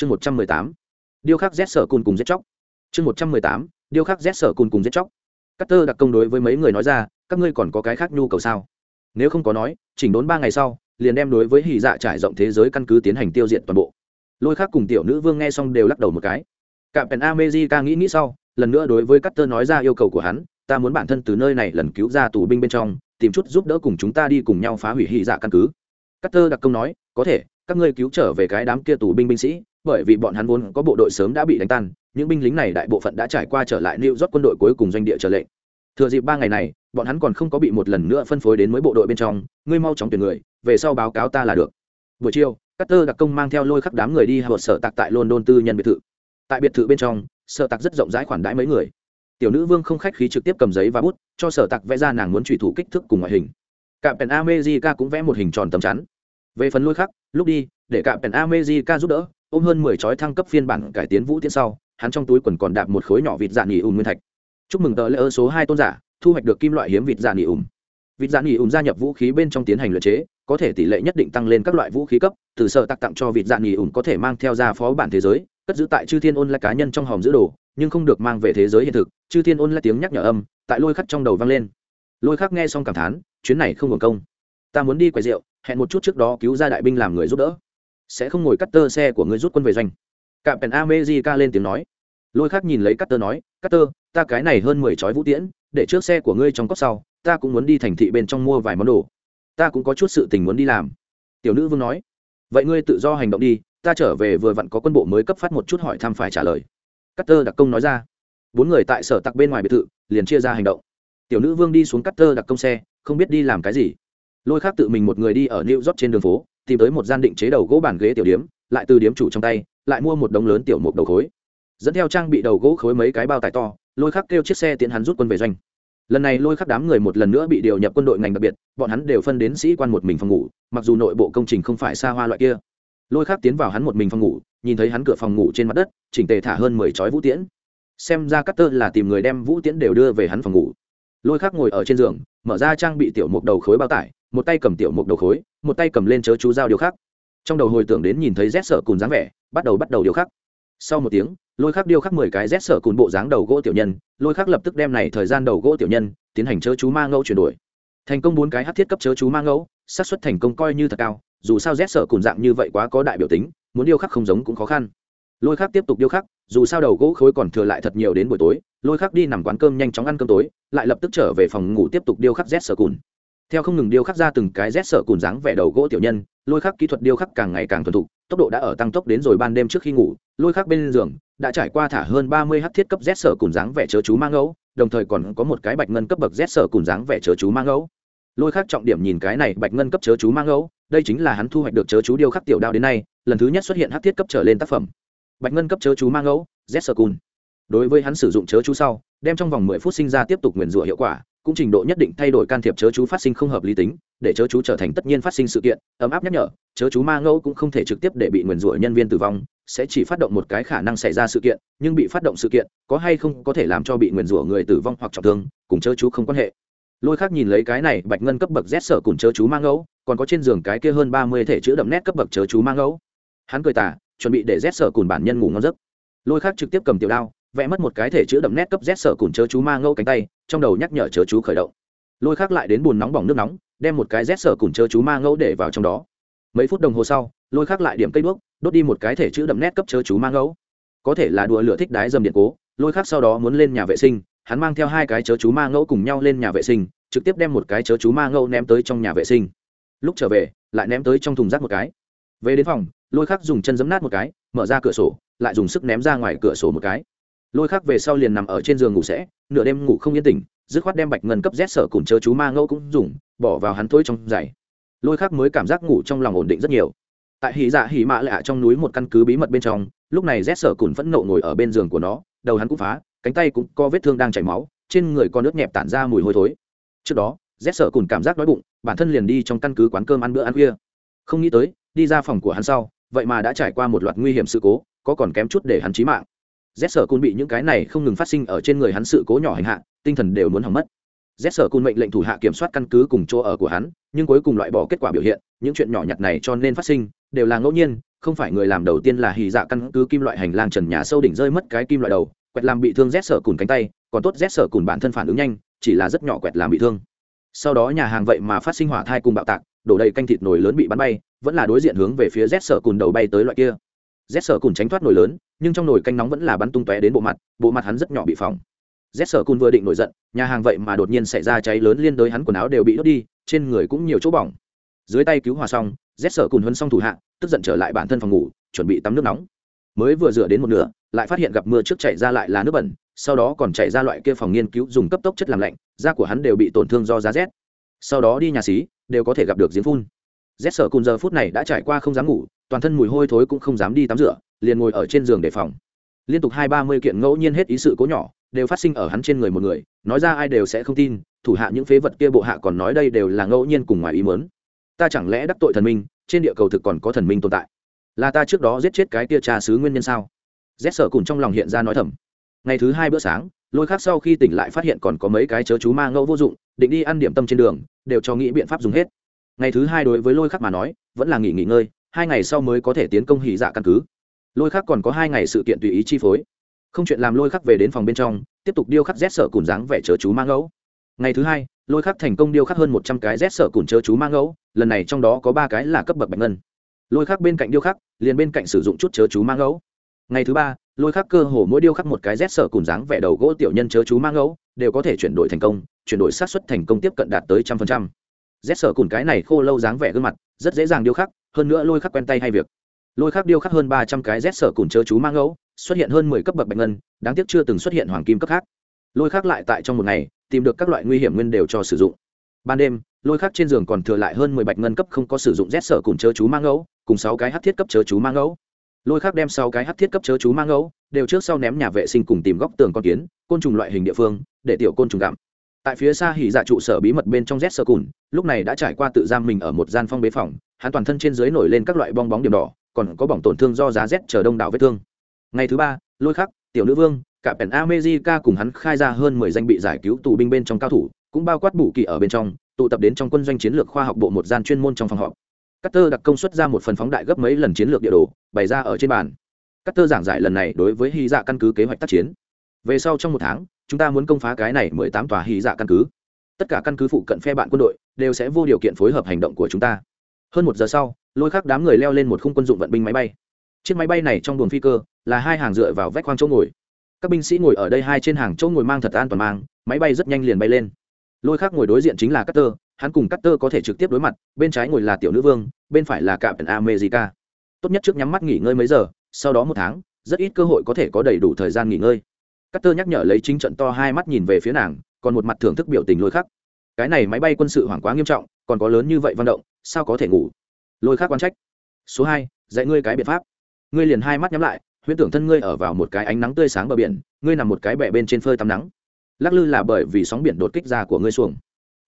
chương một trăm mười tám. Điêu khắc rét sở cùn cùng giết chóc. Chương một trăm mười tám. Điêu khắc rét sở cùn cùng giết chóc. Các tơ đặc công đối với mấy người nói ra, các ngươi còn có cái khác nhu cầu sao? Nếu không có nói, chỉnh đốn ba ngày sau, liền đem đối với hì dạ trải rộng thế giới căn cứ tiến hành tiêu diệt toàn bộ. Lôi khác cùng tiểu nữ vương nghe xong đều lắc đầu một cái. Cả pèn amejica nghĩ nghĩ sau, lần nữa đối với Cutter nói ra yêu cầu của hắn, ta muốn bản thân từ nơi này lần cứu ra tù binh bên trong, tìm chút giúp đỡ cùng chúng ta đi cùng nhau phá hủy hy dạ căn cứ. Cutter đặc công nói, có thể, các ngươi cứu trở về cái đám kia tù binh binh sĩ bởi vì bọn hắn vốn có bộ đội sớm đã bị đánh tan, những binh lính này đại bộ phận đã trải qua trở lại New York quân đội cuối cùng doanh địa trở lệnh. Thừa dịp ba ngày này, bọn hắn còn không có bị một lần nữa phân phối đến mới bộ đội bên trong, ngươi mau chóng tuyển người, về sau báo cáo ta là được. Buổi chiều, Carter đặc công mang theo lôi khắp đám người đi hợp sở tạc tại London tư nhân biệt thự. Tại biệt thự bên trong, sở tạc rất rộng rãi khoản đãi mấy người. Tiểu nữ vương không khách khí trực tiếp cầm giấy và bút, cho sở tạc vẽ ra nàng muốn chủ thủ kích thước cùng ngoại hình. Cạm Pen amejica cũng vẽ một hình tròn tầm chắn. Về phần lôi khắc, lúc đi, để cạm Pen amejica giúp đỡ ôm hơn mười chói thăng cấp phiên bản cải tiến vũ tiến sau, hắn trong túi quần còn đạp một khối nhỏ vịt dạ nghỉ ùm nguyên thạch. Chúc mừng tờ lễ ơ số hai tôn giả, thu hoạch được kim loại hiếm vịt dạ nghỉ ùm. Vịt dạ nghỉ ùm gia nhập vũ khí bên trong tiến hành luyện chế, có thể tỷ lệ nhất định tăng lên các loại vũ khí cấp, từ sở tạc tặng cho vịt dạ nghỉ ùm có thể mang theo ra phó bản thế giới, cất giữ tại chư thiên ôn là cá nhân trong hòm giữ đồ, nhưng không được mang về thế giới hiện thực. Chư thiên ôn là tiếng nhắc nhở âm, tại lôi khắc trong đầu vang lên. Lôi khắc nghe xong cảm thán, chuyến này không hưởng công. Ta muốn đi quầy rượu, hẹn một chút trước đó cứu ra đại binh làm người giúp đỡ sẽ không ngồi cắt tơ xe của ngươi rút quân về doanh. Cạm pèn amejica lên tiếng nói. Lôi khác nhìn lấy cắt tơ nói cắt tơ ta cái này hơn mười chói vũ tiễn, để trước xe của ngươi trong cốc sau, ta cũng muốn đi thành thị bên trong mua vài món đồ. Ta cũng có chút sự tình muốn đi làm. Tiểu nữ vương nói. Vậy ngươi tự do hành động đi, ta trở về vừa vặn có quân bộ mới cấp phát một chút hỏi thăm phải trả lời. Cutter đặc công nói ra. Bốn người tại sở tặc bên ngoài biệt thự, liền chia ra hành động. Tiểu nữ vương đi xuống Cutter đặc công xe, không biết đi làm cái gì. Lôi khác tự mình một người đi ở new york trên đường phố tìm tới một gian định chế đầu gỗ bàn ghế tiểu điếm, lại từ điếm chủ trong tay, lại mua một đống lớn tiểu mục đầu khối. Dẫn theo trang bị đầu gỗ khối mấy cái bao tải to, lôi khắc kêu chiếc xe tiện hắn rút quân về doanh. Lần này lôi khắc đám người một lần nữa bị điều nhập quân đội ngành đặc biệt, bọn hắn đều phân đến sĩ quan một mình phòng ngủ, mặc dù nội bộ công trình không phải xa hoa loại kia. Lôi khắc tiến vào hắn một mình phòng ngủ, nhìn thấy hắn cửa phòng ngủ trên mặt đất, chỉnh tề thả hơn mười chói vũ tiễn. Xem ra cắt tơ là tìm người đem vũ tiễn đều đưa về hắn phòng ngủ. Lôi khắc ngồi ở trên giường, mở ra trang bị tiểu mục đầu khối bao tải một tay cầm tiểu mục đầu khối, một tay cầm lên chớ chú dao điều khắc. Trong đầu hồi tưởng đến nhìn thấy rét sợ cùn dáng vẻ, bắt đầu bắt đầu điều khắc. Sau một tiếng, lôi khắc điêu khắc mười cái rét sợ cùn bộ dáng đầu gỗ tiểu nhân, lôi khắc lập tức đem này thời gian đầu gỗ tiểu nhân, tiến hành chớ chú ma ngẫu chuyển đổi. Thành công bốn cái hát thiết cấp chớ chú ma ngẫu, xác suất thành công coi như thật cao, dù sao rét sợ cùn dạng như vậy quá có đại biểu tính, muốn điêu khắc không giống cũng khó khăn. Lôi khắc tiếp tục điêu khắc, dù sao đầu gỗ khối còn thừa lại thật nhiều đến buổi tối, lôi khắc đi nằm quán cơm nhanh chóng ăn cơm tối, lại lập tức trở về phòng ngủ tiếp tục điêu khắc rét sợ cùn theo không ngừng điêu khắc ra từng cái rét sợ cùn dáng vẻ đầu gỗ tiểu nhân, lôi khắc kỹ thuật điêu khắc càng ngày càng thuần thục, tốc độ đã ở tăng tốc đến rồi ban đêm trước khi ngủ, lôi khắc bên giường đã trải qua thả hơn ba mươi h thiết cấp rét sợ cùn dáng vẻ chớ chú mang ngẫu, đồng thời còn có một cái bạch ngân cấp bậc rét sợ cùn dáng vẻ chớ chú mang ngẫu lôi khắc trọng điểm nhìn cái này bạch ngân cấp chớ chú mang ngẫu, đây chính là hắn thu hoạch được chớ chú điêu khắc tiểu đao đến nay, lần thứ nhất xuất hiện h thiết cấp trở lên tác phẩm bạch ngân cấp chớ chú mang ngẫu, rét sơ cùn. đối với hắn sử dụng chớ chú sau, đem trong vòng mười phút sinh ra tiếp tục nguyền rủa hiệu quả cũng trình độ nhất định thay đổi can thiệp chớ chú phát sinh không hợp lý tính, để chớ chú trở thành tất nhiên phát sinh sự kiện, ấm áp nhắc nhở, chớ chú ma ngẫu cũng không thể trực tiếp để bị nguyền rủa nhân viên tử vong, sẽ chỉ phát động một cái khả năng xảy ra sự kiện, nhưng bị phát động sự kiện, có hay không có thể làm cho bị nguyền rủa người tử vong hoặc trọng thương, cùng chớ chú không quan hệ. Lôi khác nhìn lấy cái này, bạch ngân cấp bậc rét sở cùng chớ chú ma ngẫu, còn có trên giường cái kia hơn ba mươi thể chữ đậm nét cấp bậc chớ chú ma ngẫu. Hắn cười tả chuẩn bị để rét sở cùng bản nhân ngủ ngon giấc. Lôi khác trực tiếp cầm tiểu đao vẽ mất một cái thể chữ đậm nét cấp rét sở cùng chớ chú ma ngẫu cánh tay, trong đầu nhắc nhở chớ chú khởi động. Lôi khác lại đến bùn nóng bỏng nước nóng, đem một cái rét sở cùng chớ chú ma ngẫu để vào trong đó. Mấy phút đồng hồ sau, lôi khác lại điểm cây đuốc, đốt đi một cái thể chữ đậm nét cấp chớ chú ma ngẫu. Có thể là đùa lửa thích đái dầm điện cố, lôi khác sau đó muốn lên nhà vệ sinh, hắn mang theo hai cái chớ chú ma ngẫu cùng nhau lên nhà vệ sinh, trực tiếp đem một cái chớ chú ma ngẫu ném tới trong nhà vệ sinh. Lúc trở về, lại ném tới trong thùng rác một cái. Về đến phòng, lôi khắc dùng chân giấm nát một cái, mở ra cửa sổ, lại dùng sức ném ra ngoài cửa sổ một cái lôi khắc về sau liền nằm ở trên giường ngủ sẽ, nửa đêm ngủ không yên tỉnh dứt khoát đem bạch ngân cấp rét sở cùng chớ chú ma ngẫu cũng dùng, bỏ vào hắn thôi trong giày. Lôi khắc mới cảm giác ngủ trong lòng ổn định rất nhiều. Tại hỉ dạ hỉ mạ lạ trong núi một căn cứ bí mật bên trong, lúc này rét sở cùng phẫn nộ ngồi ở bên giường của nó, đầu hắn cũng phá, cánh tay cũng có vết thương đang chảy máu, trên người có nước nhẹp tản ra mùi hôi thối. Trước đó rét sở cùng cảm giác đói bụng, bản thân liền đi trong căn cứ quán cơm ăn bữa ăn khuya. Không nghĩ tới, đi ra phòng của hắn sau, vậy mà đã trải qua một loạt nguy hiểm sự cố, có còn kém chút để hắn chí mạng rét sở cun bị những cái này không ngừng phát sinh ở trên người hắn sự cố nhỏ hành hạ, tinh thần đều muốn hỏng mất. Rét sở cun mệnh lệnh thủ hạ kiểm soát căn cứ cùng chỗ ở của hắn, nhưng cuối cùng loại bỏ kết quả biểu hiện, những chuyện nhỏ nhặt này cho nên phát sinh, đều là ngẫu nhiên, không phải người làm đầu tiên là hì dạ căn cứ kim loại hành lang trần nhà sâu đỉnh rơi mất cái kim loại đầu, quẹt làm bị thương rét sở cùn cánh tay, còn tốt rét sở cùn bản thân phản ứng nhanh, chỉ là rất nhỏ quẹt làm bị thương. Sau đó nhà hàng vậy mà phát sinh hỏa thai cùng bạo tạc, đổ đầy canh thịt nồi lớn bị bắn bay, vẫn là đối diện hướng về phía rét sở cùn đầu bay tới loại kia rét sở cùn tránh thoát nồi lớn, nhưng trong nồi canh nóng vẫn là bắn tung tóe đến bộ mặt bộ mặt hắn rất nhỏ bị phỏng. Rét sở cùn vừa định nổi giận, nhà hàng vậy mà đột nhiên xảy ra cháy lớn liên đối hắn quần áo đều bị đốt đi, trên người cũng nhiều chỗ bỏng. Dưới tay cứu hòa xong, rét sở cùn huấn xong thủ hạ, tức giận trở lại bản thân phòng ngủ, chuẩn bị tắm nước nóng. Mới vừa rửa đến một nửa, lại phát hiện gặp mưa trước chảy ra lại là nước bẩn, sau đó còn chảy ra loại kia phòng nghiên cứu dùng cấp tốc chất làm lạnh, da của hắn đều bị tổn thương do giá rét. Sau đó đi nhà xí, đều có thể gặp được giếng phun. Rét sở cùn giờ phút này đã trải qua không dám ngủ toàn thân mùi hôi thối cũng không dám đi tắm rửa, liền ngồi ở trên giường đề phòng. Liên tục hai ba mươi kiện ngẫu nhiên hết ý sự cố nhỏ, đều phát sinh ở hắn trên người một người, nói ra ai đều sẽ không tin, thủ hạ những phế vật kia bộ hạ còn nói đây đều là ngẫu nhiên cùng ngoài ý mớn ta chẳng lẽ đắc tội thần minh, trên địa cầu thực còn có thần minh tồn tại? Là ta trước đó giết chết cái tia trà sứ nguyên nhân sao? Rét sở cùng trong lòng hiện ra nói thầm. Ngày thứ hai bữa sáng, lôi khác sau khi tỉnh lại phát hiện còn có mấy cái chớ chú ma ngẫu vô dụng, định đi ăn điểm tâm trên đường, đều cho nghĩ biện pháp dùng hết. Ngày thứ hai đối với lôi khắc mà nói, vẫn là nghỉ nghỉ ngơi hai ngày sau mới có thể tiến công hỉ dạ căn cứ. Lôi khắc còn có hai ngày sự kiện tùy ý chi phối. Không chuyện làm lôi khắc về đến phòng bên trong, tiếp tục điêu khắc rét sở cùn dáng vẻ chớ chú mang ngẫu. Ngày thứ hai, lôi khắc thành công điêu khắc hơn một trăm cái rét sở cùn chớ chú mang ngẫu, lần này trong đó có ba cái là cấp bậc bạch ngân. Lôi khắc bên cạnh điêu khắc, liền bên cạnh sử dụng chút chớ chú mang ngẫu. Ngày thứ ba, lôi khắc cơ hồ mỗi điêu khắc một cái rét sở cùn dáng vẻ đầu gỗ tiểu nhân chớ chú mang ngẫu, đều có thể chuyển đổi thành công, chuyển đổi sát xuất thành công tiếp cận đạt tới trăm phần trăm. Rét sở cùn cái này khô lâu dáng vẻ gương mặt, rất dễ dàng điêu khắc hơn nữa lôi khắc quen tay hay việc. Lôi khắc điêu khắc hơn ba trăm cái rét sở cùng chớ chú mang ngẫu, xuất hiện hơn mười cấp bậc bạch ngân, đáng tiếc chưa từng xuất hiện hoàng kim cấp khác. Lôi khắc lại tại trong một ngày, tìm được các loại nguy hiểm nguyên đều cho sử dụng. Ban đêm, lôi khắc trên giường còn thừa lại hơn mười bạch ngân cấp không có sử dụng rét sở cùng chớ chú mang ngẫu, cùng sáu cái hát thiết cấp chớ chú mang ngẫu. Lôi khắc đem sáu cái hát thiết cấp chớ chú mang ngẫu, đều trước sau ném nhà vệ sinh cùng tìm góc tường con kiến, côn trùng loại hình địa phương, để tiểu côn trùng gặm tại phía xa hỉ dạ trụ sở bí mật bên trong rét sơ cùn, lúc này đã trải qua tự giam mình ở một gian phong bế phòng, hắn toàn thân trên dưới nổi lên các loại bong bóng điểm đỏ, còn có bỏng tổn thương do giá rét chờ đông đảo vết thương. Ngày thứ ba, lôi khắc, tiểu nữ vương, cả pèn amejica cùng hắn khai ra hơn mười danh bị giải cứu tù binh bên trong cao thủ, cũng bao quát bù kỳ ở bên trong, tụ tập đến trong quân doanh chiến lược khoa học bộ một gian chuyên môn trong phòng họp. Carter đặc công xuất ra một phần phóng đại gấp mấy lần chiến lược địa đồ, bày ra ở trên bàn. Carter giảng giải lần này đối với hy dạ căn cứ kế hoạch tác chiến. Về sau trong một tháng chúng ta muốn công phá cái này mười tám tòa hy dạ căn cứ. Tất cả căn cứ phụ cận phe bạn quân đội đều sẽ vô điều kiện phối hợp hành động của chúng ta. Hơn một giờ sau lôi khắc đám người leo lên một khung quân dụng vận binh máy bay. Chiếc máy bay này trong buồng phi cơ là hai hàng dựa vào vách khoang chỗ ngồi. Các binh sĩ ngồi ở đây hai trên hàng chỗ ngồi mang thật an toàn mang máy bay rất nhanh liền bay lên. Lôi khác ngồi đối diện chính là Cutter, hắn cùng Cutter có thể trực tiếp đối mặt bên trái ngồi là tiểu nữ vương bên phải là cạm america. Tốt nhất trước nhắm mắt nghỉ ngơi mấy giờ sau đó một tháng rất ít cơ hội có thể có đầy đủ thời gian nghỉ ngơi. Cutter nhắc nhở lấy chính trận to hai mắt nhìn về phía nàng, còn một mặt thưởng thức biểu tình lôi khắc. Cái này máy bay quân sự hoảng quá nghiêm trọng, còn có lớn như vậy văn động, sao có thể ngủ? Lôi khắc quan trách. Số hai, dạy ngươi cái biện pháp. Ngươi liền hai mắt nhắm lại, huyễn tưởng thân ngươi ở vào một cái ánh nắng tươi sáng bờ biển, ngươi nằm một cái bẹ bên trên phơi tắm nắng. Lắc lư là bởi vì sóng biển đột kích ra của ngươi xuồng.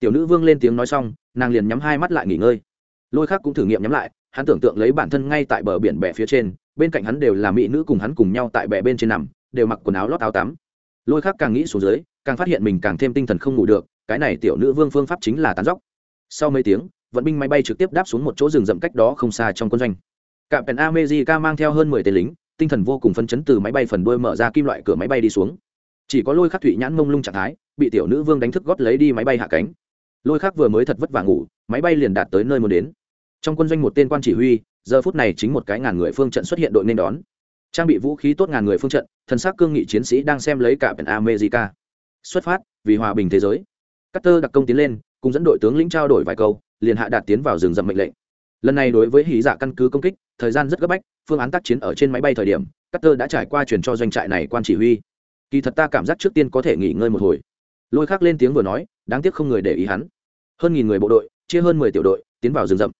Tiểu nữ vương lên tiếng nói xong, nàng liền nhắm hai mắt lại nghỉ ngơi. Lôi khác cũng thử nghiệm nhắm lại, hắn tưởng tượng lấy bản thân ngay tại bờ biển bẹ phía trên, bên cạnh hắn đều là mỹ nữ cùng hắn cùng nhau tại bẹ bên trên nằm đều mặc quần áo lót áo tắm. Lôi khác càng nghĩ xuống dưới, càng phát hiện mình càng thêm tinh thần không ngủ được, cái này tiểu nữ vương phương pháp chính là tán dóc sau mấy tiếng, vận binh máy bay trực tiếp đáp xuống một chỗ rừng rậm cách đó không xa trong quân doanh. Cạm pèn amejica mang theo hơn mười tên lính, tinh thần vô cùng phân chấn từ máy bay phần đuôi mở ra kim loại cửa máy bay đi xuống. Chỉ có lôi khắc thụy nhãn mông lung trạng thái, bị tiểu nữ vương đánh thức gót lấy đi máy bay hạ cánh. Lôi khắc vừa mới thật vất vả ngủ, máy bay liền đạt tới nơi muốn đến. Trong quân doanh một tên quan chỉ huy, giờ phút này chính một cái ngàn người phương trận xuất hiện đội nên đón trang bị vũ khí tốt ngàn người phương trận, thần sắc cương nghị chiến sĩ đang xem lấy cả biển america. Xuất phát, vì hòa bình thế giới. Carter đặc công tiến lên, cùng dẫn đội tướng lĩnh trao đổi vài câu, liền hạ đạt tiến vào rừng rậm mệnh lệnh. Lần này đối với hí giả dạ căn cứ công kích, thời gian rất gấp bách, phương án tác chiến ở trên máy bay thời điểm, Carter đã trải qua truyền cho doanh trại này quan chỉ huy. Kỳ thật ta cảm giác trước tiên có thể nghỉ ngơi một hồi. Lôi khác lên tiếng vừa nói, đáng tiếc không người để ý hắn. Hơn nghìn người bộ đội, chia hơn mười tiểu đội, tiến vào rừng rậm.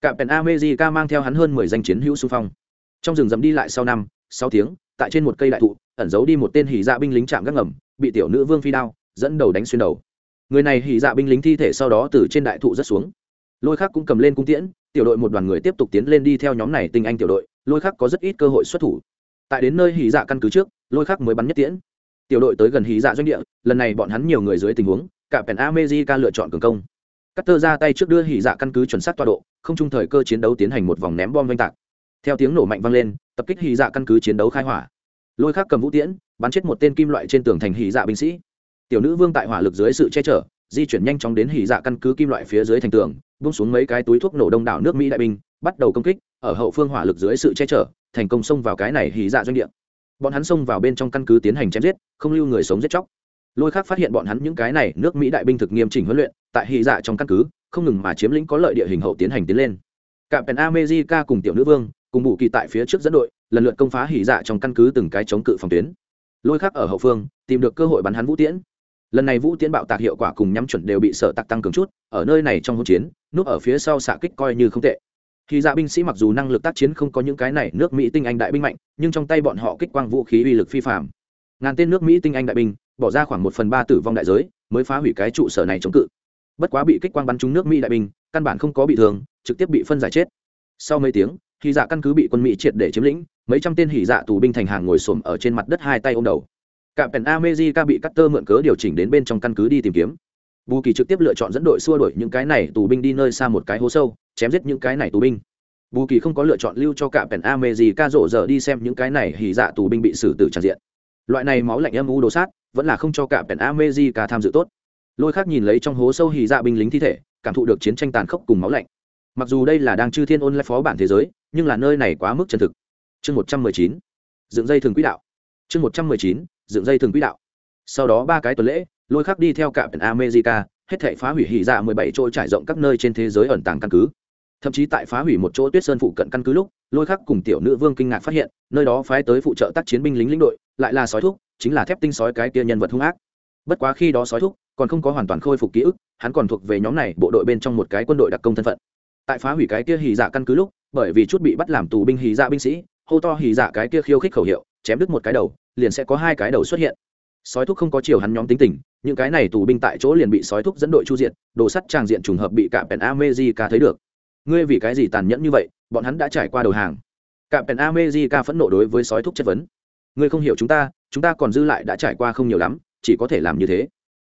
Cạm pèn amejica mang theo hắn hơn mười danh chiến hữu xung phong. Trong rừng rậm đi lại sau năm sáu tiếng, tại trên một cây đại thụ, ẩn giấu đi một tên hỉ dạ binh lính chạm gác ngầm, bị tiểu nữ vương phi đao, dẫn đầu đánh xuyên đầu. Người này hỉ dạ binh lính thi thể sau đó từ trên đại thụ rất xuống. Lôi khác cũng cầm lên cung tiễn, tiểu đội một đoàn người tiếp tục tiến lên đi theo nhóm này tinh anh tiểu đội, lôi khác có rất ít cơ hội xuất thủ. Tại đến nơi hỉ dạ căn cứ trước, lôi khác mới bắn nhất tiễn. Tiểu đội tới gần hỉ dạ doanh địa, lần này bọn hắn nhiều người dưới tình huống, cả pèn amejica lựa chọn cường công. Cắt tơ ra tay trước đưa hỉ dạ căn cứ chuẩn xác tọa độ, không chung thời cơ chiến đấu tiến hành một vòng ném bom oanh tạc. Theo tiếng nổ mạnh vang lên tập kích hy dạ căn cứ chiến đấu khai hỏa. Lôi khác cầm vũ tiễn, bắn chết một tên kim loại trên tường thành hy dạ binh sĩ. Tiểu nữ vương tại hỏa lực dưới sự che chở, di chuyển nhanh chóng đến hỉ dạ căn cứ kim loại phía dưới thành tường bung xuống mấy cái túi thuốc nổ đông đảo nước mỹ đại binh, bắt đầu công kích, ở hậu phương hỏa lực dưới sự che chở, thành công xông vào cái này hỉ dạ doanh địa. Bọn hắn xông vào bên trong căn cứ tiến hành chém giết, không lưu người sống giết chóc. Lôi khác phát hiện bọn hắn những cái này, nước mỹ đại binh thực nghiêm chỉnh huấn luyện, tại hỉ dạ trong căn cứ, không ngừng mà chiếm lĩnh có lợi địa hình hậu tiến hành tiến lên. Cạm pèn amejica cùng tiểu nữ vương cùng bù kỳ tại phía trước dẫn đội, lần lượt công phá hỉ dạ trong căn cứ từng cái chống cự phòng tuyến. Lôi khác ở hậu phương, tìm được cơ hội bắn hắn vũ tiễn. Lần này vũ tiễn bạo tạc hiệu quả cùng nhắm chuẩn đều bị sợ tạc tăng cường chút, ở nơi này trong hỗn chiến, núp ở phía sau xạ kích coi như không tệ. Khi dạ binh sĩ mặc dù năng lực tác chiến không có những cái này, nước mỹ tinh anh đại binh mạnh, nhưng trong tay bọn họ kích quang vũ khí uy lực phi phạm ngàn tên nước mỹ tinh anh đại binh, bỏ ra khoảng một phần ba tử vong đại giới, mới phá hủy cái trụ sở này chống cự. Bất quá bị kích quang bắn trúng nước mỹ đại binh, căn bản không có bị thương, trực tiếp bị phân giải chết. Sau mấy tiếng khi dạ căn cứ bị quân mỹ triệt để chiếm lĩnh, mấy trăm tên hỉ dạ tù binh thành hàng ngồi xổm ở trên mặt đất hai tay ôm đầu. Cả pèn amejica bị cắt tơ mượn cớ điều chỉnh đến bên trong căn cứ đi tìm kiếm. Bù kỳ trực tiếp lựa chọn dẫn đội xua đuổi những cái này tù binh đi nơi xa một cái hố sâu, chém giết những cái này tù binh. Bù kỳ không có lựa chọn lưu cho cả pèn amejica rộ rỡ đi xem những cái này hỉ dạ tù binh bị xử tử tràn diện. Loại này máu lạnh âm u đồ sát, vẫn là không cho cả pèn amejica tham dự tốt. Lôi khác nhìn lấy trong hố sâu hỉ dạ binh lính thi thể, cảm thụ được chiến tranh tàn khốc cùng máu lạnh. Mặc dù đây là đang chư thiên ôn lại phó bản thế giới nhưng là nơi này quá mức chân thực. Chương một trăm mười chín, dựng dây thường quỹ đạo. Chương một trăm mười chín, dựng dây thường quỹ đạo. Sau đó ba cái tuần lễ, lôi khắc đi theo cả biển america, hết thể phá hủy hỉ dạ mười bảy chỗ trải rộng các nơi trên thế giới ẩn tàng căn cứ. Thậm chí tại phá hủy một chỗ tuyết sơn phụ cận căn cứ lúc, lôi khắc cùng tiểu nữ vương kinh ngạc phát hiện, nơi đó phái tới phụ trợ tác chiến binh lính lĩnh đội, lại là sói thúc, chính là thép tinh sói cái kia nhân vật hung ác. Bất quá khi đó sói thúc còn không có hoàn toàn khôi phục ký ức, hắn còn thuộc về nhóm này bộ đội bên trong một cái quân đội đặc công thân phận. Tại phá hủy cái kia hỉ dạ căn cứ lúc bởi vì chút bị bắt làm tù binh hì dạ binh sĩ, hô to hì dạ cái kia khiêu khích khẩu hiệu, chém đứt một cái đầu, liền sẽ có hai cái đầu xuất hiện. Sói thúc không có chiều hắn nhóm tính tình, những cái này tù binh tại chỗ liền bị sói thúc dẫn đội chu diện đồ sắt tràng diện trùng hợp bị cả pèn amejica thấy được. Ngươi vì cái gì tàn nhẫn như vậy, bọn hắn đã trải qua đầu hàng. Cả pèn amejica phẫn nộ đối với sói thúc chất vấn. Ngươi không hiểu chúng ta chúng ta còn dư lại đã trải qua không nhiều lắm, chỉ có thể làm như thế.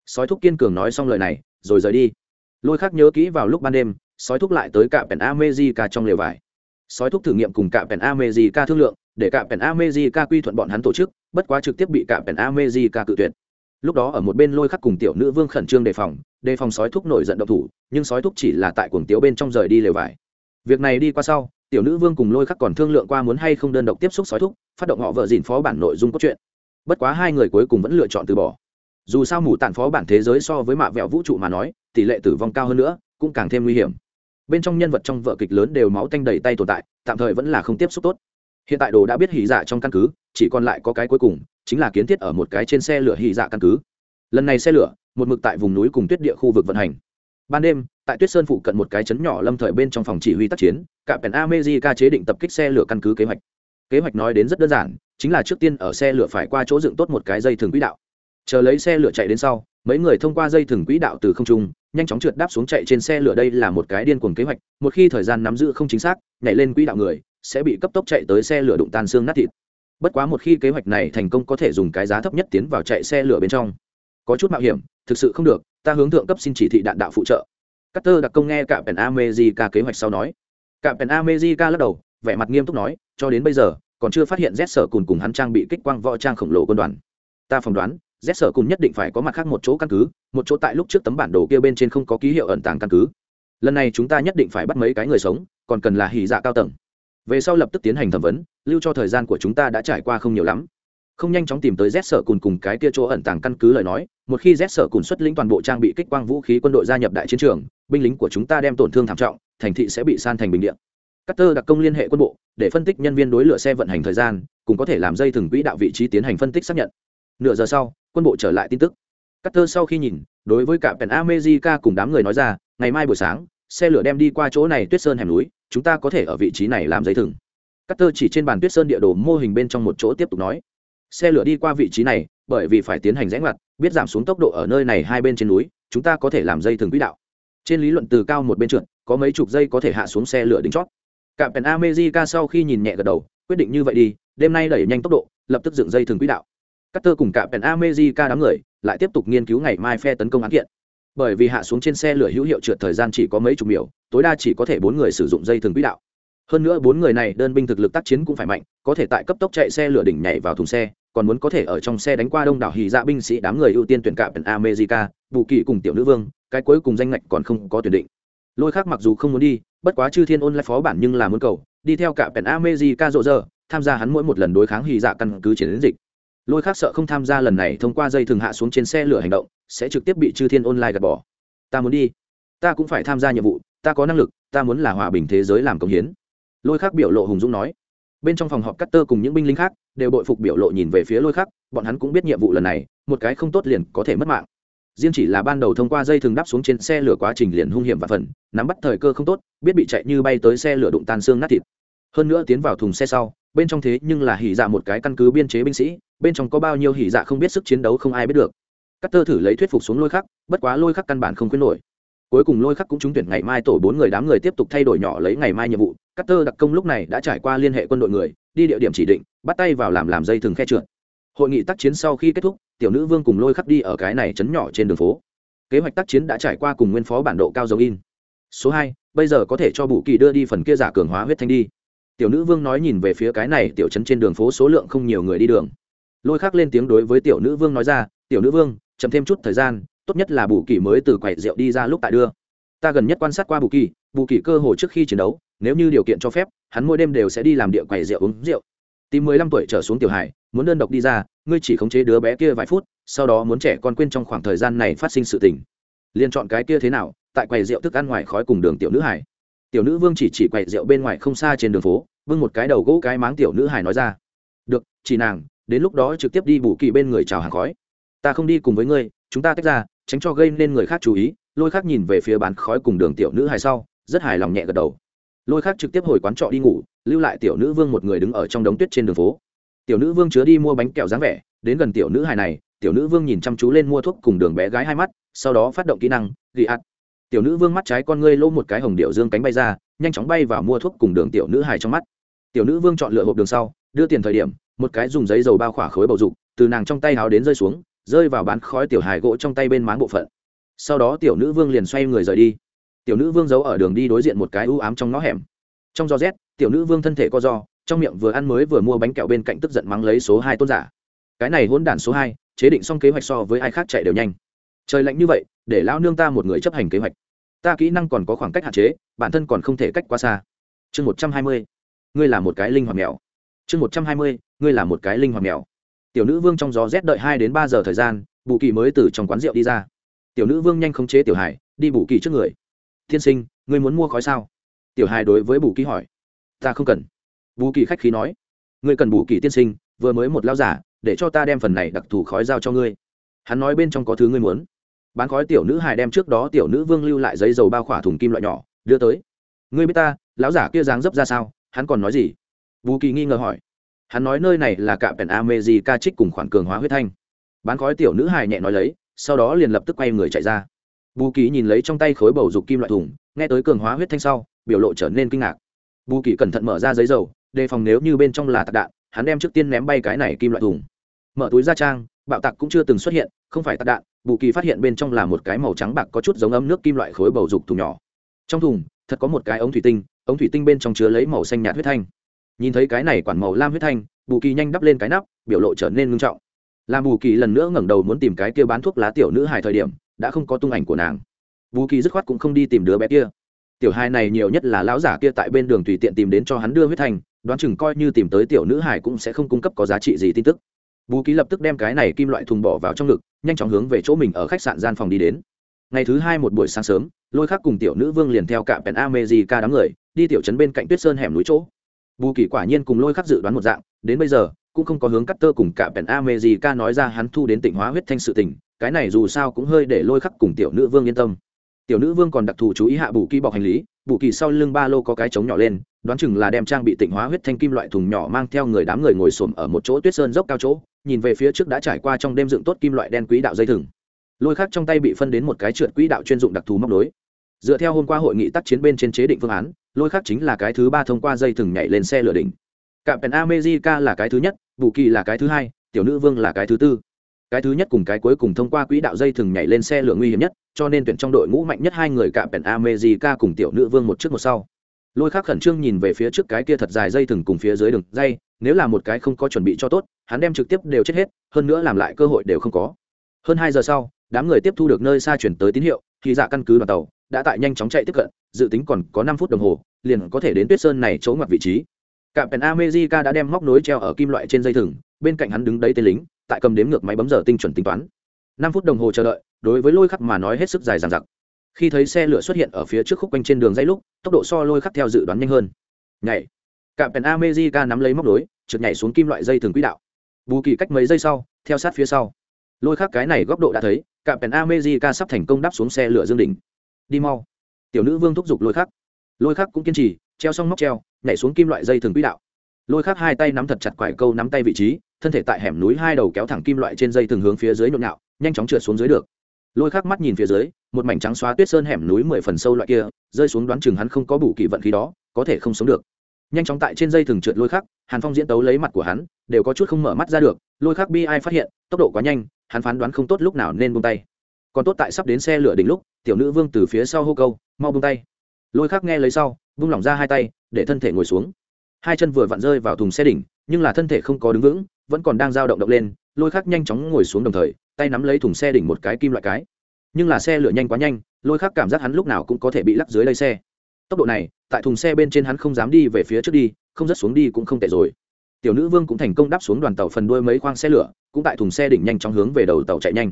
Sói thúc kiên cường nói xong lời này, rồi rời đi. Lôi khắc nhớ kỹ vào lúc ban đêm, sói thúc lại tới cả pèn amejica trong lều vải sói thúc thử nghiệm cùng cả pèn amejica thương lượng để cả pèn amejica quy thuận bọn hắn tổ chức, bất quá trực tiếp bị cả pèn amejica cự tuyệt. Lúc đó ở một bên lôi khắc cùng tiểu nữ vương khẩn trương đề phòng, đề phòng sói thúc nổi giận động thủ, nhưng sói thúc chỉ là tại cuồng tiếu bên trong rời đi lều vải. Việc này đi qua sau, tiểu nữ vương cùng lôi khắc còn thương lượng qua muốn hay không đơn độc tiếp xúc sói thúc, phát động họ vợ dìn phó bản nội dung cốt truyện. Bất quá hai người cuối cùng vẫn lựa chọn từ bỏ. Dù sao mù tàn phó bản thế giới so với mạ vẹo vũ trụ mà nói, tỷ lệ tử vong cao hơn nữa, cũng càng thêm nguy hiểm. Bên trong nhân vật trong vợ kịch lớn đều máu tanh đầy tay tồn tại, tạm thời vẫn là không tiếp xúc tốt. Hiện tại đồ đã biết hỉ dạ trong căn cứ chỉ còn lại có cái cuối cùng chính là kiến thiết ở một cái trên xe lửa hỉ dạ căn cứ. Lần này xe lửa một mực tại vùng núi cùng tuyết địa khu vực vận hành. Ban đêm tại tuyết sơn phụ cận một cái chấn nhỏ lâm thời bên trong phòng chỉ huy tác chiến cả pèn amejica chế định tập kích xe lửa căn cứ kế hoạch. Kế hoạch nói đến rất đơn giản chính là trước tiên ở xe lửa phải qua chỗ dựng tốt một cái dây thường quỹ đạo. Chờ lấy xe lửa chạy đến sau mấy người thông qua dây thừng quỹ đạo từ không trung nhanh chóng trượt đáp xuống chạy trên xe lửa đây là một cái điên cuồng kế hoạch một khi thời gian nắm giữ không chính xác nhảy lên quỹ đạo người sẽ bị cấp tốc chạy tới xe lửa đụng tan xương nát thịt bất quá một khi kế hoạch này thành công có thể dùng cái giá thấp nhất tiến vào chạy xe lửa bên trong có chút mạo hiểm thực sự không được ta hướng thượng cấp xin chỉ thị đạn đạo phụ trợ Carter đặc công nghe cả Pen America kế hoạch sau nói. Cả Pen America lắc đầu, vẻ mặt nghiêm túc nói, cho đến bây giờ, còn chưa phát hiện Z sở cùng cùng hắn trang bị kích quang võ trang khổng lồ quân đoàn. Ta phỏng đoán, Z sở cùng nhất định phải có mặt khác một chỗ căn cứ, một chỗ tại lúc trước tấm bản đồ kia bên trên không có ký hiệu ẩn tàng căn cứ. Lần này chúng ta nhất định phải bắt mấy cái người sống, còn cần là hỉ dạ cao tầng. Về sau lập tức tiến hành thẩm vấn lưu cho thời gian của chúng ta đã trải qua không nhiều lắm. Không nhanh chóng tìm tới z sở cùn cùng cái kia chỗ ẩn tàng căn cứ lời nói một khi z sở cùn xuất lĩnh toàn bộ trang bị kích quang vũ khí quân đội gia nhập đại chiến trường binh lính của chúng ta đem tổn thương thảm trọng thành thị sẽ bị san thành bình điện Carter đặc công liên hệ quân bộ để phân tích nhân viên đối lửa xe vận hành thời gian cùng có thể làm dây thừng quỹ đạo vị trí tiến hành phân tích xác nhận. Nửa giờ sau quân bộ trở lại tin tức. Carter sau khi nhìn, đối với cả Pen America cùng đám người nói ra, ngày mai buổi sáng, xe lửa đem đi qua chỗ này tuyết sơn hẻm núi, chúng ta có thể ở vị trí này làm giấy thừng. Carter chỉ trên bàn tuyết sơn địa đồ mô hình bên trong một chỗ tiếp tục nói, xe lửa đi qua vị trí này, bởi vì phải tiến hành rẽ ngoặt, biết giảm xuống tốc độ ở nơi này hai bên trên núi, chúng ta có thể làm dây thừng quỹ đạo. Trên lý luận từ cao một bên trượt, có mấy chục giây có thể hạ xuống xe lửa đỉnh chót. Cạm Pen America sau khi nhìn nhẹ gật đầu, quyết định như vậy đi, đêm nay đẩy nhanh tốc độ, lập tức dựng dây thừng quỹ đạo. Carter tơ cùng cả pèn America đám người lại tiếp tục nghiên cứu ngày mai phe tấn công án kiện. Bởi vì hạ xuống trên xe lửa hữu hiệu trượt thời gian chỉ có mấy chục miểu tối đa chỉ có thể bốn người sử dụng dây thường quỹ đạo. Hơn nữa bốn người này đơn binh thực lực tác chiến cũng phải mạnh có thể tại cấp tốc chạy xe lửa đỉnh nhảy vào thùng xe còn muốn có thể ở trong xe đánh qua đông đảo hì dạ binh sĩ đám người ưu tiên tuyển cả cạm america bù kỳ cùng tiểu nữ vương cái cuối cùng danh ngạch còn không có tuyển định. Lôi khác mặc dù không muốn đi bất quá chư thiên ôn lại phó bản nhưng là muốn cầu đi theo cả pèn america rộ rỡ, tham gia hắn mỗi một lần đối kháng hì dạ căn cứ chiến dịch lôi khác sợ không tham gia lần này thông qua dây thường hạ xuống trên xe lửa hành động, sẽ trực tiếp bị chư thiên online gạt bỏ. Ta muốn đi. Ta cũng phải tham gia nhiệm vụ, ta có năng lực, ta muốn là hòa bình thế giới làm công hiến. Lôi khác biểu lộ hùng dũng nói. Bên trong phòng họp cắt tơ cùng những binh lính khác đều bội phục biểu lộ nhìn về phía lôi khác, bọn hắn cũng biết nhiệm vụ lần này, một cái không tốt liền có thể mất mạng. Riêng chỉ là ban đầu thông qua dây thường đắp xuống trên xe lửa quá trình liền hung hiểm và phần, nắm bắt thời cơ không tốt, biết bị chạy như bay tới xe lửa đụng tan xương nát thịt hơn nữa tiến vào thùng xe sau, bên trong thế nhưng là hỉ dạ một cái căn cứ biên chế binh sĩ, bên trong có bao nhiêu hỉ dạ không biết sức chiến đấu không ai biết được. Các tơ thử lấy thuyết phục xuống lôi khắc, bất quá lôi khắc căn bản không khuyến nổi. Cuối cùng lôi khắc cũng trúng tuyển ngày mai tổ bốn người đám người tiếp tục thay đổi nhỏ lấy ngày mai nhiệm vụ. Các tơ đặc công lúc này đã trải qua liên hệ quân đội người, đi địa điểm chỉ định, bắt tay vào làm làm dây thừng khe trượt. Hội nghị tác chiến sau khi kết thúc, tiểu nữ vương cùng lôi khắc đi ở cái này chấn nhỏ trên đường phố. Kế hoạch tác chiến đã trải qua cùng nguyên phó bản độ cao dấu in. Số hai, bây giờ có thể cho bù kỳ đưa đi phần kia giả cường hóa huyết thanh đi tiểu nữ vương nói nhìn về phía cái này tiểu trấn trên đường phố số lượng không nhiều người đi đường. Lôi khắc lên tiếng đối với tiểu nữ vương nói ra, tiểu nữ vương, chậm thêm chút thời gian, tốt nhất là bù kỳ mới từ quầy rượu đi ra lúc tại đưa. Ta gần nhất quan sát qua bù kỳ bù kỳ cơ hồ trước khi chiến đấu, nếu như điều kiện cho phép, hắn mỗi đêm đều sẽ đi làm địa quầy rượu uống rượu. Tìm mười lăm tuổi trở xuống tiểu hải muốn đơn độc đi ra, ngươi chỉ khống chế đứa bé kia vài phút, sau đó muốn trẻ con quên trong khoảng thời gian này phát sinh sự tình. Liền chọn cái kia thế nào, tại quầy rượu thức ăn ngoài khói cùng đường tiểu nữ hải tiểu nữ vương chỉ chỉ quậy rượu bên ngoài không xa trên đường phố vương một cái đầu gỗ cái máng tiểu nữ hải nói ra. Được, chỉ nàng, đến lúc đó trực tiếp đi bù kỳ bên người chào hàng khói. Ta không đi cùng với ngươi, chúng ta tách ra, tránh cho gây nên người khác chú ý. Lôi khác nhìn về phía bán khói cùng đường tiểu nữ hải sau, rất hài lòng nhẹ gật đầu. Lôi khác trực tiếp hồi quán trọ đi ngủ, lưu lại tiểu nữ vương một người đứng ở trong đống tuyết trên đường phố. Tiểu nữ vương chứa đi mua bánh kẹo dáng vẻ, đến gần tiểu nữ hài này, tiểu nữ vương nhìn chăm chú lên mua thuốc cùng đường bé gái hai mắt, sau đó phát động kỹ năng, ghi ạt tiểu nữ vương mắt trái con ngươi lỗ một cái hồng điệu dương cánh bay ra, nhanh chóng bay vào mua thuốc cùng đường tiểu nữ hài trong mắt. Tiểu nữ vương chọn lựa hộp đường sau, đưa tiền thời điểm, một cái dùng giấy dầu bao khỏa khối bầu dục, từ nàng trong tay háo đến rơi xuống, rơi vào bán khói tiểu hài gỗ trong tay bên máng bộ phận. Sau đó tiểu nữ vương liền xoay người rời đi. Tiểu nữ vương giấu ở đường đi đối diện một cái u ám trong ngõ hẻm. Trong gió rét tiểu nữ vương thân thể co do, trong miệng vừa ăn mới vừa mua bánh kẹo bên cạnh tức giận mắng lấy số hai tôn giả. Cái này hỗn đản số hai, chế định xong kế hoạch so với ai khác chạy đều nhanh trời lạnh như vậy, để lão nương ta một người chấp hành kế hoạch. Ta kỹ năng còn có khoảng cách hạn chế, bản thân còn không thể cách quá xa. Chương một trăm hai mươi, ngươi là một cái linh hoạt mèo. Chương một trăm hai mươi, ngươi là một cái linh hoạt mèo. Tiểu nữ vương trong gió rét đợi hai đến ba giờ thời gian, bù kỳ mới từ trong quán rượu đi ra. Tiểu nữ vương nhanh khống chế tiểu hải, đi bù kỳ trước người. Tiên sinh, ngươi muốn mua khói sao? Tiểu hải đối với bù kỳ hỏi. Ta không cần. Bù kỳ khách khí nói. Ngươi cần bù kỳ tiên sinh, vừa mới một lao giả, để cho ta đem phần này đặc thù khói giao cho ngươi. Hắn nói bên trong có thứ ngươi muốn bán khói tiểu nữ hài đem trước đó tiểu nữ vương lưu lại giấy dầu bao khỏa thùng kim loại nhỏ, đưa tới. Ngươi biết ta, lão giả kia dáng dấp ra sao? Hắn còn nói gì? Bù kỳ nghi ngờ hỏi. Hắn nói nơi này là cạm pèn amezi ca trích cùng khoản cường hóa huyết thanh. Bán khói tiểu nữ hài nhẹ nói lấy, sau đó liền lập tức quay người chạy ra. Bù kỳ nhìn lấy trong tay khối bầu dục kim loại thùng, nghe tới cường hóa huyết thanh sau, biểu lộ trở nên kinh ngạc. Bù kỳ cẩn thận mở ra giấy dầu, đề phòng nếu như bên trong là tạc đạn, hắn đem trước tiên ném bay cái này kim loại thùng. Mở túi ra trang, bạo tạc cũng chưa từng xuất hiện, không phải tạc đạn bù kỳ phát hiện bên trong là một cái màu trắng bạc có chút giống ấm nước kim loại khối bầu dục thùng nhỏ. Trong thùng, thật có một cái ống thủy tinh, ống thủy tinh bên trong chứa lấy màu xanh nhạt huyết thanh. Nhìn thấy cái này quản màu lam huyết thanh, bù kỳ nhanh đắp lên cái nắp, biểu lộ trở nên ngưng trọng. Làm bù kỳ lần nữa ngẩng đầu muốn tìm cái kia bán thuốc lá tiểu nữ hài thời điểm, đã không có tung ảnh của nàng. Bù kỳ dứt khoát cũng không đi tìm đứa bé kia. Tiểu hai này nhiều nhất là lão giả kia tại bên đường tùy tiện tìm đến cho hắn đưa huyết thanh, đoán chừng coi như tìm tới tiểu nữ hải cũng sẽ không cung cấp có giá trị gì tin tức bù ký lập tức đem cái này kim loại thùng bỏ vào trong ngực, nhanh chóng hướng về chỗ mình ở khách sạn gian phòng đi đến. Ngày thứ hai một buổi sáng sớm, lôi khắc cùng tiểu nữ vương liền theo cả pèn amejica đám người, đi tiểu trấn bên cạnh tuyết sơn hẻm núi chỗ. Bù kỳ quả nhiên cùng lôi khắc dự đoán một dạng, đến bây giờ, cũng không có hướng cắt tơ cùng cả pèn amejica nói ra hắn thu đến tỉnh hóa huyết thanh sự tình, cái này dù sao cũng hơi để lôi khắc cùng tiểu nữ vương yên tâm. Tiểu nữ vương còn đặc thù chú ý hạ bù kỳ bọc hành lý, bù kỳ sau lưng ba lô có cái trống nhỏ lên, đoán chừng là đem trang bị tịnh hóa huyết thanh kim loại thùng nhỏ mang theo người đám người ngồi xổm ở một chỗ tuyết sơn dốc cao chỗ nhìn về phía trước đã trải qua trong đêm dựng tốt kim loại đen quỹ đạo dây thừng. Lôi khác trong tay bị phân đến một cái trượt quỹ đạo chuyên dụng đặc thù móc nối. Dựa theo hôm qua hội nghị tác chiến bên trên chế định phương án, lôi khác chính là cái thứ ba thông qua dây thừng nhảy lên xe lửa đỉnh. Cạm pèn amejica là cái thứ nhất, bù kỳ là cái thứ hai, tiểu nữ vương là cái thứ tư. Cái thứ nhất cùng cái cuối cùng thông qua quỹ đạo dây thừng nhảy lên xe lửa nguy hiểm nhất, cho nên tuyển trong đội ngũ mạnh nhất hai người cạm pèn amejica cùng tiểu nữ vương một trước một sau lôi khác khẩn trương nhìn về phía trước cái kia thật dài dây thừng cùng phía dưới đường dây, nếu là một cái không có chuẩn bị cho tốt, hắn đem trực tiếp đều chết hết, hơn nữa làm lại cơ hội đều không có. Hơn hai giờ sau, đám người tiếp thu được nơi xa chuyển tới tín hiệu khi dạ căn cứ đoàn tàu đã tại nhanh chóng chạy tiếp cận, dự tính còn có năm phút đồng hồ, liền có thể đến tuyết sơn này chỗ ngoặt vị trí. Cạm pèn amejica đã đem móc nối treo ở kim loại trên dây thừng, bên cạnh hắn đứng đấy tên lính, tại cầm đếm ngược máy bấm giờ tinh chuẩn tính toán. Năm phút đồng hồ chờ đợi, đối với lôi khắc mà nói hết sức dài dằng dặc khi thấy xe lửa xuất hiện ở phía trước khúc quanh trên đường dây lúc, tốc độ so lôi khắc theo dự đoán nhanh hơn. Nhảy. Cạm pèn amejica nắm lấy móc nối, trượt nhảy xuống kim loại dây thường quỹ đạo. Bù kỳ cách mấy giây sau, theo sát phía sau. Lôi khắc cái này góc độ đã thấy cạm pèn amejica sắp thành công đáp xuống xe lửa dương đỉnh. Đi mau. Tiểu nữ vương thúc giục lôi khắc. Lôi khắc cũng kiên trì, treo xong móc treo, nhảy xuống kim loại dây thường quỹ đạo. Lôi khắc hai tay nắm thật chặt quải câu nắm tay vị trí, thân thể tại hẻm núi hai đầu kéo thẳng kim loại trên dây thường hướng phía dưới nhộn nhạo, nhanh chóng trượt xuống dưới được lôi khắc mắt nhìn phía dưới, một mảnh trắng xóa tuyết sơn hẻm núi mười phần sâu loại kia, rơi xuống đoán chừng hắn không có bù kỳ vận khí đó, có thể không sống được. Nhanh chóng tại trên dây thừng trượt lôi khắc, hàn phong diễn tấu lấy mặt của hắn, đều có chút không mở mắt ra được, lôi khắc bi ai phát hiện, tốc độ quá nhanh, hắn phán đoán không tốt lúc nào nên buông tay. Còn tốt tại sắp đến xe lửa đỉnh lúc, tiểu nữ vương từ phía sau hô câu, mau buông tay. Lôi khắc nghe lấy sau, vung lỏng ra hai tay, để thân thể ngồi xuống. Hai chân vừa vặn rơi vào thùng xe đỉnh, nhưng là thân thể không có đứng vững, vẫn còn đang dao động động lên lôi khắc nhanh chóng ngồi xuống đồng thời, tay nắm lấy thùng xe đỉnh một cái kim loại cái. Nhưng là xe lửa nhanh quá nhanh, lôi khắc cảm giác hắn lúc nào cũng có thể bị lắc dưới lấy xe. Tốc độ này, tại thùng xe bên trên hắn không dám đi về phía trước đi, không rất xuống đi cũng không tệ rồi. Tiểu nữ vương cũng thành công đáp xuống đoàn tàu phần đuôi mấy khoang xe lửa, cũng tại thùng xe đỉnh nhanh chóng hướng về đầu tàu chạy nhanh.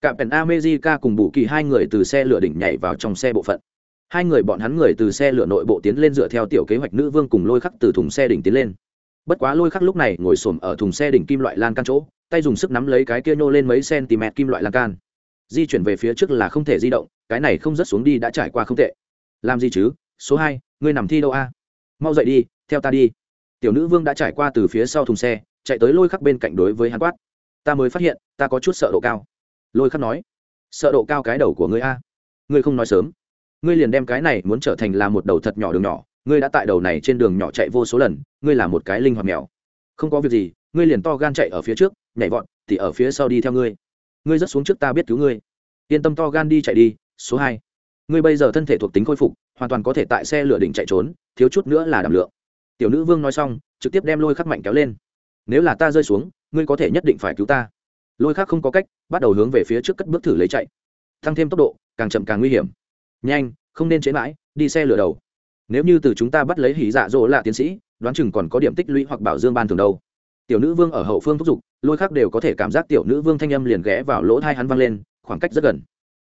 Cạm pèn amejica cùng bù kỳ hai người từ xe lửa đỉnh nhảy vào trong xe bộ phận. Hai người bọn hắn người từ xe lửa nội bộ tiến lên dựa theo tiểu kế hoạch nữ vương cùng lôi khắc từ thùng xe đỉnh tiến lên. Bất quá lôi khắc lúc này ngồi xổm ở thùng xe đỉnh kim loại lan can chỗ tay dùng sức nắm lấy cái kia nhô lên mấy cm kim loại lan can. Di chuyển về phía trước là không thể di động, cái này không rớt xuống đi đã trải qua không tệ. Làm gì chứ? Số hai, ngươi nằm thi đâu a? Mau dậy đi, theo ta đi. Tiểu nữ vương đã trải qua từ phía sau thùng xe, chạy tới lôi khắc bên cạnh đối với hắn quát. Ta mới phát hiện, ta có chút sợ độ cao. Lôi khắc nói, sợ độ cao cái đầu của ngươi a? Ngươi không nói sớm. Ngươi liền đem cái này muốn trở thành là một đầu thật nhỏ đường nhỏ. Ngươi đã tại đầu này trên đường nhỏ chạy vô số lần, ngươi là một cái linh hoạt mèo. Không có việc gì ngươi liền to gan chạy ở phía trước, nhảy vọt, thì ở phía sau đi theo ngươi. Ngươi rất xuống trước ta biết cứu ngươi. Yên tâm to gan đi chạy đi, số hai. Ngươi bây giờ thân thể thuộc tính khôi phục, hoàn toàn có thể tại xe lửa đỉnh chạy trốn, thiếu chút nữa là đảm lượng. Tiểu nữ vương nói xong, trực tiếp đem lôi khắc mạnh kéo lên. Nếu là ta rơi xuống, ngươi có thể nhất định phải cứu ta. Lôi khắc không có cách, bắt đầu hướng về phía trước cất bước thử lấy chạy. Tăng thêm tốc độ, càng chậm càng nguy hiểm. Nhanh, không nên chế mãi, đi xe lửa đầu. Nếu như từ chúng ta bắt lấy hỉ dạ dỗ là tiến sĩ, đoán chừng còn có điểm tích lũy hoặc bảo dương ban thường đâu tiểu nữ vương ở hậu phương thúc giục, lôi khác đều có thể cảm giác tiểu nữ vương thanh âm liền ghé vào lỗ thai hắn văng lên, khoảng cách rất gần.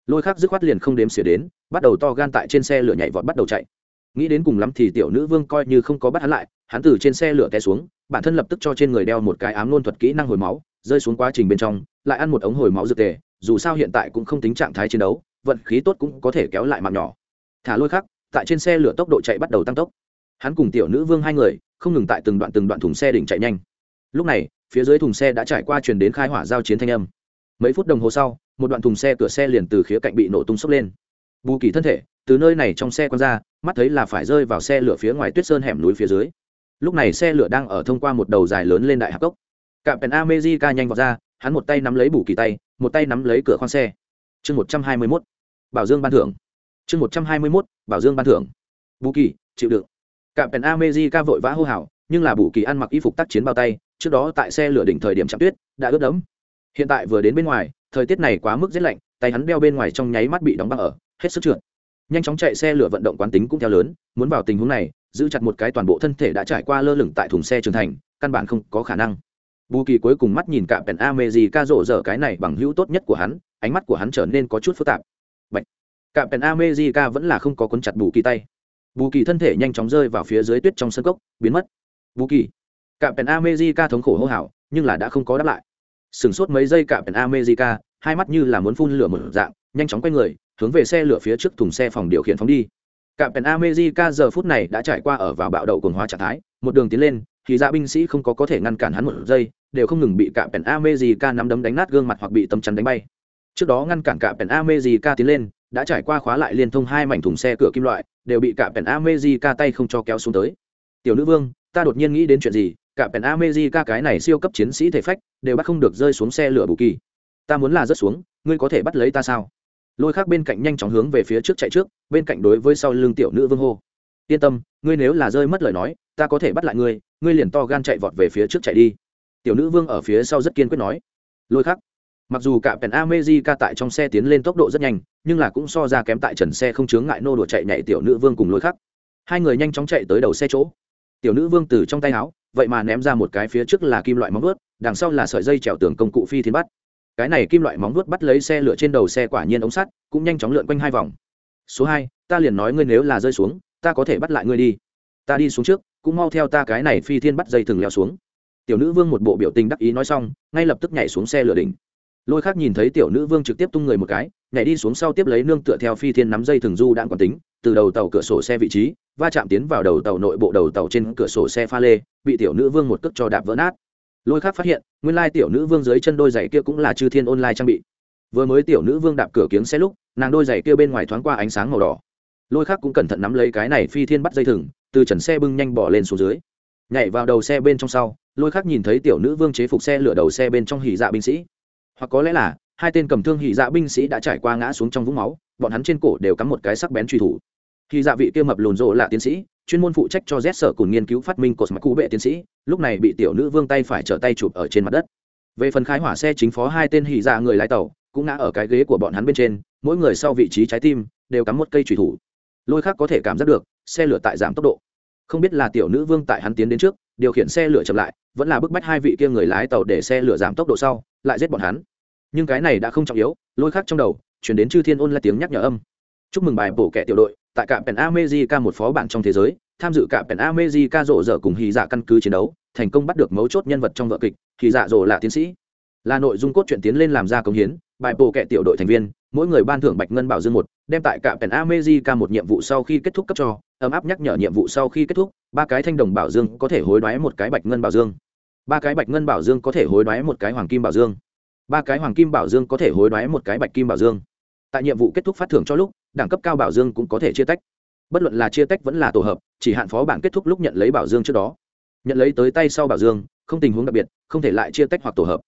Lôi khác dứt khoát liền không đếm xỉa đến, bắt đầu to gan tại trên xe lửa nhảy vọt bắt đầu chạy. Nghĩ đến cùng lắm thì tiểu nữ vương coi như không có bắt hắn lại, hắn từ trên xe lửa té xuống, bản thân lập tức cho trên người đeo một cái ám nôn thuật kỹ năng hồi máu, rơi xuống quá trình bên trong, lại ăn một ống hồi máu dược tề, dù sao hiện tại cũng không tính trạng thái chiến đấu, vận khí tốt cũng có thể kéo lại mạng nhỏ. Thả lôi khắc, tại trên xe lửa tốc độ chạy bắt đầu tăng tốc. Hắn cùng tiểu nữ vương hai người, không ngừng tại từng đoạn từng đoạn thùng xe đỉnh chạy nhanh lúc này, phía dưới thùng xe đã trải qua truyền đến khai hỏa giao chiến thanh âm. Mấy phút đồng hồ sau, một đoạn thùng xe cửa xe liền từ khía cạnh bị nổ tung sốc lên. Bù kỳ thân thể, từ nơi này trong xe q ra, mắt thấy là phải rơi vào xe lửa phía ngoài tuyết sơn hẻm núi phía dưới. Lúc này xe lửa đang ở thông qua một đầu dài lớn lên đại hạc cốc. Cạm pèn amejica nhanh vào ra, hắn một tay nắm lấy bù kỳ tay, một tay nắm lấy cửa khoang xe. Chương một trăm hai mươi mốt, bảo dương ban thưởng. Chương một trăm hai mươi mốt, bảo dương ban thưởng. Bù kỳ, chịu đựng. Cạm pèn amejica vội vã hô hào, nhưng là bù kỳ ăn mặc y phục tác chiến bao tay trước đó tại xe lửa đỉnh thời điểm chạm tuyết, đã ướt đẫm. Hiện tại vừa đến bên ngoài, thời tiết này quá mức rét lạnh, tay hắn đeo bên ngoài trong nháy mắt bị đóng băng ở, hết sức trượt. Nhanh chóng chạy xe lửa vận động quán tính cũng theo lớn, muốn vào tình huống này, giữ chặt một cái toàn bộ thân thể đã trải qua lơ lửng tại thùng xe trưởng thành, căn bản không có khả năng. Bù kỳ cuối cùng mắt nhìn cạm pèn a mê gì ca rộ dở cái này bằng hữu tốt nhất của hắn, ánh mắt của hắn trở nên có chút phức tạp. Bạch. cạm pèn a mê gì ca vẫn là không có cuốn chặt bù kỳ tay. Bù kỳ thân thể nhanh chóng rơi vào phía dưới tuyết trong sân cốc, biến mất. Bù kỳ cạm pèn a thống khổ hô hào, nhưng là đã không có đáp lại. Sửng sốt mấy giây cạm pèn a hai mắt như là muốn phun lửa một dạng, nhanh chóng quay người, hướng về xe lửa phía trước thùng xe phòng điều khiển phóng đi. Cạm pèn a giờ phút này đã trải qua ở vào bạo đậu cồn hóa trạng thái, một đường tiến lên, thì ra binh sĩ không có có thể ngăn cản hắn một giây, đều không ngừng bị cạm pèn a nắm đấm đánh nát gương mặt hoặc bị tâm chắn đánh bay. Trước đó ngăn cản cạm pèn a tiến lên, đã trải qua khóa lại liên thông hai mảnh thùng xe cửa kim loại, đều bị cạm pèn a tay không cho kéo xuống tới. Tiểu nữ vương, ta đột nhiên nghĩ đến chuyện gì? Cả pèn America cái này siêu cấp chiến sĩ thể phách, đều bắt không được rơi xuống xe lửa bù kỳ. Ta muốn là rớt xuống, ngươi có thể bắt lấy ta sao? Lôi khác bên cạnh nhanh chóng hướng về phía trước chạy trước, bên cạnh đối với sau lưng tiểu nữ vương hô. Yên tâm, ngươi nếu là rơi mất lời nói, ta có thể bắt lại ngươi ngươi liền to gan chạy vọt về phía trước chạy đi. Tiểu nữ vương ở phía sau rất kiên quyết nói. Lôi khắc mặc dù cả pèn America tại trong xe tiến lên tốc độ rất nhanh, nhưng là cũng so ra kém tại trần xe không chướng ngại nô đùa chạy nhảy tiểu nữ vương cùng lôi khắc hai người nhanh chóng chạy tới đầu xe chỗ tiểu nữ vương từ trong tay áo, vậy mà ném ra một cái phía trước là kim loại móng vuốt, đằng sau là sợi dây trèo tường công cụ phi thiên bắt. Cái này kim loại móng vuốt bắt lấy xe lửa trên đầu xe quả nhiên ống sắt, cũng nhanh chóng lượn quanh hai vòng. Số hai, ta liền nói ngươi nếu là rơi xuống, ta có thể bắt lại ngươi đi. Ta đi xuống trước, cũng mau theo ta cái này phi thiên bắt dây thừng leo xuống. Tiểu nữ vương một bộ biểu tình đắc ý nói xong, ngay lập tức nhảy xuống xe lửa đỉnh. Lôi khác nhìn thấy tiểu nữ vương trực tiếp tung người một cái, nhảy đi xuống sau tiếp lấy nương tựa theo phi thiên nắm dây thừng du đạn còn tính từ đầu tàu cửa sổ xe vị trí, va chạm tiến vào đầu tàu nội bộ đầu tàu trên cửa sổ xe pha lê, bị tiểu nữ vương một cước cho đạp vỡ nát. Lôi khác phát hiện, nguyên lai tiểu nữ vương dưới chân đôi giày kia cũng là chư thiên online trang bị. Vừa mới tiểu nữ vương đạp cửa kiếng xe lúc, nàng đôi giày kia bên ngoài thoáng qua ánh sáng màu đỏ. Lôi khác cũng cẩn thận nắm lấy cái này phi thiên bắt dây thừng, từ trần xe bưng nhanh bỏ lên xuống dưới. Nhảy vào đầu xe bên trong sau, lôi khác nhìn thấy tiểu nữ vương chế phục xe lửa đầu xe bên trong hỉ dạ binh sĩ. Hoặc có lẽ là, hai tên cầm thương hỉ dạ binh sĩ đã trải qua ngã xuống trong vũng máu, bọn hắn trên cổ đều cắm một cái sắc bén truy thủ. Khi dạ vị kia mập lùn rộ là tiến sĩ, chuyên môn phụ trách cho z sở cùng nghiên cứu phát minh cột mạch cụ bệ tiến sĩ, lúc này bị tiểu nữ vương tay phải trở tay chụp ở trên mặt đất. Về phần khai hỏa xe chính phó hai tên hỉ dạ người lái tàu, cũng ngã ở cái ghế của bọn hắn bên trên, mỗi người sau vị trí trái tim đều cắm một cây trùy thủ. Lôi khác có thể cảm giác được, xe lửa tại giảm tốc độ. Không biết là tiểu nữ vương tại hắn tiến đến trước, điều khiển xe lửa chậm lại, vẫn là bức bách hai vị kia người lái tàu để xe lửa giảm tốc độ sau, lại giết bọn hắn. Nhưng cái này đã không trọng yếu, lôi khác trong đầu, chuyển đến chư thiên ôn là tiếng nhắc nhở âm. Chúc mừng bài bổ kẻ tiểu đội tại cạm pèn amejica một phó bản trong thế giới, tham dự cạm pèn amejica rộ rỡ cùng hy dạ căn cứ chiến đấu, thành công bắt được mấu chốt nhân vật trong vợ kịch hy dạ rộ là tiến sĩ. Là nội dung cốt truyện tiến lên làm ra công hiến, bài bộ kệ tiểu đội thành viên, mỗi người ban thưởng bạch ngân bảo dương một, đem tại cạm pèn amejica một nhiệm vụ sau khi kết thúc cấp cho, ấm áp nhắc nhở nhiệm vụ sau khi kết thúc, ba cái thanh đồng bảo dương có thể hối đoái một cái bạch ngân bảo dương. Ba cái bạch ngân bảo dương có thể hối đoái một cái hoàng kim bảo dương. Ba cái hoàng kim bảo dương có thể hối đoái một cái bạch kim bảo dương. Tại nhiệm vụ kết thúc phát thưởng cho lúc đẳng cấp cao bảo dương cũng có thể chia tách. Bất luận là chia tách vẫn là tổ hợp, chỉ hạn phó bản kết thúc lúc nhận lấy bảo dương trước đó. Nhận lấy tới tay sau bảo dương, không tình huống đặc biệt, không thể lại chia tách hoặc tổ hợp.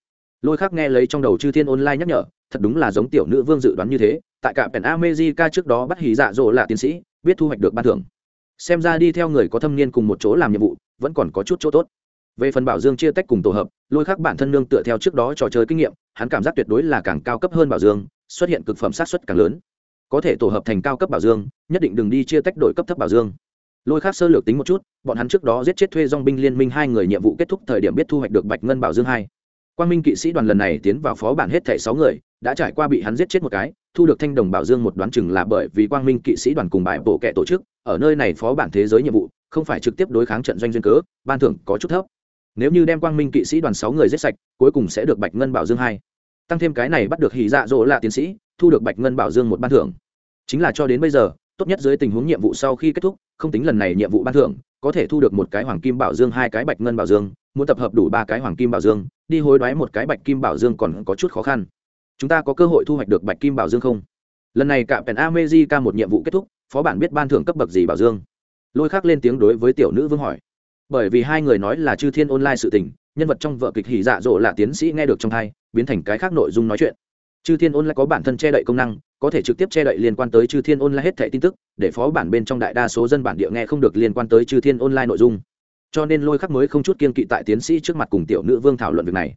Lôi khác nghe lấy trong đầu chư thiên online nhắc nhở, thật đúng là giống tiểu nữ vương dự đoán như thế, tại cả pèn amejica trước đó bắt hí dạ dỗ là tiến sĩ, biết thu hoạch được ban thưởng. Xem ra đi theo người có thâm niên cùng một chỗ làm nhiệm vụ, vẫn còn có chút chỗ tốt. Về phần bảo dương chia tách cùng tổ hợp, lôi khác bản thân nương tựa theo trước đó trò chơi kinh nghiệm, hắn cảm giác tuyệt đối là càng cao cấp hơn bảo dương, xuất hiện cực phẩm sát xuất càng lớn có thể tổ hợp thành cao cấp bảo dương, nhất định đừng đi chia tách đổi cấp thấp bảo dương. Lôi khác sơ lược tính một chút, bọn hắn trước đó giết chết thuê dong binh liên minh hai người nhiệm vụ kết thúc thời điểm biết thu hoạch được bạch ngân bảo dương hai. Quan minh kỵ sĩ đoàn lần này tiến vào phó bản hết thảy sáu người, đã trải qua bị hắn giết chết một cái, thu được thanh đồng bảo dương một đoán chừng là bởi vì quang minh kỵ sĩ đoàn cùng bài bộ kệ tổ chức, ở nơi này phó bản thế giới nhiệm vụ, không phải trực tiếp đối kháng trận doanh duyên cớ, ban thưởng có chút thấp. Nếu như đem quang minh kỵ sĩ đoàn sáu người giết sạch, cuối cùng sẽ được bạch ngân bảo dương hai. Tăng thêm cái này bắt được hỉ dạ dỗ là tiến sĩ, thu được bạch ngân bảo dương một ban thưởng chính là cho đến bây giờ, tốt nhất dưới tình huống nhiệm vụ sau khi kết thúc, không tính lần này nhiệm vụ ban thưởng, có thể thu được một cái hoàng kim bảo dương, hai cái bạch ngân bảo dương, muốn tập hợp đủ ba cái hoàng kim bảo dương, đi hối đoái một cái bạch kim bảo dương còn có chút khó khăn. Chúng ta có cơ hội thu hoạch được bạch kim bảo dương không? Lần này cả pèn amejica một nhiệm vụ kết thúc, phó bản biết ban thưởng cấp bậc gì bảo dương? Lôi khắc lên tiếng đối với tiểu nữ vương hỏi. Bởi vì hai người nói là chư thiên online sự tình, nhân vật trong vợ kịch hỉ dạ dỗ là tiến sĩ nghe được trong thai biến thành cái khác nội dung nói chuyện. Chư thiên online có bản thân che đậy công năng có thể trực tiếp che đậy liên quan tới chư thiên online hết thẻ tin tức, để phó bản bên trong đại đa số dân bản địa nghe không được liên quan tới chư thiên online nội dung. Cho nên lôi khắc mới không chút kiên kỵ tại tiến sĩ trước mặt cùng tiểu nữ vương thảo luận việc này.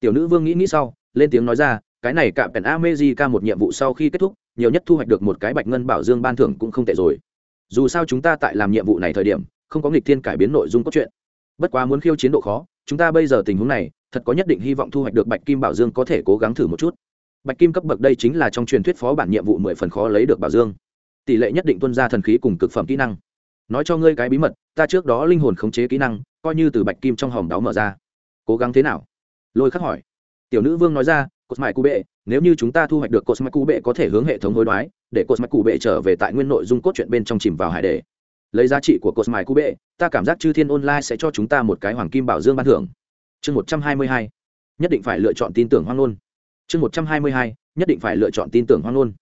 Tiểu nữ vương nghĩ nghĩ sau, lên tiếng nói ra, cái này cạm pèn amejica một nhiệm vụ sau khi kết thúc, nhiều nhất thu hoạch được một cái bạch ngân bảo dương ban thưởng cũng không tệ rồi. Dù sao chúng ta tại làm nhiệm vụ này thời điểm, không có nghịch thiên cải biến nội dung cốt truyện. Bất quá muốn khiêu chiến độ khó, chúng ta bây giờ tình huống này, thật có nhất định hy vọng thu hoạch được bạch kim bảo dương có thể cố gắng thử một chút bạch kim cấp bậc đây chính là trong truyền thuyết phó bản nhiệm vụ mười phần khó lấy được bảo dương. Tỷ lệ nhất định tuân ra thần khí cùng cực phẩm kỹ năng. Nói cho ngươi cái bí mật, ta trước đó linh hồn khống chế kỹ năng, coi như từ bạch kim trong hòm đáo mở ra. Cố gắng thế nào? Lôi khắc hỏi. Tiểu nữ vương nói ra, cột mại cụ bệ, nếu như chúng ta thu hoạch được cột mại cụ bệ có thể hướng hệ thống hối đoái, để cột mại cụ bệ trở về tại nguyên nội dung cốt truyện bên trong chìm vào hải đề. Lấy giá trị của cột mại cụ bệ, ta cảm giác chư thiên online sẽ cho chúng ta một cái hoàng kim bảo dương ban thưởng. Chương một trăm hai mươi hai. Nhất định phải lựa chọn tin tưởng hoang ngôn chương một trăm hai mươi hai nhất định phải lựa chọn tin tưởng hoang ngôn.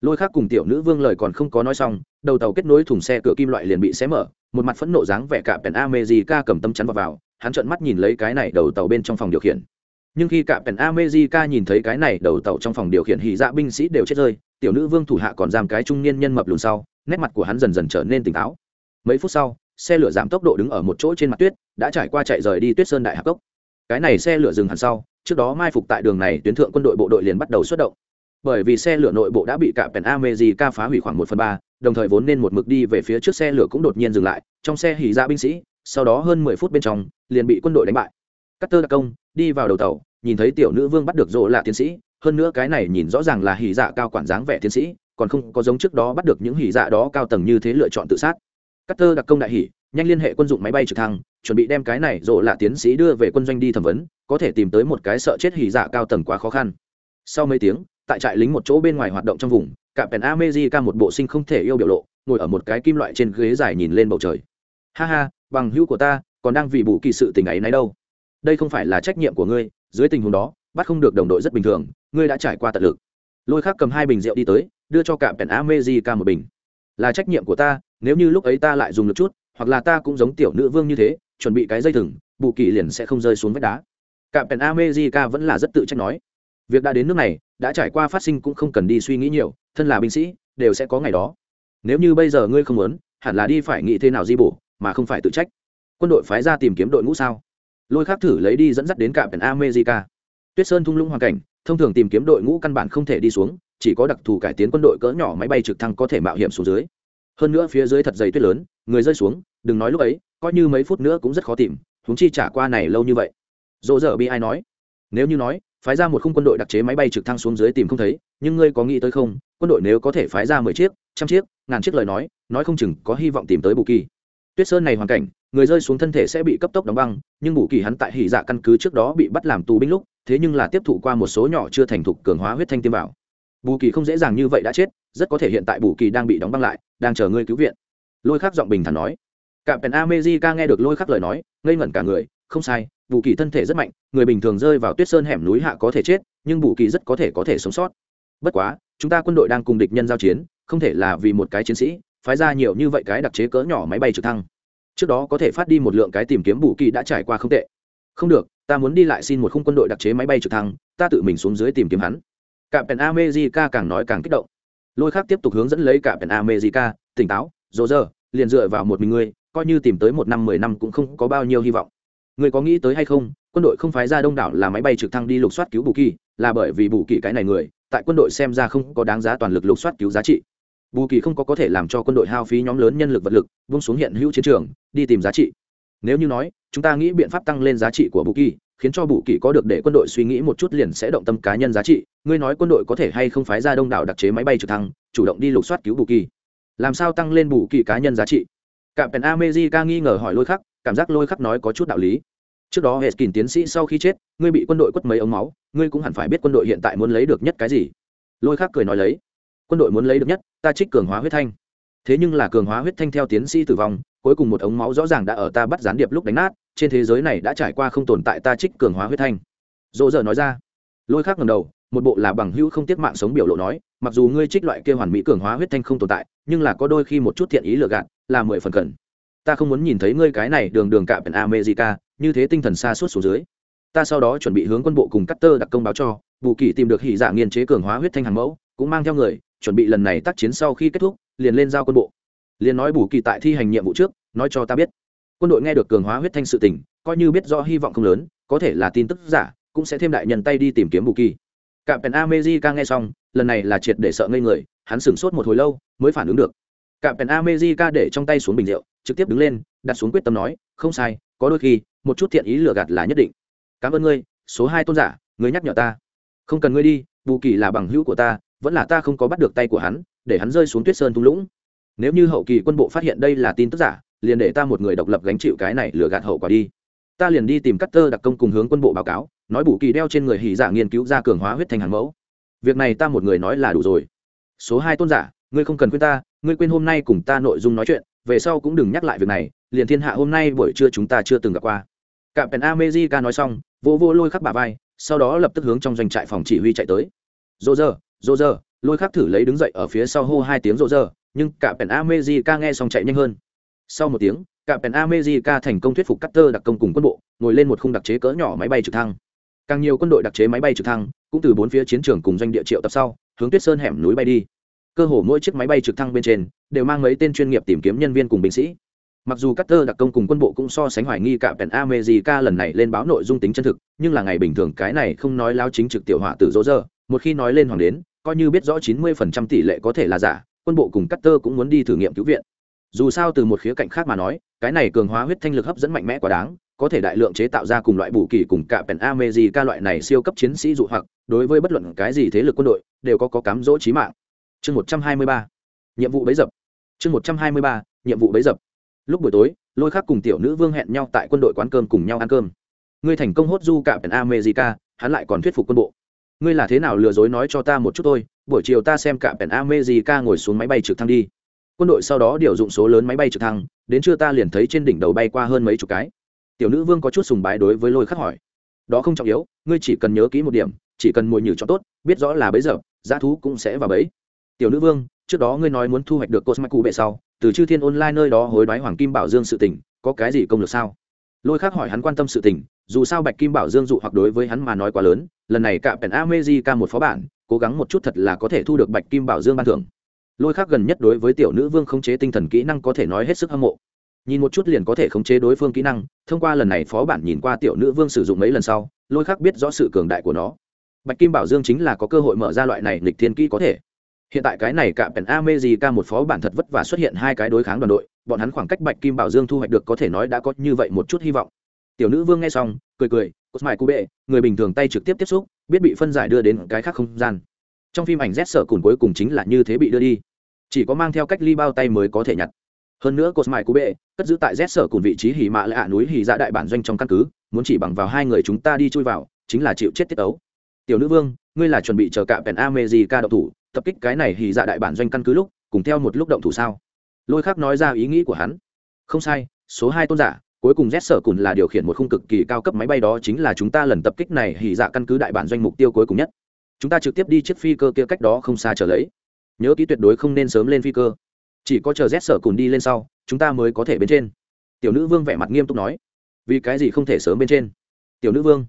Lôi khác cùng tiểu nữ vương lời còn không có nói xong đầu tàu kết nối thùng xe cửa kim loại liền bị xé mở một mặt phẫn nộ dáng vẻ cả pèn amejica cầm tâm chắn vào, vào hắn trợn mắt nhìn lấy cái này đầu tàu bên trong phòng điều khiển. Nhưng khi cả pèn amejica nhìn thấy cái này đầu tàu trong phòng điều khiển hì dạ binh sĩ đều chết rơi tiểu nữ vương thủ hạ còn giam cái trung niên nhân mập lùn sau nét mặt của hắn dần dần trở nên tỉnh táo. Mấy phút sau xe lửa giảm tốc độ đứng ở một chỗ trên mặt tuyết đã trải qua chạy rời đi tuyết sơn đại hạc cốc. Cái này xe lửa dừng hẳn sau trước đó mai phục tại đường này, tuyến thượng quân đội bộ đội liền bắt đầu xuất động. Bởi vì xe lửa nội bộ đã bị cả pèn amejica phá hủy khoảng một phần ba, đồng thời vốn nên một mực đi về phía trước xe lửa cũng đột nhiên dừng lại, trong xe hỉ ra binh sĩ, sau đó hơn mười phút bên trong, liền bị quân đội đánh bại. Cắt tơ đặc công, đi vào đầu tàu, nhìn thấy tiểu nữ vương bắt được rộ là tiến sĩ, hơn nữa cái này nhìn rõ ràng là hỉ dạ cao quản dáng vẻ tiến sĩ, còn không có giống trước đó bắt được những hỉ dạ đó cao tầng như thế lựa chọn tự sát. Cắt tơ đặc công đại hỉ, nhanh liên hệ quân dụng máy bay trực thăng chuẩn bị đem cái này rộ là tiến sĩ đưa về quân doanh đi thẩm vấn, có thể tìm tới một cái sợ chết hỉ dạ cao tầng quá khó khăn. Sau mấy tiếng, tại trại lính một chỗ bên ngoài hoạt động trong vùng, cả pèn amejica một bộ sinh không thể yêu biểu lộ, ngồi ở một cái kim loại trên ghế dài nhìn lên bầu trời. Ha ha, bằng hữu của ta, còn đang vì bù kỳ sự tình ấy nấy đâu. Đây không phải là trách nhiệm của ngươi, dưới tình huống đó, bắt không được đồng đội rất bình thường, ngươi đã trải qua tận lực. Lôi khác cầm hai bình rượu đi tới, đưa cho cả pèn amejica một bình. Là trách nhiệm của ta, nếu như lúc ấy ta lại dùng lực chút, hoặc là ta cũng giống tiểu nữ vương như thế chuẩn bị cái dây thừng, bù kỳ liền sẽ không rơi xuống vách đá. Cạm pèn amejica vẫn là rất tự trách nói, việc đã đến nước này, đã trải qua phát sinh cũng không cần đi suy nghĩ nhiều, thân là binh sĩ, đều sẽ có ngày đó. Nếu như bây giờ ngươi không muốn, hẳn là đi phải nghĩ thế nào di bổ, mà không phải tự trách. Quân đội phái ra tìm kiếm đội ngũ sao? Lôi khác thử lấy đi dẫn dắt đến cạm america. Tuyết sơn thung lũng hoàn cảnh, thông thường tìm kiếm đội ngũ căn bản không thể đi xuống, chỉ có đặc thù cải tiến quân đội cỡ nhỏ máy bay trực thăng có thể mạo hiểm xuống dưới. Hơn nữa phía dưới thật dày tuyết lớn, người rơi xuống, đừng nói lúc ấy coi như mấy phút nữa cũng rất khó tìm húng chi trả qua này lâu như vậy. Dỗ dở bị ai nói, nếu như nói, phái ra một khung quân đội đặc chế máy bay trực thăng xuống dưới tìm không thấy, nhưng ngươi có nghĩ tới không? Quân đội nếu có thể phái ra mười chiếc, trăm chiếc, ngàn chiếc lời nói nói không chừng có hy vọng tìm tới bù kỳ. Tuyết sơn này hoàn cảnh, người rơi xuống thân thể sẽ bị cấp tốc đóng băng, nhưng bù kỳ hắn tại hỉ dạ căn cứ trước đó bị bắt làm tù binh lúc, thế nhưng là tiếp thụ qua một số nhỏ chưa thành thục cường hóa huyết thanh tiêm vào. Bù kỳ không dễ dàng như vậy đã chết, rất có thể hiện tại bù kỳ đang bị đóng băng lại, đang chờ ngươi cứu viện. Lôi khắc giọng bình thản nói cả pèn amejica nghe được lôi khắc lời nói, ngây ngẩn cả người, không sai, bù kỳ thân thể rất mạnh, người bình thường rơi vào tuyết sơn hẻm núi hạ có thể chết, nhưng bù kỳ rất có thể có thể sống sót. Bất quá, chúng ta quân đội đang cùng địch nhân giao chiến, không thể là vì một cái chiến sĩ, phái ra nhiều như vậy cái đặc chế cỡ nhỏ máy bay trực thăng. Trước đó có thể phát đi một lượng cái tìm kiếm bù kỳ đã trải qua không tệ. Không được, ta muốn đi lại xin một khung quân đội đặc chế máy bay trực thăng, ta tự mình xuống dưới tìm kiếm hắn. Cả pèn amejica càng nói càng kích động. Lôi khác tiếp tục hướng dẫn lấy cả pèn amejica tỉnh táo dỗ dơ liền dựa vào một mình ngươi coi như tìm tới một năm, mười năm cũng không có bao nhiêu hy vọng. Người có nghĩ tới hay không, quân đội không phái ra đông đảo là máy bay trực thăng đi lục soát cứu bù kỳ, là bởi vì bù kỳ cái này người, tại quân đội xem ra không có đáng giá toàn lực lục soát cứu giá trị. Bù kỳ không có có thể làm cho quân đội hao phí nhóm lớn nhân lực vật lực, vung xuống hiện hữu chiến trường, đi tìm giá trị. Nếu như nói, chúng ta nghĩ biện pháp tăng lên giá trị của bù kỳ, khiến cho bù kỳ có được để quân đội suy nghĩ một chút liền sẽ động tâm cá nhân giá trị. Ngươi nói quân đội có thể hay không phái ra đông đảo đặc chế máy bay trực thăng, chủ động đi lục soát cứu bù kỳ? Làm sao tăng lên bù kỳ cá nhân giá trị? Cả pèn amejica nghi ngờ hỏi lôi khắc, cảm giác lôi khắc nói có chút đạo lý. Trước đó hệ kín tiến sĩ sau khi chết, ngươi bị quân đội quất mấy ống máu, ngươi cũng hẳn phải biết quân đội hiện tại muốn lấy được nhất cái gì. Lôi khắc cười nói lấy, quân đội muốn lấy được nhất, ta trích cường hóa huyết thanh. Thế nhưng là cường hóa huyết thanh theo tiến sĩ tử vong, cuối cùng một ống máu rõ ràng đã ở ta bắt gián điệp lúc đánh nát, trên thế giới này đã trải qua không tồn tại ta trích cường hóa huyết thanh. Dỗ dở nói ra. Lôi khắc ngầm đầu, một bộ là bằng hữu không tiếc mạng sống biểu lộ nói, mặc dù ngươi trích loại kia hoàn mỹ cường hóa huyết thanh không tồn tại, nhưng là có đôi khi một chút thiện ý lừa gạt là mười phần cần. Ta không muốn nhìn thấy ngươi cái này đường đường cạm america, như thế tinh thần xa suốt xuống dưới. Ta sau đó chuẩn bị hướng quân bộ cùng cắt tơ đặc công báo cho bù kỳ tìm được hỉ dạ nghiên chế cường hóa huyết thanh hàng mẫu, cũng mang theo người, chuẩn bị lần này tác chiến sau khi kết thúc, liền lên giao quân bộ. Liền nói bù kỳ tại thi hành nhiệm vụ trước, nói cho ta biết. Quân đội nghe được cường hóa huyết thanh sự tình, coi như biết rõ hy vọng không lớn, có thể là tin tức giả, cũng sẽ thêm đại nhân tay đi tìm kiếm bù kỳ Cạm pèn amejica nghe xong, lần này là triệt để sợ ngây người, hắn sửng sốt một hồi lâu, mới phản ứng được cạm pèn amejica để trong tay xuống bình rượu, trực tiếp đứng lên, đặt xuống quyết tâm nói, không sai, có đôi khi, một chút thiện ý lừa gạt là nhất định. Cảm ơn ngươi, số hai tôn giả, ngươi nhắc nhở ta. Không cần ngươi đi, bù kỳ là bằng hữu của ta, vẫn là ta không có bắt được tay của hắn, để hắn rơi xuống tuyết sơn thung lũng. Nếu như hậu kỳ quân bộ phát hiện đây là tin tức giả, liền để ta một người độc lập gánh chịu cái này lừa gạt hậu quả đi. Ta liền đi tìm cắt tơ đặc công cùng hướng quân bộ báo cáo, nói bù kỳ đeo trên người hỉ giả nghiên cứu ra cường hóa huyết thành hàng mẫu. Việc này ta một người nói là đủ rồi. Số hai tôn giả, ngươi không cần khuyên ta ngươi quên hôm nay cùng ta nội dung nói chuyện, về sau cũng đừng nhắc lại việc này, liền thiên hạ hôm nay buổi trưa chúng ta chưa từng gặp qua. Cả pèn amejica nói xong vô vô lôi khắc bà vai, sau đó lập tức hướng trong doanh trại phòng chỉ huy chạy tới. Dô dơ dô dơ lôi khắc thử lấy đứng dậy ở phía sau hô hai tiếng dô dơ nhưng cả pèn amejica nghe xong chạy nhanh hơn. Sau một tiếng cả pèn amejica thành công thuyết phục cutter đặc công cùng quân bộ, ngồi lên một khung đặc chế cỡ nhỏ máy bay trực thăng. Càng nhiều quân đội đặc chế máy bay trực thăng, cũng từ bốn phía chiến trường cùng doanh địa triệu tập sau, hướng tuyết sơn hẻm núi bay đi cơ hồ mỗi chiếc máy bay trực thăng bên trên đều mang mấy tên chuyên nghiệp tìm kiếm nhân viên cùng binh sĩ mặc dù Carter đặc công cùng quân bộ cũng so sánh hoài nghi cả Pen America lần này lên báo nội dung tính chân thực, nhưng là ngày bình thường cái này không nói láo chính trực tiểu họa tử dỗ giờ, một khi nói lên hoàng đến, coi như biết rõ 90% tỷ lệ có thể là giả, quân bộ cùng Carter cũng muốn đi thử nghiệm cứu viện. Dù sao từ một khía cạnh khác mà nói, cái này cường hóa huyết thanh lực hấp dẫn mạnh mẽ quá đáng, có thể đại lượng chế tạo ra cùng loại vũ kỳ cùng cả Pen America loại này siêu cấp chiến sĩ dụ hoặc, đối với bất luận cái gì thế lực quân đội đều có có cám dỗ chí mạng. Chương 123. Nhiệm vụ bấy dập. Chương 123. Nhiệm vụ bấy dập lúc buổi tối, lôi khắc cùng tiểu nữ vương hẹn nhau tại quân đội quán cơm cùng nhau ăn cơm ngươi thành công hốt du cả pèn america, hắn lại còn thuyết phục quân bộ ngươi là thế nào lừa dối nói cho ta một chút thôi, buổi chiều ta xem cả pèn america ngồi xuống máy bay trực thăng đi quân đội sau đó điều dụng số lớn máy bay trực thăng, đến trưa ta liền thấy trên đỉnh đầu bay qua hơn mấy chục cái tiểu nữ vương có chút sùng bái đối với lôi khắc hỏi đó không trọng yếu, ngươi chỉ cần nhớ kỹ một điểm, chỉ cần mồi nhử cho tốt, biết rõ là bấy giờ, giá thú cũng sẽ vào bấy tiểu nữ vương, trước đó ngươi nói muốn thu hoạch được cosmic cụ bệ sau, từ chư thiên online nơi đó hối đoái hoàng kim bảo dương sự tình, có cái gì công được sao? Lôi khác hỏi hắn quan tâm sự tình, dù sao bạch kim bảo dương dụ hoặc đối với hắn mà nói quá lớn, lần này cả pèn amezi ca một phó bản, cố gắng một chút thật là có thể thu được bạch kim bảo dương ban thưởng. Lôi khác gần nhất đối với tiểu nữ vương khống chế tinh thần kỹ năng có thể nói hết sức hâm mộ. Nhìn một chút liền có thể khống chế đối phương kỹ năng, thông qua lần này phó bản nhìn qua tiểu nữ vương sử dụng mấy lần sau, lôi khác biết rõ sự cường đại của nó. Bạch kim bảo dương chính là có cơ hội mở ra loại này lịch thiên kỹ có thể hiện tại cái này cả pèn amejica một phó bản thật vất vả xuất hiện hai cái đối kháng đoàn đội, bọn hắn khoảng cách bạch kim bảo dương thu hoạch được có thể nói đã có như vậy một chút hy vọng. Tiểu nữ vương nghe xong, cười cười cốt mài cú bệ, người bình thường tay trực tiếp tiếp xúc, biết bị phân giải đưa đến cái khác không gian. Trong phim ảnh rét sợ cùn cuối cùng chính là như thế bị đưa đi. Chỉ có mang theo cách ly bao tay mới có thể nhặt. Hơn nữa cột mài cú bệ, cất giữ tại rét sở cùng vị trí hỉ mạ lạ núi hỉ dạ đại bản doanh trong căn cứ, muốn chỉ bằng vào hai người chúng ta đi chui vào, chính là chịu chết tiết ấu. Tiểu nữ vương, ngươi là chuẩn bị chờ cạm pèn a mê gì ca đậu thủ tập kích cái này hì dạ đại bản doanh căn cứ lúc, cùng theo một lúc động thủ sao? Lôi khắc nói ra ý nghĩ của hắn. Không sai, số hai tôn giả, cuối cùng rét sở cùn là điều khiển một khung cực kỳ cao cấp máy bay đó chính là chúng ta lần tập kích này hì dạ căn cứ đại bản doanh mục tiêu cuối cùng nhất. Chúng ta trực tiếp đi chiếc phi cơ kia cách đó không xa trở lấy. Nhớ kỹ tuyệt đối không nên sớm lên phi cơ. Chỉ có chờ rét sở cùn đi lên sau, chúng ta mới có thể bên trên. Tiểu nữ vương vẻ mặt nghiêm túc nói. Vì cái gì không thể sớm bên trên? Tiểu nữ vương.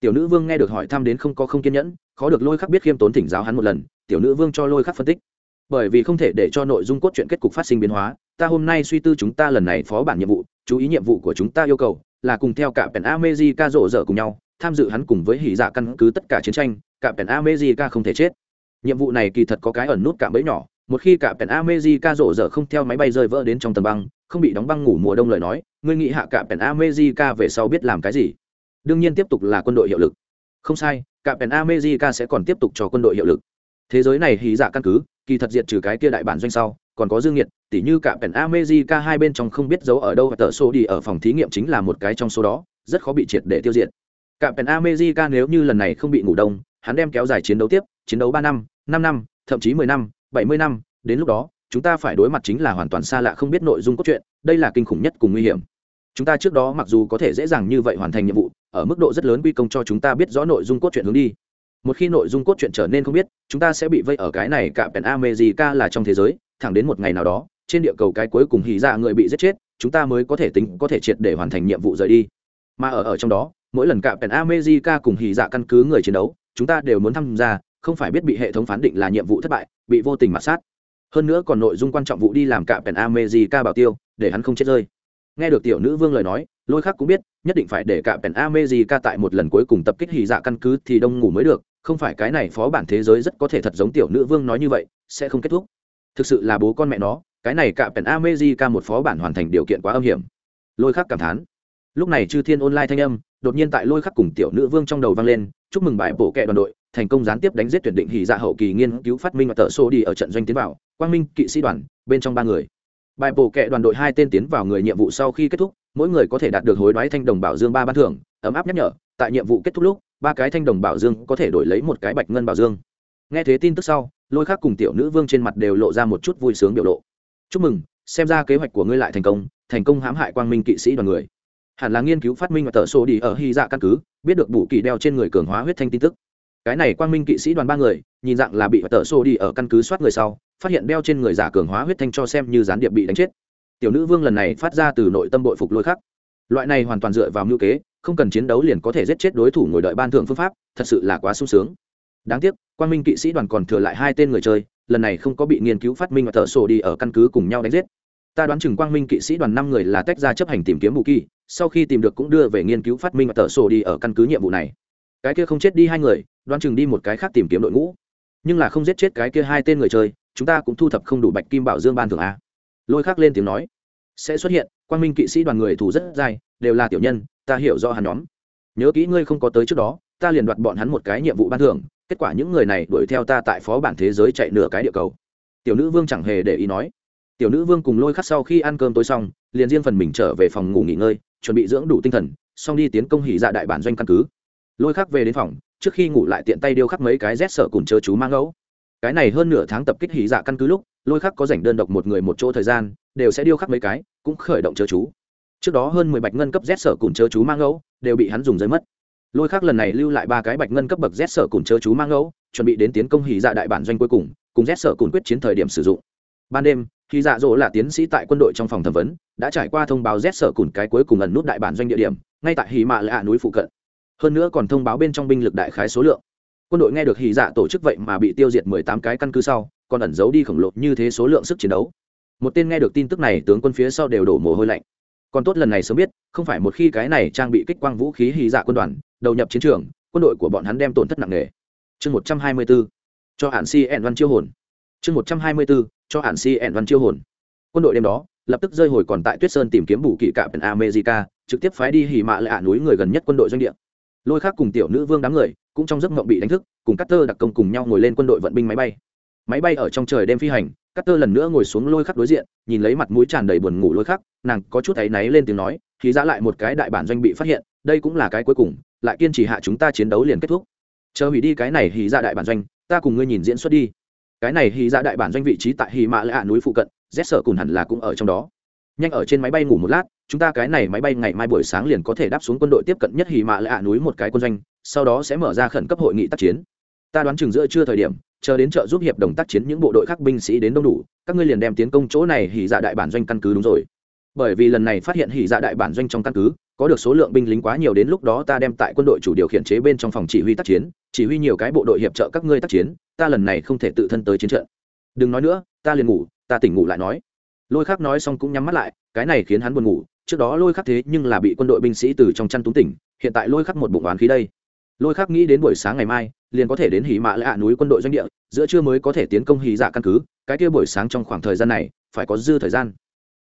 Tiểu nữ vương nghe được hỏi thăm đến không có không kiên nhẫn, khó được lôi khắc biết khiêm tốn thỉnh giáo hắn một lần tiểu nữ vương cho lôi khắc phân tích. Bởi vì không thể để cho nội dung cốt truyện kết cục phát sinh biến hóa, ta hôm nay suy tư chúng ta lần này phó bản nhiệm vụ, chú ý nhiệm vụ của chúng ta yêu cầu là cùng theo cả pèn amezi ca rộ rỡ cùng nhau, tham dự hắn cùng với hỉ dạ căn cứ tất cả chiến tranh, cả pèn amezi ca không thể chết. Nhiệm vụ này kỳ thật có cái ẩn nút cả bẫy nhỏ, một khi cả pèn amezi ca rộ rỡ không theo máy bay rơi vỡ đến trong tầng băng, không bị đóng băng ngủ mùa đông lời nói, ngươi nghĩ hạ cả pèn amezi ca về sau biết làm cái gì? Đương nhiên tiếp tục là quân đội hiệu lực. Không sai, cả pèn america sẽ còn tiếp tục cho quân đội hiệu lực thế giới này hí dạ căn cứ, kỳ thật diệt trừ cái kia đại bản doanh sau, còn có dương nhiệt tỉ như cả pèn america hai bên trong không biết giấu ở đâu và tờ số đi ở phòng thí nghiệm chính là một cái trong số đó, rất khó bị triệt để tiêu diệt. Cả pèn america nếu như lần này không bị ngủ đông, hắn đem kéo dài chiến đấu tiếp, chiến đấu ba năm năm năm, thậm chí mười năm, bảy mươi năm, đến lúc đó, chúng ta phải đối mặt chính là hoàn toàn xa lạ không biết nội dung cốt truyện, đây là kinh khủng nhất cùng nguy hiểm. Chúng ta trước đó mặc dù có thể dễ dàng như vậy hoàn thành nhiệm vụ, ở mức độ rất lớn quy công cho chúng ta biết rõ nội dung cốt truyện hướng đi một khi nội dung cốt truyện trở nên không biết, chúng ta sẽ bị vây ở cái này cả pèn america là trong thế giới, thẳng đến một ngày nào đó, trên địa cầu cái cuối cùng hì ra dạ người bị giết chết, chúng ta mới có thể tính, có thể triệt để hoàn thành nhiệm vụ rời đi. Mà ở ở trong đó, mỗi lần cả pèn america cùng hì dạ căn cứ người chiến đấu, chúng ta đều muốn tham gia, không phải biết bị hệ thống phán định là nhiệm vụ thất bại, bị vô tình mặt sát. Hơn nữa còn nội dung quan trọng vụ đi làm cả pèn america bảo tiêu, để hắn không chết rơi. Nghe được tiểu nữ vương lời nói, lôi khác cũng biết, nhất định phải để cả pèn a gì ca tại một lần cuối cùng tập kích hì dạ căn cứ thì đông ngủ mới được không phải cái này phó bản thế giới rất có thể thật giống tiểu nữ vương nói như vậy, sẽ không kết thúc. Thực sự là bố con mẹ nó, cái này cạm pèn a mê ca một phó bản hoàn thành điều kiện quá âm hiểm. Lôi khắc cảm thán. Lúc này chư thiên online thanh âm, đột nhiên tại lôi khắc cùng tiểu nữ vương trong đầu vang lên, chúc mừng bài bổ kệ đoàn đội, thành công gián tiếp đánh giết tuyển định hỉ dạ hậu kỳ nghiên cứu phát minh và tờ xô đi ở trận doanh tiến vào, quang minh kỵ sĩ đoàn, bên trong ba người. Bài bổ kệ đoàn đội hai tên tiến vào người nhiệm vụ sau khi kết thúc, mỗi người có thể đạt được hối đoái thanh đồng bảo dương ba ban thưởng, ấm áp nhắc nhở, tại nhiệm vụ kết thúc lúc ba cái thanh đồng bảo dương có thể đổi lấy một cái bạch ngân bảo dương. Nghe thế tin tức sau, lôi khác cùng tiểu nữ vương trên mặt đều lộ ra một chút vui sướng biểu lộ. Chúc mừng, xem ra kế hoạch của ngươi lại thành công thành công hãm hại quang minh kỵ sĩ đoàn người. Hẳn là nghiên cứu phát minh và tờ sổ đi ở hy dạ căn cứ, biết được bù kỳ đeo trên người cường hóa huyết thanh tin tức. Cái này quang minh kỵ sĩ đoàn ba người, nhìn dạng là bị tờ sổ đi ở căn cứ soát người sau, phát hiện đeo trên người giả cường hóa huyết thanh cho xem như gián điệp bị đánh chết. Tiểu nữ vương lần này phát ra từ nội tâm bội phục lôi khắc loại này hoàn toàn dựa vào mưu kế không cần chiến đấu liền có thể giết chết đối thủ ngồi đợi ban thưởng phương pháp, thật sự là quá sung sướng. Đáng tiếc quan minh kỵ sĩ đoàn còn thừa lại hai tên người chơi, lần này không có bị nghiên cứu phát minh và thợ sổ đi ở căn cứ cùng nhau đánh giết. Ta đoán chừng quang minh kỵ sĩ đoàn năm người là tách ra chấp hành tìm kiếm vũ kỳ sau khi tìm được cũng đưa về nghiên cứu phát minh và tờ sổ đi ở căn cứ nhiệm vụ này. Cái kia không chết đi hai người, đoán chừng đi một cái khác tìm kiếm đội ngũ. Nhưng là không giết chết cái kia hai tên người chơi, chúng ta cũng thu thập không đủ bạch kim bảo dương ban thường a. Lôi khắc lên tiếng nói, sẽ xuất hiện Quan minh kỵ sĩ đoàn người thủ rất dài, đều là tiểu nhân, ta hiểu rõ hắn nhóm. Nhớ kỹ ngươi không có tới trước đó, ta liền đoạt bọn hắn một cái nhiệm vụ ban thưởng, kết quả những người này đuổi theo ta tại phó bản thế giới chạy nửa cái địa cầu. Tiểu nữ vương chẳng hề để ý nói. Tiểu nữ vương cùng lôi khắc sau khi ăn cơm tối xong, liền riêng phần mình trở về phòng ngủ nghỉ ngơi, chuẩn bị dưỡng đủ tinh thần, xong đi tiến công hỉ dạ đại bản doanh căn cứ. Lôi khắc về đến phòng, trước khi ngủ lại tiện tay điêu khắc mấy cái rét sợ cùng chớ chú mang ngẫu cái này hơn nửa tháng tập kích hỉ dạ căn cứ lúc lôi khắc có rảnh đơn độc một người một chỗ thời gian, đều sẽ điêu khắc mấy cái, cũng khởi động chớ chú. Trước đó hơn mười bạch ngân cấp z sở cùng chớ chú mang ngẫu, đều bị hắn dùng giới mất. Lôi khắc lần này lưu lại ba cái bạch ngân cấp bậc z sở cùng chớ chú mang ngẫu, chuẩn bị đến tiến công hỉ dạ đại bản doanh cuối cùng cùng z sở cùng quyết chiến thời điểm sử dụng. Ban đêm khi dạ dỗ là tiến sĩ tại quân đội trong phòng thẩm vấn, đã trải qua thông báo z sở cùng cái cuối cùng ẩn nút đại bản doanh địa điểm, ngay tại hì mạ lạ núi phụ cận. Hơn nữa còn thông báo bên trong binh lực đại khái số lượng. Quân đội nghe được hì dạ tổ chức vậy mà bị tiêu diệt mười tám cái căn cứ sau còn ẩn giấu đi khổng lồ như thế số lượng sức chiến đấu. Một tên nghe được tin tức này, tướng quân phía sau đều đổ mồ hôi lạnh. Còn tốt lần này sớm biết, không phải một khi cái này trang bị kích quang vũ khí hy dạ quân đoàn, đầu nhập chiến trường, quân đội của bọn hắn đem tổn thất nặng nề. Chương một trăm hai mươi bốn, cho hạn si ẹn văn chiêu hồn. Chương một trăm hai mươi bốn, cho hạn si ẹn văn chiêu hồn. Quân đội đêm đó, lập tức rơi hồi còn tại tuyết sơn tìm kiếm bù kỵ cạm america, trực tiếp phái đi hỉ mạ lạ núi người gần nhất quân đội doanh địa. Lôi khác cùng tiểu nữ vương đám người, cũng trong giấc mộng bị đánh thức, cùng cắt tơ đặc công cùng nhau ngồi lên quân đội vận binh máy bay máy bay ở trong trời đêm phi hành cắt tơ lần nữa ngồi xuống lôi khắc đối diện, nhìn lấy mặt mũi tràn đầy buồn ngủ lôi khắc, nàng có chút áy náy lên tiếng nói, khí ra lại một cái đại bản doanh bị phát hiện, đây cũng là cái cuối cùng, lại kiên trì hạ chúng ta chiến đấu liền kết thúc. Chờ hủy đi cái này hì ra dạ đại bản doanh, ta cùng ngươi nhìn diễn xuất đi. Cái này hì ra dạ đại bản doanh vị trí tại hì mạ lạ núi phụ cận rét sợ cùng hẳn là cũng ở trong đó. Nhanh ở trên máy bay ngủ một lát, chúng ta cái này máy bay ngày mai buổi sáng liền có thể đáp xuống quân đội tiếp cận nhất hì mạ lạ núi một cái quân doanh, sau đó sẽ mở ra khẩn cấp hội nghị tác chiến. Ta đoán chừng giữa trưa thời điểm chờ đến trợ giúp hiệp đồng tác chiến những bộ đội khác binh sĩ đến đông đủ, các ngươi liền đem tiến công chỗ này hỉ dạ đại bản doanh căn cứ đúng rồi. Bởi vì lần này phát hiện hỉ dạ đại bản doanh trong căn cứ, có được số lượng binh lính quá nhiều đến lúc đó ta đem tại quân đội chủ điều khiển chế bên trong phòng chỉ huy tác chiến, chỉ huy nhiều cái bộ đội hiệp trợ các ngươi tác chiến, ta lần này không thể tự thân tới chiến trận. Đừng nói nữa, ta liền ngủ, ta tỉnh ngủ lại nói. Lôi khắc nói xong cũng nhắm mắt lại, cái này khiến hắn buồn ngủ, trước đó lôi khắc thế nhưng là bị quân đội binh sĩ từ trong chăn túng tỉnh, hiện tại lôi khắc một bụng oán khí đây. Lôi khắc nghĩ đến buổi sáng ngày mai liền có thể đến hỉ mạ lạ núi quân đội doanh địa, giữa trưa mới có thể tiến công hỉ dạ căn cứ, cái kia buổi sáng trong khoảng thời gian này, phải có dư thời gian.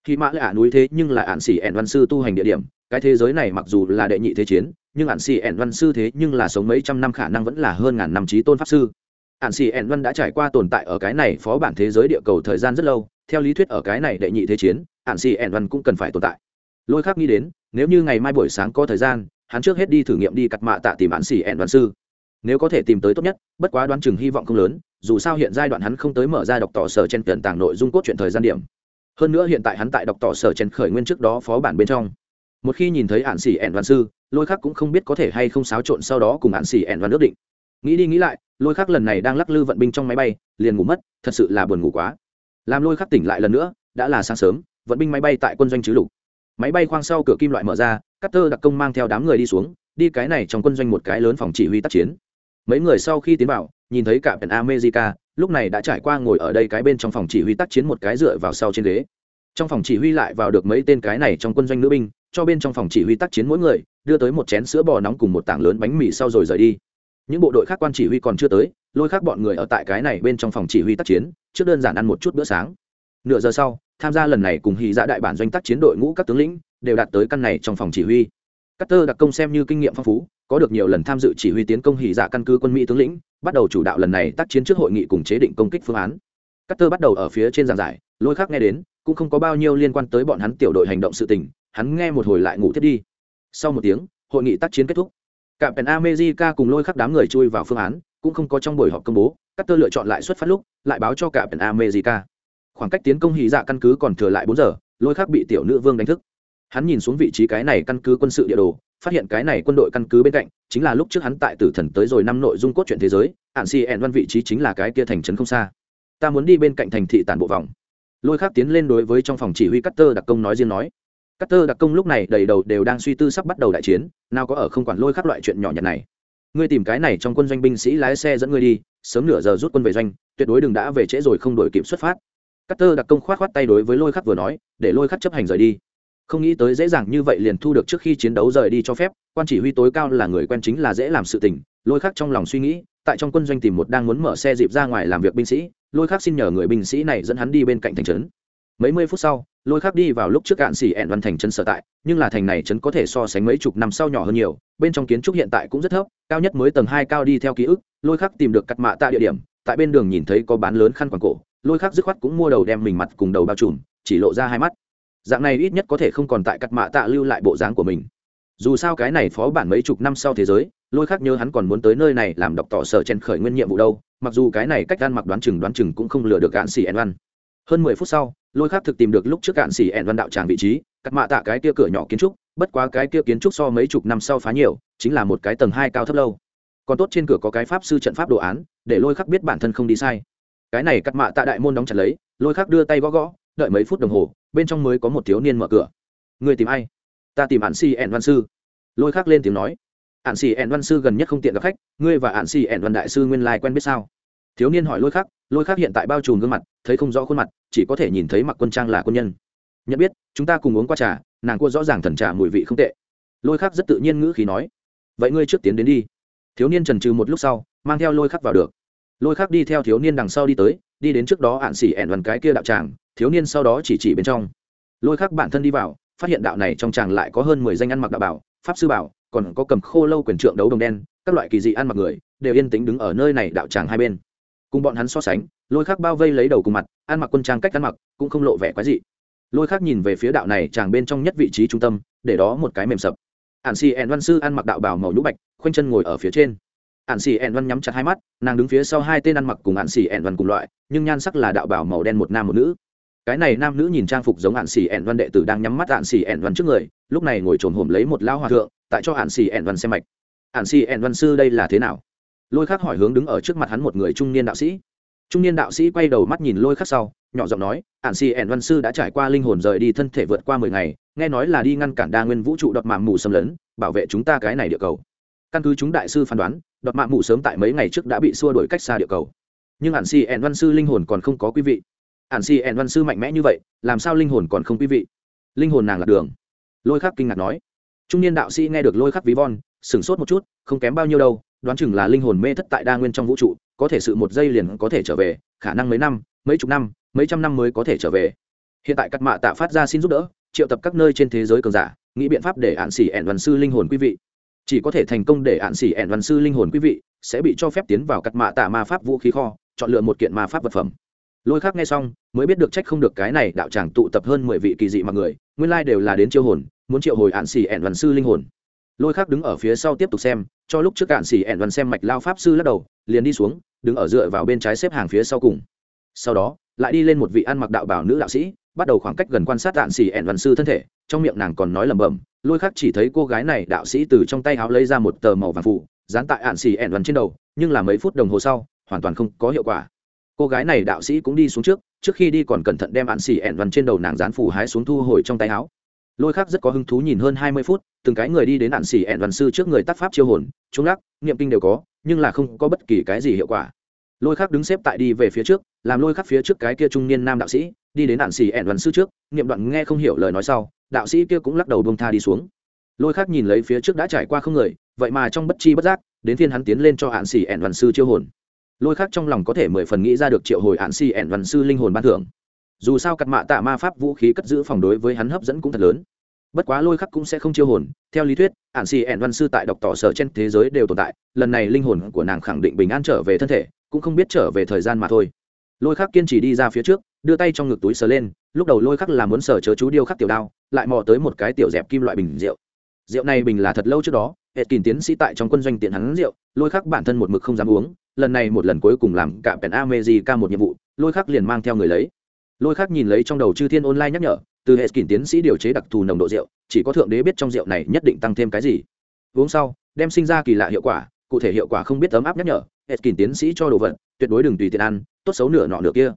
Hỉ mạ lạ núi thế nhưng là ạn xỉ ẻn văn sư tu hành địa điểm, cái thế giới này mặc dù là đệ nhị thế chiến, nhưng ạn xỉ ẻn văn sư thế nhưng là sống mấy trăm năm khả năng vẫn là hơn ngàn năm trí tôn pháp sư. Ạn xỉ ẻn văn đã trải qua tồn tại ở cái này phó bản thế giới địa cầu thời gian rất lâu, theo lý thuyết ở cái này đệ nhị thế chiến, ạn xỉ ẻn văn cũng cần phải tồn tại. Lôi khắc nghĩ đến, nếu như ngày mai buổi sáng có thời gian, hắn trước hết đi thử nghiệm đi cặt mạ tạ tìm ạn xỉ ẻn văn sư nếu có thể tìm tới tốt nhất, bất quá đoán chừng hy vọng không lớn, dù sao hiện giai đoạn hắn không tới mở ra đọc tỏ sở trên tiền tảng nội dung cốt truyện thời gian điểm. Hơn nữa hiện tại hắn tại đọc tỏ sở trên khởi nguyên trước đó phó bản bên trong. Một khi nhìn thấy ạn xỉ ẻn văn sư, lôi khắc cũng không biết có thể hay không xáo trộn sau đó cùng ạn xỉ ẻn văn ước định. Nghĩ đi nghĩ lại, lôi khắc lần này đang lắc lư vận binh trong máy bay, liền ngủ mất, thật sự là buồn ngủ quá. Làm lôi khắc tỉnh lại lần nữa, đã là sáng sớm, vận binh máy bay tại quân doanh chứ lục. Máy bay khoang sau cửa kim loại mở ra cắt tơ đặc công mang theo đám người đi xuống, đi cái này trong quân doanh một cái lớn phòng chỉ huy tác chiến mấy người sau khi tiến vào nhìn thấy cả pèn america lúc này đã trải qua ngồi ở đây cái bên trong phòng chỉ huy tác chiến một cái dựa vào sau trên ghế. Trong phòng chỉ huy lại vào được mấy tên cái này trong quân doanh nữ binh cho bên trong phòng chỉ huy tác chiến mỗi người đưa tới một chén sữa bò nóng cùng một tảng lớn bánh mì sau rồi rời đi. Những bộ đội khác quan chỉ huy còn chưa tới lôi khác bọn người ở tại cái này bên trong phòng chỉ huy tác chiến trước đơn giản ăn một chút bữa sáng. Nửa giờ sau tham gia lần này cùng hy dạ đại bản doanh tác chiến đội ngũ các tướng lĩnh đều đạt tới căn này trong phòng chỉ huy. Các Tơ đặc công xem như kinh nghiệm phong phú, có được nhiều lần tham dự chỉ huy tiến công hỉ dạ căn cứ quân Mỹ tướng lĩnh, bắt đầu chủ đạo lần này tác chiến trước hội nghị cùng chế định công kích phương án. Cát Tơ bắt đầu ở phía trên giảng giải, lôi khác nghe đến, cũng không có bao nhiêu liên quan tới bọn hắn tiểu đội hành động sự tình, hắn nghe một hồi lại ngủ thiết đi. Sau một tiếng, hội nghị tác chiến kết thúc. Cả pèn amejica cùng lôi khắc đám người chui vào phương án, cũng không có trong buổi họp công bố, các Tơ lựa chọn lại xuất phát lúc, lại báo cho cả pèn amejica Khoảng cách tiến công hì dạ căn cứ còn thừa lại bốn giờ, lôi khắc bị tiểu nữ vương đánh thức hắn nhìn xuống vị trí cái này căn cứ quân sự địa đồ phát hiện cái này quân đội căn cứ bên cạnh, chính là lúc trước hắn tại tử thần tới rồi năm nội dung cốt truyện thế giới ạn si ẹn văn vị trí chính là cái kia thành trấn không xa. Ta muốn đi bên cạnh thành thị tản bộ vòng. Lôi khác tiến lên đối với trong phòng chỉ huy cutter đặc công nói riêng nói. Cutter đặc công lúc này đầy đầu đều đang suy tư sắp bắt đầu đại chiến, nào có ở không quản lôi khác loại chuyện nhỏ nhặt này. Ngươi tìm cái này trong quân doanh binh sĩ lái xe dẫn ngươi đi, sớm nửa giờ rút quân về doanh, tuyệt đối đừng đã về trễ rồi không đổi kịp xuất phát. Cắt tơ đặc công khoát khoát tay đối với lôi khắc vừa nói, để lôi khắc chấp hành rời đi không nghĩ tới dễ dàng như vậy liền thu được trước khi chiến đấu rời đi cho phép, quan chỉ huy tối cao là người quen chính là dễ làm sự tình, lôi khắc trong lòng suy nghĩ, tại trong quân doanh tìm một đang muốn mở xe dịp ra ngoài làm việc binh sĩ, lôi khắc xin nhờ người binh sĩ này dẫn hắn đi bên cạnh thành trấn. Mấy mươi phút sau, lôi khắc đi vào lúc trước cạn xỉ ẹn văn thành trấn sở tại, nhưng là thành này trấn có thể so sánh mấy chục năm sau nhỏ hơn nhiều, bên trong kiến trúc hiện tại cũng rất thấp, cao nhất mới tầng hai cao đi theo ký ức, lôi khắc tìm được cắt mạ tại địa điểm, tại bên đường nhìn thấy có bán lớn khăn quàng cổ, lôi khắc dứt khoát cũng mua đầu đem mình mặt cùng đầu bao trùm, chỉ lộ ra hai mắt dạng này ít nhất có thể không còn tại cắt mạ tạ lưu lại bộ dáng của mình. Dù sao cái này phó bản mấy chục năm sau thế giới, lôi khắc nhớ hắn còn muốn tới nơi này làm đọc tỏ sở chen khởi nguyên nhiệm vụ đâu, mặc dù cái này cách gan mặc đoán chừng đoán chừng cũng không lừa được cạn xỉ ẹn văn hơn mười phút sau, lôi khắc thực tìm được lúc trước cạn xỉ ẹn văn đạo tràng vị trí, cắt mạ tạ cái kia cửa nhỏ kiến trúc, bất quá cái kia kiến trúc so mấy chục năm sau phá nhiều, chính là một cái tầng hai cao thấp lâu. Còn tốt trên cửa có cái pháp sư trận pháp đồ án, để lôi khắc biết bản thân không đi sai. Cái này cắt mạ tạ đại môn đóng chặt lấy, lôi khắc đưa tay gõ gõ đợi mấy phút đồng hồ, bên trong mới có một thiếu niên mở cửa. Người tìm ai? Ta tìm hạn si ẹn văn sư. Lôi khắc lên tiếng nói. Hạn si ẹn văn sư gần nhất không tiện gặp khách, ngươi và hạn si ẹn văn đại sư nguyên lai quen biết sao? Thiếu niên hỏi lôi khắc lôi khắc hiện tại bao trùm gương mặt, thấy không rõ khuôn mặt, chỉ có thể nhìn thấy mặc quân trang là quân nhân. Nhận biết, chúng ta cùng uống qua trà, nàng cua rõ ràng thần trà mùi vị không tệ. Lôi khắc rất tự nhiên ngữ khí nói. Vậy ngươi trước tiến đến đi. Thiếu niên trần trừ một lúc sau, mang theo lôi khắc vào được. Lôi khắc đi theo thiếu niên đằng sau đi tới, đi đến trước đó ạn xỉ ẻn đoàn cái kia đạo tràng thiếu niên sau đó chỉ chỉ bên trong. Lôi khắc bản thân đi vào, phát hiện đạo này trong tràng lại có hơn mười danh ăn mặc đạo bảo, pháp sư bảo, còn có cầm khô lâu quyền trượng đấu đồng đen, các loại kỳ dị ăn mặc người, đều yên tĩnh đứng ở nơi này đạo tràng hai bên. Cùng bọn hắn so sánh, lôi khắc bao vây lấy đầu cùng mặt, ăn mặc quân trang cách ăn mặc, cũng không lộ vẻ quái dị. Lôi khắc nhìn về phía đạo này chàng bên trong nhất vị trí trung tâm, để đó một cái mềm sập. Ạn xì ẹn văn sư ăn mặc đạo bảo màu nhũ bạch, khoanh chân ngồi ở phía trên. Ạn xì ẹn văn nhắm chặt hai mắt, nàng đứng phía sau hai tên ăn mặc cùng ạn xì ẹn văn cùng loại, nhưng nhan sắc là đạo bảo màu đen một nam một nữ cái này nam nữ nhìn trang phục giống hạn xì ẻn văn đệ tử đang nhắm mắt hạn xì ẻn văn trước người, lúc này ngồi trồm hổm lấy một lão hòa thượng, tại cho hạn xì ẻn văn xem mạch. Hạn xì ẻn văn sư đây là thế nào? Lôi khắc hỏi hướng đứng ở trước mặt hắn một người trung niên đạo sĩ. Trung niên đạo sĩ quay đầu mắt nhìn lôi khắc sau, nhỏ giọng nói hạn xì ẻn văn sư đã trải qua linh hồn rời đi thân thể vượt qua mười ngày, nghe nói là đi ngăn cản đa nguyên vũ trụ đọt mạng mù xâm lấn, bảo vệ chúng ta cái này địa cầu. Căn cứ chúng đại sư phán đoán đọt mạng mù sớm tại mấy ngày trước đã bị xua đổi cách xa địa cầu. Nhưng hạn xì ẻn văn sư linh hồn còn không có quý vị ản xì ẻn văn sư mạnh mẽ như vậy, làm sao linh hồn còn không quý vị? Linh hồn nàng là đường. Lôi khắc kinh ngạc nói. Trung niên đạo sĩ nghe được lôi khắc ví von, sửng sốt một chút, không kém bao nhiêu đâu, đoán chừng là linh hồn mê thất tại đa nguyên trong vũ trụ, có thể sự một giây liền có thể trở về, khả năng mấy năm, mấy chục năm, mấy trăm năm mới có thể trở về. Hiện tại các mạ tạ phát ra xin giúp đỡ, triệu tập các nơi trên thế giới cường giả, nghĩ biện pháp để ạn xỉ ẻn văn sư linh hồn quý vị. Chỉ có thể thành công để ạn xỉ ẻn văn sư linh hồn quý vị sẽ bị cho phép tiến vào các mạ tạ ma pháp vũ khí kho, chọn lựa một kiện ma pháp vật phẩm lôi khác nghe xong, mới biết được trách không được cái này đạo tràng tụ tập hơn mười vị kỳ dị mặc người, nguyên lai đều là đến chiêu hồn, muốn triệu hồi ạn xỉ ẻn văn sư linh hồn. Lôi khác đứng ở phía sau tiếp tục xem, cho lúc trước ạn xỉ ẻn văn xem mạch lao pháp sư lắc đầu, liền đi xuống, đứng ở dựa vào bên trái xếp hàng phía sau cùng. Sau đó, lại đi lên một vị ăn mặc đạo bảo nữ đạo sĩ, bắt đầu khoảng cách gần quan sát ạn xỉ ẹn văn sư thân thể, trong miệng nàng còn nói lẩm bẩm, lôi khác chỉ thấy cô gái này đạo sĩ từ trong tay áo lấy ra một tờ màu vàng phụ, dán tại ạn xỉ ẹn văn trên đầu, nhưng là mấy phút đồng hồ sau, hoàn toàn không có hiệu quả cô gái này đạo sĩ cũng đi xuống trước trước khi đi còn cẩn thận đem ạn xỉ ẹn vằn trên đầu nàng dán phủ hái xuống thu hồi trong tay áo. Lôi khắc rất có hứng thú nhìn hơn hai mươi phút, từng cái người đi đến ạn xỉ ẹn vằn sư trước người tác pháp chiêu hồn trung lắc, niệm kinh đều có, nhưng là không có bất kỳ cái gì hiệu quả. Lôi khắc đứng xếp tại đi về phía trước, làm lôi khắc phía trước cái kia trung niên nam đạo sĩ, đi đến đạn xì ẹn đoàn sư trước, niệm đoạn nghe không hiểu lời nói sau, đạo sĩ kia cũng lắc đầu bông tha đi xuống. Lôi khắc nhìn lấy phía trước đã trải qua không người, vậy mà trong bất chi bất giác, đến phiên hắn tiến lên cho hạn xì ẹn đoàn sư chiêu hồn lôi khắc trong lòng có thể mười phần nghĩ ra được triệu hồi hạn si ẻn văn sư linh hồn ban thưởng. Dù sao cắt mạ tạ ma pháp vũ khí cất giữ phòng đối với hắn hấp dẫn cũng thật lớn. Bất quá lôi khắc cũng sẽ không chiêu hồn, theo lý thuyết ạn xì ẹn văn sư tại đọc tỏ sở trên thế giới đều tồn tại, lần này linh hồn của nàng khẳng định bình an trở về thân thể, cũng không biết trở về thời gian mà thôi. Lôi khắc kiên trì đi ra phía trước, đưa tay trong ngực túi sờ lên, lúc đầu lôi khắc là muốn sờ chớ chú điêu khắc tiểu đao, lại mò tới một cái tiểu dẹp kim loại bình rượu. Rượu này bình là thật lâu trước đó hệ kín tiến sĩ tại trong quân doanh tiện hắn rượu, lôi khắc bản thân một mực không dám uống, lần này một lần cuối cùng làm cả pèn amezi ca một nhiệm vụ, lôi khắc liền mang theo người lấy. Lôi khắc nhìn lấy trong đầu chư thiên online nhắc nhở, từ hệ kín tiến sĩ điều chế đặc thù nồng độ rượu, chỉ có thượng đế biết trong rượu này nhất định tăng thêm cái gì. Uống sau, đem sinh ra kỳ lạ hiệu quả, cụ thể hiệu quả không biết ấm áp nhắc nhở, hệ kín tiến sĩ cho đồ vật, tuyệt đối đừng tùy tiện ăn, tốt xấu nửa nọ nửa kia.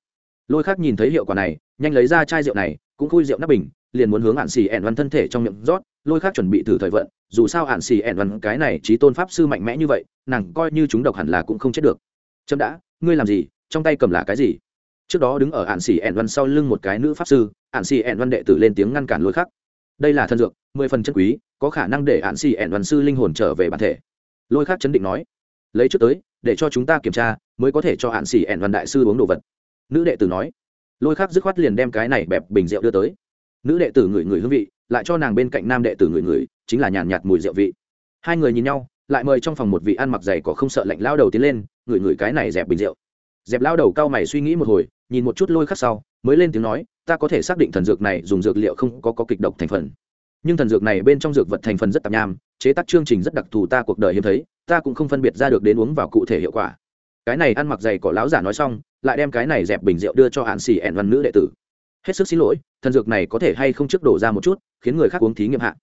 Lôi khắc nhìn thấy hiệu quả này, nhanh lấy ra chai rượu này cũng khui rượu nắp bình, liền muốn hướng ạn xì ẻn văn thân thể trong miệng rót, lôi khác chuẩn bị thử thời vận, dù sao ạn xì ẻn văn cái này trí tôn pháp sư mạnh mẽ như vậy, nàng coi như chúng độc hẳn là cũng không chết được. Chậm đã, ngươi làm gì, trong tay cầm là cái gì? Trước đó đứng ở ạn xì ẹn văn sau lưng một cái nữ pháp sư, ạn xì ẹn văn đệ tử lên tiếng ngăn cản lôi khác. đây là thần dược, mười phần chân quý, có khả năng để ạn xì ẹn văn sư linh hồn trở về bản thể. Lôi khác chấn định nói, lấy trước tới, để cho chúng ta kiểm tra, mới có thể cho ạn xì ẹn văn đại sư uống đồ vật. Nữ đệ tử nói lôi khắc dứt khoát liền đem cái này bẹp bình rượu đưa tới. Nữ đệ tử ngửi ngửi hương vị lại cho nàng bên cạnh nam đệ tử ngửi ngửi chính là nhàn nhạt mùi rượu vị. Hai người nhìn nhau lại mời trong phòng một vị ăn mặc dày có không sợ lạnh lao đầu tiến lên ngửi ngửi cái này dẹp bình rượu. Dẹp lao đầu cao mày suy nghĩ một hồi nhìn một chút lôi khắc sau mới lên tiếng nói ta có thể xác định thần dược này dùng dược liệu không có, có kịch độc thành phần. Nhưng thần dược này bên trong dược vật thành phần rất tạp nham chế tác chương trình rất đặc thù ta cuộc đời hiếm thấy ta cũng không phân biệt ra được đến uống vào cụ thể hiệu quả cái này ăn mặc dày cỏ lão giả nói xong, lại đem cái này dẹp bình rượu đưa cho hạn xì ẻn văn nữ đệ tử. Hết sức xin lỗi, thần dược này có thể hay không trước đổ ra một chút, khiến người khác uống thí nghiệm hạ.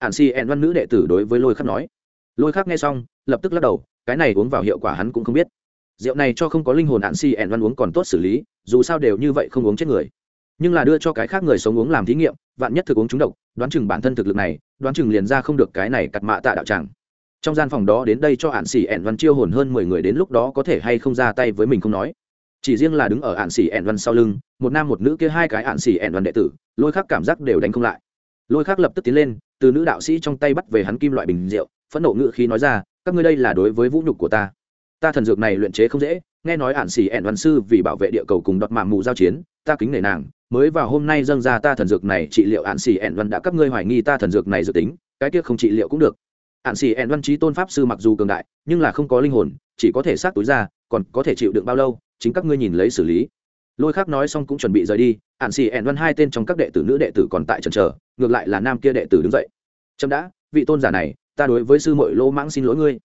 Hạn xì ẻn văn nữ đệ tử đối với lôi khắc nói. Lôi khắc nghe xong, lập tức lắc đầu, cái này uống vào hiệu quả hắn cũng không biết. Rượu này cho không có linh hồn hạn xì ẻn văn uống còn tốt xử lý, dù sao đều như vậy không uống chết người. Nhưng là đưa cho cái khác người sống uống làm thí nghiệm, vạn nhất thực uống trúng độc, đoán chừng bản thân thực lực này, đoán chừng liền ra không được cái này cặt mạ tạ đạo tràng trong gian phòng đó đến đây cho hạn xỉ ẹn văn chiêu hồn hơn mười người đến lúc đó có thể hay không ra tay với mình không nói. Chỉ riêng là đứng ở hạn xỉ ẹn văn sau lưng, một nam một nữ kia hai cái hạn xỉ ẹn văn đệ tử, lôi khắc cảm giác đều đánh không lại. Lôi khắc lập tức tiến lên, từ nữ đạo sĩ trong tay bắt về hắn kim loại bình rượu, phẫn nộ ngự khí nói ra, các ngươi đây là đối với vũ nhục của ta. Ta thần dược này luyện chế không dễ, nghe nói ạn xỉ ẹn văn sư vì bảo vệ địa cầu cùng đoạt mạng mù giao chiến, ta kính nể nàng, mới vào hôm nay dâng ra ta thần dược này, trị liệu ạn xỉ ẹn văn đã các ngươi hoài nghi ta thần dược này dự tính, cái kia không trị liệu cũng được hạn xì ẹn văn trí tôn pháp sư mặc dù cường đại, nhưng là không có linh hồn, chỉ có thể sát túi ra, còn có thể chịu đựng bao lâu, chính các ngươi nhìn lấy xử lý. Lôi khác nói xong cũng chuẩn bị rời đi hạn xì ẹn văn hai tên trong các đệ tử nữ đệ tử còn tại trần trờ ngược lại là nam kia đệ tử đứng dậy. Trâm đã, vị tôn giả này, ta đối với sư mội lỗ mãng xin lỗi ngươi.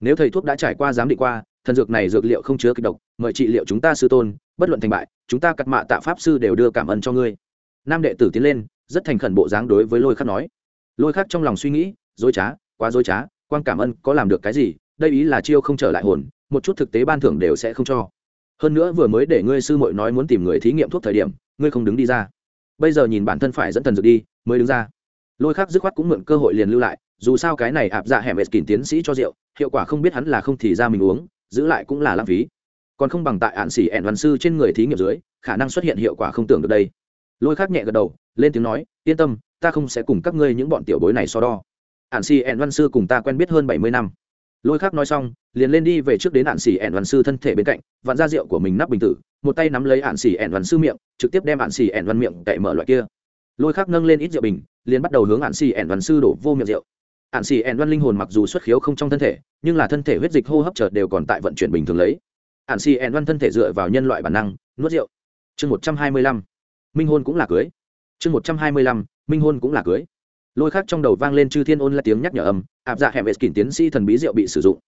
Nếu thầy thuốc đã trải qua giám định qua, thần dược này dược liệu không chứa kịch độc, mời trị liệu chúng ta sư tôn, bất luận thành bại, chúng ta cắt mạ tạ pháp sư đều đưa cảm ơn cho ngươi. Nam đệ tử tiến lên, rất thành khẩn bộ dáng đối với lôi khắc nói. Lôi khắc trong lòng suy nghĩ, dối trá quá dối trá, quan cảm ơn, có làm được cái gì, đây ý là chiêu không trở lại hồn, một chút thực tế ban thưởng đều sẽ không cho. Hơn nữa vừa mới để ngươi sư muội nói muốn tìm người thí nghiệm thuốc thời điểm, ngươi không đứng đi ra. Bây giờ nhìn bản thân phải dẫn thần dược đi, mới đứng ra. Lôi khắc dứt khoát cũng mượn cơ hội liền lưu lại, dù sao cái này ạp dạ hẻm kỳn tiến sĩ cho rượu, hiệu quả không biết hắn là không thì ra mình uống, giữ lại cũng là lãng phí. Còn không bằng tại ạn xỉ ẹn văn sư trên người thí nghiệm dưới, khả năng xuất hiện hiệu quả không tưởng được đây. Lôi khác nhẹ gật đầu, lên tiếng nói, yên tâm, ta không sẽ cùng các ngươi những bọn tiểu bối này so đo ạn xì ẹn văn sư cùng ta quen biết hơn bảy mươi năm. Lôi khác nói xong, liền lên đi về trước đến ạn xì ẹn văn sư thân thể bên cạnh, vặn ra rượu của mình nắp bình tử, một tay nắm lấy ạn xì ẹn văn sư miệng, trực tiếp đem ạn xì ẹn văn miệng cậy mở loại kia. Lôi khác nâng lên ít rượu bình, liền bắt đầu hướng ạn xì ẹn văn sư đổ vô miệng rượu. Ạn xì ẹn văn linh hồn mặc dù xuất khiếu không trong thân thể, nhưng là thân thể huyết dịch hô hấp chợt đều còn tại vận chuyển bình thường lấy. Ạn xì ẹn văn thân thể dựa vào nhân loại bản năng, nuốt rượu. Chương một trăm hai mươi lăm. Minh hôn cũng là cưới. Chương một trăm hai mươi lăm. Minh hôn cũng là cưới lôi khác trong đầu vang lên chư thiên ôn là tiếng nhắc nhở âm áp dạ hẻm vệ kỷ tiến sĩ thần bí rượu bị sử dụng.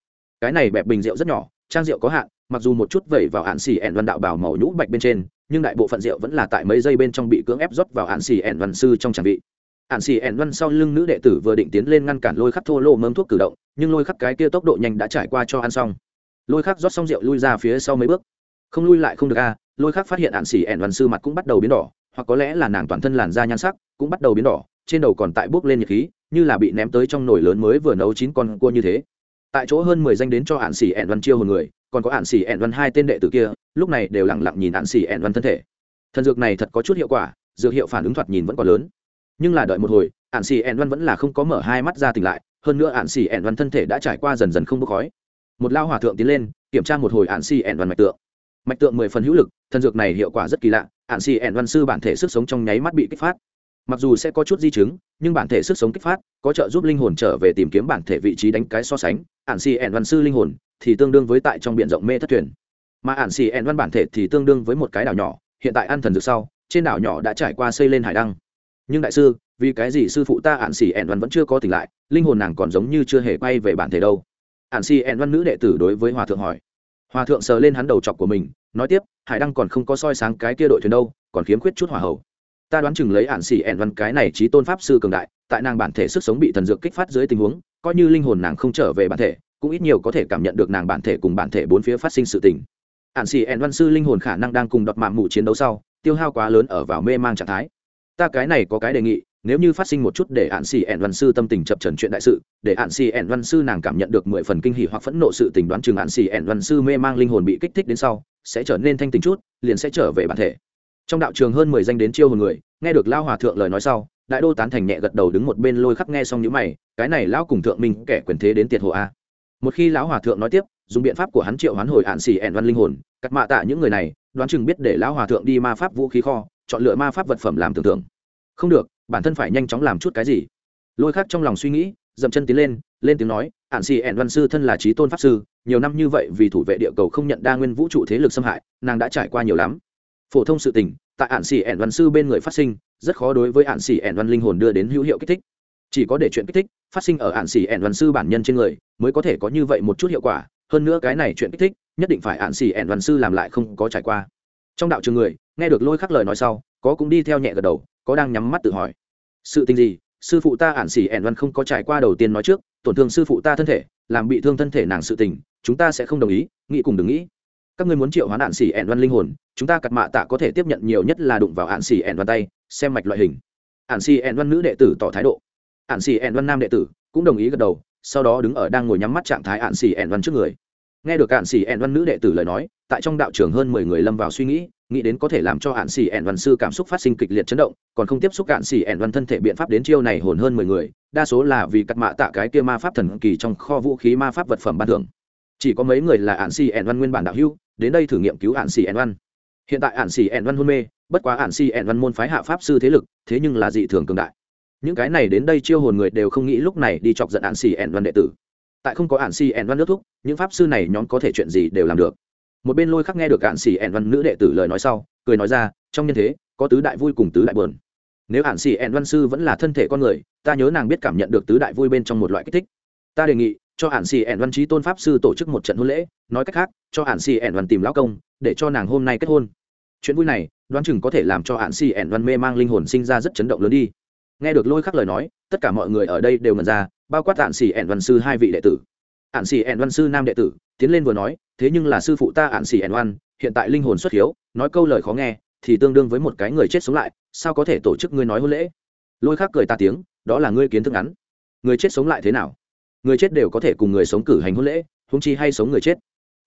Cái này bẹp bình rượu rất nhỏ, trang rượu có hạn, mặc dù một chút vẩy vào hạn xì ẹn văn đạo bảo màu nhũ bạch bên trên, nhưng đại bộ phận rượu vẫn là tại mấy giây bên trong bị cưỡng ép rót vào hạn xì ẹn văn sư trong tràng vị. Hạn xì ẻn văn sau lưng nữ đệ tử vừa định tiến lên ngăn cản lôi khắc thô lô mớm thuốc cử động, nhưng lôi khắc cái kia tốc độ nhanh đã trải qua cho ăn xong. Lôi khắc rót xong rượu lui ra phía sau mấy bước. Không lui lại không được a, lôi khắc phát hiện hạn xì ẻn văn sư mặt cũng bắt đầu biến đỏ, hoặc có lẽ là nàng toàn thân làn da nhan sắc, cũng bắt đầu biến đỏ trên đầu còn tại bốc lên nhiệt khí, như là bị ném tới trong nồi lớn mới vừa nấu chín con cua như thế. Tại chỗ hơn mười danh đến cho hạn xỉ ẹn văn chiêu hồn người, còn có hạn xỉ ẹn văn hai tên đệ tử kia, lúc này đều lẳng lặng nhìn hạn xỉ ẹn văn thân thể. Thần dược này thật có chút hiệu quả, dược hiệu phản ứng thoạt nhìn vẫn còn lớn. Nhưng là đợi một hồi hạn xỉ ẹn văn vẫn là không có mở hai mắt ra tỉnh lại, hơn nữa hạn xỉ ẹn văn thân thể đã trải qua dần dần không bốc khói. Một lao hòa thượng tiến lên, kiểm tra một hồi hạn xỉ ẹn văn mạch tượng. Mạch tượng mười phần hữu lực, thần dược này hiệu quả rất kỳ lạ hạn xỉ ẹn văn sư bản thể sức sống trong nháy mắt bị kích phát mặc dù sẽ có chút di chứng, nhưng bản thể sức sống kích phát có trợ giúp linh hồn trở về tìm kiếm bản thể vị trí đánh cái so sánh. Ạn xì ẹn văn sư linh hồn thì tương đương với tại trong b i ể n rộng mê thất thuyền. Mà ạn xì ẹn văn bản thể thì tương đương với một cái đảo nhỏ, hiện tại ăn thần dược sau, trên đảo nhỏ đã trải qua xây lên hải đăng. Nhưng đại sư, vì cái gì sư phụ ta ạn xì ẹn văn vẫn chưa có tỉnh lại, linh hồn nàng còn giống như chưa hề quay về bản thể đâu? Ạn xì ẹn văn nữ đệ tử đối với hòa thượng hỏi. Hòa thượng sờ lên hắn đầu chọc của mình, nói tiếp, hải đăng còn không có soi sáng cái kia đội thuyền đâu, còn khiếm khuyết chút hỏa hậu ta đoán chừng lấy ản xỉ ẹn văn cái này trí tôn pháp sư cường đại, tại nàng bản thể sức sống bị thần dược kích phát dưới tình huống, coi như linh hồn nàng không trở về bản thể, cũng ít nhiều có thể cảm nhận được nàng bản thể cùng bản thể bốn phía phát sinh sự tình. Ản xỉ ẹn văn sư linh hồn khả năng đang cùng đọt mạng mù chiến đấu sau, tiêu hao quá lớn ở vào mê mang trạng thái. Ta cái này có cái đề nghị, nếu như phát sinh một chút để hạn xì ẻn văn sư tâm tình chập trần chuyện đại sự, để hạn xì ẻn văn sư nàng cảm nhận được mười phần kinh hỉ hoặc phẫn nộ sự tình đoán chừng hạn xì ẻn văn sư mê mang linh hồn bị kích thích đến sau, sẽ trở nên thanh tính chút, liền sẽ trở về bản thể trong đạo trường hơn mười danh đến chiêu hồn người, nghe được lao hòa thượng lời nói sau, đại đô tán thành nhẹ gật đầu đứng một bên lôi khắc nghe xong những mày, cái này lão cùng thượng minh kẻ quyền thế đến tiệt hộ a. Một khi lão hòa thượng nói tiếp, dùng biện pháp của hắn triệu hoán hồi hạn xỉ ẹn văn linh hồn, cắt mạ tạ những người này, đoán chừng biết để lão hòa thượng đi ma pháp vũ khí kho, chọn lựa ma pháp vật phẩm làm tưởng tượng. Không được, bản thân phải nhanh chóng làm chút cái gì. Lôi khắc trong lòng suy nghĩ, dậm chân tiến lên lên tiếng nói ạn xì ẹn văn sư thân là trí tôn pháp sư, nhiều năm như vậy vì thủ vệ địa cầu không nhận đa nguyên vũ trụ thế lực xâm hại, nàng đã trải qua nhiều lắm phổ thông sự tình, tại ạn xỉ ẻn văn sư bên người phát sinh, rất khó đối với ạn xỉ ẻn văn linh hồn đưa đến hữu hiệu kích thích. Chỉ có để chuyện kích thích phát sinh ở ạn xỉ ẻn văn sư bản nhân trên người, mới có thể có như vậy một chút hiệu quả. Hơn nữa cái này chuyện kích thích, nhất định phải ạn xỉ ẻn văn sư làm lại không có trải qua. Trong đạo trường người, nghe được lôi khắc lời nói sau, có cũng đi theo nhẹ gật đầu, có đang nhắm mắt tự hỏi. Sự tình gì? Sư phụ ta ạn xỉ ẻn văn không có trải qua đầu tiên nói trước, tổn thương sư phụ ta thân thể, làm bị thương thân thể nàng sự tình, chúng ta sẽ không đồng ý, nghĩ cùng đừng nghĩ. Các ngươi muốn triệu hoán ạn xỉ ẻn văn linh hồn chúng ta cặt mạ tạ có thể tiếp nhận nhiều nhất là đụng vào ạn xì ẻn văn tay, xem mạch loại hình. Ạn xì ẻn văn nữ đệ tử tỏ thái độ. Ạn xì ẻn văn nam đệ tử cũng đồng ý gật đầu, sau đó đứng ở đang ngồi nhắm mắt trạng thái ạn xì ẻn văn trước người. Nghe được ạn xì ẻn văn nữ đệ tử lời nói, tại trong đạo trường hơn mười người lâm vào suy nghĩ nghĩ đến có thể làm cho hạn xì ẻn văn sư cảm xúc phát sinh kịch liệt chấn động, còn không tiếp xúc hạn xì ẻn văn thân thể biện pháp đến chiêu này hồn hơn mười người, đa số là vì cật mạ tạ cái kia ma pháp thần kỳ trong kho vũ khí ma pháp vật phẩm ban thưởng. Chỉ có mấy người là hạn xì ẻn văn nguyên bản đạo hưu đến đây thử nghiệm cứu hạn xì ẻn văn hiện tại hạn xỉ ẻn văn hôn mê, bất quá hạn xỉ ẻn văn môn phái hạ pháp sư thế lực, thế nhưng là dị thường cường đại. Những cái này đến đây chiêu hồn người đều không nghĩ lúc này đi chọc giận hạn xỉ ẻn văn đệ tử. Tại không có hạn xỉ ẻn văn nước thúc, những pháp sư này nhóm có thể chuyện gì đều làm được. Một bên lôi khắc nghe được cạn xỉ ẻn văn nữ đệ tử lời nói sau, cười nói ra, trong nhân thế, có tứ đại vui cùng tứ đại bờn nếu ạn xỉ ẻn văn sư vẫn là thân thể con người, ta nhớ nàng biết cảm nhận được tứ đại vui bên trong một loại kích thích. Ta đề nghị, cho ạn xì ẻn văn trí tôn pháp sư tổ chức một trận hôn lễ, nói cách khác, cho ạn xì ẻn văn tìm lão công, để cho nàng hôm nay kết hôn chuyện vui này, đoán chừng có thể làm cho hạn xì ẻn văn mê mang linh hồn sinh ra rất chấn động lớn đi. Nghe được lôi khắc lời nói, tất cả mọi người ở đây đều ngần ra, bao quát hạn xì ẻn văn sư hai vị đệ tử. Hạn xì ẻn văn sư nam đệ tử, tiến lên vừa nói, thế nhưng là sư phụ ta hạn xì ẻn Văn, hiện tại linh hồn xuất hiếu, nói câu lời khó nghe, thì tương đương với một cái người chết sống lại, sao có thể tổ chức ngươi nói hôn lễ? Lôi khắc cười ta tiếng, đó là ngươi kiến thức ngắn. Người chết sống lại thế nào? Người chết đều có thể cùng người sống cử hành hôn lễ húng chi hay sống người chết.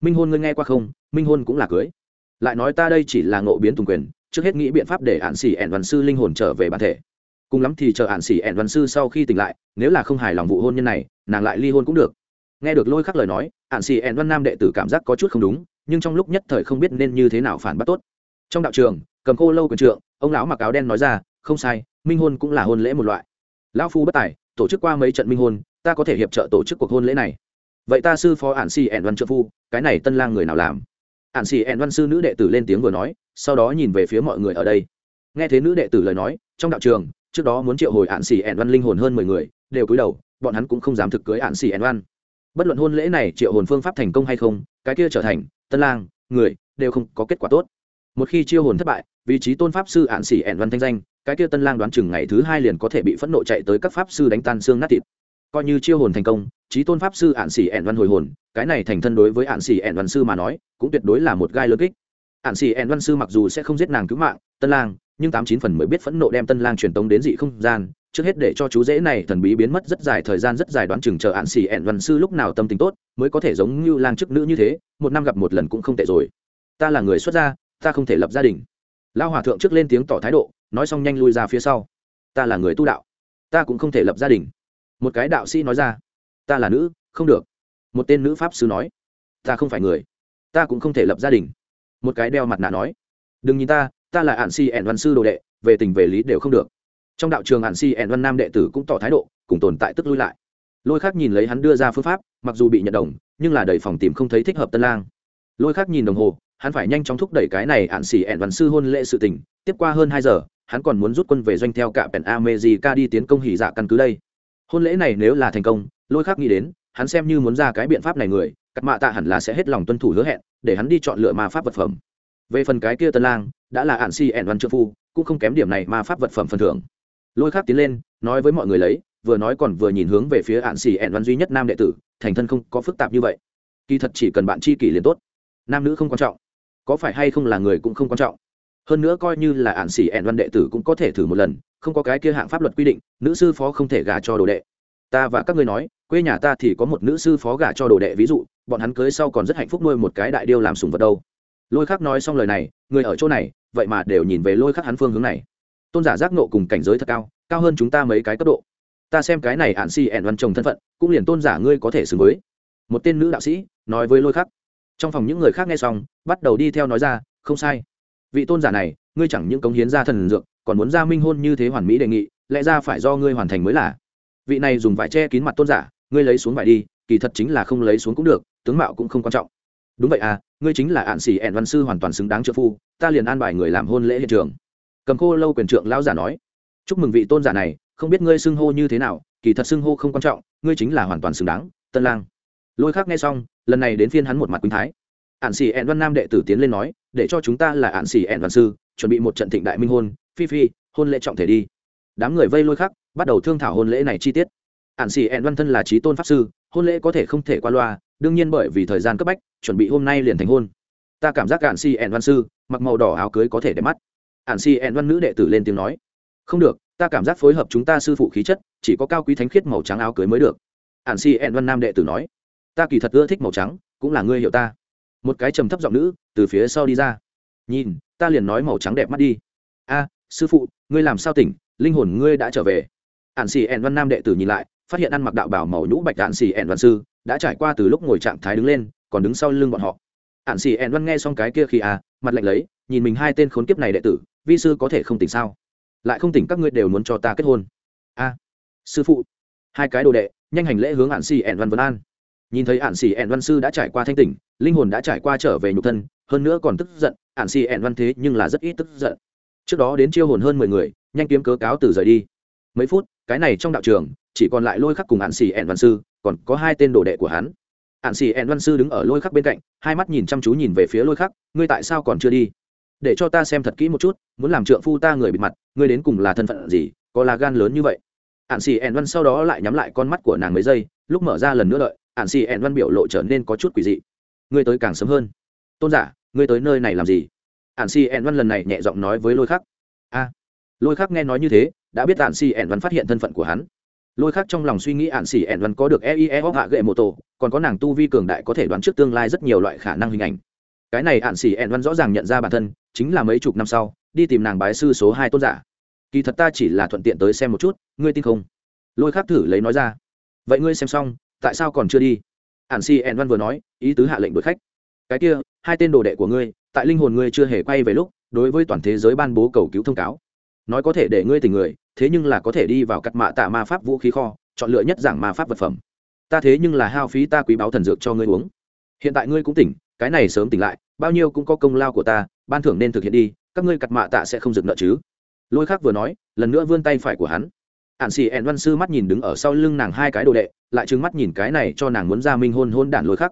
Minh hôn ngươi nghe qua không? Minh hôn cũng là cưới lại nói ta đây chỉ là ngộ biến tùng quyền, trước hết nghĩ biện pháp để ạn xỉ ẻn văn sư linh hồn trở về bản thể. Cùng lắm thì chờ ạn xỉ ẻn văn sư sau khi tỉnh lại, nếu là không hài lòng vụ hôn nhân này, nàng lại ly hôn cũng được. Nghe được lôi khắc lời nói, ạn xỉ ẹn văn nam đệ tử cảm giác có chút không đúng, nhưng trong lúc nhất thời không biết nên như thế nào phản bác tốt. Trong đạo trường, cầm cô lâu quyền trượng, ông lão mặc áo đen nói ra, không sai, minh hôn cũng là hôn lễ một loại. Lão phu bất tài, tổ chức qua mấy trận minh hôn, ta có thể hiệp trợ tổ chức cuộc hôn lễ này. Vậy ta sư phó ạn xì ẹn văn trợ phu, cái này tân lang người nào làm? Ạn xì ẹn văn sư nữ đệ tử lên tiếng vừa nói, sau đó nhìn về phía mọi người ở đây. Nghe thấy nữ đệ tử lời nói, trong đạo trường, trước đó muốn triệu hồi ạn xì ẹn văn linh hồn hơn mười người, đều cúi đầu, bọn hắn cũng không dám thực cưới ạn xì ẹn văn. Bất luận hôn lễ này triệu hồn phương pháp thành công hay không, cái kia trở thành, tân lang, người, đều không có kết quả tốt. Một khi chiêu hồn thất bại, vị trí tôn pháp sư ạn xỉ ẻn văn thanh danh, cái kia tân lang đoán chừng ngày thứ hai liền có thể bị phẫn nộ chạy tới các pháp sư đánh tan xương nát thịt coi như chiêu hồn thành công trí tôn pháp sư ạn xỉ ẻn văn hồi hồn, cái này thành thân đối với ạn xỉ ẻn văn sư mà nói, cũng tuyệt đối là một gai lớn kích. Ạn xỉ ẻn văn sư mặc dù sẽ không giết nàng cứu mạng, tân lang, nhưng tám chín phần mới biết phẫn nộ đem tân lang truyền tống đến dị không gian, trước hết để cho chú dễ này thần bí biến mất rất dài thời gian rất dài đoán chừng chờ hạn xỉ ẹn văn sư lúc nào tâm tình tốt, mới có thể giống như lang chức nữ như thế, một năm gặp một lần cũng không tệ rồi. Ta là người xuất gia, ta không thể lập gia đình. Lao hòa thượng trước lên tiếng tỏ thái độ, nói xong nhanh lui ra phía sau. Ta là người tu đạo, ta cũng không thể lập gia đình một cái đạo sĩ nói ra, ta là nữ, không được. Một tên nữ pháp sư nói, ta không phải người, ta cũng không thể lập gia đình. Một cái đeo mặt nạ nói, đừng nhìn ta ta là ạn si ẻn văn sư đồ đệ, về tình về lý đều không được. Trong đạo trường ạn si ẻn văn nam đệ tử cũng tỏ thái độ, cùng tồn tại tức lui lại. Lôi khác nhìn lấy hắn đưa ra phương pháp, mặc dù bị nhận đồng, nhưng là đầy phòng tìm không thấy thích hợp tân lang. Lôi khác nhìn đồng hồ, hắn phải nhanh chóng thúc đẩy cái này ạn xỉ ẹn văn sư hôn lễ sự tình, tiếp qua hơn hai giờ, hắn còn muốn rút quân về doanh theo cả pèn amejica đi tiến công hỉ dạ căn cứ đây hôn lễ này nếu là thành công, lôi khác nghĩ đến, hắn xem như muốn ra cái biện pháp này người, cắt mạ tạ hẳn là sẽ hết lòng tuân thủ hứa hẹn, để hắn đi chọn lựa ma pháp vật phẩm. Về phần cái kia tân lang, đã là ạn si ẻn văn trợ phu, cũng không kém điểm này ma pháp vật phẩm phần thưởng. Lôi khác tiến lên, nói với mọi người lấy, vừa nói còn vừa nhìn hướng về phía ạn xì ẹn văn duy nhất nam đệ tử, thành thân không có phức tạp như vậy. Kỳ thật chỉ cần bạn chi kỷ liền tốt. Nam nữ không quan trọng. Có phải hay không là người cũng không quan trọng hơn nữa coi như là ạn xỉ ẹn văn đệ tử cũng có thể thử một lần, không có cái kia hạng pháp luật quy định, nữ sư phó không thể gả cho đồ đệ. Ta và các ngươi nói, quê nhà ta thì có một nữ sư phó gả cho đồ đệ, ví dụ, bọn hắn cưới sau còn rất hạnh phúc nuôi một cái đại điêu làm sùng vật đâu. Lôi khắc nói xong lời này, người ở chỗ này, vậy mà đều nhìn về lôi khắc hắn phương hướng này. Tôn giả giác nộ cùng cảnh giới thật cao cao hơn chúng ta mấy cái cấp độ. Ta xem cái này ạn si ẻn văn chồng thân phận, cũng liền tôn giả ngươi có thể xứng với. Một tên nữ đạo sĩ, nói với lôi khắc. Trong phòng những người khác nghe xong, bắt đầu đi theo nói ra, không sai vị tôn giả này, ngươi chẳng những cống hiến ra thần dược, còn muốn ra minh hôn như thế hoàn mỹ đề nghị, lẽ ra phải do ngươi hoàn thành mới là. Vị này dùng vải che kín mặt tôn giả, ngươi lấy xuống vải đi, kỳ thật chính là không lấy xuống cũng được, tướng mạo cũng không quan trọng. Đúng vậy à ngươi chính là ạn xỉ ẹn văn sư hoàn toàn xứng đáng trợ phu, ta liền an bài người làm hôn lễ hiện trường. Cầm khô lâu quyền trượng lão giả nói. Chúc mừng vị tôn giả này, không biết ngươi xưng hô như thế nào, kỳ thật xưng hô không quan trọng, ngươi chính là hoàn toàn xứng đáng, tân lang. Lôi khác nghe xong, lần này đến phiên hắn một mặt quýnh thái. Ạn xỉ ẹn văn nam đệ tử tiến lên nói để cho chúng ta là ạn xỉ ẹn văn sư, chuẩn bị một trận thịnh đại minh hôn, phi phi, hôn lễ trọng thể đi. Đám người vây lôi khắc, bắt đầu thương thảo hôn lễ này chi tiết. Ạn xỉ ẹn văn thân là trí tôn pháp sư, hôn lễ có thể không thể qua loa, đương nhiên bởi vì thời gian cấp bách, chuẩn bị hôm nay liền thành hôn. Ta cảm giác ạn xỉ ẹn văn sư, mặc màu đỏ áo cưới có thể đẹp mắt. Ạn xỉ ẹn văn nữ đệ tử lên tiếng nói. Không được, ta cảm giác phối hợp chúng ta sư phụ khí chất, chỉ có cao quý thánh khiết màu trắng áo cưới mới được. Ạn xỉ ẹn văn nam đệ tử nói. Ta kỳ thật ưa thích màu trắng, cũng là ngươi hiểu ta một cái trầm thấp giọng nữ từ phía sau đi ra. Nhìn ta liền nói màu trắng đẹp mắt đi. A sư phụ ngươi làm sao tỉnh? Linh hồn ngươi đã trở về. Ạn xì ẹn văn nam đệ tử nhìn lại phát hiện ăn mặc đạo bảo màu nhũ bạch ạn xì ẹn văn sư đã trải qua từ lúc ngồi trạng thái đứng lên còn đứng sau lưng bọn họ. Ạn xì ẹn văn nghe xong cái kia khi a, mặt lạnh lấy nhìn mình hai tên khốn kiếp này đệ tử vi sư có thể không tỉnh sao? Lại không tỉnh các ngươi đều muốn cho ta kết hôn. A sư phụ hai cái đồ đệ nhanh hành lễ hướng ạn xì ẹn văn vân an nhìn thấy ạn xì ẹn văn sư đã trải qua thanh tỉnh, linh hồn đã trải qua trở về nhục thân, hơn nữa còn tức giận ạn xì ẹn văn thế nhưng là rất ít tức giận. Trước đó đến chiêu hồn hơn mười người, nhanh kiếm cớ cáo từ rời đi. Mấy phút, cái này trong đạo trường, chỉ còn lại lôi khắc cùng ạn xì ẹn văn sư, còn có hai tên đồ đệ của hắn. Ạn xì ẹn văn sư đứng ở lôi khắc bên cạnh, hai mắt nhìn chăm chú nhìn về phía lôi khắc, ngươi tại sao còn chưa đi? Để cho ta xem thật kỹ một chút, muốn làm trượng phu ta người bịt mặt, ngươi đến cùng là thân phận gì, có là gan lớn như vậy? Ạn xì ẹn văn sau đó lại nhắm lại con mắt của nàng mấy giây, lúc mở ra lần nữa đợi ạn xì ẹn văn biểu lộ trở nên có chút quỷ dị. Ngươi tới càng sớm hơn. Tôn giả, ngươi tới nơi này làm gì? Ạn xì ẹn văn lần này nhẹ giọng nói với lôi khắc. A. Lôi khắc nghe nói như thế, đã biết ạn xì ẹn văn phát hiện thân phận của hắn. Lôi khắc trong lòng suy nghĩ ạn xì ẹn văn có được eie hóc hạ gậy mô tô còn có nàng tu vi cường đại có thể đoán trước tương lai rất nhiều loại khả năng hình ảnh. Cái này ạn xì ẹn văn rõ ràng nhận ra bản thân, chính là mấy chục năm sau, đi tìm nàng bái sư số hai tôn giả. Kỳ thật ta chỉ là thuận tiện tới xem một chút, ngươi tin không? Lôi khắc thử lấy nói ra. Vậy ngươi xem xong tại sao còn chưa đi? Ản si ẹn văn vừa nói, ý tứ hạ lệnh đuổi khách. Cái kia, hai tên đồ đệ của ngươi, tại linh hồn ngươi chưa hề quay về lúc, đối với toàn thế giới ban bố cầu cứu thông cáo. Nói có thể để ngươi tình người, thế nhưng là có thể đi vào cắt mạ tạ ma pháp vũ khí kho, chọn lựa nhất giảng ma pháp vật phẩm. Ta thế nhưng là hao phí ta quý báo thần dược cho ngươi uống. Hiện tại ngươi cũng tỉnh, cái này sớm tỉnh lại, bao nhiêu cũng có công lao của ta, ban thưởng nên thực hiện đi, các ngươi cặt mạ tạ sẽ không dừng nợ chứ. Lôi khác vừa nói, lần nữa vươn tay phải của hắn. Ạn xì ẹn văn sư mắt nhìn đứng ở sau lưng nàng hai cái đồ đệ lại trừng mắt nhìn cái này cho nàng muốn ra minh hôn hôn đản lôi khắc.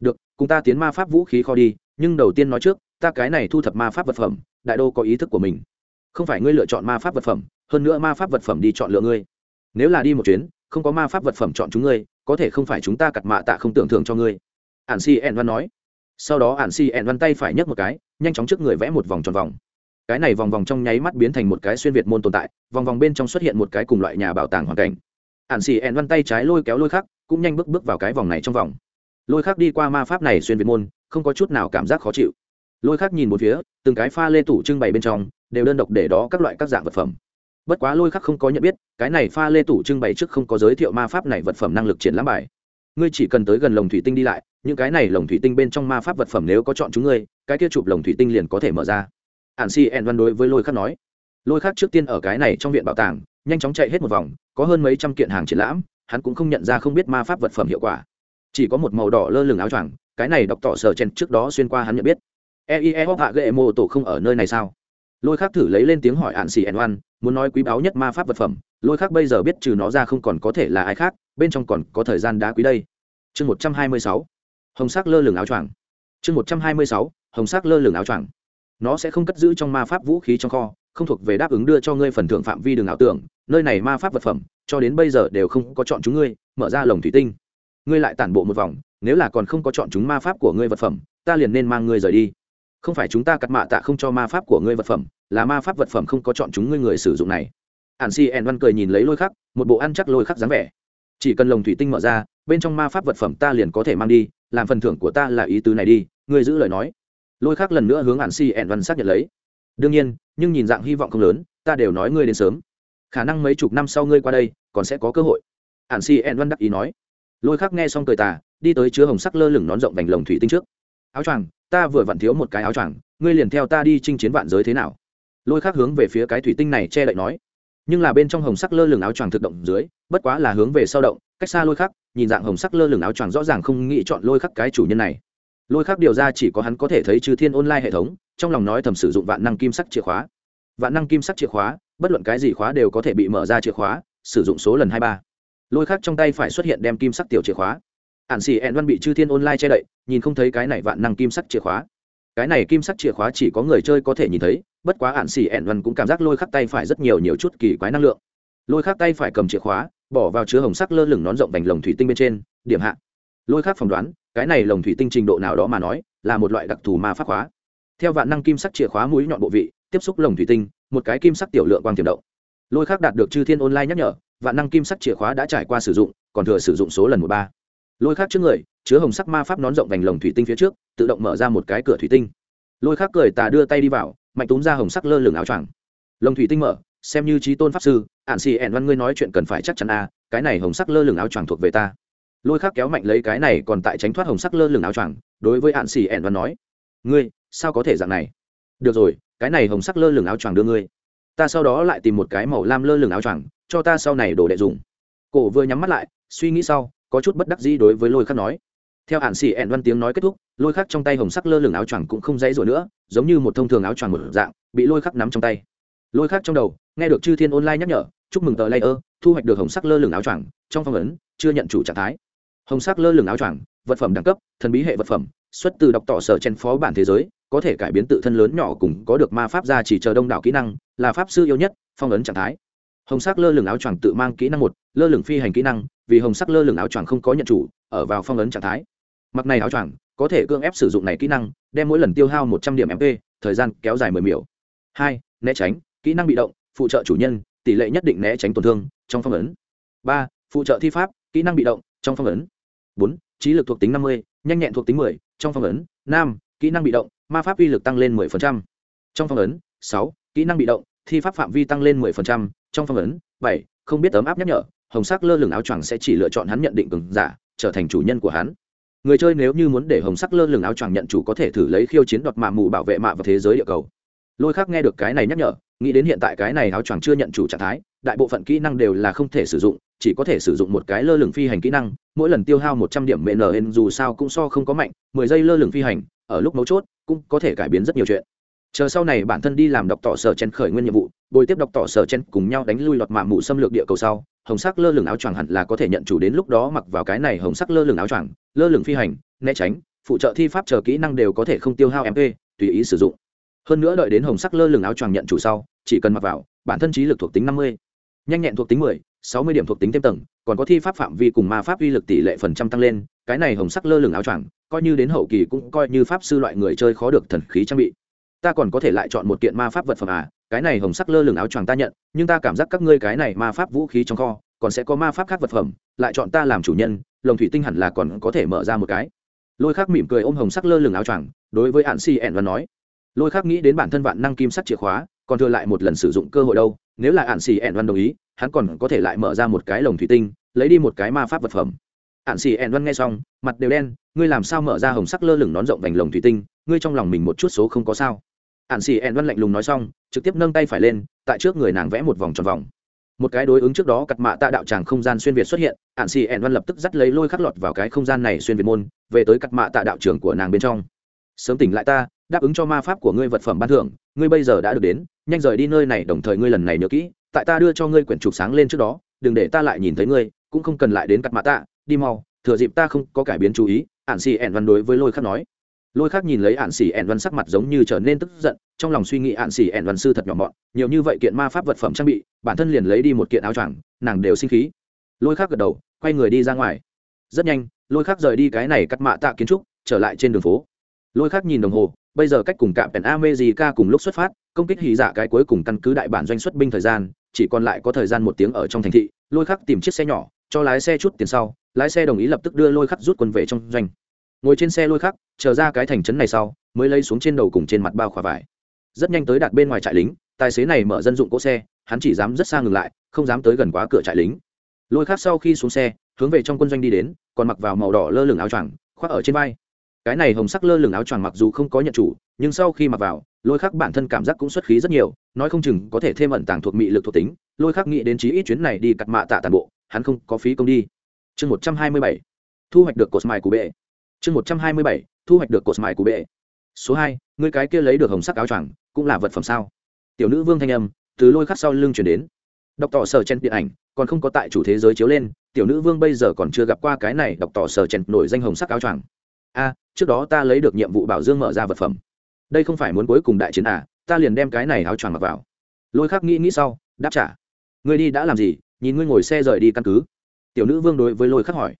Được, cùng ta tiến ma pháp vũ khí kho đi, nhưng đầu tiên nói trước, ta cái này thu thập ma pháp vật phẩm, đại đô có ý thức của mình. Không phải ngươi lựa chọn ma pháp vật phẩm, hơn nữa ma pháp vật phẩm đi chọn lựa ngươi. Nếu là đi một chuyến, không có ma pháp vật phẩm chọn chúng ngươi, có thể không phải chúng ta cặt mạ tạ không tưởng thưởng cho ngươi. Ạn si ẹn văn nói. Sau đó ạn si ẹn văn tay phải nhấc một cái, nhanh chóng trước người vẽ một vòng tròn vòng. Cái này vòng vòng trong nháy mắt biến thành một cái xuyên việt môn tồn tại, vòng vòng bên trong xuất hiện một cái cùng loại nhà bảo tàng hoàn cảnh hạn xì ẹn văn tay trái lôi kéo lôi khắc, cũng nhanh bước bước vào cái vòng này trong vòng. Lôi khắc đi qua ma pháp này xuyên việt môn, không có chút nào cảm giác khó chịu. Lôi khắc nhìn một phía, từng cái pha lê tủ trưng bày bên trong, đều đơn độc để đó các loại các dạng vật phẩm. Bất quá lôi khắc không có nhận biết, cái này pha lê tủ trưng bày trước không có giới thiệu ma pháp này vật phẩm năng lực triển lãm bài. Ngươi chỉ cần tới gần lồng thủy tinh đi lại, những cái này lồng thủy tinh bên trong ma pháp vật phẩm nếu có chọn chúng ngươi, cái kia chụp lồng thủy tinh liền có thể mở ra. Hạn si ẹn văn đối với lôi khắc nói. Lôi khắc trước tiên ở cái này trong viện bảo tàng nhanh chóng chạy hết một vòng, có hơn mấy trăm kiện hàng triển lãm, hắn cũng không nhận ra không biết ma pháp vật phẩm hiệu quả. Chỉ có một màu đỏ lơ lửng áo choàng, cái này đọc tỏ sở chen trước đó xuyên qua hắn nhận biết. Eie hóc hạ gệ mô tổ không ở nơi này sao? Lôi khác thử lấy lên tiếng hỏi ạn xì ẩn oan, muốn nói quý báu nhất ma pháp vật phẩm. Lôi khác bây giờ biết trừ nó ra không còn có thể là ai khác, bên trong còn có thời gian đá quý đây. Chương một trăm hai mươi sáu. Hồng sắc lơ lửng áo choàng. Chương một trăm hai mươi sáu. Hồng sắc lơ lửng áo choàng. Nó sẽ không cất giữ trong ma pháp vũ khí trong kho, không thuộc về đáp ứng đưa cho ngươi phần thưởng phạm vi đường ảo tưởng nơi này ma pháp vật phẩm, cho đến bây giờ đều không có chọn chúng ngươi, mở ra lồng thủy tinh. Ngươi lại tản bộ một vòng, nếu là còn không có chọn chúng ma pháp của ngươi vật phẩm, ta liền nên mang ngươi rời đi. Không phải chúng ta cắt mạ tạ không cho ma pháp của ngươi vật phẩm, là ma pháp vật phẩm không có chọn chúng ngươi người sử dụng này. Ản si ẻn văn cười nhìn lấy lôi khắc, một bộ ăn chắc lôi khắc dáng vẻ. Chỉ cần lồng thủy tinh mở ra, bên trong ma pháp vật phẩm ta liền có thể mang đi, làm phần thưởng của ta là ý tứ này đi, ngươi giữ lời nói. Lôi khắc lần nữa hướng ả n si ẻn văn xác nhận lấy. Đương nhiên, nhưng nhìn dạng hy vọng không lớn, ta đều nói ngươi đến sớm khả năng mấy chục năm sau ngươi qua đây, còn sẽ có cơ hội. Hạn si en văn đắc ý nói. Lôi Khắc nghe xong cười tà, đi tới chứa hồng sắc lơ lửng nón rộng vành lồng thủy tinh trước. Áo choàng, ta vừa vặn thiếu một cái áo choàng, ngươi liền theo ta đi chinh chiến vạn giới thế nào? Lôi Khắc hướng về phía cái thủy tinh này che đậy nói. Nhưng là bên trong hồng sắc lơ lửng áo choàng thực động dưới, bất quá là hướng về sau động, cách xa lôi khắc, nhìn dạng hồng sắc lơ lửng áo choàng rõ ràng không nghĩ chọn lôi khắc cái chủ nhân này. Lôi khắc điều ra chỉ có hắn có thể thấy trừ thiên online hệ thống, trong lòng nói thầm sử dụng vạn năng kim sắc chìa khóa vạn năng kim sắc chìa khóa, bất luận cái gì khóa đều có thể bị mở ra chìa khóa, sử dụng số lần hai ba. Lôi khắc trong tay phải xuất hiện đem kim sắc tiểu chìa khóa. Ạn xì ẹn văn bị chư thiên online che đậy, nhìn không thấy cái này vạn năng kim sắc chìa khóa. Cái này kim sắc chìa khóa chỉ có người chơi có thể nhìn thấy, bất quá ạn xì ẹn văn cũng cảm giác lôi khắc tay phải rất nhiều nhiều chút kỳ quái năng lượng. Lôi khắc tay phải cầm chìa khóa, bỏ vào chứa hồng sắc lơ lửng nón rộng vành lồng thủy tinh bên trên, điểm hạ. Lôi khắc phỏng đoán, cái này lồng thủy tinh trình độ nào đó mà nói, là một loại đặc thù ma pháp khóa. Theo vạn năng kim sắc chìa khóa mũi nhọn bộ vị tiếp xúc lồng thủy tinh một cái kim sắc tiểu lượng quang tiềm động. Lôi khắc đạt được chư thiên online nhắc nhở vạn năng kim sắc chìa khóa đã trải qua sử dụng còn thừa sử dụng số lần một ba. Lôi khắc trước người chứa hồng sắc ma pháp nón rộng vành lồng thủy tinh phía trước tự động mở ra một cái cửa thủy tinh. Lôi khắc cười tà đưa tay đi vào mạnh túm ra hồng sắc lơ lửng áo choàng. Lồng thủy tinh mở xem như trí tôn pháp sư ạn xì ẻn văn ngươi nói chuyện cần phải chắc chắn a à, cái này hồng sắc lơ lửng áo choàng thuộc về ta. Lôi khắc kéo mạnh lấy cái này còn tại tránh thoát hồng sắc lơ lửng áo choàng đối với ạn xì ẻn văn nói ngươi sao có thể dạng này? Được rồi cái này hồng sắc lơ lửng áo choàng đưa ngươi. Ta sau đó lại tìm một cái màu lam lơ lửng áo choàng, cho ta sau này đổ đệ dùng. Cổ vừa nhắm mắt lại, suy nghĩ sau, có chút bất đắc dĩ đối với lôi khắc nói. Theo hạn xì ẹn văn tiếng nói kết thúc, lôi khắc trong tay hồng sắc lơ lửng áo choàng cũng không dãy rồi nữa, giống như một thông thường áo choàng một dạng, bị lôi khắc nắm trong tay. Lôi khắc trong đầu, nghe được chư thiên online nhắc nhở, chúc mừng tờ layer, thu hoạch được hồng sắc lơ lửng áo choàng, trong phong ấn, chưa nhận chủ trạng thái. Hồng sắc lơ lửng áo choàng, vật phẩm đẳng cấp, thần bí hệ vật phẩm, xuất từ đọc tỏ sở chen phó bản thế giới có thể cải biến tự thân lớn nhỏ cùng có được ma pháp ra chỉ chờ đông đảo kỹ năng, là pháp sư yêu nhất, phong ấn trạng thái. Hồng sắc lơ lửng áo choàng tự mang kỹ năng một, lơ lửng phi hành kỹ năng, vì hồng sắc lơ lửng áo choàng không có nhận chủ, ở vào phong ấn trạng thái. Mặc này áo choàng, có thể cưỡng ép sử dụng này kỹ năng, đem mỗi lần tiêu hao một trăm điểm mp thời gian kéo dài mười miểu. Hai, né tránh, kỹ năng bị động, phụ trợ chủ nhân, tỷ lệ nhất định né tránh tổn thương, trong phong ấn. Ba, phụ trợ thi pháp, kỹ năng bị động, trong phong ấn. Bốn, trí lực thuộc tính năm mươi, nhanh nhẹn thuộc tính mười, trong phong ấn. Năm, kỹ năng bị động ma pháp uy lực tăng lên mười phần trăm. Trong phong ấn, sáu, kỹ năng bị động, thi pháp phạm vi tăng lên mười phần trăm. Trong phong ấn, bảy, không biết ấm áp nhắc nhở, hồng sắc lơ lửng áo choàng sẽ chỉ lựa chọn hắn nhận định cường giả, trở thành chủ nhân của hắn. Người chơi nếu như muốn để hồng sắc lơ lửng áo choàng nhận chủ có thể thử lấy khiêu chiến đoạt mạ mù bảo vệ mạ và thế giới địa cầu. Lôi khác nghe được cái này nhắc nhở, nghĩ đến hiện tại cái này áo choàng chưa nhận chủ trạng thái, đại bộ phận kỹ năng đều là không thể sử dụng, chỉ có thể sử dụng một cái lơ lửng phi hành kỹ năng, mỗi lần tiêu hao một trăm điểm mn dù sao cũng so không có mạnh, mười giây lơ lửng phi hành, ở lúc mấu chốt cũng có thể cải biến rất nhiều chuyện. Chờ sau này bản thân đi làm đọc tỏ sở chen khởi nguyên nhiệm vụ, bồi tiếp đọc tỏ sở chen cùng nhau đánh lui lọt mạ mụ xâm lược địa cầu sau, hồng sắc lơ lửng áo choàng hẳn là có thể nhận chủ đến lúc đó mặc vào cái này hồng sắc lơ lửng áo choàng, lơ lửng phi hành, né tránh, phụ trợ thi pháp chờ kỹ năng đều có thể không tiêu hao mp tùy ý sử dụng. Hơn nữa đợi đến hồng sắc lơ lửng áo choàng nhận chủ sau, chỉ cần mặc vào, bản thân trí lực thuộc tính năm mươi, nhanh nhẹn thuộc tính mười, sáu mươi điểm thuộc tính thêm tầng, còn có thi pháp phạm vi cùng ma pháp uy lực tỷ lệ phần trăm tăng lên, cái này hồng sắc lơ lửng áo choàng coi như đến hậu kỳ cũng coi như pháp sư loại người chơi khó được thần khí trang bị. Ta còn có thể lại chọn một kiện ma pháp vật phẩm à cái này hồng sắc lơ lửng áo choàng ta nhận, nhưng ta cảm giác các ngươi cái này ma pháp vũ khí trong kho, còn sẽ có ma pháp khác vật phẩm, lại chọn ta làm chủ nhân, lồng thủy tinh hẳn là còn có thể mở ra một cái. Lôi khác mỉm cười ôm hồng sắc lơ lửng áo choàng, đối với hạn si ẹn và nói. Lôi khác nghĩ đến bản thân vạn năng kim sắc chìa khóa, còn thừa lại một lần sử dụng cơ hội đâu, nếu là hạn si ẹn văn đồng ý, hắn còn có thể lại mở ra một cái lồng thủy tinh, lấy đi một cái ma pháp vật phẩm ạn xì ẹn văn nghe xong, mặt đều đen, ngươi làm sao mở ra hồng sắc lơ lửng nón rộng vành lồng thủy tinh? Ngươi trong lòng mình một chút số không có sao. Ạn xì ẹn văn lạnh lùng nói xong, trực tiếp nâng tay phải lên, tại trước người nàng vẽ một vòng tròn vòng. Một cái đối ứng trước đó cặt mạ tạ đạo tràng không gian xuyên việt xuất hiện ạn xì ẹn văn lập tức dắt lấy lôi khắc lọt vào cái không gian này xuyên việt môn, về tới cặt mạ tạ đạo trưởng của nàng bên trong. Sớm tỉnh lại ta, đáp ứng cho ma pháp của ngươi vật phẩm ban thưởng, ngươi bây giờ đã được đến, nhanh rời đi nơi này, đồng thời ngươi lần này nhớ kỹ, tại ta đưa cho ngươi quyển trục sáng lên trước đó, đừng để ta lại nhìn thấy ngươi, cũng không cần lại đến cặt mạ tạ đi mau thừa dịp ta không có cải biến chú ý ạn xì ẻn văn đối với lôi khắc nói. Lôi khắc nhìn lấy ạn xì ẻn văn sắc mặt giống như trở nên tức giận trong lòng suy nghĩ ạn xì ẻn văn sư thật nhỏ mọn nhiều như vậy kiện ma pháp vật phẩm trang bị bản thân liền lấy đi một kiện áo choàng nàng đều sinh khí. Lôi khắc gật đầu quay người đi ra ngoài. Rất nhanh lôi khắc rời đi cái này cắt mạ tạ kiến trúc trở lại trên đường phố. Lôi khắc nhìn đồng hồ bây giờ cách cùng cạm pèn America cùng lúc xuất phát, công kích hỉ dạ cái cuối cùng căn cứ đại bản doanh xuất binh thời gian, chỉ còn lại có thời gian một tiếng ở trong thành thị, Lôi Khắc tìm chiếc xe nhỏ, cho lái xe chút tiền sau, lái xe đồng ý lập tức đưa Lôi Khắc rút quân về trong doanh. Ngồi trên xe Lôi Khắc, chờ ra cái thành trấn này sau, mới lấy xuống trên đầu cùng trên mặt bao khỏa vải. Rất nhanh tới đặt bên ngoài trại lính tài xế này mở dân dụng cỗ xe hắn chỉ dám rất xa ngừng lại không dám tới gần quá cửa trại lính. Lôi khác sau khi xuống xe hướng về trong quân doanh đi đến còn mặc vào màu đỏ lơ lửng áo choàng khoác ở trên vai. Cái này hồng sắc lơ lửng áo choàng mặc dù không có nhận chủ nhưng sau khi mặc vào lôi khắc bản thân cảm giác cũng xuất khí rất nhiều nói không chừng có thể thêm ẩn tàng thuộc mị lực thuộc tính. Lôi khắc nghĩ đến chí ít chuyến này đi cặt mạ tạ tàn bộ hắn không có phí công đi chương một trăm hai mươi bảy, thu hoạch được cột mài của bệ. Chương một trăm hai mươi bảy, thu hoạch được cột mài của bệ. Số hai người cái kia lấy được hồng sắc áo choàng, cũng là vật phẩm sao? Tiểu nữ vương thanh âm, từ lôi khắc sau lưng chuyển đến. Đọc tỏ sở chen điện ảnh, còn không có tại chủ thế giới chiếu lên, tiểu nữ vương bây giờ còn chưa gặp qua cái này đọc tỏ sở chen nổi danh hồng sắc áo choàng. A, trước đó ta lấy được nhiệm vụ bảo dương mở ra vật phẩm. Đây không phải muốn cuối cùng đại chiến à ta liền đem cái này áo choàng mặc vào. Lôi khắc nghĩ nghĩ sau, đáp trả. Ngươi đi đã làm gì, nhìn ngươi ngồi xe rời đi căn cứ tiểu nữ vương đối với lôi khắc hỏi,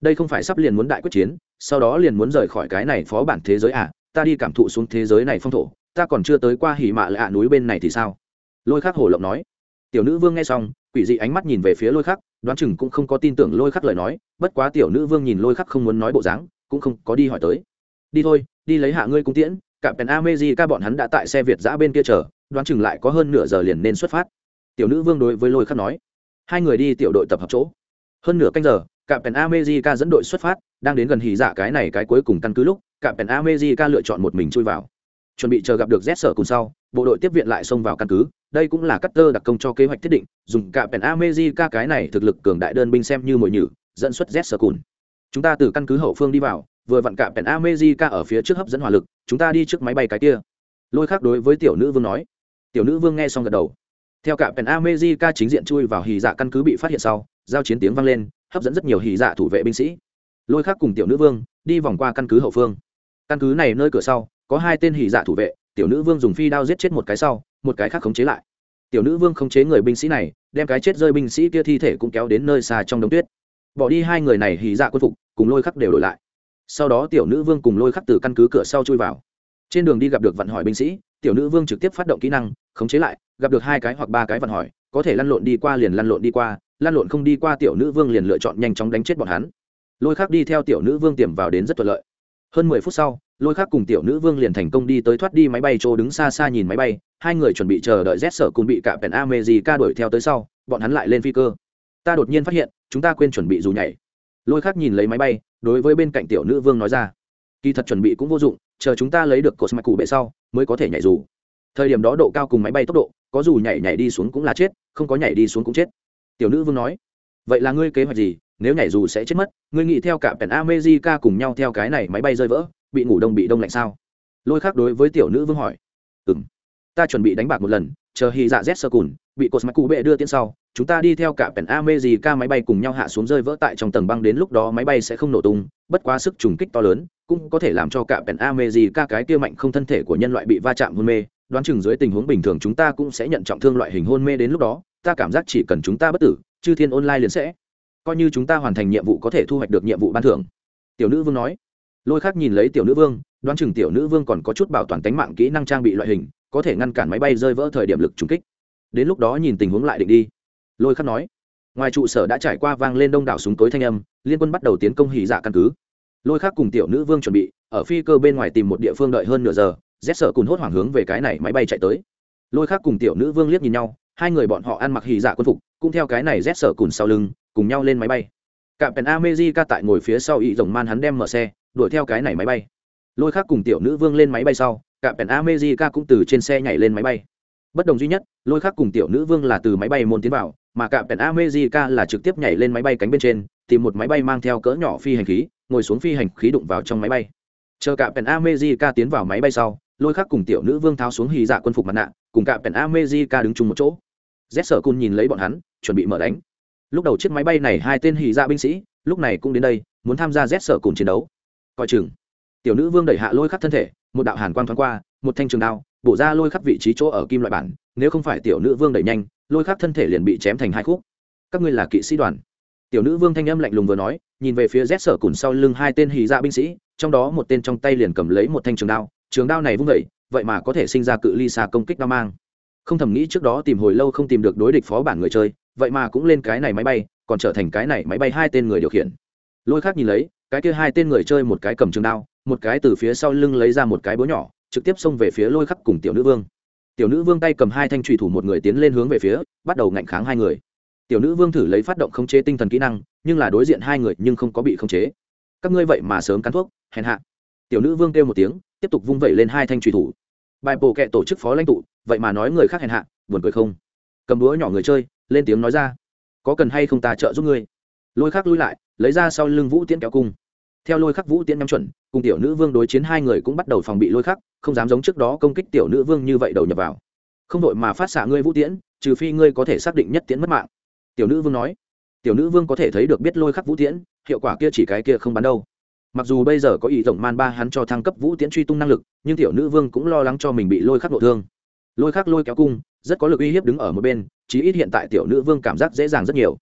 đây không phải sắp liền muốn đại quyết chiến, sau đó liền muốn rời khỏi cái này phó bản thế giới à? Ta đi cảm thụ xuống thế giới này phong thổ, ta còn chưa tới qua hỉ mạ lạ núi bên này thì sao? Lôi khắc hổ lộng nói. Tiểu nữ vương nghe xong, quỷ dị ánh mắt nhìn về phía lôi khắc, đoán chừng cũng không có tin tưởng lôi khắc lời nói, bất quá tiểu nữ vương nhìn lôi khắc không muốn nói bộ dáng, cũng không có đi hỏi tới. Đi thôi, đi lấy hạ ngươi cung tiễn cạm pèn amezi ca bọn hắn đã tại xe việt giã bên kia chờ, đoán chừng lại có hơn nửa giờ liền nên xuất phát. Tiểu nữ vương đối với lôi khắc nói. Hai người đi tiểu đội tập hợp chỗ hơn nửa canh giờ, cạm pèn amezi dẫn đội xuất phát, đang đến gần hì dạ cái này cái cuối cùng căn cứ lúc, cạm pèn amezi lựa chọn một mình chui vào. Chuẩn bị chờ gặp được z sở cùng sau, bộ đội tiếp viện lại xông vào căn cứ. Đây cũng là cutter đặc công cho kế hoạch thiết định, dùng cạm pèn amezi cái này thực lực cường đại đơn binh xem như mồi nhử, dẫn xuất z sở cùn chúng ta từ căn cứ hậu phương đi vào, vừa vặn cạm pèn amezi ở phía trước hấp dẫn hỏa lực, chúng ta đi trước máy bay cái kia. Lôi khác đối với tiểu nữ vương nói. Tiểu nữ vương nghe xong gật đầu. Theo cả pèn amezi chính diện chui vào hì dạ căn cứ bị phát hiện sau giao chiến tiếng vang lên, hấp dẫn rất nhiều hì dạ thủ vệ binh sĩ. Lôi khác cùng tiểu nữ vương đi vòng qua căn cứ hậu phương. Căn cứ này nơi cửa sau, có hai tên hì dạ thủ vệ, tiểu nữ vương dùng phi đao giết chết một cái sau, một cái khác khống chế lại. Tiểu nữ vương khống chế người binh sĩ này, đem cái chết rơi binh sĩ kia thi thể cũng kéo đến nơi xa trong đống tuyết. Bỏ đi hai người này hì dạ quân phục, cùng lôi khắc đều đổi lại. Sau đó tiểu nữ vương cùng lôi khắc từ căn cứ cửa sau chui vào. Trên đường đi gặp được vận hỏi binh sĩ, tiểu nữ vương trực tiếp phát động kỹ năng, khống chế lại, gặp được hai cái hoặc ba cái vận hỏi, có thể lăn lộn đi qua liền lăn lộn đi qua Lan lộn không đi qua tiểu nữ vương liền lựa chọn nhanh chóng đánh chết bọn hắn. Lôi khắc đi theo tiểu nữ vương tiềm vào đến rất thuận lợi. Hơn mười phút sau, lôi khắc cùng tiểu nữ vương liền thành công đi tới thoát đi máy bay chỗ đứng xa xa nhìn máy bay, hai người chuẩn bị chờ đợi rét sở cùng bị cả pèn a mê gì ca đuổi theo tới sau, bọn hắn lại lên phi cơ. Ta đột nhiên phát hiện, chúng ta quên chuẩn bị dù nhảy. Lôi khắc nhìn lấy máy bay, đối với bên cạnh tiểu nữ vương nói ra, kỳ thật chuẩn bị cũng vô dụng, chờ chúng ta lấy được cột mạch cụ bệ sau, mới có thể nhảy dù. Thời điểm đó độ cao cùng máy bay tốc độ, có dù nhảy nhảy đi xuống cũng là chết, không có nhảy đi xuống cũng chết tiểu nữ vương nói, vậy là ngươi kế hoạch gì? Nếu nhảy dù sẽ chết mất, ngươi nghĩ theo cả pèn amejica cùng nhau theo cái này máy bay rơi vỡ, bị ngủ đông bị đông lạnh sao? Lôi khác đối với tiểu nữ vương hỏi ừ m ta chuẩn bị đánh bạc một lần, chờ hy dạ z sơ cùn bị cột mắc cụ bệ đưa tiến sau, chúng ta đi theo cả pèn amejica máy bay cùng nhau hạ xuống rơi vỡ tại trong tầng băng đến lúc đó máy bay sẽ không nổ tung, bất quá sức trùng kích to lớn, cũng có thể làm cho cả pèn amejica cái kia mạnh không thân thể của nhân loại bị va chạm hôn mê, đoán chừng dưới tình huống bình thường chúng ta cũng sẽ nhận trọng thương loại hình hôn mê đến lúc đó ta cảm giác chỉ cần chúng ta bất tử, chư thiên online liền sẽ coi như chúng ta hoàn thành nhiệm vụ có thể thu hoạch được nhiệm vụ ban thưởng. Tiểu nữ vương nói. Lôi khác nhìn lấy tiểu nữ vương, đoán chừng tiểu nữ vương còn có chút bảo toàn tính mạng kỹ năng trang bị loại hình, có thể ngăn cản máy bay rơi vỡ thời điểm lực trúng kích. Đến lúc đó nhìn tình huống lại định đi. Lôi khắc nói. Ngoài trụ sở đã trải qua vang lên đông đảo súng tối thanh âm, liên quân bắt đầu tiến công hỉ dạ căn cứ. Lôi khắc cùng tiểu nữ vương chuẩn bị, ở phi cơ bên ngoài tìm một địa phương đợi hơn nửa giờ rét sợ cùng hốt hoảng hướng về cái này máy bay chạy tới. Lôi khắc cùng tiểu nữ vương liếc nhìn nhau hai người bọn họ ăn mặc hì dạ quân phục, cũng theo cái này rét sợ cùn sau lưng, cùng nhau lên máy bay. Cạm pèn amejica tại ngồi phía sau ý rồng man hắn đem mở xe, đuổi theo cái này máy bay. Lôi khác cùng tiểu nữ vương lên máy bay sau, cạm pèn amejica cũng từ trên xe nhảy lên máy bay. Bất đồng duy nhất, lôi khác cùng tiểu nữ vương là từ máy bay môn tiến vào, mà cạm pèn amejica là trực tiếp nhảy lên máy bay cánh bên trên, tìm một máy bay mang theo cỡ nhỏ phi hành khí, ngồi xuống phi hành khí đụng vào trong máy bay. Chờ cạm pèn amejica tiến vào máy bay sau, lôi khác cùng tiểu nữ vương tháo xuống hì dạ quân phục mặt nạ, cùng cạm pèn amejica đứng chung một chỗ z sở cun nhìn lấy bọn hắn, chuẩn bị mở đánh. Lúc đầu chiếc máy bay này hai tên hì ra dạ binh sĩ, lúc này cũng đến đây, muốn tham gia z sở cùng chiến đấu. Coi chừng, tiểu nữ vương đẩy hạ lôi khắc thân thể, một đạo hàn quang thoáng qua, một thanh trường đao, bổ ra lôi khắc vị trí chỗ ở kim loại bản, nếu không phải tiểu nữ vương đẩy nhanh, lôi khắc thân thể liền bị chém thành hai khúc. Các ngươi là kỵ sĩ đoàn. Tiểu nữ vương thanh âm lạnh lùng vừa nói, nhìn về phía rét sở cùn sau lưng hai tên hì dạ binh sĩ, trong đó một tên trong tay liền cầm lấy một thanh trường đao trường đao này vung vẩy vậy mà có thể sinh ra cự ly xa công kích đao mang không thầm nghĩ trước đó tìm hồi lâu không tìm được đối địch phó bản người chơi, vậy mà cũng lên cái này máy bay, còn trở thành cái này máy bay hai tên người điều khiển. Lôi khác nhìn lấy, cái kia hai tên người chơi một cái cầm trường đao, một cái từ phía sau lưng lấy ra một cái búa nhỏ, trực tiếp xông về phía lôi khắc cùng tiểu nữ vương. Tiểu nữ vương tay cầm hai thanh trùy thủ một người tiến lên hướng về phía, bắt đầu ngạnh kháng hai người. Tiểu nữ vương thử lấy phát động khống chế tinh thần kỹ năng, nhưng là đối diện hai người nhưng không có bị khống chế. Các ngươi vậy mà sớm cắn thuốc, hèn hạ. Tiểu nữ vương kêu một tiếng, tiếp tục vung vẩy lên hai thanh trùy thủ bài bổ kệ tổ chức phó lãnh tụ, vậy mà nói người khác hèn hạ, buồn cười không? Cầm đũa nhỏ người chơi, lên tiếng nói ra. Có cần hay không ta trợ giúp ngươi? Lôi khắc lui lại, lấy ra sau lưng vũ tiễn kéo cung. Theo lôi khắc vũ tiễn nhắm chuẩn, cùng tiểu nữ vương đối chiến hai người cũng bắt đầu phòng bị lôi khắc, không dám giống trước đó công kích tiểu nữ vương như vậy đầu nhập vào. Không đội mà phát xạ ngươi vũ tiễn, trừ phi ngươi có thể xác định nhất tiễn mất mạng. Tiểu nữ vương nói. Tiểu nữ vương có thể thấy được biết lôi khắc vũ tiễn, hiệu quả kia chỉ cái kia không bắn đâu mặc dù bây giờ có ý tổng man ba hắn cho thăng cấp vũ tiễn truy tung năng lực, nhưng tiểu nữ vương cũng lo lắng cho mình bị lôi khắc nội thương. Lôi khắc lôi kéo cung, rất có lực uy hiếp đứng ở một bên, chí ít hiện tại tiểu nữ vương cảm giác dễ dàng rất nhiều.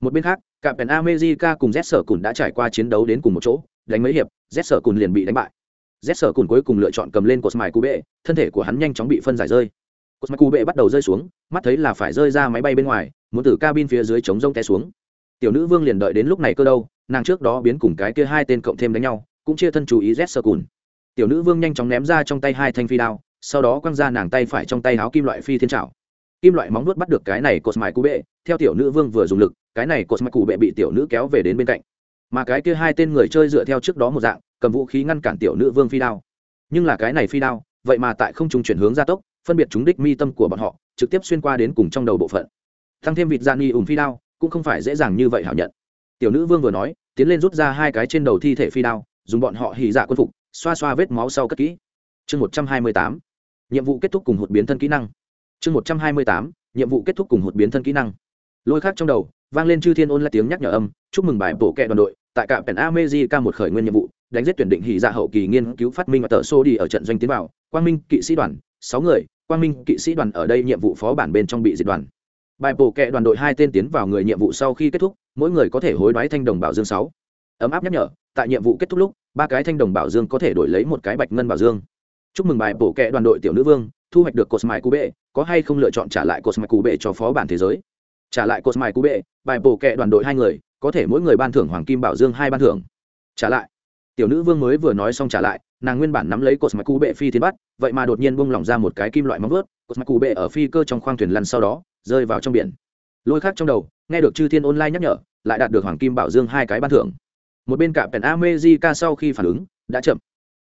Một bên khác cặp đèn amejica cùng z sở cùn đã trải qua chiến đấu đến cùng một chỗ, đánh mấy hiệp, z sở cùn liền bị đánh bại. Z sở cùn cuối cùng lựa chọn cầm lên cột mài cú bệ thân thể của hắn nhanh chóng bị phân giải rơi. Cột mài cú bệ bắt đầu rơi xuống, mắt thấy là phải rơi ra máy bay bên ngoài, muốn từ cabin phía dưới chống rông té xuống. Tiểu nữ vương liền đợi đến lúc này cơ đâu nàng trước đó biến cùng cái kia hai tên cộng thêm đánh nhau, cũng chia thân chú ý rét sơ cùn. Tiểu nữ vương nhanh chóng ném ra trong tay hai thanh phi đao, sau đó quăng ra nàng tay phải trong tay áo kim loại phi thiên trào kim loại móng nuốt bắt được cái này cột mài cụ bệ, theo tiểu nữ vương vừa dùng lực, cái này cột mài cụ bệ bị tiểu nữ kéo về đến bên cạnh. Mà cái kia hai tên người chơi dựa theo trước đó một dạng, cầm vũ khí ngăn cản tiểu nữ vương phi đao. Nhưng là cái này phi đao, vậy mà tại không trùng chuyển hướng gia tốc, phân biệt chúng đích mi tâm của bọn họ, trực tiếp xuyên qua đến cùng trong đầu bộ phận. Tăng thêm vịt gian nghi ủng phi đao, cũng không phải dễ dàng như vậy hảo nhận tiểu nữ vương vừa nói, tiến lên rút ra hai cái trên đầu thi thể phi đao, dùng bọn họ hỉ dạ quân phục, xoa xoa vết máu sau cất kỹ. Chương một trăm hai mươi tám, nhiệm vụ kết thúc cùng hụt biến thân kỹ năng. Chương một trăm hai mươi tám, nhiệm vụ kết thúc cùng hụt biến thân kỹ năng. Lôi khác trong đầu, vang lên chư thiên ôn lại tiếng nhắc nhở âm, chúc mừng bài bổ kẹ đoàn đội, tại cạm pèn amejica một khởi nguyên nhiệm vụ, đánh giết tuyển định hỉ dạ hậu kỳ nghiên cứu phát minh và tờ xô đi ở trận doanh tiến vào, quang minh kỵ sĩ đoàn, sáu người, quang minh kỵ sĩ đoàn ở đây nhiệm vụ phó bản bên trong bị diệt đoàn. Bài bổ kẹ đoàn đội hai tên tiến vào người nhiệm vụ sau khi kết thúc mỗi người có thể hối đoái thanh đồng bảo dương sáu. Ấm áp nhắc nhở, tại nhiệm vụ kết thúc lúc, ba cái thanh đồng bảo dương có thể đổi lấy một cái bạch ngân bảo dương. Chúc mừng bài bổ kệ đoàn đội tiểu nữ vương, thu hoạch được cột mài cú bệ có hay không lựa chọn trả lại cột mài cú bệ cho phó bản thế giới? Trả lại cột mài cú bệ bài bổ kệ đoàn đội hai người, có thể mỗi người ban thưởng hoàng kim bảo dương hai ban thưởng. Trả lại. Tiểu nữ vương mới vừa nói xong trả lại, nàng nguyên bản nắm lấy cột mạch cụ bệ phi thiên bắt, vậy mà đột nhiên bung lỏng ra một cái kim loại móng vớt cột mạch cụ bệ ở phi cơ trong khoang thuyền lăn sau đó, rơi vào trong biển lôi khác trong đầu, nghe được chư thiên online nhắc nhở, lại đạt được hoàng kim bảo dương hai cái ban thưởng. Một bên cạm pèn amejica sau khi phản ứng, đã chậm.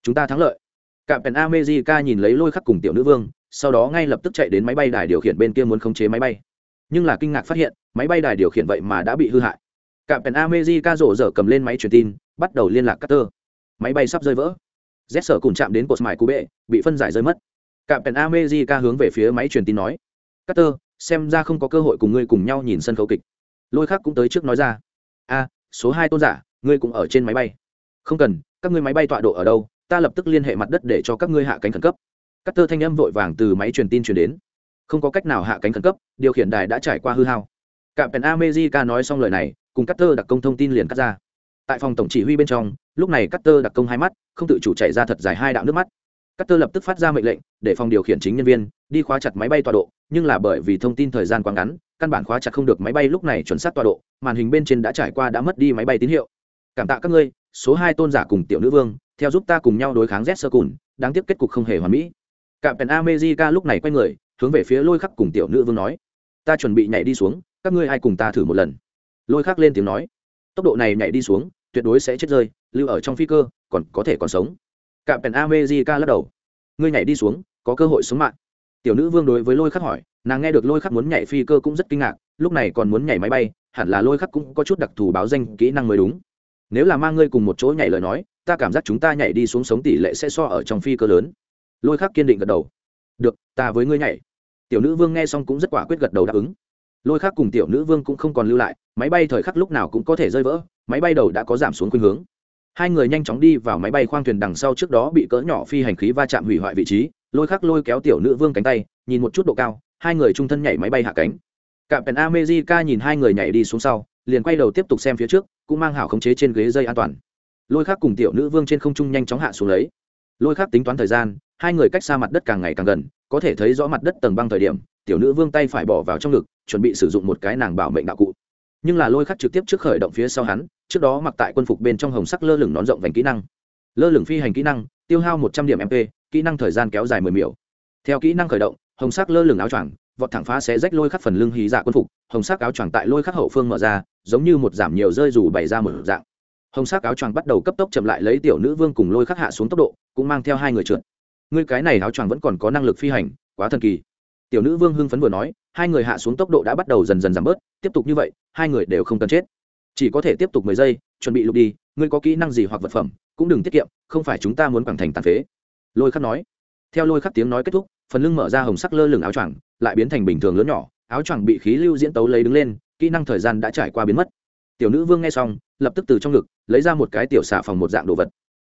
Chúng ta thắng lợi. Cạm pèn amejica nhìn lấy lôi khắc cùng tiểu nữ vương, sau đó ngay lập tức chạy đến máy bay đài điều khiển bên kia muốn khống chế máy bay. Nhưng là kinh ngạc phát hiện, máy bay đài điều khiển vậy mà đã bị hư hại. Cạm pèn amejica rổ rở cầm lên máy truyền tin, bắt đầu liên lạc cutter máy bay sắp rơi vỡ. Z sở cùng chạm đến cột mài cú bệ, bị phân giải rơi mất. Cạm pèn amejica hướng về phía máy truyền tin nói cutter xem ra không có cơ hội cùng ngươi cùng nhau nhìn sân khấu kịch. Lôi khác cũng tới trước nói ra, a, số hai tôn giả, ngươi cũng ở trên máy bay. Không cần, các ngươi máy bay tọa độ ở đâu, ta lập tức liên hệ mặt đất để cho các ngươi hạ cánh khẩn cấp. Các tơ thanh âm vội vàng từ máy truyền tin truyền đến. Không có cách nào hạ cánh khẩn cấp, điều khiển đài đã trải qua hư hao. Cạm pèn amejica nói xong lời này, cùng các tơ đặc công thông tin liền cắt ra. Tại phòng tổng chỉ huy bên trong, lúc này cắt tơ đặc công hai mắt, không tự chủ chạy ra thật dài hai đạo nước mắt. Cắt tơ lập tức phát ra mệnh lệnh, để phòng điều khiển chính nhân viên, đi khóa chặt máy bay tọa độ nhưng là bởi vì thông tin thời gian quá ngắn, căn bản khóa chặt không được máy bay lúc này chuẩn xác tọa độ, màn hình bên trên đã trải qua đã mất đi máy bay tín hiệu. Cảm tạ các ngươi, số hai tôn giả cùng tiểu nữ vương, theo giúp ta cùng nhau đối kháng z sơ cùn, đáng tiếc kết cục không hề hoàn mỹ. Cạm pèn amejica lúc này quay người, hướng về phía lôi khắc cùng tiểu nữ vương nói, ta chuẩn bị nhảy đi xuống, các ngươi ai cùng ta thử một lần? Lôi khắc lên tiếng nói, tốc độ này nhảy đi xuống, tuyệt đối sẽ chết rơi, lưu ở trong phi cơ, còn có thể còn sống. Cạm pèn amejica lắc đầu, ngươi nhảy đi xuống, có cơ hội sống mạng tiểu nữ vương đối với lôi khắc hỏi, nàng nghe được lôi khắc muốn nhảy phi cơ cũng rất kinh ngạc, lúc này còn muốn nhảy máy bay, hẳn là lôi khắc cũng có chút đặc thù báo danh kỹ năng mới đúng. Nếu là mang ngươi cùng một chỗ nhảy lời nói, ta cảm giác chúng ta nhảy đi xuống sống tỷ lệ sẽ so ở trong phi cơ lớn. Lôi khắc kiên định gật đầu. Được, ta với ngươi nhảy. Tiểu nữ vương nghe xong cũng rất quả quyết gật đầu đáp ứng. Lôi khắc cùng tiểu nữ vương cũng không còn lưu lại, máy bay thời khắc lúc nào cũng có thể rơi vỡ, máy bay đầu đã có giảm xuống khuynh hướng. Hai người nhanh chóng đi vào máy bay khoang thuyền đằng sau trước đó bị cỡ nhỏ phi hành khí va chạm hủy hoại vị trí lôi khắc lôi kéo tiểu nữ vương cánh tay, nhìn một chút độ cao, hai người trung thân nhảy máy bay hạ cánh. Cạm pèn amejica nhìn hai người nhảy đi xuống sau, liền quay đầu tiếp tục xem phía trước, cũng mang hảo khống chế trên ghế dây an toàn. Lôi khắc cùng tiểu nữ vương trên không trung nhanh chóng hạ xuống lấy. Lôi khắc tính toán thời gian, hai người cách xa mặt đất càng ngày càng gần, có thể thấy rõ mặt đất tầng băng thời điểm, tiểu nữ vương tay phải bỏ vào trong ngực, chuẩn bị sử dụng một cái nàng bảo mệnh đạo cụ. Nhưng là lôi khắc trực tiếp trước khởi động phía sau hắn, trước đó mặc tại quân phục bên trong hồng sắc lơ lửng nón rộng vành kỹ năng. Lơ lửng phi hành kỹ năng, tiêu hao một trăm điểm mp kỹ năng thời gian kéo dài mười miểu. Theo kỹ năng khởi động, hồng sắc lơ lửng áo choàng, vọt thẳng phá sẽ rách lôi khắc phần lưng hí dạ quân phục, hồng sắc áo choàng tại lôi khắc hậu phương mở ra, giống như một giảm nhiều rơi dù bày ra một dạng. Hồng sắc áo choàng bắt đầu cấp tốc chậm lại lấy tiểu nữ vương cùng lôi khắc hạ xuống tốc độ, cũng mang theo hai người trượt. Ngươi cái này áo choàng vẫn còn có năng lực phi hành, quá thần kỳ. Tiểu nữ vương hưng phấn vừa nói, hai người hạ xuống tốc độ đã bắt đầu dần dần giảm bớt, tiếp tục như vậy, hai người đều không cần chết. Chỉ có thể tiếp tục mười giây, chuẩn bị lục đi, ngươi có kỹ năng gì hoặc vật phẩm, cũng đừng tiết kiệm, không phải chúng ta muốn quảng thành tàn phế lôi khắc nói. Theo lôi khắc tiếng nói kết thúc, phần lưng mở ra hồng sắc lơ lửng áo choàng, lại biến thành bình thường lớn nhỏ, áo choàng bị khí lưu diễn tấu lấy đứng lên, kỹ năng thời gian đã trải qua biến mất. Tiểu nữ vương nghe xong, lập tức từ trong ngực, lấy ra một cái tiểu xà phòng một dạng đồ vật.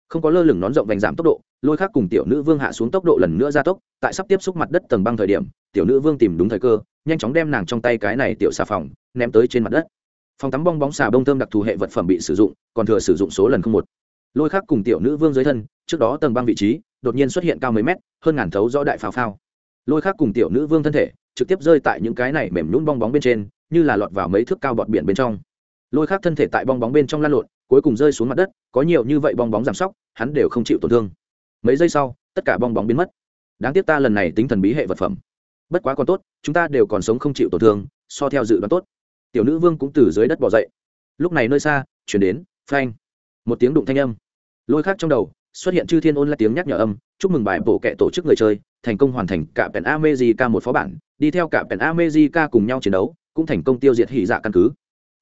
Không có lơ lửng nón rộng vành giảm tốc độ, lôi khác cùng tiểu nữ vương hạ xuống tốc độ lần nữa gia tốc, tại sắp tiếp xúc mặt đất tầng băng thời điểm, tiểu nữ vương tìm đúng thời cơ, nhanh chóng đem nàng trong tay cái này tiểu xà phòng, ném tới trên mặt đất. Phòng tắm bong bóng xà bông thơm đặc thù hệ vật phẩm bị sử dụng, còn thừa sử dụng số lần không một. Lôi khác cùng tiểu nữ vương dưới thân, trước đó tầng băng vị trí đột nhiên xuất hiện cao mấy mét, hơn ngàn thấu rõ đại phao phao. Lôi khác cùng tiểu nữ vương thân thể, trực tiếp rơi tại những cái này mềm nhún bong bóng bên trên, như là lọt vào mấy thước cao bọt biển bên trong. Lôi khác thân thể tại bong bóng bên trong lan lộn, cuối cùng rơi xuống mặt đất, có nhiều như vậy bong bóng giảm sóc, hắn đều không chịu tổn thương. Mấy giây sau, tất cả bong bóng biến mất. Đáng tiếc ta lần này tính thần bí hệ vật phẩm. Bất quá còn tốt, chúng ta đều còn sống không chịu tổn thương, so theo dự đoán tốt. Tiểu nữ vương cũng từ dưới đất bỏ dậy. Lúc này nơi xa, chuyển đến, phanh, một tiếng đụng thanh âm. Lôi khác trong đầu xuất hiện chư thiên ôn là tiếng nhắc nhở âm, chúc mừng bài bổ kệ tổ chức người chơi, thành công hoàn thành cả pèn amejica một phó bản, đi theo cả pèn amejica cùng nhau chiến đấu, cũng thành công tiêu diệt hỉ dạ căn cứ.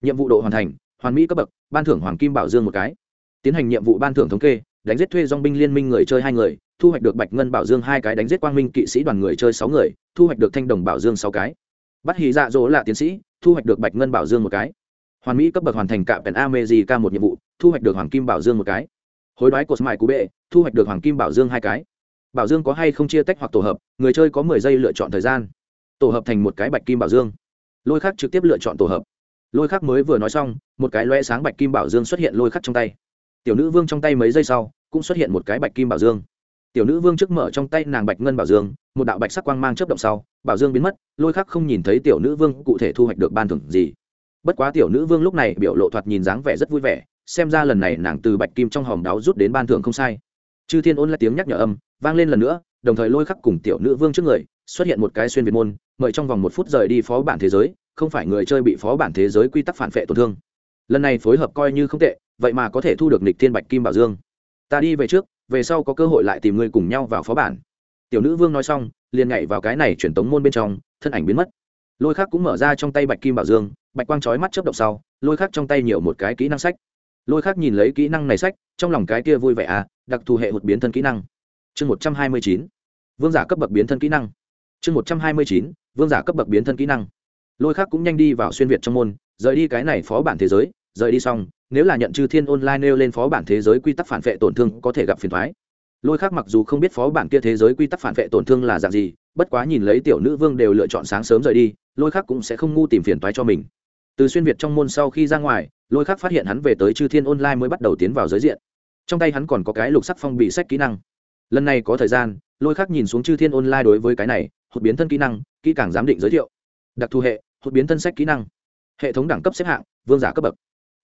Nhiệm vụ độ hoàn thành, hoàn mỹ cấp bậc, ban thưởng hoàng kim bảo dương một cái. Tiến hành nhiệm vụ ban thưởng thống kê, đánh giết thuê dong binh liên minh người chơi hai người, thu hoạch được bạch ngân bảo dương hai cái đánh giết quang minh kỵ sĩ đoàn người chơi sáu người, thu hoạch được thanh đồng bảo dương sáu cái. Bắt hì dạ dỗ là tiến sĩ, thu hoạch được bạch ngân bảo dương một cái. Hoàn mỹ cấp bậc hoàn thành cả pèn amejica một nhiệm vụ, thu hoạch được hoàng kim bảo dương một cái hối đoái cột smile cú bệ, thu hoạch được hoàng kim bảo dương hai cái. Bảo dương có hay không chia tách hoặc tổ hợp, người chơi có mười giây lựa chọn thời gian. Tổ hợp thành một cái bạch kim bảo dương. Lôi khác trực tiếp lựa chọn tổ hợp. Lôi khác mới vừa nói xong, một cái loe sáng bạch kim bảo dương xuất hiện lôi khắc trong tay. Tiểu nữ vương trong tay mấy giây sau, cũng xuất hiện một cái bạch kim bảo dương. Tiểu nữ vương trước mở trong tay nàng bạch ngân bảo dương, một đạo bạch sắc quang mang chớp động sau, bảo dương biến mất, lôi khắc không nhìn thấy tiểu nữ vương cụ thể thu hoạch được ban thưởng gì. Bất quá tiểu nữ vương lúc này biểu lộ thoạt nhìn dáng vẻ rất vui vẻ xem ra lần này nàng từ bạch kim trong hòm đáo rút đến ban thưởng không sai. Chư thiên ôn lại tiếng nhắc nhở âm, vang lên lần nữa, đồng thời lôi khắc cùng tiểu nữ vương trước người, xuất hiện một cái xuyên việt môn, mời trong vòng một phút rời đi phó bản thế giới, không phải người chơi bị phó bản thế giới quy tắc phản vệ tổn thương. Lần này phối hợp coi như không tệ, vậy mà có thể thu được nịch thiên bạch kim bảo dương. Ta đi về trước, về sau có cơ hội lại tìm người cùng nhau vào phó bản. Tiểu nữ vương nói xong, liền nhảy vào cái này chuyển tống môn bên trong, thân ảnh biến mất. Lôi khác cũng mở ra trong tay bạch kim bảo dương, bạch quang trói mắt chớp động sau, lôi khác trong tay nhiều một cái kỹ năng sách lôi khác nhìn lấy kỹ năng này sách, trong lòng cái kia vui vẻ à đặc thù hệ hụt biến thân kỹ năng. Chương một trăm hai mươi chín. Vương giả cấp bậc biến thân kỹ năng. Chương một trăm hai mươi chín, vương giả cấp bậc biến thân kỹ năng. Lôi khác cũng nhanh đi vào xuyên việt trong môn, rời đi cái này phó bản thế giới, rời đi xong, nếu là nhận chư thiên online nêu lên phó bản thế giới quy tắc phản vệ tổn thương có thể gặp phiền thoái lôi khác mặc dù không biết phó bản kia thế giới quy tắc phản vệ tổn thương là dạng gì, bất quá nhìn lấy tiểu nữ vương đều lựa chọn sáng sớm rời đi, lôi khác cũng sẽ không ngu tìm phiền thoái cho mình từ xuyên việt trong môn sau khi ra ngoài, lôi khác phát hiện hắn về tới chư thiên online mới bắt đầu tiến vào giới diện. Trong tay hắn còn có cái lục sắc phong bị sách kỹ năng. Lần này có thời gian, lôi khác nhìn xuống chư thiên online đối với cái này, hụt biến thân kỹ năng, kỹ càng giám định giới thiệu. Đặc thù hệ, hụt biến thân sách kỹ năng. Hệ thống đẳng cấp xếp hạng, vương giả cấp bậc.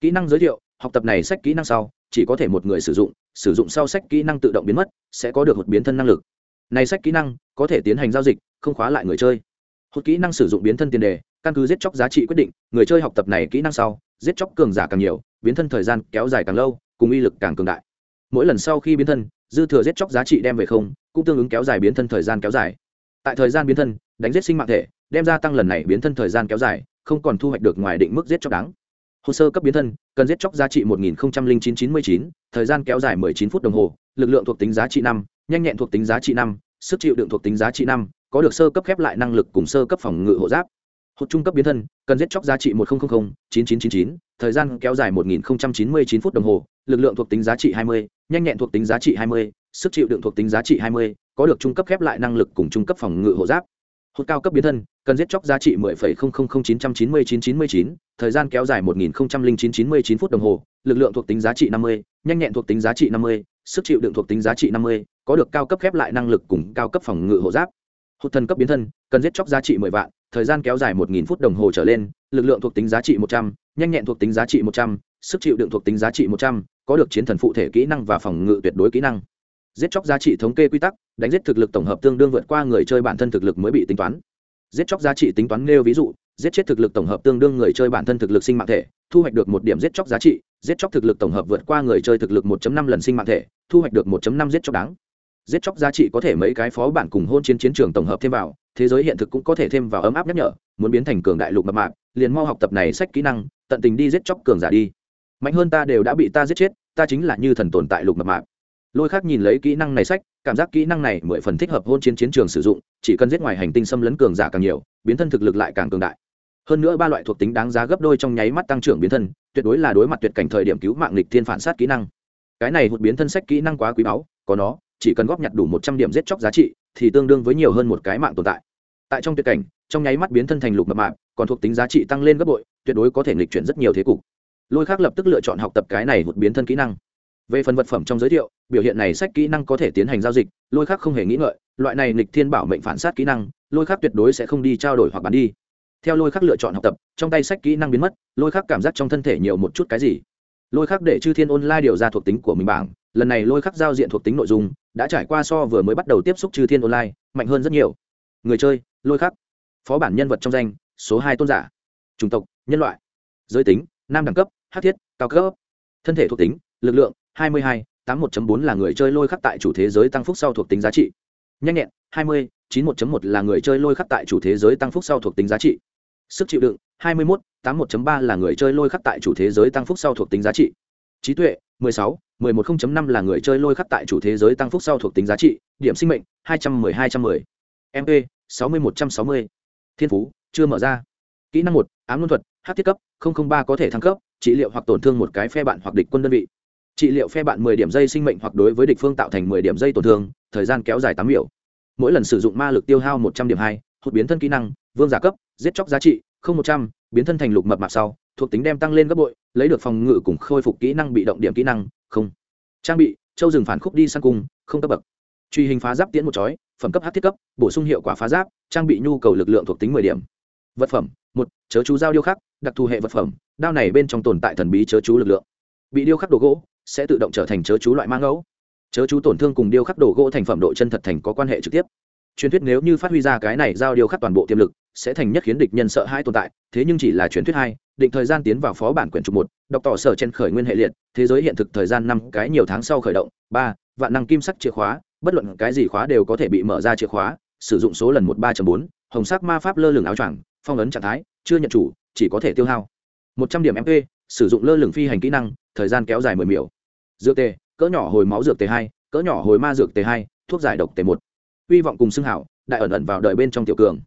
Kỹ năng giới thiệu, học tập này sách kỹ năng sau, chỉ có thể một người sử dụng sử dụng sau sách kỹ năng tự động biến mất, sẽ có được hụt biến thân năng lực. Này sách kỹ năng, có thể tiến hành giao dịch, không khóa lại người chơi. Hụt kỹ năng sử dụng biến thân tiền đề căn cứ giết chóc giá trị quyết định, người chơi học tập này kỹ năng sau, giết chóc cường giả càng nhiều, biến thân thời gian kéo dài càng lâu, cùng uy lực càng cường đại. Mỗi lần sau khi biến thân, dư thừa giết chóc giá trị đem về không, cũng tương ứng kéo dài biến thân thời gian kéo dài. Tại thời gian biến thân, đánh giết sinh mạng thể, đem ra tăng lần này biến thân thời gian kéo dài, không còn thu hoạch được ngoài định mức giết chóc đáng. Hồ sơ cấp biến thân, cần giết chóc giá trị một nghìn chín chín mươi chín, thời gian kéo dài mười chín phút đồng hồ, lực lượng thuộc tính giá trị năm, nhanh nhẹn thuộc tính giá trị năm, sức chịu đựng thuộc tính giá trị năm, có được sơ cấp khép lại năng lực cùng sơ cấp phòng ngự hộ giáp hột trung cấp biến thân cần giết chóc giá trị một nghìn chín chín chín chín thời gian kéo dài một nghìn chín mươi chín phút đồng hồ lực lượng thuộc tính giá trị hai mươi nhanh nhẹn thuộc tính giá trị hai mươi sức chịu đựng thuộc tính giá trị hai mươi có được trung cấp khép lại năng lực cùng trung cấp phòng ngự hộ giáp hột cao cấp biến thân cần giết chóc giá trị 10,00099999, thời gian kéo dài 100999 phút đồng hồ, lực lượng thuộc tính giá trị 50, nhanh nhẹn thuộc tính giá trị 50, sức chịu đựng thuộc tính giá trị 50, có được cao cấp khép lại năng lực cùng cao cấp phòng ngự hộ giáp. Hút thần cấp biến thân, cần giết chóc giá trị 10 vạn, thời gian kéo dài 1000 phút đồng hồ trở lên, lực lượng thuộc tính giá trị 100, nhanh nhẹn thuộc tính giá trị 100, sức chịu đựng thuộc tính giá trị 100, có được chiến thần phụ thể kỹ năng và phòng ngự tuyệt đối kỹ năng. Giết chóc giá trị thống kê quy tắc đánh giết thực lực tổng hợp tương đương vượt qua người chơi bản thân thực lực mới bị tính toán. Giết chóc giá trị tính toán nêu ví dụ giết chết thực lực tổng hợp tương đương người chơi bản thân thực lực sinh mạng thể thu hoạch được một điểm giết chóc giá trị giết chóc thực lực tổng hợp vượt qua người chơi thực lực 1.5 lần sinh mạng thể thu hoạch được 1.5 giết chóc đáng. Giết chóc giá trị có thể mấy cái phó bản cùng hôn chiến chiến trường tổng hợp thêm vào thế giới hiện thực cũng có thể thêm vào ấm áp nhắc nhở, muốn biến thành cường đại lục mập mạp, liền mau học tập này sách kỹ năng, tận tình đi giết chóc cường giả đi. Mạnh hơn ta đều đã bị ta giết chết, ta chính là như thần tồn tại lục mập mạp. Lôi khác nhìn lấy kỹ năng này sách, cảm giác kỹ năng này mười phần thích hợp hôn chiến chiến trường sử dụng, chỉ cần giết ngoài hành tinh xâm lấn cường giả càng nhiều, biến thân thực lực lại càng cường đại. Hơn nữa ba loại thuộc tính đáng giá gấp đôi trong nháy mắt tăng trưởng biến thân, tuyệt đối là đối mặt tuyệt cảnh thời điểm cứu mạng lịch thiên phản sát kỹ năng. Cái này hụt biến thân sách kỹ năng quá quý báu, có nó, chỉ cần góp nhặt đủ một trăm điểm giết chóc giá trị thì tương đương với nhiều hơn một cái mạng tồn tại. Tại trong tuyệt cảnh, trong nháy mắt biến thân thành lục mập mạng còn thuộc tính giá trị tăng lên gấp bội, tuyệt đối có thể nghịch chuyển rất nhiều thế cục. Lôi khác lập tức lựa chọn học tập cái này một biến thân kỹ năng. Về phần vật phẩm trong giới thiệu, biểu hiện này sách kỹ năng có thể tiến hành giao dịch, lôi khác không hề nghĩ ngợi, loại này nghịch thiên bảo mệnh phản sát kỹ năng, lôi khác tuyệt đối sẽ không đi trao đổi hoặc bán đi. Theo lôi khắc lựa chọn học tập, trong tay sách kỹ năng biến mất, lôi khắc cảm giác trong thân thể nhiều một chút cái gì. Lôi khắc để chư thiên online điều ra thuộc tính của mình bảng, lần này lôi khắc giao diện thuộc tính nội dung đã trải qua so vừa mới bắt đầu tiếp xúc chư thiên online mạnh hơn rất nhiều. Người chơi lôi khắc. Phó bản nhân vật trong danh số hai tôn giả. Chủng tộc nhân loại. Giới tính nam đẳng cấp hát thiết cao cấp. Thân thể thuộc tính lực lượng hai mươi hai tám một bốn là người chơi lôi khắc tại chủ thế giới tăng phúc sau thuộc tính giá trị. Nhanh nhẹn hai mươi chín một một là người chơi lôi khắc tại chủ thế giới tăng phúc sau thuộc tính giá trị. Sức chịu đựng 21, 81.3 là người chơi lôi khắc tại chủ thế giới tăng phúc sau thuộc tính giá trị. Trí tuệ 16, 11.5 là người chơi lôi khắc tại chủ thế giới tăng phúc sau thuộc tính giá trị điểm sinh mệnh 210 210 mp 60 160 thiên phú chưa mở ra. Kỹ năng 1, ám luân thuật hắc thiết cấp 003 có thể thăng cấp trị liệu hoặc tổn thương một cái phe bạn hoặc địch quân đơn vị. Trị liệu phe bạn 10 điểm dây sinh mệnh hoặc đối với địch phương tạo thành 10 điểm dây tổn thương thời gian kéo dài 8秒. Mỗi lần sử dụng ma lực tiêu hao 100 điểm 2, hụt biến thân kỹ năng vương giả cấp giết chóc giá trị không một trăm biến thân thành lục mập mạp sau thuộc tính đem tăng lên gấp bội, lấy được phòng ngự cùng khôi phục kỹ năng bị động điểm kỹ năng, không. Trang bị, châu rừng phản khúc đi sang cung không cấp bậc. Truy hình phá giáp tiễn một chói, phẩm cấp hát thiết cấp, bổ sung hiệu quả phá giáp, trang bị nhu cầu lực lượng thuộc tính mười điểm. Vật phẩm, một, chớ chú dao điêu khắc, đặc thù hệ vật phẩm, đao này bên trong tồn tại thần bí chớ chú lực lượng. Bị điêu khắc đồ gỗ, sẽ tự động trở thành chớ chú loại mang ngẫu chớ chú tổn thương cùng điêu khắc đồ gỗ thành phẩm độ chân thật thành có quan hệ trực tiếp. Truyền thuyết nếu như phát huy ra cái này giao điêu khắc toàn bộ tiềm lực sẽ thành nhất khiến địch nhân sợ hai tồn tại, thế nhưng chỉ là truyền thuyết hai, định thời gian tiến vào phó bản quyển trục một, đọc tỏ sở trên khởi nguyên hệ liệt, thế giới hiện thực thời gian năm, cái nhiều tháng sau khởi động, ba, vạn năng kim sắc chìa khóa, bất luận cái gì khóa đều có thể bị mở ra chìa khóa, sử dụng số lần một ba bốn, hồng sắc ma pháp lơ lửng áo choàng, phong ấn trạng thái, chưa nhận chủ, chỉ có thể tiêu hao. Một trăm điểm mp sử dụng lơ lửng phi hành kỹ năng, thời gian kéo dài mười miểu. Dược tề, cỡ nhỏ hồi máu dược tề hai, cỡ nhỏ hồi ma dược tề hai, thuốc giải độc tề một. Hy vọng cùng xưng hảo, đại ẩn ẩn vào đời bên trong tiểu cường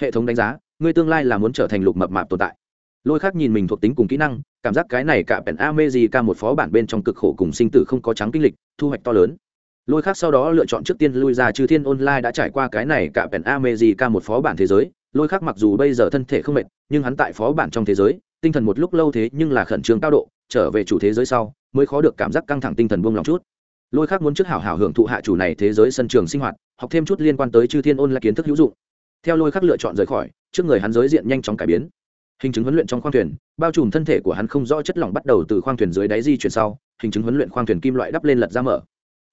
hệ thống đánh giá ngươi tương lai là muốn trở thành lục mập mạp tồn tại lôi khác nhìn mình thuộc tính cùng kỹ năng cảm giác cái này cả pèn a mê gì ca một phó bản bên trong cực khổ cùng sinh tử không có trắng kinh lịch thu hoạch to lớn lôi khác sau đó lựa chọn trước tiên lui ra chư thiên online đã trải qua cái này cả pèn a mê gì ca một phó bản thế giới lôi khác mặc dù bây giờ thân thể không mệt nhưng hắn tại phó bản trong thế giới tinh thần một lúc lâu thế nhưng là khẩn trương cao độ trở về chủ thế giới sau mới khó được cảm giác căng thẳng tinh thần buông lòng chút lôi khác muốn trước hảo hảo hưởng thụ hạ chủ này thế giới sân trường sinh hoạt học thêm chút liên quan tới chư thiên ôn là kiến thức hữu dụng theo lôi khắc lựa chọn rời khỏi, trước người hắn giới diện nhanh chóng cải biến. Hình chứng huấn luyện trong khoang thuyền, bao trùm thân thể của hắn không rõ chất lỏng bắt đầu từ khoang thuyền dưới đáy di chuyển sau, hình chứng huấn luyện khoang thuyền kim loại đắp lên lật ra mở.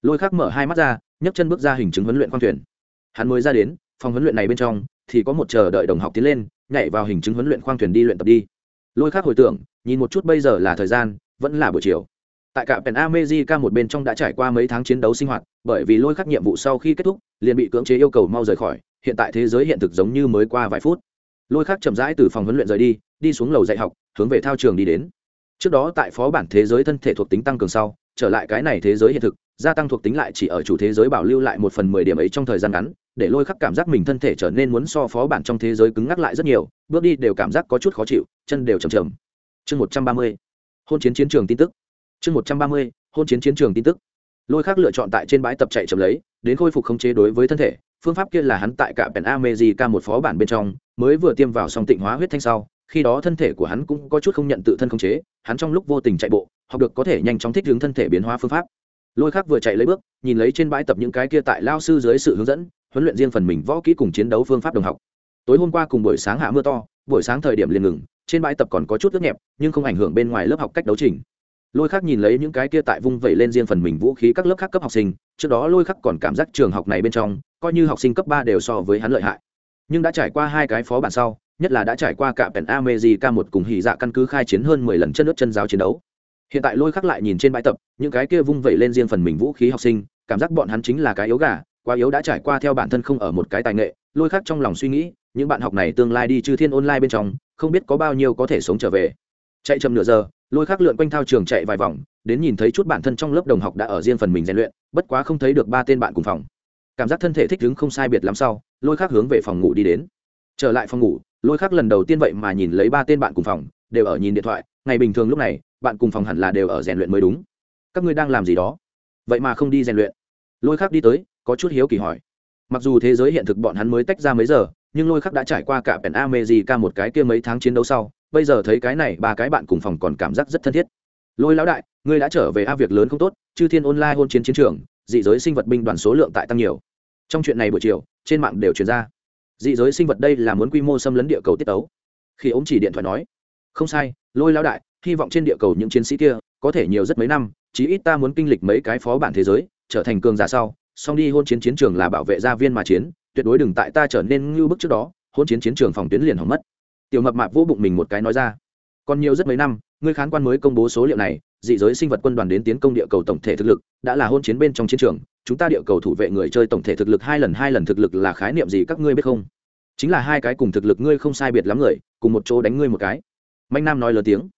Lôi khắc mở hai mắt ra, nhấc chân bước ra hình chứng huấn luyện khoang thuyền. Hắn mới ra đến, phòng huấn luyện này bên trong, thì có một chờ đợi đồng học tiến lên, nhảy vào hình chứng huấn luyện khoang thuyền đi luyện tập đi. Lôi khắc hồi tưởng, nhìn một chút bây giờ là thời gian, vẫn là buổi chiều. Tại cả pèn amejica một bên trong đã trải qua mấy tháng chiến đấu sinh hoạt, bởi vì lôi khắc nhiệm vụ sau khi kết thúc, liền bị cưỡng chế yêu cầu mau rời khỏi hiện tại thế giới hiện thực giống như mới qua vài phút. Lôi khắc chậm rãi từ phòng huấn luyện rời đi đi xuống lầu dạy học, hướng về thao trường đi đến. Trước đó tại phó bản thế giới thân thể thuộc tính tăng cường sau, trở lại cái này thế giới hiện thực, gia tăng thuộc tính lại chỉ ở chủ thế giới bảo lưu lại một phần mười điểm ấy trong thời gian ngắn, để lôi khắc cảm giác mình thân thể trở nên muốn so phó bản trong thế giới cứng ngắc lại rất nhiều, bước đi đều cảm giác có chút khó chịu, chân đều chầm chầm chương một trăm ba mươi, hôn chiến chiến trường tin tức. Chương một trăm ba mươi, hôn chiến chiến trường tin tức. Lôi khắc lựa chọn tại trên bãi tập chạy chậm lấy, đến khôi phục khống chế đối với thân thể phương pháp kia là hắn tại cả pèn amejica một phó bản bên trong, mới vừa tiêm vào xong tịnh hóa huyết thanh sau, khi đó thân thể của hắn cũng có chút không nhận tự thân không chế, hắn trong lúc vô tình chạy bộ, học được có thể nhanh chóng thích ứng thân thể biến hóa phương pháp. Lôi khác vừa chạy lấy bước, nhìn lấy trên bãi tập những cái kia tại lao sư dưới sự hướng dẫn, huấn luyện riêng phần mình võ kỹ cùng chiến đấu phương pháp đồng học. Tối hôm qua cùng buổi sáng hạ mưa to, buổi sáng thời điểm liền ngừng, trên bãi tập còn có chút ướt nhẹp, nhưng không ảnh hưởng bên ngoài lớp học cách đấu trình. Lôi khắc nhìn lấy những cái kia tại vung vẩy lên riêng phần mình vũ khí các lớp khác cấp học sinh, trước đó lôi khắc còn cảm giác trường học này bên trong coi như học sinh cấp ba đều so với hắn lợi hại. Nhưng đã trải qua hai cái phó bản sau, nhất là đã trải qua cả pèn America một cùng hỉ dạ căn cứ khai chiến hơn mười lần chân nước chân giáo chiến đấu. Hiện tại lôi khắc lại nhìn trên bãi tập, những cái kia vung vẩy lên riêng phần mình vũ khí học sinh, cảm giác bọn hắn chính là cái yếu gà, quá yếu đã trải qua theo bản thân không ở một cái tài nghệ, lôi khắc trong lòng suy nghĩ, những bạn học này tương lai đi chư thiên online bên trong, không biết có bao nhiêu có thể sống trở về. Chạy chậm nửa giờ, lôi khắc lượn quanh thao trường chạy vài vòng, đến nhìn thấy chút bản thân trong lớp đồng học đã ở riêng phần mình rèn luyện, bất quá không thấy được ba tên bạn cùng phòng cảm giác thân thể thích ứng không sai biệt lắm sau, lôi khắc hướng về phòng ngủ đi đến. Trở lại phòng ngủ, lôi khắc lần đầu tiên vậy mà nhìn lấy ba tên bạn cùng phòng, đều ở nhìn điện thoại. Ngày bình thường lúc này, bạn cùng phòng hẳn là đều ở rèn luyện mới đúng. Các ngươi đang làm gì đó? Vậy mà không đi rèn luyện. Lôi khắc đi tới, có chút hiếu kỳ hỏi. Mặc dù thế giới hiện thực bọn hắn mới tách ra mấy giờ, nhưng lôi khắc đã trải qua cả pèn amejica một cái kia mấy tháng chiến đấu sau, bây giờ thấy cái này ba cái bạn cùng phòng còn cảm giác rất thân thiết. Lôi lão đại, ngươi đã trở về a việc lớn không tốt, chư thiên online hôn chiến chiến trường dị giới sinh vật binh đoàn số lượng tại tăng nhiều. Trong chuyện này buổi chiều, trên mạng đều truyền ra. Dị giới sinh vật đây là muốn quy mô xâm lấn địa cầu tiết tấu. Khi ông chỉ điện thoại nói, không sai, lôi lao đại, hy vọng trên địa cầu những chiến sĩ kia có thể nhiều rất mấy năm, chí ít ta muốn kinh lịch mấy cái phó bản thế giới, trở thành cường giả sau song đi hôn chiến chiến trường là bảo vệ gia viên mà chiến, tuyệt đối đừng tại ta trở nên ngưu bức trước đó, hôn chiến chiến trường phòng tuyến liền hỏng mất. Tiểu mập mạp vỗ bụng mình một cái nói ra, còn nhiều rất mấy năm, ngươi khán quan mới công bố số liệu này dị giới sinh vật quân đoàn đến tiến công địa cầu tổng thể thực lực, đã là hôn chiến bên trong chiến trường, chúng ta địa cầu thủ vệ người chơi tổng thể thực lực hai lần hai lần thực lực là khái niệm gì các ngươi biết không? Chính là hai cái cùng thực lực ngươi không sai biệt lắm người, cùng một chỗ đánh ngươi một cái. Mạnh nam nói lớn tiếng.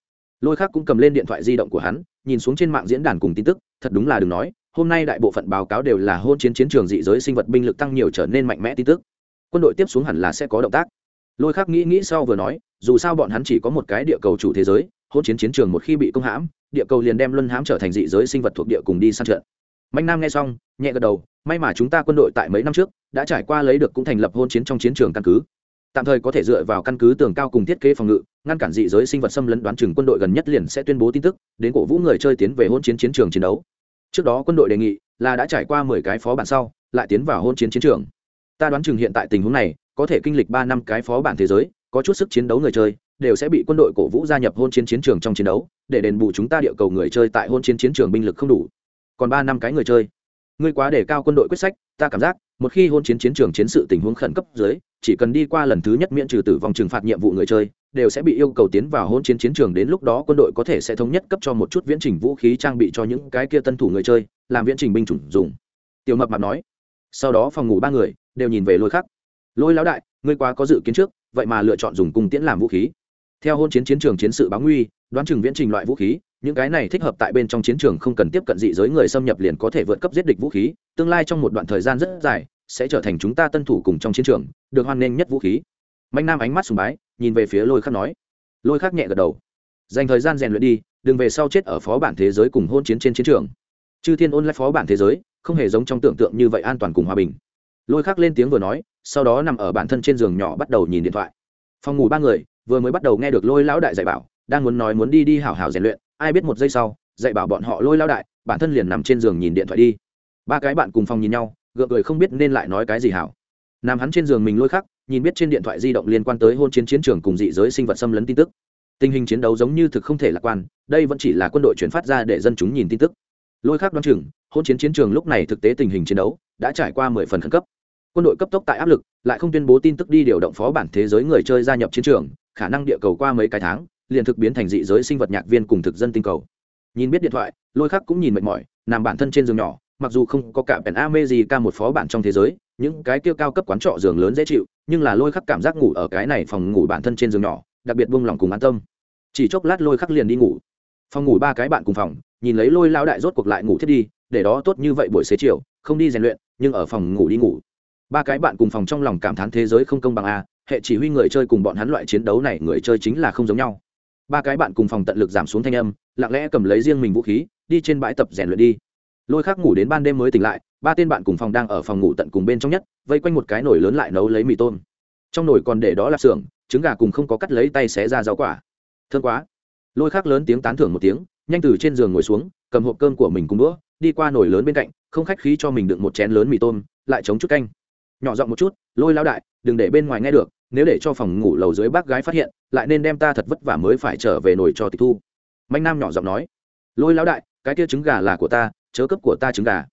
Lôi khác cũng cầm lên điện thoại di động của hắn, nhìn xuống trên mạng diễn đàn cùng tin tức, thật đúng là đừng nói, hôm nay đại bộ phận báo cáo đều là hôn chiến chiến trường dị giới sinh vật binh lực tăng nhiều trở nên mạnh mẽ tin tức. Quân đội tiếp xuống hẳn là sẽ có động tác. Lôi khác nghĩ nghĩ sau vừa nói, dù sao bọn hắn chỉ có một cái địa cầu chủ thế giới hôn chiến chiến trường một khi bị công hãm, địa cầu liền đem luân hãm trở thành dị giới sinh vật thuộc địa cùng đi săn trận. Mạnh nam nghe xong, nhẹ gật đầu, may mà chúng ta quân đội tại mấy năm trước đã trải qua lấy được cũng thành lập hôn chiến trong chiến trường căn cứ. Tạm thời có thể dựa vào căn cứ tường cao cùng thiết kế phòng ngự, ngăn cản dị giới sinh vật xâm lấn đoán chừng quân đội gần nhất liền sẽ tuyên bố tin tức, đến cổ vũ người chơi tiến về hôn chiến chiến trường chiến đấu. Trước đó quân đội đề nghị là đã trải qua mười cái phó bản sau, lại tiến vào hôn chiến chiến trường. Ta đoán chừng hiện tại tình huống này có thể kinh lịch ba năm cái phó bản thế giới, có chút sức chiến đấu người chơi đều sẽ bị quân đội cổ vũ gia nhập hôn chiến chiến trường trong chiến đấu, để đền bù chúng ta địa cầu người chơi tại hôn chiến chiến trường binh lực không đủ. Còn ba năm cái người chơi. Ngươi quá để cao quân đội quyết sách, ta cảm giác, một khi hôn chiến chiến trường chiến sự tình huống khẩn cấp dưới, chỉ cần đi qua lần thứ nhất miễn trừ tử vong trừng phạt nhiệm vụ người chơi, đều sẽ bị yêu cầu tiến vào hôn chiến chiến trường đến lúc đó quân đội có thể sẽ thống nhất cấp cho một chút viễn trình vũ khí trang bị cho những cái kia tân thủ người chơi, làm viễn trình binh chủng dùng. Tiểu mập mạp nói. Sau đó phòng ngủ ba người đều nhìn về lôi khắc. Lôi lão đại, ngươi quá có dự kiến trước, vậy mà lựa chọn dùng cung tiễn làm vũ khí theo hôn chiến chiến trường chiến sự báo nguy, đoán chừng viễn trình loại vũ khí, những cái này thích hợp tại bên trong chiến trường không cần tiếp cận dị giới người xâm nhập liền có thể vượt cấp giết địch vũ khí, tương lai trong một đoạn thời gian rất dài, sẽ trở thành chúng ta tân thủ cùng trong chiến trường, được hoan nghênh nhất vũ khí. Mạnh nam ánh mắt sùng bái, nhìn về phía lôi khắc nói. Lôi khắc nhẹ gật đầu. Dành thời gian rèn luyện đi, đừng về sau chết ở phó bản thế giới cùng hôn chiến trên chiến trường. Chư thiên ôn lại phó bản thế giới, không hề giống trong tưởng tượng như vậy an toàn cùng hòa bình. Lôi khắc lên tiếng vừa nói, sau đó nằm ở bản thân trên giường nhỏ bắt đầu nhìn điện thoại. Phòng ngủ ba người vừa mới bắt đầu nghe được lôi lão đại dạy bảo, đang muốn nói muốn đi đi hảo hảo rèn luyện, ai biết một giây sau, dạy bảo bọn họ lôi lão đại, bản thân liền nằm trên giường nhìn điện thoại đi. Ba cái bạn cùng phòng nhìn nhau, gượng cười không biết nên lại nói cái gì hảo. Nằm hắn trên giường mình lôi khắc, nhìn biết trên điện thoại di động liên quan tới hôn chiến chiến trường cùng dị giới sinh vật xâm lấn tin tức. Tình hình chiến đấu giống như thực không thể lạc quan, đây vẫn chỉ là quân đội chuyển phát ra để dân chúng nhìn tin tức. Lôi khắc đoán chừng, hôn chiến chiến trường lúc này thực tế tình hình chiến đấu đã trải qua mười phần khẩn cấp. Quân đội cấp tốc tại áp lực, lại không tuyên bố tin tức đi điều động phó bản thế giới người chơi gia nhập chiến trường khả năng địa cầu qua mấy cái tháng, liền thực biến thành dị giới sinh vật nhạc viên cùng thực dân tinh cầu. Nhìn biết điện thoại, lôi khắc cũng nhìn mệt mỏi, nằm bản thân trên giường nhỏ, mặc dù không có cả pèn mê gì ca một phó bản trong thế giới, những cái kia cao cấp quán trọ giường lớn dễ chịu, nhưng là lôi khắc cảm giác ngủ ở cái này phòng ngủ bản thân trên giường nhỏ, đặc biệt buông lòng cùng an tâm. Chỉ chốc lát lôi khắc liền đi ngủ. Phòng ngủ ba cái bạn cùng phòng, nhìn lấy lôi lao đại rốt cuộc lại ngủ thiết đi, để đó tốt như vậy buổi xế chiều, không đi rèn luyện, nhưng ở phòng ngủ đi ngủ. Ba cái bạn cùng phòng trong lòng cảm thán thế giới không công bằng a hệ chỉ huy người chơi cùng bọn hắn loại chiến đấu này người chơi chính là không giống nhau. Ba cái bạn cùng phòng tận lực giảm xuống thanh âm, lặng lẽ cầm lấy riêng mình vũ khí, đi trên bãi tập rèn luyện đi. Lôi khác ngủ đến ban đêm mới tỉnh lại, ba tên bạn cùng phòng đang ở phòng ngủ tận cùng bên trong nhất, vây quanh một cái nồi lớn lại nấu lấy mì tôm. Trong nồi còn để đó là xưởng, trứng gà cùng không có cắt lấy tay xé ra rau quả. Thương quá. Lôi khác lớn tiếng tán thưởng một tiếng, nhanh từ trên giường ngồi xuống, cầm hộp cơm của mình cùng đũa, đi qua nồi lớn bên cạnh, không khách khí cho mình đựng một chén lớn mì tôm, lại chống chút canh. Nhỏ giọng một chút, lôi lao đại, đừng để bên ngoài nghe được nếu để cho phòng ngủ lầu dưới bác gái phát hiện, lại nên đem ta thật vất vả mới phải trở về nồi cho tịch thu. Mạnh nam nhỏ giọng nói, lôi lão đại, cái kia trứng gà là của ta, chớ cấp của ta trứng gà.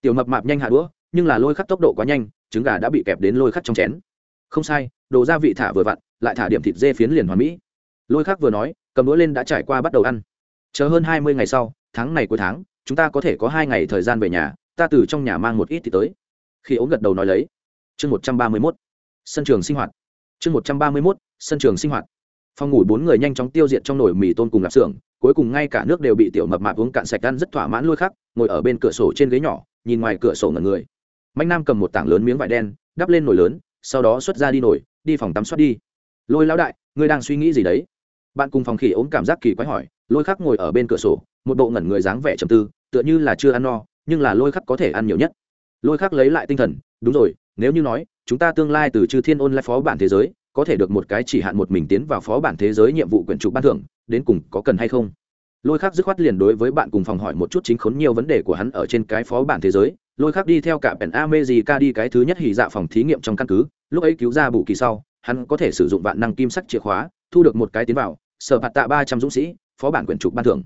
Tiểu mập mạp nhanh hạ đũa, nhưng là lôi khắc tốc độ quá nhanh, trứng gà đã bị kẹp đến lôi khắc trong chén. Không sai, đồ gia vị thả vừa vặn, lại thả điểm thịt dê phiến liền hoàn mỹ. Lôi khắc vừa nói, cầm đũa lên đã trải qua bắt đầu ăn. Chờ hơn hai mươi ngày sau, tháng này cuối tháng, chúng ta có thể có hai ngày thời gian về nhà, ta từ trong nhà mang một ít thì tới. Khi ống gật đầu nói lấy. Chương một trăm ba mươi mốt. Sân trường sinh hoạt chương một trăm ba mươi mốt, sân trường sinh hoạt. Phòng ngủ bốn người nhanh chóng tiêu diệt trong nồi mì tôn cùng lạp xưởng, cuối cùng ngay cả nước đều bị tiểu mập mạp uống cạn sạch ăn rất thỏa mãn lôi khắc, ngồi ở bên cửa sổ trên ghế nhỏ, nhìn ngoài cửa sổ ngẩn người. Mạnh nam cầm một tảng lớn miếng vải đen, đắp lên nồi lớn, sau đó xuất ra đi nổi đi phòng tắm xuất đi. Lôi lão đại, ngươi đang suy nghĩ gì đấy? Bạn cùng phòng khỉ ốm cảm giác kỳ quái hỏi, lôi khắc ngồi ở bên cửa sổ, một bộ ngẩn người dáng vẻ trầm tư, tựa như là chưa ăn no, nhưng là lôi khắc có thể ăn nhiều nhất. Lôi khắc lấy lại tinh thần, đúng rồi, nếu như nói chúng ta tương lai từ chư thiên ôn lại phó bản thế giới, có thể được một cái chỉ hạn một mình tiến vào phó bản thế giới nhiệm vụ quyển trục ban thưởng, đến cùng có cần hay không? Lôi khác dứt khoát liền đối với bạn cùng phòng hỏi một chút chính khốn nhiều vấn đề của hắn ở trên cái phó bản thế giới. Lôi khác đi theo cả pèn amejica đi cái thứ nhất hỉ dạ phòng thí nghiệm trong căn cứ. Lúc ấy cứu ra bù kỳ sau, hắn có thể sử dụng vạn năng kim sắc chìa khóa, thu được một cái tiến vào, sở phạt tạ ba trăm dũng sĩ, phó bản quyển trục ban thưởng.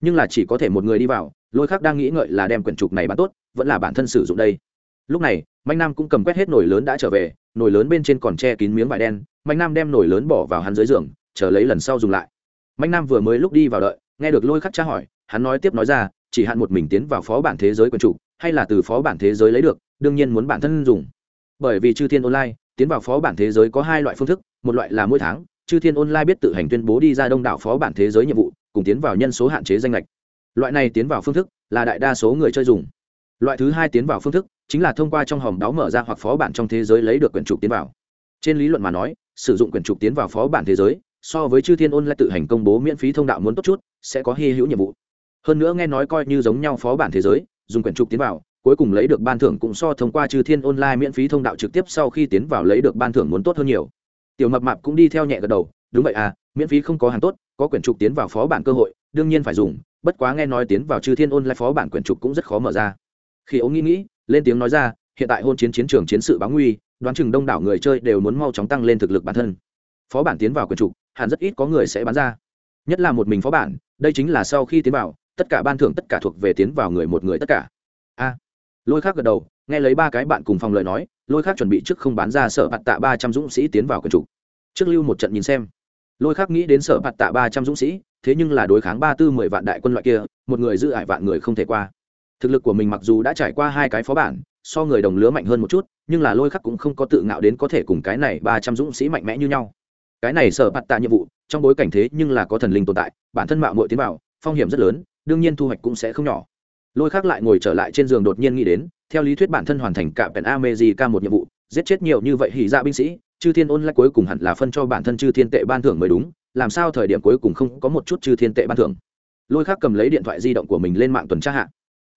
Nhưng là chỉ có thể một người đi vào, lôi khác đang nghĩ ngợi là đem quyển trục này bán tốt, vẫn là bản thân sử dụng đây. Lúc này mạnh nam cũng cầm quét hết nồi lớn đã trở về, nồi lớn bên trên còn che kín miếng vải đen. Mạnh nam đem nồi lớn bỏ vào hắn dưới giường, chờ lấy lần sau dùng lại. Mạnh nam vừa mới lúc đi vào đợi, nghe được lôi khắc tra hỏi, hắn nói tiếp nói ra, chỉ hạn một mình tiến vào phó bản thế giới quân chủ, hay là từ phó bản thế giới lấy được, đương nhiên muốn bản thân dùng. Bởi vì chư thiên online, tiến vào phó bản thế giới có hai loại phương thức, một loại là mỗi tháng, chư thiên online biết tự hành tuyên bố đi ra đông đảo phó bản thế giới nhiệm vụ, cùng tiến vào nhân số hạn chế danh lệch. Loại này tiến vào phương thức là đại đa số người chơi dùng. Loại thứ hai tiến vào phương thức chính là thông qua trong hòm đáo mở ra hoặc phó bản trong thế giới lấy được quyển trục tiến vào. Trên lý luận mà nói, sử dụng quyển trục tiến vào phó bản thế giới, so với chư thiên ôn lại tự hành công bố miễn phí thông đạo muốn tốt chút, sẽ có hy hữu nhiệm vụ. Hơn nữa nghe nói coi như giống nhau phó bản thế giới, dùng quyển trục tiến vào, cuối cùng lấy được ban thưởng cũng so thông qua chư thiên online miễn phí thông đạo trực tiếp sau khi tiến vào lấy được ban thưởng muốn tốt hơn nhiều. Tiểu mập mạp cũng đi theo nhẹ gật đầu, đúng vậy à miễn phí không có hàng tốt, có quyển trục tiến vào phó bản cơ hội, đương nhiên phải dùng, bất quá nghe nói tiến vào chư thiên online phó bản quyển trục cũng rất khó mở ra. Khi ống nghĩ nghĩ lên tiếng nói ra, hiện tại hôn chiến chiến trường chiến sự báo nguy, đoán chừng đông đảo người chơi đều muốn mau chóng tăng lên thực lực bản thân. Phó bản tiến vào quyền trục hẳn rất ít có người sẽ bán ra. Nhất là một mình phó bản, đây chính là sau khi tiến vào, tất cả ban thưởng tất cả thuộc về tiến vào người một người tất cả. A. Lôi khác gật đầu, nghe lấy ba cái bạn cùng phòng lời nói, lôi khác chuẩn bị trước không bán ra sở bạt tạ ba trăm dũng sĩ tiến vào quyền trục trước lưu một trận nhìn xem. Lôi khác nghĩ đến sở bạt tạ ba trăm dũng sĩ, thế nhưng là đối kháng ba tư mười vạn đại quân loại kia, một người giữ ải vạn người không thể qua thực lực của mình mặc dù đã trải qua hai cái phó bản, so người đồng lứa mạnh hơn một chút, nhưng là lôi khắc cũng không có tự ngạo đến có thể cùng cái này ba trăm dũng sĩ mạnh mẽ như nhau. Cái này sở bạt tạ nhiệm vụ, trong bối cảnh thế nhưng là có thần linh tồn tại, bản thân mạo muội tiến vào, phong hiểm rất lớn, đương nhiên thu hoạch cũng sẽ không nhỏ. Lôi khắc lại ngồi trở lại trên giường đột nhiên nghĩ đến, theo lý thuyết bản thân hoàn thành cả pèn amejica một nhiệm vụ, giết chết nhiều như vậy hỉ ra binh sĩ, chư thiên ôn lại cuối cùng hẳn là phân cho bản thân chư thiên tệ ban thưởng mới đúng, làm sao thời điểm cuối cùng không có một chút chư thiên tệ ban thưởng. Lôi khắc cầm lấy điện thoại di động của mình lên mạng tuần tra hạ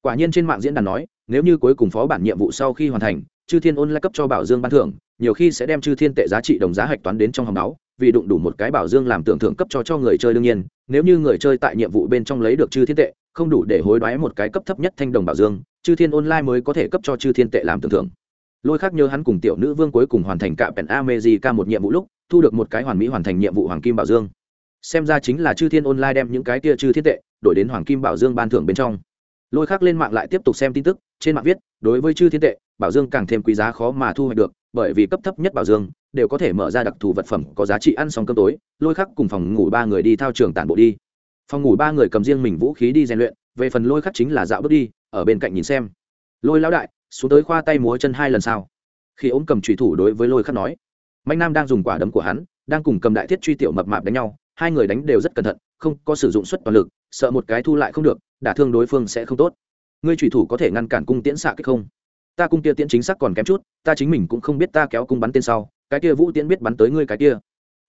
quả nhiên trên mạng diễn đàn nói, nếu như cuối cùng phó bản nhiệm vụ sau khi hoàn thành, chư thiên ôn lại cấp cho bảo dương ban thưởng, nhiều khi sẽ đem chư thiên tệ giá trị đồng giá hạch toán đến trong hòng máu vì đụng đủ một cái bảo dương làm tưởng thưởng cấp cho cho người chơi đương nhiên, nếu như người chơi tại nhiệm vụ bên trong lấy được chư thiên tệ, không đủ để hối đoái một cái cấp thấp nhất thanh đồng bảo dương, chư thiên online mới có thể cấp cho chư thiên tệ làm tưởng thưởng. Lôi khác nhớ hắn cùng tiểu nữ vương cuối cùng hoàn thành cả pèn amejica một nhiệm vụ lúc, thu được một cái hoàn mỹ hoàn thành nhiệm vụ hoàng kim bảo dương. Xem ra chính là chư thiên online đem những cái tia chư thiên tệ, đổi đến hoàng kim bảo dương ban thưởng bên trong lôi khác lên mạng lại tiếp tục xem tin tức, trên mạng viết, đối với chư thiên tệ, bảo dương càng thêm quý giá khó mà thu hoạch được, bởi vì cấp thấp nhất bảo dương đều có thể mở ra đặc thù vật phẩm có giá trị ăn xong cơm tối, lôi khắc cùng phòng ngủ ba người đi thao trường tản bộ đi. Phòng ngủ ba người cầm riêng mình vũ khí đi rèn luyện, về phần lôi khắc chính là dạo bước đi, ở bên cạnh nhìn xem. Lôi lão đại, xuống tới khoa tay múa chân hai lần sau khi ống cầm trùy thủ đối với lôi khắc nói. Mạnh nam đang dùng quả đấm của hắn, đang cùng cầm đại thiết truy tiểu mập mạp đánh nhau, hai người đánh đều rất cẩn thận, không có sử dụng suất toàn lực, sợ một cái thu lại không được đả thương đối phương sẽ không tốt. Ngươi trùy thủ có thể ngăn cản cung tiễn xạ kích không? Ta cung kia tiễn chính xác còn kém chút, ta chính mình cũng không biết ta kéo cung bắn tên sau, cái kia vũ tiễn biết bắn tới ngươi cái kia.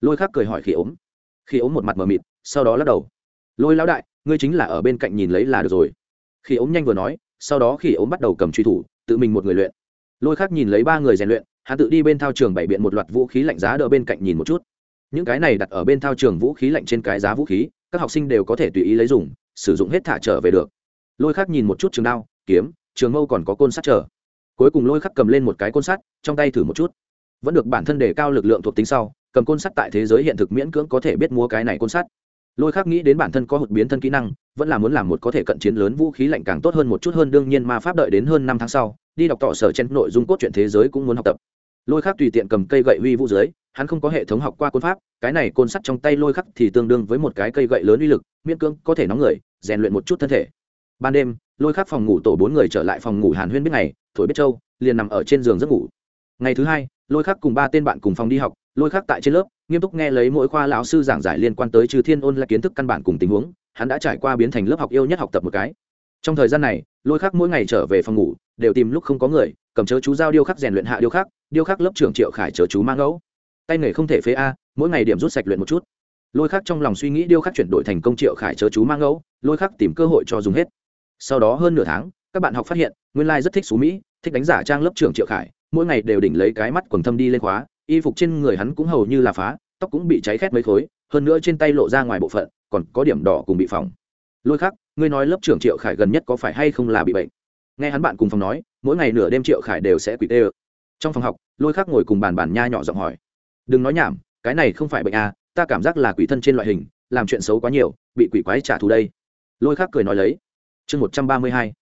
Lôi khác cười hỏi khi ốm. Khi ốm một mặt mờ mịt, sau đó lắc đầu. Lôi lão đại, ngươi chính là ở bên cạnh nhìn lấy là được rồi. Khi ốm nhanh vừa nói, sau đó khi ốm bắt đầu cầm truy thủ, tự mình một người luyện. Lôi khác nhìn lấy ba người rèn luyện, hắn tự đi bên thao trường bày biện một loạt vũ khí lạnh giá đỡ bên cạnh nhìn một chút. Những cái này đặt ở bên thao trường vũ khí lạnh trên cái giá vũ khí, các học sinh đều có thể tùy ý lấy dùng sử dụng hết thả trở về được. Lôi khắc nhìn một chút trường đao, kiếm, trường mâu còn có côn sắt trở cuối cùng lôi khắc cầm lên một cái côn sắt, trong tay thử một chút. Vẫn được bản thân đề cao lực lượng thuộc tính sau, cầm côn sắt tại thế giới hiện thực miễn cưỡng có thể biết mua cái này côn sắt. Lôi khắc nghĩ đến bản thân có hụt biến thân kỹ năng, vẫn là muốn làm một có thể cận chiến lớn vũ khí lạnh càng tốt hơn một chút hơn, đương nhiên ma pháp đợi đến hơn năm tháng sau, đi đọc tỏ sở trên nội dung cốt truyện thế giới cũng muốn học tập. Lôi khắc tùy tiện cầm cây gậy huy vũ dưới hắn không có hệ thống học qua côn pháp, cái này côn sắt trong tay lôi khắc thì tương đương với một cái cây gậy lớn uy lực, miễn cưỡng có thể nóng người, rèn luyện một chút thân thể. Ban đêm, lôi khắc phòng ngủ tổ bốn người trở lại phòng ngủ hàn huyên biết ngày, thổi biết châu, liền nằm ở trên giường giấc ngủ. Ngày thứ hai, lôi khắc cùng ba tên bạn cùng phòng đi học, lôi khắc tại trên lớp, nghiêm túc nghe lấy mỗi khoa lão sư giảng giải liên quan tới trừ thiên ôn là kiến thức căn bản cùng tình huống, hắn đã trải qua biến thành lớp học yêu nhất học tập một cái. Trong thời gian này, lôi khắc mỗi ngày trở về phòng ngủ, đều tìm lúc không có người, cầm chớ chú giao điêu khắc rèn luyện hạ điêu khắc điêu khắc lớp trưởng triệu khải chớ chú mang ngẫu tay nghề không thể phế a, mỗi ngày điểm rút sạch luyện một chút. Lôi khắc trong lòng suy nghĩ điêu khắc chuyển đổi thành công triệu khải chớ chú mang ngẫu, lôi khắc tìm cơ hội cho dùng hết. Sau đó hơn nửa tháng, các bạn học phát hiện, nguyên lai rất thích xú mỹ, thích đánh giả trang lớp trưởng triệu khải, mỗi ngày đều đỉnh lấy cái mắt quần thâm đi lên khóa, y phục trên người hắn cũng hầu như là phá, tóc cũng bị cháy khét mấy khối, hơn nữa trên tay lộ ra ngoài bộ phận, còn có điểm đỏ cùng bị phòng lôi khắc, ngươi nói lớp trưởng triệu khải gần nhất có phải hay không là bị bệnh? Nghe hắn bạn cùng phòng nói, mỗi ngày nửa đêm triệu khải đều sẽ quỷ tê ơ. Trong phòng học, lôi khắc ngồi cùng bàn bàn nha nhỏ giọng hỏi đừng nói nhảm, cái này không phải bệnh à ta cảm giác là quỷ thân trên loại hình, làm chuyện xấu quá nhiều, bị quỷ quái trả thù đây. Lôi khắc cười nói lấy. Chương một trăm ba mươi hai.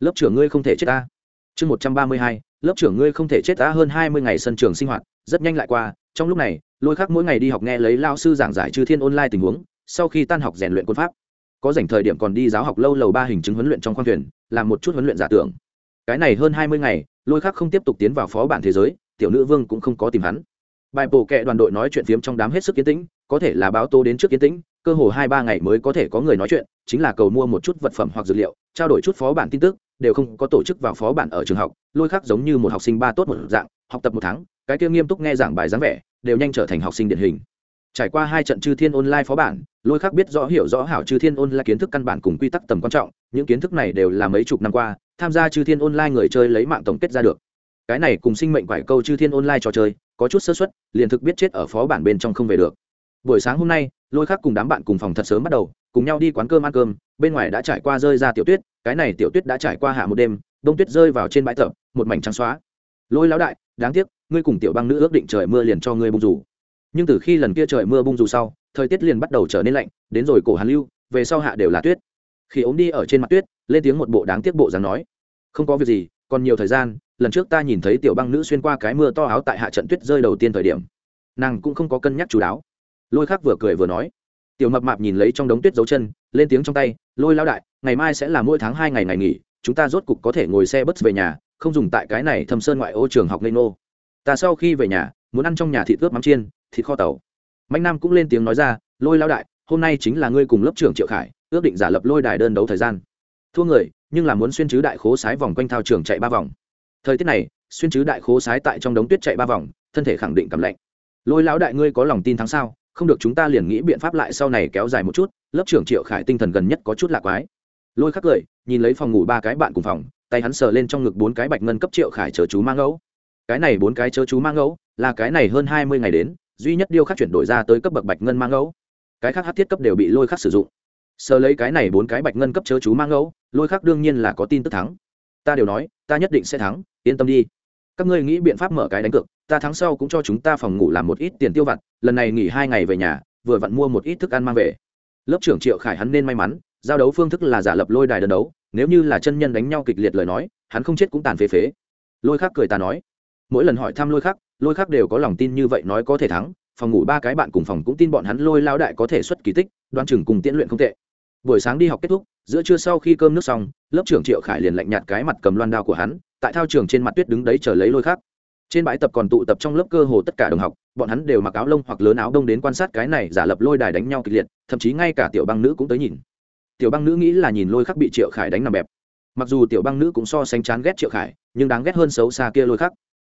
Lớp trưởng ngươi không thể chết ta. Chương một trăm ba mươi hai. Lớp trưởng ngươi không thể chết ta hơn hai mươi ngày sân trường sinh hoạt, rất nhanh lại qua, trong lúc này, lôi khắc mỗi ngày đi học nghe lấy lao sư giảng giải chư thiên online tình huống, sau khi tan học rèn luyện quân pháp. Có dành thời điểm còn đi giáo học lâu lầu ba hình chứng huấn luyện trong khoang thuyền, làm một chút huấn luyện giả tưởng. Cái này hơn hai mươi ngày, lôi khắc không tiếp tục tiến vào phó bản thế giới, tiểu nữ vương cũng không có tìm hắn bài bổ kệ đoàn đội nói chuyện phiếm trong đám hết sức kiến tĩnh, có thể là báo tố đến trước kiến tĩnh, cơ hồ hai ba ngày mới có thể có người nói chuyện, chính là cầu mua một chút vật phẩm hoặc dược liệu, trao đổi chút phó bản tin tức, đều không có tổ chức vào phó bản ở trường học, lôi khắc giống như một học sinh ba tốt một dạng, học tập một tháng, cái kia nghiêm túc nghe giảng bài dáng vẻ, đều nhanh trở thành học sinh điển hình. Trải qua hai trận chư thiên online phó bản, lôi khắc biết rõ hiểu rõ hảo chư thiên online kiến thức căn bản cùng quy tắc tầm quan trọng, những kiến thức này đều là mấy chục năm qua, tham gia chư thiên online người chơi lấy mạng tổng kết ra được. Cái này cùng sinh mệnh quải câu chư thiên online trò chơi có chút sơ xuất liền thực biết chết ở phó bản bên trong không về được. Buổi sáng hôm nay, lôi khắc cùng đám bạn cùng phòng thật sớm bắt đầu, cùng nhau đi quán cơm ăn cơm, bên ngoài đã trải qua rơi ra tiểu tuyết, cái này tiểu tuyết đã trải qua hạ một đêm, đông tuyết rơi vào trên bãi tập, một mảnh trắng xóa. Lôi lão đại, đáng tiếc, ngươi cùng tiểu băng nữ ước định trời mưa liền cho ngươi bung rủ. Nhưng từ khi lần kia trời mưa bung rủ sau, thời tiết liền bắt đầu trở nên lạnh, đến rồi cổ hàn lưu, về sau hạ đều là tuyết. Khi ống đi ở trên mặt tuyết, lên tiếng một bộ đáng tiếc bộ dáng nói. Không có việc gì, còn nhiều thời gian lần trước ta nhìn thấy tiểu băng nữ xuyên qua cái mưa to áo tại hạ trận tuyết rơi đầu tiên thời điểm, nàng cũng không có cân nhắc chú đáo. Lôi khác vừa cười vừa nói, tiểu mập mạp nhìn lấy trong đống tuyết dấu chân, lên tiếng trong tay, lôi lao đại, ngày mai sẽ là mỗi tháng hai ngày ngày nghỉ, chúng ta rốt cục có thể ngồi xe bus về nhà, không dùng tại cái này thâm sơn ngoại ô trường học lê nô ta sau khi về nhà, muốn ăn trong nhà thịt ướp mắm chiên, thịt kho tàu. Mạnh nam cũng lên tiếng nói ra, lôi lao đại, hôm nay chính là ngươi cùng lớp trưởng triệu khải, ước định giả lập lôi đài đơn đấu thời gian. Thua người, nhưng là muốn xuyên chứ đại khố sái vòng quanh thao trường chạy ba vòng thời tiết này, xuyên chứ đại khố sái tại trong đống tuyết chạy ba vòng, thân thể khẳng định cảm lạnh. Lôi lão đại ngươi có lòng tin thắng sao? Không được chúng ta liền nghĩ biện pháp lại sau này kéo dài một chút, lớp trưởng triệu khải tinh thần gần nhất có chút lạ quái. Lôi khắc cười, nhìn lấy phòng ngủ ba cái bạn cùng phòng, tay hắn sờ lên trong ngực bốn cái bạch ngân cấp triệu khải chớ chú mang ngẫu. Cái này bốn cái chớ chú mang ngẫu, là cái này hơn hai mươi ngày đến, duy nhất điêu khắc chuyển đổi ra tới cấp bậc bạch ngân mang ngẫu. Cái khác hát thiết cấp đều bị lôi khắc sử dụng. Sờ lấy cái này bốn cái bạch ngân cấp chớ chú mang ngẫu, lôi khắc đương nhiên là có tin tức thắng. Ta đều nói, ta nhất định sẽ thắng yên tâm đi. Các ngươi nghĩ biện pháp mở cái đánh cược, ta tháng sau cũng cho chúng ta phòng ngủ làm một ít tiền tiêu vặt, lần này nghỉ hai ngày về nhà, vừa vặn mua một ít thức ăn mang về. Lớp trưởng triệu khải hắn nên may mắn, giao đấu phương thức là giả lập lôi đài đơn đấu, nếu như là chân nhân đánh nhau kịch liệt lời nói, hắn không chết cũng tàn phế phế. Lôi khắc cười ta nói, mỗi lần hỏi thăm lôi khắc lôi khắc đều có lòng tin như vậy nói có thể thắng, phòng ngủ ba cái bạn cùng phòng cũng tin bọn hắn lôi lao đại có thể xuất kỳ tích đoan chừng cùng tiễn luyện không tệ. Buổi sáng đi học kết thúc, giữa trưa sau khi cơm nước xong, lớp trưởng triệu khải liền lạnh nhạt cái mặt cầm loan đao của hắn tại thao trường trên mặt tuyết đứng đấy chờ lấy lôi khác trên bãi tập còn tụ tập trong lớp cơ hồ tất cả đồng học, bọn hắn đều mặc áo lông hoặc lớn áo đông đến quan sát cái này giả lập lôi đài đánh nhau kịch liệt, thậm chí ngay cả tiểu băng nữ cũng tới nhìn. Tiểu băng nữ nghĩ là nhìn lôi khắc bị triệu khải đánh nằm bẹp. Mặc dù tiểu băng nữ cũng so sánh chán ghét triệu khải, nhưng đáng ghét hơn xấu xa kia lôi khắc.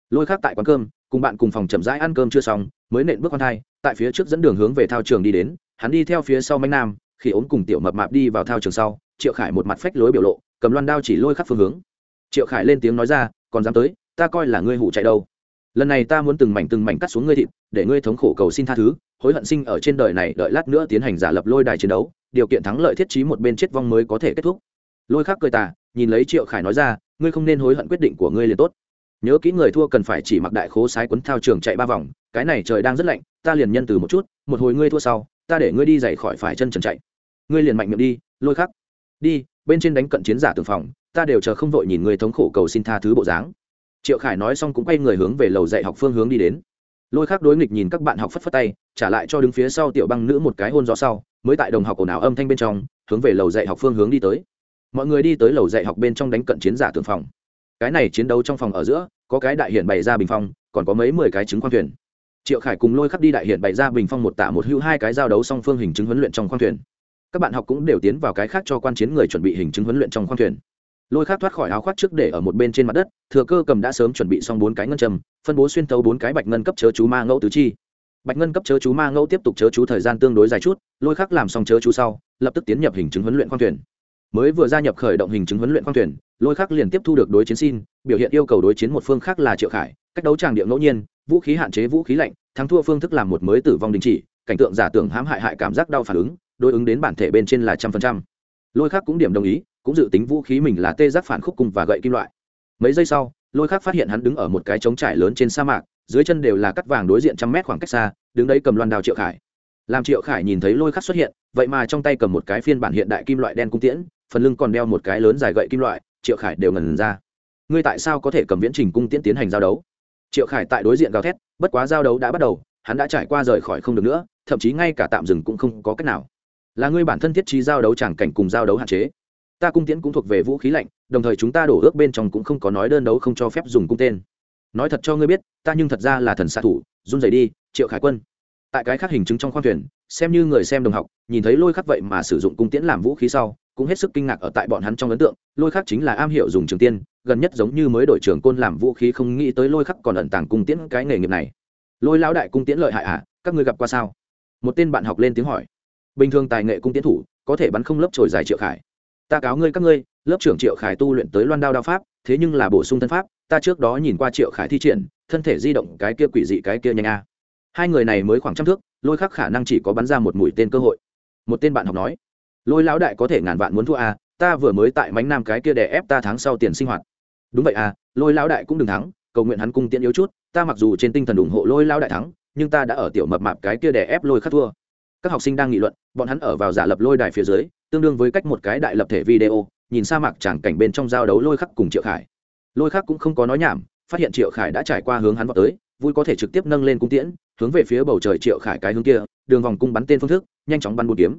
Lôi khắc tại quán cơm, cùng bạn cùng phòng chậm rãi ăn cơm chưa xong, mới nện bước con thai, tại phía trước dẫn đường hướng về thao trường đi đến, hắn đi theo phía sau manh nam, khi ốm cùng tiểu mập mạp đi vào thao trường sau, triệu khải một mặt phách lối biểu lộ, cầm loan đao chỉ lôi khắc phương hướng triệu khải lên tiếng nói ra, còn dám tới, ta coi là ngươi hủ chạy đâu. Lần này ta muốn từng mảnh từng mảnh cắt xuống ngươi thịt, để ngươi thống khổ cầu xin tha thứ, hối hận sinh ở trên đời này, đợi lát nữa tiến hành giả lập lôi đài chiến đấu, điều kiện thắng lợi thiết trí một bên chết vong mới có thể kết thúc. Lôi khác cười tà, nhìn lấy triệu khải nói ra, ngươi không nên hối hận quyết định của ngươi liền tốt. Nhớ kỹ người thua cần phải chỉ mặc đại khố sái quấn thao trường chạy ba vòng, cái này trời đang rất lạnh, ta liền nhân từ một chút, một hồi ngươi thua sau, ta để ngươi đi dậy khỏi phải chân trần chạy. Ngươi liền mạnh miệng đi, lôi khắc. Đi, bên trên đánh cận chiến giả tường phòng ta đều chờ không vội nhìn người thống khổ cầu xin tha thứ bộ dáng. Triệu khải nói xong cũng quay người hướng về lầu dạy học phương hướng đi đến. Lôi khắc đối nghịch nhìn các bạn học phất phất tay, trả lại cho đứng phía sau tiểu băng nữ một cái hôn gió sau, mới tại đồng học ồn ào âm thanh bên trong, hướng về lầu dạy học phương hướng đi tới. Mọi người đi tới lầu dạy học bên trong đánh cận chiến giả tường phòng. Cái này chiến đấu trong phòng ở giữa, có cái đại hiện bày ra bình phong, còn có mấy mười cái trứng khoang thuyền. Triệu khải cùng lôi khắc đi đại hiện bày ra bình phong một tạ một hữu hai cái giao đấu song phương hình chứng huấn luyện trong khoang thuyền. Các bạn học cũng đều tiến vào cái khác cho quan chiến người chuẩn bị hình chứng huấn luyện trong khoang thuyền lôi khắc thoát khỏi áo khoác trước để ở một bên trên mặt đất, thừa cơ cầm đã sớm chuẩn bị xong bốn cái ngân châm, phân bố xuyên tấu bốn cái bạch ngân cấp chớ chú ma ngẫu tứ chi. Bạch ngân cấp chớ chú ma ngẫu tiếp tục chớ chú thời gian tương đối dài chút, lôi khắc làm xong chớ chú sau, lập tức tiến nhập hình chứng huấn luyện khoang thuyền. Mới vừa gia nhập khởi động hình chứng huấn luyện khoang thuyền, lôi khắc liền tiếp thu được đối chiến xin, biểu hiện yêu cầu đối chiến một phương khác là triệu khải, cách đấu tràng địa ngẫu nhiên, vũ khí hạn chế vũ khí lạnh, thắng thua phương thức làm một mới tử vong đình chỉ, cảnh tượng giả tưởng hãm hại hại cảm giác đau phản ứng, đối ứng đến bản thể bên trên là trăm phần trăm. Lôi khắc cũng điểm đồng ý cũng dự tính vũ khí mình là tê giác phản khúc cung và gậy kim loại. Mấy giây sau, lôi khắc phát hiện hắn đứng ở một cái trống trải lớn trên sa mạc, dưới chân đều là cắt vàng đối diện trăm mét khoảng cách xa, đứng đấy cầm loan đào triệu khải. Làm triệu khải nhìn thấy lôi khắc xuất hiện, vậy mà trong tay cầm một cái phiên bản hiện đại kim loại đen cung tiễn, phần lưng còn đeo một cái lớn dài gậy kim loại, triệu khải đều ngần ra. Ngươi tại sao có thể cầm viễn trình cung tiễn tiến hành giao đấu? Triệu khải tại đối diện gào thét, bất quá giao đấu đã bắt đầu, hắn đã trải qua rời khỏi không được nữa, thậm chí ngay cả tạm dừng cũng không có cách nào. Là ngươi bản thân thiết trí giao đấu chẳng cảnh cùng giao đấu hạn chế ta cung tiễn cũng thuộc về vũ khí lạnh, đồng thời chúng ta đổ ước bên trong cũng không có nói đơn đấu không cho phép dùng cung tên. Nói thật cho ngươi biết, ta nhưng thật ra là thần xạ thủ, run rẩy đi, triệu khải quân. Tại cái khác hình chứng trong khoang thuyền, xem như người xem đồng học, nhìn thấy lôi khắc vậy mà sử dụng cung tiễn làm vũ khí sau, cũng hết sức kinh ngạc ở tại bọn hắn trong ấn tượng, lôi khắc chính là am hiểu dùng trường tiên, gần nhất giống như mới đội trưởng côn làm vũ khí không nghĩ tới lôi khắc còn ẩn tàng cung tiễn cái nghề nghiệp này. Lôi lão đại cung tiễn lợi hại à các ngươi gặp qua sao? Một tên bạn học lên tiếng hỏi. Bình thường tài nghệ cung tiễn thủ, có thể bắn không lớp trồi dài triệu khải ta cáo ngươi các ngươi, lớp trưởng triệu khải tu luyện tới loan đao đao pháp, thế nhưng là bổ sung thân pháp, ta trước đó nhìn qua triệu khải thi triển, thân thể di động cái kia quỷ dị cái kia nhanh a. Hai người này mới khoảng trăm thước, lôi khắc khả năng chỉ có bắn ra một mũi tên cơ hội. Một tên bạn học nói, lôi lão đại có thể ngàn vạn muốn thua a ta vừa mới tại mánh nam cái kia đè ép ta tháng sau tiền sinh hoạt. Đúng vậy à lôi lão đại cũng đừng thắng, cầu nguyện hắn cung tiễn yếu chút, ta mặc dù trên tinh thần ủng hộ lôi lão đại thắng, nhưng ta đã ở tiểu mập mạp cái kia đè ép lôi khắc thua. Các học sinh đang nghị luận, bọn hắn ở vào giả lập lôi đài phía dưới tương đương với cách một cái đại lập thể video, nhìn sa mạc tràng cảnh bên trong giao đấu lôi khắc cùng triệu khải. Lôi khắc cũng không có nói nhảm, phát hiện triệu khải đã trải qua hướng hắn vào tới, vui có thể trực tiếp nâng lên cung tiễn, hướng về phía bầu trời triệu khải cái hướng kia, đường vòng cung bắn tên phương thức, nhanh chóng bắn bốn kiếm.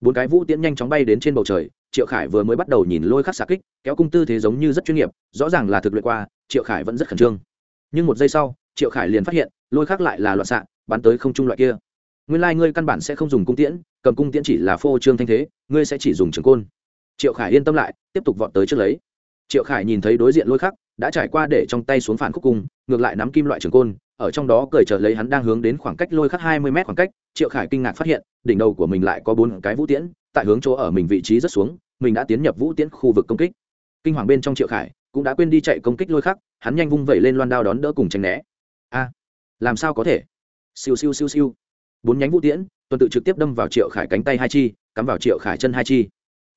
Bốn cái vũ tiễn nhanh chóng bay đến trên bầu trời, triệu khải vừa mới bắt đầu nhìn lôi khắc xạ kích, kéo cung tư thế giống như rất chuyên nghiệp, rõ ràng là thực luyện qua, triệu khải vẫn rất khẩn trương. Nhưng một giây sau, triệu khải liền phát hiện, lôi khắc lại là loạn xạ, bắn tới không trung loại kia nguyên lai、like、ngươi căn bản sẽ không dùng cung tiễn, cầm cung tiễn chỉ là phô trương thanh thế, ngươi sẽ chỉ dùng trường côn. Triệu khải yên tâm lại, tiếp tục vọt tới trước lấy. Triệu khải nhìn thấy đối diện lôi khắc, đã trải qua để trong tay xuống phản khúc cung, ngược lại nắm kim loại trường côn, ở trong đó cởi trở lấy hắn đang hướng đến khoảng cách lôi khắc hai mươi mét khoảng cách, triệu khải kinh ngạc phát hiện, đỉnh đầu của mình lại có bốn cái vũ tiễn, tại hướng chỗ ở mình vị trí rất xuống, mình đã tiến nhập vũ tiễn khu vực công kích. Kinh hoàng bên trong triệu khải cũng đã quên đi chạy công kích lôi khắc, hắn nhanh vung vẩy lên loan đao đón đỡ cùng tránh né. A, làm sao có thể? Siêu siêu siêu siêu bốn nhánh vũ tiễn, tuần tự trực tiếp đâm vào triệu khải cánh tay hai chi, cắm vào triệu khải chân hai chi.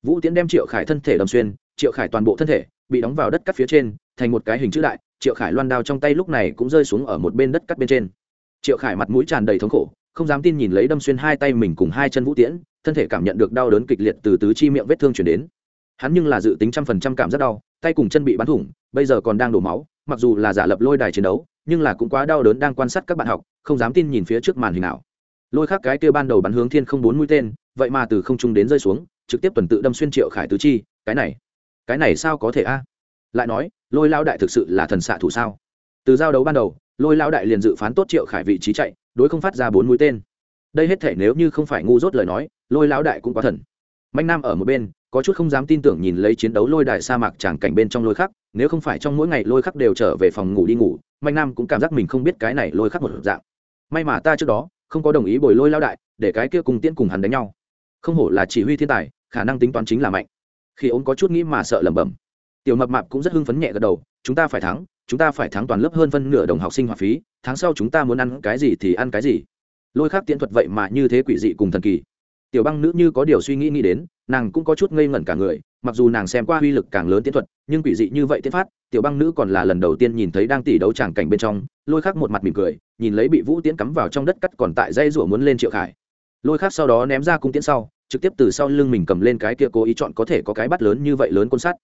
Vũ tiễn đem triệu khải thân thể đâm xuyên, triệu khải toàn bộ thân thể bị đóng vào đất cắt phía trên, thành một cái hình chữ đại, triệu khải loan đao trong tay lúc này cũng rơi xuống ở một bên đất cắt bên trên. Triệu khải mặt mũi tràn đầy thống khổ, không dám tin nhìn lấy đâm xuyên hai tay mình cùng hai chân vũ tiễn, thân thể cảm nhận được đau đớn kịch liệt từ tứ chi miệng vết thương chuyển đến. Hắn nhưng là dự tính trăm phần trăm cảm rất đau, tay cùng chân bị bắn thủng, bây giờ còn đang đổ máu, mặc dù là giả lập lôi đài chiến đấu, nhưng là cũng quá đau đớn đang quan sát các bạn học, không dám tin nhìn phía trước màn hình nào lôi khác cái kia ban đầu bắn hướng thiên không bốn mũi tên, vậy mà từ không trung đến rơi xuống, trực tiếp tuần tự đâm xuyên triệu khải tứ chi, cái này cái này sao có thể a? Lại nói, lôi lao đại thực sự là thần xạ thủ sao? Từ giao đấu ban đầu, lôi lao đại liền dự phán tốt triệu khải vị trí chạy, đối không phát ra bốn mũi tên. Đây hết thể nếu như không phải ngu dốt lời nói, lôi lão đại cũng quá thần. Mạnh nam ở một bên, có chút không dám tin tưởng nhìn lấy chiến đấu lôi đại sa mạc tràng cảnh bên trong lôi khắc, nếu không phải trong mỗi ngày lôi khắc đều trở về phòng ngủ đi ngủ mạnh nam cũng cảm giác mình không biết cái này lôi khắc một dạng. May mà ta trước đó không có đồng ý bồi lôi lao đại, để cái kia cùng tiễn cùng hắn đánh nhau. Không hổ là chỉ huy thiên tài, khả năng tính toán chính là mạnh. Khi ông có chút nghĩ mà sợ lẩm bẩm. Tiểu mập mạp cũng rất hưng phấn nhẹ gật đầu, chúng ta phải thắng, chúng ta phải thắng toàn lớp hơn phân nửa đồng học sinh hoạt phí, tháng sau chúng ta muốn ăn cái gì thì ăn cái gì. Lôi khác tiễn thuật vậy mà như thế quỷ dị cùng thần kỳ. Tiểu băng nữ như có điều suy nghĩ nghĩ đến, nàng cũng có chút ngây ngẩn cả người mặc dù nàng xem qua uy lực càng lớn tiến thuật, nhưng quỷ dị như vậy tiến phát, tiểu băng nữ còn là lần đầu tiên nhìn thấy đang tỉ đấu tràng cảnh bên trong, lôi khắc một mặt mỉm cười, nhìn lấy bị vũ tiễn cắm vào trong đất cắt còn tại dây rủa muốn lên triệu khải. Lôi khắc sau đó ném ra cung tiễn sau, trực tiếp từ sau lưng mình cầm lên cái kia cố ý chọn có thể có cái bắt lớn như vậy lớn côn sắt.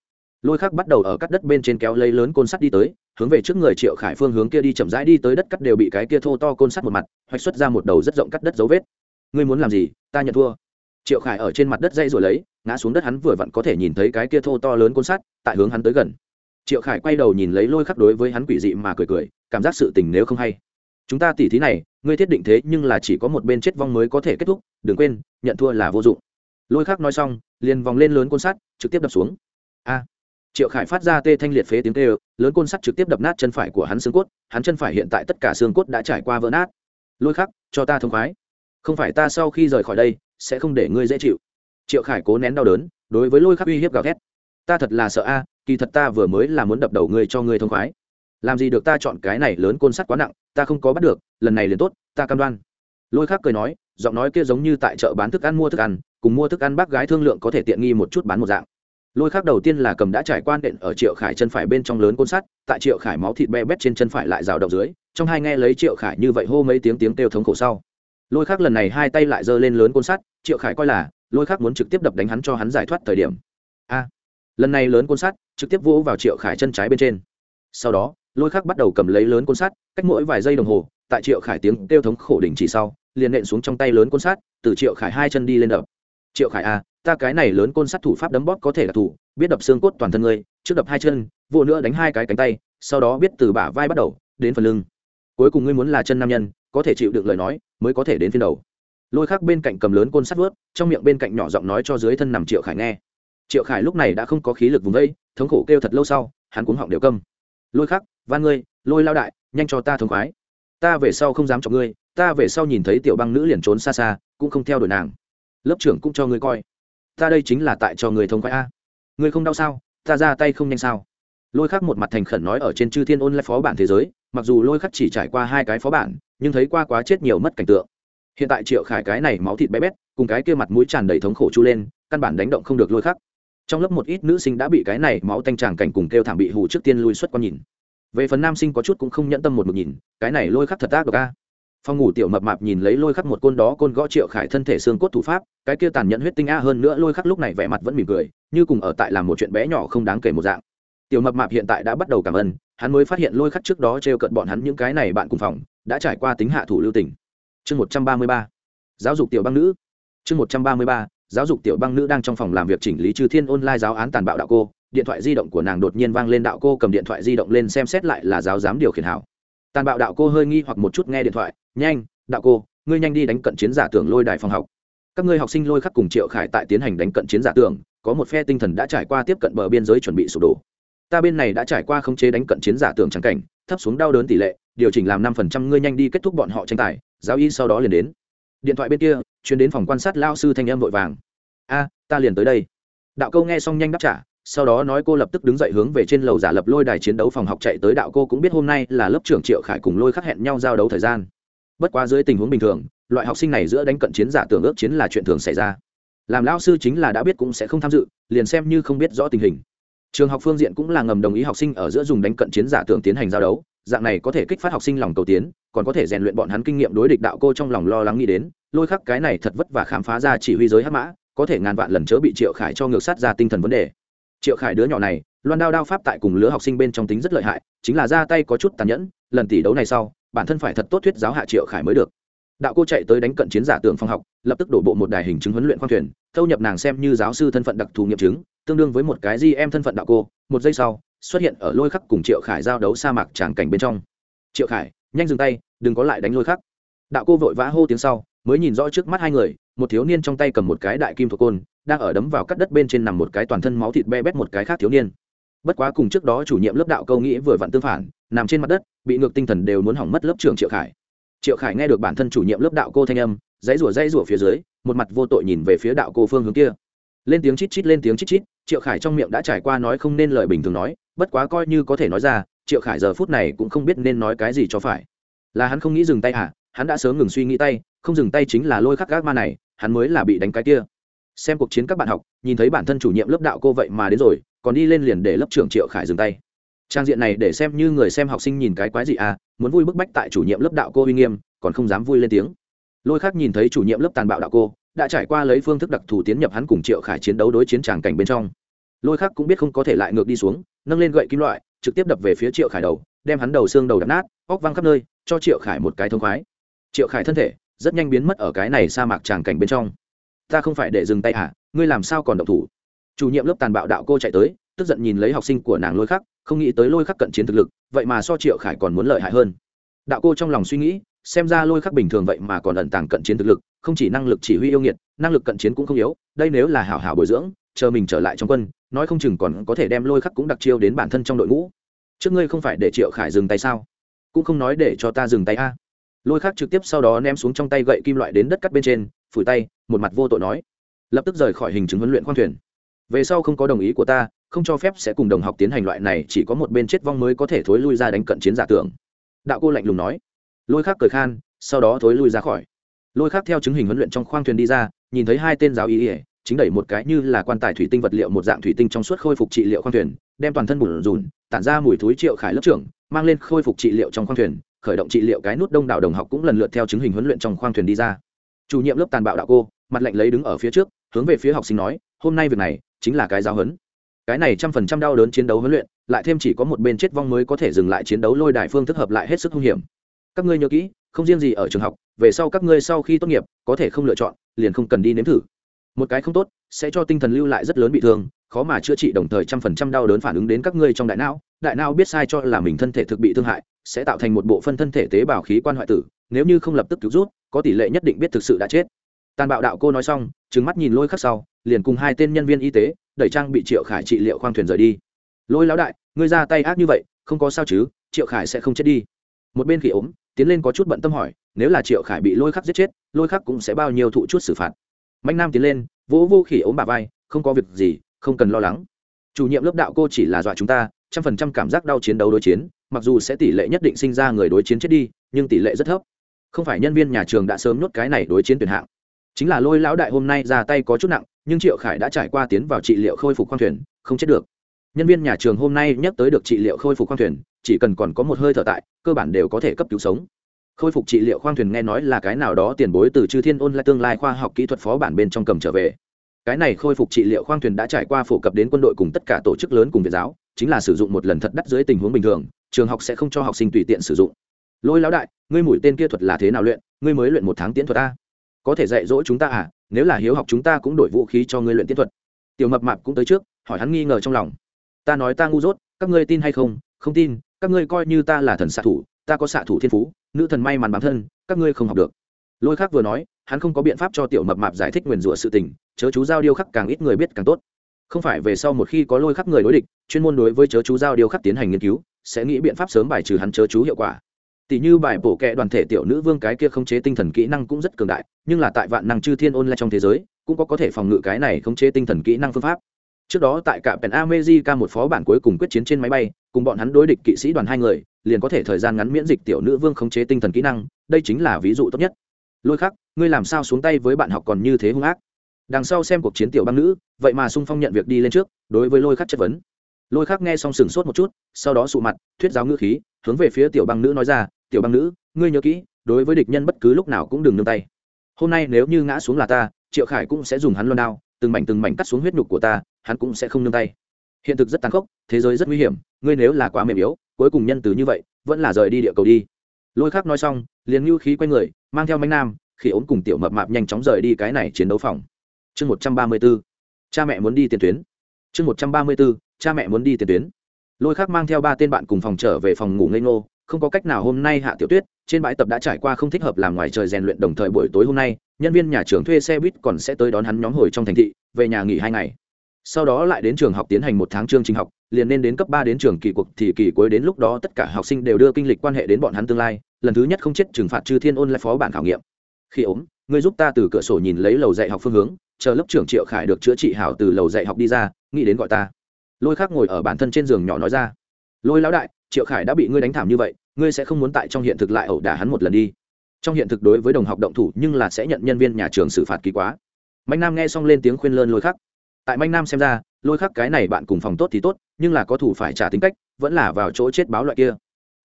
Lôi khắc bắt đầu ở cắt đất bên trên kéo lấy lớn côn sắt đi tới, hướng về trước người triệu khải phương hướng kia đi chậm rãi đi tới đất cắt đều bị cái kia thô to côn sắt một mặt, hoạch xuất ra một đầu rất rộng cắt đất dấu vết. Ngươi muốn làm gì, ta nhận thua triệu khải ở trên mặt đất dây rồi lấy, ngã xuống đất hắn vừa vặn có thể nhìn thấy cái kia thô to lớn côn sắt, tại hướng hắn tới gần. Triệu khải quay đầu nhìn lấy lôi khắc đối với hắn quỷ dị mà cười cười, cảm giác sự tình nếu không hay. Chúng ta tỉ thí này, ngươi thiết định thế nhưng là chỉ có một bên chết vong mới có thể kết thúc, đừng quên, nhận thua là vô dụng. Lôi khắc nói xong, liền vòng lên lớn côn sắt, trực tiếp đập xuống. A! Triệu khải phát ra tê thanh liệt phế tiếng tê lớn côn sắt trực tiếp đập nát chân phải của hắn xương cốt, hắn chân phải hiện tại tất cả xương cốt đã trải qua vỡ nát. Lôi khắc, cho ta thông khoái. Không phải ta sau khi rời khỏi đây sẽ không để ngươi dễ chịu. Triệu khải cố nén đau đớn, đối với lôi khắc uy hiếp gào thét. Ta thật là sợ a, kỳ thật ta vừa mới là muốn đập đầu ngươi cho ngươi thông khoái. Làm gì được ta chọn cái này lớn côn sắt quá nặng, ta không có bắt được, lần này liền tốt, ta cam đoan. Lôi khắc cười nói, giọng nói kia giống như tại chợ bán thức ăn mua thức ăn, cùng mua thức ăn bác gái thương lượng có thể tiện nghi một chút bán một dạng. Lôi khác đầu tiên là cầm đã trải quan đện ở triệu khải chân phải bên trong lớn côn sắt, tại triệu khải máu thịt be bét trên chân phải lại rào động dưới, trong hai nghe lấy triệu khải như vậy hô mấy tiếng tiếng kêu thống khổ sau lôi khác lần này hai tay lại giơ lên lớn côn sắt, triệu khải coi là, lôi khác muốn trực tiếp đập đánh hắn cho hắn giải thoát thời điểm. A! Lần này lớn côn sắt, trực tiếp vỗ vào triệu khải chân trái bên trên. Sau đó, lôi khác bắt đầu cầm lấy lớn côn sắt, cách mỗi vài giây đồng hồ, tại triệu khải tiếng kêu thống khổ đỉnh chỉ sau, liền nện xuống trong tay lớn côn sắt, từ triệu khải hai chân đi lên đập. Triệu khải a, ta cái này lớn côn sắt thủ pháp đấm bóp có thể là thủ, biết đập xương cốt toàn thân ngươi, trước đập hai chân vụ nữa đánh hai cái cánh tay, sau đó biết từ bả vai bắt đầu, đến phần lưng cuối cùng ngươi muốn là chân nam nhân, có thể chịu được lời nói, mới có thể đến phiên đầu. Lôi khác bên cạnh cầm lớn côn sắt vớt, trong miệng bên cạnh nhỏ giọng nói cho dưới thân nằm triệu khải nghe. Triệu khải lúc này đã không có khí lực vùng vây, thống khổ kêu thật lâu sau, hắn cuống họng đều câm. Lôi khắc, van ngươi, lôi lao đại, nhanh cho ta thống khoái. Ta về sau không dám chọc ngươi, ta về sau nhìn thấy tiểu băng nữ liền trốn xa xa, cũng không theo đuổi nàng. Lớp trưởng cũng cho ngươi coi. Ta đây chính là tại cho người thông khoái a. Ngươi không đau sao? Ta ra tay không nhanh sao? Lôi khắc một mặt thành khẩn nói ở trên chư thiên ôn lại phó bản thế giới mặc dù lôi khắc chỉ trải qua hai cái phó bản, nhưng thấy qua quá chết nhiều mất cảnh tượng. Hiện tại triệu khải cái này máu thịt bé bét, cùng cái kia mặt mũi tràn đầy thống khổ chu lên, căn bản đánh động không được lôi khắc. Trong lớp một ít nữ sinh đã bị cái này máu tanh tràng cảnh cùng kêu thảm bị hù trước tiên lui xuất con nhìn. Về phần nam sinh có chút cũng không nhẫn tâm một mực nhìn, cái này lôi khắc thật ác được ca phòng ngủ tiểu mập mạp nhìn lấy lôi khắc một côn đó côn gõ triệu khải thân thể xương cốt thủ pháp, cái kia tàn nhẫn huyết tinh a hơn nữa lôi khắc lúc này vẻ mặt vẫn mỉm cười, như cùng ở tại làm một chuyện bé nhỏ không đáng kể một dạng tiểu mập mạp hiện tại đã bắt đầu cảm ơn, hắn mới phát hiện lôi khắc trước đó t r e o cận bọn hắn những cái này bạn cùng phòng, đã trải qua tính hạ thủ lưu tỉnh chương một trăm ba mươi ba. Giáo dục tiểu băng nữ. Chương một trăm ba mươi ba. Giáo dục tiểu băng nữ đang trong phòng làm việc chỉnh lý trừ thiên online giáo án tàn bạo đạo cô. Điện thoại di động của nàng đột nhiên vang lên đạo cô cầm điện thoại di động lên xem xét lại là giáo giám điều khiển hảo. Tàn bạo đạo cô hơi nghi hoặc một chút nghe điện thoại. Nhanh, đạo cô, ngươi nhanh đi đánh cận chiến giả tưởng lôi đài phòng học. Các ngươi học sinh lôi khắc cùng triệu khải tại tiến hành đánh cận chiến giả tưởng, có một phe tinh thần đã trải qua tiếp cận bờ biên giới chuẩn bị sụp đổ ta bên này đã trải qua khống chế đánh cận chiến giả tưởng trắng cảnh, thấp xuống đau đớn tỷ lệ, điều chỉnh làm năm phần trăm ngươi nhanh đi kết thúc bọn họ tranh tài, giáo y sau đó liền đến. Điện thoại bên kia chuyến đến phòng quan sát lao sư thanh em vội vàng. A, ta liền tới đây. Đạo câu nghe xong nhanh đáp trả, sau đó nói cô lập tức đứng dậy hướng về trên lầu giả lập lôi đài chiến đấu phòng học chạy tới. Đạo cô cũng biết hôm nay là lớp trưởng triệu khải cùng lôi khắc hẹn nhau giao đấu thời gian. Bất quá dưới tình huống bình thường, loại học sinh này giữa đánh cận chiến giả tưởng ước chiến là chuyện thường xảy ra. Làm lao sư chính là đã biết cũng sẽ không tham dự, liền xem như không biết rõ tình hình trường học phương diện cũng là ngầm đồng ý học sinh ở giữa dùng đánh cận chiến giả tưởng tiến hành giao đấu, dạng này có thể kích phát học sinh lòng cầu tiến, còn có thể rèn luyện bọn hắn kinh nghiệm đối địch đạo cô trong lòng lo lắng nghĩ đến, lôi khắc cái này thật vất và khám phá ra chỉ huy giới hắc mã, có thể ngàn vạn lần chớ bị triệu khải cho ngược sát ra tinh thần vấn đề. Triệu khải đứa nhỏ này, loan đao đao pháp tại cùng lứa học sinh bên trong tính rất lợi hại, chính là ra tay có chút tàn nhẫn, lần tỷ đấu này sau, bản thân phải thật tốt thuyết giáo hạ triệu khải mới được. Đạo cô chạy tới đánh cận chiến giả tưởng phòng học, lập tức đổ bộ một đài hình chứng huấn luyện khoang thuyền, thâu nhập nàng xem như giáo sư thân phận đặc thù nghiệm chứng tương đương với một cái gì em thân phận đạo cô, một giây sau, xuất hiện ở lôi khắc cùng triệu khải giao đấu sa mạc tràng cảnh bên trong. Triệu khải, nhanh dừng tay, đừng có lại đánh lôi khắc. Đạo cô vội vã hô tiếng sau, mới nhìn rõ trước mắt hai người, một thiếu niên trong tay cầm một cái đại kim thuộc côn, đang ở đấm vào cắt đất bên trên nằm một cái toàn thân máu thịt be bét một cái khác thiếu niên. Bất quá cùng trước đó chủ nhiệm lớp đạo câu nghĩ vừa vặn tương phản, nằm trên mặt đất, bị ngược tinh thần đều muốn hỏng mất lớp trưởng triệu khải. Triệu khải nghe được bản thân chủ nhiệm lớp đạo cô thanh âm, dãy rủa dãy rủa phía dưới, một mặt vô tội nhìn về phía đạo cô phương hướng kia. Lên tiếng chít chít, lên tiếng chít chít triệu khải trong miệng đã trải qua nói không nên lời bình thường nói, bất quá coi như có thể nói ra, triệu khải giờ phút này cũng không biết nên nói cái gì cho phải. Là hắn không nghĩ dừng tay à hắn đã sớm ngừng suy nghĩ tay, không dừng tay chính là lôi khắc gác ma này, hắn mới là bị đánh cái kia. Xem cuộc chiến các bạn học, nhìn thấy bản thân chủ nhiệm lớp đạo cô vậy mà đến rồi, còn đi lên liền để lớp trưởng triệu khải dừng tay. Trang diện này để xem như người xem học sinh nhìn cái quái gì à muốn vui bức bách tại chủ nhiệm lớp đạo cô uy nghiêm, còn không dám vui lên tiếng. Lôi khác nhìn thấy chủ nhiệm lớp tàn bạo đạo cô đã trải qua lấy phương thức đặc thù tiến nhập hắn cùng triệu khải chiến đấu đối chiến tràng cảnh bên trong. Lôi khắc cũng biết không có thể lại ngược đi xuống, nâng lên gậy kim loại, trực tiếp đập về phía triệu khải đầu, đem hắn đầu xương đầu đập nát, óc văng khắp nơi, cho triệu khải một cái thông khoái. Triệu khải thân thể rất nhanh biến mất ở cái này sa mạc tràng cảnh bên trong. Ta không phải để dừng tay à ngươi làm sao còn động thủ? Chủ nhiệm lớp tàn bạo đạo cô chạy tới, tức giận nhìn lấy học sinh của nàng lôi khắc, không nghĩ tới lôi khắc cận chiến thực lực, vậy mà so triệu khải còn muốn lợi hại hơn. Đạo cô trong lòng suy nghĩ xem ra lôi khắc bình thường vậy mà còn ẩn tàng cận chiến thực lực, không chỉ năng lực chỉ huy yêu nghiệt, năng lực cận chiến cũng không yếu, đây nếu là hảo hảo bồi dưỡng, chờ mình trở lại trong quân, nói không chừng còn có thể đem lôi khắc cũng đặc chiêu đến bản thân trong đội ngũ. Trước ngươi không phải để triệu khải dừng tay sao? Cũng không nói để cho ta dừng tay a. Lôi khắc trực tiếp sau đó ném xuống trong tay gậy kim loại đến đất cắt bên trên, phủi tay, một mặt vô tội nói. Lập tức rời khỏi hình chứng huấn luyện khoang thuyền. Về sau không có đồng ý của ta, không cho phép sẽ cùng đồng học tiến hành loại này, chỉ có một bên chết vong mới có thể thối lui ra đánh cận chiến giả tưởng. Đạo cô lạnh lùng nói lôi khác cười khan, sau đó thối lui ra khỏi. Lôi khác theo chứng hình huấn luyện trong khoang thuyền đi ra, nhìn thấy hai tên giáo ý ỉa chính đẩy một cái như là quan tài thủy tinh vật liệu một dạng thủy tinh trong suốt khôi phục trị liệu khoang thuyền, đem toàn thân bùn rùn, tản ra mùi thúi triệu khải lớp trưởng, mang lên khôi phục trị liệu trong khoang thuyền, khởi động trị liệu cái nút đông đảo đồng học cũng lần lượt theo chứng hình huấn luyện trong khoang thuyền đi ra. Chủ nhiệm lớp tàn bạo đạo cô, mặt lạnh lấy đứng ở phía trước, hướng về phía học sinh nói, hôm nay việc này chính là cái giáo huấn. Cái này trăm phần trăm đau đớn chiến đấu huấn luyện, lại thêm chỉ có một bên chết vong mới có thể dừng lại chiến đấu lôi đài phương thức hợp lại hết sức hung hiểm các ngươi nhớ kỹ, không riêng gì ở trường học, về sau các ngươi sau khi tốt nghiệp, có thể không lựa chọn, liền không cần đi nếm thử. Một cái không tốt, sẽ cho tinh thần lưu lại rất lớn bị thương, khó mà chữa trị đồng thời trăm phần trăm đau đớn phản ứng đến các ngươi trong đại não. Đại não biết sai cho là mình thân thể thực bị thương hại, sẽ tạo thành một bộ phân thân thể tế bào khí quan hoại tử, nếu như không lập tức cứu rút, có tỷ lệ nhất định biết thực sự đã chết. Tàn bạo đạo cô nói xong, trừng mắt nhìn lôi khắc sau, liền cùng hai tên nhân viên y tế, đẩy trang bị triệu khải trị liệu khoang thuyền rời đi. Lôi lão đại, ngươi ra tay ác như vậy, không có sao chứ, triệu khải sẽ không chết đi. Một bên khỉ ốm tiến lên có chút bận tâm hỏi, nếu là triệu khải bị lôi khắc giết chết, lôi khắc cũng sẽ bao nhiêu thụ chút xử phạt. Mạnh nam tiến lên, vỗ vô khỉ ốm bà vai, không có việc gì, không cần lo lắng. Chủ nhiệm lớp đạo cô chỉ là dọa chúng ta, trăm phần trăm cảm giác đau chiến đấu đối chiến, mặc dù sẽ tỷ lệ nhất định sinh ra người đối chiến chết đi, nhưng tỷ lệ rất thấp. Không phải nhân viên nhà trường đã sớm nhốt cái này đối chiến tuyển hạng. Chính là lôi lão đại hôm nay ra tay có chút nặng, nhưng triệu khải đã trải qua tiến vào trị liệu khôi phục khoang thuyền, không chết được. Nhân viên nhà trường hôm nay nhắc tới được trị liệu khôi phục khoang thuyền chỉ cần còn có một hơi thở tại, cơ bản đều có thể cấp cứu sống. Khôi phục trị liệu khoang thuyền nghe nói là cái nào đó tiền bối từ chư thiên ôn lại tương lai khoa học kỹ thuật phó bản bên trong cầm trở về. Cái này khôi phục trị liệu khoang thuyền đã trải qua phổ cập đến quân đội cùng tất cả tổ chức lớn cùng việt giáo, chính là sử dụng một lần thật đắt dưới tình huống bình thường, trường học sẽ không cho học sinh tùy tiện sử dụng. Lôi lão đại, ngươi mũi tên kia thuật là thế nào luyện? Ngươi mới luyện một tháng tiễn thuật ta có thể dạy dỗ chúng ta à? Nếu là hiếu học chúng ta cũng đổi vũ khí cho ngươi luyện tiễn thuật. Tiểu mập mạp cũng tới trước, hỏi hắn nghi ngờ trong lòng. Ta nói ta ngu dốt, các ngươi tin hay không? Không tin các ngươi coi như ta là thần xạ thủ, ta có xạ thủ thiên phú, nữ thần may mắn bản thân, các ngươi không học được. Lôi khác vừa nói, hắn không có biện pháp cho tiểu mập mạp giải thích nguyền rủa sự tình, chớ chú giao điêu khắc càng ít người biết càng tốt. Không phải về sau một khi có lôi khắc người đối địch, chuyên môn đối với chớ chú giao điêu khắc tiến hành nghiên cứu, sẽ nghĩ biện pháp sớm bài trừ hắn chớ chú hiệu quả. Tỷ như bài bổ kẹ đoàn thể tiểu nữ vương cái kia khống chế tinh thần kỹ năng cũng rất cường đại, nhưng là tại vạn năng chư thiên ôn lại trong thế giới, cũng có có thể phòng ngự cái này khống chế tinh thần kỹ năng phương pháp trước đó tại cả pen amejica một phó bản cuối cùng quyết chiến trên máy bay, cùng bọn hắn đối địch kỵ sĩ đoàn hai người, liền có thể thời gian ngắn miễn dịch tiểu nữ vương khống chế tinh thần kỹ năng, đây chính là ví dụ tốt nhất. Lôi khắc, ngươi làm sao xuống tay với bạn học còn như thế hung ác? Đằng sau xem cuộc chiến tiểu băng nữ, vậy mà sung phong nhận việc đi lên trước, đối với lôi khắc chất vấn. Lôi khắc nghe xong sừng sốt một chút, sau đó sụ mặt, thuyết giáo ngữ khí, hướng về phía tiểu băng nữ nói ra, tiểu băng nữ, ngươi nhớ kỹ, đối với địch nhân bất cứ lúc nào cũng đừng nương tay. Hôm nay nếu như ngã xuống là ta, triệu khải cũng sẽ dùng hắn loan đao, từng mảnh từng mảnh cắt xuống huyết nhục của ta hắn cũng sẽ không nương tay. Hiện thực rất tàn khốc, thế giới rất nguy hiểm, ngươi nếu là quá mềm yếu, cuối cùng nhân từ như vậy, vẫn là rời đi địa cầu đi. Lôi khắc nói xong, liền ngưu khí quay người, mang theo manh nam khi ốm cùng tiểu mập mạp nhanh chóng rời đi cái này chiến đấu phòng. Chương một trăm ba mươi b ố cha mẹ muốn đi tiền tuyến. Chương một trăm ba mươi b ố cha mẹ muốn đi tiền tuyến. Lôi khắc mang theo ba tên bạn cùng phòng trở về phòng ngủ ngây ngô, không có cách nào hôm nay hạ tiểu tuyết, trên bãi tập đã trải qua không thích hợp làm ngoài trời rèn luyện đồng thời buổi tối hôm nay, nhân viên nhà trường thuê xe buýt còn sẽ tới đón hắn nhóm hồi trong thành thị, về nhà nghỉ hai ngày sau đó lại đến trường học tiến hành một tháng chương trình học, liền nên đến cấp ba đến trường kỳ cuộc thì kỳ cuối đến lúc đó tất cả học sinh đều đưa kinh lịch quan hệ đến bọn hắn tương lai, lần thứ nhất không chết trừng phạt chư thiên ôn lại phó bản khảo nghiệm. Khi ốm ngươi giúp ta từ cửa sổ nhìn lấy lầu dạy học phương hướng, chờ lớp trưởng triệu khải được chữa trị hảo từ lầu dạy học đi ra, nghĩ đến gọi ta. Lôi khác ngồi ở bản thân trên giường nhỏ nói ra, lôi lão đại, triệu khải đã bị ngươi đánh thảm như vậy, ngươi sẽ không muốn tại trong hiện thực lại ẩu đả hắn một lần đi. Trong hiện thực đối với đồng học động thủ nhưng là sẽ nhận nhân viên nhà trường xử phạt kỳ quá. Mạnh nam nghe xong lên tiếng khuyên lơn lôi khắc tại manh nam xem ra, lôi khắc cái này bạn cùng phòng tốt thì tốt, nhưng là có thủ phải trả tính cách, vẫn là vào chỗ chết báo loại kia.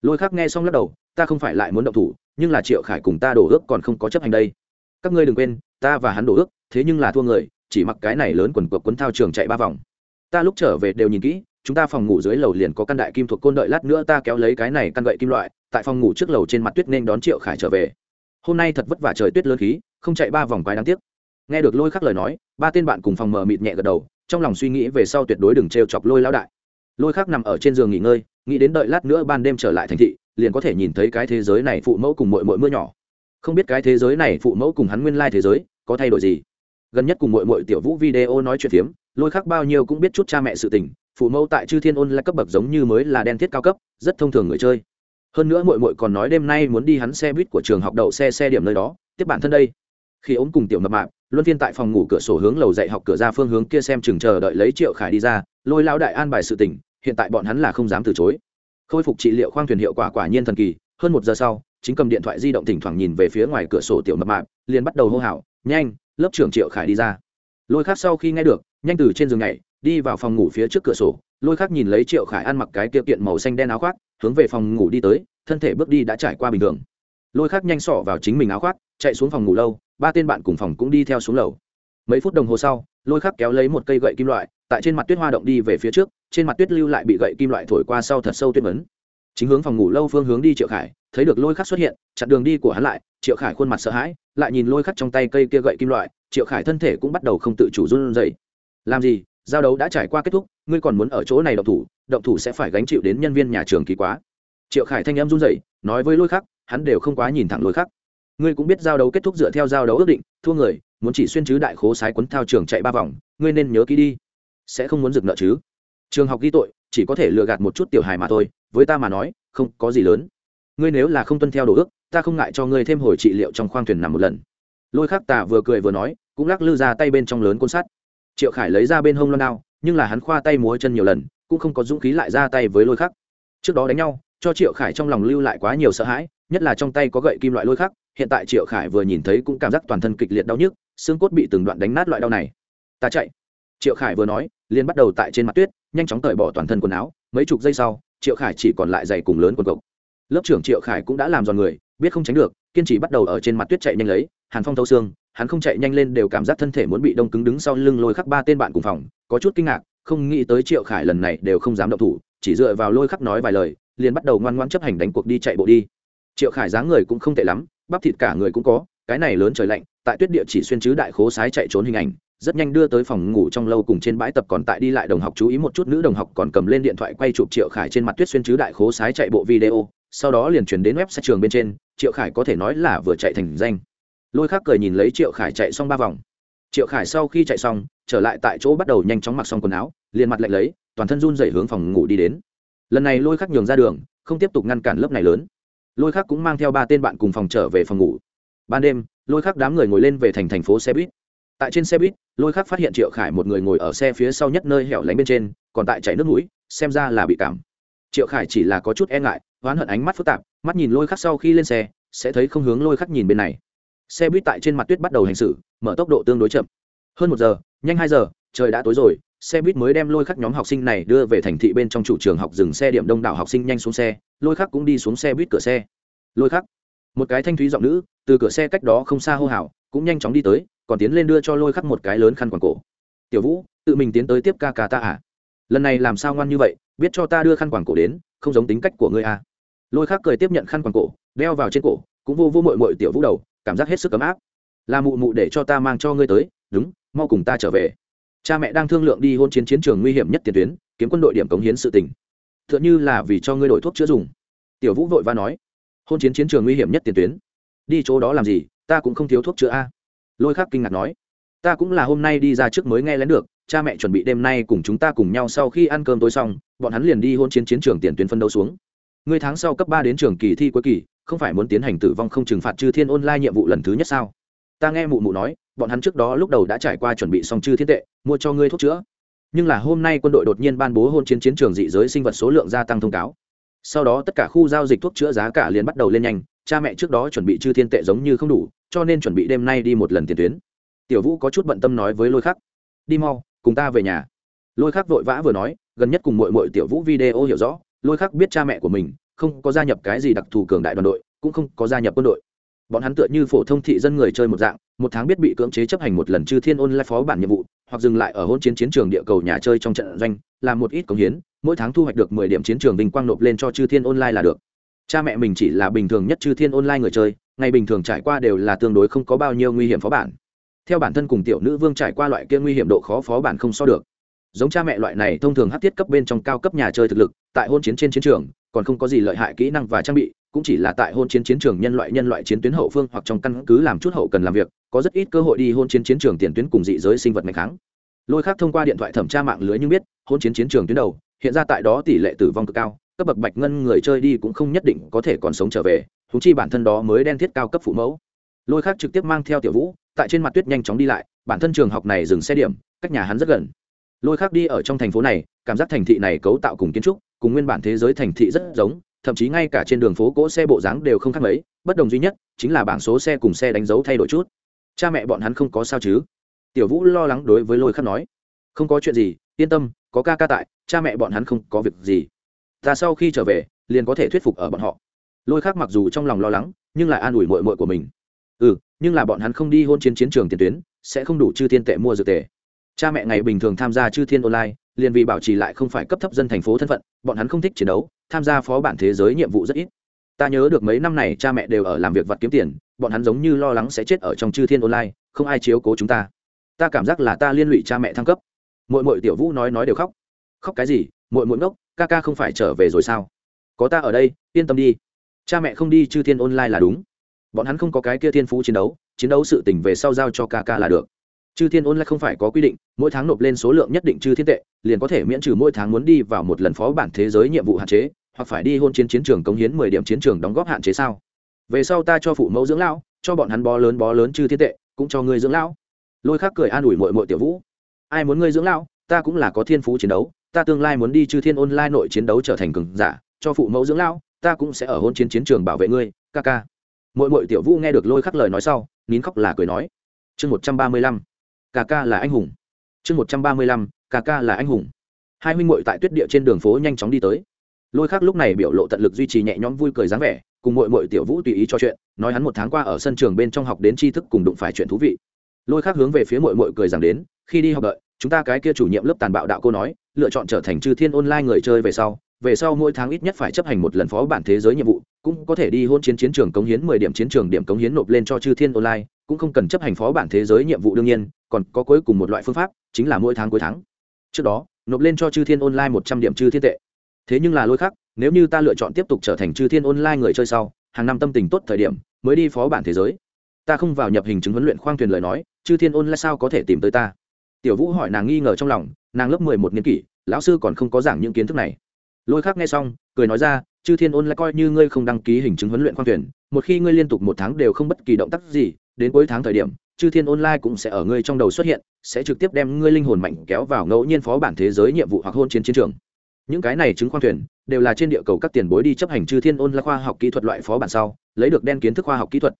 Lôi khắc nghe xong lắc đầu, ta không phải lại muốn động thủ, nhưng là triệu khải cùng ta đổ ước còn không có chấp hành đây. Các ngươi đừng quên, ta và hắn đổ ước, thế nhưng là thua người, chỉ mặc cái này lớn quần cuộc quấn thao trường chạy ba vòng. Ta lúc trở về đều nhìn kỹ, chúng ta phòng ngủ dưới lầu liền có căn đại kim thuộc côn đợi lát nữa ta kéo lấy cái này căn gậy kim loại, tại phòng ngủ trước lầu trên mặt tuyết nên đón triệu khải trở về. Hôm nay thật vất vả trời tuyết lớn khí, không chạy ba vòng quái đáng tiếc nghe được lôi khắc lời nói, ba tên bạn cùng phòng mờ mịt nhẹ gật đầu, trong lòng suy nghĩ về sau tuyệt đối đừng t chọc lôi lão đại. Lôi khắc nằm ở trên giường nghỉ ngơi, nghĩ đến đợi lát nữa ban đêm trở lại thành thị, liền có thể nhìn thấy cái thế giới này phụ mẫu cùng mội mội mưa nhỏ. Không biết cái thế giới này phụ mẫu cùng hắn nguyên lai thế giới, có thay đổi gì? Gần nhất cùng mội mội tiểu vũ video nói chuyện phiếm, lôi khắc bao nhiêu cũng biết chút cha mẹ sự tình, phụ mẫu tại chư thiên ôn là cấp bậc giống như mới là đen thiết cao cấp, rất thông thường người chơi. Hơn nữa mội mội còn nói đêm nay muốn đi hắn xe buýt của trường học đậu xe xe điểm nơi đó, tiếp bản thân đây. Khi ống cùng tiểu mập mạp luân phiên tại phòng ngủ cửa sổ hướng lầu dạy học cửa ra phương hướng kia xem chừng chờ đợi lấy triệu khải đi ra, lôi lao đại an bài sự tình, hiện tại bọn hắn là không dám từ chối. Khôi phục trị liệu khoang thuyền hiệu quả quả nhiên thần kỳ, hơn một giờ sau, chính cầm điện thoại di động thỉnh thoảng nhìn về phía ngoài cửa sổ tiểu mập mạp, liền bắt đầu hô hào, nhanh, lớp trưởng triệu khải đi ra. Lôi khác sau khi nghe được, nhanh từ trên giường nhảy, đi vào phòng ngủ phía trước cửa sổ, lôi khác nhìn lấy triệu khải ăn mặc cái kia kiện màu xanh đen áo khoác, hướng về phòng ngủ đi tới, thân thể bước đi đã trải qua bình thường. Lôi khác nhanh sỏ vào chính mình áo khoác, chạy xuống phòng ngủ lâu ba tên bạn cùng phòng cũng đi theo xuống lầu. Mấy phút đồng hồ sau, lôi khắc kéo lấy một cây gậy kim loại, tại trên mặt tuyết hoa động đi về phía trước, trên mặt tuyết lưu lại bị gậy kim loại thổi qua sau thật sâu tuyết vấn chính hướng phòng ngủ lâu phương hướng đi triệu khải, thấy được lôi khắc xuất hiện, chặn đường đi của hắn lại, triệu khải khuôn mặt sợ hãi, lại nhìn lôi khắc trong tay cây kia gậy kim loại, triệu khải thân thể cũng bắt đầu không tự chủ run dậy làm gì? Giao đấu đã trải qua kết thúc, ngươi còn muốn ở chỗ này động thủ động thủ sẽ phải gánh chịu đến nhân viên nhà trường kỳ quá. Triệu khải thanh em run dậy nói với lôi khắc, hắn đều không quá nhìn thẳng lôi khắc ngươi cũng biết giao đấu kết thúc dựa theo giao đấu ước định, thua người, muốn chỉ xuyên chứ đại khố sái quấn thao trường chạy ba vòng, ngươi nên nhớ kỹ đi. Sẽ không muốn dừng nợ chứ. Trường học ghi tội, chỉ có thể lừa gạt một chút tiểu hài mà thôi, với ta mà nói, không có gì lớn. Ngươi nếu là không tuân theo đồ ước, ta không ngại cho ngươi thêm hồi trị liệu trong khoang thuyền nằm một lần. Lôi khắc tà vừa cười vừa nói, cũng lắc lư ra tay bên trong lớn côn sắt. Triệu khải lấy ra bên hông loan đao, nhưng là hắn khoa tay múa chân nhiều lần, cũng không có dũng khí lại ra tay với lôi khắc. Trước đó đánh nhau, cho triệu khải trong lòng lưu lại quá nhiều sợ hãi, nhất là trong tay có gậy kim loại lôi khắc hiện tại triệu khải vừa nhìn thấy cũng cảm giác toàn thân kịch liệt đau nhức, xương cốt bị từng đoạn đánh nát loại đau này. Ta chạy. Triệu khải vừa nói, liền bắt đầu tại trên mặt tuyết, nhanh chóng tởi bỏ toàn thân quần áo. Mấy chục giây sau, triệu khải chỉ còn lại giày cùng lớn quần cộc. Lớp trưởng triệu khải cũng đã làm giòn người, biết không tránh được, kiên trì bắt đầu ở trên mặt tuyết chạy nhanh lấy, hàn phong thâu xương, hắn không chạy nhanh lên đều cảm giác thân thể muốn bị đông cứng đứng sau lưng lôi khắc ba tên bạn cùng phòng, có chút kinh ngạc, không nghĩ tới triệu khải lần này đều không dám động thủ, chỉ dựa vào lôi khắc nói vài lời, liền bắt đầu ngoan ngoãn chấp hành đánh cuộc đi chạy bộ đi. Triệu khải dáng người cũng không tệ lắm bắp thịt cả người cũng có, cái này lớn trời lạnh, tại tuyết địa chỉ xuyên chứ đại khố sái chạy trốn hình ảnh, rất nhanh đưa tới phòng ngủ trong lâu cùng trên bãi tập còn tại đi lại đồng học chú ý một chút nữ đồng học còn cầm lên điện thoại quay chụp triệu khải trên mặt tuyết xuyên chứ đại khố sái chạy bộ video, sau đó liền chuyển đến website trường bên trên, triệu khải có thể nói là vừa chạy thành danh. Lôi khác cười nhìn lấy triệu khải chạy xong ba vòng. Triệu khải sau khi chạy xong, trở lại tại chỗ bắt đầu nhanh chóng mặc xong quần áo, liền mặt lạnh lấy, toàn thân run dậy hướng phòng ngủ đi đến. Lần này lôi khắc nhường ra đường, không tiếp tục ngăn cản lớp này lớn lôi khắc cũng mang theo ba tên bạn cùng phòng trở về phòng ngủ. Ban đêm, lôi khắc đám người ngồi lên về thành thành phố xe buýt. Tại trên xe buýt, lôi khắc phát hiện triệu khải một người ngồi ở xe phía sau nhất nơi hẻo lánh bên trên, còn tại chảy nước mũi, xem ra là bị cảm. Triệu khải chỉ là có chút e ngại, oán hận ánh mắt phức tạp, mắt nhìn lôi khắc sau khi lên xe, sẽ thấy không hướng lôi khắc nhìn bên này. Xe buýt tại trên mặt tuyết bắt đầu hành xử, mở tốc độ tương đối chậm. Hơn một giờ, nhanh hai giờ, trời đã tối rồi xe buýt mới đem lôi khắc nhóm học sinh này đưa về thành thị bên trong chủ trường học dừng xe điểm đông đảo học sinh nhanh xuống xe, lôi khắc cũng đi xuống xe buýt cửa xe. Lôi khắc. Một cái thanh thúy giọng nữ, từ cửa xe cách đó không xa hô hào, cũng nhanh chóng đi tới, còn tiến lên đưa cho lôi khắc một cái lớn khăn quàng cổ. Tiểu vũ, tự mình tiến tới tiếp ca ca ta à? Lần này làm sao ngoan như vậy, biết cho ta đưa khăn quàng cổ đến, không giống tính cách của ngươi à? Lôi khắc cười tiếp nhận khăn quàng cổ, đeo vào trên cổ, cũng vô vô mội mội tiểu vũ đầu, cảm giác hết sức ấm áp. Là mụ mụ để cho ta mang cho ngươi tới, đúng, mau cùng ta trở về cha mẹ đang thương lượng đi hôn chiến chiến trường nguy hiểm nhất tiền tuyến, kiếm quân đội điểm cống hiến sự tình. T h ư ợ n h ư là vì cho ngươi đổi thuốc chữa dùng. Tiểu vũ vội va nói, hôn chiến chiến trường nguy hiểm nhất tiền tuyến. Đi chỗ đó làm gì, ta cũng không thiếu thuốc chữa a. Lôi khắc kinh ngạc nói, ta cũng là hôm nay đi ra trước mới nghe lén được, cha mẹ chuẩn bị đêm nay cùng chúng ta cùng nhau sau khi ăn cơm tối xong, bọn hắn liền đi hôn chiến chiến trường tiền tuyến phân đấu xuống. Ngươi tháng sau cấp ba đến trường kỳ thi cuối kỳ, không phải muốn tiến hành tử vong không trừng phạt chư thiên online nhiệm vụ lần thứ nhất sao? Ta nghe mụ mụ nói bọn hắn trước đó lúc đầu đã trải qua chuẩn bị xong chư thiên tệ, mua cho ngươi thuốc chữa. Nhưng là hôm nay quân đội đột nhiên ban bố hôn chiến chiến trường dị giới sinh vật số lượng gia tăng thông cáo. Sau đó tất cả khu giao dịch thuốc chữa giá cả liền bắt đầu lên nhanh, cha mẹ trước đó chuẩn bị chư thiên tệ giống như không đủ, cho nên chuẩn bị đêm nay đi một lần tiền tuyến. Tiểu vũ có chút bận tâm nói với lôi khắc, đi mau, cùng ta về nhà. Lôi khắc vội vã vừa nói, gần nhất cùng mội mội tiểu vũ video hiểu rõ, lôi khắc biết cha mẹ của mình không có gia nhập cái gì đặc thù cường đại đoàn đội, cũng không có gia nhập quân đội bọn hắn tựa như phổ thông thị dân người chơi một dạng, một tháng biết bị cưỡng chế chấp hành một lần chư thiên ôn lại phó bản nhiệm vụ, hoặc dừng lại ở hôn chiến chiến trường địa cầu nhà chơi trong trận doanh, làm một ít công hiến, mỗi tháng thu hoạch được mười điểm chiến trường vinh quang nộp lên cho chư thiên online là được. Cha mẹ mình chỉ là bình thường nhất chư thiên online người chơi, ngày bình thường trải qua đều là tương đối không có bao nhiêu nguy hiểm phó bản. Theo bản thân cùng tiểu nữ vương trải qua loại kia nguy hiểm độ khó phó bản không so được. Giống cha mẹ loại này thông thường hát thiết cấp bên trong cao cấp nhà chơi thực lực, tại hôn chiến trên chiến trường, còn không có gì lợi hại kỹ năng và trang bị cũng chỉ là tại hôn chiến chiến trường nhân loại nhân loại chiến tuyến hậu phương hoặc trong căn cứ làm chút hậu cần làm việc, có rất ít cơ hội đi hôn chiến chiến trường tiền tuyến cùng dị giới sinh vật ngày kháng lôi khác thông qua điện thoại thẩm tra mạng lưới nhưng biết, hôn chiến chiến trường tuyến đầu, hiện ra tại đó tỷ lệ tử vong cực cao, cấp bậc bạch ngân người chơi đi cũng không nhất định có thể còn sống trở về húng chi bản thân đó mới đen thiết cao cấp phụ mẫu. Lôi khác trực tiếp mang theo tiểu vũ, tại trên mặt tuyết nhanh chóng đi lại, bản thân trường học này dừng xe điểm, cách nhà hắn rất gần. Lôi khác đi ở trong thành phố này, cảm giác thành thị này cấu tạo cùng kiến trúc, cùng nguyên bản thế giới thành thị rất giống thậm chí ngay cả trên đường phố cỗ xe bộ dáng đều không khác mấy, bất đồng duy nhất chính là bảng số xe cùng xe đánh dấu thay đổi chút. Cha mẹ bọn hắn không có sao chứ? Tiểu vũ lo lắng đối với lôi khắc nói. Không có chuyện gì, yên tâm, có ca ca tại, cha mẹ bọn hắn không có việc gì. Ta sau khi trở về, liền có thể thuyết phục ở bọn họ. Lôi khắc mặc dù trong lòng lo lắng, nhưng lại an ủi mội mội của mình. Ừ nhưng là bọn hắn không đi hôn chiến chiến trường tiền tuyến, sẽ không đủ chư thiên tệ mua dược tệ cha mẹ ngày bình thường tham gia chư thiên online, liền vì bảo trì lại không phải cấp thấp dân thành phố thân phận, bọn hắn không thích chiến đấu, tham gia phó bản thế giới nhiệm vụ rất ít. Ta nhớ được mấy năm này cha mẹ đều ở làm việc vặt kiếm tiền, bọn hắn giống như lo lắng sẽ chết ở trong chư thiên online, không ai chiếu cố chúng ta. Ta cảm giác là ta liên lụy cha mẹ thăng cấp. Mỗi mỗi tiểu vũ nói nói đều khóc. Khóc cái gì? Mỗi mỗi ngốc, ca ca không phải trở về rồi sao? Có ta ở đây, yên tâm đi. Cha mẹ không đi chư thiên online là đúng. Bọn hắn không có cái kia thiên phú chiến đấu chiến đấu sự tỉnh về sau giao cho ca ca là được chư thiên online không phải có quy định, mỗi tháng nộp lên số lượng nhất định chư thiên tệ, liền có thể miễn trừ mỗi tháng muốn đi vào một lần phó bản thế giới nhiệm vụ hạn chế, hoặc phải đi hôn chiến chiến trường cống hiến mười điểm chiến trường đóng góp hạn chế sao? Về sau ta cho phụ mẫu dưỡng lão, cho bọn hắn bó lớn bó lớn chư thiên tệ, cũng cho ngươi dưỡng lão. Lôi khác cười an ủi mội mội tiểu vũ. Ai muốn ngươi dưỡng lão, ta cũng là có thiên phú chiến đấu, ta tương lai muốn đi chư thiên online nội chiến đấu trở thành cường giả, cho phụ mẫu dưỡng lão, ta cũng sẽ ở hôn chiến chiến trường bảo vệ ngươi, ca ca. Mội mội tiểu vũ nghe được lôi khắc lời nói sau, nín khóc là cười nói. Chương một trăm ba mươi lăm ca ca là anh hùng. Chương một trăm ba mươi lăm ca ca là anh hùng. Hai huynh muội tại tuyết địa trên đường phố nhanh chóng đi tới. Lôi khác lúc này biểu lộ tận lực duy trì nhẹ nhõm vui cười dáng vẻ, cùng mội mội tiểu vũ tùy ý cho chuyện, nói hắn một tháng qua ở sân trường bên trong học đến tri thức cùng đụng phải chuyện thú vị. Lôi khác hướng về phía mội mội cười rằng đến, khi đi học đợi, chúng ta cái kia chủ nhiệm lớp tàn bạo đạo cô nói, lựa chọn trở thành chư thiên online người chơi về sau về sau mỗi tháng ít nhất phải chấp hành một lần phó bản thế giới nhiệm vụ, cũng có thể đi hôn chiến chiến trường cống hiến mười điểm chiến trường điểm cống hiến nộp lên cho chư thiên online, cũng không cần chấp hành phó bản thế giới nhiệm vụ đương nhiên, còn có cuối cùng một loại phương pháp, chính là mỗi tháng cuối tháng. Trước đó, nộp lên cho chư thiên online một trăm điểm chư thiên tệ. Thế nhưng là lôi khác nếu như ta lựa chọn tiếp tục trở thành chư thiên online người chơi sau, hàng năm tâm tình tốt thời điểm, mới đi phó bản thế giới. Ta không vào nhập hình chứng huấn luyện khoang thuyền lời nói, chư thiên online sao có thể tìm tới ta? Tiểu vũ hỏi nàng nghi ngờ trong lòng, nàng lớp mười một niên kỷ, lão sư còn không có giảng những kiến thức này lôi khác nghe xong, cười nói ra, chư thiên ôn lại coi như ngươi không đăng ký hình chứng huấn luyện khoang thuyền, một khi ngươi liên tục một tháng đều không bất kỳ động tác gì, đến cuối tháng thời điểm, chư thiên online cũng sẽ ở ngươi trong đầu xuất hiện, sẽ trực tiếp đem ngươi linh hồn mạnh kéo vào ngẫu nhiên phó bản thế giới nhiệm vụ hoặc hôn chiến chiến trường. Những cái này chứng khoang thuyền đều là trên địa cầu các tiền bối đi chấp hành chư thiên ôn là khoa học kỹ thuật loại phó bản sau, lấy được đen kiến thức khoa học kỹ thuật.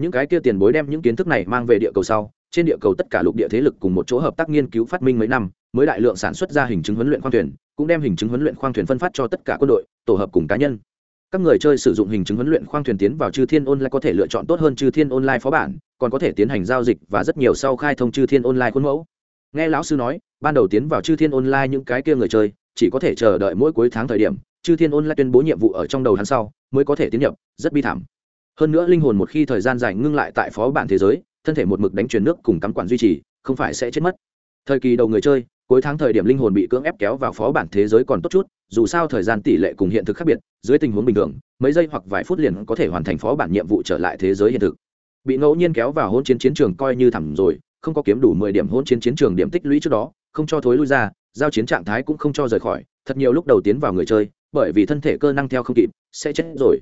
Những cái kia tiền bối đem những kiến thức này mang về địa cầu sau, trên địa cầu tất cả lục địa thế lực cùng một chỗ hợp tác nghiên cứu phát minh mấy năm, mới đại lượng sản xuất ra hình chứng huấn luyện khoang thuyền cũng đem hình chứng huấn luyện khoang thuyền phân phát cho tất cả quân đội, tổ hợp cùng cá nhân. Các người chơi sử dụng hình chứng huấn luyện khoang thuyền tiến vào chư thiên online có thể lựa chọn tốt hơn chư thiên online phó bản, còn có thể tiến hành giao dịch và rất nhiều sau khai thông chư thiên online khuôn mẫu. Nghe lão sư nói, ban đầu tiến vào chư thiên online những cái kia người chơi, chỉ có thể chờ đợi mỗi cuối tháng thời điểm, chư thiên online tuyên bố nhiệm vụ ở trong đầu hắn sau, mới có thể tiến nhập, rất bi thảm. Hơn nữa linh hồn một khi thời gian dài ngưng lại tại phó bản thế giới, thân thể một mực đánh truyền nước cùng cắm quản duy trì, không phải sẽ chết mất. Thời kỳ đầu người chơi cuối tháng thời điểm linh hồn bị cưỡng ép kéo vào phó bản thế giới còn tốt chút, dù sao thời gian tỷ lệ cùng hiện thực khác biệt, dưới tình huống bình thường, mấy giây hoặc vài phút liền có thể hoàn thành phó bản nhiệm vụ trở lại thế giới hiện thực bị ngẫu nhiên kéo vào hôn chiến chiến trường coi như thẳng rồi, không có kiếm đủ mười điểm hôn chiến chiến trường điểm tích lũy trước đó, không cho thối lui ra, giao chiến trạng thái cũng không cho rời khỏi, thật nhiều lúc đầu tiến vào người chơi, bởi vì thân thể cơ năng theo không kịp, sẽ chết rồi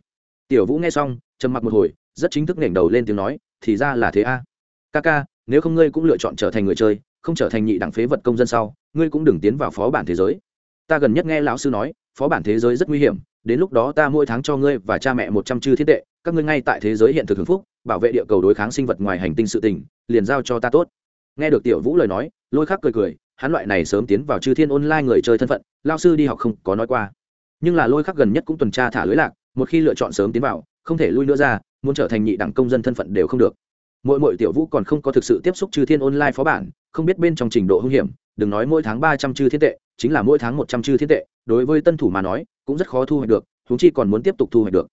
tiểu vũ nghe xong, trầm mặc một hồi, rất chính thức nghển đầu lên tiếng nói, thì ra là thế a à. ca ca nếu không ngươi cũng lựa chọn trở thành người chơi không trở thành nhị đẳng phế vật công dân sau, ngươi cũng đừng tiến vào phó bản thế giới. Ta gần nhất nghe lão sư nói, phó bản thế giới rất nguy hiểm, đến lúc đó ta mỗi tháng cho ngươi và cha mẹ một trăm chư thiết tệ, các ngươi ngay tại thế giới hiện thực hưởng phúc, bảo vệ địa cầu đối kháng sinh vật ngoài hành tinh sự tình, liền giao cho ta tốt. Nghe được tiểu vũ lời nói, lôi khắc cười cười, hắn loại này sớm tiến vào chư thiên online người chơi thân phận lao sư đi học không có nói qua. Nhưng là lôi khắc gần nhất cũng tuần tra thả lưới lạc, một khi lựa chọn sớm tiến vào, không thể lui nữa ra, muốn trở thành nhị đẳng công dân thân phận đều không được mỗi mỗi tiểu vũ còn không có thực sự tiếp xúc chư thiên online phó bản, không biết bên trong trình độ hung hiểm, đừng nói mỗi tháng ba trăm chư thiên tệ, chính là mỗi tháng một trăm chư thiên tệ, đối với tân thủ mà nói, cũng rất khó thu hoạch được, huống chi còn muốn tiếp tục thu hoạch được.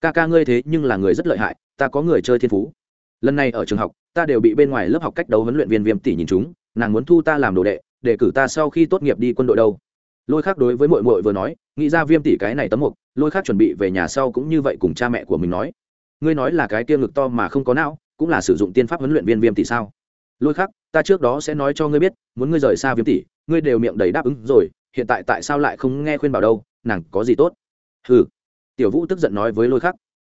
Ca ca ngươi thế nhưng là người rất lợi hại, ta có người chơi thiên phú. Lần này ở trường học, ta đều bị bên ngoài lớp học cách đấu huấn luyện viên viêm tỷ nhìn chúng, nàng muốn thu ta làm đồ đệ, để cử ta sau khi tốt nghiệp đi quân đội đâu. Lôi khác đối với mội mội vừa nói, nghĩ ra viêm tỷ cái này tấm mục, lôi khác chuẩn bị về nhà sau cũng như vậy cùng cha mẹ của mình nói. Ngươi nói là cái kia ngực to mà không có não cũng là sử dụng tiên pháp huấn luyện viên viêm tỷ sao? Lôi khắc, ta trước đó sẽ nói cho ngươi biết, muốn ngươi rời xa viêm tỷ, ngươi đều miệng đầy đáp ứng rồi, hiện tại tại sao lại không nghe khuyên bảo đâu, nàng có gì tốt? Ừ tiểu vũ tức giận nói với lôi khắc.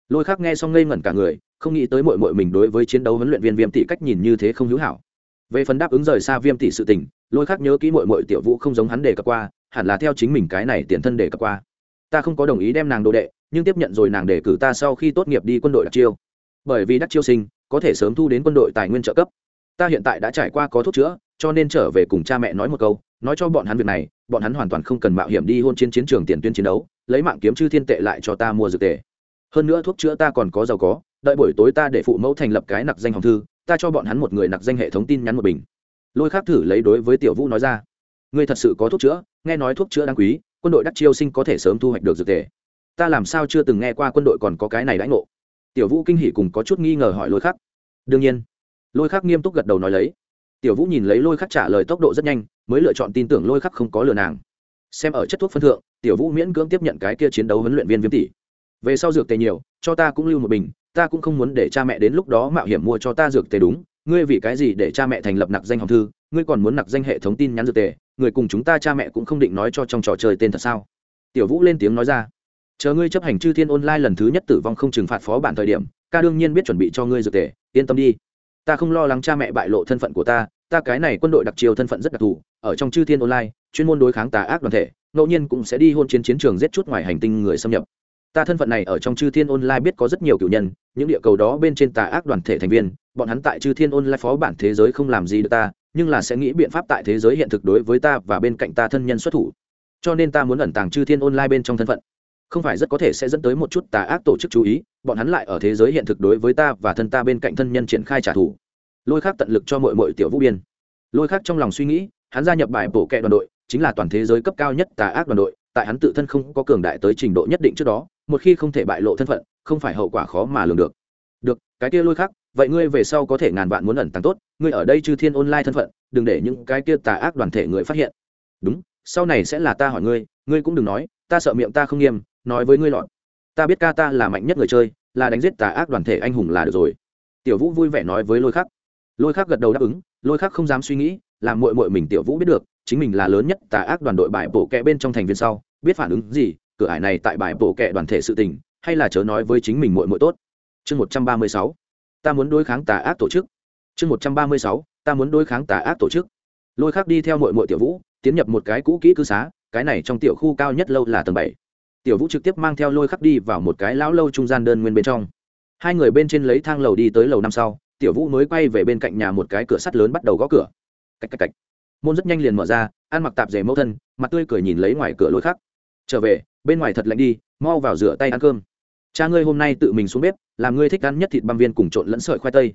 Lôi khắc nghe xong ngây ngẩn cả người, không nghĩ tới mội mội mình đối với chiến đấu huấn luyện viên viêm tỷ cách nhìn như thế không hữu hảo. Về phần đáp ứng rời xa viêm tỷ sự tình, lôi khắc nhớ kỹ mội mội tiểu vũ không giống hắn đề cập qua, hẳn là theo chính mình cái này tiền thân đề cập qua. Ta không có đồng ý đem nàng đồ đệ, nhưng tiếp nhận rồi nàng đề cử ta sau khi tốt nghiệp đi quân đội đặc chiêu. Bởi vì đắc chiêu sinh có thể sớm thu đến quân đội tài nguyên trợ cấp. Ta hiện tại đã trải qua có thuốc chữa, cho nên trở về cùng cha mẹ nói một câu, nói cho bọn hắn việc này, bọn hắn hoàn toàn không cần mạo hiểm đi hôn chiến chiến trường tiền tuyến chiến đấu, lấy mạng kiếm chư thiên tệ lại cho ta mua dược tệ. Hơn nữa thuốc chữa ta còn có giàu có, đợi buổi tối ta để phụ mẫu thành lập cái nặc danh hồng thư, ta cho bọn hắn một người nặc danh hệ thống tin nhắn một bình. Lôi khác thử lấy đối với tiểu vũ nói ra, ngươi thật sự có thuốc chữa, nghe nói thuốc chữa đáng quý, quân đội đắc chiêu sinh có thể sớm thu hoạch được dược tề ta làm sao chưa từng nghe qua quân đội còn có cái này đãi ngộ tiểu vũ kinh hỉ cùng có chút nghi ngờ hỏi lôi khắc. Đương nhiên. Lôi khắc nghiêm túc gật đầu nói lấy. Tiểu vũ nhìn lấy lôi khắc trả lời tốc độ rất nhanh, mới lựa chọn tin tưởng lôi khắc không có lừa nàng. Xem ở chất thuốc phân thượng, tiểu vũ miễn cưỡng tiếp nhận cái kia chiến đấu huấn luyện viên viêm tỷ. Về sau dược tề nhiều, cho ta cũng lưu một bình, ta cũng không muốn để cha mẹ đến lúc đó mạo hiểm mua cho ta dược tề đúng, ngươi vì cái gì để cha mẹ thành lập nặc danh hòng thư, ngươi còn muốn nặc danh hệ thống tin nhắn dược tề, người cùng chúng ta cha mẹ cũng không định nói cho trong trò chơi tên thật sao? Tiểu vũ lên tiếng nói ra chờ ngươi chấp hành chư thiên online lần thứ nhất tử vong không trừng phạt phó bản thời điểm, ca đương nhiên biết chuẩn bị cho ngươi dược tề, yên tâm đi. Ta không lo lắng cha mẹ bại lộ thân phận của ta ta cái này quân đội đặc chiều thân phận rất đặc thù, ở trong chư thiên online, chuyên môn đối kháng tà ác đoàn thể, ngẫu nhiên cũng sẽ đi hôn chiến chiến trường giết chút ngoài hành tinh người xâm nhập. Ta thân phận này ở trong chư thiên online biết có rất nhiều cựu nhân, những địa cầu đó bên trên tà ác đoàn thể thành viên, bọn hắn tại chư thiên online phó bản thế giới không làm gì được ta, nhưng là sẽ nghĩ biện pháp tại thế giới hiện thực đối với ta và bên cạnh ta thân nhân xuất thủ. Cho nên ta muốn ẩn tàng chư thiên online bên trong thân phận không phải rất có thể sẽ dẫn tới một chút tà ác tổ chức chú ý, bọn hắn lại ở thế giới hiện thực đối với ta và thân ta bên cạnh thân nhân triển khai trả thù. Lôi khác tận lực cho mọi mọi tiểu vũ biên. Lôi khác trong lòng suy nghĩ, hắn gia nhập bài bổ kẹ đoàn đội, chính là toàn thế giới cấp cao nhất tà ác đoàn đội, tại hắn tự thân không có cường đại tới trình độ nhất định trước đó, một khi không thể bại lộ thân phận, không phải hậu quả khó mà lường được. Được, cái kia lôi khác vậy ngươi về sau có thể ngàn vạn muốn ẩn tàng tốt, ngươi ở đây chư thiên online thân phận, đừng để những cái kia tà ác đoàn thể người phát hiện. Đúng, sau này sẽ là ta hỏi ngươi ngươi cũng đừng nói, ta sợ miệng ta không nghiêm nói với ngươi lọt. Ta biết ca ta là mạnh nhất người chơi, là đánh giết tà ác đoàn thể anh hùng là được rồi. Tiểu vũ vui vẻ nói với lôi khắc. Lôi khắc gật đầu đáp ứng, lôi khắc không dám suy nghĩ, làm mội mội mình tiểu vũ biết được, chính mình là lớn nhất tà ác đoàn đội bài bổ kẹ bên trong thành viên sau, biết phản ứng gì, cửa ải này tại bài bổ kẹ đoàn thể sự tình, hay là chớ nói với chính mình mội mội tốt. Chương một trăm ba mươi sáu. Ta muốn đối kháng tà ác tổ chức. Chương một trăm ba mươi sáu. Ta muốn đối kháng tà ác tổ chức. Lôi khắc đi theo mội mội tiểu vũ, tiến nhập một cái cũ kỹ cư xá, cái này trong tiểu khu cao nhất lâu là tầng bảy tiểu vũ trực tiếp mang theo lôi khắc đi vào một cái lão lâu trung gian đơn nguyên bên trong. Hai người bên trên lấy thang lầu đi tới lầu năm sau, tiểu vũ mới quay về bên cạnh nhà một cái cửa sắt lớn bắt đầu gõ cửa. Cách cách cách môn rất nhanh liền mở ra, ăn mặc tạp dề mẫu thân, mặt tươi cười nhìn lấy ngoài cửa lôi khắc. Trở về, bên ngoài thật lạnh đi, mau vào rửa tay ăn cơm. Cha ngươi hôm nay tự mình xuống bếp, làm ngươi thích ăn nhất thịt băm viên cùng trộn lẫn sợi khoai tây.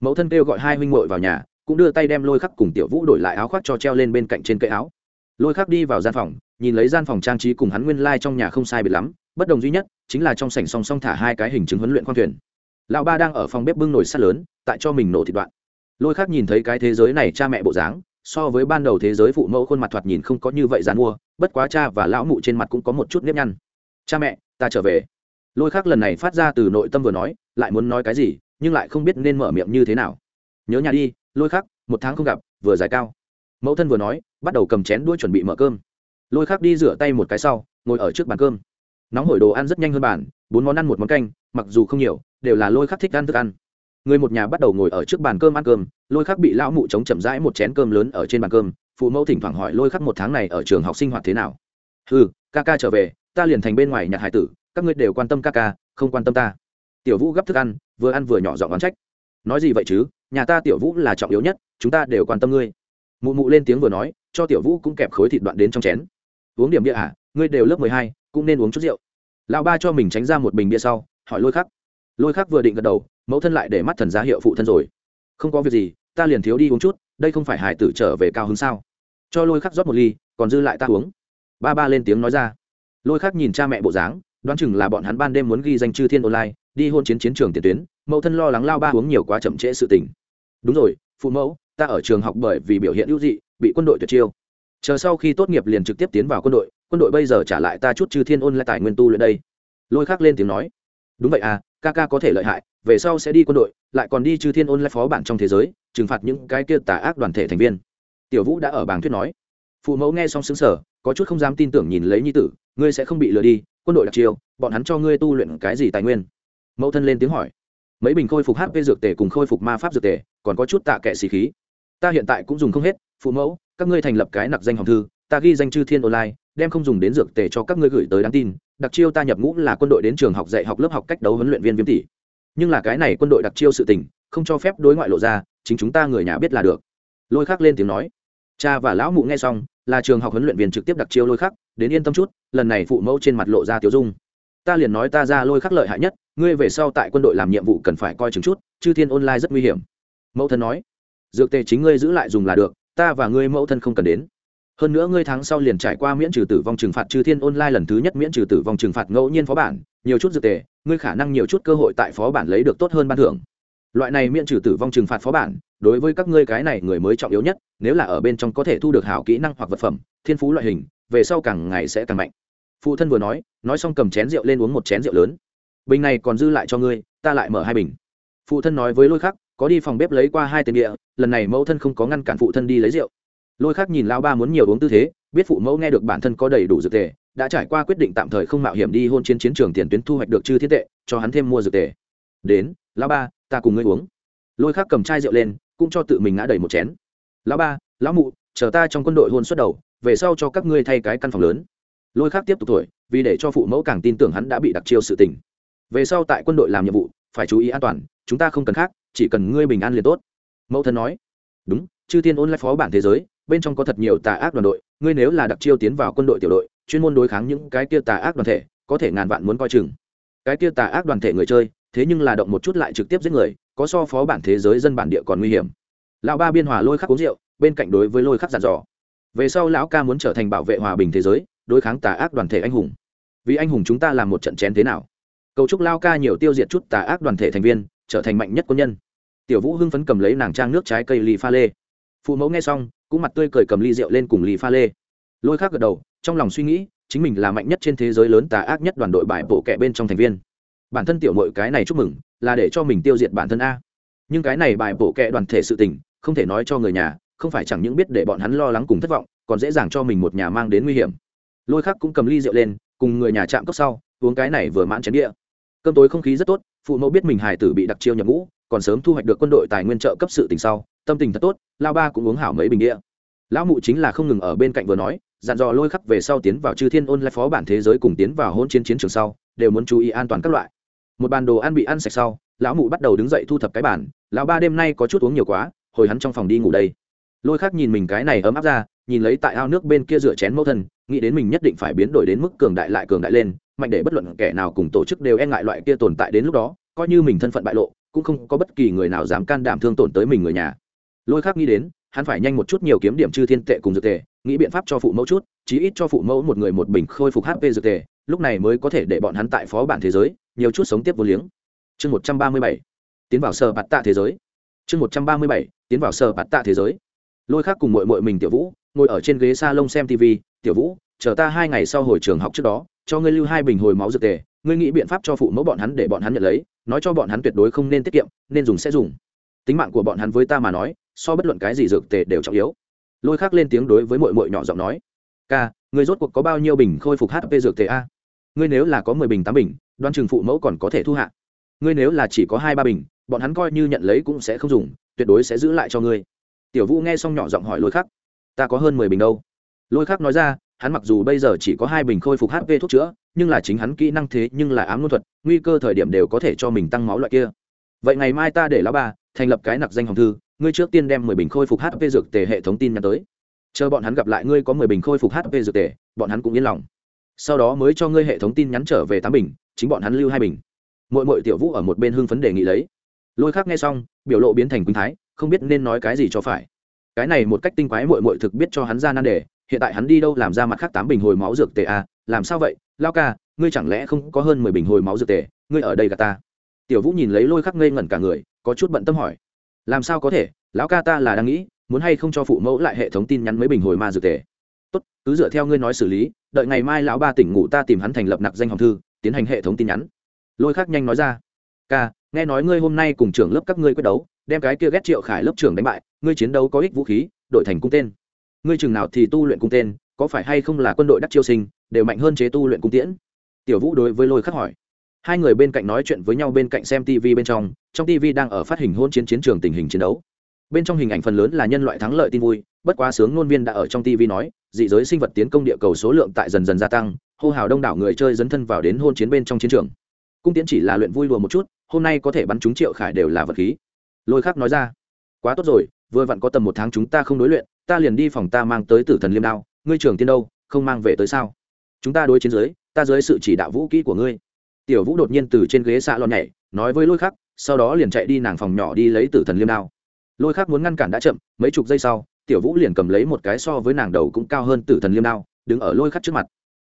Mẫu thân kêu gọi hai huynh muội vào nhà, cũng đưa tay đem lôi khắc cùng tiểu vũ đổi lại áo khoác cho treo lên bên cạnh trên cây áo lôi khắc đi vào gian phòng, nhìn lấy gian phòng trang trí cùng hắn nguyên lai、like、trong nhà không sai biệt lắm, bất đồng duy nhất chính là trong sảnh song song thả hai cái hình chứng huấn luyện khoang thuyền. Lão ba đang ở phòng bếp bưng nồi sắt lớn, tại cho mình nổ thịt đoạn. Lôi khắc nhìn thấy cái thế giới này cha mẹ bộ dáng, so với ban đầu thế giới phụ mẫu khuôn mặt thoạt nhìn không có như vậy dán mua, bất quá cha và lão mụ trên mặt cũng có một chút nếp nhăn. Cha mẹ, ta trở về. Lôi khắc lần này phát ra từ nội tâm vừa nói, lại muốn nói cái gì, nhưng lại không biết nên mở miệng như thế nào. Nhớ nhà đi, lôi khắc, một tháng không gặp, vừa giải cao. Mẫu thân vừa nói bắt đầu cầm chén đuôi chuẩn bị mở cơm. Lôi khắc đi rửa tay một cái sau, ngồi ở trước bàn cơm. Nóng hổi đồ ăn rất nhanh hơn bàn, bốn món ăn một món canh, mặc dù không nhiều, đều là lôi khắc thích ăn thức ăn. Người một nhà bắt đầu ngồi ở trước bàn cơm ăn cơm, lôi khắc bị lão mụ chống chậm rãi một chén cơm lớn ở trên bàn cơm, phụ mẫu thỉnh thoảng hỏi lôi khắc một tháng này ở trường học sinh hoạt thế nào. Ừ ca ca trở về, ta liền thành bên ngoài nhặt hải tử, các ngươi đều quan tâm ca ca, không quan tâm ta. Tiểu vũ gấp thức ăn, vừa ăn vừa nhỏ giọng oán trách. Nói gì vậy chứ, nhà ta tiểu vũ là trọng yếu nhất, chúng ta đều quan tâm ngươi. Mụ mụ lên tiếng vừa nói cho tiểu vũ cũng kẹp khối thịt đoạn đến trong chén. Uống điểm bia à ngươi đều lớp mười hai, cũng nên uống chút rượu. Lão ba cho mình tránh ra một bình bia sau, hỏi lôi khắc. Lôi khắc vừa định gật đầu, mẫu thân lại để mắt thần giá hiệu phụ thân rồi. Không có việc gì, ta liền thiếu đi uống chút, đây không phải hải tử trở về cao hứng sao? Cho lôi khắc rót một ly, còn dư lại ta uống. Ba ba lên tiếng nói ra. Lôi khắc nhìn cha mẹ bộ dáng, đoán chừng là bọn hắn ban đêm muốn ghi danh chư thiên online, đi hôn chiến chiến trường tiền tuyến, mẫu thân lo lắng lao ba uống nhiều quá chậm trễ sự tình. Đúng rồi, phụ mẫu, ta ở trường học bởi vì biểu hiện hữu dị bị quân đội tuyệt chiêu. Chờ sau khi tốt nghiệp liền trực tiếp tiến vào quân đội quân đội bây giờ trả lại ta chút chư thiên ôn lại tài nguyên tu luyện đây. Lôi khắc lên tiếng nói. Đúng vậy à ca ca có thể lợi hại, về sau sẽ đi quân đội, lại còn đi chư thiên ôn lại phó bản trong thế giới, trừng phạt những cái kia tà ác đoàn thể thành viên. Tiểu vũ đã ở bảng thuyết nói. Phụ mẫu nghe xong xứng sở có chút không dám tin tưởng nhìn lấy nhi tử, ngươi sẽ không bị lừa đi, quân đội đặc chiêu, bọn hắn cho ngươi tu luyện cái gì tài nguyên? Mẫu thân lên tiếng hỏi. Mấy bình khôi phục hp dược tề cùng khôi phục ma pháp dược tề, còn có chút tạ kệ xì khí. Ta hiện tại cũng dùng không hết phụ mẫu, các ngươi thành lập cái nặc danh hòm thư, ta ghi danh chư thiên online, đem không dùng đến dược tề cho các ngươi gửi tới đáng tin, đặc chiêu ta nhập ngũ là quân đội đến trường học dạy học lớp học cách đấu huấn luyện viên viêm tỷ. Nhưng là cái này quân đội đặc chiêu sự tình, không cho phép đối ngoại lộ ra, chính chúng ta người nhà biết là được. Lôi khắc lên tiếng nói. Cha và lão mụ nghe xong, là trường học huấn luyện viên trực tiếp đặc chiêu lôi khắc, đến yên tâm chút, lần này phụ mẫu trên mặt lộ ra tiểu dung. Ta liền nói ta ra lôi khắc lợi hại nhất, ngươi về sau tại quân đội làm nhiệm vụ cần phải coi chừng chút, chư thiên online rất nguy hiểm. Mẫu thân nói. Dược tề chính ngươi giữ lại dùng là được ta và ngươi mẫu thân không cần đến. Hơn nữa ngươi tháng sau liền trải qua miễn trừ tử vong trừng phạt chư thiên online lần thứ nhất miễn trừ tử vong trừng phạt ngẫu nhiên phó bản, nhiều chút dược tề, ngươi khả năng nhiều chút cơ hội tại phó bản lấy được tốt hơn ban thưởng. Loại này miễn trừ tử vong trừng phạt phó bản, đối với các ngươi cái này người mới trọng yếu nhất, nếu là ở bên trong có thể thu được hảo kỹ năng hoặc vật phẩm, thiên phú loại hình, về sau càng ngày sẽ càng mạnh. Phụ thân vừa nói nói xong cầm chén rượu lên uống một chén rượu lớn. Bình này còn dư lại cho ngươi, ta lại mở hai bình. Phụ thân nói với lôi khắc có đi phòng bếp lấy qua hai tiền địa, lần này mẫu thân không có ngăn cản phụ thân đi lấy rượu. Lôi khắc nhìn lao ba muốn nhiều uống tư thế, biết phụ mẫu nghe được bản thân có đầy đủ dược tề, đã trải qua quyết định tạm thời không mạo hiểm đi hôn chiến chiến trường tiền tuyến thu hoạch được chư thiên tệ, cho hắn thêm mua dược tề. Đến lao ba, ta cùng ngươi uống. Lôi khắc cầm chai rượu lên, cũng cho tự mình ngã đầy một chén. Lão ba, lão mụ, chờ ta trong quân đội hôn xuất đầu, về sau cho các ngươi thay cái căn phòng lớn. Lôi khắc tiếp tục tuổi vì để cho phụ mẫu càng tin tưởng hắn đã bị đặc chiêu sự tình. Về sau tại quân đội làm nhiệm vụ, phải chú ý an toàn, chúng ta không cần khác chỉ cần ngươi bình an liền tốt. Mẫu thân nói, đúng, chư thiên ôn lại phó bản thế giới, bên trong có thật nhiều tà ác đoàn đội, ngươi nếu là đặc chiêu tiến vào quân đội tiểu đội, chuyên môn đối kháng những cái kia tà ác đoàn thể, có thể ngàn vạn muốn coi chừng. Cái kia tà ác đoàn thể người chơi, thế nhưng là động một chút lại trực tiếp giết người, có so phó bản thế giới dân bản địa còn nguy hiểm. Lão ba biên hòa lôi khắc uống rượu, bên cạnh đối với lôi khắc giàn dò. Về sau lão ca muốn trở thành bảo vệ hòa bình thế giới, đối kháng tà ác đoàn thể anh hùng. Vì anh hùng chúng ta làm một trận chén thế nào? Cầu chúc lao ca nhiều tiêu diệt chút tà ác đoàn thể thành viên, trở thành mạnh nhất quân nhân tiểu vũ hưng phấn cầm lấy nàng trang nước trái cây ly pha lê. Phụ mẫu nghe xong, cũng mặt tươi cười cầm ly rượu lên cùng ly pha lê. Lôi khác gật đầu, trong lòng suy nghĩ, chính mình là mạnh nhất trên thế giới lớn tà ác nhất đoàn đội bài bộ kệ bên trong thành viên. Bản thân tiểu mội cái này chúc mừng, là để cho mình tiêu diệt bản thân a. Nhưng cái này bài bộ kệ đoàn thể sự tình, không thể nói cho người nhà, không phải chẳng những biết để bọn hắn lo lắng cùng thất vọng, còn dễ dàng cho mình một nhà mang đến nguy hiểm. Lôi khắc cũng cầm ly rượu lên, cùng người nhà chạm cốc sau, uống cái này vừa mãn chén đĩa cơm tối không khí rất tốt, phụ mẫu biết mình hài tử bị đặc chiêu nhập ngũ còn sớm thu hoạch được quân đội tài nguyên trợ cấp sự tình sau, tâm tình thật tốt lao ba cũng uống hảo mấy bình đĩa lão mụ chính là không ngừng ở bên cạnh vừa nói, dặn dò lôi khắc về sau tiến vào chư thiên ôn lại phó bản thế giới cùng tiến vào hôn chiến chiến trường sau, đều muốn chú ý an toàn các loại. Một bàn đồ ăn bị ăn sạch sau, lão mụ bắt đầu đứng dậy thu thập cái bản lão ba đêm nay có chút uống nhiều quá, hồi hắn trong phòng đi ngủ đây. Lôi khắc nhìn mình cái này ấm áp ra, nhìn lấy tại ao nước bên kia rửa chén mẫu thân, nghĩ đến mình nhất định phải biến đổi đến mức cường đại lại cường đại lên, mạnh để bất luận kẻ nào cùng tổ chức đều e ngại loại kia tồn tại đến lúc đó, coi như mình thân phận bại lộ cũng không có bất kỳ người nào dám can đảm thương tổn tới mình người nhà. Lôi khác nghĩ đến, hắn phải nhanh một chút nhiều kiếm điểm chư thiên tệ cùng dược tệ nghĩ biện pháp cho phụ mẫu chút, chí ít cho phụ mẫu một người một bình khôi phục hp dược tệ lúc này mới có thể để bọn hắn tại phó bản thế giới, nhiều chút sống tiếp vô liếng. Chương một trăm ba mươi bảy, tiến vào sở bạt tạ thế giới. Chương một trăm ba mươi bảy, tiến vào sở bạt tạ thế giới. Lôi khác cùng mội mội mình tiểu vũ, ngồi ở trên ghế s a lông xem tv tiểu vũ, chờ ta hai ngày sau hồi trường học trước đó, cho ngươi lưu hai bình hồi máu dược tề ngươi nghĩ biện pháp cho phụ mẫu bọn hắn để bọn hắn nhận lấy, nói cho bọn hắn tuyệt đối không nên tiết kiệm, nên dùng sẽ dùng. Tính mạng của bọn hắn với ta mà nói, so bất luận cái gì dược tề đều trọng yếu. Lôi khắc lên tiếng đối với mội mội nhỏ giọng nói, ca, ngươi rốt cuộc có bao nhiêu bình khôi phục hp dược tề a? Ngươi nếu là có mười bình, tám bình, đoan chừng phụ mẫu còn có thể thu hạ. Ngươi nếu là chỉ có hai, ba bình, bọn hắn coi như nhận lấy cũng sẽ không dùng, tuyệt đối sẽ giữ lại cho ngươi. Tiểu vũ nghe xong nhỏ giọng hỏi lôi khắc, ta có hơn mười bình đâu? Lôi khắc nói ra hắn mặc dù bây giờ chỉ có hai bình khôi phục hp thuốc chữa, nhưng là chính hắn kỹ năng thế nhưng là ám luân thuật, nguy cơ thời điểm đều có thể cho mình tăng máu loại kia. Vậy ngày mai ta để lão ba thành lập cái nặc danh hồng thư, ngươi trước tiên đem mười bình khôi phục hp dược tề hệ thống tin nhắn tới. Chờ bọn hắn gặp lại ngươi có mười bình khôi phục hp dược tề, bọn hắn cũng yên lòng. Sau đó mới cho ngươi hệ thống tin nhắn trở về tám bình, chính bọn hắn lưu hai bình. Mỗi mỗi tiểu vũ ở một bên hưng phấn đề nghị lấy. Lôi khác nghe xong, biểu lộ biến thành quý thái, không biết nên nói cái gì cho phải. Cái này một cách tinh quái mội mội thực biết cho hắn ra nan đề hiện tại hắn đi đâu làm ra mặt khác tám bình hồi máu dược tề à, làm sao vậy? Lao ca ngươi chẳng lẽ không có hơn mười bình hồi máu dược tề? Ngươi ở đây gà ta. Tiểu vũ nhìn lấy lôi khắc ngây ngẩn cả người có chút bận tâm hỏi. Làm sao có thể? Lão ca ta là đang nghĩ muốn hay không cho phụ mẫu lại hệ thống tin nhắn mấy bình hồi ma dược tề? Tốt cứ dựa theo ngươi nói xử lý đợi ngày mai lão ba tỉnh ngủ ta tìm hắn thành lập nặc danh hồng thư tiến hành hệ thống tin nhắn. Lôi khắc nhanh nói ra. Ca nghe nói ngươi hôm nay cùng trưởng lớp các ngươi quyết đấu đem cái kia ghét triệu khải lớp trưởng đánh bại ngươi chiến đấu có ích vũ khí đổi thành cung tên ngươi chừng nào thì tu luyện cung tên, có phải hay không là quân đội đắc chiêu sinh, đều mạnh hơn chế tu luyện cung tiễn? Tiểu vũ đối với lôi khắc hỏi. Hai người bên cạnh nói chuyện với nhau bên cạnh xem tv bên trong trong tv đang ở phát hình hôn chiến chiến trường tình hình chiến đấu. Bên trong hình ảnh phần lớn là nhân loại thắng lợi tin vui, bất quá sướng ngôn viên đã ở trong tv nói, dị giới sinh vật tiến công địa cầu số lượng tại dần dần gia tăng, hô hào đông đảo người chơi dấn thân vào đến hôn chiến bên trong chiến trường. Cung tiễn chỉ là luyện vui lùa một chút, hôm nay có thể bắn chúng triệu khải đều là vật khí. Lôi khắc nói ra, quá tốt rồi, vừa vặn có tầm một tháng chúng ta không đối luyện ta liền đi phòng ta mang tới tử thần liêm đao ngươi trưởng tiên đâu không mang về tới sao? Chúng ta đối chiến dưới, ta dưới sự chỉ đạo vũ kỹ của ngươi. Tiểu vũ đột nhiên từ trên ghế xạ lon nhảy nói với lôi khắc sau đó liền chạy đi nàng phòng nhỏ đi lấy tử thần liêm đao. Lôi khắc muốn ngăn cản đã chậm mấy chục giây sau tiểu vũ liền cầm lấy một cái so với nàng đầu cũng cao hơn tử thần liêm đao đứng ở lôi khắc trước mặt.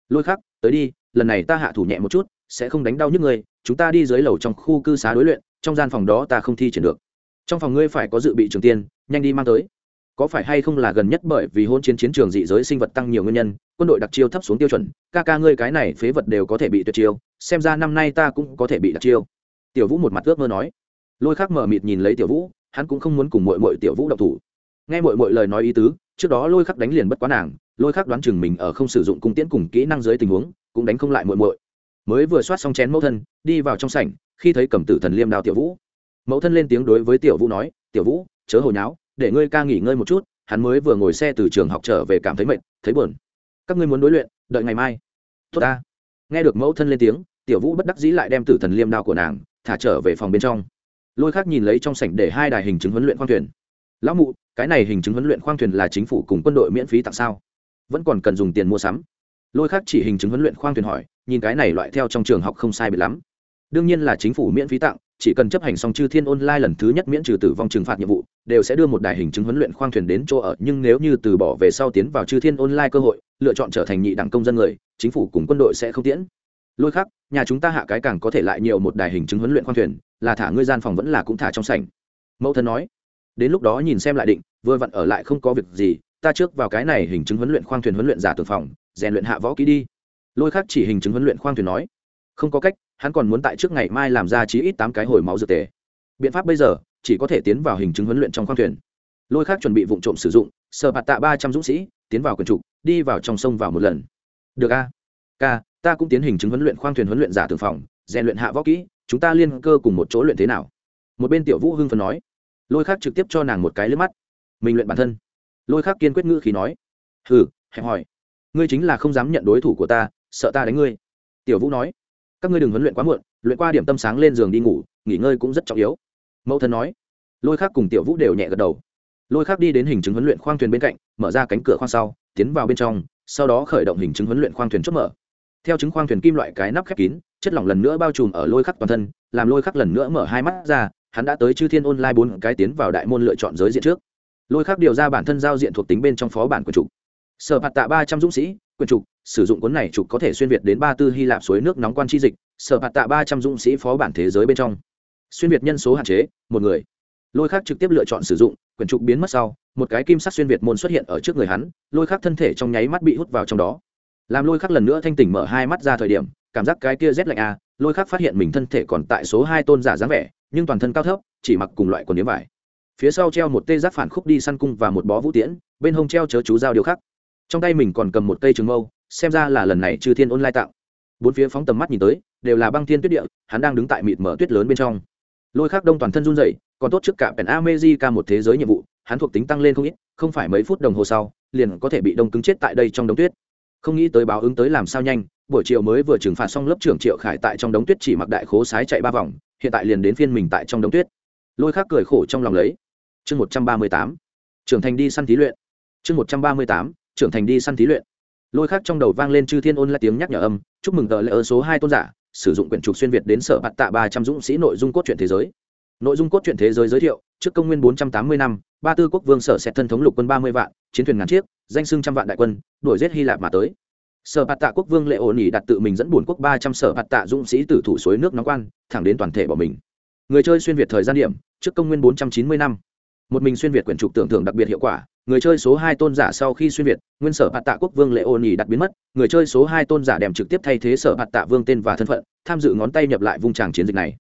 Lôi khắc tới đi lần này ta hạ thủ nhẹ một chút sẽ không đánh đau nhức người chúng ta đi dưới lầu trong khu cư xá đối luyện trong gian phòng đó ta không thi triển được. Trong phòng ngươi phải có dự bị trường tiên nhanh đi mang tới có phải hay không là gần nhất bởi vì hôn chiến chiến trường dị giới sinh vật tăng nhiều nguyên nhân, quân đội đặc chiêu thấp xuống tiêu chuẩn, ca ca ngươi cái này phế vật đều có thể bị tuyệt chiêu, xem ra năm nay ta cũng có thể bị đặc chiêu. Tiểu vũ một mặt ước mơ nói. Lôi khác mở mịt nhìn lấy tiểu vũ, hắn cũng không muốn cùng mội mội tiểu vũ độc thủ. Nghe mội mội lời nói ý tứ, trước đó lôi khắc đánh liền bất quá nàng, lôi khắc đoán chừng mình ở không sử dụng cung tiễn cùng kỹ năng dưới tình huống, cũng đánh không lại mội mội mới vừa soát xong chén mẫu thân, đi vào trong sảnh, khi thấy cầm tử thần liêm đào tiểu vũ. Mẫu thân lên tiếng đối với tiểu vũ nói, tiểu vũ, chớ hồi nháo để ngươi ca nghỉ ngơi một chút, hắn mới vừa ngồi xe từ trường học trở về cảm thấy mệt, thấy buồn. Các ngươi muốn đối luyện, đợi ngày mai. Tốt ta. Nghe được mẫu thân lên tiếng, tiểu vũ bất đắc dĩ lại đem tử thần liêm đao của nàng thả trở về phòng bên trong. Lôi khác nhìn lấy trong sảnh để hai đài hình chứng huấn luyện khoang thuyền. Lão mụ, cái này hình chứng huấn luyện khoang thuyền là chính phủ cùng quân đội miễn phí tặng sao? Vẫn còn cần dùng tiền mua sắm? Lôi khác chỉ hình chứng huấn luyện khoang thuyền hỏi, nhìn cái này loại theo trong trường học không sai bị lắm. Đương nhiên là chính phủ miễn phí tặng chỉ cần chấp hành xong chư thiên online lần thứ nhất miễn trừ tử vong trừng phạt nhiệm vụ, đều sẽ đưa một đài hình chứng huấn luyện khoang thuyền đến chỗ ở. Nhưng nếu như từ bỏ về sau tiến vào chư thiên online cơ hội, lựa chọn trở thành nhị đẳng công dân người, chính phủ cùng quân đội sẽ không tiễn. Lôi khác nhà chúng ta hạ cái càng có thể lại nhiều một đài hình chứng huấn luyện khoang thuyền, là thả ngươi gian phòng vẫn là cũng thả trong sảnh. Mẫu thân nói. Đến lúc đó nhìn xem lại định, vừa vặn ở lại không có việc gì, ta trước vào cái này hình chứng huấn luyện khoang thuyền huấn luyện giả tường phòng, rèn luyện hạ võ kỹ đi. Lôi khác chỉ hình chứng huấn luyện khoang thuyền nói. Không có cách hắn còn muốn tại trước ngày mai làm ra chí ít tám cái hồi máu dược tề. Biện pháp bây giờ, chỉ có thể tiến vào hình chứng huấn luyện trong khoang thuyền. Lôi khác chuẩn bị vụ trộm sử dụng, sờ bạt tạ ba trăm dũng sĩ, tiến vào quần trục, đi vào trong sông vào một lần. Được a. K ta cũng tiến hình chứng huấn luyện khoang thuyền huấn luyện giả tường phòng, rèn luyện hạ võ kỹ, chúng ta liên cơ cùng một chỗ luyện thế nào? Một bên tiểu vũ hưng phần nói. Lôi khác trực tiếp cho nàng một cái lướt mắt. Mình luyện bản thân. Lôi khác kiên quyết ngữ khí nói. Hừ, hẹp hỏi ngươi chính là không dám nhận đối thủ của ta, sợ ta đánh ngươi. Tiểu vũ nói các ngươi đừng huấn luyện quá muộn, luyện qua điểm tâm sáng lên giường đi ngủ, nghỉ ngơi cũng rất trọng yếu. Mẫu thân nói. Lôi khác cùng tiểu vũ đều nhẹ gật đầu. Lôi khác đi đến hình chứng huấn luyện khoang thuyền bên cạnh, mở ra cánh cửa khoang sau, tiến vào bên trong, sau đó khởi động hình chứng huấn luyện khoang thuyền chốt mở. Theo chứng khoang thuyền kim loại cái nắp khép kín, chất lỏng lần nữa bao trùm ở lôi khắc toàn thân, làm lôi khắc lần nữa mở hai mắt ra, hắn đã tới chư thiên online bốn cái tiến vào đại môn lựa chọn giới diện trước. Lôi khắc điều ra bản thân giao diện thuộc tính bên trong phó bản quyền trục sở phạt tạ ba trăm dũng sĩ, quyền trục sử dụng cuốn này trục có thể xuyên việt đến ba tư hy lạp suối nước nóng quan chi dịch, sở phạt tạ ba trăm dũng sĩ phó bản thế giới bên trong. Xuyên việt nhân số hạn chế, một người. Lôi khắc trực tiếp lựa chọn sử dụng, quyển trục biến mất sau, một cái kim sắc xuyên việt môn xuất hiện ở trước người hắn, lôi khắc thân thể trong nháy mắt bị hút vào trong đó. Làm lôi khắc lần nữa thanh tỉnh mở hai mắt ra thời điểm, cảm giác cái kia rét lạnh à lôi khắc phát hiện mình thân thể còn tại số hai tôn giả dáng vẻ, nhưng toàn thân cao thấp, chỉ mặc cùng loại quần điếm vải. Phía sau treo một tê giác phản khúc đi săn cung và một bó vũ tiễn, bên hông treo chớ chú dao điều khắc. Trong tay mình còn cầm một cây trường mâu xem ra là lần này chư thiên ôn lai tạo. Bốn phía phóng tầm mắt nhìn tới, đều là băng thiên tuyết địa, hắn đang đứng tại mịt mở tuyết lớn bên trong. Lôi khắc đông toàn thân run dậy còn tốt trước cả pèn amejica một thế giới nhiệm vụ, hắn thuộc tính tăng lên không ít, không phải mấy phút đồng hồ sau, liền có thể bị đông cứng chết tại đây trong đống tuyết. Không nghĩ tới báo ứng tới làm sao nhanh, buổi chiều mới vừa trừng phạt xong lớp trưởng triệu khải tại trong đống tuyết chỉ mặc đại khố sái chạy ba vòng, hiện tại liền đến phiên mình tại trong đống tuyết. Lôi khắc cười khổ trong lòng lấy. Chương một trăm ba mươi tám, trưởng thành đi săn thí luyện. Chương một trăm ba mươi tám, trưởng thành đi săn thí luyện lôi khác trong đầu vang lên chư thiên ôn là tiếng nhắc nhở âm, chúc mừng tờ lễ ở số hai tôn giả, sử dụng quyển trục xuyên việt đến sở bạt tạ ba trăm dũng sĩ nội dung cốt truyện thế giới. Nội dung cốt truyện thế giới giới thiệu, trước công nguyên bốn trăm tám mươi năm, ba tư quốc vương sở sẽ thân thống lục quân ba mươi vạn, chiến thuyền ngàn chiếc, danh sưng trăm vạn đại quân, đuổi giết hy lạp mà tới. Sở bạt tạ quốc vương lệ ổn ỉ đặt tự mình dẫn bùn quốc ba trăm sở bạt tạ dũng sĩ tử thủ suối nước nóng quan, thẳng đến toàn thể bỏ mình. Người chơi xuyên việt thời gian điểm, trước công nguyên bốn trăm chín mươi năm một mình xuyên việt quyển trục tưởng thưởng đặc biệt hiệu quả, người chơi số hai tôn giả sau khi xuyên việt, nguyên sở bạt tạ quốc vương lệ ôn ỉ đặt biến mất, người chơi số hai tôn giả đem trực tiếp thay thế sở bạt tạ vương tên và thân phận, tham dự ngón tay nhập lại vung tràng chiến dịch này.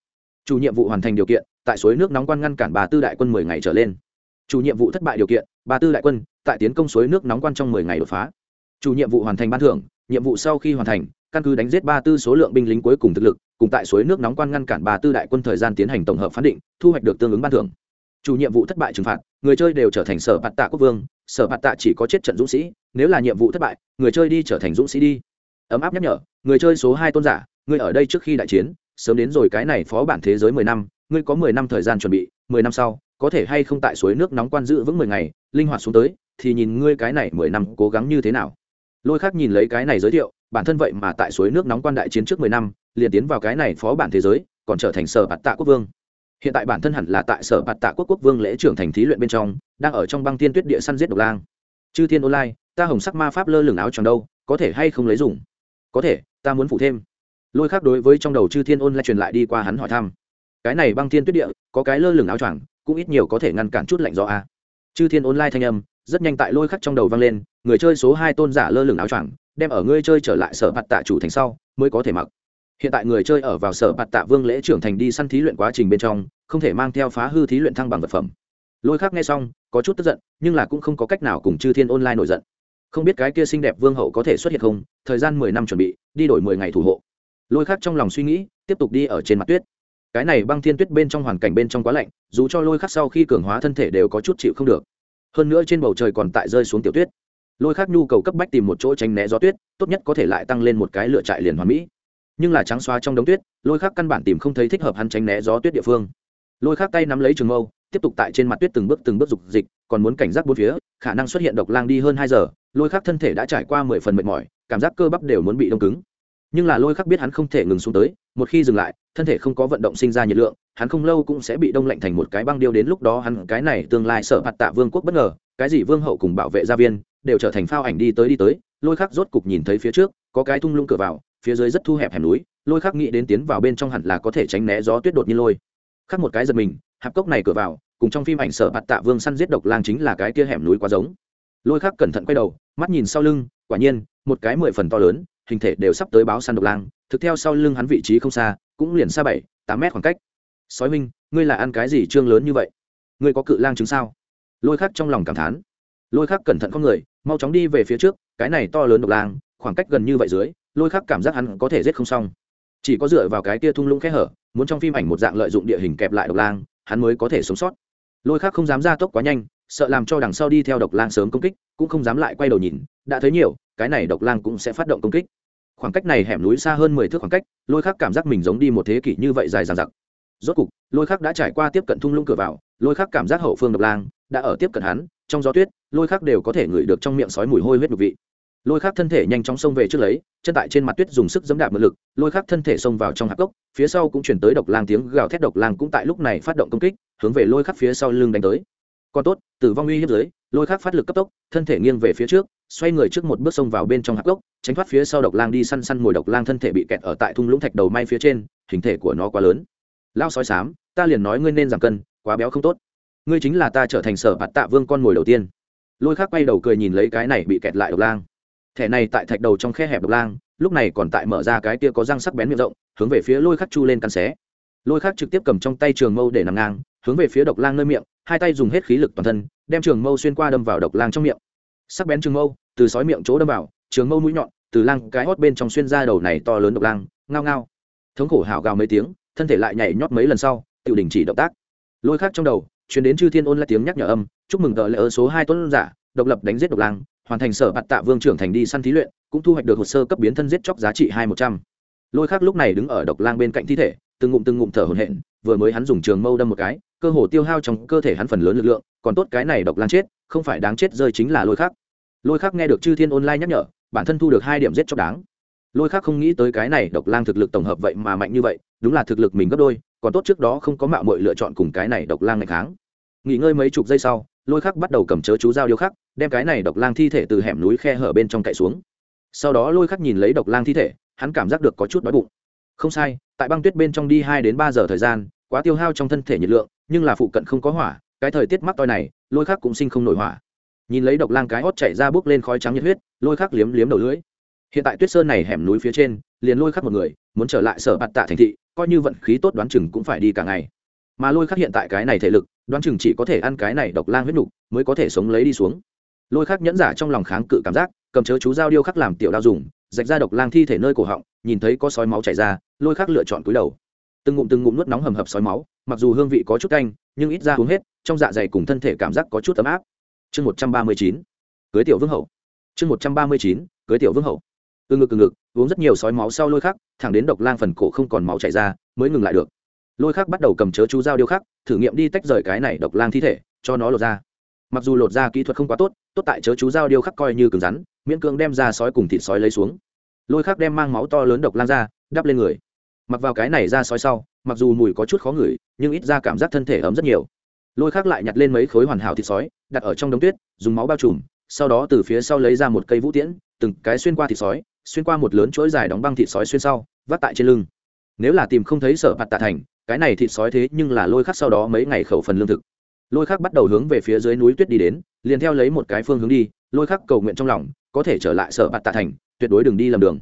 Chủ nhiệm vụ hoàn thành điều kiện, tại suối nước nóng quan ngăn cản bà tư đại quân mười ngày trở lên. Chủ nhiệm vụ thất bại điều kiện, bà tư đại quân, tại tiến công suối nước nóng quan trong mười ngày đột phá. Chủ nhiệm vụ hoàn thành ban thưởng, nhiệm vụ sau khi hoàn thành, căn cứ đánh giết ba tư số lượng binh lính cuối cùng thực lực, cùng tại suối nước nóng quan ngăn cản bà tư đại quân thời gian tiến hành tổng hợp phán định, thu hoạch được tương ứng ban thưởng chủ nhiệm vụ thất bại trừng phạt, người chơi đều trở thành sở bạt tạ quốc vương, sở bạt tạ chỉ có chết trận dũng sĩ, nếu là nhiệm vụ thất bại, người chơi đi trở thành dũng sĩ đi. Ấm áp nhắc nhở, người chơi số hai tôn giả, ngươi ở đây trước khi đại chiến, sớm đến rồi cái này phó bản thế giới mười năm, ngươi có mười năm thời gian chuẩn bị, mười năm sau, có thể hay không tại suối nước nóng quan giữ vững mười ngày, linh hoạt xuống tới, thì nhìn ngươi cái này mười năm cố gắng như thế nào. Lôi khác nhìn lấy cái này giới thiệu, bản thân vậy mà tại suối nước nóng quan đại chiến trước mười năm, liền tiến vào cái này phó bản thế giới, còn trở thành sở bạt tạ quốc vương hiện tại bản thân hẳn là tại sở bạt tạ quốc quốc vương lễ trưởng thành thí luyện bên trong, đang ở trong băng tiên tuyết địa săn giết độc lang. Chư thiên online, ta hồng sắc ma pháp lơ lửng áo tròn đâu, có thể hay không lấy dùng? Có thể, ta muốn phụ thêm. Lôi khác đối với trong đầu chư thiên online truyền lại đi qua hắn hỏi thăm. Cái này băng thiên tuyết địa, có cái lơ lửng áo choàng, cũng ít nhiều có thể ngăn cản chút lạnh gió a chư thiên online thanh âm, rất nhanh tại lôi khắc trong đầu vang lên, người chơi số hai tôn giả lơ lửng áo choàng, đem ở ngươi chơi trở lại sở mặt tạ chủ thành sau, mới có thể mặc hiện tại người chơi ở vào sở bạt tạ vương lễ trưởng thành đi săn thí luyện quá trình bên trong, không thể mang theo phá hư thí luyện thăng bằng vật phẩm. Lôi khác nghe xong, có chút tức giận, nhưng là cũng không có cách nào cùng chư thiên online nổi giận. Không biết cái kia xinh đẹp vương hậu có thể xuất hiện không? Thời gian mười năm chuẩn bị, đi đổi mười ngày thủ hộ. Lôi khác trong lòng suy nghĩ, tiếp tục đi ở trên mặt tuyết. Cái này băng thiên tuyết bên trong hoàn cảnh bên trong quá lạnh, dù cho lôi khắc sau khi cường hóa thân thể đều có chút chịu không được. Hơn nữa trên bầu trời còn tại rơi xuống tiểu tuyết. Lôi khắc nhu cầu cấp bách tìm một chỗ tránh né gió tuyết, tốt nhất có thể lại tăng lên một cái lựa trại liền hoàn mỹ nhưng là trắng xóa trong đống tuyết, lôi khắc căn bản tìm không thấy thích hợp hắn tránh né gió tuyết địa phương. Lôi khắc tay nắm lấy trường mâu, tiếp tục tại trên mặt tuyết từng bước từng bước dục dịch, còn muốn cảnh giác bốn phía, khả năng xuất hiện độc lang đi hơn hai giờ, lôi khắc thân thể đã trải qua mười phần mệt mỏi, cảm giác cơ bắp đều muốn bị đông cứng. Nhưng là lôi khắc biết hắn không thể ngừng xuống tới, một khi dừng lại, thân thể không có vận động sinh ra nhiệt lượng, hắn không lâu cũng sẽ bị đông lạnh thành một cái băng điêu đến lúc đó hắn cái này tương lai sợ mặt tạ vương quốc bất ngờ, cái gì vương hậu cùng bảo vệ gia viên, đều trở thành phao ảnh đi tới đi tới, lôi khắc rốt cục nhìn thấy phía trước, có cái thung lũng cửa vào phía dưới rất thu hẹp hẻm núi, lôi khắc nghĩ đến tiến vào bên trong hẳn là có thể tránh né gió tuyết đột nhiên lôi. Khắc một cái giật mình, hạp cốc này cửa vào, cùng trong phim ảnh sở bạt tạ vương săn giết độc lang chính là cái kia hẻm núi quá giống. Lôi khắc cẩn thận quay đầu, mắt nhìn sau lưng, quả nhiên, một cái mười phần to lớn, hình thể đều sắp tới báo săn độc lang, thực theo sau lưng hắn vị trí không xa, cũng liền xa bảy, tám mét khoảng cách. Sói minh ngươi là ăn cái gì trương lớn như vậy? Ngươi có cự lang chứng sao? Lôi khắc trong lòng cảm thán. Lôi khắc cẩn thận con người, mau chóng đi về phía trước, cái này to lớn độc lang, khoảng cách gần như vậy dưới lôi khắc cảm giác hắn có thể giết không xong. Chỉ có dựa vào cái kia thung lũng kẽ hở, muốn trong phim ảnh một dạng lợi dụng địa hình kẹp lại độc lang, hắn mới có thể sống sót. Lôi khắc không dám ra tốc quá nhanh, sợ làm cho đằng sau đi theo độc lang sớm công kích, cũng không dám lại quay đầu nhìn, đã thấy nhiều, cái này độc lang cũng sẽ phát động công kích. Khoảng cách này hẻm núi xa hơn mười thước khoảng cách, lôi khắc cảm giác mình giống đi một thế kỷ như vậy dài dằng dặc. Rốt cục, lôi khắc đã trải qua tiếp cận thung lũng cửa vào, lôi khắc cảm giác hậu phương độc lang đã ở tiếp cận hắn, trong gió tuyết, lôi khắc đều có thể ngửi được trong miệng sói mùi hôi huyết nhục vị lôi khắc thân thể nhanh chóng xông về trước lấy, chân tại trên mặt tuyết dùng sức dẫm đạp mượn lực, lôi khắc thân thể xông vào trong hạp gốc phía sau cũng chuyển tới độc lang tiếng gào thét, độc lang cũng tại lúc này phát động công kích, hướng về lôi khắc phía sau lưng đánh tới. Còn tốt, tử vong uy hiếp dưới, lôi khắc phát lực cấp tốc, thân thể nghiêng về phía trước, xoay người trước một bước xông vào bên trong hạp gốc tránh thoát phía sau độc lang đi săn săn mồi độc lang thân thể bị kẹt ở tại thung lũng thạch đầu may phía trên, hình thể của nó quá lớn. Lao sói sám ta liền nói ngươi nên giảm cân, quá béo không tốt. Ngươi chính là ta trở thành sở bạt tạ vương con mồi đầu tiên. Lôi khắc quay đầu cười nhìn lấy cái này bị kẹt lại độc lang thẻ này tại thạch đầu trong khe hẹp độc lang, lúc này còn tại mở ra cái kia có răng sắc bén miệng rộng, hướng về phía lôi khắc chu lên căn xé. Lôi khắc trực tiếp cầm trong tay trường mâu để nằm ngang, hướng về phía độc lang nơi miệng, hai tay dùng hết khí lực toàn thân, đem trường mâu xuyên qua đâm vào độc lang trong miệng. Sắc bén trường mâu, từ sói miệng chỗ đâm vào, trường mâu mũi nhọn, từ lang cái hót bên trong xuyên ra đầu này to lớn độc lang, ngao ngao. Thống khổ hào gào mấy tiếng, thân thể lại nhảy nhót mấy lần sau tự đình chỉ động tác. Lôi khắc trong đầu chuyển đến chư thiên ôn lại tiếng nhắc nhở âm, chúc mừng tờ lễ ớ số hai tuấn giả, độc lập đánh giết độc lang hoàn thành sở bạt tạ vương trưởng thành đi săn thí luyện, cũng thu hoạch được hồ sơ cấp biến thân giết chóc giá trị hai một trăm. Lôi khác lúc này đứng ở độc lang bên cạnh thi thể, từng ngụm từng ngụm thở hổn hển, vừa mới hắn dùng trường mâu đâm một cái, cơ hồ tiêu hao trong cơ thể hắn phần lớn lực lượng, còn tốt cái này độc lang chết, không phải đáng chết rơi chính là lôi khác lôi khác nghe được chư thiên online nhắc nhở, bản thân thu được hai điểm giết chóc đáng. Lôi khác không nghĩ tới cái này độc lang thực lực tổng hợp vậy mà mạnh như vậy, đúng là thực lực mình gấp đôi, còn tốt trước đó không có mạo mọi lựa chọn cùng cái này độc lang ngày kháng. Nghỉ ngơi mấy chục giây sau lôi khắc bắt đầu cầm chớ chú dao điêu khắc, đem cái này độc lang thi thể từ hẻm núi khe hở bên trong cậy xuống. Sau đó lôi khắc nhìn lấy độc lang thi thể, hắn cảm giác được có chút đói bụng. Không sai, tại băng tuyết bên trong đi hai đến ba giờ thời gian, quá tiêu hao trong thân thể nhiệt lượng, nhưng là phụ cận không có hỏa, cái thời tiết mắc toi này, lôi khắc cũng sinh không nổi hỏa. Nhìn lấy độc lang cái hót chảy ra bước lên khói trắng nhiệt huyết, lôi khắc liếm liếm đầu lưỡi. Hiện tại tuyết sơn này hẻm núi phía trên, liền lôi khắc một người, muốn trở lại sở bạt tạ thành thị, coi như vận khí tốt đoán chừng cũng phải đi cả ngày mà lôi khắc hiện tại cái này thể lực, đoán chừng chỉ có thể ăn cái này độc lang huyết nục mới có thể sống lấy đi xuống. Lôi khắc nhẫn giả trong lòng kháng cự cảm giác, cầm chớ chú dao điêu khắc làm tiểu đao dùng, rạch ra độc lang thi thể nơi cổ họng, nhìn thấy có sói máu chảy ra, lôi khắc lựa chọn cúi đầu. Từng ngụm từng ngụm nuốt nóng hầm hập sói máu, mặc dù hương vị có chút canh, nhưng ít ra uống hết, trong dạ dày cùng thân thể cảm giác có chút ấm áp. Chương một trăm ba mươi chín, cưới tiểu vương hậu. Chương một trăm ba mươi chín, cưới tiểu vương hậu. Từ ngực từ ngực, uống rất nhiều sói máu sau lôi khắc, thẳng đến độc lang phần cổ không còn máu chảy ra, mới ngừng lại được lôi khắc bắt đầu cầm chớ chú dao điêu khắc, thử nghiệm đi tách rời cái này độc lang thi thể, cho nó lột ra. Mặc dù lột ra kỹ thuật không quá tốt tốt tại chớ chú dao điêu khắc coi như cứng rắn, miễn cưỡng đem ra sói cùng thịt sói lấy xuống. Lôi khắc đem mang máu to lớn độc lang ra, đắp lên người. Mặc vào cái này ra sói sau, mặc dù mùi có chút khó ngửi, nhưng ít ra cảm giác thân thể ấm rất nhiều. Lôi khắc lại nhặt lên mấy khối hoàn hảo thịt sói, đặt ở trong đống tuyết, dùng máu bao trùm, sau đó từ phía sau lấy ra một cây vũ tiễn, từng cái xuyên qua thịt sói, xuyên qua một lớn chuỗi dài đóng băng thịt sói xuyên sau, vắt tại trên lưng. Nếu là tìm không thấy sở mặt tạ thành cái này thịt sói thế nhưng là lôi khắc sau đó mấy ngày khẩu phần lương thực. Lôi khắc bắt đầu hướng về phía dưới núi tuyết đi đến, liền theo lấy một cái phương hướng đi, lôi khắc cầu nguyện trong lòng, có thể trở lại sở bạt tạ thành, tuyệt đối đừng đi lầm đường.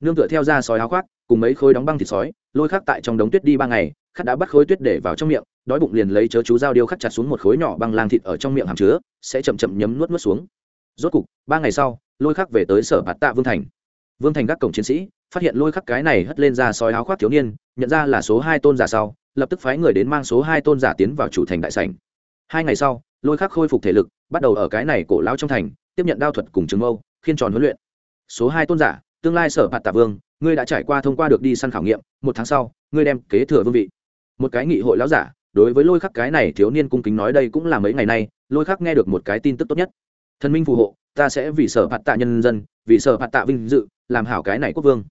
Nương tựa theo ra sói áo khoác, cùng mấy khối đóng băng thịt sói, lôi khắc tại trong đống tuyết đi ba ngày, khắc đã bắt khối tuyết để vào trong miệng, đói bụng liền lấy chớ chú dao điêu khắc chặt xuống một khối nhỏ băng lang thịt ở trong miệng hàm chứa, sẽ chậm chậm nhấm nuốt nuốt xuống. Rốt cục, ba ngày sau, lôi khắc về tới sở bạt tạ vương thành vương thành các cổng chiến sĩ, phát hiện lôi khắc cái này hất lên ra sói áo khoác thiếu niên, nhận ra là số hai tôn giả sau, lập tức phái người đến mang số hai tôn giả tiến vào chủ thành đại sảnh. Hai ngày sau, lôi khắc khôi phục thể lực, bắt đầu ở cái này cổ lão trong thành, tiếp nhận đao thuật cùng trường mâu, khiên tròn huấn luyện. Số hai tôn giả, tương lai sở bạt tạ vương, ngươi đã trải qua thông qua được đi săn khảo nghiệm, một tháng sau, ngươi đem kế thừa vương vị. Một cái nghị hội lão giả, đối với lôi khắc cái này thiếu niên cung kính nói đây cũng là mấy ngày nay, lôi khắc nghe được một cái tin tức tốt nhất. Thần minh phù hộ, ta sẽ vì sở bạt tạ nhân dân, vì sở bạt tạ vinh dự làm hảo cái này quốc vương.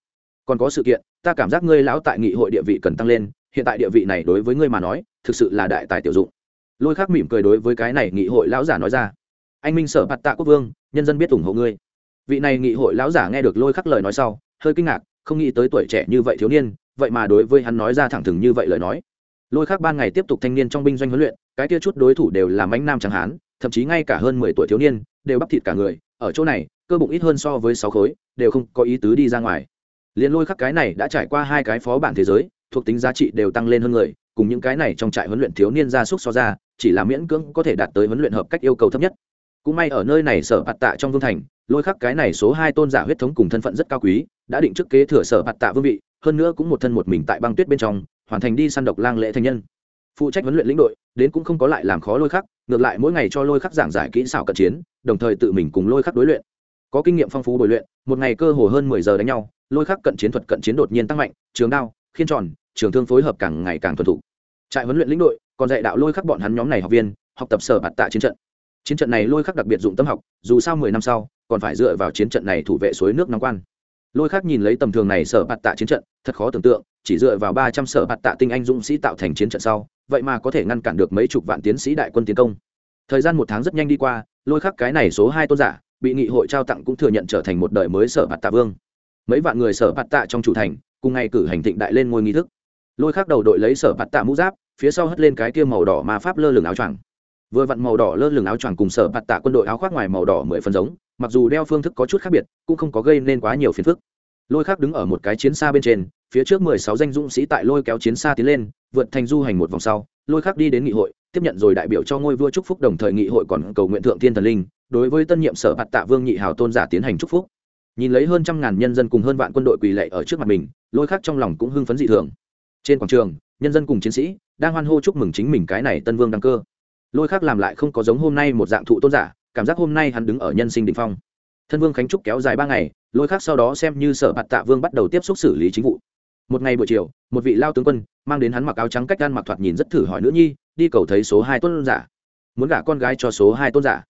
Còn có sự kiện, ta cảm giác ngươi lão tại nghị hội địa vị cần tăng lên, hiện tại địa vị này đối với ngươi mà nói, thực sự là đại tài tiểu dụng. Lôi khắc mỉm cười đối với cái này nghị hội lão giả nói ra. Anh minh sở bạt tạ quốc vương, nhân dân biết ủng hộ ngươi. Vị này nghị hội lão giả nghe được lôi khắc lời nói sau, hơi kinh ngạc, không nghĩ tới tuổi trẻ như vậy thiếu niên, vậy mà đối với hắn nói ra thẳng thừng như vậy lời nói. Lôi khắc ban ngày tiếp tục thanh niên trong binh doanh huấn luyện, cái kia chút đối thủ đều là mánh nam chẳng hán, thậm chí ngay cả hơn mười tuổi thiếu niên, đều bắp thịt cả người, ở chỗ này cơ bụng ít hơn so với sáu khối, đều không có ý tứ đi ra ngoài. Liền lôi khắc cái này đã trải qua hai cái phó bản thế giới, thuộc tính giá trị đều tăng lên hơn người, cùng những cái này trong trại huấn luyện thiếu niên gia súc so ra, chỉ là miễn cưỡng có thể đạt tới huấn luyện hợp cách yêu cầu thấp nhất. Cũng may ở nơi này sở bạt tạ trong vương thành, lôi khắc cái này số hai tôn giả huyết thống cùng thân phận rất cao quý, đã định trước kế thừa sở bạt tạ vương vị, hơn nữa cũng một thân một mình tại băng tuyết bên trong, hoàn thành đi săn độc lang lễ thành nhân. Phụ trách huấn luyện lĩnh đội, đến cũng không có lại làm khó lôi khắc, ngược lại mỗi ngày cho lôi khắc giảng giải kỹ xảo cận chiến, đồng thời tự mình cùng lôi khắc đối luyện có kinh nghiệm phong phú bồi luyện, một ngày cơ hồ hơn mười giờ đánh nhau, lôi khắc cận chiến thuật cận chiến đột nhiên tăng mạnh, trường đao, khiên tròn, trường thương phối hợp càng ngày càng thuần thủ trại huấn luyện lĩnh đội còn dạy đạo lôi khắc bọn hắn nhóm này học viên, học tập sở bạt tạ chiến trận. Chiến trận này lôi khắc đặc biệt dụng tâm học, dù sao mười năm sau, còn phải dựa vào chiến trận này thủ vệ suối nước nóng quan. Lôi khắc nhìn lấy tầm thường này sở bạt tạ chiến trận, thật khó tưởng tượng, chỉ dựa vào ba trăm sở bạt tạ tinh anh dũng sĩ tạo thành chiến trận sau, vậy mà có thể ngăn cản được mấy chục vạn tiến sĩ đại quân tiến công. Thời gian một tháng rất nhanh đi qua, lôi khắc cái này số hai tôn giả bị nghị hội trao tặng cũng thừa nhận trở thành một đời mới sở bạt tạ vương. Mấy vạn người sở bạt tạ trong chủ thành, cùng ngày cử hành thịnh đại lên ngôi nghi thức. Lôi khắc đầu đội lấy sở bạt tạ mũ giáp, phía sau hất lên cái kia màu đỏ mà pháp lơ lửng áo choàng. Vừa vặn màu đỏ lơ lửng áo choàng cùng sở bạt tạ quân đội áo khoác ngoài màu đỏ mười phần giống, mặc dù đeo phương thức có chút khác biệt, cũng không có gây nên quá nhiều phiền phức. Lôi khắc đứng ở một cái chiến xa bên trên, phía trước mười sáu danh dũng sĩ tại lôi kéo chiến xa tiến lên, vượt thành du hành một vòng sau, lôi khắc đi đến nghị hội tiếp nhận rồi đại biểu cho ngôi vua chúc phúc đồng thời nghị hội còn cầu nguyện thượng thiên thần linh, đối với tân nhiệm sở bạt tạ vương nhị hào tôn giả tiến hành chúc phúc. Nhìn lấy hơn trăm ngàn nhân dân cùng hơn vạn quân đội quỳ lệ ở trước mặt mình, lôi khắc trong lòng cũng hưng phấn dị thường. Trên quảng trường, nhân dân cùng chiến sĩ đang hoan hô chúc mừng chính mình cái này tân vương đăng cơ. Lôi khắc làm lại không có giống hôm nay một dạng thụ tôn giả, cảm giác hôm nay hắn đứng ở nhân sinh đình phong. Thân vương khánh trúc kéo dài ba ngày, lôi khắc sau đó xem như sở bạt tạ vương bắt đầu tiếp xúc xử lý chính vụ. Một ngày buổi chiều, một vị lao tướng quân mang đến hắn mặc áo trắng cách gan mặc thoạt nhìn rất thử hỏi nữ nhi đi cầu thấy số hai tôn giả. Muốn gả con gái cho số hai tôn giả.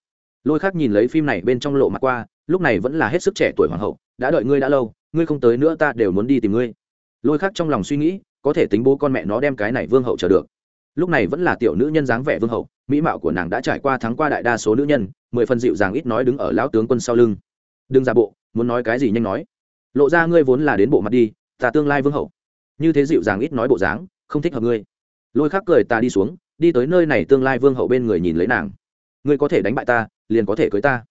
Lôi khắc nhìn lấy phim này bên trong lộ mặt qua, lúc này vẫn là hết sức trẻ tuổi hoàng hậu, đã đợi ngươi đã lâu, ngươi không tới nữa ta đều muốn đi tìm ngươi. Lôi khác trong lòng suy nghĩ, có thể tính bố con mẹ nó đem cái này vương hậu chờ được. Lúc này vẫn là tiểu nữ nhân dáng vẻ vương hậu, mỹ mạo của nàng đã trải qua thắng qua đại đa số nữ nhân, mười phần dịu dàng ít nói đứng ở lão tướng quân sau lưng. Đừng ra bộ, muốn nói cái gì nhanh nói. Lộ ra ngươi vốn là đến bộ mặt đi, ta tương lai vương hậu. Như thế dịu dàng ít nói bộ dáng, không thích hợp ngươi. Lôi khắc cười ta đi xuống đi tới nơi này tương lai vương hậu bên người nhìn lấy nàng. Ngươi có thể đánh bại ta, liền có thể cưới ta.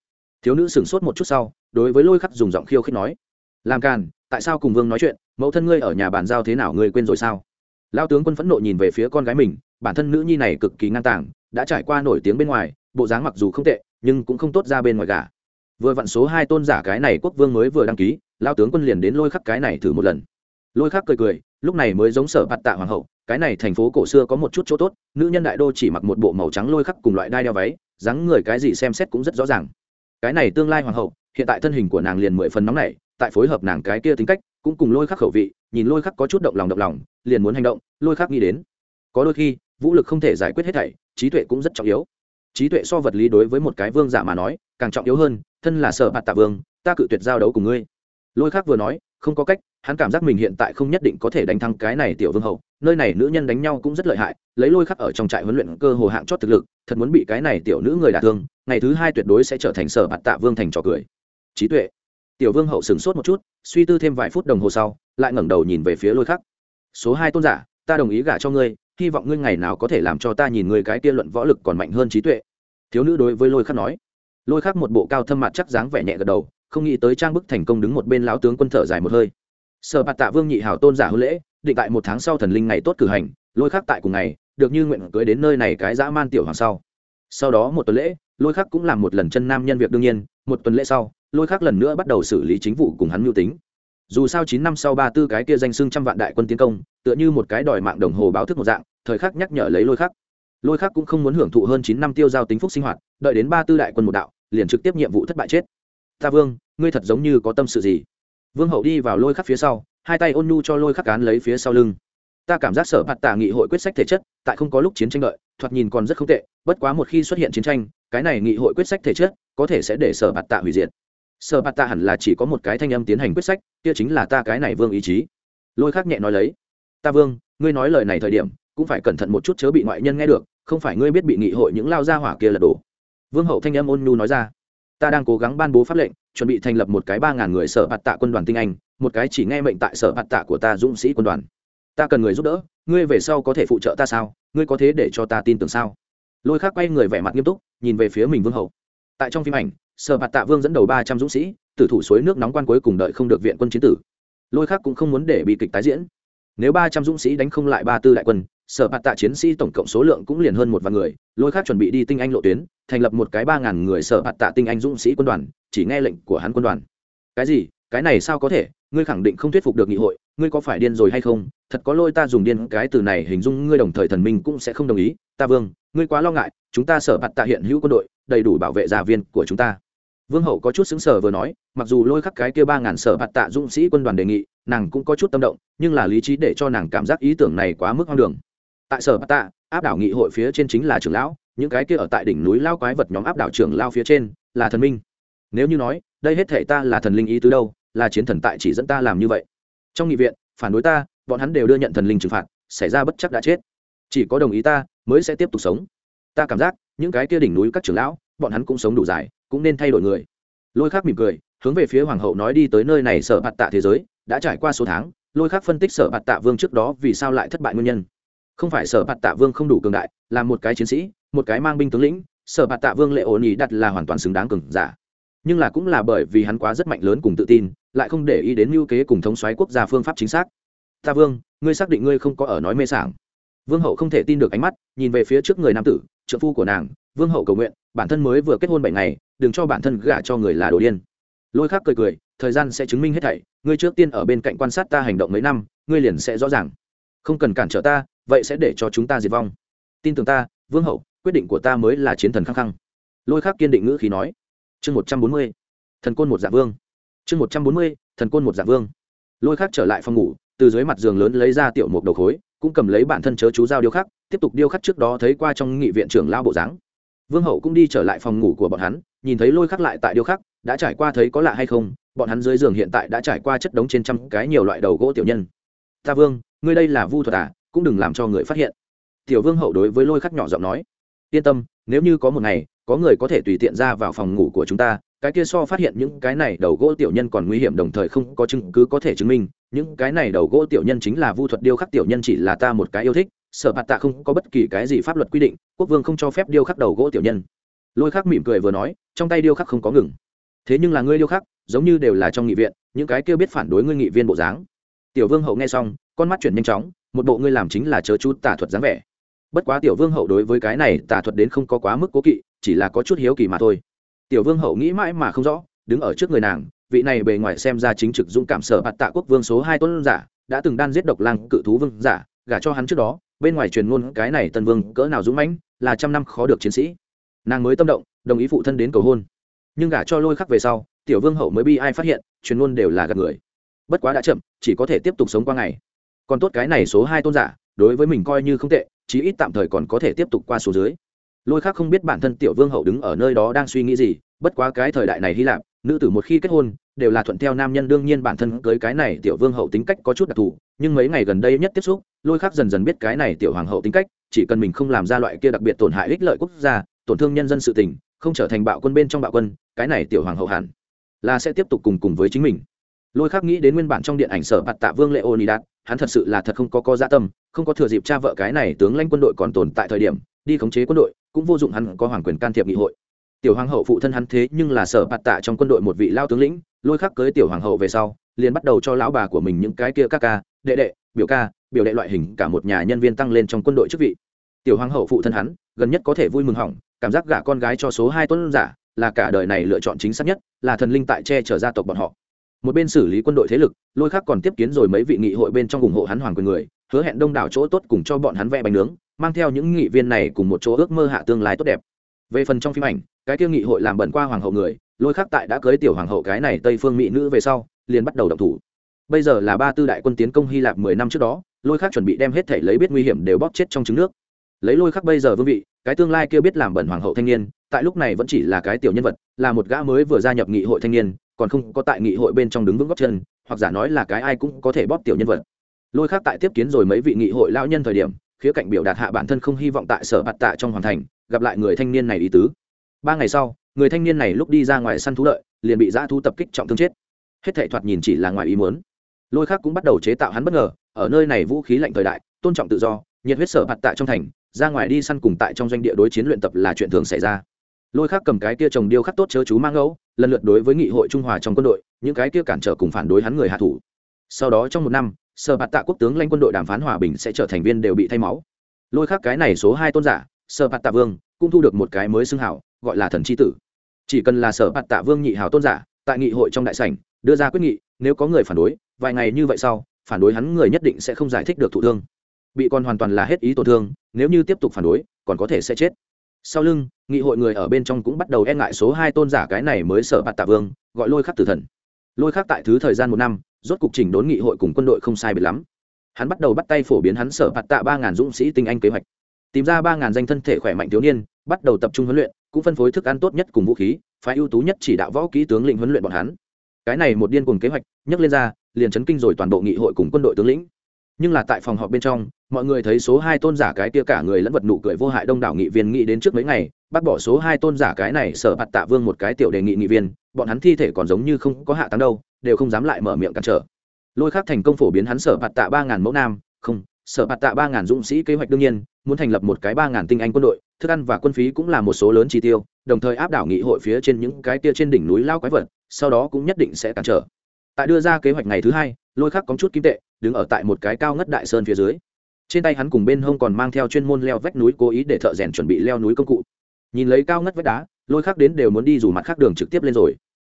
Thiếu nữ sửng sốt một chút sau, đối với lôi khắc dùng giọng khiêu khích nói. Làm càn, tại sao cùng vương nói chuyện? Mẫu thân ngươi ở nhà bàn giao thế nào, ngươi quên rồi sao? Lao tướng quân phẫn nộ nhìn về phía con gái mình, bản thân nữ nhi này cực kỳ ngang tàng, đã trải qua nổi tiếng bên ngoài, bộ dáng mặc dù không tệ, nhưng cũng không tốt ra bên ngoài cả vừa vặn số hai tôn giả cái này quốc vương mới vừa đăng ký lao tướng quân liền đến lôi khắc cái này thử một lần lôi khắc cười cười, lúc này mới giống sở bạt tạ hoàng hậu, cái này thành phố cổ xưa có một chút chỗ tốt, nữ nhân đại đô chỉ mặc một bộ màu trắng lôi khắc cùng loại đai đeo váy, dáng người cái gì xem xét cũng rất rõ ràng. Cái này tương lai hoàng hậu, hiện tại thân hình của nàng liền mười phần nóng này tại phối hợp nàng cái kia tính cách, cũng cùng lôi khắc khẩu vị, nhìn lôi khắc có chút động lòng động lòng, liền muốn hành động, lôi khắc nghĩ đến. Có đôi khi, vũ lực không thể giải quyết hết thảy, trí tuệ cũng rất trọng yếu. Trí tuệ so vật lý đối với một cái vương giả mà nói, càng trọng yếu hơn, thân là sở bạt tạ vương, ta cự tuyệt giao đấu cùng ngươi. Lôi khắc vừa nói, không có cách hắn cảm giác mình hiện tại không nhất định có thể đánh thắng cái này tiểu vương hậu, nơi này nữ nhân đánh nhau cũng rất lợi hại, lấy lôi khắc ở trong trại huấn luyện cơ hồ hạng chót thực lực, thật muốn bị cái này tiểu nữ người đả thương, ngày thứ hai tuyệt đối sẽ trở thành sở bạt tạ vương thành trò cười. Trí tuệ. Tiểu vương hậu sửng sốt một chút, suy tư thêm vài phút đồng hồ sau, lại ngẩng đầu nhìn về phía lôi khắc. Số hai tôn giả, ta đồng ý gả cho ngươi, hy vọng ngươi ngày nào có thể làm cho ta nhìn ngươi cái tiên luận võ lực còn mạnh hơn trí tuệ. Thiếu nữ đối với lôi khắc nói. Lôi khắc một bộ cao thâm mặt chắc dáng vẻ nhẹ gật đầu, không nghĩ tới trang bức thành công đứng một bên lão tướng quân thở dài một hơi sở bạt tạ vương nhị hảo tôn giả hôn lễ, định tại một tháng sau thần linh ngày tốt cử hành, lôi khắc tại cùng ngày, được như nguyện cưới đến nơi này cái dã man tiểu hoàng sau. Sau đó một tuần lễ, lôi khắc cũng làm một lần chân nam nhân việc đương nhiên, một tuần lễ sau, lôi khắc lần nữa bắt đầu xử lý chính vụ cùng hắn mưu tính. Dù sao chín năm sau ba tư cái kia danh xưng trăm vạn đại quân tiến công, tựa như một cái đòi mạng đồng hồ báo thức một dạng, thời khắc nhắc nhở lấy lôi khắc. Lôi khắc cũng không muốn hưởng thụ hơn chín năm tiêu giao tính phúc sinh hoạt, đợi đến ba tư đại quân một đạo, liền trực tiếp nhiệm vụ thất bại chết. Ta vương, ngươi thật giống như có tâm sự gì? Vương hậu đi vào lôi khắc phía sau, hai tay ôn nhu cho lôi khắc cán lấy phía sau lưng. Ta cảm giác sở bạt tả nghị hội quyết sách thể chất, tại không có lúc chiến tranh đợi, thoạt nhìn còn rất không tệ, bất quá một khi xuất hiện chiến tranh, cái này nghị hội quyết sách thể chất, có thể sẽ để sở bạt tạ hủy diệt. Sở bạt tạ hẳn là chỉ có một cái thanh âm tiến hành quyết sách, kia chính là ta cái này vương ý chí. Lôi khắc nhẹ nói lấy, ta vương, ngươi nói lời này thời điểm, cũng phải cẩn thận một chút chớ bị ngoại nhân nghe được, không phải ngươi biết bị nghị hội những lao gia hỏa kia lật đổ. Vương hậu thanh âm ôn nhu nói ra, ta đang cố gắng ban bố pháp lệnh chuẩn bị thành lập một cái ba ngàn người sở bạt tạ quân đoàn tinh anh, một cái chỉ nghe mệnh tại sở bạt tạ của ta dũng sĩ quân đoàn. Ta cần người giúp đỡ, ngươi về sau có thể phụ trợ ta sao? Ngươi có thế để cho ta tin tưởng sao? Lôi khác quay người vẻ mặt nghiêm túc, nhìn về phía mình vương hậu tại trong phim ảnh, sở bạt tạ vương dẫn đầu ba trăm dũng sĩ, tử thủ suối nước nóng quan cuối cùng đợi không được viện quân chiến tử. Lôi khác cũng không muốn để bị kịch tái diễn. Nếu ba trăm dũng sĩ đánh không lại ba tư đại quân, sở bạt tạ chiến sĩ tổng cộng số lượng cũng liền hơn một vạn người. Lôi khác chuẩn bị đi tinh anh lộ tuyến, thành lập một cái ba ngàn người sở bạt tạ tinh anh dũng sĩ quân đoàn chỉ nghe lệnh của hắn quân đoàn. Cái gì? Cái này sao có thể? Ngươi khẳng định không thuyết phục được nghị hội. Ngươi có phải điên rồi hay không? Thật có lôi ta dùng điên cái từ này hình dung ngươi đồng thời thần minh cũng sẽ không đồng ý. Ta vương, ngươi quá lo ngại. Chúng ta sở bạt tạ hiện hữu quân đội, đầy đủ bảo vệ gia viên của chúng ta. Vương hậu có chút xứng sở vừa nói, mặc dù lôi khắc cái kia ba ngàn sở bạt tạ dũng sĩ quân đoàn đề nghị, nàng cũng có chút tâm động, nhưng là lý trí để cho nàng cảm giác ý tưởng này quá mức hoang đường. Tại sở bạt tạ, áp đảo nghị hội phía trên chính là trưởng lão, những cái kia ở tại đỉnh núi lao quái vật nhóm áp đảo trưởng lao phía trên là thần minh nếu như nói, đây hết thể ta là thần linh ý tứ đâu, là chiến thần tại chỉ dẫn ta làm như vậy. Trong nghị viện, phản đối ta, bọn hắn đều đưa nhận thần linh trừng phạt, xảy ra bất chắc đã chết. Chỉ có đồng ý ta, mới sẽ tiếp tục sống. Ta cảm giác, những cái kia đỉnh núi các trưởng lão, bọn hắn cũng sống đủ dài, cũng nên thay đổi người. Lôi khác mỉm cười, hướng về phía hoàng hậu nói đi tới nơi này sở bạt tạ thế giới, đã trải qua số tháng, lôi khác phân tích sở bạt tạ vương trước đó vì sao lại thất bại nguyên nhân. Không phải sở bạt tạ vương không đủ cường đại, là một cái chiến sĩ, một cái mang binh tướng lĩnh, sở bạt tạ vương lệ ổn ý đặt là hoàn toàn xứng đáng cường giả nhưng là cũng là bởi vì hắn quá rất mạnh lớn cùng tự tin, lại không để ý đến mưu kế cùng thống xoáy quốc gia phương pháp chính xác. Ta vương, ngươi xác định ngươi không có ở nói mê sảng. Vương hậu không thể tin được ánh mắt, nhìn về phía trước người nam tử trợ phu của nàng, vương hậu cầu nguyện, bản thân mới vừa kết hôn bảy ngày, đừng cho bản thân gả cho người là đồ điên. Lôi khác cười cười, thời gian sẽ chứng minh hết thảy, ngươi trước tiên ở bên cạnh quan sát ta hành động mấy năm, ngươi liền sẽ rõ ràng. Không cần cản trở ta, vậy sẽ để cho chúng ta diệt vong. Tin tưởng ta, vương hậu, quyết định của ta mới là chiến thần khăng khăng. Lôi khác kiên định ngữ khí nói chương một trăm bốn mươi, thần côn một dạ vương. Chương một trăm bốn mươi, thần côn một dạ vương. Lôi khác trở lại phòng ngủ, từ dưới mặt giường lớn lấy ra tiểu một đầu khối, cũng cầm lấy bản thân chớ chú dao điêu khắc, tiếp tục điêu khắc trước đó thấy qua trong nghị viện trưởng lao bộ dáng. Vương hậu cũng đi trở lại phòng ngủ của bọn hắn, nhìn thấy lôi khắc lại tại điêu khắc, đã trải qua thấy có lạ hay không, bọn hắn dưới giường hiện tại đã trải qua chất đống trên trăm cái nhiều loại đầu gỗ tiểu nhân. Ta vương, ngươi đây là vu thuật à cũng đừng làm cho người phát hiện. Tiểu vương hậu đối với lôi khắc nhỏ giọng nói. Yên tâm, nếu như có một ngày có người có thể tùy tiện ra vào phòng ngủ của chúng ta, cái kia so phát hiện những cái này đầu gỗ tiểu nhân còn nguy hiểm đồng thời không có chứng cứ có thể chứng minh, những cái này đầu gỗ tiểu nhân chính là vu thuật điêu khắc tiểu nhân chỉ là ta một cái yêu thích, sở bạt tạ không có bất kỳ cái gì pháp luật quy định, quốc vương không cho phép điêu khắc đầu gỗ tiểu nhân. Lôi khắc mỉm cười vừa nói, trong tay điêu khắc không có ngừng. Thế nhưng là ngươi điêu khắc, giống như đều là trong nghị viện, những cái kia biết phản đối ngươi nghị viên bộ dáng. Tiểu vương hậu nghe xong, con mắt chuyển nhanh chóng, một bộ ngươi làm chính là chớ chút tả thuật dáng vẻ bất quá tiểu vương hậu đối với cái này tà thuật đến không có quá mức cố kỵ, chỉ là có chút hiếu kỳ mà thôi. Tiểu vương hậu nghĩ mãi mà không rõ, đứng ở trước người nàng, vị này bề ngoài xem ra chính trực dũng cảm sở bạt tạ quốc vương số hai tuấn giả, đã từng đan giết độc lang cự thú vương giả, gả cho hắn trước đó, bên ngoài truyền ngôn cái này tân vương cỡ nào dũng mãnh, là trăm năm khó được chiến sĩ. Nàng mới tâm động, đồng ý phụ thân đến cầu hôn. Nhưng gả cho lôi khắc về sau, tiểu vương hậu mới bi ai phát hiện, truyền ngôn đều là gạt người. Bất quá đã chậm, chỉ có thể tiếp tục sống qua ngày. Còn tốt cái này số hai tôn giả, đối với mình coi như không tệ chí ít tạm thời còn có thể tiếp tục qua số dưới. Lôi khác không biết bản thân tiểu vương hậu đứng ở nơi đó đang suy nghĩ gì, bất quá cái thời đại này hy lạp, nữ tử một khi kết hôn, đều là thuận theo nam nhân đương nhiên bản thân cưới cái này tiểu vương hậu tính cách có chút đặc thù, nhưng mấy ngày gần đây nhất tiếp xúc, lôi khác dần dần biết cái này tiểu hoàng hậu tính cách, chỉ cần mình không làm ra loại kia đặc biệt tổn hại ích lợi quốc gia, tổn thương nhân dân sự tình, không trở thành bạo quân bên trong bạo quân, cái này tiểu hoàng hậu hẳn là sẽ tiếp tục cùng cùng với chính mình lôi khác nghĩ đến nguyên bản trong điện ảnh sở bạt tạ vương lệ ô đạt hắn thật sự là thật không có có dạ tâm, không có thừa dịp cha vợ cái này tướng lãnh quân đội còn tồn tại thời điểm, đi khống chế quân đội, cũng vô dụng hắn có hoàng quyền can thiệp nghị hội. Tiểu hoàng hậu phụ thân hắn thế nhưng là sở bạt tạ trong quân đội một vị lao tướng lĩnh, lôi khắc cưới tiểu hoàng hậu về sau, liền bắt đầu cho lão bà của mình những cái kia các ca, đệ đệ, biểu ca, biểu đệ loại hình cả một nhà nhân viên tăng lên trong quân đội chức vị. Tiểu hoàng hậu phụ thân hắn, gần nhất có thể vui mừng hỏng, cảm giác gả con gái cho số hai tuấn giả, là cả đời này lựa chọn chính xác nhất, là thần linh tại che chở gia tộc bọn họ một bên xử lý quân đội thế lực, lôi khắc còn tiếp kiến rồi mấy vị nghị hội bên trong ủng hộ hắn hoàng quyền người, hứa hẹn đông đảo chỗ tốt cùng cho bọn hắn vẽ bánh nướng, mang theo những nghị viên này cùng một chỗ ước mơ hạ tương lai tốt đẹp. Về phần trong phim ảnh, cái kia nghị hội làm bẩn qua hoàng hậu người, lôi khắc tại đã cưới tiểu hoàng hậu cái này tây phương mỹ nữ về sau, liền bắt đầu động thủ. Bây giờ là ba tư đại quân tiến công hy lạp mười năm trước đó, lôi khắc chuẩn bị đem hết thể lấy biết nguy hiểm đều bóp chết trong trứng nước. Lấy lôi khắc bây giờ vương vị, cái tương lai kia biết làm bẩn hoàng hậu thanh niên, tại lúc này vẫn chỉ là cái tiểu nhân vật, là một gã mới vừa gia nhập nghị hội thanh niên còn không có tại nghị hội bên trong đứng vững góc chân, hoặc giả nói là cái ai cũng có thể bóp tiểu nhân vật. Lôi khác tại tiếp kiến rồi mấy vị nghị hội lao nhân thời điểm, khía cạnh biểu đạt hạ bản thân không hy vọng tại sở bạt tạ trong hoàn thành, gặp lại người thanh niên này ý tứ. Ba ngày sau, người thanh niên này lúc đi ra ngoài săn thú lợi, liền bị dã thu tập kích trọng thương chết. Hết thệ thoạt nhìn chỉ là ngoài ý muốn. Lôi khác cũng bắt đầu chế tạo hắn bất ngờ, ở nơi này vũ khí lạnh thời đại, tôn trọng tự do, nhiệt huyết sở bạt tạ trong thành, ra ngoài đi săn cùng tại trong doanh địa đối chiến luyện tập là chuyện thường xảy ra. Lôi khác cầm cái kia trồng điêu khắc tốt chớ chú mang ngẫu lần lượt đối với nghị hội trung hòa trong quân đội, những cái kia cản trở cùng phản đối hắn người hạ thủ. Sau đó trong một năm, sở bạt tạ quốc tướng lãnh quân đội đàm phán hòa bình sẽ trở thành viên đều bị thay máu. Lôi khác cái này số hai tôn giả, sở bạt tạ vương, cũng thu được một cái mới xưng hảo gọi là thần c tử. Chỉ cần là sở bạt tạ vương nhị hảo tôn giả, tại nghị hội trong đại sảnh, đưa ra quyết nghị, nếu có người phản đối, vài ngày như vậy sau, phản đối hắn người nhất định sẽ không giải thích được thụ thương. Bị còn hoàn toàn là hết ý tổn thương, nếu như tiếp tục phản đối, còn có thể sẽ chết sau lưng, nghị hội người ở bên trong cũng bắt đầu e ngại số hai tôn giả cái này mới sở bạt tạ vương, gọi lôi khắc tử thần. Lôi khắc tại thứ thời gian một năm, rốt cục chỉnh đốn nghị hội cùng quân đội không sai biệt lắm. Hắn bắt đầu bắt tay phổ biến hắn sở bạt tạ ba ngàn dũng sĩ tinh anh kế hoạch. Tìm ra ba ngàn danh thân thể khỏe mạnh thiếu niên, bắt đầu tập trung huấn luyện, cũng phân phối thức ăn tốt nhất cùng vũ khí phải ưu tú nhất chỉ đạo võ kỹ tướng lĩnh huấn luyện bọn hắn. Cái này một điên cùng kế hoạch nhắc lên ra, liền chấn kinh rồi toàn bộ nghị hội cùng quân đội tướng lĩnh nhưng là tại phòng họp bên trong, mọi người thấy số hai tôn giả cái kia cả người lẫn vật nụ cười vô hại đông đảo nghị viên nghĩ đến trước mấy ngày, bác bỏ số hai tôn giả cái này sở bạt tạ vương một cái tiểu đề nghị nghị viên, bọn hắn thi thể còn giống như không có hạ tăng đâu, đều không dám lại mở miệng cản trở. Lôi khác thành công phổ biến hắn sở bạt tạ ba ngàn mẫu nam, không, sở bạt tạ ba ngàn dũng sĩ kế hoạch đương nhiên, muốn thành lập một cái ba ngàn tinh anh quân đội, thức ăn và quân phí cũng là một số lớn chi tiêu, đồng thời áp đảo nghị hội phía trên những cái kia trên đỉnh núi lao quái vật, sau đó cũng nhất định sẽ cản trở. Tại đưa ra kế hoạch ngày thứ hai, lôi khắc có chút kim tệ đứng ở tại một cái cao ngất đại sơn phía dưới. Trên tay hắn cùng bên hông còn mang theo chuyên môn leo vách núi cố ý để thợ rèn chuẩn bị leo núi công cụ. Nhìn lấy cao ngất vách đá, lôi khắc đến đều muốn đi dù mặt khác đường trực tiếp lên rồi.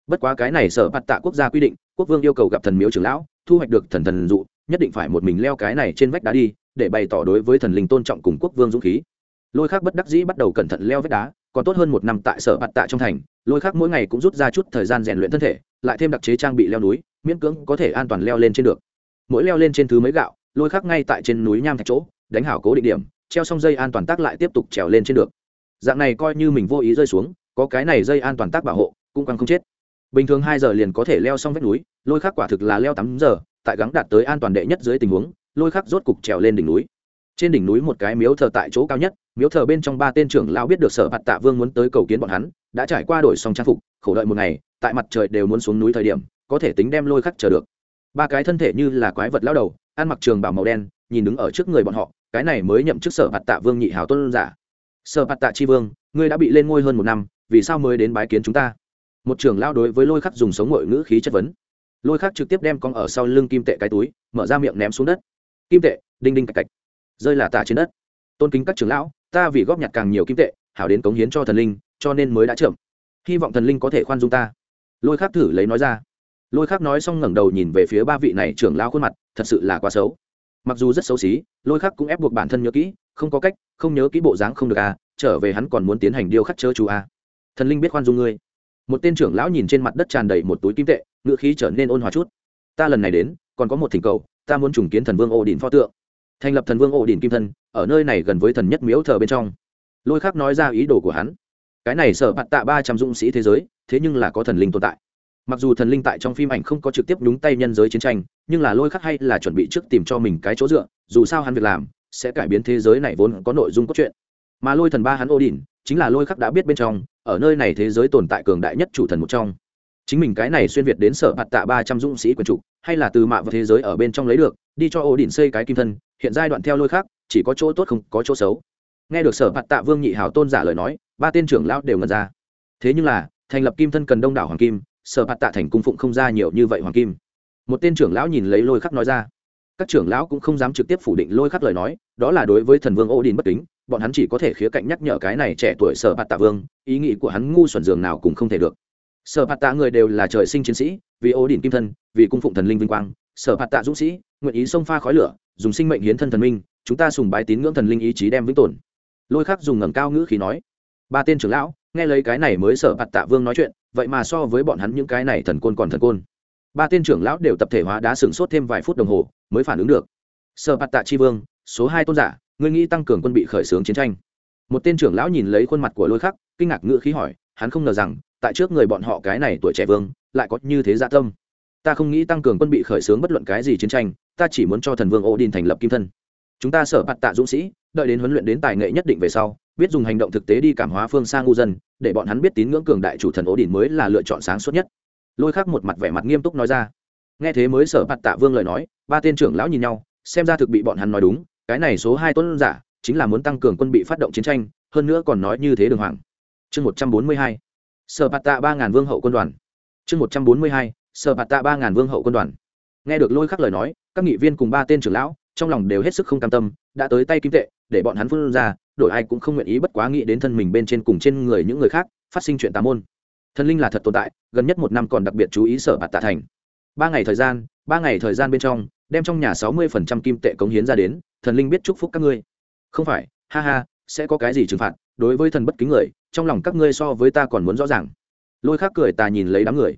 Bất quá cái này sở bạt tạ quốc gia quy định, quốc vương yêu cầu gặp thần miếu trưởng lão, thu hoạch được thần thần dụ, nhất định phải một mình leo cái này trên vách đá đi, để bày tỏ đối với thần linh tôn trọng cùng quốc vương dũng khí. Lôi khắc bất đắc dĩ bắt đầu cẩn thận leo vách đá, còn tốt hơn một năm tại sở bạt tạ trong thành, lôi khắc mỗi ngày cũng rút ra chút thời gian rèn luyện thân thể, lại thêm đặc chế trang bị leo núi, miễn cưỡng có thể an toàn leo lên trên được mỗi leo lên trên thứ mấy gạo, lôi khắc ngay tại trên núi nham thạch chỗ, đánh hảo cố định điểm, treo xong dây an toàn tác lại tiếp tục trèo lên trên được. Dạng này coi như mình vô ý rơi xuống, có cái này dây an toàn tác bảo hộ, cũng quăng không chết. Bình thường hai giờ liền có thể leo xong vách núi, lôi khắc quả thực là leo tám giờ, tại gắng đạt tới an toàn đệ nhất dưới tình huống, lôi khắc rốt cục trèo lên đỉnh núi. Trên đỉnh núi một cái miếu thờ tại chỗ cao nhất, miếu thờ bên trong ba tên trưởng lao biết được sở mặt tạ vương muốn tới cầu kiến bọn hắn, đã trải qua đổi xong trang phục, khổ đợi một ngày, tại mặt trời đều muốn xuống núi thời điểm, có thể tính đem lôi khắc chờ được ba cái thân thể như là quái vật lao đầu, ăn mặc trường bảo màu đen, nhìn đứng ở trước người bọn họ, cái này mới nhậm chức sở bạt tạ vương nhị hào tôn giả. Sở bạt tạ tri vương, ngươi đã bị lên ngôi hơn một năm, vì sao mới đến bái kiến chúng ta? Một trưởng lao đối với lôi khắc dùng sống ngội ngữ khí chất vấn. Lôi khắc trực tiếp đem con ở sau lưng kim tệ cái túi, mở ra miệng ném xuống đất. Kim tệ, đinh đinh cạch cạch. Rơi là tả trên đất. Tôn kính các trưởng lão, ta vì góp nhặt càng nhiều kim tệ, hảo đến cống hiến cho thần linh, cho nên mới đã chậm. Hy vọng thần linh có thể khoan dung ta. Lôi khắc thử lấy nói ra lôi khắc nói xong ngẩng đầu nhìn về phía ba vị này trưởng lão khuôn mặt, thật sự là quá xấu. Mặc dù rất xấu xí, lôi khắc cũng ép buộc bản thân nhớ kỹ, không có cách, không nhớ kỹ bộ dáng không được à trở về hắn còn muốn tiến hành điêu khắc chớ chú à. Thần linh biết khoan dung ngươi. Một tên trưởng lão nhìn trên mặt đất tràn đầy một túi kim tệ ngựa khí trở nên ôn hòa chút. Ta lần này đến, còn có một thỉnh cầu, ta muốn trùng kiến thần vương ổ đỉnh pho tượng. Thành lập thần vương ổ đỉnh kim thân, ở nơi này gần với thần nhất miếu thờ bên trong. Lôi khắc nói ra ý đồ của hắn. Cái này sợ bạt tạ ba trăm dũng sĩ thế giới, thế nhưng là có thần linh tồn tại mặc dù thần linh tại trong phim ảnh không có trực tiếp nhúng tay nhân giới chiến tranh, nhưng là lôi khắc hay là chuẩn bị trước tìm cho mình cái chỗ dựa, dù sao hắn việc làm sẽ cải biến thế giới này vốn có nội dung cốt truyện. Mà lôi thần ba hắn ô đình chính là lôi khắc đã biết bên trong, ở nơi này thế giới tồn tại cường đại nhất chủ thần một trong. Chính mình cái này xuyên việt đến sở bạt tạ ba trăm dũng sĩ quần trục hay là từ mạ vào thế giới ở bên trong lấy được, đi cho ô đình xây cái kim thân, hiện giai đoạn theo lôi khác chỉ có chỗ tốt không có chỗ xấu. Nghe được sở bạt tạ vương nhị hào tôn giả lời nói, ba tên trưởng lão đều ngần ra. Thế nhưng là, thành lập kim thân cần đông đảo hoàng kim sở bạt tạ thành cung phụng không ra nhiều như vậy hoàng kim. Một tên trưởng lão nhìn lấy lôi khắc nói ra. Các trưởng lão cũng không dám trực tiếp phủ định lôi khắc lời nói, đó là đối với thần vương ô đình bất kính, bọn hắn chỉ có thể khía cạnh nhắc nhở cái này trẻ tuổi sở bạt tạ vương, ý nghĩ của hắn ngu xuẩn dường nào cũng không thể được. Sở bạt tạ người đều là trời sinh chiến sĩ, vì ô đình kim thân, vì cung phụng thần linh vinh quang. Sở bạt tạ dũng sĩ, nguyện ý xông pha khói lửa, dùng sinh mệnh hiến thân thần minh, chúng ta sùng bái tín ngưỡng thần linh ý chí đem vĩnh tồn. Lôi khắc dùng ngẩng cao ngữ khí nói. Ba tên trưởng lão nghe lấy cái này mới sở bạt tạ vương nói chuyện, vậy mà so với bọn hắn những cái này thần côn còn thần côn. Ba tên trưởng lão đều tập thể hóa đã sửng sốt thêm vài phút đồng hồ, mới phản ứng được. Sở bạt tạ chi vương, số hai tôn giả, ngươi nghĩ tăng cường quân bị khởi xướng chiến tranh? Một tên trưởng lão nhìn lấy khuôn mặt của lôi khắc, kinh ngạc ngữ khí hỏi, hắn không ngờ rằng, tại trước người bọn họ cái này tuổi trẻ vương, lại có như thế dạ tâm. Ta không nghĩ tăng cường quân bị khởi xướng bất luận cái gì chiến tranh, ta chỉ muốn cho thần vương ô đình thành lập kim thân. Chúng ta sở bạt tạ dũng sĩ, đợi đến huấn luyện đến tài nghệ nhất định về sau biết dùng hành động thực tế đi cảm hóa phương xa ngu dân, để bọn hắn biết tín ngưỡng cường đại chủ thần ố đình mới là lựa chọn sáng suốt nhất. Lôi khắc một mặt vẻ mặt nghiêm túc nói ra. Nghe thế mới sở mặt tạ vương lời nói, ba tên trưởng lão nhìn nhau, xem ra thực bị bọn hắn nói đúng, cái này số hai tuấn giả chính là muốn tăng cường quân bị phát động chiến tranh, hơn nữa còn nói như thế đường hoàng. Chương một trăm bốn mươi hai. Sở bạt tạ ba ngàn vương hậu quân đoàn. Chương một trăm bốn mươi hai. Sở bạt tạ ba ngàn vương hậu quân đoàn. Nghe được lôi khắc lời nói, các nghị viên cùng ba tên trưởng lão trong lòng đều hết sức không cam tâm, đã tới tay kim tệ, để bọn hắn phân ra, đổi ai cũng không nguyện ý bất quá nghĩ đến thân mình bên trên cùng trên người những người khác, phát sinh chuyện tà môn. Thần linh là thật tồn tại, gần nhất một năm còn đặc biệt chú ý sở bạt tạ thành. Ba ngày thời gian, ba ngày thời gian bên trong, đem trong nhà sáu mươi phần trăm kim tệ cống hiến ra đến, thần linh biết chúc phúc các ngươi. Không phải, ha ha, sẽ có cái gì trừng phạt, đối với thần bất kính người, trong lòng các ngươi so với ta còn muốn rõ ràng. Lôi khác cười tà nhìn lấy đám người.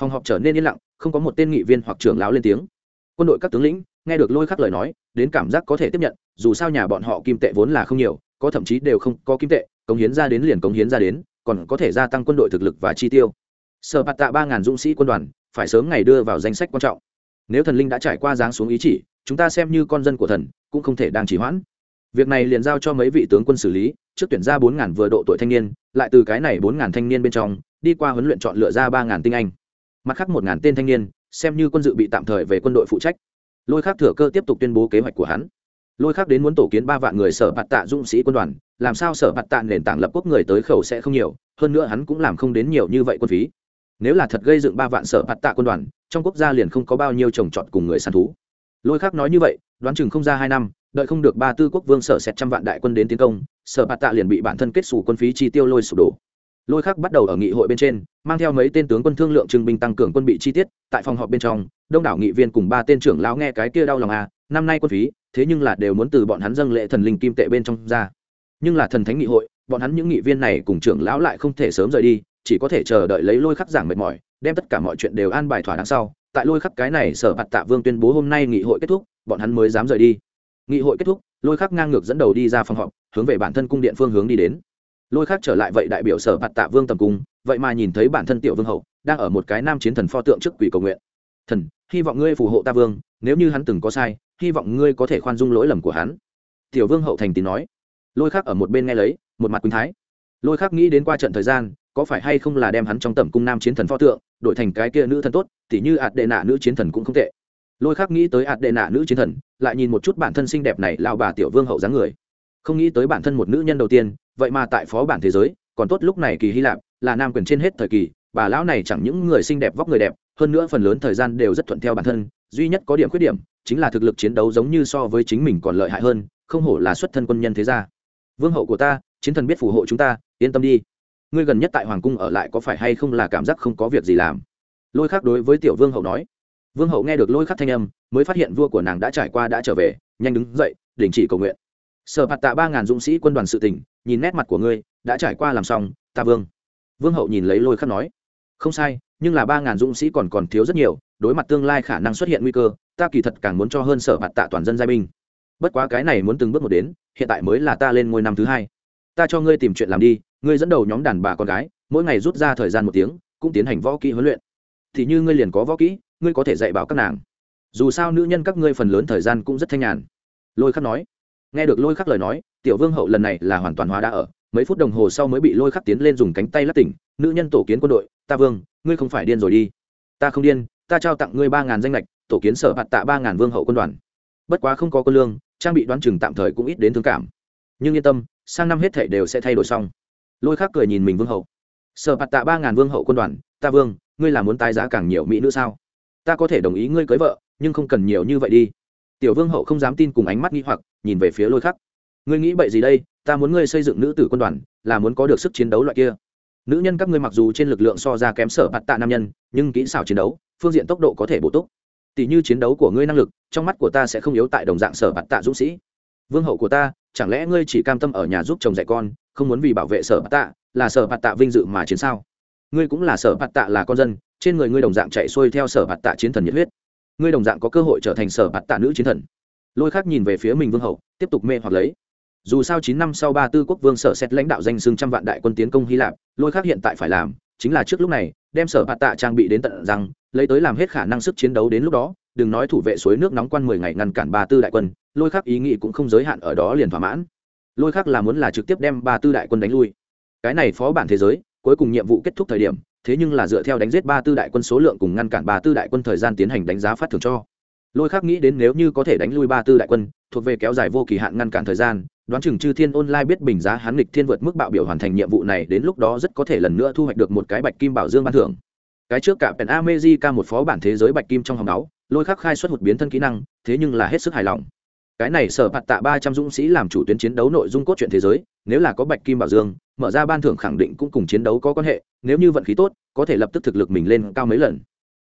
Phòng họp trở nên yên lặng, không có một tên nghị viên hoặc trưởng lão lên tiếng. Quân đội các tướng lĩnh nghe được lôi khắc lời nói, đến cảm giác có thể tiếp nhận, dù sao nhà bọn họ kim tệ vốn là không nhiều, có thậm chí đều không có kim tệ, cống hiến ra đến liền cống hiến ra đến, còn có thể gia tăng quân đội thực lực và chi tiêu. Sở bạt tạ ba ngàn dũng sĩ quân đoàn, phải sớm ngày đưa vào danh sách quan trọng. Nếu thần linh đã trải qua giáng xuống ý chỉ, chúng ta xem như con dân của thần, cũng không thể đang chỉ hoãn. Việc này liền giao cho mấy vị tướng quân xử lý, trước tuyển ra bốn ngàn vừa độ tuổi thanh niên, lại từ cái này bốn ngàn thanh niên bên trong, đi qua huấn luyện chọn lựa ra ba ngàn tinh anh. Mặt khác một ngàn tên thanh niên, xem như quân dự bị tạm thời về quân đội phụ trách lôi khác thừa cơ tiếp tục tuyên bố kế hoạch của hắn. Lôi khác đến muốn tổ kiến ba vạn người sở bạt tạ dũng sĩ quân đoàn, làm sao sở bạt tạ nền tảng lập quốc người tới khẩu sẽ không nhiều, hơn nữa hắn cũng làm không đến nhiều như vậy quân phí. Nếu là thật gây dựng ba vạn sở bạt tạ quân đoàn, trong quốc gia liền không có bao nhiêu trồng trọt cùng người săn thú. Lôi khác nói như vậy, đoán chừng không ra hai năm, đợi không được ba tư quốc vương sở xét trăm vạn đại quân đến tiến công, sở bạt tạ liền bị bản thân kết xù quân phí chi tiêu lôi sụp đổ lôi khắc bắt đầu ở nghị hội bên trên, mang theo mấy tên tướng quân thương lượng trưng binh tăng cường quân bị chi tiết, tại phòng họp bên trong, đông đảo nghị viên cùng ba tên trưởng lão nghe cái kia đau lòng à năm nay quân phí, thế nhưng là đều muốn từ bọn hắn dâng lệ thần linh kim tệ bên trong ra. Nhưng là thần thánh nghị hội, bọn hắn những nghị viên này cùng trưởng lão lại không thể sớm rời đi, chỉ có thể chờ đợi lấy lôi khắc giảng mệt mỏi, đem tất cả mọi chuyện đều an bài thỏa đáng sau. Tại lôi khắc cái này sở bạt tạ vương tuyên bố hôm nay nghị hội kết thúc, bọn hắn mới dám rời đi. Nghị hội kết thúc, lôi khắc ngang ngược dẫn đầu đi ra phòng họp, hướng về bản thân cung điện phương hướng đi đến lôi khác trở lại vậy đại biểu sở bạt tạ vương tầm cung, vậy mà nhìn thấy bản thân tiểu vương hậu, đang ở một cái nam chiến thần pho tượng trước quỷ cầu nguyện. Thần, hy vọng ngươi phù hộ ta vương, nếu như hắn từng có sai, hy vọng ngươi có thể khoan dung lỗi lầm của hắn. Tiểu vương hậu thành tín nói. Lôi khác ở một bên nghe lấy, một mặt quỳnh thái. Lôi khác nghĩ đến qua trận thời gian, có phải hay không là đem hắn trong tầm cung nam chiến thần pho tượng, đổi thành cái kia nữ thần tốt, tỉ như ạt đệ nạ nữ chiến thần cũng không tệ. Lôi khác nghĩ tới ạt đệ nạ nữ chiến thần, lại nhìn một chút bản thân xinh đẹp này lao bà tiểu vương hậu dáng người không nghĩ tới bản thân một nữ nhân đầu tiên, vậy mà tại phó bản thế giới, còn tốt lúc này kỳ hy lạp, là nam quyền trên hết thời kỳ, bà lão này chẳng những người xinh đẹp vóc người đẹp, hơn nữa phần lớn thời gian đều rất thuận theo bản thân, duy nhất có điểm khuyết điểm, chính là thực lực chiến đấu giống như so với chính mình còn lợi hại hơn, không hổ là xuất thân quân nhân thế gia. Vương hậu của ta, chiến thần biết phù hộ chúng ta, yên tâm đi. Ngươi gần nhất tại hoàng cung ở lại có phải hay không là cảm giác không có việc gì làm? Lôi khác đối với tiểu vương hậu nói. Vương hậu nghe được lôi khắc thanh âm, mới phát hiện vua của nàng đã trải qua đã trở về, nhanh đứng dậy, đình chỉ cầu nguyện sở bạt tạ ba ngàn dũng sĩ quân đoàn sự tỉnh nhìn nét mặt của ngươi, đã trải qua làm xong ta vương. Vương hậu nhìn lấy lôi khắc nói, không sai, nhưng là ba ngàn dũng sĩ còn còn thiếu rất nhiều, đối mặt tương lai khả năng xuất hiện nguy cơ, ta kỳ thật càng muốn cho hơn sở bạt tạ toàn dân giai binh. Bất quá cái này muốn từng bước một đến, hiện tại mới là ta lên ngôi năm thứ hai. Ta cho ngươi tìm chuyện làm đi, ngươi dẫn đầu nhóm đàn bà con gái, mỗi ngày rút ra thời gian một tiếng, cũng tiến hành võ kỹ huấn luyện. Thì như ngươi liền có võ kỹ, ngươi có thể dạy bảo các nàng. Dù sao nữ nhân các ngươi phần lớn thời gian cũng rất thanh nhàn. Lôi khắc nói nghe được lôi khắc lời nói, tiểu vương hậu lần này là hoàn toàn hóa đã ở. Mấy phút đồng hồ sau mới bị lôi khắc tiến lên dùng cánh tay lắc tỉnh. Nữ nhân tổ kiến quân đội, ta vương, ngươi không phải điên rồi đi. Ta không điên, ta trao tặng ngươi ba ngàn danh lệch, tổ kiến sở hạt tạ ba ngàn vương hậu quân đoàn. Bất quá không có quân lương, trang bị đoán chừng tạm thời cũng ít đến thương cảm. Nhưng yên tâm, sang năm hết thể đều sẽ thay đổi xong. Lôi khắc cười nhìn mình vương hậu. Sở hạt tạ ba ngàn vương hậu quân đoàn, ta vương, ngươi là muốn tái giá càng nhiều mỹ nữ sao? Ta có thể đồng ý ngươi cưới vợ, nhưng không cần nhiều như vậy đi. Tiểu vương hậu không dám tin cùng ánh mắt nghi hoặc nhìn về phía lôi khắc. Ngươi nghĩ bậy gì đây? Ta muốn ngươi xây dựng nữ tử quân đoàn, là muốn có được sức chiến đấu loại kia. Nữ nhân các ngươi mặc dù trên lực lượng so ra kém sở bạt tạ nam nhân, nhưng kỹ xảo chiến đấu, phương diện tốc độ có thể bổ túc. Tỷ như chiến đấu của ngươi năng lực, trong mắt của ta sẽ không yếu tại đồng dạng sở bạt tạ dũng sĩ. Vương hậu của ta, chẳng lẽ ngươi chỉ cam tâm ở nhà giúp chồng dạy con, không muốn vì bảo vệ sở bạt tạ, là sở bạt tạ vinh dự mà chiến sao? Ngươi cũng là sở bạt tạ là con dân, trên người ngươi đồng dạng chạy xuôi theo sở bạt tạ chiến thần nhiệt huyết. Ngươi đồng dạng có cơ hội trở thành sở bạt tạ nữ chiến thần lôi khác nhìn về phía mình vương hậu, tiếp tục mê hoặc lấy. Dù sao chín năm sau ba tư quốc vương sở xét lãnh đạo danh xưng trăm vạn đại quân tiến công hy lạp, lôi khác hiện tại phải làm chính là trước lúc này, đem sở bạt tạ trang bị đến tận rằng lấy tới làm hết khả năng sức chiến đấu đến lúc đó, đừng nói thủ vệ suối nước nóng quan mười ngày ngăn cản ba tư đại quân, lôi khác ý nghĩ cũng không giới hạn ở đó liền thỏa mãn. Lôi khác là muốn là trực tiếp đem ba tư đại quân đánh lui. Cái này phó bản thế giới, cuối cùng nhiệm vụ kết thúc thời điểm, thế nhưng là dựa theo đánh giết ba tư đại quân số lượng cùng ngăn cản ba tư đại quân thời gian tiến hành đánh giá phát thưởng cho lôi khác nghĩ đến nếu như có thể đánh lui ba tư đại quân, thuộc về kéo dài vô kỳ hạn ngăn cản thời gian, đoán chừng chư thiên online biết bình giá hắn lịch thiên vượt mức bạo biểu hoàn thành nhiệm vụ này, đến lúc đó rất có thể lần nữa thu hoạch được một cái bạch kim bảo dương ban thưởng. Cái trước cả pèn amejica một phó bản thế giới bạch kim trong hòng máu lôi khắc khai xuất một biến thân kỹ năng, thế nhưng là hết sức hài lòng. Cái này sở phạt tạ ba trăm dũng sĩ làm chủ tuyến chiến đấu nội dung cốt truyện thế giới, nếu là có bạch kim bảo dương, mở ra ban thưởng khẳng định cũng cùng chiến đấu có quan hệ, nếu như vận khí tốt, có thể lập tức thực lực mình lên cao mấy lần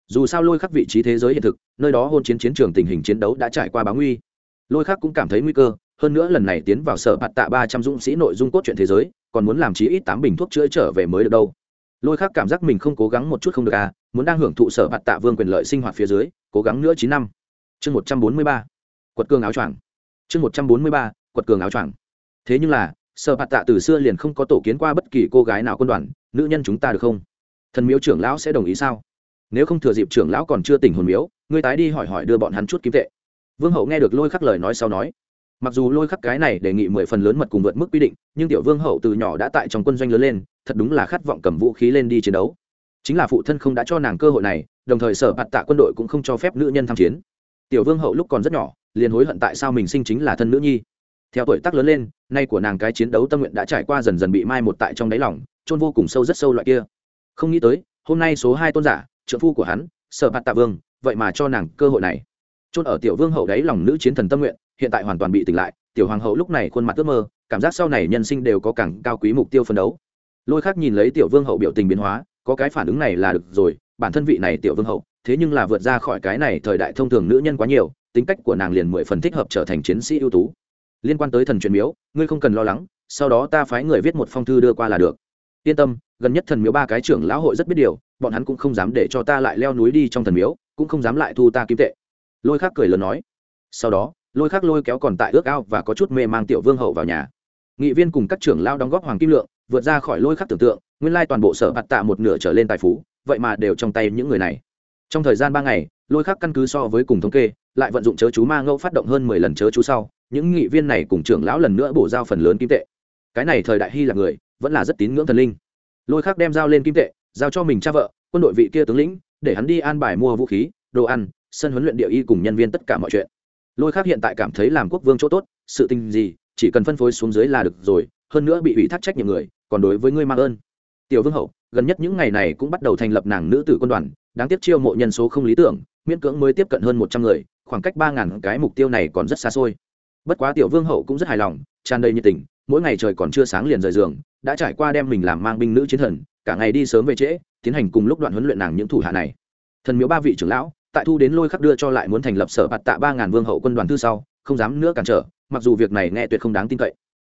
dù sao lôi khắc vị trí thế giới hiện thực, nơi đó hôn chiến chiến trường tình hình chiến đấu đã trải qua báo nguy. Lôi khắc cũng cảm thấy nguy cơ, hơn nữa lần này tiến vào sở bạt tạ ba trăm dũng sĩ nội dung cốt truyện thế giới, còn muốn làm chí ít tám bình thuốc chữa trở về mới được đâu. Lôi khắc cảm giác mình không cố gắng một chút không được à muốn đang hưởng thụ sở bạt tạ vương quyền lợi sinh hoạt phía dưới, cố gắng nữa chín năm. Chương một trăm bốn mươi ba, quật cường áo choàng. Chương một trăm bốn mươi ba, quật cường áo choàng. Thế nhưng là, sở bạt tạ từ xưa liền không có tổ kiến qua bất kỳ cô gái nào quân đoàn, nữ nhân chúng ta được không? Thần miếu trưởng lão sẽ đồng ý sao? Nếu không thừa dịp trưởng lão còn chưa tỉnh hồn miếu, ngươi tái đi hỏi hỏi đưa bọn hắn chút kim tệ. Vương hậu nghe được lôi khắc lời nói sau nói, mặc dù lôi khắc cái này đề nghị mười phần lớn mật cùng vượt mức quy định, nhưng tiểu vương hậu từ nhỏ đã tại trong quân doanh lớn lên, thật đúng là khát vọng cầm vũ khí lên đi chiến đấu. Chính là phụ thân không đã cho nàng cơ hội này, đồng thời sở bạt tạ quân đội cũng không cho phép nữ nhân tham chiến. Tiểu vương hậu lúc còn rất nhỏ, liền hối hận tại sao mình sinh chính là thân nữ nhi. Theo tuổi tác lớn lên, nay của nàng cái chiến đấu tâm nguyện đã trải qua dần dần bị mai một tại trong đáy lòng trôn vô cùng sâu rất sâu loại kia. Không nghĩ tới, hôm nay số hai tôn giả trợ phu của hắn, sở bạt tạ vương, vậy mà cho nàng cơ hội này. Trôn ở tiểu vương hậu đấy lòng nữ chiến thần tâm nguyện, hiện tại hoàn toàn bị tỉnh lại, tiểu hoàng hậu lúc này khuôn mặt ước mơ, cảm giác sau này nhân sinh đều có càng cao quý mục tiêu phấn đấu. Lôi khác nhìn lấy tiểu vương hậu biểu tình biến hóa, có cái phản ứng này là được rồi, bản thân vị này tiểu vương hậu, thế nhưng là vượt ra khỏi cái này thời đại thông thường nữ nhân quá nhiều, tính cách của nàng liền mười phần thích hợp trở thành chiến sĩ ưu tú. Liên quan tới thần truyền miếu, ngươi không cần lo lắng, sau đó ta phái người viết một phong thư đưa qua là được. Yên tâm, gần nhất thần miếu ba cái trưởng lão hội rất biết điều bọn hắn cũng không dám để cho ta lại leo núi đi trong thần miếu, cũng không dám lại thu ta kim tệ. Lôi khác cười lớn nói. Sau đó, lôi khác lôi kéo còn tại ước ao và có chút mê mang tiểu vương hậu vào nhà. Nghị viên cùng các trưởng lao đóng góp hoàng kim lượng, vượt ra khỏi lôi khắc tưởng tượng, nguyên lai toàn bộ sở bạt tạ một nửa trở lên tài phú, vậy mà đều trong tay những người này. Trong thời gian ba ngày, lôi khắc căn cứ so với cùng thống kê, lại vận dụng chớ chú ma ngẫu phát động hơn mười lần chớ chú sau, những nghị viên này cùng trưởng lão lần nữa bổ giao phần lớn kim tệ. Cái này thời đại hy là người, vẫn là rất tín ngưỡng thần linh. Lôi khắc đem giao lên kim tệ giao cho mình cha vợ, quân đội vị kia tướng lĩnh, để hắn đi an bài mua vũ khí, đồ ăn, sân huấn luyện địa y cùng nhân viên tất cả mọi chuyện. Lôi khắc hiện tại cảm thấy làm quốc vương chỗ tốt, sự tình gì, chỉ cần phân phối xuống dưới là được rồi, hơn nữa bị ủy thác trách nhiệm người, còn đối với ngươi mang ơn. Tiểu vương hậu, gần nhất những ngày này cũng bắt đầu thành lập nàng nữ tử quân đoàn, đáng tiếc chiêu mộ nhân số không lý tưởng, miễn cưỡng mới tiếp cận hơn một trăm người, khoảng cách ba ngàn cái mục tiêu này còn rất xa xôi. Bất quá tiểu vương hậu cũng rất hài lòng tràn đầy nhiệt tình, mỗi ngày trời còn chưa sáng liền rời giường, đã trải qua đem mình làm mang binh nữ chiến thần, cả ngày đi sớm về trễ, tiến hành cùng lúc đoạn huấn luyện nàng những thủ hạ này. Thần miếu ba vị trưởng lão, tại thu đến lôi khắc đưa cho lại muốn thành lập sở bạt tạ ba ngàn vương hậu quân đoàn thư sau, không dám nữa cản trở, mặc dù việc này nghe tuyệt không đáng tin cậy.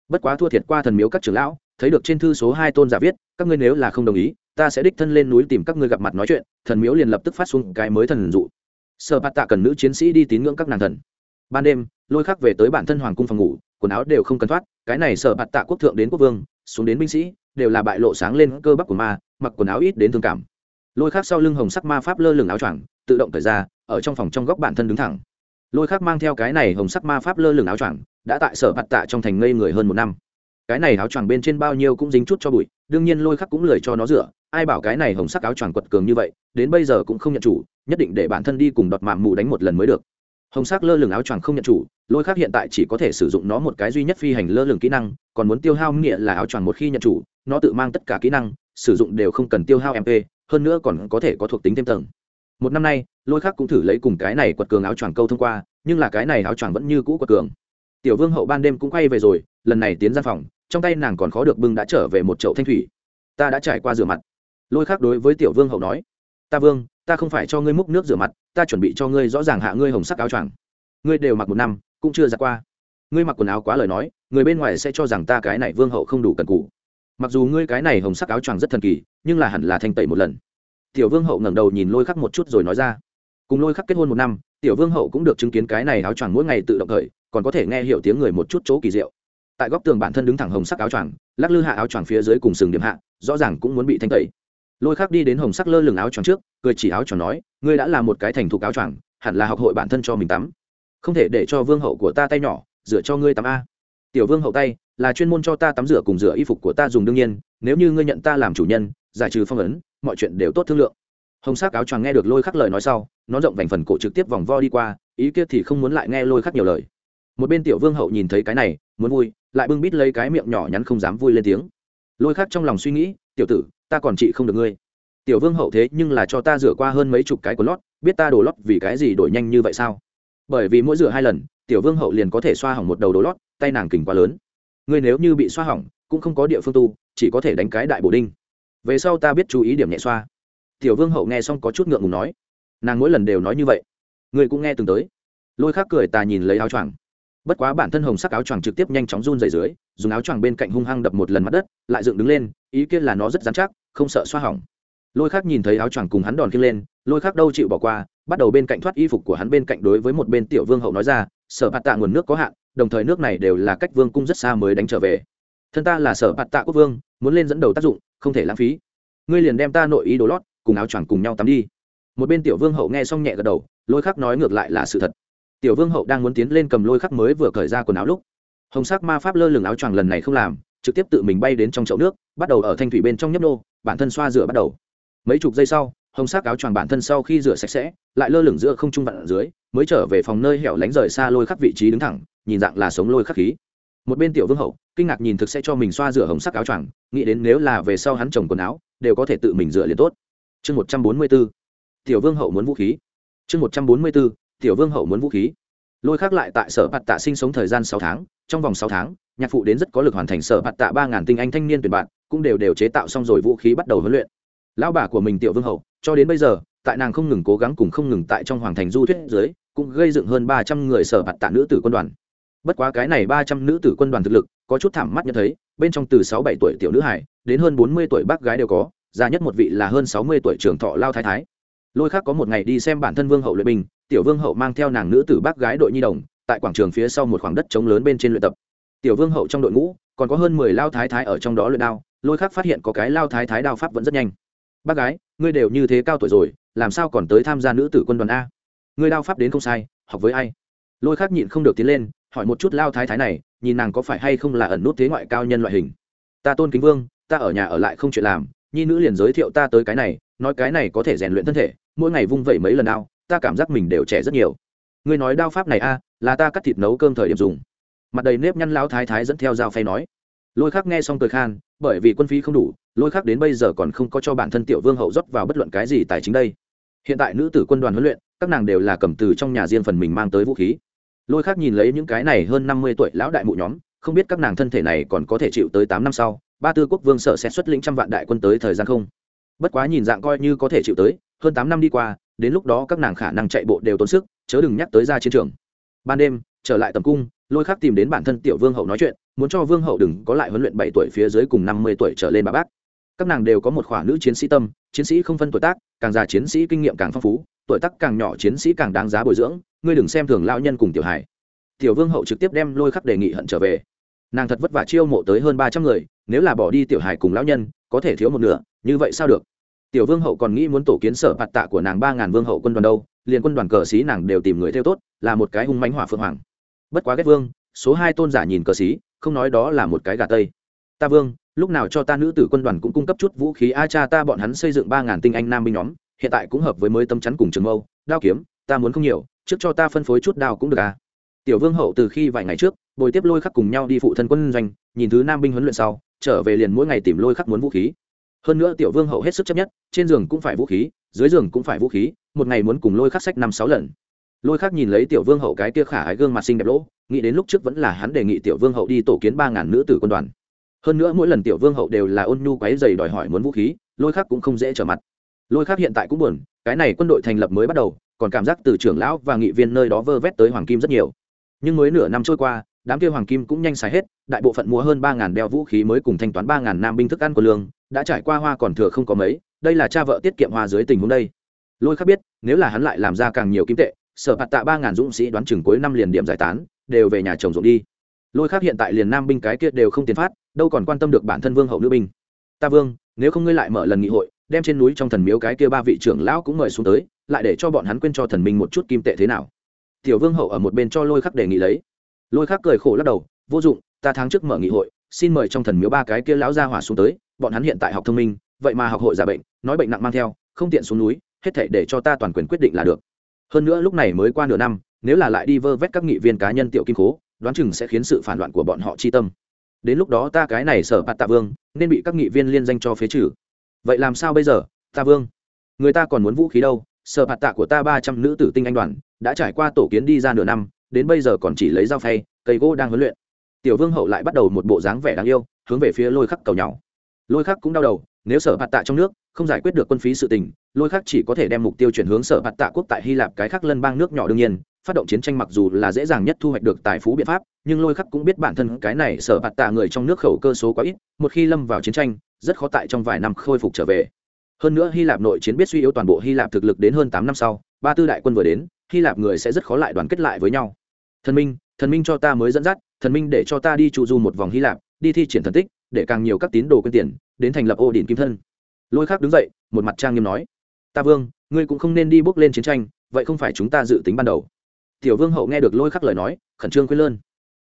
Bất quá thua thiệt qua thần miếu các trưởng lão, thấy được trên thư số hai tôn giả viết, các ngươi nếu là không đồng ý, ta sẽ đích thân lên núi tìm các ngươi gặp mặt nói chuyện, thần miếu liền lập tức phát xuống cái mới thần dụ. Sở bạt tạ cần nữ chiến sĩ đi tín ngưỡng các nàng thần. Ban đêm, lôi khắc về tới bản thân hoàng cung phòng ngủ quần áo đều không cần thoát, cái này sở bạt tạ quốc thượng đến quốc vương, xuống đến binh sĩ, đều là bại lộ sáng lên cơ bắp của ma, mặc quần áo ít đến thương cảm. Lôi khắc sau lưng hồng sắc ma pháp lơ lửng áo choàng, tự động thời ra, ở trong phòng trong góc bản thân đứng thẳng. Lôi khắc mang theo cái này hồng sắc ma pháp lơ lửng áo choàng, đã tại sở bạt tạ trong thành ngây người hơn một năm. Cái này áo choàng bên trên bao nhiêu cũng dính chút cho bụi, đương nhiên lôi khắc cũng lười cho nó rửa, ai bảo cái này hồng sắc áo choàng quật cường như vậy, đến bây giờ cũng không nhận chủ, nhất định để bản thân đi cùng đọt mạm mù đánh một lần mới được hồng sắc lơ lửng áo choàng không nhận chủ, lôi khắc hiện tại chỉ có thể sử dụng nó một cái duy nhất phi hành lơ lửng kỹ năng, còn muốn tiêu hao nghĩa là áo choàng một khi nhận chủ, nó tự mang tất cả kỹ năng, sử dụng đều không cần tiêu hao mp hơn nữa còn có thể có thuộc tính thêm tầng. Một năm nay, lôi khắc cũng thử lấy cùng cái này quật cường áo choàng câu thông qua, nhưng là cái này áo choàng vẫn như cũ quật cường. Tiểu vương hậu ban đêm cũng quay về rồi, lần này tiến ra phòng, trong tay nàng còn khó được bưng đã trở về một chậu thanh thủy. Ta đã trải qua rửa mặt. Lôi khắc đối với tiểu vương hậu nói, ta vương, ta không phải cho ngươi múc nước rửa mặt ta chuẩn bị cho ngươi rõ ràng hạ ngươi hồng sắc áo choàng. Ngươi đều mặc một năm, cũng chưa ra qua. Ngươi mặc quần áo quá lời nói, người bên ngoài sẽ cho rằng ta cái này vương hậu không đủ cần cũ mặc dù ngươi cái này hồng sắc áo choàng rất thần kỳ, nhưng là hẳn là thanh tẩy một lần. Tiểu vương hậu ngẩng đầu nhìn lôi khắc một chút rồi nói ra. Cùng lôi khắc kết hôn một năm, tiểu vương hậu cũng được chứng kiến cái này áo choàng mỗi ngày tự động khởi còn có thể nghe hiểu tiếng người một chút chỗ kỳ diệu. Tại góc tường bản thân đứng thẳng hồng sắc áo choàng, lắc lư hạ áo choàng phía dưới cùng sừng điểm hạ, rõ ràng cũng muốn bị thanh tẩy lôi khắc đi đến hồng sắc lơ lửng áo choàng trước, cười chỉ áo choàng nói, ngươi đã là một cái thành thục áo choàng, hẳn là học hội bản thân cho mình tắm. Không thể để cho vương hậu của ta tay nhỏ, rửa cho ngươi tắm a. Tiểu vương hậu tay, là chuyên môn cho ta tắm rửa cùng rửa y phục của ta dùng đương nhiên, nếu như ngươi nhận ta làm chủ nhân, giải trừ phong ấn, mọi chuyện đều tốt thương lượng. Hồng sắc áo choàng nghe được lôi khắc lời nói sau, nó rộng vành phần cổ trực tiếp vòng vo đi qua, ý kia thì không muốn lại nghe lôi khắc nhiều lời. Một bên tiểu vương hậu nhìn thấy cái này, muốn vui, lại bưng bít lấy cái miệng nhỏ nhắn không dám vui lên tiếng. Lôi khắc trong lòng suy nghĩ, tiểu tử ta còn trị không được ngươi. Tiểu vương hậu thế nhưng là cho ta rửa qua hơn mấy chục cái của lót, biết ta đổ lót vì cái gì đổi nhanh như vậy sao? Bởi vì mỗi rửa hai lần, tiểu vương hậu liền có thể xoa hỏng một đầu đồ lót, tay nàng kình quá lớn. Ngươi nếu như bị xoa hỏng, cũng không có địa phương tu, chỉ có thể đánh cái đại bổ đinh. Về sau ta biết chú ý điểm nhẹ xoa. Tiểu vương hậu nghe xong có chút ngượng ngùng nói. Nàng mỗi lần đều nói như vậy. Ngươi cũng nghe từng tới. Lôi khác cười tà nhìn lấy áo choàng. Bất quá bản thân hồng sắc áo choàng trực tiếp nhanh chóng run dày dưới, dùng áo choàng bên cạnh hung hăng đập một lần mặt đất, lại dựng đứng lên, ý kiến là nó rất dán chắc không sợ xoa hỏng. Lôi khác nhìn thấy áo choàng cùng hắn đòn kia lên, lôi khác đâu chịu bỏ qua, bắt đầu bên cạnh thoát y phục của hắn bên cạnh đối với một bên tiểu vương hậu nói ra, sở bạt tạ nguồn nước có hạn, đồng thời nước này đều là cách vương cung rất xa mới đánh trở về. Thân ta là sở bạt tạ quốc vương, muốn lên dẫn đầu tác dụng, không thể lãng phí. Ngươi liền đem ta nội ý đồ lót cùng áo choàng cùng nhau tắm đi. Một bên tiểu vương hậu nghe xong nhẹ gật đầu, lôi khắc nói ngược lại là sự thật. Tiểu vương hậu đang muốn tiến lên cầm lôi khắc mới vừa cởi ra quần áo lúc, hồng sắc ma pháp lơ lửng áo choàng lần này không làm, trực tiếp tự mình bay đến trong chậu nước, bắt đầu ở thanh thủy bên trong nhấp nô bản thân xoa rửa bắt đầu. Mấy chục giây sau, hồng sắc áo choàng bản thân sau khi rửa sạch sẽ, lại lơ lửng giữa không trung vặn ở dưới, mới trở về phòng nơi hẻo lánh rời xa lôi khắc vị trí đứng thẳng, nhìn dạng là sống lôi khắc khí. Một bên tiểu vương hậu, kinh ngạc nhìn thực sẽ cho mình xoa rửa hồng sắc áo choàng, nghĩ đến nếu là về sau hắn trồng quần áo, đều có thể tự mình rửa liền tốt. Chương một trăm bốn mươi b ố tiểu vương hậu muốn vũ khí. Chương một trăm bốn mươi b ố tiểu vương hậu muốn vũ khí. Lôi khác lại tại sở bạt tạ sinh sống thời gian sáu tháng, trong vòng sáu tháng, nhạc phụ đến rất có lực hoàn thành sở bạt tạ ba ngàn tinh anh thanh niên tuyển bạn cũng đều đều chế tạo xong rồi vũ khí bắt đầu huấn luyện. Lão bà của mình tiểu vương hậu, cho đến bây giờ, tại nàng không ngừng cố gắng cùng không ngừng tại trong hoàng thành du thuyết dưới, cũng gây dựng hơn ba trăm người sở bạt tạ nữ tử quân đoàn. Bất quá cái này ba trăm nữ tử quân đoàn thực lực, có chút thảm mắt nhận thấy, bên trong từ sáu bảy tuổi tiểu nữ hải, đến hơn bốn mươi tuổi bác gái đều có, già nhất một vị là hơn sáu mươi tuổi trưởng thọ lao thái thái. Lôi khác có một ngày đi xem bản thân vương hậu luyện binh, tiểu vương hậu mang theo nàng nữ tử bác gái đội nhi đồng, tại quảng trường phía sau một khoảng đất trống lớn bên trên luyện tập. Tiểu vương hậu trong đội ngũ, còn có hơn mười lao thái thái ở trong đó luyện đao lôi khác phát hiện có cái lao thái thái đao pháp vẫn rất nhanh. Bác gái, ngươi đều như thế cao tuổi rồi, làm sao còn tới tham gia nữ tử quân đoàn a? Ngươi đao pháp đến không sai, học với ai? Lôi khác nhịn không được tiến lên, hỏi một chút lao thái thái này, nhìn nàng có phải hay không là ẩn nút thế ngoại cao nhân loại hình? Ta tôn kính vương, ta ở nhà ở lại không chuyện làm, nhi nữ liền giới thiệu ta tới cái này, nói cái này có thể rèn luyện thân thể, mỗi ngày vung vẩy mấy lần đao, ta cảm giác mình đều trẻ rất nhiều. Ngươi nói đao pháp này a, là ta cắt thịt nấu cơm thời điểm dùng. Mặt đầy nếp nhăn lao thái thái dẫn theo dao phay nói. Lôi khắc nghe xong cười khan bởi vì quân phí không đủ, lôi khắc đến bây giờ còn không có cho bản thân tiểu vương hậu rót vào bất luận cái gì tài chính đây. Hiện tại nữ tử quân đoàn huấn luyện, các nàng đều là cầm từ trong nhà riêng phần mình mang tới vũ khí. Lôi khắc nhìn lấy những cái này hơn năm mươi tuổi lão đại mụ nhóm, không biết các nàng thân thể này còn có thể chịu tới tám năm sau, ba tư quốc vương sợ sẽ xuất lĩnh trăm vạn đại quân tới thời gian không? Bất quá nhìn dạng coi như có thể chịu tới, hơn tám năm đi qua, đến lúc đó các nàng khả năng chạy bộ đều tốn sức, chớ đừng nhắc tới ra chiến trường. Ban đêm, trở lại tầm cung, lôi khắc tìm đến bản thân tiểu vương hậu nói chuyện muốn cho vương hậu đừng có lại huấn luyện bảy tuổi phía dưới cùng năm mươi tuổi trở lên bà bác. Các nàng đều có một khoả nữ chiến sĩ tâm, chiến sĩ không phân tuổi tác, càng già chiến sĩ kinh nghiệm càng phong phú, tuổi tác càng nhỏ chiến sĩ càng đáng giá bồi dưỡng, ngươi đừng xem thường lao nhân cùng tiểu hải tiểu vương hậu trực tiếp đem lôi khắc đề nghị hận trở về. Nàng thật vất vả chiêu mộ tới hơn ba trăm người, nếu là bỏ đi tiểu hải cùng lão nhân, có thể thiếu một nửa, như vậy sao được? Tiểu vương hậu còn nghĩ muốn tổ kiến sở bạt tạ của nàng ba ngàn vương hậu quân đoàn đâu, liền quân đoàn cờ xí nàng đều tìm người theo tốt, là một cái hung mánh hỏa phượng hoàng. Bất quá ghét vương, số hai tôn giả nhìn cờ xí không nói đó là một cái gà tây. Ta vương, lúc nào cho ta nữ tử quân đoàn cũng cung cấp chút vũ khí, a cha ta bọn hắn xây dựng ba ngàn tinh anh nam binh nhóm, hiện tại cũng hợp với mới tâm chắn cùng trường mâu, đao kiếm, ta muốn không nhiều, trước cho ta phân phối chút đao cũng được à. Tiểu vương hậu từ khi vài ngày trước, bồi tiếp lôi khắc cùng nhau đi phụ thân quân doanh, nhìn thứ nam binh huấn luyện sau, trở về liền mỗi ngày tìm lôi khắc muốn vũ khí. Hơn nữa tiểu vương hậu hết sức chấp nhất, trên giường cũng phải vũ khí, dưới giường cũng phải vũ khí, một ngày muốn cùng lôi khắc sách năm sáu lần. Lôi khắc nhìn lấy tiểu vương hậu cái kia khả ái gương mặt xinh đẹp lỗ nghĩ đến lúc trước vẫn là hắn đề nghị tiểu vương hậu đi tổ kiến ba ngàn nữ tử quân đoàn. Hơn nữa mỗi lần tiểu vương hậu đều là ôn nhu quáy dày đòi hỏi muốn vũ khí, lôi khắc cũng không dễ trở mặt. Lôi khắc hiện tại cũng buồn, cái này quân đội thành lập mới bắt đầu, còn cảm giác từ trưởng lão và nghị viên nơi đó vơ vét tới hoàng kim rất nhiều. Nhưng mới nửa năm trôi qua, đám kia hoàng kim cũng nhanh xài hết, đại bộ phận mua hơn ba ngàn đeo vũ khí mới cùng thanh toán ba ngàn nam binh thức ăn của lương, đã trải qua hoa còn thừa không có mấy, đây là cha vợ tiết kiệm hoa dưới tình huống đây. Lôi khắc biết, nếu là hắn lại làm ra càng nhiều kim tệ, sở bạt tạ ba ngàn dũng sĩ đoán chừng cuối năm liền điểm giải tán đều về nhà chồng ruộng đi. Lôi khắc hiện tại liền nam binh cái kia đều không tiền phát, đâu còn quan tâm được bản thân vương hậu nữ binh. Ta vương, nếu không ngươi lại mở lần nghị hội, đem trên núi trong thần miếu cái kia ba vị trưởng lão cũng mời xuống tới, lại để cho bọn hắn quên cho thần minh một chút kim tệ thế nào. Tiểu vương hậu ở một bên cho lôi khắc đề nghị lấy. Lôi khắc cười khổ lắc đầu, vô dụng, ta tháng trước mở nghị hội, xin mời trong thần miếu ba cái kia lão gia hỏa xuống tới, bọn hắn hiện tại học thông minh, vậy mà học hội giả bệnh, nói bệnh nặng mang theo, không tiện xuống núi, hết thể để cho ta toàn quyền quyết định là được. Hơn nữa lúc này mới qua nửa năm nếu là lại đi vơ vét các nghị viên cá nhân tiểu kim cố đoán chừng sẽ khiến sự phản loạn của bọn họ chi tâm. Đến lúc đó ta cái này sở bạt tạ vương, nên bị các nghị viên liên danh cho phế trừ. Vậy làm sao bây giờ ta vương? Người ta còn muốn vũ khí đâu? Sở bạt tạ của ta ba trăm nữ tử tinh anh đoàn, đã trải qua tổ kiến đi ra nửa năm, đến bây giờ còn chỉ lấy dao phay, cây gỗ đang huấn luyện. Tiểu vương hậu lại bắt đầu một bộ dáng vẻ đáng yêu, hướng về phía lôi khắc cầu nhau. Lôi khắc cũng đau đầu, nếu sở bạt tạ trong nước không giải quyết được quân phí sự tình, lôi khắc chỉ có thể đem mục tiêu chuyển hướng sở bạt tạ quốc tại hy lạp cái khác lân bang nước nhỏ đương nhiên, phát động chiến tranh mặc dù là dễ dàng nhất thu hoạch được tài phú biện pháp, nhưng lôi khắc cũng biết bản thân cái này sở bạt tạ người trong nước khẩu cơ số quá ít, một khi lâm vào chiến tranh, rất khó tại trong vài năm khôi phục trở về. Hơn nữa hy lạp nội chiến biết suy yếu toàn bộ hy lạp thực lực đến hơn tám năm sau, ba tư đại quân vừa đến, hy lạp người sẽ rất khó lại đoàn kết lại với nhau. Thần minh thần minh cho ta mới dẫn dắt, thần minh để cho ta đi trụ du một vòng hy lạp, đi thi triển thần tích, để càng nhiều các tín đồ quyên tiền, đến thành lập ô điện kim thân lôi khắc đứng dậy, một mặt trang nghiêm nói, ta vương, ngươi cũng không nên đi bước lên chiến tranh, vậy không phải chúng ta dự tính ban đầu. Tiểu vương hậu nghe được lôi khắc lời nói, khẩn trương quên lơn.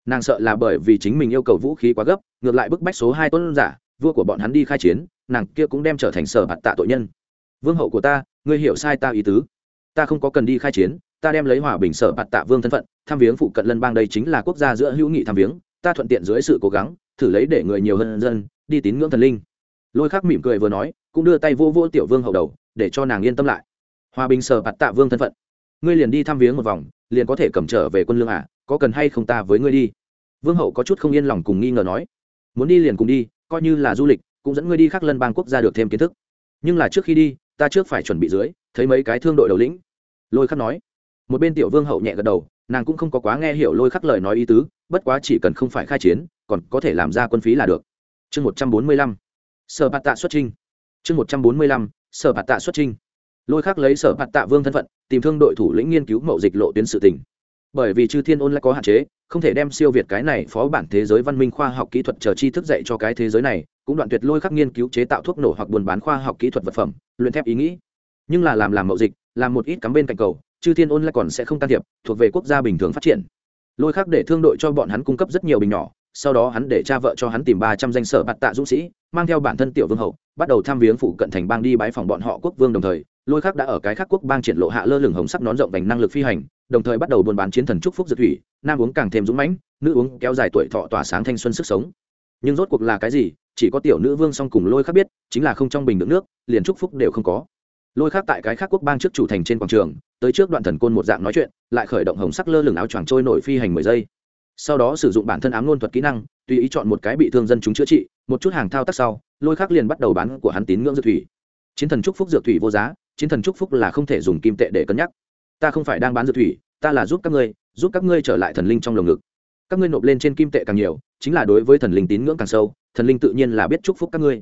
Nàng sợ là bởi vì chính mình yêu cầu vũ khí quá gấp, ngược lại bức bách số hai tuấn giả, vua của bọn hắn đi khai chiến, nàng kia cũng đem trở thành sở bạt tạ tội nhân. Vương hậu của ta, ngươi hiểu sai ta ý tứ. Ta không có cần đi khai chiến, ta đem lấy hòa bình sở bạt tạ vương thân phận, tham viếng phụ cận lân bang đây chính là quốc gia giữa hữu nghị tham viếng, ta thuận tiện dưới sự cố gắng, thử lấy để người nhiều hơn dân, đi tín ngưỡng thần linh lôi khắc mỉm cười vừa nói, cũng đưa tay vô vô tiểu vương hậu đầu, để cho nàng yên tâm lại. Hòa bình sờ bạt tạ vương thân phận. Ngươi liền đi thăm viếng một vòng, liền có thể cầm trở về quân lương à có cần hay không ta với ngươi đi? Vương hậu có chút không yên lòng cùng nghi ngờ nói. Muốn đi liền cùng đi, coi như là du lịch, cũng dẫn ngươi đi khắc lân bang quốc gia được thêm kiến thức. Nhưng là trước khi đi, ta trước phải chuẩn bị dưới, thấy mấy cái thương đội đầu lĩnh. Lôi khắc nói. Một bên tiểu vương hậu nhẹ gật đầu, nàng cũng không có quá nghe hiểu lôi khắc lời nói ý tứ, bất quá chỉ cần không phải khai chiến, còn có thể làm ra quân phí là được. Chương một trăm bốn mươi lăm sở bạt tạ xuất trinh chương một trăm bốn mươi lăm, sở bạt tạ xuất trinh lôi khắc lấy sở bạt tạ vương thân phận, tìm thương đội thủ lĩnh nghiên cứu mậu dịch lộ tuyến sự tỉnh bởi vì chư thiên ôn lại có hạn chế, không thể đem siêu việt cái này phó bản thế giới văn minh khoa học kỹ thuật chờ tri thức dạy cho cái thế giới này, cũng đoạn tuyệt lôi khắc nghiên cứu chế tạo thuốc nổ hoặc buôn bán khoa học kỹ thuật vật phẩm, luyện thép ý nghĩ. Nhưng là làm làm mậu dịch, làm một ít cắm bên cạnh cầu, chư thiên ôn lại còn sẽ không can thiệp, thuộc về quốc gia bình thường phát triển. Lôi Khắc để thương đội cho bọn hắn cung cấp rất nhiều bình nhỏ, sau đó hắn để cha vợ cho hắn tìm ba trăm danh sở bạt tạ dũng sĩ mang theo bản thân tiểu vương hậu, bắt đầu tham viếng phụ cận thành bang đi bái phòng bọn họ quốc vương đồng thời, lôi khác đã ở cái khác quốc bang triển lộ hạ lơ lửng hồng sắc nón rộng vành năng lực phi hành, đồng thời bắt đầu buôn bán chiến thần trúc phúc dược thủy, nam uống càng thêm dũng mãnh, nữ uống kéo dài tuổi thọ tỏa sáng thanh xuân sức sống. Nhưng rốt cuộc là cái gì, chỉ có tiểu nữ vương song cùng lôi khác biết, chính là không trong bình đựng nước, liền trúc phúc đều không có. Lôi khác tại cái khác quốc bang trước chủ thành trên quảng trường, tới trước đoạn thần côn một dạng nói chuyện, lại khởi động hồng sắc lơ lửng áo choàng trôi nổi phi hành mười giây. Sau đó sử dụng bản thân ám ngôn thuật kỹ năng, tùy ý chọn một cái bị thương dân chúng chữa trị một chút hàng thao tác sau, lôi khắc liền bắt đầu bán của hắn tín ngưỡng dược thủy. Chiến thần trúc phúc dược thủy vô giá, chiến thần trúc phúc là không thể dùng kim tệ để cân nhắc. Ta không phải đang bán dược thủy, ta là giúp các ngươi, giúp các ngươi trở lại thần linh trong lồng ngực. Các ngươi nộp lên trên kim tệ càng nhiều, chính là đối với thần linh tín ngưỡng càng sâu, thần linh tự nhiên là biết chúc phúc các ngươi.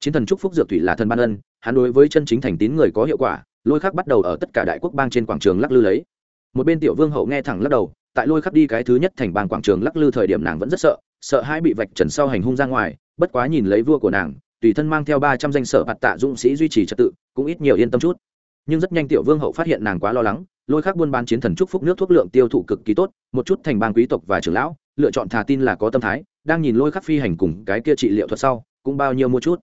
Chiến thần chúc phúc dược thủy là thần ban ân, hắn đối với chân chính thành tín người có hiệu quả, lôi khắc bắt đầu ở tất cả đại quốc bang trên quảng trường lắc lư lấy. Một bên tiểu vương hậu nghe thẳng lắc đầu, tại lôi khắc đi cái thứ nhất thành bang quảng trường lắc lư thời điểm nàng vẫn rất sợ sợ hai bị vạch trần sau hành hung ra ngoài bất quá nhìn lấy vua của nàng, tùy thân mang theo ba trăm danh sở bạt tạ dũng sĩ duy trì trật tự, cũng ít nhiều yên tâm chút. Nhưng rất nhanh tiểu vương hậu phát hiện nàng quá lo lắng, lôi khắc buôn bán chiến thần trúc phúc nước thuốc lượng tiêu thụ cực kỳ tốt, một chút thành bang quý tộc và trưởng lão, lựa chọn thà tin là có tâm thái, đang nhìn lôi khắc phi hành cùng cái kia trị liệu thuật sau, cũng bao nhiêu mua chút.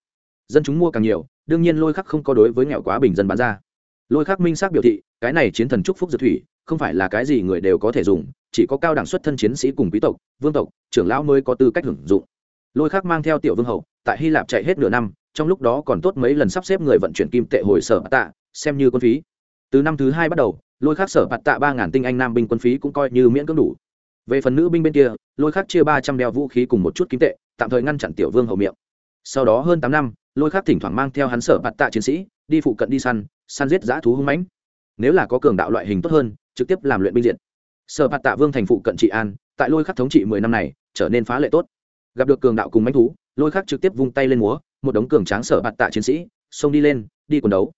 Dân chúng mua càng nhiều, đương nhiên lôi khắc không có đối với nghèo quá bình dân bán ra. Lôi khắc minh xác biểu thị, cái này chiến thần trúc phúc dược thủy, không phải là cái gì người đều có thể dùng, chỉ có cao đẳng xuất thân chiến sĩ cùng quý tộc, vương tộc, trưởng lão mới có tư cách hưởng dụng lôi khắc mang theo tiểu vương hậu, tại hy lạp chạy hết nửa năm, trong lúc đó còn tốt mấy lần sắp xếp người vận chuyển kim tệ hồi sở bạt tạ, xem như quân phí. Từ năm thứ hai bắt đầu, lôi khắc sở bạt tạ ba ngàn tinh anh nam binh quân phí cũng coi như miễn cưỡng đủ. Về phần nữ binh bên kia, lôi khắc chia ba trăm đeo vũ khí cùng một chút kim tệ, tạm thời ngăn chặn tiểu vương hậu miệng. Sau đó hơn tám năm, lôi khắc thỉnh thoảng mang theo hắn sở bạt tạ chiến sĩ, đi phụ cận đi săn săn giết dã thú hung mãnh. Nếu là có cường đạo loại hình tốt hơn, trực tiếp làm luyện binh diện. Sở bạt tạ vương thành phụ cận trị an, tại lôi khắc thống trị mười năm này, trở nên phá lệ tốt gặp được cường đạo cùng mãnh thú, lôi khắc trực tiếp vung tay lên múa, một đống cường tráng sở bạt tạ chiến sĩ, xông đi lên, đi quần đấu.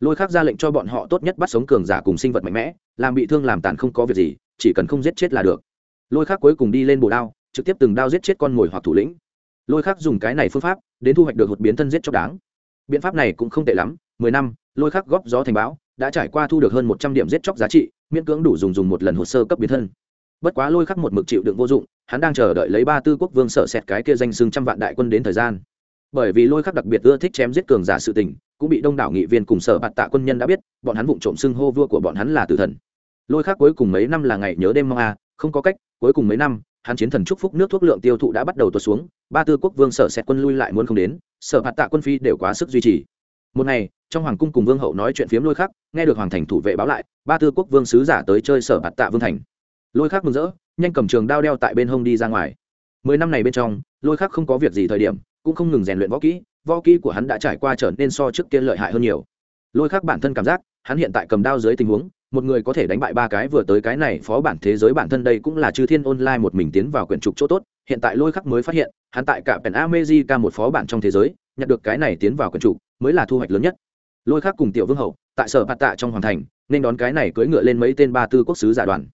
Lôi khắc ra lệnh cho bọn họ tốt nhất bắt sống cường giả cùng sinh vật mạnh mẽ, làm bị thương làm tàn không có việc gì, chỉ cần không giết chết là được. Lôi khắc cuối cùng đi lên bồ đao, trực tiếp từng đao giết chết con mồi hoặc thủ lĩnh. Lôi khắc dùng cái này phương pháp, đến thu hoạch được hột biến thân giết chóc đáng. Biện pháp này cũng không tệ lắm, mười năm, lôi khắc góp gió thành bão, đã trải qua thu được hơn một trăm điểm giết chóc giá trị, miễn cưỡng đủ dùng dùng một lần hồ sơ cấp biến thân bất quá lôi khắc một mực chịu đựng vô dụng, hắn đang chờ đợi lấy ba tư quốc vương sợ sệt cái kia danh xưng trăm vạn đại quân đến thời gian. Bởi vì lôi khắc đặc biệt ưa thích chém giết cường giả sự tình, cũng bị đông đảo nghị viên cùng sở bạt tạ quân nhân đã biết, bọn hắn vụng trộm xưng hô vua của bọn hắn là tử thần. Lôi khắc cuối cùng mấy năm là ngày nhớ đêm mong a, không có cách, cuối cùng mấy năm, hắn chiến thần chúc phúc nước thuốc lượng tiêu thụ đã bắt đầu tuột xuống, ba tư quốc vương sở xét quân lui lại muốn không đến, sở bạt tạ quân phi đều quá sức duy trì. Một ngày, trong hoàng cung cùng vương hậu nói chuyện phiếm lôi khắc, nghe được hoàng thành thủ vệ báo lại, ba tư quốc vương sứ giả tới chơi sở bạt tạ vương thành lôi khác mừng rỡ, nhanh cầm trường đao đeo tại bên hông đi ra ngoài. Mười năm này bên trong, lôi khác không có việc gì thời điểm, cũng không ngừng rèn luyện võ kỹ võ kỹ của hắn đã trải qua trở nên so trước kia lợi hại hơn nhiều. Lôi khác bản thân cảm giác, hắn hiện tại cầm đao dưới tình huống, một người có thể đánh bại ba cái vừa tới cái này phó bản thế giới bản thân đây cũng là chư thiên online một mình tiến vào quyển trục chỗ tốt, hiện tại lôi khắc mới phát hiện, hắn tại cả pèn amejica một phó bản trong thế giới nhận được cái này tiến vào quyển trục, mới là thu hoạch lớn nhất. Lôi khắc cùng tiểu vương hậu, tại sở bạt tạ trong hoàng thành, nên đón cái này cưỡi ngựa lên mấy tên ba tư quốc sứ giả đoàn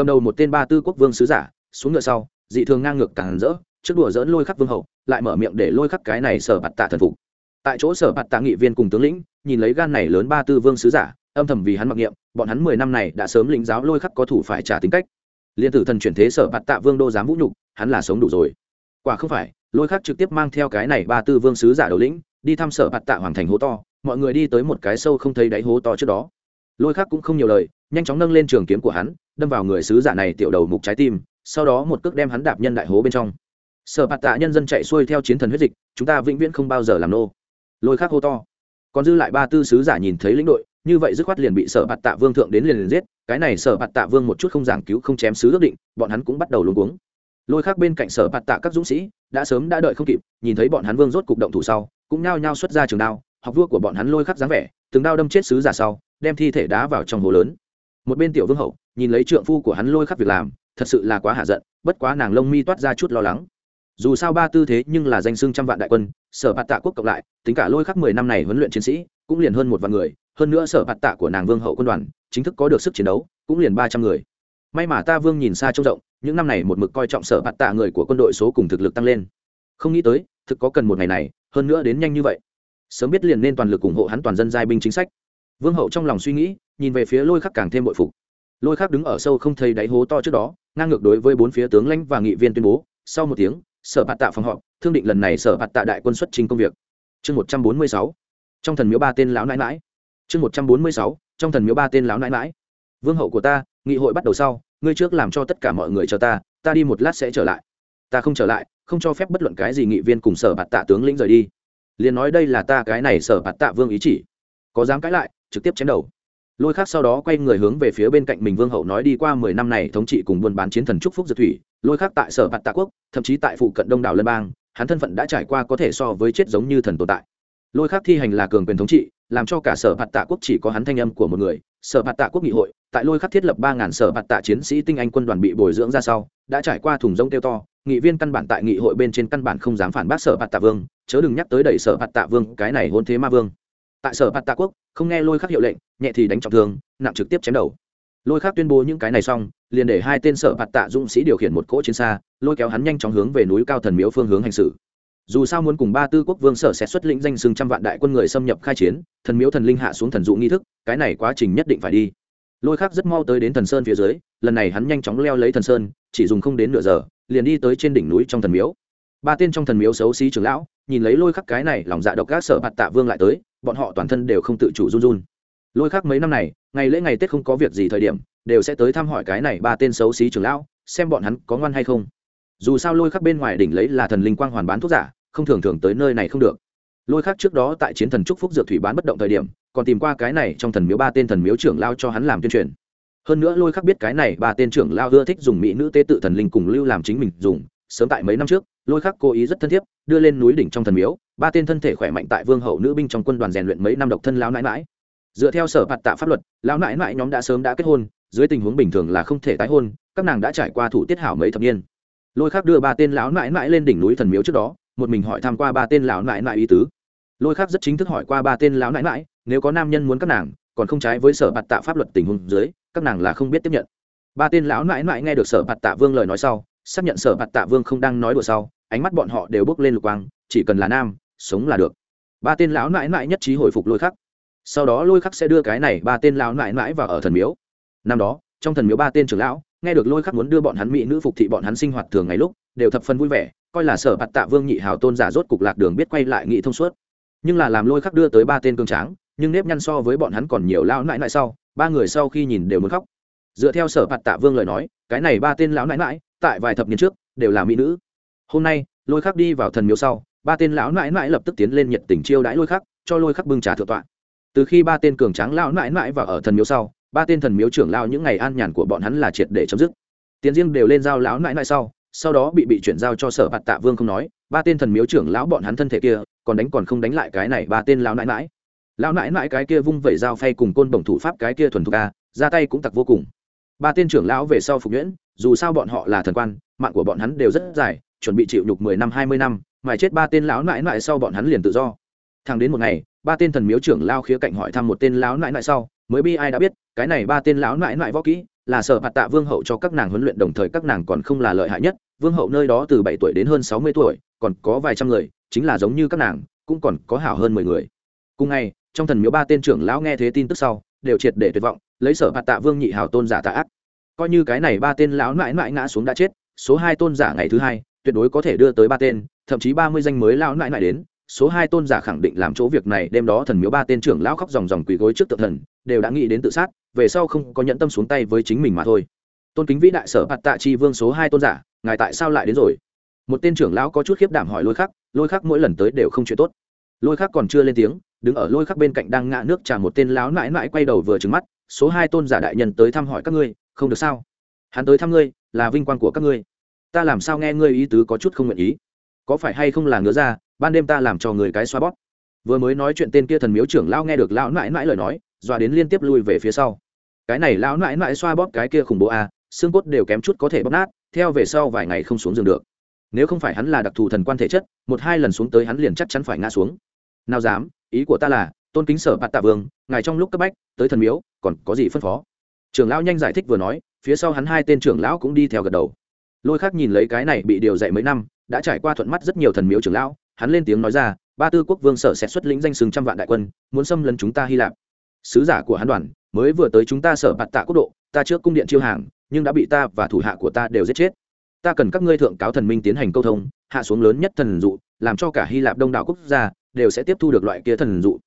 cầm đầu một tên ba tư quốc vương sứ giả, xuống ngựa sau, dị thường ngang ngược càng rỡ, trước đùa dỡn lôi khắc vương hậu, lại mở miệng để lôi khắc cái này sở bạt tạ thần phục. Tại chỗ sở bạt tạ nghị viên cùng tướng lĩnh, nhìn lấy gan này lớn ba tư vương sứ giả, âm thầm vì hắn mặc niệm, bọn hắn mười năm này đã sớm lĩnh giáo lôi khắc có thủ phải trả tính cách. Liên tử thần chuyển thế sở bạt tạ vương đô dám vũ nhục, hắn là sống đủ rồi. Quả không phải, lôi khắc trực tiếp mang theo cái này ba tư vương sứ giả đầu lĩnh, đi thăm sở bạt tạ hoàng thành hố to, mọi người đi tới một cái sâu không thấy đáy hố to trước đó. Lôi khắc cũng không nhiều lời, nhanh chóng nâng lên trường kiếm của hắn đâm vào người sứ giả này tiểu đầu mục trái tim, sau đó một cước đem hắn đạp nhân đại hố bên trong. Sở bạt tạ nhân dân chạy xuôi theo chiến thần huyết dịch, chúng ta vĩnh viễn không bao giờ làm nô. Lôi khắc hô to. Còn dư lại ba tư sứ giả nhìn thấy lĩnh đội, như vậy dứt khoát liền bị sở bạt tạ vương thượng đến liền liền giết, cái này sở bạt tạ vương một chút không giảng cứu không chém sứ ước định, bọn hắn cũng bắt đầu luống cuống. Lôi khác bên cạnh sở bạt tạ các dũng sĩ, đã sớm đã đợi không kịp, nhìn thấy bọn hắn vương rốt cục động thủ sau, cũng nao nhao xuất ra trường đao, học vua của bọn hắn lôi khắc dáng vẻ, từng đao đâm chết sứ giả sau, đem thi thể đá vào trong hồ lớn một bên tiểu vương hậu nhìn lấy trượng phu của hắn lôi khắp việc làm, thật sự là quá hạ giận, bất quá nàng lông mi toát ra chút lo lắng. Dù sao ba tư thế nhưng là danh xưng trăm vạn đại quân, sở bạt tạ quốc cộng lại, tính cả lôi khắc mười năm này huấn luyện chiến sĩ, cũng liền hơn một vạn người, hơn nữa sở bạt tạ của nàng vương hậu quân đoàn, chính thức có được sức chiến đấu, cũng liền ba trăm người. May mà ta vương nhìn xa trông rộng, những năm này một mực coi trọng sở bạt tạ người của quân đội số cùng thực lực tăng lên. Không nghĩ tới, thực có cần một ngày này, hơn nữa đến nhanh như vậy. Sớm biết liền nên toàn lực ủng hộ hắn toàn dân giai binh chính sách. Vương hậu trong lòng suy nghĩ nhìn về phía lôi khắc càng thêm bội phục. Lôi khắc đứng ở sâu không thấy đáy hố to trước đó, ngang ngược đối với bốn phía tướng lãnh và nghị viên tuyên bố, sau một tiếng, sở bạt tạ phòng họp, thương định lần này sở bạt tạ đại quân xuất trình công việc. Chương một trăm bốn mươi sáu, trong thần miếu ba tên lão nãi mãi chương một trăm bốn mươi sáu, trong thần miếu ba tên lão nãi mãi vương hậu của ta, nghị hội bắt đầu sau, ngươi trước làm cho tất cả mọi người chờ ta ta đi một lát sẽ trở lại. Ta không trở lại, không cho phép bất luận cái gì nghị viên cùng sở bạt tạ tướng lĩnh rời đi. Liền nói đây là ta cái này sở bạt tạ vương ý chỉ. Có dám cãi lại, trực tiếp chém đầu lôi khác sau đó quay người hướng về phía bên cạnh mình vương hậu nói đi qua mười năm này thống trị cùng buôn bán chiến thần trúc phúc dược thủy, lôi khác tại sở bạt tạ quốc, thậm chí tại phụ cận đông đảo lân bang, hắn thân phận đã trải qua có thể so với chết giống như thần tồn tại. Lôi khác thi hành là cường quyền thống trị, làm cho cả sở bạt tạ quốc chỉ có hắn thanh âm của một người. Sở bạt tạ quốc nghị hội, tại lôi khắc thiết lập ba ngàn sở bạt tạ chiến sĩ tinh anh quân đoàn bị bồi dưỡng ra sau, đã trải qua thùng rông tiêu to, nghị viên căn bản tại nghị hội bên trên căn bản không dám phản bác sở bạt tạ vương, chớ đừng nhắc tới đẩy sở bạt tạ vương, cái này hôn thế ma vương tại sở bạt tạ quốc, không nghe lôi khắc hiệu lệnh, nhẹ thì đánh trọng thương, nặng trực tiếp chém đầu. Lôi khắc tuyên bố những cái này xong, liền để hai tên sở bạt tạ dũng sĩ điều khiển một cỗ chiến xa, lôi kéo hắn nhanh chóng hướng về núi cao thần miếu phương hướng hành xử. Dù sao muốn cùng ba tư quốc vương sở sẽ xuất lĩnh danh sừng trăm vạn đại quân người xâm nhập khai chiến, thần miếu thần linh hạ xuống thần dụ nghi thức, cái này quá trình nhất định phải đi. Lôi khác rất mau tới đến thần sơn phía dưới, lần này hắn nhanh chóng leo lấy thần sơn, chỉ dùng không đến nửa giờ, liền đi tới trên đỉnh núi trong thần miếu. Ba tên trong thần miếu xấu xí trưởng lão, nhìn lấy lôi khắc cái này, lòng dạ độc các sở bạt tạ vương lại tới bọn họ toàn thân đều không tự chủ run run. Lôi khắc mấy năm này, ngày lễ ngày tết không có việc gì thời điểm, đều sẽ tới thăm hỏi cái này ba tên xấu xí trưởng lão, xem bọn hắn có ngoan hay không. Dù sao lôi khắc bên ngoài đỉnh lấy là thần linh quang hoàn bán thuốc giả, không thường thường tới nơi này không được. Lôi khắc trước đó tại chiến thần trúc phúc dược thủy bán bất động thời điểm, còn tìm qua cái này trong thần miếu ba tên thần miếu trưởng lao cho hắn làm tuyên truyền. Hơn nữa lôi khắc biết cái này ba tên trưởng lao ưa thích dùng mỹ nữ tế tự thần linh cùng lưu làm chính mình dùng. Sớm tại mấy năm trước, lôi khắc cố ý rất thân thiết, đưa lên núi đỉnh trong thần miếu ba tên thân thể khỏe mạnh tại vương hậu nữ binh trong quân đoàn rèn luyện mấy năm độc thân lão nãi mãi dựa theo sở phạt tạ pháp luật, lão nãi mãi nhóm đã sớm đã kết hôn, dưới tình huống bình thường là không thể tái hôn, các nàng đã trải qua thủ tiết hảo mấy thập niên. Lôi khắc đưa ba tên lão nãi mãi lên đỉnh núi thần miếu trước đó, một mình hỏi tham q u a ba tên lão nãi nãi ý tứ. Lôi khác rất chính thức hỏi qua ba tên lão nãi nãi, nếu có nam nhân muốn các nàng, còn không trái với sở phạt tạ pháp luật tình huống dưới, các nàng là không biết tiếp nhận. Ba tên lão nãi nãi nghe được sở phạt tạ vương lời nói sau, xác nhận sở phạt tạ vương không đang nói đùa sau, ánh mắt bọn họ đều bước lên lục quang, chỉ cần là nam sống là được. Ba tên lão nãi nãi nhất trí hồi phục lôi khắc. Sau đó lôi khắc sẽ đưa cái này ba tên lão nãi nãi vào ở thần miếu. Năm đó, trong thần miếu ba tên trưởng lão, nghe được lôi khắc muốn đưa bọn hắn mỹ nữ phục thị bọn hắn sinh hoạt thường ngày lúc, đều thập phần vui vẻ, coi là sở bạt tạ vương nhị hào tôn giả rốt cục lạc đường biết quay lại nghị thông suốt. Nhưng là làm lôi khắc đưa tới ba tên cương tráng, nhưng nếp nhăn so với bọn hắn còn nhiều lão nãi nãi sau, ba người sau khi nhìn đều muốn khóc. Dựa theo sở bạt tạ vương lời nói, cái này ba tên lão nãi nãi, tại vài thập niên trước, đều là mỹ nữ. Hôm nay, lôi khắc đi vào thần miếu sau ba tên lão nãi nãi lập tức tiến lên nhiệt tình chiêu đãi lôi khắc, cho lôi khắc bưng trà thượng tọa. Từ khi ba tên cường tráng lão nãi nãi và ở thần miếu sau, ba tên thần miếu trưởng lao những ngày an nhàn của bọn hắn là triệt để chấm dứt. Tiền riêng đều lên giao lão nãi nãi sau sau đó bị bị chuyển giao cho sở bạt tạ vương không nói, ba tên thần miếu trưởng lão bọn hắn thân thể kia, còn đánh còn không đánh lại cái này ba tên lão nãi nãi. Lão nãi nãi cái kia vung vẩy dao phay cùng côn bổng thủ pháp cái kia thuần thục ca ra tay cũng tặc vô cùng. Ba tên trưởng lão về sau phục nhuyễn, dù sao bọn họ là thần quan, mạng của bọn hắn đều rất dài, chuẩn bị chịu nhục mười năm, hai mươi năm mài chết ba tên lão nãi nãi sau bọn hắn liền tự do. Thẳng đến một ngày, ba tên thần miếu trưởng lao khía cạnh hỏi thăm một tên lão nãi nãi sau, mới bi ai đã biết, cái này ba tên lão nãi nãi võ kỹ là sở phạt tạ vương hậu cho các nàng huấn luyện, đồng thời các nàng còn không là lợi hại nhất. Vương hậu nơi đó từ bảy tuổi đến hơn sáu mươi tuổi, còn có vài trăm người, chính là giống như các nàng, cũng còn có hảo hơn mười người. Cùng ngày, trong thần miếu ba tên trưởng lão nghe thế tin tức sau, đều triệt để tuyệt vọng, lấy sở phạt tạ vương nhị hảo tôn giả tạ ác. Coi như cái này ba tên lão mãi mãi ngã xuống đã chết, số hai tôn giả ngày thứ hai tuyệt đối có thể đưa tới ba tên, thậm chí ba mươi danh mới lão nại nại đến, số hai tôn giả khẳng định làm chỗ việc này, đêm đó thần miếu ba tên trưởng lão khóc dòng dòng quỳ gối trước tượng thần, đều đã nghĩ đến tự sát, về sau không có nhẫn tâm xuống tay với chính mình mà thôi. Tôn kính vĩ đại sở bạt tạ chi vương số hai tôn giả, ngài tại sao lại đến rồi? Một tên trưởng lão có chút khiếp đảm hỏi lôi khắc lôi khắc mỗi lần tới đều không chuyện tốt. Lôi khắc còn chưa lên tiếng, đứng ở lôi khắc bên cạnh đang ngã nước trà một tên lão mãi mãi quay đầu vừa trứng mắt, số hai tôn giả đại nhân tới thăm hỏi các ngươi, không được sao? Hắn tới thăm ngươi, là vinh quang của các ngươi ta làm sao nghe ngươi ý tứ có chút không nguyện ý? Có phải hay không là ngứa ra, ban đêm ta làm cho người cái xoa bóp? Vừa mới nói chuyện tên kia thần miếu trưởng lão nghe được lão mãi mãi lời nói, dọa đến liên tiếp lui về phía sau. Cái này lão mãi mãi xoa bóp cái kia khủng bố a, xương cốt đều kém chút có thể bóp nát, theo về sau vài ngày không xuống giường được. Nếu không phải hắn là đặc thù thần quan thể chất, một hai lần xuống tới hắn liền chắc chắn phải ngã xuống. Nào dám, ý của ta là, tôn kính sở bạt tạ vương, ngài trong lúc cấp bách, tới thần miếu, còn có gì phân phó? Trưởng lão nhanh giải thích vừa nói, phía sau hắn hai tên trưởng lão cũng đi theo gật đầu lôi khác nhìn lấy cái này bị điều dạy mấy năm, đã trải qua thuận mắt rất nhiều thần miếu trưởng lão, hắn lên tiếng nói ra, ba tư quốc vương sở sẽ xuất lĩnh danh sừng trăm vạn đại quân, muốn xâm lấn chúng ta hy lạp. Sứ giả của hắn đoàn, mới vừa tới chúng ta sở bạt tạ quốc độ, ta trước cung điện chiêu hàng, nhưng đã bị ta và thủ hạ của ta đều giết chết. Ta cần các ngươi thượng cáo thần minh tiến hành câu thông, hạ xuống lớn nhất thần dụ, làm cho cả hy lạp đông đảo quốc gia, đều sẽ tiếp thu được loại kia thần dụ.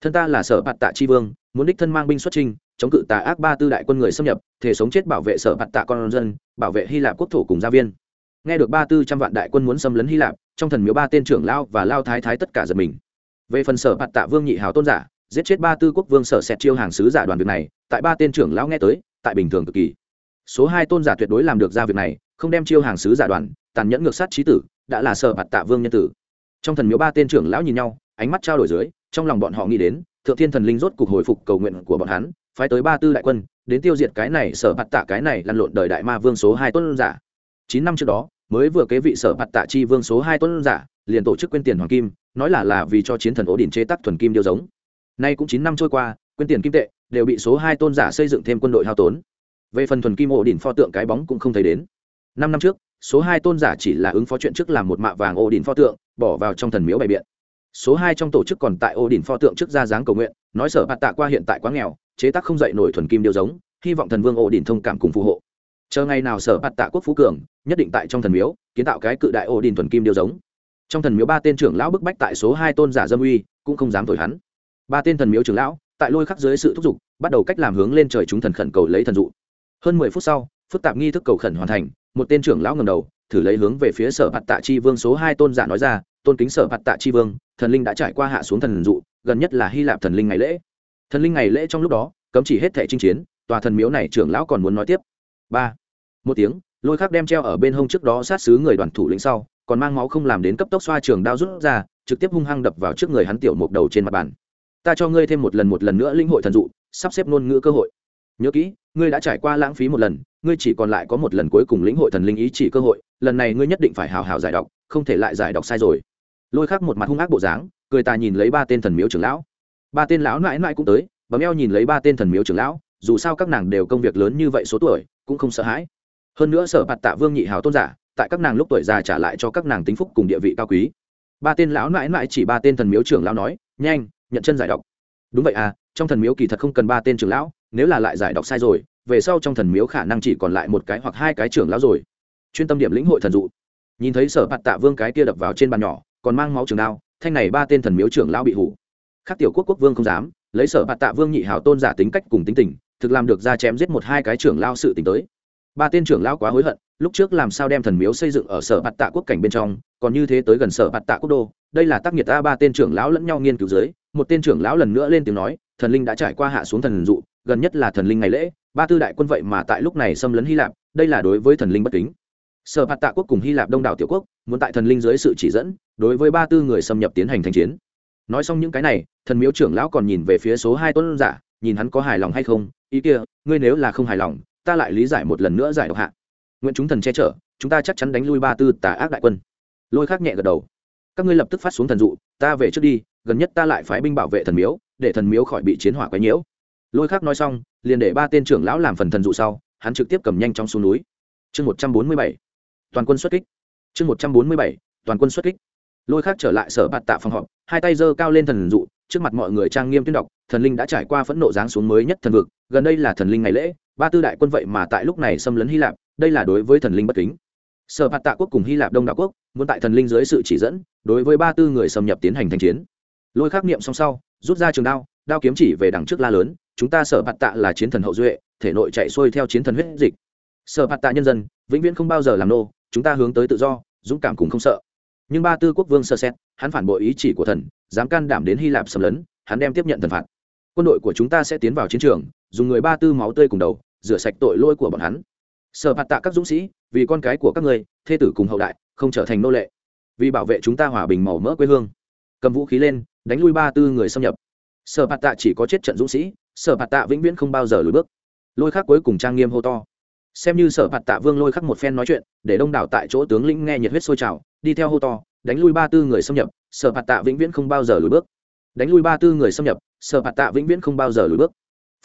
Thân ta là sở bạt tạ tri vương, muốn đích thân mang binh xuất trinh chống cự tà ác ba tư đại quân người xâm nhập thể sống chết bảo vệ sở bạt tạ con dân, bảo vệ hy lạp quốc thổ cùng gia viên. Nghe được ba tư trăm vạn đại quân muốn xâm lấn hy lạp, trong thần miếu ba tên trưởng lao và lao thái thái tất cả giật mình. Về phần sở bạt tạ vương nhị hào tôn giả, giết chết ba tư quốc vương sở sẹt chiêu hàng sứ giả đoàn việc này, tại ba tên trưởng lão nghe tới, tại bình thường cực kỳ. Số hai tôn giả tuyệt đối làm được ra việc này, không đem chiêu hàng sứ giả đoàn, tàn nhẫn ngược sát trí tử, đã là sở bạt tạ vương nhân tử. Trong thần miếu ba tên trưởng lão nhìn nhau, ánh mắt trao đổi dưới, trong lòng bọn họ nghĩ đến, thượng thiên thần linh rốt cuộc hồi phục cầu nguyện của bọn hắn phái tới ba tư đại quân, đến tiêu diệt cái này sở bạt tạ cái này lăn lộn đời đại ma vương số hai tôn giả. Chín năm trước đó, mới vừa kế vị sở bạt tạ chi vương số hai tôn giả, liền tổ chức quyên tiền hoàng kim, nói là là vì cho chiến thần ổ đỉnh chế tác thuần kim điêu giống. Nay cũng chín năm trôi qua quyên tiền kim tệ đều bị số hai tôn giả xây dựng thêm quân đội hao tốn. Về phần thuần kim ổ đỉnh pho tượng cái bóng cũng không thấy đến. Năm năm trước, số hai tôn giả chỉ là ứng phó chuyện trước làm một mạ vàng ổ đỉnh pho tượng, bỏ vào trong thần miếu bày biện. Số hai trong tổ chức còn tại ổ đỉnh pho tượng trước ra dáng cầu nguyện, nói sở bạt tạ qua hiện tại quá nghèo chế tác không dậy nổi thuần kim điêu giống, hy vọng thần vương ổ đỉnh thông cảm cùng phù hộ. Chờ ngày nào sở bạt tạ quốc phú cường, nhất định tại trong thần miếu, kiến tạo cái cự đại ổ đỉnh thuần kim điêu giống. Trong thần miếu ba tên trưởng lão bức bách tại số hai tôn giả dâm uy, cũng không dám thổi hắn. Ba tên thần miếu trưởng lão, tại lôi khắc dưới sự thúc giục, bắt đầu cách làm hướng lên trời chúng thần khẩn cầu lấy thần dụ. Hơn mười phút sau, phức tạp nghi thức cầu khẩn hoàn thành, một tên trưởng lão ngầm đầu, thử lấy hướng về phía sở bạt tạ chi vương số hai tôn giả nói ra, tôn kính sở bạt tạ chi vương, thần linh đã trải qua hạ xuống thần dụ, gần nhất là hy lạp thần linh ngày lễ thần linh ngày lễ trong lúc đó, cấm chỉ hết thẻ chinh chiến, tòa thần miếu này trưởng lão còn muốn nói tiếp. Ba, một tiếng, lôi khắc đem treo ở bên hông trước đó sát xứ người đoàn thủ lĩnh sau, còn mang máu không làm đến cấp tốc xoa trường đao rút ra, trực tiếp hung hăng đập vào trước người hắn tiểu mục đầu trên mặt bàn. Ta cho ngươi thêm một lần một lần nữa linh hội thần dụ, sắp xếp ngôn ngữ cơ hội. Nhớ kỹ, ngươi đã trải qua lãng phí một lần, ngươi chỉ còn lại có một lần cuối cùng lĩnh hội thần linh ý chỉ cơ hội, lần này ngươi nhất định phải hào hào giải đọc, không thể lại giải đọc sai rồi. Lôi khắc một mặt hung ác bộ dáng, cười ta nhìn lấy ba tên thần miếu trưởng lão ba tên lão mãi mãi cũng tới, bấm eo nhìn lấy ba tên thần miếu trưởng lão, dù sao các nàng đều công việc lớn như vậy số tuổi, cũng không sợ hãi. Hơn nữa sở bạt tạ vương nhị hào tôn giả, tại các nàng lúc tuổi già trả lại cho các nàng tính phúc cùng địa vị cao quý. Ba tên lão mãi mãi chỉ ba tên thần miếu trưởng lão nói, nhanh, nhận chân giải đọc đúng vậy à trong thần miếu kỳ thật không cần ba tên trưởng lão, nếu là lại giải đọc sai rồi, về sau trong thần miếu khả năng chỉ còn lại một cái hoặc hai cái trưởng lão rồi. Chuyên tâm điểm lĩnh hội thần dụ. Nhìn thấy sở bạt tạ vương cái kia đập vào trên bàn nhỏ, còn mang máu trường đao, thanh này ba tên thần miếu trưởng lão bị hủ khác tiểu quốc quốc vương không dám, lấy sở bạt tạ vương nhị hảo tôn giả tính cách cùng tính tình, thực làm được ra chém giết một hai cái trưởng lao sự tính tới. Ba tên trưởng lão quá hối hận, lúc trước làm sao đem thần miếu xây dựng ở sở bạt tạ quốc cảnh bên trong, còn như thế tới gần sở bạt tạ quốc đô, đây là tác nghiệt ta ba tên trưởng lão lẫn nhau nghiên cứu dưới, một tên trưởng lão lần nữa lên tiếng nói, thần linh đã trải qua hạ xuống thần dụ, gần nhất là thần linh ngày lễ, ba tư đại quân vậy mà tại lúc này xâm lấn hy lạp, đây là đối với thần linh bất kính. Sở bạt tạ quốc cùng hy lạp đông đảo tiểu quốc, muốn tại thần linh dưới sự chỉ dẫn, đối với ba tư người xâm nhập tiến hành thành chiến nói xong những cái này, thần miếu trưởng lão còn nhìn về phía số hai tuấn giả, nhìn hắn có hài lòng hay không, ý kia, ngươi nếu là không hài lòng, ta lại lý giải một lần nữa giải độc hạ. Nguyện chúng thần che chở, chúng ta chắc chắn đánh lui ba tư tà ác đại quân. Lôi khác nhẹ gật đầu. Các ngươi lập tức phát xuống thần dụ, ta về trước đi, gần nhất ta lại phái binh bảo vệ thần miếu, để thần miếu khỏi bị chiến hỏa quấy nhiễu. Lôi khác nói xong, liền để ba tên trưởng lão làm phần thần dụ sau, hắn trực tiếp cầm nhanh trong xuống núi. Chương một trăm bốn mươi bảy. Toàn quân xuất kích. Chương một trăm bốn mươi bảy. Toàn quân xuất kích lôi khác trở lại sở bạt tạ phòng họp, hai tay giơ cao lên thần dụ, trước mặt mọi người trang nghiêm tuyên đọc, thần linh đã trải qua phẫn nộ giáng xuống mới nhất thần vực, gần đây là thần linh ngày lễ, ba tư đại quân vậy mà tại lúc này xâm lấn hy lạp, đây là đối với thần linh bất kính. Sở bạt tạ quốc cùng hy lạp đông đạo quốc, muốn tại thần linh dưới sự chỉ dẫn, đối với ba tư người xâm nhập tiến hành thành chiến. Lôi khắc niệm xong sau, rút ra trường đao đao kiếm chỉ về đằng trước la lớn, chúng ta sở bạt tạ là chiến thần hậu duệ, thể nội chạy xuôi theo chiến thần huyết dịch. Sở bạt tạ nhân dân, vĩnh viễn không bao giờ làm nô, chúng ta hướng tới tự do, dũng cảm cùng không sợ nhưng ba tư quốc vương sơ xét, hắn phản bội ý chỉ của thần, dám can đảm đến hy lạp xâm lấn, hắn đem tiếp nhận thần phạt. Quân đội của chúng ta sẽ tiến vào chiến trường, dùng người ba tư máu tươi cùng đầu, rửa sạch tội lỗi của bọn hắn. Sợ phạt tạ các dũng sĩ, vì con cái của các người thê tử cùng hậu đại, không trở thành nô lệ. Vì bảo vệ chúng ta hòa bình màu mỡ quê hương. Cầm vũ khí lên, đánh lui ba tư người xâm nhập. Sợ phạt tạ chỉ có chết trận dũng sĩ sợ phạt tạ vĩnh viễn không bao giờ lùi bước. Lôi khắc cuối cùng trang nghiêm hô to. Xem như sở phạt tạ vương lôi khắc một phen nói chuyện, để đông đảo tại chỗ tướng lĩnh nghe nhiệt huyết sôi trào đi theo hô to, đánh lui ba tư người xâm nhập, sở phạt tạ vĩnh viễn không bao giờ lùi bước. Đánh lui ba tư người xâm nhập, sở phạt tạ vĩnh viễn không bao giờ lùi bước.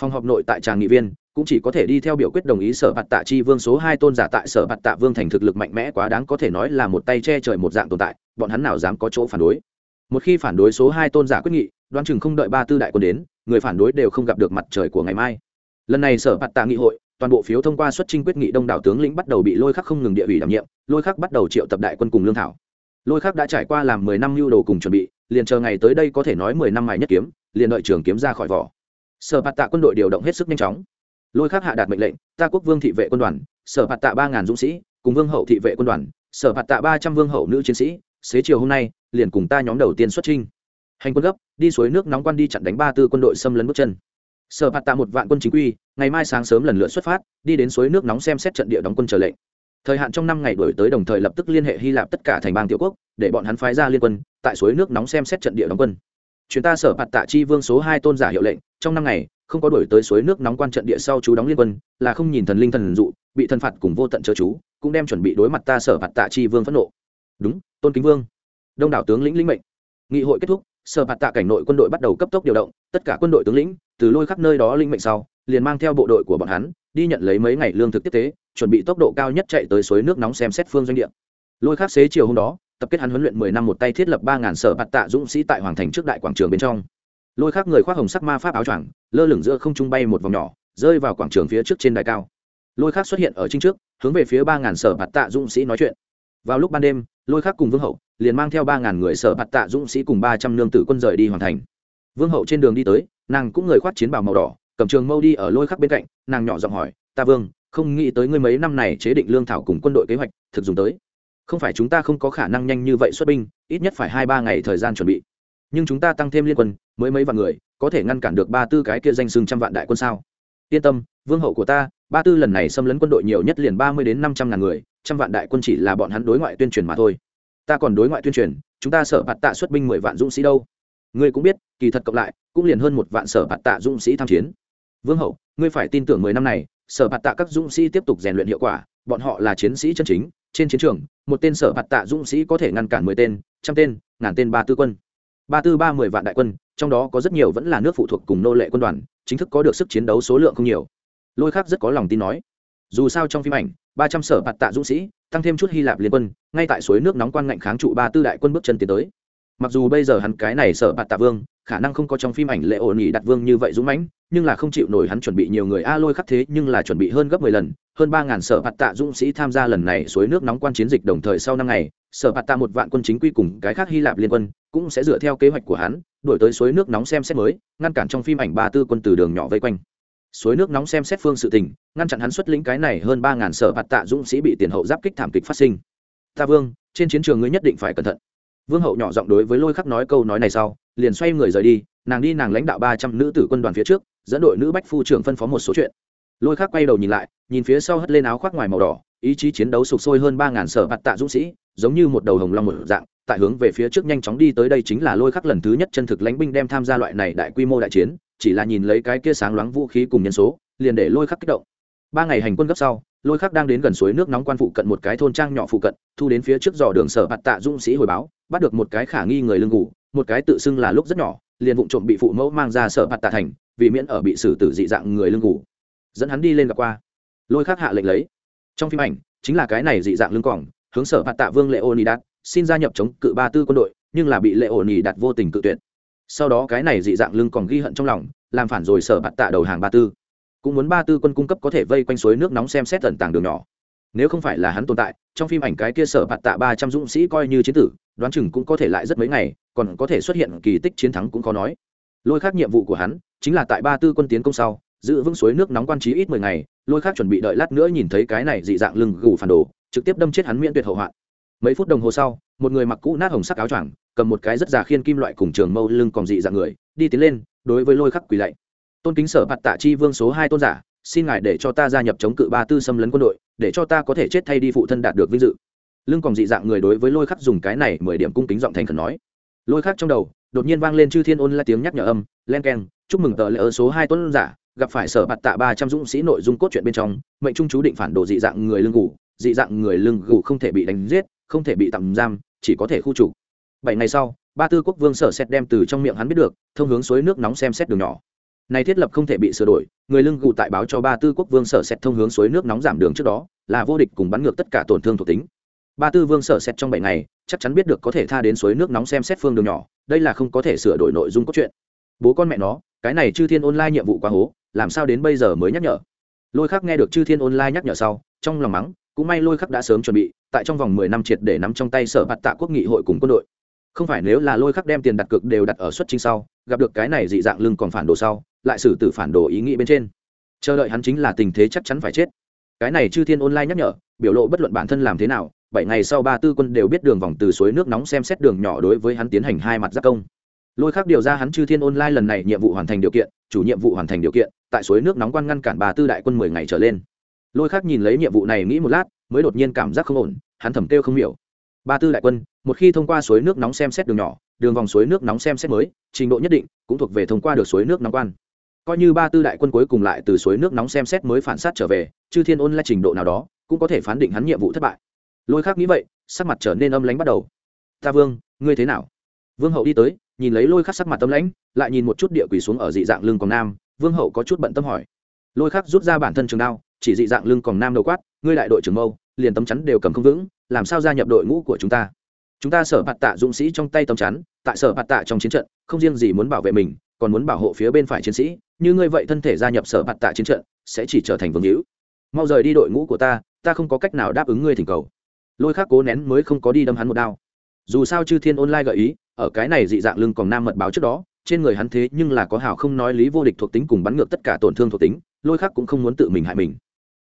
Phòng họp nội tại tràng nghị viên cũng chỉ có thể đi theo biểu quyết đồng ý sở phạt tạ chi vương số hai tôn giả tại sở phạt tạ vương thành thực lực mạnh mẽ quá đáng có thể nói là một tay che trời một dạng tồn tại, bọn hắn nào dám có chỗ phản đối. Một khi phản đối số hai tôn giả quyết nghị, đoán chừng không đợi ba tư đại quân đến, người phản đối đều không gặp được mặt trời của ngày mai. Lần này sở phạt tạ nghị hội toàn bộ phiếu thông qua xuất trình quyết nghị đông đảo tướng lĩnh bắt đầu bị lôi khắc không ngừng địa ủy đảm nhiệm, lôi khắc bắt đầu triệu tập đại quân cùng lương thảo. Lôi khắc đã trải qua làm mười năm lưu đồ cùng chuẩn bị, liền chờ ngày tới đây có thể nói mười năm mài nhất kiếm, liền đợi trường kiếm ra khỏi vỏ. Sở bạt tạ quân đội điều động hết sức nhanh chóng. Lôi khắc hạ đạt mệnh lệnh, ta quốc vương thị vệ quân đoàn, sở bạt tạ ba ngàn dũng sĩ, cùng vương hậu thị vệ quân đoàn, sở bạt tạ ba trăm vương hậu nữ chiến sĩ, xế chiều hôm nay, liền cùng ta nhóm đầu tiên xuất trinh hành quân gấp, đi suối nước nóng quan đi chặn đánh ba tư quân đội xâm lấn bước chân. Sở bạt tạ một vạn quân chính quy ngày mai sáng sớm lần lượt xuất phát, đi đến suối nước nóng xem xét trận địa đóng quân chờ lệnh. Thời hạn trong năm ngày đổi tới đồng thời lập tức liên hệ hy lạp tất cả thành bang tiểu quốc, để bọn hắn phái ra liên quân, tại suối nước nóng xem xét trận địa đóng quân. Chúng ta sở bạt tạ chi vương số hai tôn giả hiệu lệnh, trong năm ngày, không có đổi tới suối nước nóng quan trận địa sau chú đóng liên quân, là không nhìn thần linh thần dụ, bị thần phạt cùng vô tận chớ chú, cũng đem chuẩn bị đối mặt ta sở bạt tạ chi vương phẫn nộ. Đúng, tôn kính vương. Đông đảo tướng lĩnh lĩnh mệnh. Nghị hội kết thúc, sở bạt tạ cảnh nội quân đội bắt đầu cấp tốc điều động, tất cả quân đội tướng lĩnh, từ lôi khắp nơi đó linh mệnh sau liền mang theo bộ đội của bọn hắn, đi nhận lấy mấy ngày lương thực tiếp tế, chuẩn bị tốc độ cao nhất chạy tới suối nước nóng xem xét phương doanh địa. Lôi khắc xế chiều hôm đó, tập kết hắn huấn luyện mười năm một tay thiết lập ba ngàn sở bạt tạ dũng sĩ tại hoàng thành trước đại quảng trường bên trong. Lôi khắc người khoác hồng sắc ma pháp áo choàng, lơ lửng giữa không trung bay một vòng nhỏ, rơi vào quảng trường phía trước trên đài cao. Lôi khắc xuất hiện ở chính trước, hướng về phía ba ngàn sở bạt tạ dũng sĩ nói chuyện. Vào lúc ban đêm, lôi khắc cùng vương hậu liền mang theo ba ngàn người sở bạt tạ dũng sĩ cùng ba trăm lương tử quân rời đi hoàn thành. Vương hậu trên đường đi tới, nàng cũng người khoác chiến bào màu đỏ cầm trường mâu đi ở lôi khắc bên cạnh, nàng nhỏ giọng hỏi, ta vương, không nghĩ tới ngươi mấy năm này chế định lương thảo cùng quân đội kế hoạch, thực dùng tới. Không phải chúng ta không có khả năng nhanh như vậy xuất binh, ít nhất phải hai ba ngày thời gian chuẩn bị. Nhưng chúng ta tăng thêm liên quân, mới mấy vạn người, có thể ngăn cản được ba tư cái kia danh sừng trăm vạn đại quân sao? Yên tâm, vương hậu của ta, ba tư lần này xâm lấn quân đội nhiều nhất liền ba mươi đến năm trăm ngàn người, trăm vạn đại quân chỉ là bọn hắn đối ngoại tuyên truyền mà thôi. Ta còn đối ngoại tuyên truyền, chúng ta sợ bạt tạ xuất binh mười vạn dũng sĩ đâu? Ngươi cũng biết, kỳ thật cộng lại, cũng liền hơn một vạn sở bạt tạ dũng sĩ tham chiến vương hậu, ngươi phải tin tưởng mười năm này, sở bạt tạ các dũng sĩ tiếp tục rèn luyện hiệu quả, bọn họ là chiến sĩ chân chính, trên chiến trường, một tên sở bạt tạ dũng sĩ có thể ngăn cản mười tên, trăm tên, ngàn tên ba tư quân. Ba tư ba mười vạn đại quân, trong đó có rất nhiều vẫn là nước phụ thuộc cùng nô lệ quân đoàn, chính thức có được sức chiến đấu số lượng không nhiều. Lôi khác rất có lòng tin nói, dù sao trong phim ảnh, ba trăm sở bạt tạ dũng sĩ, tăng thêm chút hy lạp liên quân, ngay tại suối nước nóng quan ngạnh kháng trụ ba tư đại quân bước chân tiến tới. Mặc dù bây giờ hắn cái này sở bạt tạ vương, khả năng không có trong phim ảnh lệ ổn nhị đặt vương như vậy dũng mãnh nhưng là không chịu nổi hắn chuẩn bị nhiều người a lôi khắc thế nhưng là chuẩn bị hơn gấp mười lần, hơn ba ngàn sở bạt tạ dũng sĩ tham gia lần này suối nước nóng quan chiến dịch đồng thời sau năm ngày, sở bạt tạ một vạn quân chính quy cùng cái khác hy lạp liên quân cũng sẽ dựa theo kế hoạch của hắn đổi tới suối nước nóng xem xét mới, ngăn cản trong phim ảnh ba tư quân từ đường nhỏ vây quanh. Suối nước nóng xem xét phương sự tình, ngăn chặn hắn xuất lĩnh cái này hơn ba ngàn sở bạt tạ dũng sĩ bị tiền hậu giáp kích thảm kịch phát sinh. Ta vương, trên chiến trường ngươi nhất định phải cẩn thận. Vương hậu nhỏ giọng đối với lôi khắc nói câu nói này sau, liền xoay người rời đi, nàng đi nàng lãnh đạo ba trăm nữ tử quân đoàn phía trước dẫn đội nữ bách phu trưởng phân phó một số chuyện. Lôi khắc quay đầu nhìn lại, nhìn phía sau hất lên áo khoác ngoài màu đỏ, ý chí chiến đấu sục sôi hơn ba ngàn sở bạt tạ dũng sĩ, giống như một đầu hồng long một dạng, tại hướng về phía trước nhanh chóng đi tới đây chính là lôi khắc lần thứ nhất chân thực lãnh binh đem tham gia loại này đại quy mô đại chiến, chỉ là nhìn lấy cái kia sáng loáng vũ khí cùng nhân số, liền để lôi khắc kích động. Ba ngày hành quân gấp sau, lôi khắc đang đến gần suối nước nóng quan phụ cận một cái thôn trang nhỏ phụ cận, thu đến phía trước dò đường sở bạt tạ dũng sĩ hồi báo, bắt được một cái khả nghi người lưng ngủ một cái tự xưng là lúc rất nhỏ liền vụng trộm bị phụ mẫu mang ra sở phạt tạ thành, vì miễn ở bị xử tử dị dạng người lưng ngủ dẫn hắn đi lên gặp qua. Lôi khắc hạ lệnh lấy. Trong phim ảnh, chính là cái này dị dạng lưng cỏng hướng sở phạt tạ vương lệ ô ni đạt xin gia nhập chống cự ba tư quân đội, nhưng là bị lệ ô ni đạt vô tình cự tuyệt. Sau đó cái này dị dạng lưng còn ghi hận trong lòng, làm phản rồi sở phạt tạ đầu hàng ba tư. Cũng muốn ba tư quân cung cấp có thể vây quanh suối nước nóng xem xét tận tàng đường nhỏ. Nếu không phải là hắn tồn tại, trong phim ảnh cái kia sở phạt tạ ba trăm dũng sĩ coi như chiến tử đoán chừng cũng có thể lại rất mấy ngày, còn có thể xuất hiện kỳ tích chiến thắng cũng khó nói. Lôi khác nhiệm vụ của hắn chính là tại ba tư quân tiến công sau, giữ vững suối nước nóng quan trí ít mười ngày, lôi khác chuẩn bị đợi lát nữa nhìn thấy cái này dị dạng lưng gù phản đồ, trực tiếp đâm chết hắn miễn tuyệt hậu hoạn. Mấy phút đồng hồ sau, một người mặc cũ nát hồng sắc áo choàng, cầm một cái rất già khiên kim loại cùng trường mâu lưng còn dị dạng người, đi tiến lên, đối với lôi khắc quỳ lạy. Tôn kính sở bạt tạ chi vương số hai tôn giả, xin ngài để cho ta gia nhập chống cự ba tư xâm lấn quân đội, để cho ta có thể chết thay đi phụ thân đạt được vinh dự lưng còn dị dạng người đối với lôi khắc dùng cái này mười điểm cung kính giọng thành khẩn nói. Lôi khắc trong đầu, đột nhiên vang lên chư thiên ôn la tiếng nhắc nhở âm, len keng, chúc mừng tờ lễ ở số hai tuấn giả, gặp phải sở bạt tạ ba trăm dũng sĩ nội dung cốt truyện bên trong, mệnh trung chú định phản đồ dị dạng người lưng gù, dị dạng người lưng gù không thể bị đánh giết, không thể bị tạm giam, chỉ có thể khu trục. Bảy ngày sau, ba tư quốc vương sở xét đem từ trong miệng hắn biết được, thông hướng suối nước nóng xem xét đường nhỏ. Này thiết lập không thể bị sửa đổi, người lưng gù tại báo cho ba tư quốc vương sở xét thông hướng suối nước nóng giảm đường trước đó, là vô địch cùng bắn ngược tất cả tổn thương thuộc tính ba tư vương sở xét trong bảy ngày, chắc chắn biết được có thể tha đến suối nước nóng xem xét phương đường nhỏ, đây là không có thể sửa đổi nội dung cốt truyện. Bố con mẹ nó, cái này chư thiên online nhiệm vụ quá hố, làm sao đến bây giờ mới nhắc nhở? Lôi khắc nghe được chư thiên online nhắc nhở sau, trong lòng mắng, cũng may lôi khắc đã sớm chuẩn bị, tại trong vòng mười năm triệt để nắm trong tay sở bạt tạ quốc nghị hội cùng quân đội. Không phải nếu là lôi khắc đem tiền đặt cược đều đặt ở xuất chính sau, gặp được cái này dị dạng lưng còn phản đồ sau, lại xử tử phản đồ ý nghĩ bên trên. Chờ đợi hắn chính là tình thế chắc chắn phải chết. Cái này chư thiên online nhắc nhở, biểu lộ bất luận bản thân làm thế nào bảy ngày sau ba tư quân đều biết đường vòng từ suối nước nóng xem xét đường nhỏ đối với hắn tiến hành hai mặt giác công. Lôi khác điều ra hắn chư thiên online lần này nhiệm vụ hoàn thành điều kiện, chủ nhiệm vụ hoàn thành điều kiện, tại suối nước nóng quan ngăn cản bà tư đại quân mười ngày trở lên. Lôi khác nhìn lấy nhiệm vụ này nghĩ một lát, mới đột nhiên cảm giác không ổn, hắn thẩm kêu không hiểu. Ba tư đại quân, một khi thông qua suối nước nóng xem xét đường nhỏ, đường vòng suối nước nóng xem xét mới, trình độ nhất định, cũng thuộc về thông qua được suối nước nóng quan. Coi như ba tư đại quân cuối cùng lại từ suối nước nóng xem xét mới phản sát trở về, chư thiên ôn lại trình độ nào đó, cũng có thể phán định hắn nhiệm vụ thất bại lôi khác nghĩ vậy, sắc mặt trở nên âm lánh bắt đầu. Ta vương, ngươi thế nào? Vương hậu đi tới, nhìn lấy lôi khắc sắc mặt tâm lãnh, lại nhìn một chút địa quỷ xuống ở dị dạng lưng còn nam. Vương hậu có chút bận tâm hỏi. Lôi khắc rút ra bản thân trường đao, chỉ dị dạng lưng còn nam đầu quát, ngươi đại đội trưởng mâu, liền tấm chắn đều cầm không vững, làm sao gia nhập đội ngũ của chúng ta? Chúng ta sở hạt tạ dũng sĩ trong tay tấm chắn, tại sở hạt tạ trong chiến trận, không riêng gì muốn bảo vệ mình, còn muốn bảo hộ phía bên phải chiến sĩ. Như ngươi vậy thân thể gia nhập sở hạt tạ chiến trận, sẽ chỉ trở thành vương hữu. Mau rời đi đội ngũ của ta ta không có cách nào đáp ứng ngươi thỉnh cầu lôi khắc cố nén mới không có đi đâm hắn một đao. Dù sao chư thiên online gợi ý, ở cái này dị dạng lưng còn nam mật báo trước đó, trên người hắn thế nhưng là có hào không nói lý vô địch thuộc tính cùng bắn ngược tất cả tổn thương thuộc tính, lôi khắc cũng không muốn tự mình hại mình.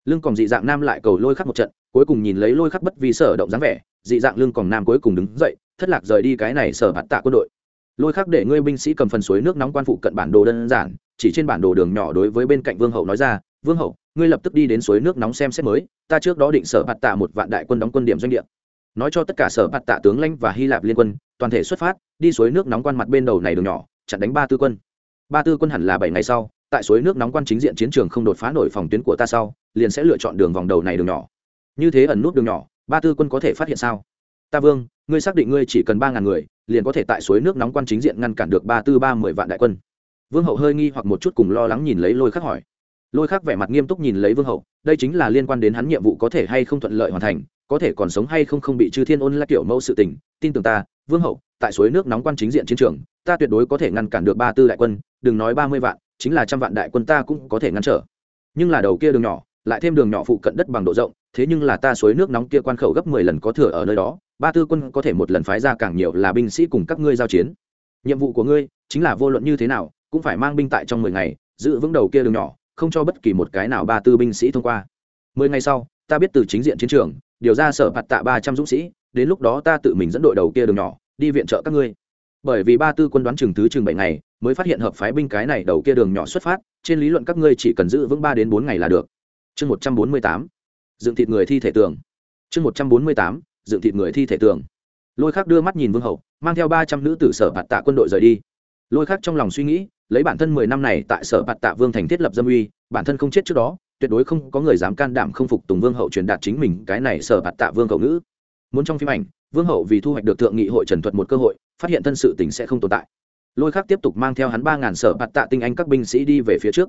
Lưng còn dị dạng nam lại cầu lôi khắc một trận, cuối cùng nhìn lấy lôi khắc bất vì sở động dáng vẻ, dị dạng lưng còn nam cuối cùng đứng dậy, thất lạc rời đi cái này sở bạt tạ quân đội. Lôi khắc để ngươi binh sĩ cầm phần suối nước nóng quan phụ cận bản đồ đơn giản, chỉ trên bản đồ đường nhỏ đối với bên cạnh vương hậu nói ra vương hậu, ngươi lập tức đi đến suối nước nóng xem xét mới, ta trước đó định sở bạt tạ một vạn đại quân đóng quân điểm doanh địa. Nói cho tất cả sở bạt tạ tướng lãnh và hy lạp liên quân, toàn thể xuất phát, đi suối nước nóng quan mặt bên đầu này đường nhỏ, chặn đánh ba tư quân. Ba tư quân hẳn là bảy ngày sau, tại suối nước nóng quan chính diện chiến trường không đột phá nổi phòng tuyến của ta sau, liền sẽ lựa chọn đường vòng đầu này đường nhỏ. Như thế ẩn nút đường nhỏ, ba tư quân có thể phát hiện sao? Ta vương, ngươi xác định ngươi chỉ cần ba ngàn người, liền có thể tại suối nước nóng quan chính diện ngăn cản được ba tư ba mười vạn đại quân. Vương hậu hơi nghi hoặc một chút cùng lo lắng nhìn lấy lôi khắc hỏi lôi khắc vẻ mặt nghiêm túc nhìn lấy vương hậu, đây chính là liên quan đến hắn nhiệm vụ có thể hay không thuận lợi hoàn thành, có thể còn sống hay không không bị chư thiên ôn lại kiểu mẫu sự tình. Tin tưởng ta, vương hậu, tại suối nước nóng quan chính diện chiến trường, ta tuyệt đối có thể ngăn cản được ba tư đại quân, đừng nói ba mươi vạn, chính là trăm vạn đại quân ta cũng có thể ngăn trở. Nhưng là đầu kia đường nhỏ, lại thêm đường nhỏ phụ cận đất bằng độ rộng, thế nhưng là ta suối nước nóng kia quan khẩu gấp mười lần có thừa ở nơi đó, ba tư quân có thể một lần phái ra càng nhiều là binh sĩ cùng các ngươi giao chiến. Nhiệm vụ của ngươi chính là vô luận như thế nào, cũng phải mang binh tại trong mười ngày, giữ vững đầu kia đường nhỏ không cho bất kỳ một cái nào ba tư binh sĩ thông qua. Mười ngày sau, ta biết từ chính diện chiến trường, điều ra sở phạt tạ ba trăm dũng sĩ, đến lúc đó ta tự mình dẫn đội đầu kia đường nhỏ, đi viện trợ các ngươi. Bởi vì ba tư quân đoán chừng thứ chừng bảy ngày, mới phát hiện hợp phái binh cái này đầu kia đường nhỏ xuất phát, trên lý luận các ngươi chỉ cần giữ vững ba đến bốn ngày là được. Chương một trăm bốn mươi tám, dựng thịt người thi thể tường. Chương một trăm bốn mươi tám, dựng thịt người thi thể tường. Lôi khác đưa mắt nhìn vương hậu, mang theo ba trăm nữ tử sở bạt tạ quân đội rời đi lôi khác trong lòng suy nghĩ, lấy bản thân mười năm này tại sở bạt tạ vương thành thiết lập dâm uy, bản thân không chết trước đó, tuyệt đối không có người dám can đảm không phục tùng vương hậu truyền đạt chính mình cái này sở bạt tạ vương cậu ngữ. Muốn trong phim ảnh, vương hậu vì thu hoạch được thượng nghị hội trần thuật một cơ hội, phát hiện thân sự tình sẽ không tồn tại. Lôi khác tiếp tục mang theo hắn ba ngàn sở bạt tạ tinh anh các binh sĩ đi về phía trước.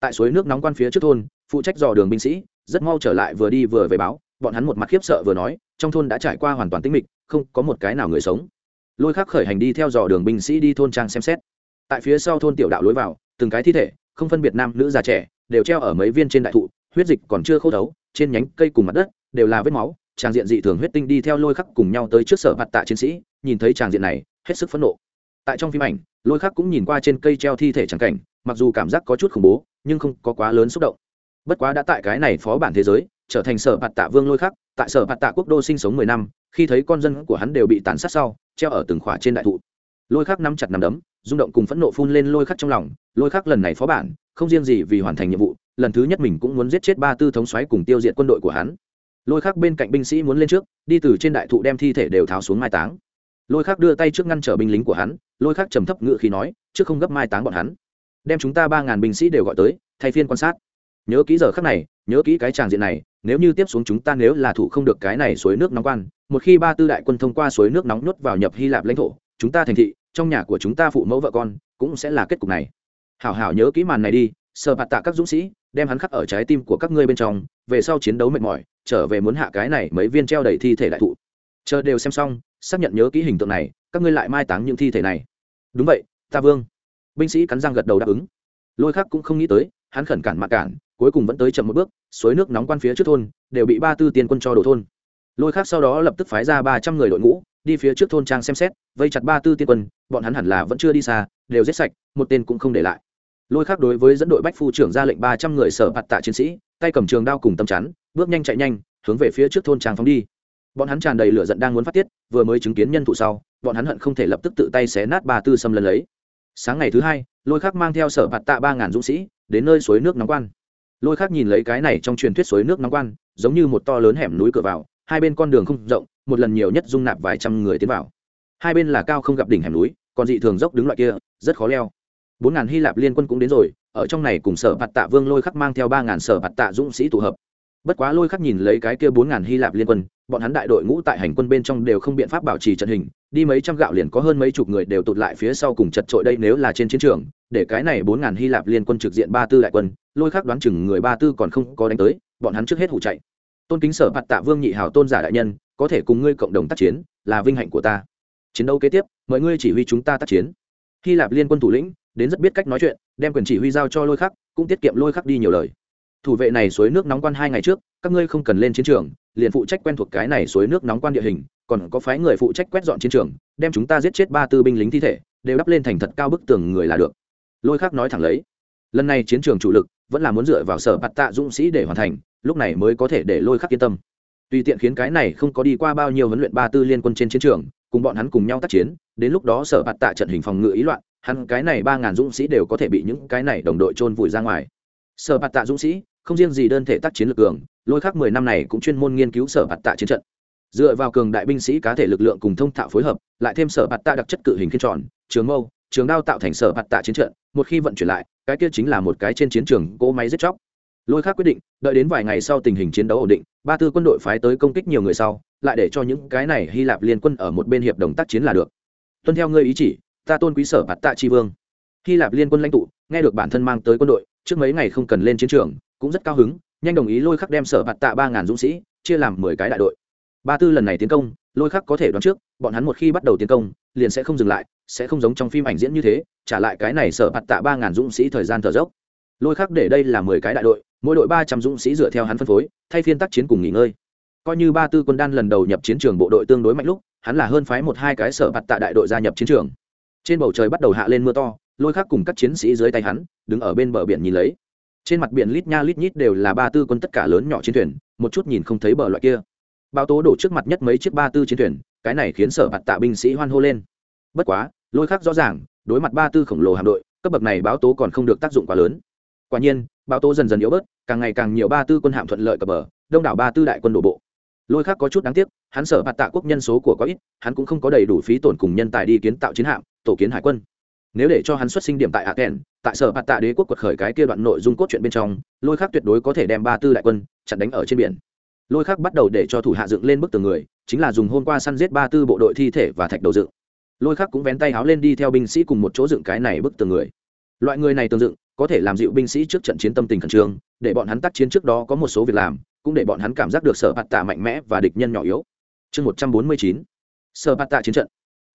Tại suối nước nóng quan phía trước thôn, phụ trách dò đường binh sĩ, rất mau trở lại vừa đi vừa về báo, bọn hắn một mặt khiếp sợ vừa nói, trong thôn đã trải qua hoàn toàn tĩnh mịch, không có một cái nào người sống lôi khắc khởi hành đi theo dò đường binh sĩ đi thôn trang xem xét. Tại phía sau thôn tiểu đạo lối vào, từng cái thi thể, không phân biệt nam nữ già trẻ, đều treo ở mấy viên trên đại thụ, huyết dịch còn chưa khô thấu, trên nhánh cây cùng mặt đất, đều là vết máu. Tràng diện dị thường huyết tinh đi theo lôi khắc cùng nhau tới trước sở mặt tạ chiến sĩ, nhìn thấy tràng diện này, hết sức phẫn nộ. Tại trong phim ảnh, lôi khắc cũng nhìn qua trên cây treo thi thể tràng cảnh, mặc dù cảm giác có chút khủng bố, nhưng không có quá lớn xúc động. Bất quá đã tại cái này phó bản thế giới, trở thành sở mặt tạ vương lôi khắc, tại sở mặt tạ quốc đô sinh sống mười năm khi thấy con dân của hắn đều bị tàn sát sau, treo ở từng khỏa trên đại thụ. Lôi khắc nắm chặt nắm đấm, rung động cùng phẫn nộ phun lên lôi khắc trong lòng. Lôi khắc lần này phó bản, không riêng gì vì hoàn thành nhiệm vụ, lần thứ nhất mình cũng muốn giết chết ba tư thống xoáy cùng tiêu diệt quân đội của hắn. Lôi khắc bên cạnh binh sĩ muốn lên trước, đi từ trên đại thụ đem thi thể đều tháo xuống mai táng. Lôi khắc đưa tay trước ngăn trở binh lính của hắn, lôi khắc trầm thấp ngự khi nói, trước không gấp mai táng bọn hắn. Đem chúng ta ba ngàn binh sĩ đều gọi tới, thay phiên quan sát. Nhớ kỹ giờ khắc này, nhớ kỹ cái tràng diện này, nếu như tiếp xuống chúng ta nếu là thủ không được cái này suối nước nóng quan một khi ba tư đại quân thông qua suối nước nóng nuốt vào nhập hy lạp lãnh thổ, chúng ta thành thị, trong nhà của chúng ta phụ mẫu vợ con, cũng sẽ là kết cục này. Hảo hảo nhớ kỹ màn này đi sờ bạt tạ các dũng sĩ, đem hắn khắc ở trái tim của các ngươi bên trong, về sau chiến đấu mệt mỏi, trở về muốn hạ cái này mấy viên treo đầy thi thể đại thụ. Chờ đều xem xong, xác nhận nhớ kỹ hình tượng này, các ngươi lại mai táng những thi thể này. Đúng vậy, ta vương. Binh sĩ cắn răng gật đầu đáp ứng. Lôi khắc cũng không nghĩ tới, hắn khẩn cản mặc cản, cuối cùng vẫn tới chậm một bước, suối nước nóng quan phía trước thôn, đều bị ba tư tiền quân cho đổ thôn lôi khác sau đó lập tức phái ra ba trăm người đội ngũ, đi phía trước thôn trang xem xét, vây chặt ba tư tiên quân, bọn hắn hẳn là vẫn chưa đi xa, đều giết sạch, một tên cũng không để lại. Lôi khác đối với dẫn đội bách phu trưởng ra lệnh ba trăm người sở bạt tạ chiến sĩ, tay cầm trường đao cùng tâm chắn, bước nhanh chạy nhanh, hướng về phía trước thôn trang phóng đi. Bọn hắn tràn đầy lửa giận đang muốn phát tiết, vừa mới chứng kiến nhân thụ sau, bọn hắn hận không thể lập tức tự tay xé nát ba tư xâm lần lấy. Sáng ngày thứ hai, lôi khắc mang theo sở bạt tạ ba ngàn dũng sĩ, đến nơi suối nước nóng quan. Lôi khắc nhìn lấy cái này trong truyền thuyết suối nước nóng quan, giống như một to lớn hẻm núi cửa vào hai bên con đường không rộng, một lần nhiều nhất dung nạp vài trăm người tiến vào. Hai bên là cao không gặp đỉnh hẻm núi, còn dị thường dốc đứng loại kia, rất khó leo. Bốn ngàn hy lạp liên quân cũng đến rồi, ở trong này cùng sở bạt tạ vương lôi khắc mang theo ba ngàn sở bạt tạ dũng sĩ tụ hợp. Bất quá lôi khắc nhìn lấy cái kia bốn ngàn hy lạp liên quân, bọn hắn đại đội ngũ tại hành quân bên trong đều không biện pháp bảo trì trận hình, đi mấy trăm gạo liền có hơn mấy chục người đều tụt lại phía sau cùng chật trội đây nếu là trên chiến trường, để cái này bốn ngàn hy lạp liên quân trực diện ba tư đại quân, lôi khắc đoán chừng người ba tư còn không có đánh tới, bọn hắn trước hết hủ chạy tôn kính sở bạt tạ vương nhị hào tôn giả đại nhân, có thể cùng ngươi cộng đồng tác chiến, là vinh hạnh của ta. Chiến đấu kế tiếp, mời ngươi chỉ huy chúng ta tác chiến. Hy lạp liên quân thủ lĩnh, đến rất biết cách nói chuyện, đem quyền chỉ huy giao cho lôi khắc, cũng tiết kiệm lôi khắc đi nhiều lời. Thủ vệ này suối nước nóng quan hai ngày trước, các ngươi không cần lên chiến trường, liền phụ trách quen thuộc cái này suối nước nóng quan địa hình, còn có phái người phụ trách quét dọn chiến trường, đem chúng ta giết chết ba tư binh lính thi thể, đều đắp lên thành thật cao bức tường người là được. Lôi khắc nói thẳng lấy. Lần này chiến trường chủ lực, vẫn là muốn dựa vào sở bạt tạ dũng sĩ để hoàn thành lúc này mới có thể để lôi khắc yên tâm. Tùy tiện khiến cái này không có đi qua bao nhiêu huấn luyện ba tư liên quân trên chiến trường, cùng bọn hắn cùng nhau tác chiến, đến lúc đó sở bạt tạ trận hình phòng ngự ý loạn, hắn cái này ba ngàn dũng sĩ đều có thể bị những cái này đồng đội trôn vùi ra ngoài. Sở bạt tạ dũng sĩ, không riêng gì đơn thể tác chiến lực cường, lôi khắc mười năm này cũng chuyên môn nghiên cứu sở bạt tạ chiến trận. Dựa vào cường đại binh sĩ cá thể lực lượng cùng thông thạo phối hợp, lại thêm sở bạt tạ đặc chất cự hình khiên tròn, trường mâu, trường đao tạo thành sở bạt tạ chiến trận, một khi vận chuyển lại, cái kia chính là một cái trên chiến trường cỗ máy giết chóc lôi khác quyết định, đợi đến vài ngày sau tình hình chiến đấu ổn định, ba tư quân đội phái tới công kích nhiều người sau, lại để cho những cái này hy lạp liên quân ở một bên hiệp đồng tác chiến là được. Tuân theo ngươi ý chỉ, ta tôn quý sở bạt tạ tri vương. Hy lạp liên quân lãnh tụ, nghe được bản thân mang tới quân đội, trước mấy ngày không cần lên chiến trường, cũng rất cao hứng, nhanh đồng ý lôi khắc đem sở bạt tạ ba ngàn dũng sĩ, chia làm mười cái đại đội. Ba tư lần này tiến công, lôi khắc có thể đoán trước, bọn hắn một khi bắt đầu tiến công, liền sẽ không dừng lại, sẽ không giống trong phim ảnh diễn như thế, trả lại cái này sở bạt tạ ba ngàn dũng sĩ thời gian thở dốc. Lôi khắc để đây là mười cái đại đội mỗi đội ba trăm dũng sĩ dựa theo hắn phân phối, thay phiên tác chiến cùng nghỉ ngơi. Coi như ba tư quân đan lần đầu nhập chiến trường bộ đội tương đối mạnh lúc, hắn là hơn phái một hai cái sở bạt tạ đại đội gia nhập chiến trường. Trên bầu trời bắt đầu hạ lên mưa to, lôi khắc cùng các chiến sĩ dưới tay hắn, đứng ở bên bờ biển nhìn lấy. Trên mặt biển lít nha lít nhít đều là ba tư quân tất cả lớn nhỏ chiến thuyền, một chút nhìn không thấy bờ loại kia. Báo tố đổ trước mặt nhất mấy chiếc ba tư chiến thuyền, cái này khiến sở bạt tạ binh sĩ hoan hô lên. Bất quá, lôi khắc rõ ràng, đối mặt ba tư khổng lồ hạm đội, cấp bậc này báo tố còn không được tác dụng quá lớn. Quả nhiên bão tố dần dần yếu bớt, càng ngày càng nhiều ba tư quân hạm thuận lợi cập bờ, đông đảo ba tư đại quân đổ bộ. Lôi khắc có chút đáng tiếc, hắn sở bạt tạ quốc nhân số của có ít, hắn cũng không có đầy đủ phí tổn cùng nhân tài đi kiến tạo chiến hạm, tổ kiến hải quân. Nếu để cho hắn xuất sinh điểm tại aten tại sở bạt tạ đế quốc quật khởi cái kia đoạn nội dung cốt truyện bên trong, lôi khắc tuyệt đối có thể đem ba tư đại quân chặn đánh ở trên biển. Lôi khắc bắt đầu để cho thủ hạ dựng lên bức tường người, chính là dùng hôm qua săn giết ba tư bộ đội thi thể và thạch đầu dựng. Lôi khắc cũng vén tay háo lên đi theo binh sĩ cùng một chỗ dựng cái này bức tường người. Loại người này tường dựng có thể làm dịu binh sĩ trước trận chiến tâm tình khẩn trương, để bọn hắn tác chiến trước đó có một số việc làm, cũng để bọn hắn cảm giác được sở bạt tạ mạnh mẽ và địch nhân nhỏ yếu. Chương một trăm bốn mươi chín, sở bạt tạ chiến trận.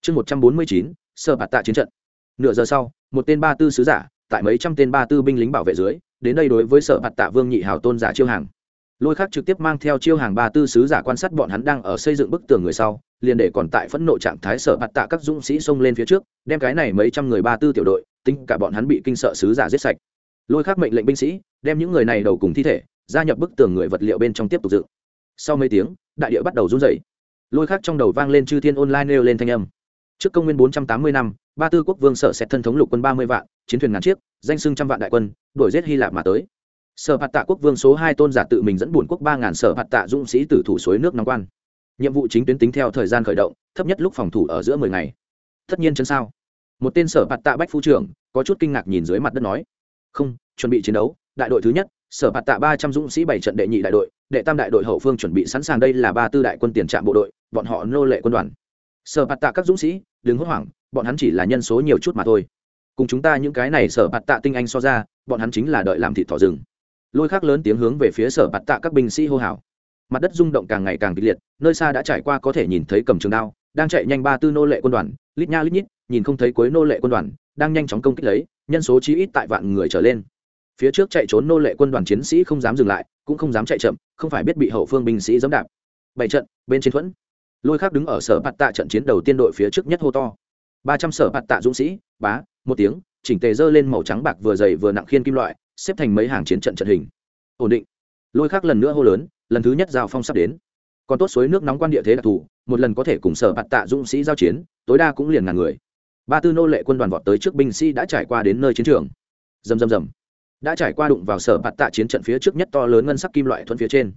Chương một trăm bốn mươi chín, sở bạt tạ chiến trận. Nửa giờ sau, một tên ba tư sứ giả, tại mấy trăm tên ba tư binh lính bảo vệ dưới, đến đây đối với sở bạt tạ vương nhị hào tôn giả chiêu hàng. Lôi khác trực tiếp mang theo chiêu hàng ba tư sứ giả quan sát bọn hắn đang ở xây dựng bức tường người sau, liền để còn tại phẫn nộ trạng thái sở bạt tạ các dũng sĩ xông lên phía trước, đem cái này mấy trăm người ba tư tiểu đội tính cả bọn hắn bị kinh sợ sứ giả giết sạch. Lôi khắc mệnh lệnh binh sĩ, đem những người này đầu cùng thi thể, gia nhập bức tường người vật liệu bên trong tiếp tục dựng. Sau mấy tiếng, đại địa bắt đầu run rẩy. Lôi khắc trong đầu vang lên chư thiên online nêu lên thanh âm. Trước công nguyên bốn trăm tám mươi năm, ba tư quốc vương sợ sẽ thân thống lục quân ba mươi vạn, chiến thuyền ngàn chiếc, danh sưng trăm vạn đại quân, đuổi giết hy lạp mà tới. Sở hạt tạ quốc vương số hai tôn giả tự mình dẫn buồn quốc ba ngàn sở hạt tạ dũng sĩ tử thủ suối nước nóng quan. Nhiệm vụ chính tuyến tính theo thời gian khởi động, thấp nhất lúc phòng thủ ở giữa mười ngày. Tất nhiên chân sao một tên sở bạt tạ bách phu trưởng, có chút kinh ngạc nhìn dưới mặt đất nói, không, chuẩn bị chiến đấu, đại đội thứ nhất, sở bạt tạ ba trăm dũng sĩ bảy trận đệ nhị đại đội, đệ tam đại đội hậu phương chuẩn bị sẵn sàng, đây là ba tư đại quân tiền trạm bộ đội, bọn họ nô lệ quân đoàn. Sở bạt tạ các dũng sĩ, đừng hốt hoảng, bọn hắn chỉ là nhân số nhiều chút mà thôi. Cùng chúng ta những cái này sở bạt tạ tinh anh so ra, bọn hắn chính là đợi làm thịt thỏ rừng. Lôi khác lớn tiếng hướng về phía sở bạt tạ các binh sĩ hô hào. Mặt đất rung động càng ngày càng kịch liệt, nơi xa đã trải qua có thể nhìn thấy cầm trường đao, đang chạy nhanh ba tư nô lệ quân đoàn, lít nha lít nhít nhìn không thấy cuối nô lệ quân đoàn, đang nhanh chóng công kích lấy, nhân số chí ít tại vạn người trở lên. Phía trước chạy trốn nô lệ quân đoàn chiến sĩ không dám dừng lại, cũng không dám chạy chậm, không phải biết bị hậu phương binh sĩ dẫm đạp. Bảy trận, bên trên thuẫn. Lôi khác đứng ở sở bạt tạ trận chiến đầu tiên đội phía trước nhất hô to. Ba trăm sở bạt tạ dũng sĩ, bá, một tiếng, chỉnh tề dơ lên màu trắng bạc vừa dày vừa nặng khiên kim loại, xếp thành mấy hàng chiến trận trận hình. Ổn định. Lôi khác lần nữa hô lớn, lần thứ nhất giao phong sắp đến. Còn tốt suối nước nóng quan địa thế đặc thù, một lần có thể cùng sở bạt tạ dũng sĩ giao chiến, tối đa cũng liền ngàn người ba tư nô lệ quân đoàn vọt tới trước binh sĩ đã trải qua đến nơi chiến trường. Dầm dầm dầm đã trải qua đụng vào sở bạt tạ chiến trận phía trước nhất to lớn ngân sắc kim loại thuận phía trên.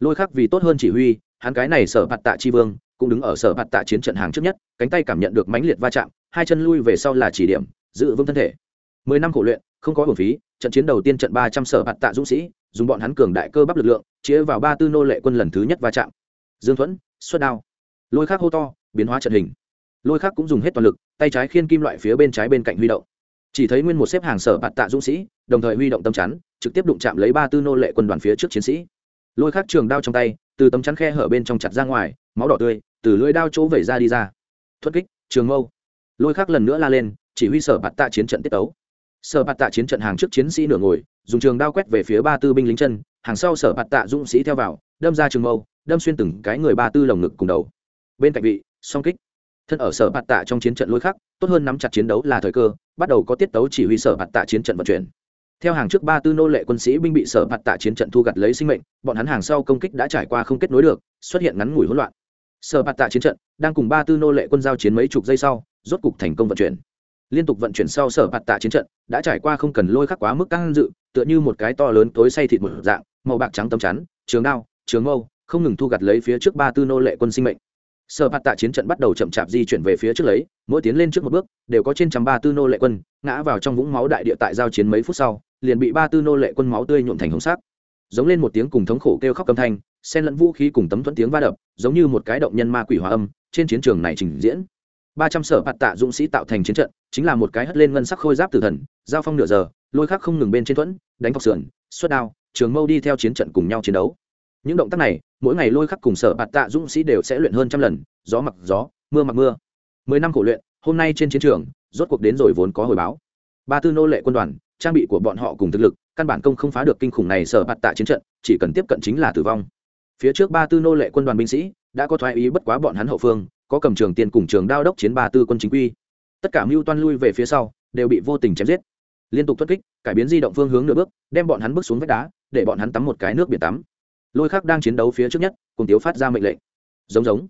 Lôi khắc vì tốt hơn chỉ huy, hắn cái này sở bạt tạ chi vương, cũng đứng ở sở bạt tạ chiến trận hàng trước nhất, cánh tay cảm nhận được mãnh liệt va chạm, hai chân lui về sau là chỉ điểm, giữ vững thân thể. Mười năm khổ luyện, không có hồn phí, trận chiến đầu tiên trận ba trăm sở bạt tạ dũng sĩ, dùng bọn hắn cường đại cơ bắp lực lượng, chĩa vào ba tư nô lệ quân lần thứ nhất va chạm. Dương thuẫn, xuất đao. Lôi khắc hô to, biến hóa trận hình lôi khác cũng dùng hết toàn lực, tay trái khiên kim loại phía bên trái bên cạnh huy động. Chỉ thấy nguyên một xếp hàng sở bạt tạ dũng sĩ, đồng thời huy động tâm chắn, trực tiếp đụng chạm lấy ba tư nô lệ quân đoàn phía trước chiến sĩ. Lôi khác trường đao trong tay, từ tấm chắn khe hở bên trong chặt ra ngoài, máu đỏ tươi, từ lưỡi đao chỗ vẩy ra đi ra. Thuật kích, trường mâu. Lôi khác lần nữa la lên, chỉ huy sở bạt tạ chiến trận tiết tấu. Sở bạt tạ chiến trận hàng trước chiến sĩ nửa ngồi, dùng trường đao quét về phía ba tư binh lính chân, hàng sau sở bạt tạ dũng sĩ theo vào, đâm ra trường mâu, đâm xuyên từng cái người ba tư lồng ngực cùng đầu. Bên cạnh vị, song kích thân ở sở bạt tạ trong chiến trận lôi khắc tốt hơn nắm chặt chiến đấu là thời cơ, bắt đầu có tiết tấu chỉ huy sở bạt tạ chiến trận vận chuyển. Theo hàng trước ba tư nô lệ quân sĩ binh bị sở bạt tạ chiến trận thu gặt lấy sinh mệnh, bọn hắn hàng sau công kích đã trải qua không kết nối được, xuất hiện ngắn ngủi hỗn loạn. Sở bạt tạ chiến trận đang cùng ba tư nô lệ quân giao chiến mấy chục giây sau, rốt cục thành công vận chuyển. Liên tục vận chuyển sau sở bạt tạ chiến trận đã trải qua không cần lôi khắc quá mức căng dự, tựa như một cái to lớn tối say thịt một dạng, màu bạc trắng tấm chắn, trường đao, trường mâu, không ngừng thu gặt lấy phía trước ba tư nô lệ quân sinh mệnh sở bạt tạ chiến trận bắt đầu chậm chạp di chuyển về phía trước lấy, mỗi tiến lên trước một bước, đều có trên trăm ba tư nô lệ quân, ngã vào trong vũng máu đại địa tại giao chiến mấy phút sau, liền bị ba tư nô lệ quân máu tươi nhuộm thành hồng sắc. Giống lên một tiếng cùng thống khổ kêu khóc âm thanh, xen lẫn vũ khí cùng tấm thuẫn tiếng va đập, giống như một cái động nhân ma quỷ hòa âm, trên chiến trường này trình diễn. Ba trăm sở bạt tạ dũng sĩ tạo thành chiến trận, chính là một cái hất lên ngân sắc khôi giáp tử thần, giao phong nửa giờ, lôi khắc không ngừng bên trên thuẫn, đánh phọc sườn, xuất đao, trường mâu đi theo chiến trận cùng nhau chiến đấu những động tác này, mỗi ngày lôi khắc cùng sở bạt tạ dũng sĩ đều sẽ luyện hơn trăm lần, gió mặc gió, mưa mặc mưa. Mười năm khổ luyện, hôm nay trên chiến trường, rốt cuộc đến rồi vốn có hồi báo. Ba tư nô lệ quân đoàn, trang bị của bọn họ cùng thực lực, căn bản công không phá được kinh khủng này sở bạt tạ chiến trận, chỉ cần tiếp cận chính là tử vong. Phía trước ba tư nô lệ quân đoàn binh sĩ, đã có thoái ý bất quá bọn hắn hậu phương, có cầm trường tiền cùng trường đao đốc chiến ba tư quân chính quy. Tất cả mưu toan lui về phía sau, đều bị vô tình chém giết. Liên tục thoát kích, cải biến di động phương hướng nửa bước, đem bọn hắn bước xuống vách đá, để bọn hắn tắm một cái nước biển tắm lôi khắc đang chiến đấu phía trước nhất, cùng tiếu phát ra mệnh lệnh. Giống giống.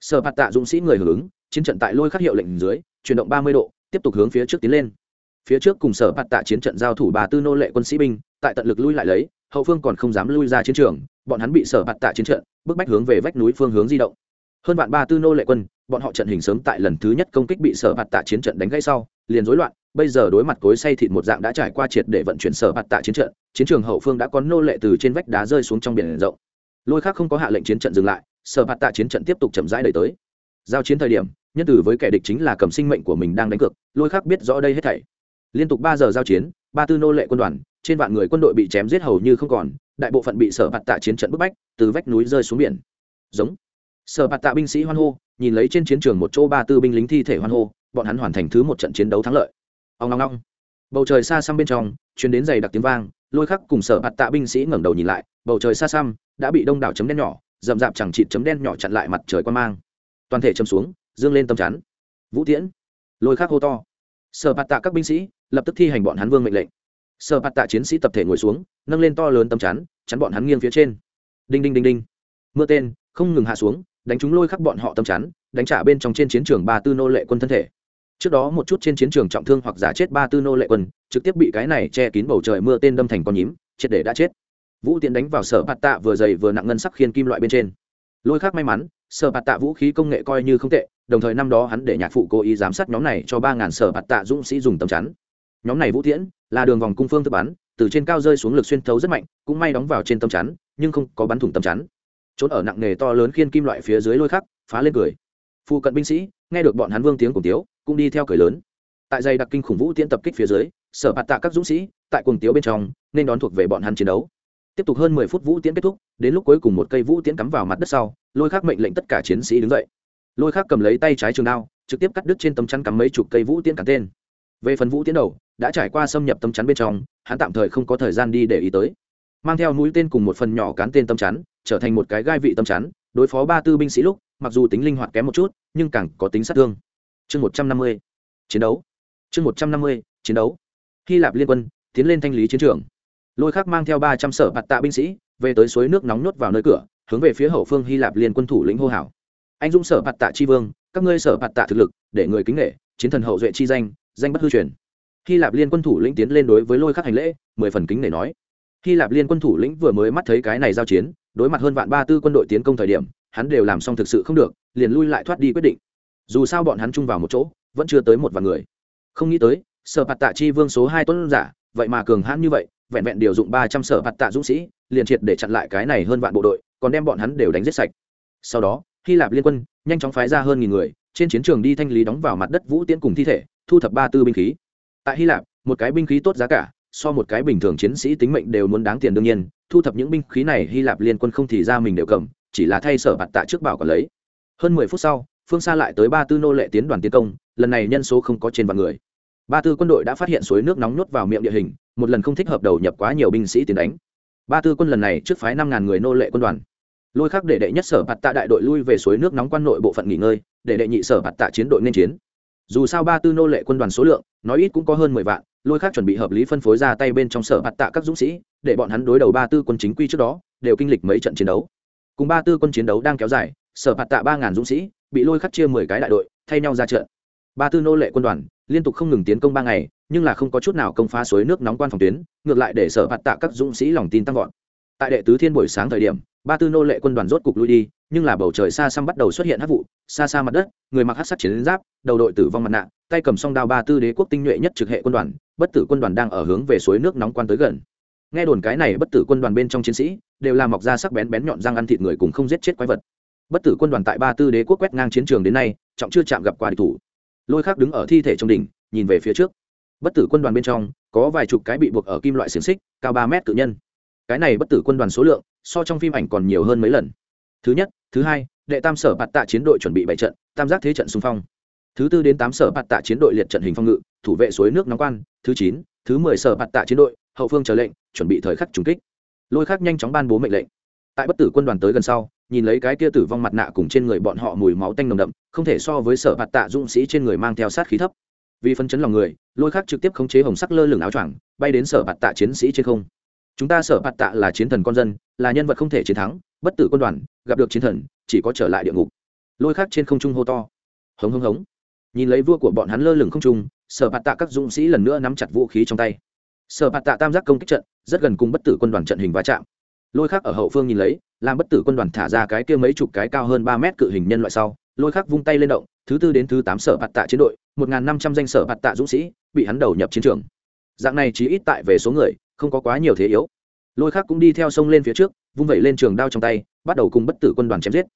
Sở bạt tạ dũng sĩ người hưởng ứng, chiến trận tại lôi khắc hiệu lệnh dưới, chuyển động ba mươi độ, tiếp tục hướng phía trước tiến lên. Phía trước cùng sở bạt tạ chiến trận giao thủ bà tư nô lệ quân sĩ binh, tại tận lực lui lại lấy, hậu phương còn không dám lui ra chiến trường, bọn hắn bị sở bạt tạ chiến trận, bức bách hướng về vách núi phương hướng di động. Hơn bạn ba tư nô lệ quân, bọn họ trận hình sớm tại lần thứ nhất công kích bị sở bạt tạ chiến trận đánh gãy sau liền rối loạn, bây giờ đối mặt cối say thịt một dạng đã trải qua triệt để vận chuyển sở bạt tạ chiến trận, chiến trường hậu phương đã có nô lệ từ trên vách đá rơi xuống trong biển rộng. Lôi khác không có hạ lệnh chiến trận dừng lại, sở bạt tạ chiến trận tiếp tục chậm rãi đẩy tới. Giao chiến thời điểm, nhân tử với kẻ địch chính là cầm sinh mệnh của mình đang đánh cược, lôi khác biết rõ đây hết thảy. Liên tục ba giờ giao chiến, ba tư nô lệ quân đoàn, trên vạn người quân đội bị chém giết hầu như không còn, đại bộ phận bị sở bạt tạ chiến trận bức bách, từ vách núi rơi xuống biển. Giống. Sở bạt tạ binh sĩ hoan hô, nhìn lấy trên chiến trường một chỗ ba tư binh lính thi thể hoan hô bọn hắn hoàn thành thứ một trận chiến đấu thắng lợi. Ông long long bầu trời xa xăm bên trong chuyến đến dày đặc tiếng vang, lôi khắc cùng sở bạt tạ binh sĩ ngẩng đầu nhìn lại, bầu trời xa xăm đã bị đông đảo chấm đen nhỏ, rậm rạp chẳng chịt chấm đen nhỏ chặn lại mặt trời quan mang. Toàn thể chấm xuống, dương lên tâm chắn. Vũ tiễn. Lôi khắc hô to. Sở bạt tạ các binh sĩ lập tức thi hành bọn hắn vương mệnh lệnh. Sở bạt tạ chiến sĩ tập thể ngồi xuống, nâng lên to lớn tâm chắn chắn bọn hắn nghiêng phía trên. Đinh đinh đinh đinh. Mưa tên không ngừng hạ xuống, đánh chúng lôi khắc bọn họ tâm chắn, đánh trả bên trong trên chiến trường ba tư nô lệ quân thân thể trước đó một chút trên chiến trường trọng thương hoặc giả chết ba tư nô lệ quân, trực tiếp bị cái này che kín bầu trời mưa tên đâm thành con nhím, triệt để đã chết. Vũ tiện đánh vào sở bạt tạ vừa dày vừa nặng ngân sắc khiên kim loại bên trên. Lôi khác may mắn, sở bạt tạ vũ khí công nghệ coi như không tệ, đồng thời năm đó hắn để nhạc phụ cố ý giám sát nhóm này cho ba ngàn sở bạt tạ dũng sĩ dùng tầm chắn. Nhóm này vũ tiễn, là đường vòng cung phương thức bắn, từ trên cao rơi xuống lực xuyên thấu rất mạnh, cũng may đóng vào trên tấm chắn, nhưng không có bắn thủng tấm chắn. Trốn ở nặng nghề to lớn khiên kim loại phía dưới lôi khắc, phá lên cười. Phụ cận binh sĩ, nghe được bọn hắn vương tiếng cùng tiếu cũng đi theo cười lớn. Tại dây đặc kinh khủng vũ tiễn tập kích phía dưới, sở bạt tạ các dũng sĩ, tại cùng tiếu bên trong, nên đón thuộc về bọn hắn chiến đấu. Tiếp tục hơn mười phút vũ tiễn kết thúc, đến lúc cuối cùng một cây vũ tiễn cắm vào mặt đất sau, lôi khác mệnh lệnh tất cả chiến sĩ đứng dậy. Lôi khác cầm lấy tay trái trường đao, trực tiếp cắt đứt trên tấm chắn cắm mấy chục cây vũ tiễn cắn tên. Về phần vũ tiễn đầu, đã trải qua xâm nhập tấm chắn bên trong, hắn tạm thời không có thời gian đi để ý tới. Mang theo mũi tên cùng một phần nhỏ cán tên tấm chắn, trở thành một cái gai vị tấm chắn, đối phó ba tư binh sĩ lúc, mặc dù tính linh hoạt kém một chút, nhưng càng có tính sát thương chương một trăm năm mươi, chiến đấu. Chương một trăm năm mươi, chiến đấu. Hy lạp liên quân, tiến lên thanh lý chiến trường. Lôi khắc mang theo ba trăm sở bạt tạ binh sĩ, về tới suối nước nóng nhốt vào nơi cửa, hướng về phía hậu phương hy lạp liên quân thủ lĩnh hô hào. Anh dũng sở bạt tạ tri vương, các ngươi sở bạt tạ thực lực, để người kính nghệ chiến thần hậu duệ chi danh danh bất hư truyền. Hy lạp liên quân thủ lĩnh tiến lên đối với lôi khắc hành lễ, mười phần kính để nói. Hy lạp liên quân thủ lĩnh vừa mới mắt thấy cái này giao chiến, đối mặt hơn vạn ba tư quân đội tiến công thời điểm, hắn đều làm xong thực sự không được, liền lui lại thoát đi quyết định dù sao bọn hắn chung vào một chỗ, vẫn chưa tới một vạn người. Không nghĩ tới, sở bạt tạ chi vương số hai tuấn giả, vậy mà cường hãn như vậy, vẹn vẹn điều dụng ba trăm sở bạt tạ dũng sĩ, liền triệt để chặn lại cái này hơn vạn bộ đội, còn đem bọn hắn đều đánh giết sạch. Sau đó, hy lạp liên quân, nhanh chóng phái ra hơn nghìn người, trên chiến trường đi thanh lý đóng vào mặt đất vũ tiễn cùng thi thể, thu thập ba tư binh khí. Tại hy lạp, một cái binh khí tốt giá cả, so một cái bình thường chiến sĩ tính mệnh đều muốn đáng tiền đương nhiên, thu thập những binh khí này hy lạp liên quân không thì ra mình đều cầm, chỉ là thay sở bạt tạ trước bảo còn lấy. Hơn mười phút sau phương xa lại tới ba tư nô lệ tiến đoàn tiến công, lần này nhân số không có trên vạn người. Ba tư quân đội đã phát hiện suối nước nóng nhốt vào miệng địa hình, một lần không thích hợp đầu nhập quá nhiều binh sĩ tiến đánh. Ba tư quân lần này trước phái năm ngàn người nô lệ quân đoàn. Lôi khắc để đệ nhất sở bạt tạ đại đội lui về suối nước nóng quan nội bộ phận nghỉ ngơi, để đệ nhị sở bạt tạ chiến đội nên chiến. Dù sao ba tư nô lệ quân đoàn số lượng, nói ít cũng có hơn mười vạn, lôi khắc chuẩn bị hợp lý phân phối ra tay bên trong sở bạt tạ các dũng sĩ, để bọn hắn đối đầu ba tư quân chính quy trước đó, đều kinh lịch mấy trận chiến đấu. Cùng ba tư quân chiến đấu đang kéo dài, sở bạt tạ ba ngàn dũng sĩ bị lôi khắc chia mười cái đại đội, thay nhau ra trận. Ba tư nô lệ quân đoàn liên tục không ngừng tiến công ba ngày, nhưng là không có chút nào công phá suối nước nóng quan phòng tuyến, ngược lại để sở bạt tạ các dũng sĩ lòng tin tăng vọt. Tại đệ tứ thiên buổi sáng thời điểm, ba tư nô lệ quân đoàn rốt cục lui đi, nhưng là bầu trời xa xăm bắt đầu xuất hiện hắc vụ, xa xa mặt đất, người mặc hắc sắt chiến giáp, đầu đội tử vong mặt nạ, tay cầm song đao ba tư đế quốc tinh nhuệ nhất trực hệ quân đoàn, bất tử quân đoàn đang ở hướng về suối nước nóng quan tới gần. Nghe đồn cái này bất tử quân đoàn bên trong chiến sĩ, đều là mọc ra sắc bén bén nhọn răng ăn thịt người cùng không giết chết quái vật bất tử quân đoàn tại ba tư đế quốc quét ngang chiến trường đến nay, trọng chưa chạm gặp qua địch thủ. Lôi khác đứng ở thi thể trong đỉnh, nhìn về phía trước. Bất tử quân đoàn bên trong, có vài chục cái bị buộc ở kim loại xiềng xích, cao ba mét cự nhân. Cái này bất tử quân đoàn số lượng, so trong phim ảnh còn nhiều hơn mấy lần. Thứ nhất, thứ hai, đệ tam sở bạt tạ chiến đội chuẩn bị bảy trận, tam giác thế trận xung phong. Thứ tư đến tám sở bạt tạ chiến đội liệt trận hình phong ngự, thủ vệ suối nước nóng quan. Thứ chín, thứ mười sở bạt tạ chiến đội, hậu phương chờ lệnh, chuẩn bị thời khắc trùng kích. Lôi khác nhanh chóng ban bố mệnh lệnh. Tại bất tử quân đoàn tới gần sau nhìn lấy cái kia tử vong mặt nạ cùng trên người bọn họ mùi máu tanh nồng đậm, không thể so với sở bạt tạ dũng sĩ trên người mang theo sát khí thấp. Vì phân chấn lòng người, lôi khác trực tiếp khống chế hồng sắc lơ lửng áo choàng, bay đến sở bạt tạ chiến sĩ trên không. Chúng ta sở bạt tạ là chiến thần con dân, là nhân vật không thể chiến thắng, bất tử quân đoàn, gặp được chiến thần, chỉ có trở lại địa ngục. Lôi khác trên không trung hô to. Hống hống hống. Nhìn lấy vua của bọn hắn lơ lửng không trung sở bạt tạ các dũng sĩ lần nữa nắm chặt vũ khí trong tay. Sở bạt tạ tam giác công kích trận, rất gần cùng bất tử quân đoàn trận hình va chạm. Lôi khác ở hậu phương nhìn lấy làm bất tử quân đoàn thả ra cái kia mấy chục cái cao hơn ba mét cự hình nhân loại sau, lôi khác vung tay lên động, thứ tư đến thứ tám sở bạt tạ chiến đội, một năm trăm danh sở bạt tạ dũng sĩ, bị hắn đầu nhập chiến trường. Dạng này chỉ ít tại về số người, không có quá nhiều thế yếu. Lôi khác cũng đi theo sông lên phía trước, vung vẩy lên trường đao trong tay, bắt đầu cùng bất tử quân đoàn chém giết.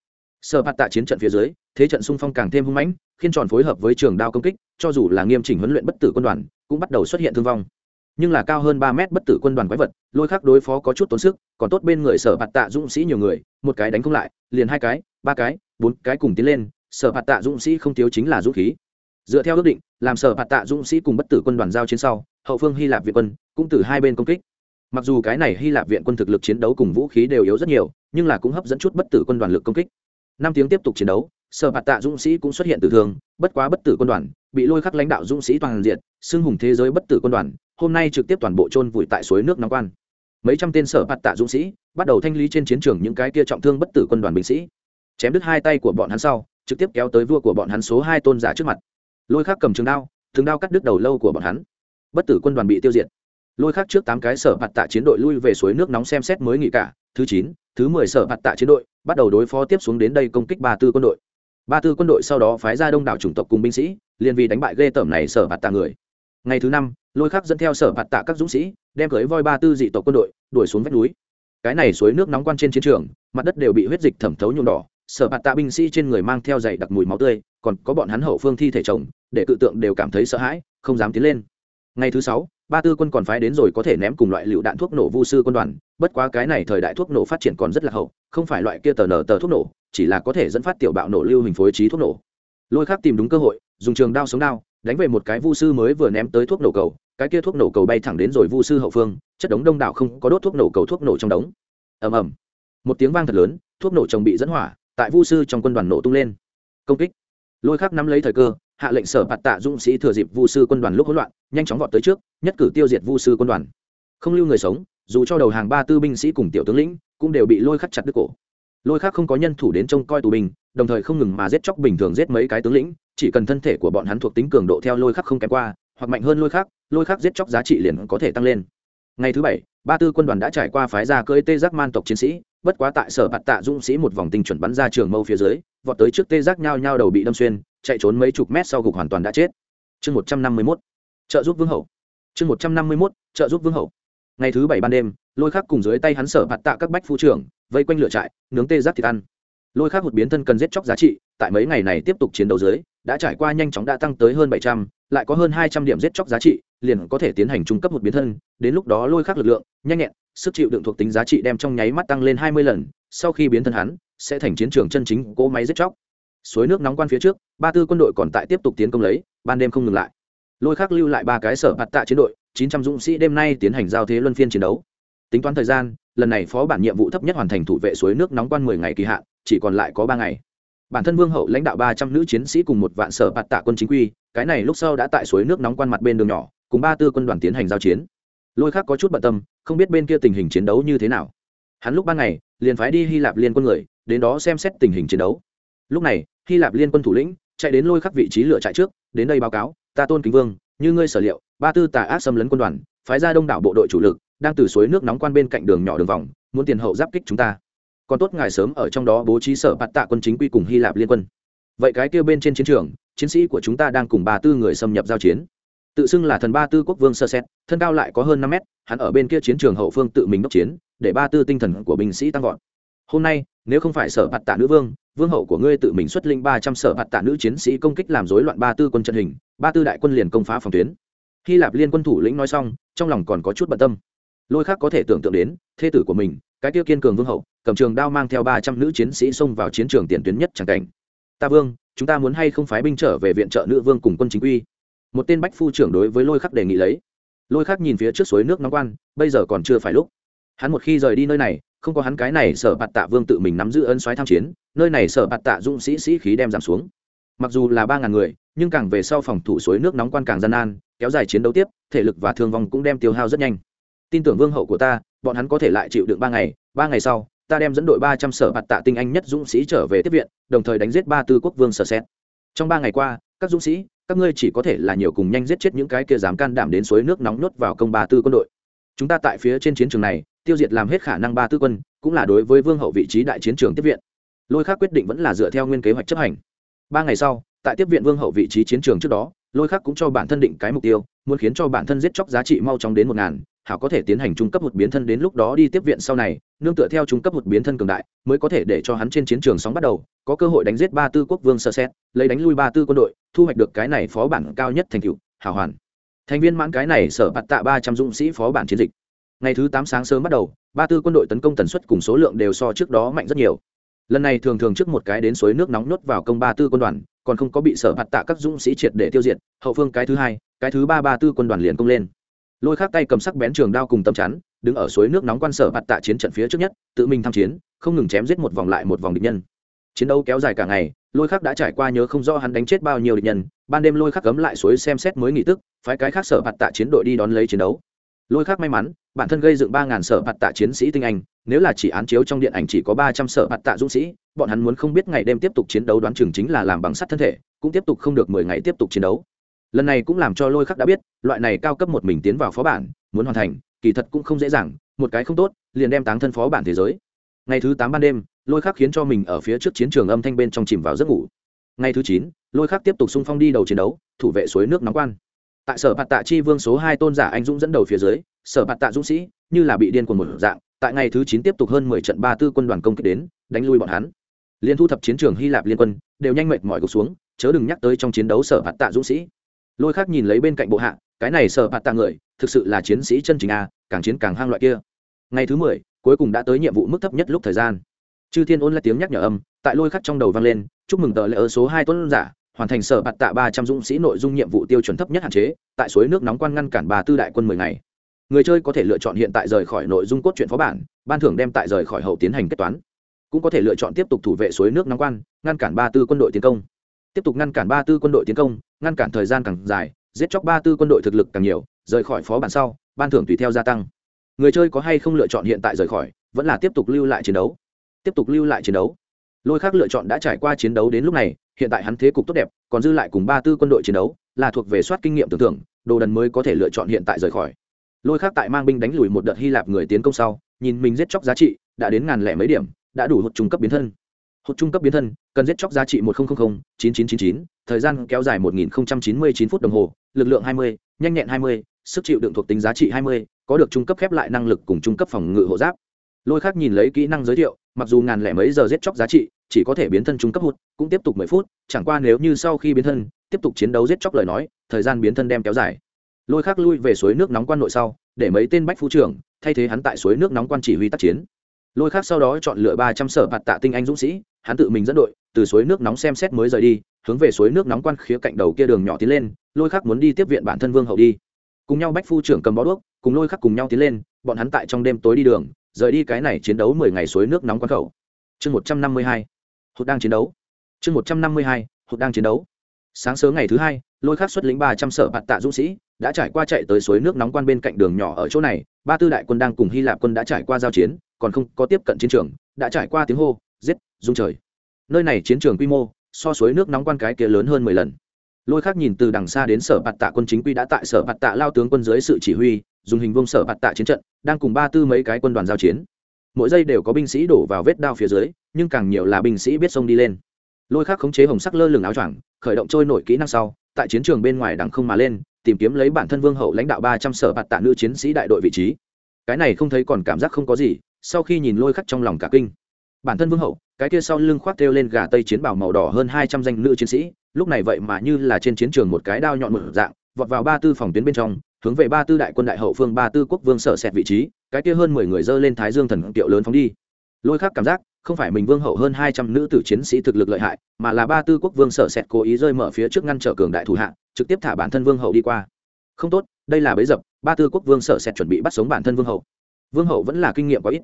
Sở bạt tạ chiến trận phía dưới, thế trận xung phong càng thêm hung mãnh, khiên tròn phối hợp với trường đao công kích, cho dù là nghiêm chỉnh huấn luyện bất tử quân đoàn, cũng bắt đầu xuất hiện thương vong nhưng là cao hơn ba mét bất tử quân đoàn quái vật, lôi khắc đối phó có chút tốn sức, còn tốt bên người sở bạt tạ dũng sĩ nhiều người, một cái đánh không lại, liền hai cái, ba cái, bốn cái cùng tiến lên, sở bạt tạ dũng sĩ không thiếu chính là dũng khí. Dựa theo ước định, làm sở bạt tạ dũng sĩ cùng bất tử quân đoàn giao chiến sau, hậu phương hy lạp viện quân cũng từ hai bên công kích. Mặc dù cái này hy lạp viện quân thực lực chiến đấu cùng vũ khí đều yếu rất nhiều, nhưng là cũng hấp dẫn chút bất tử quân đoàn lực công kích. Năm tiếng tiếp tục chiến đấu, sở bạt tạ dũng sĩ cũng xuất hiện từ thường bất quá bất tử quân đoàn bị lôi khắc lãnh đạo dũng sĩ toàn diện, xưng hùng thế giới bất tử quân đoàn hôm nay trực tiếp toàn bộ chôn vùi tại suối nước nóng quan. Mấy trăm tên sở bạt tạ dũng sĩ bắt đầu thanh lý trên chiến trường những cái kia trọng thương bất tử quân đoàn binh sĩ. Chém đứt hai tay của bọn hắn sau, trực tiếp kéo tới vua của bọn hắn số hai tôn giả trước mặt. Lôi khắc cầm trường đao thường đao cắt đứt đầu lâu của bọn hắn. Bất tử quân đoàn bị tiêu diệt. Lôi khắc trước tám cái sở bạt tạ chiến đội lui về suối nước nóng xem xét mới nghỉ cả. Thứ chín, thứ mười sở bạt tạ chiến đội bắt đầu đối phó tiếp xuống đến đây công kích ba tư quân đội. Ba tư quân đội sau đó phái ra đông đảo chủng tộc cùng binh sĩ liền vì đánh bại ghê tởm này sở bạt tạ người ngày thứ năm, lôi khắc dẫn theo sở bạt tạ các dũng sĩ, đem cưới voi ba tư dị tộc quân đội, đuổi xuống vách núi. Cái này suối nước nóng quan trên chiến trường, mặt đất đều bị huyết dịch thẩm thấu nhuộm đỏ. Sở bạt tạ binh sĩ trên người mang theo dày đặc mùi máu tươi, còn có bọn hắn hậu phương thi thể chồng, để cự tượng đều cảm thấy sợ hãi, không dám tiến lên. Ngày thứ sáu, ba tư quân còn phái đến rồi có thể ném cùng loại lựu đạn thuốc nổ vu sư quân đoàn. Bất quá cái này thời đại thuốc nổ phát triển còn rất là hậu, không phải loại kia tờ nở tờ thuốc nổ, chỉ là có thể dẫn phát tiểu bạo nổ lưu hình phối trí thuốc nổ. Lôi khác tìm đúng cơ hội, dùng trường đao sống đao đánh về một cái vu sư mới vừa ném tới thuốc nổ cầu, cái kia thuốc nổ cầu bay thẳng đến rồi vu sư hậu phương, chất đống đông đảo không có đốt thuốc nổ cầu thuốc nổ trong đống. Ầm ầm. Một tiếng vang thật lớn, thuốc nổ chồng bị dẫn hỏa, tại vu sư trong quân đoàn nổ tung lên. Công kích. Lôi khắc nắm lấy thời cơ, hạ lệnh sở bạt tạ dũng sĩ thừa dịp vu sư quân đoàn lúc hỗn loạn, nhanh chóng vọt tới trước, nhất cử tiêu diệt vu sư quân đoàn. Không lưu người sống, dù cho đầu hàng ba tư binh sĩ cùng tiểu tướng lĩnh, cũng đều bị lôi khắc chặt đứt cổ lôi khác không có nhân thủ đến trông coi tù binh đồng thời không ngừng mà giết chóc bình thường giết mấy cái tướng lĩnh chỉ cần thân thể của bọn hắn thuộc tính cường độ theo lôi khác không kém qua hoặc mạnh hơn lôi khác, lôi khác giết chóc giá trị liền có thể tăng lên. Ngày thứ bảy ba tư quân đoàn đã trải qua phái ra cơi tê giác man tộc chiến sĩ bất quá tại sở bạt tạ dũng sĩ một vòng tinh chuẩn bắn ra trường mâu phía dưới vọt tới trước tê giác nhao nhao đầu bị đâm xuyên chạy trốn mấy chục mét sau gục hoàn toàn đã chết. Chương một trăm năm mươi mốt trợ giúp vương hậu. Chương một trăm năm mươi mốt trợ giúp vương hậu. Ngày thứ bảy ban đêm lôi khắc cùng dưới tay hắn sở bạt tạ các bách phu trưởng vây quanh lửa trại, nướng tê giác thịt ăn. Lôi khắc một biến thân cần giết chóc giá trị, tại mấy ngày này tiếp tục chiến đấu dưới, đã trải qua nhanh chóng đã tăng tới hơn bảy trăm, lại có hơn hai trăm điểm giết chóc giá trị, liền có thể tiến hành trung cấp một biến thân. Đến lúc đó lôi khắc lực lượng, nhanh nhẹn, sức chịu đựng thuộc tính giá trị đem trong nháy mắt tăng lên hai mươi lần, sau khi biến thân hắn, sẽ thành chiến trường chân chính cỗ máy giết chóc. Suối nước nóng quan phía trước, ba tư quân đội còn tại tiếp tục tiến công lấy, ban đêm không ngừng lại. Lôi khắc lưu lại ba cái sở mặt tạ chiến đội, chín trăm dũng sĩ đêm nay tiến hành giao thế luân phiên chiến đấu. Tính toán thời gian lần này phó bản nhiệm vụ thấp nhất hoàn thành thủ vệ suối nước nóng quan mười ngày kỳ hạn, chỉ còn lại có ba ngày. Bản thân vương hậu lãnh đạo ba trăm nữ chiến sĩ cùng một vạn sở bạt tạ quân chính quy, cái này lúc sau đã tại suối nước nóng quan mặt bên đường nhỏ, cùng ba tư quân đoàn tiến hành giao chiến. Lôi khác có chút bận tâm, không biết bên kia tình hình chiến đấu như thế nào. Hắn lúc ban ngày, liền phái đi hy lạp liên quân người, đến đó xem xét tình hình chiến đấu. Lúc này, hy lạp liên quân thủ lĩnh chạy đến lôi khắc vị trí lựa chạy trước, đến đây báo cáo, ta tôn kính vương, như ngươi sở liệu, ba tư tà ác xâm lấn quân đoàn, phái ra đông đảo bộ đội chủ lực đang từ suối nước nóng quan bên cạnh đường nhỏ đường vòng, muốn tiền hậu giáp kích chúng ta. Còn tốt ngài sớm ở trong đó bố trí sở bạt tạ quân chính quy cùng hy lạp liên quân. Vậy cái kia bên trên chiến trường, chiến sĩ của chúng ta đang cùng ba tư người xâm nhập giao chiến. Tự xưng là thần ba tư quốc vương sơ xét, thân cao lại có hơn năm mét, hắn ở bên kia chiến trường hậu phương tự mình đốc chiến, để ba tư tinh thần của binh sĩ tăng vọt. Hôm nay, nếu không phải sở bạt tạ nữ vương vương hậu của ngươi tự mình xuất linh ba trăm sở bạt tạ nữ chiến sĩ công kích làm rối loạn ba tư quân trận hình, ba tư đại quân liền công phá phòng tuyến. Hy lạp liên quân thủ lĩnh nói xong, trong lòng còn có chút bận tâm lôi khác có thể tưởng tượng đến, thê tử của mình, cái tiêu kiên cường vương hậu, cầm trường đao mang theo ba trăm nữ chiến sĩ xông vào chiến trường tiền tuyến nhất chẳng cảnh. Ta vương, chúng ta muốn hay không phái binh trở về viện trợ nữ vương cùng quân chính quy? Một tên bách phu trưởng đối với lôi khắc đề nghị lấy. Lôi khắc nhìn phía trước suối nước nóng quan, bây giờ còn chưa phải lúc. Hắn một khi rời đi nơi này, không có hắn cái này sở bạt tạ vương tự mình nắm giữ ân soái tham chiến, nơi này sở bạt tạ dũng sĩ sĩ khí đem giảm xuống. Mặc dù là ba ngàn người, nhưng càng về sau phòng thủ suối nước nóng quan càng gian nan, kéo dài chiến đấu tiếp, thể lực và thương vong cũng đem tiêu hao rất nhanh tin tưởng vương hậu của ta, bọn hắn có thể lại chịu đựng ba ngày ba ngày sau, ta đem dẫn đội ba trăm sở bạt tạ tinh anh nhất dũng sĩ trở về tiếp viện, đồng thời đánh giết ba tư quốc vương sở xét. Trong ba ngày qua, các dũng sĩ, các ngươi chỉ có thể là nhiều cùng nhanh giết chết những cái kia dám can đảm đến suối nước nóng nhốt vào công ba tư quân đội. Chúng ta tại phía trên chiến trường này, tiêu diệt làm hết khả năng ba tư quân, cũng là đối với vương hậu vị trí đại chiến trường tiếp viện. Lôi khác quyết định vẫn là dựa theo nguyên kế hoạch chấp hành. Ba ngày sau, tại tiếp viện vương hậu vị trí chiến trường trước đó, lôi khác cũng cho bản thân định cái mục tiêu, muốn khiến cho bản thân giết chóc giá trị mau chóng đến một ngàn hảo có thể tiến hành trung cấp một biến thân đến lúc đó đi tiếp viện sau này, nương tựa theo trung cấp một biến thân cường đại, mới có thể để cho hắn trên chiến trường sóng bắt đầu, có cơ hội đánh giết ba tư quốc vương sơ xét, lấy đánh lui ba tư quân đội, thu hoạch được cái này phó bản cao nhất thành cựu hảo hoàn. Thành viên mãn cái này sở bạt tạ ba trăm dũng sĩ phó bản chiến dịch. Ngày thứ tám sáng sớm bắt đầu, ba tư quân đội tấn công tần suất cùng số lượng đều so trước đó mạnh rất nhiều. Lần này thường thường trước một cái đến suối nước nóng nhốt vào công ba tư quân đoàn, còn không có bị sở bạt tạ các dũng sĩ triệt để tiêu diệt, hậu phương cái thứ hai, cái thứ ba ba tư quân đoàn liền công lên lôi khác tay cầm sắc bén trường đao cùng tâm chắn, đứng ở suối nước nóng quan sở bạt tạ chiến trận phía trước nhất, tự mình tham chiến, không ngừng chém giết một vòng lại một vòng địch nhân. Chiến đấu kéo dài cả ngày, lôi khắc đã trải qua nhớ không rõ hắn đánh chết bao nhiêu địch nhân, ban đêm lôi khắc cấm lại suối xem xét mới nghỉ tức, phái cái khác sở bạt tạ chiến đội đi đón lấy chiến đấu. Lôi khắc may mắn, bản thân gây dựng ba ngàn sở bạt tạ chiến sĩ tinh anh, nếu là chỉ án chiếu trong điện ảnh chỉ có ba trăm sở bạt tạ dũng sĩ, bọn hắn muốn không biết ngày đêm tiếp tục chiến đấu đoán chừng chính là làm bằng sắt thân thể, cũng tiếp tục không được mười ngày tiếp tục chiến đấu lần này cũng làm cho lôi khắc đã biết, loại này cao cấp một mình tiến vào phó bản, muốn hoàn thành, kỳ thật cũng không dễ dàng, một cái không tốt, liền đem táng thân phó bản thế giới. Ngày thứ tám ban đêm, lôi khắc khiến cho mình ở phía trước chiến trường âm thanh bên trong chìm vào giấc ngủ. Ngày thứ chín, lôi khắc tiếp tục xung phong đi đầu chiến đấu, thủ vệ suối nước nóng quan. Tại sở bạt tạ chi vương số hai tôn giả anh dũng dẫn đầu phía dưới, sở bạt tạ dũng sĩ như là bị điên cuồng một dạng, tại ngày thứ chín tiếp tục hơn mười trận ba tư quân đoàn công kích đến, đánh lui bọn hắn. Liên thu thập chiến trường hy lạp liên quân, đều nhanh mệt mỏi gục xuống, chớ đừng nhắc tới trong chiến đấu sở bạt tạ dũng sĩ lôi khác nhìn lấy bên cạnh bộ hạ, cái này sở bạt tạ người, thực sự là chiến sĩ chân chính a, càng chiến càng hang loại kia. Ngày thứ mười, cuối cùng đã tới nhiệm vụ mức thấp nhất lúc thời gian. Chư thiên ôn lại tiếng nhắc nhở âm, tại lôi khắc trong đầu vang lên, chúc mừng tờ lễ ở số hai tuấn giả, hoàn thành sở bạt tạ ba trăm dũng sĩ nội dung nhiệm vụ tiêu chuẩn thấp nhất hạn chế, tại suối nước nóng quan ngăn cản bà tư đại quân mười ngày. Người chơi có thể lựa chọn hiện tại rời khỏi nội dung cốt truyện phó bản, ban thưởng đem tại rời khỏi hậu tiến hành kết toán. Cũng có thể lựa chọn tiếp tục thủ vệ suối nước nóng quan, ngăn cản ba tư quân đội tiến công tiếp tục ngăn cản ba tư quân đội tiến công, ngăn cản thời gian càng dài, giết chóc ba tư quân đội thực lực càng nhiều, rời khỏi phó bản sau, ban thưởng tùy theo gia tăng. Người chơi có hay không lựa chọn hiện tại rời khỏi, vẫn là tiếp tục lưu lại chiến đấu. Tiếp tục lưu lại chiến đấu. Lôi khác lựa chọn đã trải qua chiến đấu đến lúc này, hiện tại hắn thế cục tốt đẹp, còn dư lại cùng ba tư quân đội chiến đấu, là thuộc về soát kinh nghiệm tưởng tượng, đồ đần mới có thể lựa chọn hiện tại rời khỏi. Lôi khác tại mang binh đánh lùi một đợt hy lạp người tiến công sau, nhìn mình giết chóc giá trị, đã đến ngàn lẻ mấy điểm, đã đủ hụt trung cấp biến thân hụt trung cấp biến thân, cần giết chóc giá trị một nghìn chín chín chín chín, thời gian kéo dài một nghìn chín mươi chín phút đồng hồ, lực lượng hai mươi, nhanh nhẹn hai mươi, sức chịu đựng thuộc tính giá trị hai mươi, có được trung cấp khép lại năng lực cùng trung cấp phòng ngự hộ giáp. Lôi khác nhìn lấy kỹ năng giới thiệu, mặc dù ngàn lẻ mấy giờ giết chóc giá trị, chỉ có thể biến thân trung cấp hụt, cũng tiếp tục mười phút, chẳng qua nếu như sau khi biến thân, tiếp tục chiến đấu giết chóc lời nói, thời gian biến thân đem kéo dài. Lôi khác lui về suối nước nóng quan nội sau, để mấy tên bách phu trưởng, thay thế hắn tại suối nước nóng quan chỉ huy tác chiến lôi khác sau đó chọn lựa ba trăm sở bạt tạ tinh anh dũng sĩ, hắn tự mình dẫn đội, từ suối nước nóng xem xét mới rời đi, hướng về suối nước nóng quan khía cạnh đầu kia đường nhỏ tiến lên, lôi khác muốn đi tiếp viện bản thân vương hậu đi. Cùng nhau bách phu trưởng cầm bó đuốc, cùng lôi khắc cùng nhau tiến lên, bọn hắn tại trong đêm tối đi đường, rời đi cái này chiến đấu mười ngày suối nước nóng quan khẩu. Chương một trăm năm mươi hai, hụt đang chiến đấu. Chương một trăm năm mươi hai, hụt đang chiến đấu. Sáng sớm ngày thứ hai, lôi khắc xuất lĩnh ba trăm sở bạt tạ dũng sĩ, đã trải qua chạy tới suối nước nóng quan bên cạnh đường nhỏ ở chỗ này ba tư đại quân đang cùng hy lạp quân đã trải qua giao chiến, còn không có tiếp cận chiến trường, đã trải qua tiếng hô, giết dung trời. Nơi này chiến trường quy mô, so suối nước nóng quan cái kia lớn hơn mười lần. Lôi khác nhìn từ đằng xa đến sở bạt tạ quân chính quy đã tại sở bạt tạ lao tướng quân dưới sự chỉ huy, dùng hình vông sở bạt tạ chiến trận, đang cùng ba tư mấy cái quân đoàn giao chiến. Mỗi giây đều có binh sĩ đổ vào vết đao phía dưới, nhưng càng nhiều là binh sĩ biết sông đi lên. Lôi khác khống chế hồng sắc lơ lửng áo choàng, khởi động trôi nổi kỹ năng sau, tại chiến trường bên ngoài đằng không mà lên tìm kiếm lấy bản thân vương hậu lãnh đạo ba trăm sở bạt tạ nữ chiến sĩ đại đội vị trí. Cái này không thấy còn cảm giác không có gì, sau khi nhìn lôi khắc trong lòng cả kinh. Bản thân vương hậu, cái kia sau lưng khoác theo lên gà tây chiến bảo màu đỏ hơn hai trăm danh nữ chiến sĩ, lúc này vậy mà như là trên chiến trường một cái đao nhọn một dạng, vọt vào ba tư phòng tuyến bên trong, hướng về ba tư đại quân đại hậu phương, ba tư quốc vương sở xẹt vị trí, cái kia hơn mười người dơ lên thái dương thần kiệu lớn phóng đi. Lôi khắc cảm giác không phải mình vương hậu hơn hai trăm nữ tử chiến sĩ thực lực lợi hại, mà là ba tư quốc vương sở sẹt cố ý rơi mở phía trước ngăn trở cường đại thủ hạ, trực tiếp thả bản thân vương hậu đi qua. Không tốt, đây là bấy dập, ba tư quốc vương sở sẹt chuẩn bị bắt sống bản thân vương hậu. Vương hậu vẫn là kinh nghiệm có ít.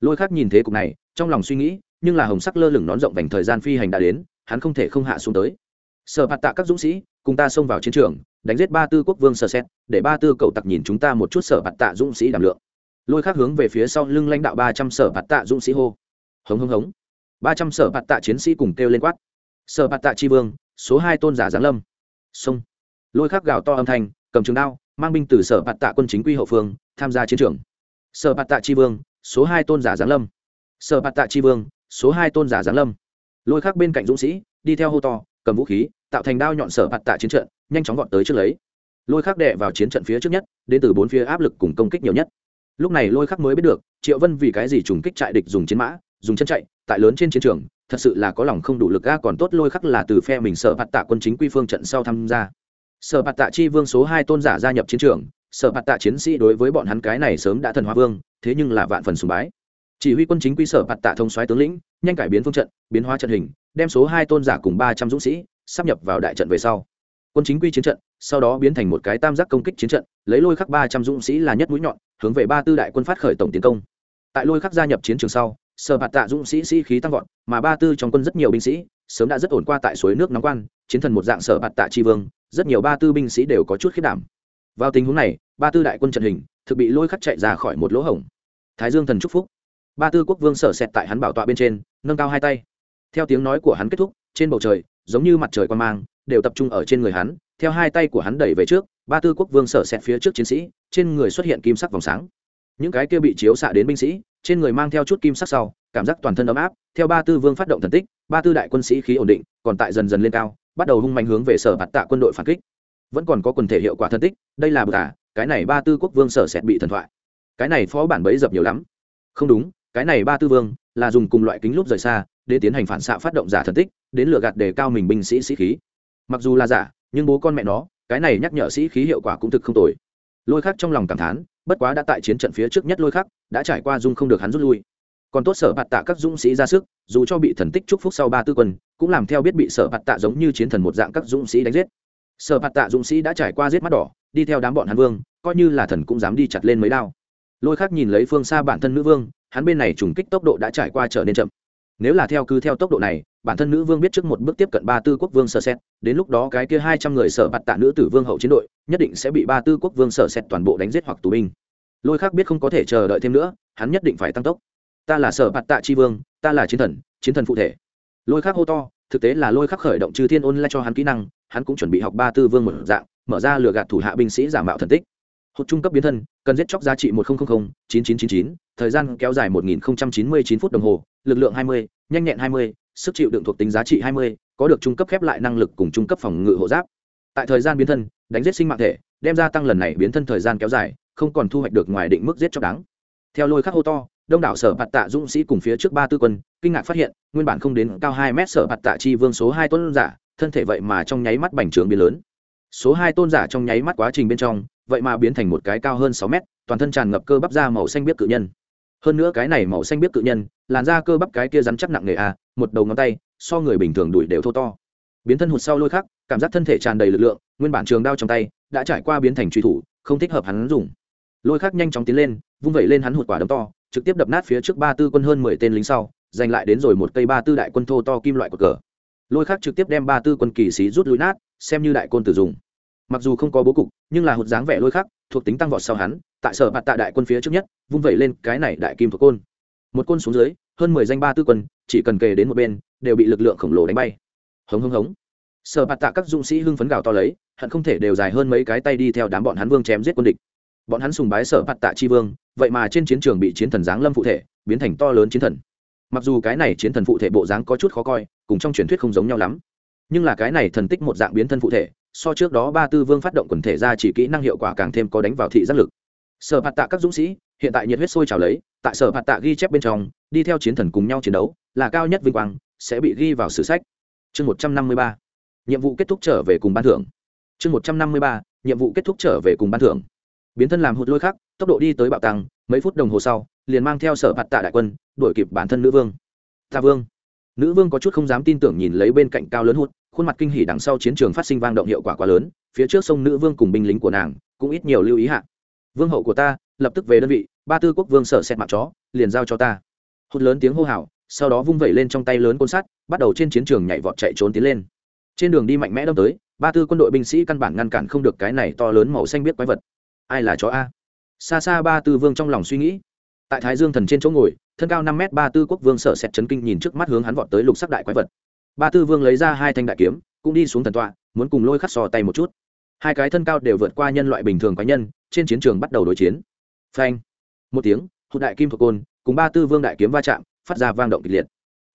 Lôi khác nhìn thế cục này, trong lòng suy nghĩ, nhưng là hồng sắc lơ lửng nón rộng vành thời gian phi hành đã đến, hắn không thể không hạ xuống tới. Sở bạt tạ các dũng sĩ, cùng ta xông vào chiến trường, đánh giết ba tư quốc vương sở xét để ba tư cậu tặc nhìn chúng ta một chút sở bạt tạ dũng sĩ đảm lượng. Lôi khác hướng về phía sau lưng lãnh đạo ba trăm sở bạt tạ dũng sĩ hô hống hống hống. Ba trăm sở bạt tạ chiến sĩ cùng kêu lên quát. Sở bạt tạ tri vương, số hai tôn giả giáng lâm. Sông lôi khắc gào to âm thanh, cầm trường đao, mang binh từ sở bạt tạ quân chính quy hậu phương, tham gia chiến trường. Sở bạt tạ tri vương, số hai tôn giả giáng lâm. Sở bạt tạ tri vương, số hai tôn giả giáng lâm. Lôi khắc bên cạnh dũng sĩ, đi theo hô to, cầm vũ khí, tạo thành đao nhọn sở bạt tạ chiến trận, nhanh chóng gọn tới trước lấy. Lôi khắc đệ vào chiến trận phía trước nhất, đến từ bốn phía áp lực cùng công kích nhiều nhất. Lúc này lôi khắc mới biết được, triệu vân vì cái gì trùng kích trại địch dùng chiến mã dùng chân chạy, tại lớn trên chiến trường, thật sự là có lòng không đủ lực ga còn tốt lôi khắc là từ phe mình sở bạt tạ quân chính quy phương trận sau tham gia. Sở bạt tạ chi vương số hai tôn giả gia nhập chiến trường, sở bạt tạ chiến sĩ đối với bọn hắn cái này sớm đã thần hóa vương, thế nhưng là vạn phần sùng bái. Chỉ huy quân chính quy sở bạt tạ thông xoáy tướng lĩnh, nhanh cải biến phương trận, biến hóa trận hình, đem số hai tôn giả cùng ba trăm dũng sĩ sắp nhập vào đại trận về sau. Quân chính quy chiến trận, sau đó biến thành một cái tam giác công kích chiến trận, lấy lôi khắc ba trăm dũng sĩ là nhất mũi nhọn, hướng về ba tư đại quân phát khởi tổng tiến công. Tại lôi khắc gia nhập chiến trường sau sở bạt tạ dũng sĩ sĩ khí tăng vọt, mà ba tư trong quân rất nhiều binh sĩ, sớm đã rất ổn qua tại suối nước nóng quan, chiến thần một dạng sở bạt tạ tri vương, rất nhiều ba tư binh sĩ đều có chút khiết đảm. Vào tình huống này, ba tư đại quân trận hình, thực bị lôi khắc chạy ra khỏi một lỗ hổng. Thái dương thần chúc phúc. Ba tư quốc vương sở xẹt tại hắn bảo tọa bên trên, nâng cao hai tay. Theo tiếng nói của hắn kết thúc, trên bầu trời, giống như mặt trời quan mang, đều tập trung ở trên người hắn, theo hai tay của hắn đẩy về trước, ba tư quốc vương sở xẹt phía trước chiến sĩ, trên người xuất hiện kim sắc vòng sáng những cái kia bị chiếu xạ đến binh sĩ, trên người mang theo chút kim sắc sau, cảm giác toàn thân ấm áp, theo ba tư vương phát động thần tích, ba tư đại quân sĩ khí ổn định, còn tại dần dần lên cao, bắt đầu hung mạnh hướng về sở bạt tạ quân đội phản kích. Vẫn còn có quần thể hiệu quả thần tích, đây là bờ tả à, cái này ba tư quốc vương sở sẽ bị thần thoại. Cái này phó bản bấy dập nhiều lắm. Không đúng, cái này ba tư vương là dùng cùng loại kính lúc rời xa, để tiến hành phản xạ phát động giả thần tích, đến lừa gạt để cao mình binh sĩ sĩ khí. Mặc dù là giả, nhưng bố con mẹ nó, cái này nhắc nhở sĩ khí hiệu quả cũng thực không tồi lôi khắc trong lòng cảm thán, bất quá đã tại chiến trận phía trước nhất lôi khắc, đã trải qua dung không được hắn rút lui. Còn tốt sở bạt tạ các dũng sĩ ra sức, dù cho bị thần tích chúc phúc sau ba tư quân, cũng làm theo biết bị sở bạt tạ giống như chiến thần một dạng các dũng sĩ đánh giết. Sở bạt tạ dũng sĩ đã trải qua giết mắt đỏ, đi theo đám bọn hắn vương, coi như là thần cũng dám đi chặt lên mấy đao. Lôi khác nhìn lấy phương xa bản thân nữ vương, hắn bên này trùng kích tốc độ đã trải qua trở nên chậm. Nếu là theo cứ theo tốc độ này bản thân nữ vương biết trước một bước tiếp cận ba tư quốc vương sở xét, đến lúc đó cái kia hai trăm người sở bạt tạ nữ tử vương hậu chiến đội, nhất định sẽ bị ba tư quốc vương sở xét toàn bộ đánh giết hoặc tù binh. Lôi khác biết không có thể chờ đợi thêm nữa, hắn nhất định phải tăng tốc. Ta là sở bạt tạ tri vương, ta là chiến thần chiến thần phụ thể. Lôi khác hô to, thực tế là lôi khắc khởi động trừ thiên ôn lại cho hắn kỹ năng, hắn cũng chuẩn bị học ba tư vương một dạng, mở ra lừa gạt thủ hạ binh sĩ giả mạo thần tích. Hụt trung cấp biến thân, cần giết chóc giá trị một nghìn chín chín chín chín, thời gian kéo dài một nghìn chín mươi chín phút đồng hồ, lực lượng hai mươi, nhanh nhẹn hai mươi sức chịu đựng thuộc tính giá trị hai mươi, có được trung cấp khép lại năng lực cùng trung cấp phòng ngự hộ giáp. Tại thời gian biến thân, đánh giết sinh mạng thể, đem ra tăng lần này biến thân thời gian kéo dài, không còn thu hoạch được ngoài định mức giết chóc đáng. Theo lôi khắc hô to, đông đảo sở bạt tạ dũng sĩ cùng phía trước ba tư quân, kinh ngạc phát hiện, nguyên bản không đến cao hai mét sở bạt tạ chi vương số hai tôn giả, thân thể vậy mà trong nháy mắt bành trướng biến lớn. Số hai tôn giả trong nháy mắt quá trình bên trong, vậy mà biến thành một cái cao hơn sáu mét, toàn thân tràn ngập cơ bắp da màu xanh biếc cự nhân. Hơn nữa cái này màu xanh biếc cự nhân làn da cơ bắp cái kia rắn chắc nặng nề à? một đầu ngón tay, so người bình thường đuổi đều thô to. Biến thân hụt sau lôi khắc, cảm giác thân thể tràn đầy lực lượng, nguyên bản trường đao trong tay, đã trải qua biến thành truy thủ, không thích hợp hắn dùng. Lôi khắc nhanh chóng tiến lên, vung vẩy lên hắn hụt quả đấm to, trực tiếp đập nát phía trước ba tư quân hơn mười tên lính sau, giành lại đến rồi một cây ba tư đại quân thô to kim loại của cờ. Lôi khắc trực tiếp đem ba tư quân kỳ sĩ rút lui nát, xem như đại côn tử dùng. Mặc dù không có bố cục, nhưng là hụt dáng vẻ lôi khắc, thuộc tính tăng vọt sau hắn, tại sở bạt tạ đại quân phía trước nhất, vung vẩy lên cái này đại kim thuộc côn một côn xuống dưới, hơn mười danh ba tư quân, chỉ cần kề đến một bên, đều bị lực lượng khổng lồ đánh bay. Hống hống hống. Sở bạt tạ các dũng sĩ hưng phấn gào to lấy, hận không thể đều dài hơn mấy cái tay đi theo đám bọn hắn vương chém giết quân địch. Bọn hắn sùng bái sở bạt tạ chi vương, vậy mà trên chiến trường bị chiến thần giáng lâm phụ thể, biến thành to lớn chiến thần. Mặc dù cái này chiến thần phụ thể bộ dáng có chút khó coi, cùng trong truyền thuyết không giống nhau lắm. Nhưng là cái này thần tích một dạng biến thân phụ thể, so trước đó ba tư vương phát động quần thể ra chỉ kỹ năng hiệu quả càng thêm có đánh vào thị giác lực. Sở bạt tạ các dũng sĩ, hiện tại nhiệt huyết sôi trào lấy tại sở phạt tạ ghi chép bên trong, đi theo chiến thần cùng nhau chiến đấu, là cao nhất vinh quang, sẽ bị ghi vào sử sách. Chương một trăm năm mươi ba, nhiệm vụ kết thúc trở về cùng ban thưởng. Chương một trăm năm mươi ba, nhiệm vụ kết thúc trở về cùng ban thưởng. Biến thân làm hụt lôi khắc, tốc độ đi tới bạo tăng, mấy phút đồng hồ sau, liền mang theo sở phạt tạ đại quân, đuổi kịp bản thân nữ vương. Ta vương. Nữ vương có chút không dám tin tưởng nhìn lấy bên cạnh cao lớn hụt, khuôn mặt kinh hỉ đằng sau chiến trường phát sinh vang động hiệu quả quá lớn, phía trước sông nữ vương cùng binh lính của nàng cũng ít nhiều lưu ý hạ. Vương hậu của ta, lập tức về đơn vị ba tư quốc vương sở xét mặt chó, liền giao cho ta. Hụt lớn tiếng hô hào, sau đó vung vẩy lên trong tay lớn côn sắt, bắt đầu trên chiến trường nhảy vọt chạy trốn tiến lên. Trên đường đi mạnh mẽ đâm tới, ba tư quân đội binh sĩ căn bản ngăn cản không được cái này to lớn màu xanh biết quái vật. Ai là chó a? Xa xa ba tư vương trong lòng suy nghĩ. Tại thái dương thần trên chỗ ngồi, thân cao năm m ba tư quốc vương sợ sệt chấn kinh nhìn trước mắt hướng hắn vọt tới lục sắc đại quái vật. Ba tư vương lấy ra hai thanh đại kiếm, cũng đi xuống thần tọa, muốn cùng lôi khắc sò tay một chút. Hai cái thân cao đều vượt qua nhân loại bình thường quái nhân, trên chiến trường bắt đầu đối chiến. Phanh! Một tiếng, hụt đại kim thuộc côn, cùng ba tư vương đại kiếm va chạm, phát ra vang động kịch liệt.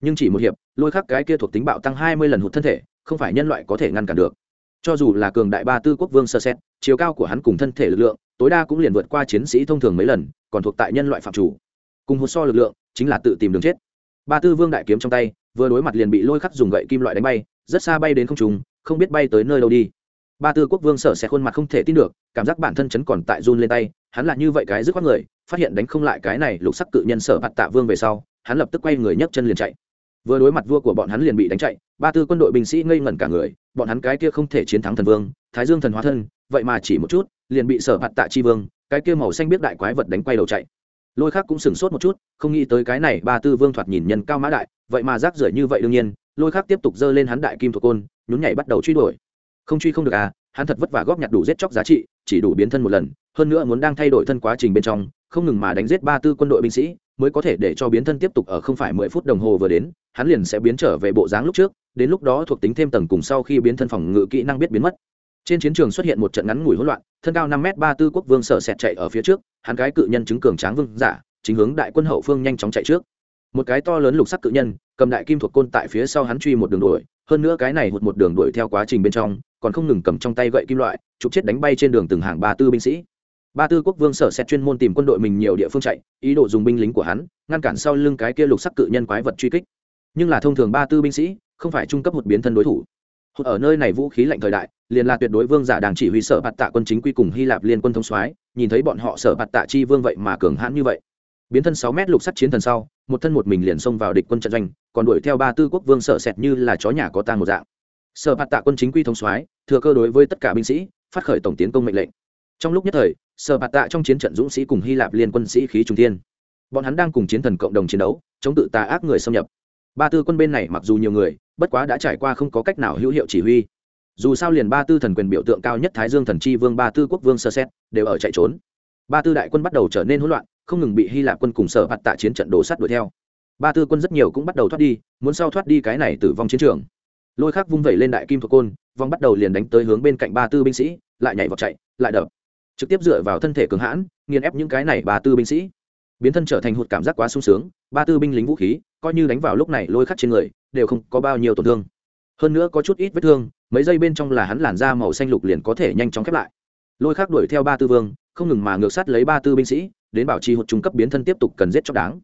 Nhưng chỉ một hiệp, lôi khắc cái kia thuộc tính bạo tăng hai mươi lần hụt thân thể, không phải nhân loại có thể ngăn cản được. Cho dù là cường đại ba tư quốc vương sơ xét, chiều cao của hắn cùng thân thể lực lượng, tối đa cũng liền vượt qua chiến sĩ thông thường mấy lần, còn thuộc tại nhân loại phạm chủ. Cùng hụt so lực lượng, chính là tự tìm đường chết. Ba tư vương đại kiếm trong tay, vừa đối mặt liền bị lôi khắc dùng gậy kim loại đánh bay, rất xa bay đến không trùng không biết bay tới nơi đâu đi. Ba tư quốc vương sở sẽ khuôn mặt không thể tin được, cảm giác bản thân chấn còn tại run lên tay, hắn là như vậy cái dứt khoát người phát hiện đánh không lại cái này lục sắc cự nhân sở bạt tạ vương về sau, hắn lập tức quay người nhấc chân liền chạy. Vừa đối mặt vua của bọn hắn liền bị đánh chạy, ba tư quân đội binh sĩ ngây ngẩn cả người, bọn hắn cái kia không thể chiến thắng thần vương, thái dương thần hóa thân, vậy mà chỉ một chút, liền bị sở bạt tạ chi vương, cái kia màu xanh biết đại quái vật đánh quay đầu chạy. Lôi khác cũng sửng sốt một chút, không nghĩ tới cái này ba tư vương thoạt nhìn nhân cao mã đại, vậy mà rác rưởi như vậy đương nhiên, lôi khác tiếp tục giơ lên hắn đại kim thuộc côn, nhún nhảy bắt đầu truy đuổi. Không truy không được à hắn thật vất vả góp nhặt đủ giết chóc giá trị, chỉ đủ biến thân một lần, hơn nữa muốn đang thay đổi thân quá trình bên trong không ngừng mà đánh giết ba tư quân đội binh sĩ, mới có thể để cho biến thân tiếp tục ở không phải mười phút đồng hồ vừa đến, hắn liền sẽ biến trở về bộ dáng lúc trước, đến lúc đó thuộc tính thêm tầng cùng sau khi biến thân phòng ngự kỹ năng biết biến mất. Trên chiến trường xuất hiện một trận ngắn ngủi hỗn loạn, thân cao năm m ba tư quốc vương sợ sẹt chạy ở phía trước, hắn cái cự nhân chứng cường tráng vương giả, chính hướng đại quân hậu phương nhanh chóng chạy trước. Một cái to lớn lục sắc cự nhân, cầm đại kim thuộc côn tại phía sau hắn truy một đường đuổi, hơn nữa cái này hụt một đường đuổi theo quá trình bên trong, còn không ngừng cầm trong tay gậy kim loại, trục chết đánh bay trên đường từng hàng ba tư binh sĩ ba tư quốc vương sở xét chuyên môn tìm quân đội mình nhiều địa phương chạy, ý đồ dùng binh lính của hắn, ngăn cản sau lưng cái kia lục sắc cự nhân quái vật truy kích. Nhưng là thông thường ba tư binh sĩ, không phải trung cấp một biến thân đối thủ. Hụt ở nơi này vũ khí lạnh thời đại, liền là tuyệt đối vương giả đang chỉ huy sở bạt tạ quân chính quy cùng hy lạp liên quân thống soái, nhìn thấy bọn họ sở bạt tạ chi vương vậy mà cường hãn như vậy. Biến thân sáu mét lục sắt chiến thần sau, một thân một mình liền xông vào địch quân trận doanh, còn đuổi theo ba tư quốc vương sợ sệt như là chó nhà có tang một dạng. Sở bạt tạ quân chính quy thống soái, thừa cơ đối với tất cả binh sĩ, phát khởi tổng tiến công mệnh lệnh trong lúc nhất thời, sở bạt tạ trong chiến trận dũng sĩ cùng hy lạp liên quân sĩ khí trung tiên bọn hắn đang cùng chiến thần cộng đồng chiến đấu, chống tự tà ác người xâm nhập. Ba tư quân bên này mặc dù nhiều người, bất quá đã trải qua không có cách nào hữu hiệu chỉ huy. Dù sao liền ba tư thần quyền biểu tượng cao nhất thái dương thần chi vương, ba tư quốc vương sơ xét, đều ở chạy trốn. Ba tư đại quân bắt đầu trở nên hỗn loạn, không ngừng bị hy lạp quân cùng sở bạt tạ chiến trận đổ sắt đuổi theo. Ba tư quân rất nhiều cũng bắt đầu thoát đi, muốn sau thoát đi cái này tử vong chiến trường. Lôi khắc vung vẩy lên đại kim thuộc côn vong bắt đầu liền đánh tới hướng bên cạnh ba tư binh sĩ, lại nhảy vào chạy, lại đập trực tiếp dựa vào thân thể cường hãn, nghiền ép những cái này ba tư binh sĩ. Biến thân trở thành hụt cảm giác quá sung sướng, ba tư binh lính vũ khí, coi như đánh vào lúc này lôi khắc trên người, đều không có bao nhiêu tổn thương. Hơn nữa có chút ít vết thương, mấy giây bên trong là hắn làn da màu xanh lục liền có thể nhanh chóng khép lại. Lôi khắc đuổi theo ba tư vương, không ngừng mà ngược sát lấy ba tư binh sĩ, đến bảo trì hụt trung cấp biến thân tiếp tục cần giết chóc đáng.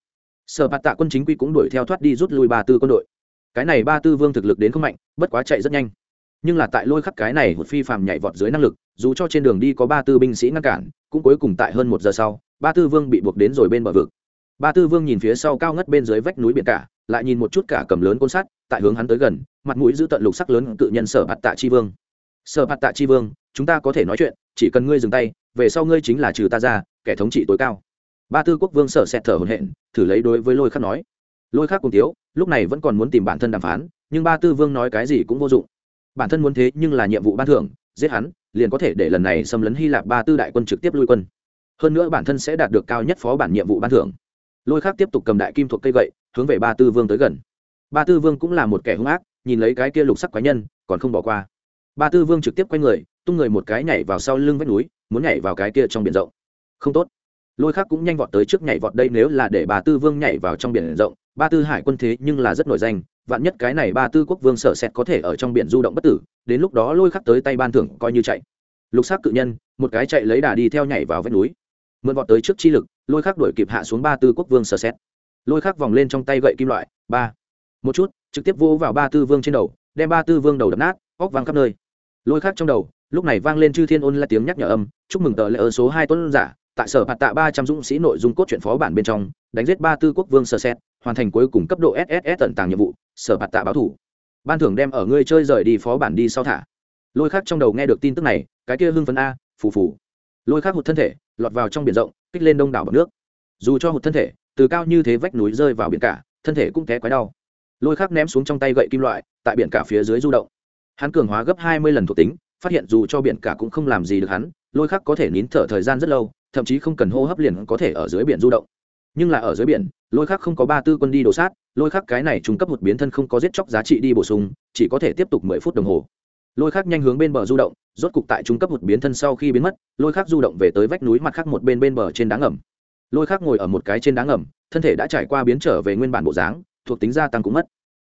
Sở bạt tạ quân chính quy cũng đuổi theo thoát đi rút lui ba tư quân đội. Cái này ba tư vương thực lực đến không mạnh, bất quá chạy rất nhanh nhưng là tại lôi khắc cái này một phi phàm nhảy vọt dưới năng lực, dù cho trên đường đi có ba tư binh sĩ ngăn cản, cũng cuối cùng tại hơn một giờ sau, ba tư vương bị buộc đến rồi bên bờ vực. Ba tư vương nhìn phía sau cao ngất bên dưới vách núi biển cả, lại nhìn một chút cả cầm lớn côn sắt, tại hướng hắn tới gần, mặt mũi giữ tận lục sắc lớn cự nhân sở bạt tạ chi vương. Sở bạt tạ chi vương, chúng ta có thể nói chuyện, chỉ cần ngươi dừng tay, về sau ngươi chính là trừ ta ra, kẻ thống trị tối cao. Ba tư quốc vương sở xẹt thở hồn hện thử lấy đối với lôi khắc nói. Lôi khắc cùng tiếu lúc này vẫn còn muốn tìm bản thân đàm phán, nhưng ba tư vương nói cái gì cũng vô dụng bản thân muốn thế nhưng là nhiệm vụ ban thưởng, giết hắn, liền có thể để lần này xâm lấn hy lạp ba tư đại quân trực tiếp lui quân. Hơn nữa bản thân sẽ đạt được cao nhất phó bản nhiệm vụ ban thưởng. Lôi khác tiếp tục cầm đại kim thuộc cây gậy, hướng về ba tư vương tới gần. Ba tư vương cũng là một kẻ hung ác, nhìn lấy cái kia lục sắc quái nhân, còn không bỏ qua. Ba tư vương trực tiếp quay người, tung người một cái nhảy vào sau lưng vách núi, muốn nhảy vào cái kia trong biển rộng. Không tốt. Lôi khác cũng nhanh vọt tới trước nhảy vọt đây, nếu là để ba tư vương nhảy vào trong biển rộng, ba tư hải quân thế nhưng là rất nổi danh vạn nhất cái này ba tư quốc vương sở xét có thể ở trong biển du động bất tử, đến lúc đó lôi khắc tới tay ban thưởng coi như chạy. Lục xác cự nhân, một cái chạy lấy đà đi theo nhảy vào vách núi. Mượn vọt tới trước chi lực, lôi khắc đuổi kịp hạ xuống ba tư quốc vương sở xét lôi khắc vòng lên trong tay gậy kim loại, ba. Một chút, trực tiếp vô vào ba tư vương trên đầu, đem ba tư vương đầu đập nát, óc văng khắp nơi. Lôi khắc trong đầu, lúc này vang lên chư thiên ôn là tiếng nhắc nhở âm, chúc mừng tờ lễ ở số hai tuấn giả, tại sở hạt tạ ba trăm dũng sĩ nội dung cốt truyện phó bản bên trong, đánh giết ba tư quốc vương sơ xét hoàn thành cuối cùng cấp độ sss tận tàng nhiệm vụ, sở phạt tạ báo thủ. Ban thưởng đem ở ngươi chơi rời đi phó bản đi sau thả. Lôi khắc trong đầu nghe được tin tức này, cái kia hưng phấn a, phù phù. Lôi khắc hụt thân thể, lọt vào trong biển rộng, kích lên đông đảo bọc nước. Dù cho hụt thân thể, từ cao như thế vách núi rơi vào biển cả, thân thể cũng té quái đau. Lôi khắc ném xuống trong tay gậy kim loại, tại biển cả phía dưới du động. Hắn cường hóa gấp hai mươi lần thuộc tính, phát hiện dù cho biển cả cũng không làm gì được hắn, lôi khắc có thể nín thở thời gian rất lâu, thậm chí không cần hô hấp liền có thể ở dưới biển du động. Nhưng là ở dưới biển lôi khắc không có ba tư quân đi đổ sát, lôi khắc cái này trung cấp một biến thân không có giết chóc giá trị đi bổ sung, chỉ có thể tiếp tục mười phút đồng hồ. Lôi khắc nhanh hướng bên bờ du động, rốt cục tại trung cấp một biến thân sau khi biến mất, lôi khắc du động về tới vách núi mặt khác một bên bên bờ trên đá ngầm. Lôi khắc ngồi ở một cái trên đá ngầm, thân thể đã trải qua biến trở về nguyên bản bộ dáng, thuộc tính gia tăng cũng mất.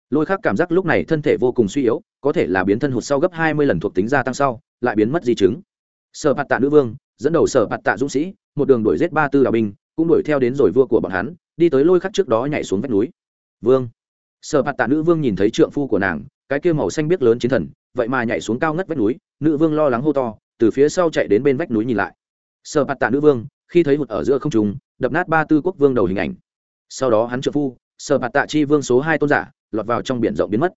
Lôi khắc cảm giác lúc này thân thể vô cùng suy yếu, có thể là biến thân hụt sau gấp hai mươi lần thuộc tính gia tăng sau, lại biến mất di chứng. Sở bạt tạ nữ vương, dẫn đầu sở bạt tạ dũng sĩ, một đường đuổi giết ba tư đạo binh, cũng đuổi theo đến rồi vua của bọn hắn đi tới lôi khắc trước đó nhảy xuống vách núi. Vương. Sở bạt tạ nữ vương nhìn thấy trượng phu của nàng, cái kia màu xanh biết lớn chiến thần, vậy mà nhảy xuống cao ngất vách núi, nữ vương lo lắng hô to, từ phía sau chạy đến bên vách núi nhìn lại. Sở bạt tạ nữ vương, khi thấy hụt ở giữa không trùng đập nát ba tư quốc vương đầu hình ảnh. Sau đó hắn trợ phu, sở bạt tạ chi vương số hai tôn giả, lọt vào trong biển rộng biến mất.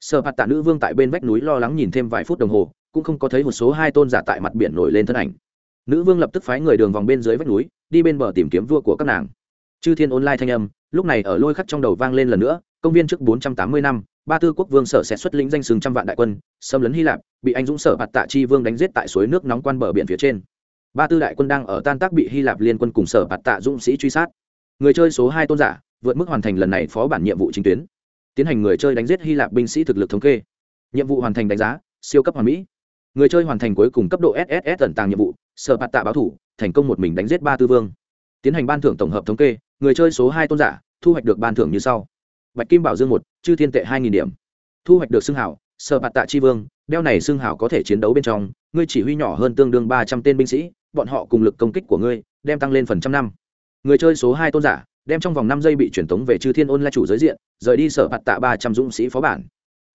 Sở bạt tạ nữ vương tại bên vách núi lo lắng nhìn thêm vài phút đồng hồ, cũng không có thấy một số hai tôn giả tại mặt biển nổi lên thân ảnh. Nữ vương lập tức phái người đường vòng bên dưới vách núi, đi bên bờ tìm kiếm vua của các nàng chư thiên online thanh âm, lúc này ở lôi khắc trong đầu vang lên lần nữa, công viên trước bốn trăm tám mươi năm, ba tư quốc vương sở sẽ xuất lĩnh danh sừng trăm vạn đại quân, xâm lấn hy lạp, bị anh dũng sở bạt tạ chi vương đánh giết tại suối nước nóng quan bờ biển phía trên. Ba tư đại quân đang ở tan tác bị hy lạp liên quân cùng sở bạt tạ dũng sĩ truy sát. Người chơi số hai tôn giả, vượt mức hoàn thành lần này phó bản nhiệm vụ chính tuyến. Tiến hành người chơi đánh giết hy lạp binh sĩ thực lực thống kê. Nhiệm vụ hoàn thành đánh giá, siêu cấp hoàn mỹ. Người chơi hoàn thành cuối cùng cấp độ sss tận tàng nhiệm vụ, sở bạt tạ báo thủ, thành công một mình đánh giết ba tư vương tiến hành ban thưởng tổng hợp thống kê, người chơi số hai tôn giả, thu hoạch được ban thưởng như sau. Bạch kim bảo dương một, chư thiên tệ hai nghìn điểm. Thu hoạch được xưng hảo, sở bạt tạ chi vương, đeo này xưng hảo có thể chiến đấu bên trong, ngươi chỉ huy nhỏ hơn tương đương ba trăm tên binh sĩ, bọn họ cùng lực công kích của ngươi, đem tăng lên phần trăm năm. Người chơi số hai tôn giả, đem trong vòng năm giây bị truyền tống về chư thiên ôn la chủ giới diện, rời đi sở bạt tạ ba trăm dũng sĩ phó bản.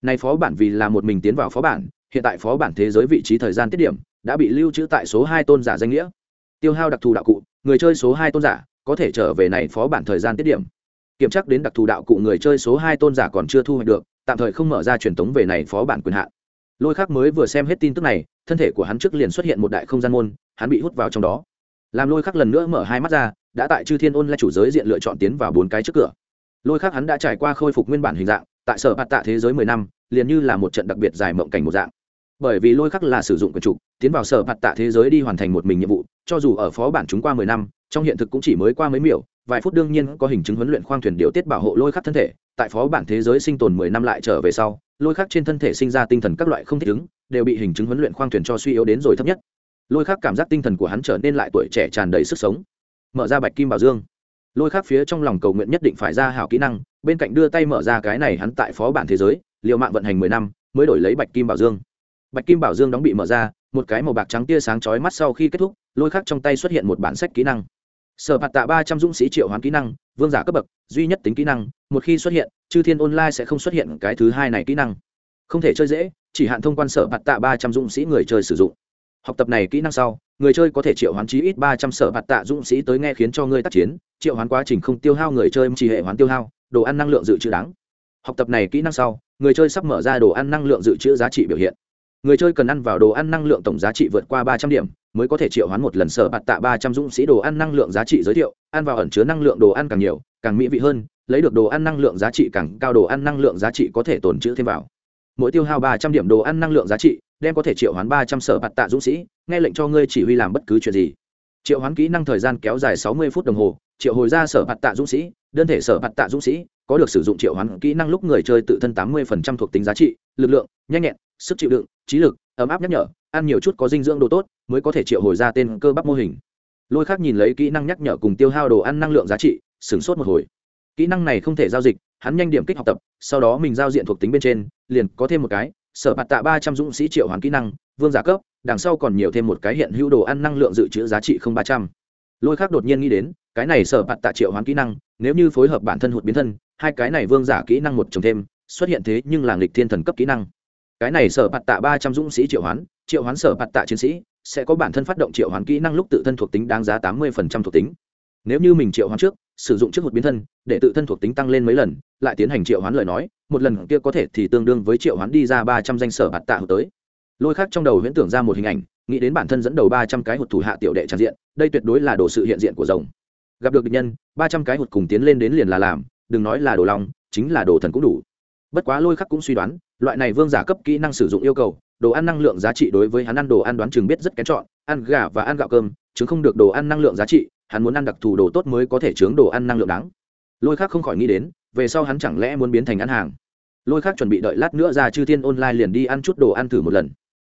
Này phó bản vì là một mình tiến vào phó bản, hiện tại phó bản thế giới vị trí thời gian tiết điểm, đã bị lưu trữ tại số hai tôn giả danh nghĩa. Tiêu hao đặc thù đạo cụ người chơi số hai tôn giả có thể trở về này phó bản thời gian tiết điểm. Kiểm tra đến đặc thù đạo cụ người chơi số hai tôn giả còn chưa thu hoạch được, tạm thời không mở ra truyền thống về này phó bản quyền hạn. Lôi khác mới vừa xem hết tin tức này, thân thể của hắn trước liền xuất hiện một đại không gian môn, hắn bị hút vào trong đó. Làm lôi khắc lần nữa mở hai mắt ra, đã tại chư thiên ôn là chủ giới diện lựa chọn tiến vào bốn cái trước cửa. Lôi khắc hắn đã trải qua khôi phục nguyên bản hình dạng, tại sở bạt tạ thế giới mười năm, liền như là một trận đặc biệt dài mộng cảnh một dạng. Bởi vì lôi khắc là sử dụng quyền trục tiến vào sở bạt tạ thế giới đi hoàn thành một mình nhiệm vụ cho dù ở phó bản chúng qua mười năm, trong hiện thực cũng chỉ mới qua mấy miểu, vài phút đương nhiên có hình chứng huấn luyện khoang thuyền điều tiết bảo hộ lôi khắc thân thể, tại phó bản thế giới sinh tồn mười năm lại trở về sau, lôi khắc trên thân thể sinh ra tinh thần các loại không thích ứng, đều bị hình chứng huấn luyện khoang thuyền cho suy yếu đến rồi thấp nhất. Lôi khắc cảm giác tinh thần của hắn trở nên lại tuổi trẻ tràn đầy sức sống. Mở ra bạch kim bảo dương. Lôi khắc phía trong lòng cầu nguyện nhất định phải ra hảo kỹ năng, bên cạnh đưa tay mở ra cái này hắn tại phó bản thế giới liệu mạng vận hành mười năm, mới đổi lấy bạch kim bảo dương. Bạch kim bảo dương đóng bị mở ra, một cái màu bạc trắng tia sáng chói mắt sau khi kết thúc lôi khắc trong tay xuất hiện một bản sách kỹ năng. Sở phạt tạ ba trăm dũng sĩ triệu hoán kỹ năng, vương giả cấp bậc, duy nhất tính kỹ năng, một khi xuất hiện, chư thiên online sẽ không xuất hiện cái thứ hai này kỹ năng. Không thể chơi dễ, chỉ hạn thông quan sở phạt tạ ba trăm dũng sĩ người chơi sử dụng. Học tập này kỹ năng sau, người chơi có thể triệu hoán chí ít ba trăm sở phạt tạ dũng sĩ tới nghe khiến cho ngươi tác chiến, triệu hoán quá trình không tiêu hao người chơi chỉ hệ hoán tiêu hao, đồ ăn năng lượng dự trữ đáng. Học tập này kỹ năng sau, người chơi sắp mở ra đồ ăn năng lượng dự trữ giá trị biểu hiện người chơi cần ăn vào đồ ăn năng lượng tổng giá trị vượt qua ba trăm điểm, mới có thể triệu hoán một lần sở bạt tạ ba trăm dũng sĩ đồ ăn năng lượng giá trị giới thiệu, ăn vào ẩn chứa năng lượng đồ ăn càng nhiều, càng mỹ vị hơn, lấy được đồ ăn năng lượng giá trị càng cao đồ ăn năng lượng giá trị có thể tồn trữ thêm vào. Mỗi tiêu hao ba trăm điểm đồ ăn năng lượng giá trị, đem có thể triệu hoán ba trăm sở bạt tạ dũng sĩ, nghe lệnh cho ngươi chỉ huy làm bất cứ chuyện gì. Triệu hoán kỹ năng thời gian kéo dài sáu mươi phút đồng hồ, triệu hồi ra sở bạt tạ dũng sĩ, đơn thể sở bạt tạ dũng sĩ có được sử dụng triệu hoán kỹ năng lúc người chơi tự thân tám mươi thuộc tính giá trị, lực lượng, nhanh nhẹn sức chịu đựng, trí lực, ấm áp nhắc nhở, ăn nhiều chút có dinh dưỡng đồ tốt mới có thể triệu hồi ra tên cơ bắp mô hình. Lôi khác nhìn lấy kỹ năng nhắc nhở cùng tiêu hao đồ ăn năng lượng giá trị, sửng sốt một hồi. Kỹ năng này không thể giao dịch, hắn nhanh điểm kích học tập, sau đó mình giao diện thuộc tính bên trên, liền có thêm một cái, sở bạt tạ ba trăm dũng sĩ triệu hoán kỹ năng, vương giả cấp, đằng sau còn nhiều thêm một cái hiện hữu đồ ăn năng lượng dự trữ giá trị không ba trăm. Lôi khác đột nhiên nghĩ đến, cái này sở bạt tạ triệu hoán kỹ năng, nếu như phối hợp bản thân hụt biến thân, hai cái này vương giả kỹ năng một chồng thêm, xuất hiện thế nhưng là nghịch thiên thần cấp kỹ năng cái này sở bạt tạ ba trăm dũng sĩ triệu hoán triệu hoán sở bạt tạ chiến sĩ, sẽ có bản thân phát động triệu hoán kỹ năng lúc tự thân thuộc tính đáng giá tám mươi thuộc tính. Nếu như mình triệu hoán trước, sử dụng trước một biến thân, để tự thân thuộc tính tăng lên mấy lần, lại tiến hành triệu hoán lời nói, một lần kia có thể thì tương đương với triệu hoán đi ra ba trăm danh sở bạt tạ hụt tới. Lôi khác trong đầu huyễn tưởng ra một hình ảnh, nghĩ đến bản thân dẫn đầu ba trăm cái hụt thủ hạ tiểu đệ tràn diện, đây tuyệt đối là đồ sự hiện diện của rồng. Gặp được địch nhân, ba trăm cái hụt cùng tiến lên đến liền là làm, đừng nói là đồ lòng chính là đồ thần cũng đủ bất quá lôi khắc cũng suy đoán, loại này vương giả cấp kỹ năng sử dụng yêu cầu, đồ ăn năng lượng giá trị đối với hắn ăn đồ ăn đoán chừng biết rất kén chọn, ăn gà và ăn gạo cơm, chứ không được đồ ăn năng lượng giá trị, hắn muốn ăn đặc thù đồ tốt mới có thể chướng đồ ăn năng lượng đáng. Lôi khác không khỏi nghĩ đến, về sau hắn chẳng lẽ muốn biến thành ăn hàng. Lôi khác chuẩn bị đợi lát nữa ra chư thiên online liền đi ăn chút đồ ăn thử một lần.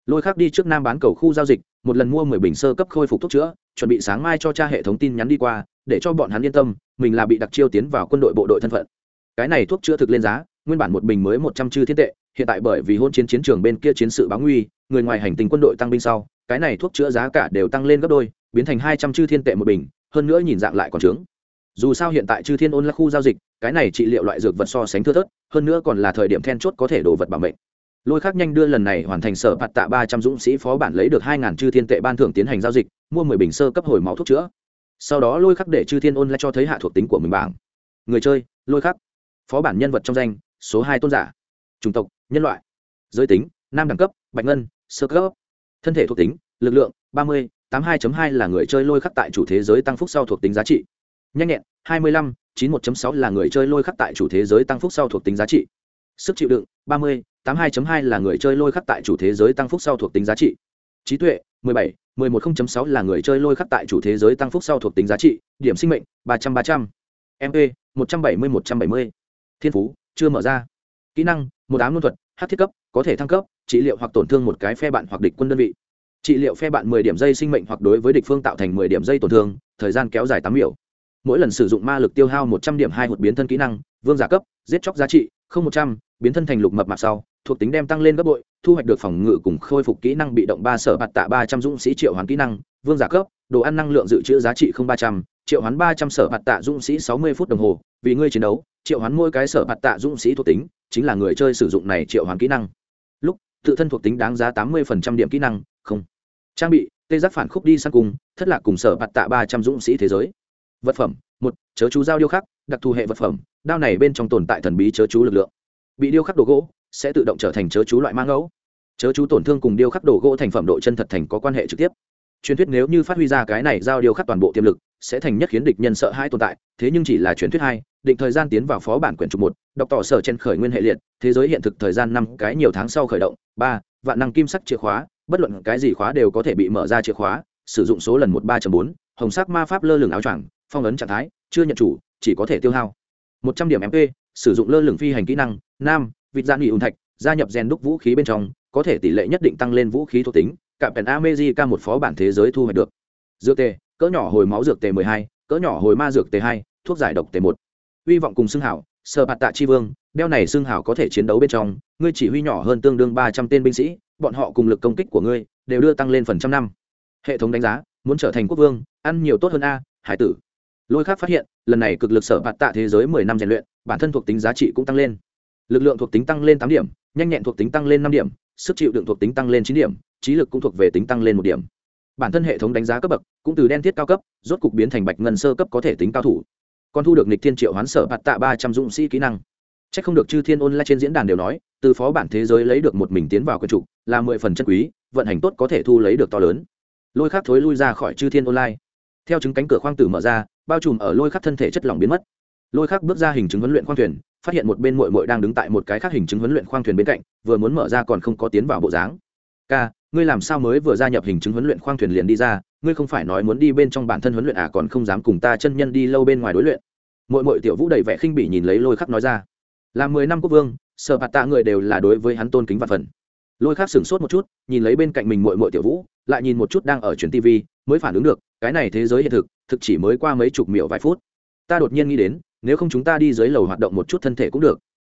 Lôi khác đi trước nam bán cầu khu giao dịch, một lần mua mười bình sơ cấp khôi phục thuốc chữa, chuẩn bị sáng mai cho cha hệ thống tin nhắn đi qua, để cho bọn hắn yên tâm, mình là bị đặc chiêu tiến vào quân đội bộ đội thân phận. Cái này thuốc chữa thực lên giá nguyên bản một bình mới một trăm chư thiên tệ, hiện tại bởi vì hôn chiến chiến trường bên kia chiến sự báo nguy, người ngoài hành tinh quân đội tăng binh sau, cái này thuốc chữa giá cả đều tăng lên gấp đôi, biến thành hai trăm chư thiên tệ một bình, hơn nữa nhìn dạng lại còn trướng. Dù sao hiện tại chư thiên ôn là khu giao dịch, cái này trị liệu loại dược vật so sánh thưa thớt, hơn nữa còn là thời điểm then chốt có thể đổ vật bảo mệnh. Lôi khắc nhanh đưa lần này hoàn thành sở phạt tạ ba trăm dũng sĩ phó bản lấy được hai ngàn chư thiên tệ ban thưởng tiến hành giao dịch, mua mười bình sơ cấp hồi máu thuốc chữa. Sau đó lôi khắc để chư thiên ôn lại cho thấy hạ thuộc tính của mình bảng. Người chơi, lôi khắc. Phó bản nhân vật trong danh số hai tôn giả. Chủng tộc, nhân loại. Giới tính, nam đẳng cấp, bạch ngân, sơ cấp. Thân thể thuộc tính, lực lượng, ba mươi, tám hai hai là người chơi lôi khắc tại chủ thế giới tăng phúc sau thuộc tính giá trị. Nhanh nhẹn, hai mươi lăm, chín một sáu là người chơi lôi khắc tại chủ thế giới tăng phúc sau thuộc tính giá trị. Sức chịu đựng, ba mươi, tám hai hai là người chơi lôi khắc tại chủ thế giới tăng phúc sau thuộc tính giá trị. Trí tuệ, mười bảy, mười một sáu là người chơi lôi khắc tại chủ thế giới tăng phúc sau thuộc tính giá trị. Điểm sinh mệnh, ba trăm ba trăm. Mp một trăm bảy mươi, một trăm bảy mươi. Thiên phú chưa mở ra. Kỹ năng, một ám luân thuật, hát thiết cấp, có thể thăng cấp, trị liệu hoặc tổn thương một cái phe bạn hoặc địch quân đơn vị. Trị liệu phe bạn mười điểm dây sinh mệnh hoặc đối với địch phương tạo thành mười điểm dây tổn thương, thời gian kéo dài tám miểu. Mỗi lần sử dụng ma lực tiêu hao một trăm điểm hai hụt biến thân kỹ năng, vương giả cấp, giết chóc giá trị, không một trăm, biến thân thành lục mập mạp sau, thuộc tính đem tăng lên gấp bội, thu hoạch được phòng ngự cùng khôi phục kỹ năng bị động ba sở bạt tạ ba trăm dũng sĩ triệu hoàn kỹ năng, vương giả cấp đồ ăn năng lượng dự trữ giá trị không ba trăm, triệu hoán ba trăm sở hạt tạ dũng sĩ sáu mươi phút đồng hồ. Vì ngươi chiến đấu, triệu hoán mỗi cái sở hạt tạ dũng sĩ thuộc tính, chính là người chơi sử dụng này triệu hoán kỹ năng. Lúc, tự thân thuộc tính đáng giá tám mươi điểm kỹ năng, không. Trang bị, tê giác phản khúc đi săn cùng, thất lạc cùng sở hạt tạ ba trăm dũng sĩ thế giới. Vật phẩm, một, chớ chú giao điêu khắc, đặc thù hệ vật phẩm, đao này bên trong tồn tại thần bí chớ chú lực lượng. Bị điêu khắc đồ gỗ, sẽ tự động trở thành chớ chú loại mang ngẫu chớ chú tổn thương cùng điêu khắc đồ gỗ thành phẩm độ chân thật thành có quan hệ trực tiếp truyền thuyết nếu như phát huy ra cái này giao điều khắc toàn bộ tiềm lực, sẽ thành nhất khiến địch nhân sợ hãi tồn tại, thế nhưng chỉ là truyền thuyết hai, định thời gian tiến vào phó bản quyển trục một, đọc tỏ sở trên khởi nguyên hệ liệt, thế giới hiện thực thời gian năm cái nhiều tháng sau khởi động, ba, vạn năng kim sắc chìa khóa, bất luận cái gì khóa đều có thể bị mở ra chìa khóa, sử dụng số lần một ba bốn, hồng sắc ma pháp lơ lửng áo choàng, phong ấn trạng thái, chưa nhận chủ, chỉ có thể tiêu hao. một trăm điểm mp sử dụng lơ lửng phi hành kỹ năng, nam, vịt gian nghỉ ùn thạch, gia nhập rèn đúc vũ khí bên trong, có thể tỷ lệ nhất định tăng lên vũ khí thuộc tính cả pèn amejica một phó bản thế giới thu hoạch được. Dược tề, cỡ nhỏ hồi máu dược tề mười hai, cỡ nhỏ hồi ma dược tề hai, thuốc giải độc tề một. Hy vọng cùng xưng hảo sợ bạt tạ chi vương, đeo này xưng hảo có thể chiến đấu bên trong, ngươi chỉ huy nhỏ hơn tương đương ba trăm tên binh sĩ, bọn họ cùng lực công kích của ngươi đều đưa tăng lên phần trăm năm. Hệ thống đánh giá, muốn trở thành quốc vương, ăn nhiều tốt hơn a, hải tử. Lôi khác phát hiện, lần này cực lực sở bạt tạ thế giới mười năm rèn luyện, bản thân thuộc tính giá trị cũng tăng lên. Lực lượng thuộc tính tăng lên tám điểm, nhanh nhẹn thuộc tính tăng lên năm điểm, sức chịu đựng thuộc tính tăng lên chín điểm trí lực cũng thuộc về tính tăng lên một điểm. Bản thân hệ thống đánh giá cấp bậc cũng từ đen thiết cao cấp, rốt cục biến thành bạch ngân sơ cấp có thể tính cao thủ. Còn thu được nịch thiên triệu hoán sở bạt tạ ba trăm dũng sĩ kỹ năng. C h ắ c không được chư thiên ôn lại trên diễn đàn đều nói, từ phó bản thế giới lấy được một mình tiến vào quân trục là mười phần chân quý, vận hành tốt có thể thu lấy được to lớn. Lôi khắc thối lui ra khỏi chư thiên online. Theo chứng cánh cửa khoang tử mở ra, bao trùm ở lôi khắc thân thể chất lỏng biến mất. Lôi khắc bước ra hình chứng huấn luyện khoang thuyền, phát hiện một bên mội mội đang đứng tại một cái khác hình chứng huấn luyện khoang thuyền bên cạnh, vừa muốn mở ra còn không có tiến vào bộ dáng. K ngươi làm sao mới vừa gia nhập hình chứng huấn luyện khoang thuyền liền đi ra ngươi không phải nói muốn đi bên trong bản thân huấn luyện à còn không dám cùng ta chân nhân đi lâu bên ngoài đối luyện. Mội mội tiểu vũ đầy vẻ khinh bỉ nhìn lấy lôi khắc nói ra. Là mười năm quốc vương sợ bạt tạ người đều là đối với hắn tôn kính và phần. Lôi khắc sửng sốt một chút nhìn lấy bên cạnh mình mội mội tiểu vũ lại nhìn một chút đang ở truyền tv mới phản ứng được cái này thế giới hiện thực thực chỉ mới qua mấy chục miểu vài phút. Ta đột nhiên nghĩ đến nếu không chúng ta đi dưới lầu hoạt động một chút thân thể cũng được.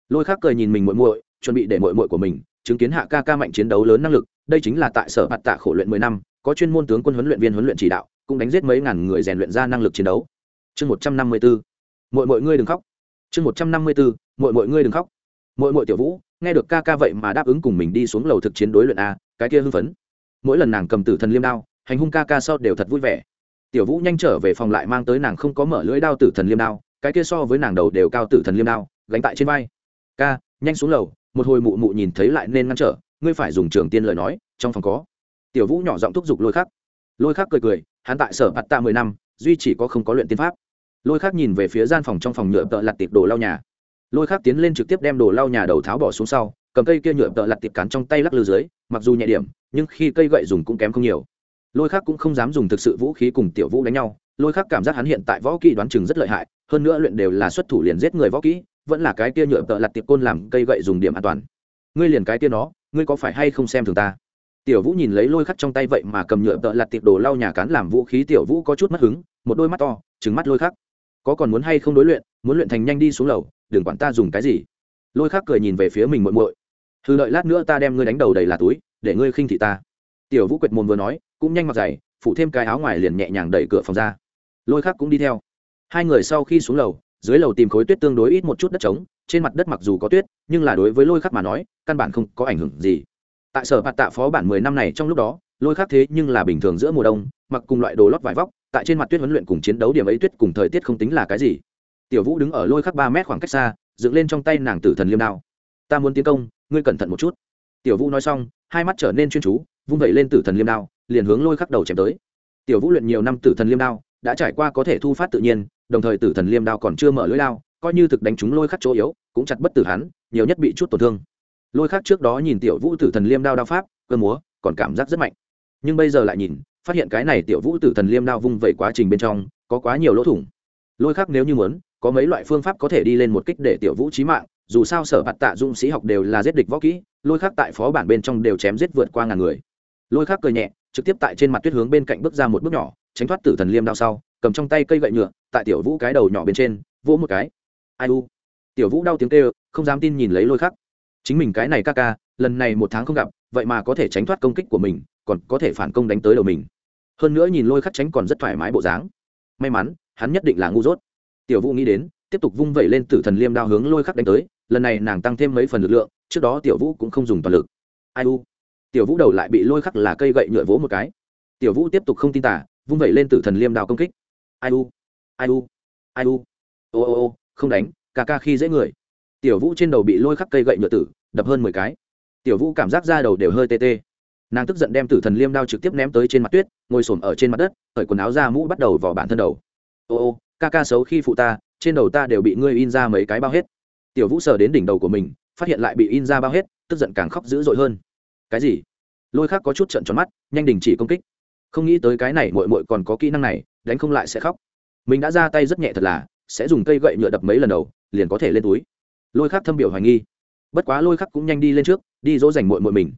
Lôi khắc cười nhìn mình Mội Mội, chuẩn bị để Mội Mội của mình chứng kiến hạ ca ca mạnh chiến đấu lớn năng lực đây chính là tại sở bạt tạ khổ luyện mười năm, có chuyên môn tướng quân huấn luyện viên huấn luyện chỉ đạo, cũng đánh giết mấy ngàn người rèn luyện ra năng lực chiến đấu. Chương một trăm năm mươi bốn muội muội ngươi đừng khóc. Chương một trăm năm mươi bốn muội muội ngươi đừng khóc. Muội muội tiểu vũ, nghe được ca ca vậy mà đáp ứng cùng mình đi xuống lầu thực chiến đối luyện a, cái kia hưng phấn. Mỗi lần nàng cầm tử thần liêm đao, hành hung ca ca sau đều thật vui vẻ. Tiểu vũ nhanh trở về phòng lại mang tới nàng không có mở lưỡi đao tử thần liêm đao, cái kia so với nàng đầu đều cao tử thần liêm đao, gánh tại trên vai. Ca, nhanh xuống lầu. Một hồi mụ mụ nhìn thấy lại nên ngăn trở ngươi phải dùng trường tiên lời nói, trong phòng có. Tiểu vũ nhỏ giọng thúc giục lôi khắc. Lôi khắc cười cười, hắn tại sở bạt ta mười năm, duy chỉ có không có luyện tiên pháp. Lôi khắc nhìn về phía gian phòng trong phòng nhựa tợ lặt tiệp đồ lau nhà. Lôi khắc tiến lên trực tiếp đem đồ lau nhà đầu tháo bỏ xuống sau, cầm cây kia nhựa tợ lặt tiệp cắn trong tay lắc lư dưới, mặc dù nhẹ điểm, nhưng khi cây gậy dùng cũng kém không nhiều. Lôi khắc cũng không dám dùng thực sự vũ khí cùng tiểu vũ đánh nhau. Lôi khắc cảm giác hắn hiện tại võ kỹ đoán chừng rất lợi hại, hơn nữa luyện đều là xuất thủ liền giết người võ kỹ, vẫn là cái kia nhựa tợ lặt tiệp côn làm cây gậy dùng điểm an toàn. Ngươi liền cái kia nó ngươi có phải hay không xem thường ta? Tiểu vũ nhìn lấy lôi khắc trong tay vậy mà cầm nhựa tợ lặt tiệp đồ lau nhà cán làm vũ khí, tiểu vũ có chút mất hứng, một đôi mắt to trứng mắt lôi khắc. Có còn muốn hay không đối luyện, muốn luyện thành nhanh đi xuống lầu, đừng quản ta dùng cái gì. Lôi khắc cười nhìn về phía mình muộn muội. Hư đợi lát nữa ta đem ngươi đánh đầu đầy là túi, để ngươi khinh thị ta. Tiểu vũ quệt mồm vừa nói, cũng nhanh mặc giày phụ thêm cái áo ngoài liền nhẹ nhàng đẩy cửa phòng ra. Lôi khắc cũng đi theo. Hai người sau khi xuống lầu dưới lầu tìm khối tuyết tương đối ít một chút đất trống, trên mặt đất mặc dù có tuyết, nhưng là đối với lôi khắc mà nói, căn bản không có ảnh hưởng gì. Tại sở bạt tạ phó bản mười năm này trong lúc đó, lôi khắc thế nhưng là bình thường giữa mùa đông, mặc cùng loại đồ lót vải vóc, tại trên mặt tuyết huấn luyện cùng chiến đấu điểm ấy tuyết cùng thời tiết không tính là cái gì. Tiểu vũ đứng ở lôi khắc ba mét khoảng cách xa, dựng lên trong tay nàng tử thần liêm đao. Ta muốn tiến công, ngươi cẩn thận một chút. Tiểu vũ nói xong, hai mắt trở nên chuyên chú, vung vẩy lên tử thần liêm đao, liền hướng lôi khắc đầu chém tới. Tiểu vũ luyện nhiều năm tử thần liêm đao đã trải qua có thể thu phát tự nhiên đồng thời tử thần liêm đao còn chưa mở lưỡi lao, coi như thực đánh chúng lôi khắc chỗ yếu cũng chặt bất tử hắn nhiều nhất bị chút tổn thương. Lôi khắc trước đó nhìn tiểu vũ tử thần liêm đao đao pháp cơ múa còn cảm giác rất mạnh. Nhưng bây giờ lại nhìn phát hiện cái này tiểu vũ tử thần liêm đao vung vẩy quá trình bên trong có quá nhiều lỗ thủng. Lôi khắc nếu như muốn có mấy loại phương pháp có thể đi lên một kích để tiểu vũ trí mạng dù sao sở bạt tạ dũng sĩ học đều là giết địch võ kỹ lôi khắc tại phó bản bên trong đều chém giết vượt qua ngàn người. Lôi khắc cười nhẹ trực tiếp tại trên mặt tuyết hướng bên cạnh bước ra một bước nhỏ tránh thoát tử thần liêm đao sau, cầm trong tay cây gậy nhựa, tại tiểu vũ cái đầu nhỏ bên trên, vỗ một cái. Ai u? Tiểu vũ đau tiếng kêu, không dám tin nhìn lấy lôi khắc. Chính mình cái này ca ca, lần này một tháng không gặp, vậy mà có thể tránh thoát công kích của mình, còn có thể phản công đánh tới đầu mình. Hơn nữa nhìn lôi khắc tránh còn rất thoải mái bộ dáng. May mắn, hắn nhất định là ngu dốt. Tiểu vũ nghĩ đến, tiếp tục vung vẩy lên tử thần liêm đao hướng lôi khắc đánh tới, lần này nàng tăng thêm mấy phần lực lượng, trước đó tiểu vũ cũng không dùng toàn lực. Ai u? Tiểu vũ đầu lại bị lôi khắc là cây gậy nhựa vỗ một cái. Tiểu vũ tiếp tục không tin tả vung vẩy lên tử thần liêm đào công kích. Ai u ai u ai u. Ô ô ô, không đánh, ca ca khi dễ người. Tiểu vũ trên đầu bị lôi khắc cây gậy nhựa tử, đập hơn mười cái. Tiểu vũ cảm giác da đầu đều hơi tê tê. Nàng tức giận đem tử thần liêm đao trực tiếp ném tới trên mặt tuyết, ngồi s ở trên mặt đất khởi quần áo ra mũ bắt đầu vào bản thân đầu. Ô ô, ca ca xấu khi phụ ta, trên đầu ta đều bị ngươi in ra mấy cái bao hết. Tiểu vũ sờ đến đỉnh đầu của mình, phát hiện lại bị in ra bao hết, tức giận càng khóc dữ dội hơn. Cái gì? Lôi khác có chút trận tròn mắt, nhanh đình chỉ công kích không nghĩ tới cái này mội mội còn có kỹ năng này, đánh không lại sẽ khóc. Mình đã ra tay rất nhẹ thật là, sẽ dùng cây gậy nhựa đập mấy lần đầu, liền có thể lên túi. Lôi khắc thâm biểu hoài nghi. Bất quá lôi khắc cũng nhanh đi lên trước, đi dỗ dành mội mội mình.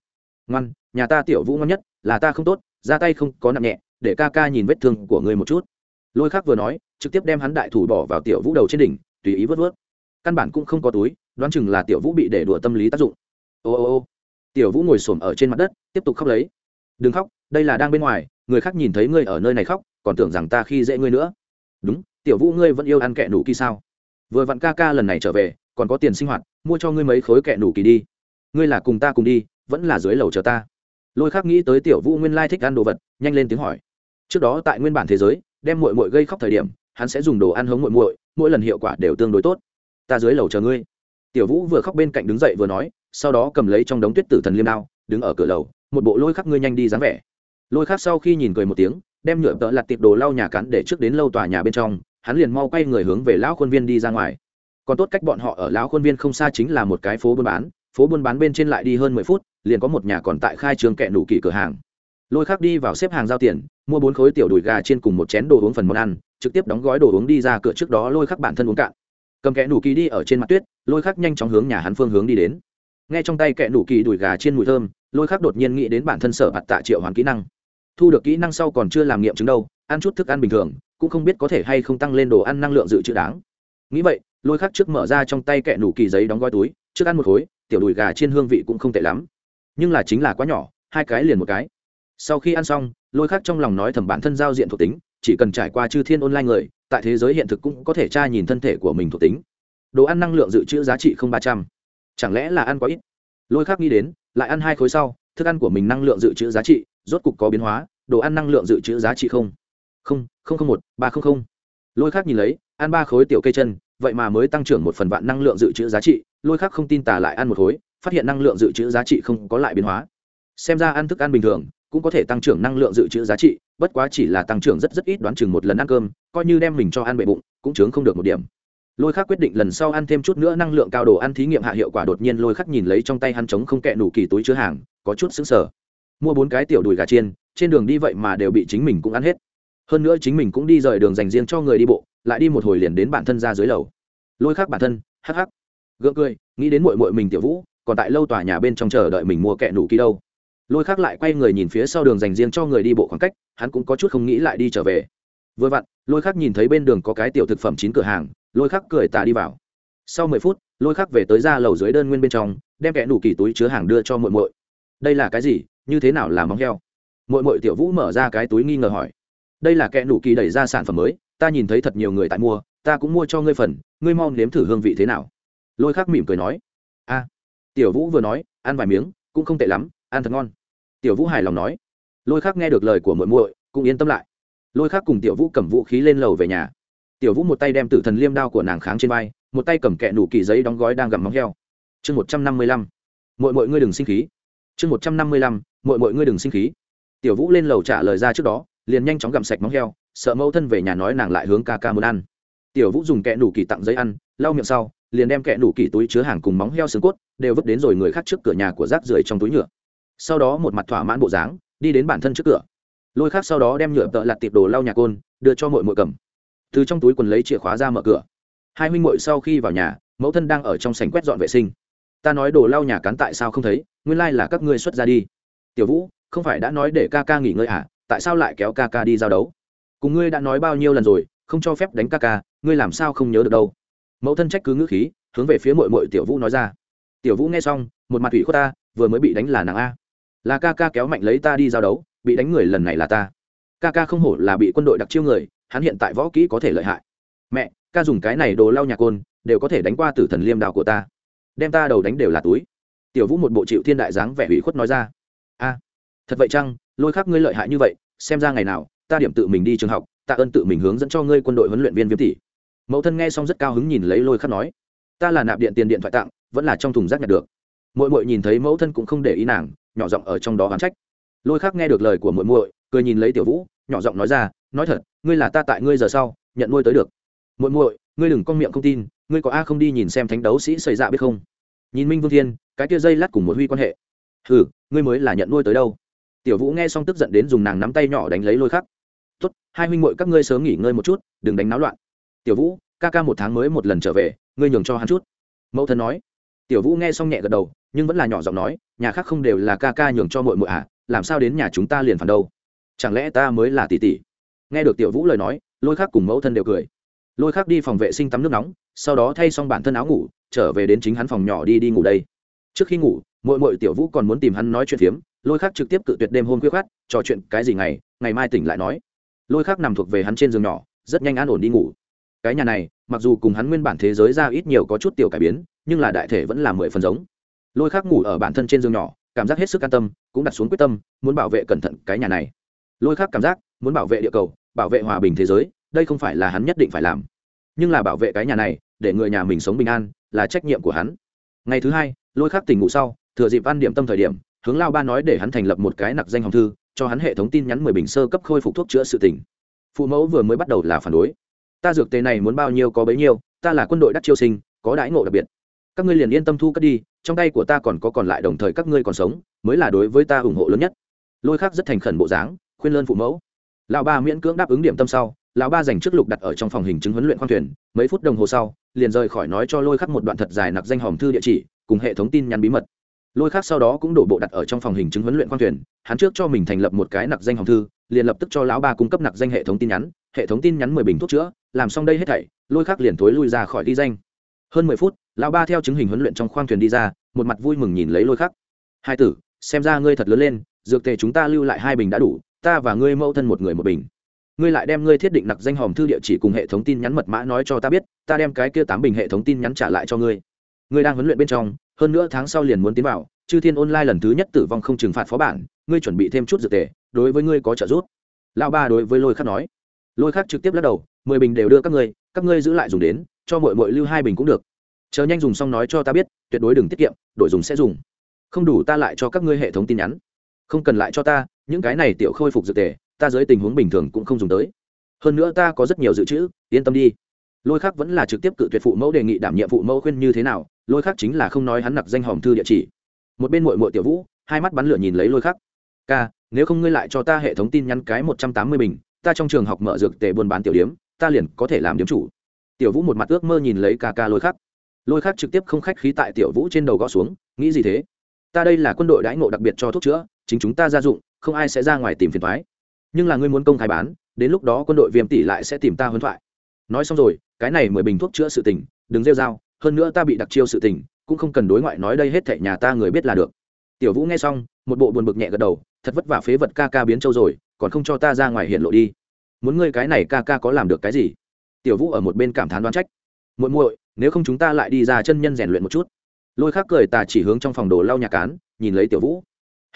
Ngoan, nhà ta tiểu vũ ngon nhất, là ta không tốt, ra tay không có nặng nhẹ, để ca ca nhìn vết thương của người một chút. Lôi khắc vừa nói, trực tiếp đem hắn đại thủ bỏ vào tiểu vũ đầu trên đỉnh, tùy ý vớt vớt. Căn bản cũng không có túi, đoán chừng là tiểu vũ bị để đùa tâm lý tác dụng. Ô ô ô. Tiểu vũ ngồi s ổ m ở trên mặt đất, tiếp tục khóc lấy. Đừng khóc, đây là đang bên ngoài người khác nhìn thấy ngươi ở nơi này khóc, còn tưởng rằng ta khi dễ ngươi nữa. Đúng, tiểu vũ ngươi vẫn yêu ăn kẹ nủ kỳ sao? Vừa vặn ca ca lần này trở về, còn có tiền sinh hoạt, mua cho ngươi mấy khối kẹ nủ kỳ đi. Ngươi là cùng ta cùng đi, vẫn là dưới lầu chờ ta. Lôi khác nghĩ tới tiểu vũ nguyên lai thích ăn đồ vật, nhanh lên tiếng hỏi. Trước đó tại nguyên bản thế giới, đem mội mội gây khóc thời điểm, hắn sẽ dùng đồ ăn hống mội mội mỗi lần hiệu quả đều tương đối tốt. Ta dưới lầu chờ ngươi. Tiểu vũ vừa khóc bên cạnh đứng dậy vừa nói, sau đó cầm lấy trong đống tuyết tử thần liêm đao, đứng ở cửa lầu, một bộ lôi khắc ngươi nhanh đi dáng vẻ lôi khắc sau khi nhìn cười một tiếng, đem nhựa tợ lặt tiệp đồ lau nhà cắn để trước đến lâu tòa nhà bên trong, hắn liền mau quay người hướng về lão khuôn viên đi ra ngoài. Còn tốt cách bọn họ ở lão khuôn viên không xa chính là một cái phố buôn bán, phố buôn bán bên trên lại đi hơn mười phút, liền có một nhà còn tại khai trường kẹ nụ kỳ cửa hàng. Lôi khắc đi vào xếp hàng giao tiền, mua bốn khối tiểu đùi gà trên cùng một chén đồ uống phần món ăn, trực tiếp đóng gói đồ uống đi ra cửa trước đó lôi khắc bản thân uống cạn. Cầm kẹ nủ kỳ đi ở trên mặt tuyết, lôi khắc nhanh chóng hướng nhà hắn phương hướng đi đến nghe trong tay kẹ nụ kỳ đùi gà trên mùi thơm, lôi khắc đột nhiên nghĩ đến bản thân sở hạt tạ triệu hoàn kỹ năng. Thu được kỹ năng sau còn chưa làm nghiệm chứng đâu, ăn chút thức ăn bình thường, cũng không biết có thể hay không tăng lên đồ ăn năng lượng dự trữ đáng. Nghĩ vậy, lôi khắc trước mở ra trong tay kẹ nụ kỳ giấy đóng gói túi, trước ăn một khối, tiểu đùi gà trên hương vị cũng không tệ lắm. Nhưng là chính là quá nhỏ, hai cái liền một cái. Sau khi ăn xong, lôi khắc trong lòng nói thầm bản thân giao diện thuộc tính, chỉ cần trải qua chư thiên online người, tại thế giới hiện thực cũng có thể tra nhìn thân thể của mình thuộc tính. Đồ ăn năng lượng dự trữ giá trị không ba trăm chẳng lẽ là ăn quá ít? Lôi khắc nghĩ đến, lại ăn hai khối sau, thức ăn của mình năng lượng dự trữ giá trị rốt cục có biến hóa, đồ ăn năng lượng dự trữ giá trị không? Không không không một, ba không không. Lôi khắc nhìn lấy, ăn ba khối tiểu cây chân, vậy mà mới tăng trưởng một phần vạn năng lượng dự trữ giá trị. Lôi khắc không tin tả lại ăn một khối, phát hiện năng lượng dự trữ giá trị không có lại biến hóa. Xem ra ăn thức ăn bình thường cũng có thể tăng trưởng năng lượng dự trữ giá trị, bất quá chỉ là tăng trưởng rất rất ít đoán chừng một lần ăn cơm, coi như đem mình cho ăn bệ bụng, cũng chướng không được một điểm lôi khắc quyết định lần sau ăn thêm chút nữa năng lượng cao đồ ăn thí nghiệm hạ hiệu quả đột nhiên lôi khắc nhìn lấy trong tay hắn trống không kẹ đủ kỳ túi chứa hàng, có chút xứng sở mua bốn cái tiểu đùi gà chiên, trên đường đi vậy mà đều bị chính mình cũng ăn hết. Hơn nữa chính mình cũng đi rời đường dành riêng cho người đi bộ, lại đi một hồi liền đến bản thân ra dưới lầu. Lôi khắc bản thân, hắc hắc. Gượng cười, nghĩ đến mội mội mình tiểu vũ, còn tại lâu tòa nhà bên trong chờ đợi mình mua kẹ đủ kỳ đâu. Lôi khắc lại quay người nhìn phía sau đường dành riêng cho người đi bộ khoảng cách, hắn cũng có chút không nghĩ lại đi trở về. Vừa vặn, lôi khắc nhìn thấy bên đường có cái tiểu thực phẩm chín cửa hàng lôi khắc cười tà đi vào. Sau mười phút, lôi khắc về tới ra lầu dưới đơn nguyên bên trong, đem kẻ nủ kỳ túi chứa hàng đưa cho muội muội. Đây là cái gì? Như thế nào là móng heo? Muội muội tiểu vũ mở ra cái túi nghi ngờ hỏi. Đây là kẻ nủ kỳ đẩy ra sản phẩm mới, ta nhìn thấy thật nhiều người tại mua, ta cũng mua cho ngươi phần, ngươi mau nếm thử hương vị thế nào. Lôi khắc mỉm cười nói. A. Tiểu vũ vừa nói, ăn vài miếng, cũng không tệ lắm, ăn thật ngon. Tiểu vũ hài lòng nói. Lôi khắc nghe được lời của muội muội, cũng yên tâm lại. Lôi khắc cùng tiểu vũ cầm vũ khí lên lầu về nhà tiểu vũ một tay đem tử thần liêm đao của nàng kháng trên vai, một tay cầm kẹ nủ kỳ giấy đóng gói đang gặm móng heo. Chương một trăm năm mươi lăm. Mọi mọi ngươi đừng sinh khí. Chương một trăm năm mươi lăm. Mọi mọi ngươi đừng sinh khí. Tiểu vũ lên lầu trả lời ra trước đó, liền nhanh chóng gặm sạch móng heo, sợ mẫu thân về nhà nói nàng lại hướng ca ca muốn ăn. Tiểu vũ dùng kẹ nủ kỳ tặng giấy ăn, lau miệng sau, liền đem kẹ nủ kỳ túi chứa hàng cùng móng heo xương cốt đều vứt đến rồi người khác trước cửa nhà của rác rưởi trong túi nhựa. Sau đó một mặt thỏa mãn bộ dáng, đi đến bản thân trước cửa. Lôi khác sau đó đem nhựa tợ lặt tiệp đồ lau nhà côn, đưa cho mội mội cầm từ trong túi quần lấy chìa khóa ra mở cửa. Hai huynh muội sau khi vào nhà, mẫu thân đang ở trong sảnh quét dọn vệ sinh. Ta nói đồ lau nhà cắn tại sao không thấy, nguyên lai là các ngươi xuất ra đi. Tiểu vũ, không phải đã nói để ca ca nghỉ ngơi à tại sao lại kéo ca ca đi giao đấu? Cùng ngươi đã nói bao nhiêu lần rồi, không cho phép đánh ca ca, ngươi làm sao không nhớ được đâu? Mẫu thân trách cứ ngữ khí, hướng về phía mội mội tiểu vũ nói ra. Tiểu vũ nghe xong, một mặt ủy khuất ta, vừa mới bị đánh là nàng a. Là ca ca kéo mạnh lấy ta đi giao đấu, bị đánh người lần này là ta. Ca ca không hổ là bị quân đội đặc chiêu người hắn hiện tại võ kỹ có thể lợi hại. Mẹ, ca dùng cái này đồ lau nhà côn, đều có thể đánh qua tử thần liêm đào của ta. Đem ta đầu đánh đều là túi. Tiểu vũ một bộ chịu thiên đại dáng vẻ hủy khuất nói ra. A, thật vậy chăng? Lôi khác ngươi lợi hại như vậy, xem ra ngày nào, ta điểm tự mình đi trường học tạ ơn tự mình hướng dẫn cho ngươi quân đội huấn luyện viên viêm tỷ. Mẫu thân nghe xong rất cao hứng nhìn lấy lôi khắc nói. Ta là nạp điện tiền điện thoại tặng, vẫn là trong thùng rác nhặt được. Mỗi mỗi nhìn thấy mẫu thân cũng không để ý nàng, nhỏ giọng ở trong đó oán trách. Lôi khắc nghe được lời của mỗi muội, cười nhìn lấy tiểu vũ, nhỏ giọng nói ra nói thật, ngươi là ta tại ngươi giờ sau, nhận nuôi tới được. Muội muội, ngươi đừng con miệng không tin, ngươi có a không đi nhìn xem thánh đấu sĩ xảy ra biết không? Nhìn minh vương thiên, cái kia dây lát cùng một huy quan hệ. Hừ, ngươi mới là nhận nuôi tới đâu? Tiểu vũ nghe xong tức giận đến dùng nàng nắm tay nhỏ đánh lấy lôi khắc. Tốt, hai huynh muội các ngươi sớm nghỉ ngơi một chút, đừng đánh náo loạn. Tiểu vũ, ca ca một tháng mới một lần trở về, ngươi nhường cho hắn chút. Mẫu thân nói. Tiểu vũ nghe xong nhẹ gật đầu, nhưng vẫn là nhỏ giọng nói, nhà khác không đều là ca ca nhường cho muội muội à làm sao đến nhà chúng ta liền phản đâu? Chẳng lẽ ta mới là tỷ tỷ? Nghe được tiểu vũ lời nói, lôi khắc cùng mẫu thân đều cười. Lôi khắc đi phòng vệ sinh tắm nước nóng, sau đó thay xong bản thân áo ngủ, trở về đến chính hắn phòng nhỏ đi đi ngủ đây. Trước khi ngủ, muội muội tiểu vũ còn muốn tìm hắn nói chuyện phiếm, lôi khắc trực tiếp cự tuyệt đêm hôm khuya khát trò chuyện cái gì ngày? Ngày mai tỉnh lại nói. Lôi khắc nằm thuộc về hắn trên giường nhỏ, rất nhanh an ổn đi ngủ. Cái nhà này, mặc dù cùng hắn nguyên bản thế giới ra ít nhiều có chút tiểu cải biến, nhưng là đại thể vẫn là mười phần giống. Lôi khắc ngủ ở bản thân trên giường nhỏ, cảm giác hết sức an tâm, cũng đặt xuống quyết tâm, muốn bảo vệ cẩn thận cái nhà này. Lôi khắc cảm giác, muốn bảo vệ địa cầu bảo vệ hòa bình thế giới, đây không phải là hắn nhất định phải làm. Nhưng là bảo vệ cái nhà này, để người nhà mình sống bình an, là trách nhiệm của hắn. Ngày thứ hai, lôi khắc tỉnh ngủ sau, thừa dịp ăn điểm tâm thời điểm, hướng lao ba nói để hắn thành lập một cái nặc danh hồng thư, cho hắn hệ thống tin nhắn mười bình sơ cấp khôi phục thuốc chữa sự tỉnh phụ mẫu vừa mới bắt đầu là phản đối. Ta dược tề này muốn bao nhiêu có bấy nhiêu, ta là quân đội đắc chiêu sinh, có đãi ngộ đặc biệt. Các ngươi liền yên tâm thu cất đi, trong tay của ta còn có còn lại đồng thời các ngươi còn sống, mới là đối với ta ủng hộ lớn nhất. Lôi khác rất thành khẩn bộ dáng, khuyên lơn phụ mẫu lão ba miễn cưỡng đáp ứng điểm tâm sau, lão ba dành trước lục đặt ở trong phòng hình chứng huấn luyện khoang thuyền. Mấy phút đồng hồ sau, liền rời khỏi nói cho lôi khắc một đoạn thật dài nặc danh hòm thư địa chỉ, cùng hệ thống tin nhắn bí mật. Lôi khắc sau đó cũng đổ bộ đặt ở trong phòng hình chứng huấn luyện khoang thuyền. Hắn trước cho mình thành lập một cái nặc danh hòm thư, liền lập tức cho lão ba cung cấp nặc danh hệ thống tin nhắn. Hệ thống tin nhắn mười bình thuốc chữa, làm xong đây hết thảy, lôi khắc liền thối lui ra khỏi đi danh. Hơn mười phút, lão ba theo chứng hình huấn luyện trong khoang thuyền đi ra, một mặt vui mừng nhìn lấy lôi khắc. Hai tử, xem ra ngươi thật lớn lên, dược tề chúng ta lưu lại hai bình đã đủ ta và ngươi mẫu thân một người một bình. Ngươi lại đem ngươi thiết định nặc danh hòm thư địa chỉ cùng hệ thống tin nhắn mật mã nói cho ta biết, ta đem cái kia tám bình hệ thống tin nhắn trả lại cho ngươi. Ngươi đang huấn luyện bên trong, hơn nữa tháng sau liền muốn tiến vào, chư thiên online lần thứ nhất tử vong không trừng phạt phó bản, ngươi chuẩn bị thêm chút dược tề, đối với ngươi có trợ giúp. Lão ba đối với lôi khắc nói. Lôi khắc trực tiếp lắc đầu, mười bình đều đưa các ngươi các ngươi giữ lại dùng đến, cho mọi mọi lưu hai bình cũng được. Chờ nhanh dùng xong nói cho ta biết, tuyệt đối đừng tiết kiệm, đổi dùng sẽ dùng. Không đủ ta lại cho các ngươi hệ thống tin nhắn. Không cần lại cho ta những cái này tiểu khôi phục dược tề, ta dưới tình huống bình thường cũng không dùng tới. Hơn nữa ta có rất nhiều dự trữ, yên tâm đi. Lôi khắc vẫn là trực tiếp cự tuyệt phụ mẫu đề nghị đảm nhiệm phụ mẫu khuyên như thế nào, lôi khắc chính là không nói hắn nặc danh hòm thư địa chỉ. Một bên mội mội tiểu vũ, hai mắt bắn lửa nhìn lấy lôi khắc. Ca, nếu không ngươi lại cho ta hệ thống tin nhắn cái một trăm tám mươi bình, ta trong trường học mở dược tề buôn bán tiểu điếm, ta liền có thể làm điếm chủ. Tiểu vũ một mặt ước mơ nhìn lấy ca ca lôi khắc. Lôi khắc trực tiếp không khách khí tại tiểu vũ trên đầu gõ xuống, nghĩ gì thế? Ta đây là quân đội đãi ngộ đặc biệt cho thuốc chữa, chính chúng ta gia dụng không ai sẽ ra ngoài tìm phiền thoái. Nhưng là ngươi muốn công khai bán, đến lúc đó quân đội viêm tỷ lại sẽ tìm ta huấn thoại. Nói xong rồi, cái này mười bình thuốc chữa sự tình, đừng rêu dao hơn nữa ta bị đặc chiêu sự tình, cũng không cần đối ngoại nói đây hết thệ nhà ta người biết là được. Tiểu vũ nghe xong, một bộ buồn bực nhẹ gật đầu, thật vất vả phế vật ca ca biến trâu rồi, còn không cho ta ra ngoài hiện lộ đi. Muốn ngươi cái này ca ca có làm được cái gì? Tiểu vũ ở một bên cảm thán đoán trách. Muội muội, nếu không chúng ta lại đi ra chân nhân rèn luyện một chút. Lôi khác cười tà chỉ hướng trong phòng đồ lau nhà cán, nhìn lấy tiểu vũ.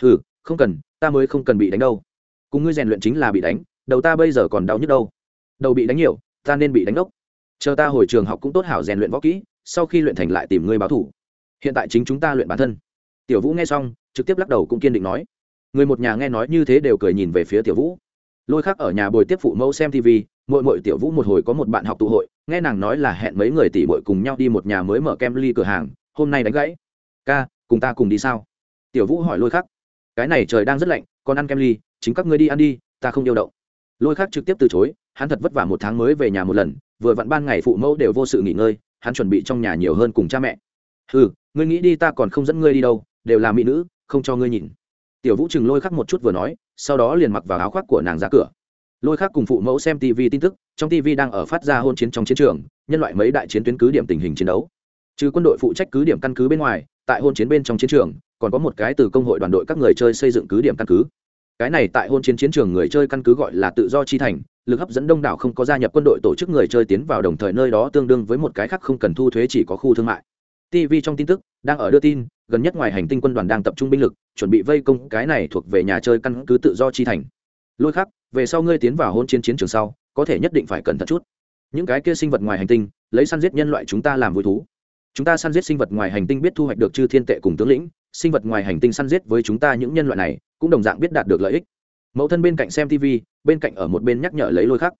Hừ, không cần ta mới không cần bị đánh đâu. Cùng ngươi rèn luyện chính là bị đánh, đầu ta bây giờ còn đau nhức đâu. Đầu bị đánh nhiều, ta nên bị đánh đốc. Chờ ta hồi trường học cũng tốt hảo rèn luyện võ kỹ, sau khi luyện thành lại tìm ngươi báo thủ. Hiện tại chính chúng ta luyện bản thân. Tiểu vũ nghe xong, trực tiếp lắc đầu cũng kiên định nói. Người một nhà nghe nói như thế đều cười nhìn về phía tiểu vũ. Lôi khác ở nhà bồi tiếp phụ mẫu xem tv mỗi mỗi tiểu vũ một hồi có một bạn học tụ hội, nghe nàng nói là hẹn mấy người tỷ bội cùng nhau đi một nhà mới mở kem ly cửa hàng, hôm nay đánh gãy. Ca, cùng ta cùng đi sao? Tiểu vũ hỏi lôi khắc cái này trời đang rất lạnh, còn ăn kem ly, chính các ngươi đi ăn đi, ta không yêu động lôi khắc trực tiếp từ chối, hắn thật vất vả một tháng mới về nhà một lần, vừa vặn ban ngày phụ mẫu đều vô sự nghỉ ngơi, hắn chuẩn bị trong nhà nhiều hơn cùng cha mẹ. Ừ ngươi nghĩ đi ta còn không dẫn ngươi đi đâu, đều là mỹ nữ, không cho ngươi nhìn. Tiểu vũ chừng lôi khắc một chút vừa nói, sau đó liền mặc vào áo khoác của nàng ra cửa. Lôi khắc cùng phụ mẫu xem tv tin tức, trong tv đang ở phát ra hôn chiến trong chiến trường, nhân loại mấy đại chiến tuyến cứ điểm tình hình chiến đấu. Trừ quân đội phụ trách cứ điểm căn cứ bên ngoài, tại hôn chiến bên trong chiến trường còn có một cái từ công hội đoàn đội các người chơi xây dựng cứ điểm căn cứ. Cái này tại hôn chiến chiến trường người chơi căn cứ gọi là tự do chi thành, lực hấp dẫn đông đảo không có gia nhập quân đội tổ chức người chơi tiến vào đồng thời nơi đó tương đương với một cái khác không cần thu thuế chỉ có khu thương mại. Tv trong tin tức, đang ở đưa tin, gần nhất ngoài hành tinh quân đoàn đang tập trung binh lực, chuẩn bị vây công cái này thuộc về nhà chơi căn cứ tự do chi thành. Lôi khắc, về sau ngươi tiến vào hôn chiến chiến trường sau, có thể nhất định phải cẩn thận chút. Những cái kia sinh vật ngoài hành tinh, lấy săn giết nhân loại chúng ta làm vui thú. Chúng ta săn giết sinh vật ngoài hành tinh biết thu hoạch được chư thiên tệ cùng tướng lĩnh sinh vật ngoài hành tinh săn giết với chúng ta những nhân loại này, cũng đồng dạng biết đạt được lợi ích. Mẫu thân bên cạnh xem tv bên cạnh ở một bên nhắc nhở lấy lôi khắc.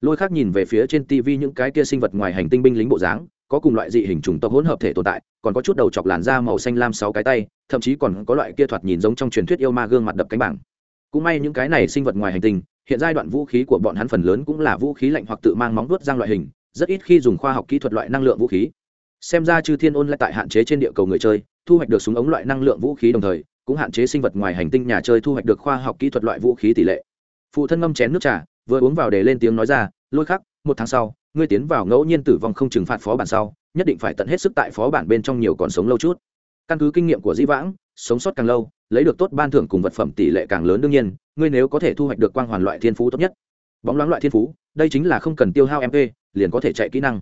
Lôi khắc nhìn về phía trên tv những cái kia sinh vật ngoài hành tinh binh lính bộ dáng, có cùng loại dị hình trùng tộc hỗn hợp thể tồn tại, còn có chút đầu chọc làn da màu xanh lam sáu cái tay, thậm chí còn có loại kia thoạt nhìn giống trong truyền thuyết yêu ma gương mặt đập cánh bảng. Cũng may những cái này sinh vật ngoài hành tinh, hiện giai đoạn vũ khí của bọn hắn phần lớn cũng là vũ khí lạnh hoặc tự mang móng vuốt giang loại hình, rất ít khi dùng khoa học kỹ thuật loại năng lượng vũ khí xem ra chư thiên ôn lại tại hạn chế trên địa cầu người chơi, thu hoạch được súng ống loại năng lượng vũ khí đồng thời, cũng hạn chế sinh vật ngoài hành tinh nhà chơi thu hoạch được khoa học kỹ thuật loại vũ khí tỷ lệ. Phụ thân ngâm chén nước trà, vừa uống vào để lên tiếng nói ra, lôi khắc, một tháng sau, ngươi tiến vào ngẫu nhiên tử vong không trừng phạt phó bản sau, nhất định phải tận hết sức tại phó bản bên trong nhiều còn sống lâu chút. Căn cứ kinh nghiệm của di vãng, sống sót càng lâu, lấy được tốt ban thưởng cùng vật phẩm tỷ lệ càng lớn đương nhiên, ngươi nếu có thể thu hoạch được quang hoàn loại thiên phú tốt nhất. Bóng loáng loại thiên phú, đây chính là không cần tiêu hao mp liền có thể chạy kỹ năng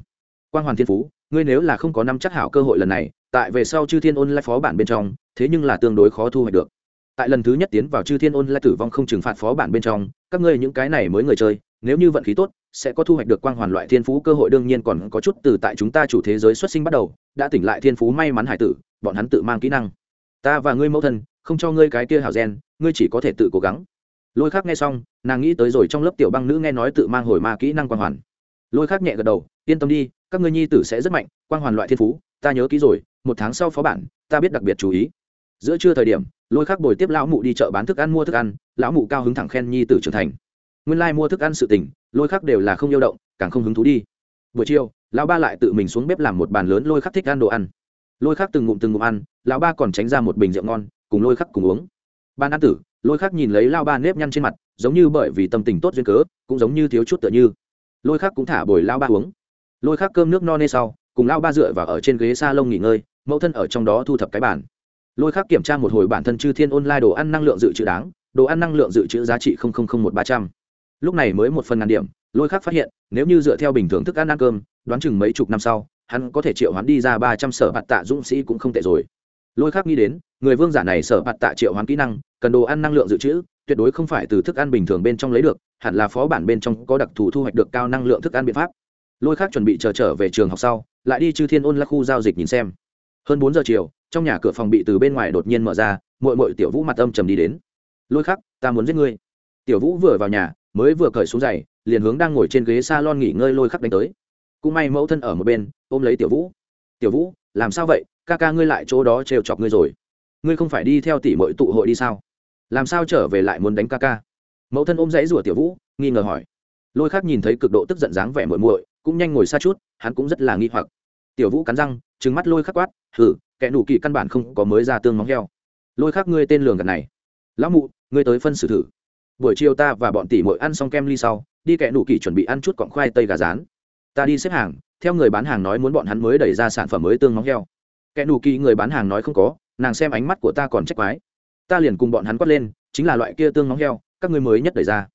quang hoàn thiên phú, ngươi nếu là không có năm chắc hảo cơ hội lần này, tại về sau chư thiên ôn lại phó bản bên trong, thế nhưng là tương đối khó thu hoạch được. Tại lần thứ nhất tiến vào chư thiên ôn lại tử vong không trừng phạt phó bản bên trong, các ngươi những cái này mới người chơi, nếu như vận khí tốt, sẽ có thu hoạch được quang hoàn loại thiên phú cơ hội đương nhiên còn có chút từ tại chúng ta chủ thế giới xuất sinh bắt đầu, đã tỉnh lại thiên phú may mắn hải tử, bọn hắn tự mang kỹ năng. Ta và ngươi mẫu thân, không cho ngươi cái kia hảo gen, ngươi chỉ có thể tự cố gắng. Lôi khác nghe xong, nàng nghĩ tới rồi trong lớp tiểu băng nữ nghe nói tự mang hồi ma kỹ năng quang hoàn lôi khác nhẹ gật đầu, yên tâm đi, các ngươi nhi tử sẽ rất mạnh, quang hoàn loại thiên phú, ta nhớ kỹ rồi, một tháng sau phó bản, ta biết đặc biệt chú ý. Giữa trưa thời điểm, lôi khác bồi tiếp lão mụ đi chợ bán thức ăn mua thức ăn, lão mụ cao hứng thẳng khen nhi tử trưởng thành. Nguyên lai、like、mua thức ăn sự tình, lôi khác đều là không yêu động, càng không hứng thú đi. Buổi chiều, lão ba lại tự mình xuống bếp làm một bàn lớn lôi khắc thích ăn đồ ăn. Lôi khắc từng ngụm từng ngụm ăn, lão ba còn tránh ra một bình rượu ngon, cùng lôi khắc cùng uống. Ban ăn tử, lôi khắc nhìn lấy lao ba nếp nhăn trên mặt, giống như bởi vì tâm tình tốt duyên cớ, cũng giống như thiếu chút tựa như lôi khắc cũng thả bồi lao ba uống. Lôi khắc cơm nước no nê sau, cùng lao ba dựa vào ở trên ghế s a lông nghỉ ngơi, mẫu thân ở trong đó thu thập cái bản lôi khắc kiểm tra một hồi bản thân chư thiên online đồ ăn năng lượng dự trữ đáng, đồ ăn năng lượng dự trữ giá trị một ba trăm. Lúc này mới một phần ngàn điểm, lôi khắc phát hiện, nếu như dựa theo bình thường thức ăn ăn cơm, đoán chừng mấy chục năm sau, hắn có thể triệu hoán đi ra ba trăm sở bạt tạ dũng sĩ cũng không tệ rồi. Lôi khắc nghĩ đến, người vương giả này sở bạt tạ triệu hoán kỹ năng, cần đồ ăn năng lượng dự trữ, tuyệt đối không phải từ thức ăn bình thường bên trong lấy được hẳn là phó bản bên trong có đặc thù thu hoạch được cao năng lượng thức ăn biện pháp. Lôi khắc chuẩn bị chờ trở về trường học sau, lại đi chư thiên ôn là khu giao dịch nhìn xem. Hơn bốn giờ chiều, trong nhà cửa phòng bị từ bên ngoài đột nhiên mở ra mội mội tiểu vũ mặt âm trầm đi đến. Lôi khắc, ta muốn giết ngươi. Tiểu vũ vừa vào nhà, mới vừa cởi xuống giày, liền hướng đang ngồi trên ghế s a lon nghỉ ngơi lôi khắc đánh tới. Cũng may mẫu thân ở một bên, ôm lấy tiểu vũ. Tiểu vũ, làm sao vậy? Ca ca ngươi lại chỗ đó trêu chọc ngươi rồi. Ngươi không phải đi theo tỷ mội tụ hội đi sao? Làm sao trở về lại muốn đánh ca ca? Mẫu thân ôm dãy rủa tiểu vũ, nghi ngờ hỏi. Lôi khác nhìn thấy cực độ tức giận dáng vẻ muội muội, cũng nhanh ngồi xa chút, hắn cũng rất là nghi hoặc. Tiểu vũ cắn răng, trừng mắt lôi khắc quát thử kẻ nụ kỳ căn bản không có mới ra tương móng heo. Lôi khác ngươi tên lường gần này. Lão mụ, ngươi tới phân xử thử. Buổi chiều ta và bọn tỷ mội ăn xong kem ly sau, đi kẻ nụ kỳ chuẩn bị ăn chút cọng khoai tây gà rán. Ta đi xếp hàng, theo người bán hàng nói muốn bọn hắn mới đẩy ra sản phẩm mới tương móng heo. Kẻ nụ kỳ người bán hàng nói không có, nàng xem ánh mắt của ta còn trách quái. Ta liền cùng bọn hắn quát lên, chính là loại kia tương móng heo các ngươi mới nhất đẩy ra.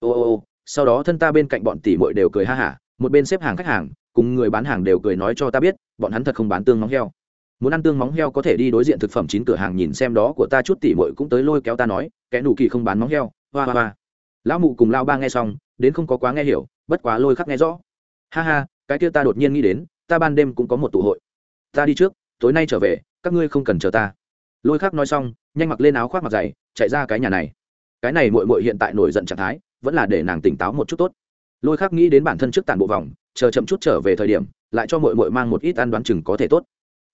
Ô ô ô, sau đó thân ta bên cạnh bọn tỷ muội đều cười ha hả, một bên xếp hàng khách hàng, cùng người bán hàng đều cười nói cho ta biết, bọn hắn thật không bán tương móng heo. Muốn ăn tương móng heo có thể đi đối diện thực phẩm chín cửa hàng nhìn xem đó của ta chút tỷ muội cũng tới lôi kéo ta nói, kẻ nụ kỳ không bán móng heo. Hoa hoa hoa. Lão mụ cùng lao ba nghe xong, đến không có quá nghe hiểu, bất quá lôi khắc nghe rõ. Ha ha, cái kia ta đột nhiên nghĩ đến, ta ban đêm cũng có một tụ hội. Ta đi trước, tối nay trở về, các ngươi không cần chờ ta. Lôi khắc nói xong, nhanh mặc lên áo khoác mặc dày, chạy ra cái nhà này cái này mội mội hiện tại nổi giận trạng thái, vẫn là để nàng tỉnh táo một chút tốt. Lôi khắc nghĩ đến bản thân trước tàn bộ vòng, chờ chậm chút trở về thời điểm, lại cho mội mội mang một ít ăn đoán chừng có thể tốt.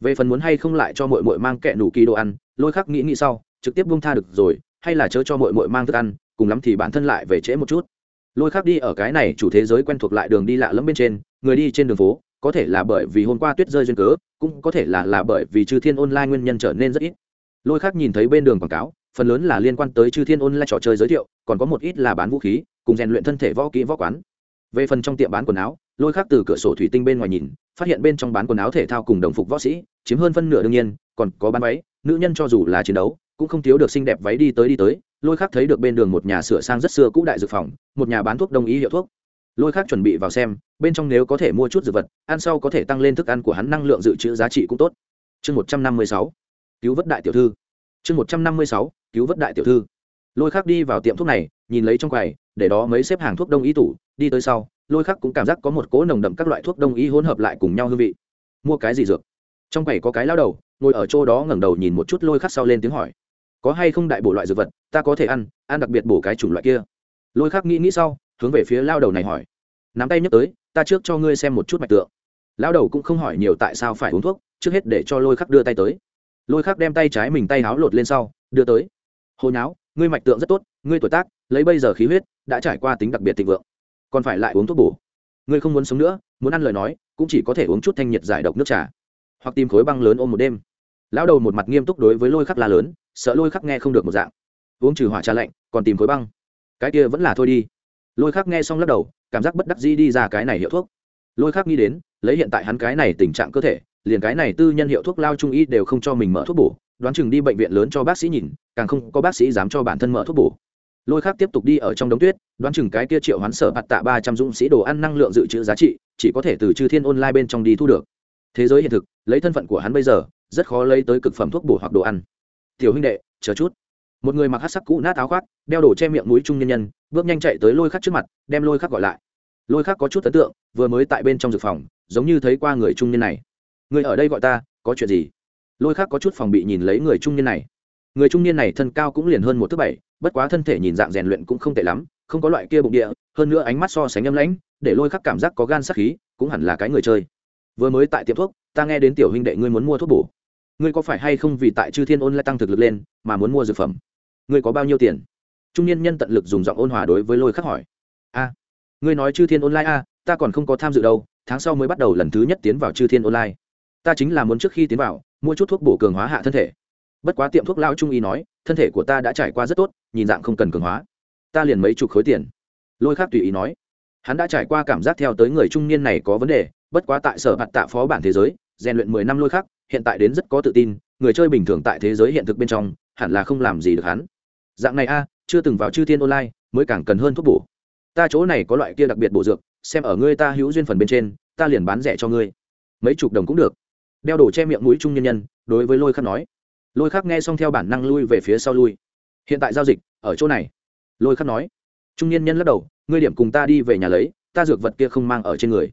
Về phần muốn hay không lại cho mội mội mang kẹ nủ kỳ đồ ăn, lôi khắc nghĩ nghĩ sau, trực tiếp buông tha được rồi, hay là chớ cho mội mội mang thức ăn, cùng lắm thì bản thân lại về trễ một chút. Lôi khắc đi ở cái này chủ thế giới quen thuộc lại đường đi lạ lẫm bên trên, người đi trên đường phố, có thể là bởi vì hôm qua tuyết rơi duyên cớ, cũng có thể là là bởi vì chư thiên online nguyên nhân trở nên rất ít. Lôi khác nhìn thấy bên đường quảng cáo phần lớn là liên quan tới chư thiên ôn lại trò chơi giới thiệu, còn có một ít là bán vũ khí, cùng rèn luyện thân thể võ kỹ võ quán. Về phần trong tiệm bán quần áo, lôi khác từ cửa sổ thủy tinh bên ngoài nhìn, phát hiện bên trong bán quần áo thể thao cùng đồng phục võ sĩ, chiếm hơn phân nửa đương nhiên, còn có bán váy, nữ nhân cho dù là chiến đấu, cũng không thiếu được xinh đẹp váy đi tới đi tới. Lôi khác thấy được bên đường một nhà sửa sang rất xưa cũ đại dược phòng, một nhà bán thuốc đông y hiệu thuốc. Lôi khác chuẩn bị vào xem, bên trong nếu có thể mua chút dược vật, ăn sau có thể tăng lên thức ăn của hắn năng lượng dự trữ giá trị cũng tốt. Chương một trăm năm mươi sáu, cứu vớt đại tiểu thư. Chương một trăm năm mươi sáu cứu vớt đại tiểu thư. Lôi khắc đi vào tiệm thuốc này, nhìn lấy trong quầy, để đó mấy xếp hàng thuốc đông y tủ, đi tới sau, lôi khắc cũng cảm giác có một cỗ nồng đậm các loại thuốc đông y hỗn hợp lại cùng nhau hương vị. Mua cái gì dược? Trong quầy có cái lao đầu, ngồi ở chỗ đó ngẩng đầu nhìn một chút lôi khắc sau lên tiếng hỏi. Có hay không đại bổ loại dược vật, ta có thể ăn ăn đặc biệt bổ cái chủng loại kia. Lôi khắc nghĩ nghĩ sau, hướng về phía lao đầu này hỏi. Nắm tay nhấc tới, ta trước cho ngươi xem một chút mạch tượng. Lao đầu cũng không hỏi nhiều tại sao phải uống thuốc, trước hết để cho lôi khắc đưa tay tới. Lôi khắc đem tay trái mình tay háo lột lên sau, đưa tới hồ nháo, ngươi mạch tượng rất tốt, ngươi tuổi tác, lấy bây giờ khí huyết, đã trải qua tính đặc biệt thịnh vượng. Còn phải lại uống thuốc bổ. Ngươi không muốn sống nữa, muốn ăn lời nói, cũng chỉ có thể uống chút thanh nhiệt giải độc nước trà. Hoặc tìm khối băng lớn ôm một đêm. Lão đầu một mặt nghiêm túc đối với lôi khắc la lớn, sợ lôi khắc nghe không được một dạng. Uống trừ hỏa trà lạnh, còn tìm khối băng. Cái kia vẫn là thôi đi. Lôi khắc nghe xong lắc đầu, cảm giác bất đắc dĩ đi ra cái này hiệu thuốc. Lôi khắc nghĩ đến, lấy hiện tại hắn cái này tình trạng cơ thể, liền cái này tư nhân hiệu thuốc lao trung y đều không cho mình mở thuốc bổ đoán chừng đi bệnh viện lớn cho bác sĩ nhìn, càng không có bác sĩ dám cho bản thân mở thuốc bổ. Lôi khác tiếp tục đi ở trong đống tuyết, đoán chừng cái kia triệu hoán sở bạt tạ ba trăm dũng sĩ đồ ăn năng lượng dự trữ giá trị, chỉ có thể từ chư thiên online bên trong đi thu được. Thế giới hiện thực, lấy thân phận của hắn bây giờ, rất khó lấy tới cực phẩm thuốc bổ hoặc đồ ăn. Tiểu huynh đệ, chờ chút. Một người mặc hát sắc cũ nát áo khoác, đeo đồ che miệng mũi trung nhân nhân, bước nhanh chạy tới lôi khắc trước mặt, đem lôi khắc gọi lại. Lôi khắc có chút ấn tượng, vừa mới tại bên trong dược phòng, giống như thấy qua người trung nhân này. Người ở đây gọi ta, có chuyện gì? Lôi khác có chút phòng bị nhìn lấy người trung niên này. Người trung niên này thân cao cũng liền hơn một thước bảy, bất quá thân thể nhìn dạng rèn luyện cũng không tệ lắm, không có loại kia bụng địa, hơn nữa ánh mắt so sánh âm lãnh, để lôi khắc cảm giác có gan sắc khí, cũng hẳn là cái người chơi. Vừa mới tại tiệm thuốc, ta nghe đến tiểu huynh đệ ngươi muốn mua thuốc bổ. Ngươi có phải hay không vì tại chư thiên ôn lại tăng thực lực lên, mà muốn mua dược phẩm? Ngươi có bao nhiêu tiền? Trung niên nhân tận lực dùng giọng ôn hòa đối với lôi khắc hỏi. A, ngươi nói chư thiên online a, ta còn không có tham dự đâu, tháng sau mới bắt đầu lần thứ nhất tiến vào chư thiên online ta chính là muốn trước khi tiến vào mua chút thuốc bổ cường hóa hạ thân thể. Bất quá tiệm thuốc lao trung y nói, thân thể của ta đã trải qua rất tốt, nhìn dạng không cần cường hóa. Ta liền mấy chục khối tiền. Lôi khác tùy ý nói. Hắn đã trải qua cảm giác theo tới người trung niên này có vấn đề, bất quá tại sở hạt tạ phó bản thế giới, rèn luyện mười năm lôi khác hiện tại đến rất có tự tin, người chơi bình thường tại thế giới hiện thực bên trong, hẳn là không làm gì được hắn. Dạng này a, chưa từng vào chư thiên online, mới càng cần hơn thuốc bổ. Ta chỗ này có loại kia đặc biệt bổ dược, xem ở ngươi ta hữu duyên phần bên trên, ta liền bán rẻ cho ngươi. Mấy chục đồng cũng được đeo đổ che miệng mũi trung nhân nhân, đối với lôi khắc nói. Lôi khắc nghe xong theo bản năng lui về phía sau lui. Hiện tại giao dịch, ở chỗ này. Lôi khắc nói. Trung nhân nhân lắc đầu, ngươi điểm cùng ta đi về nhà lấy, ta dược vật kia không mang ở trên người.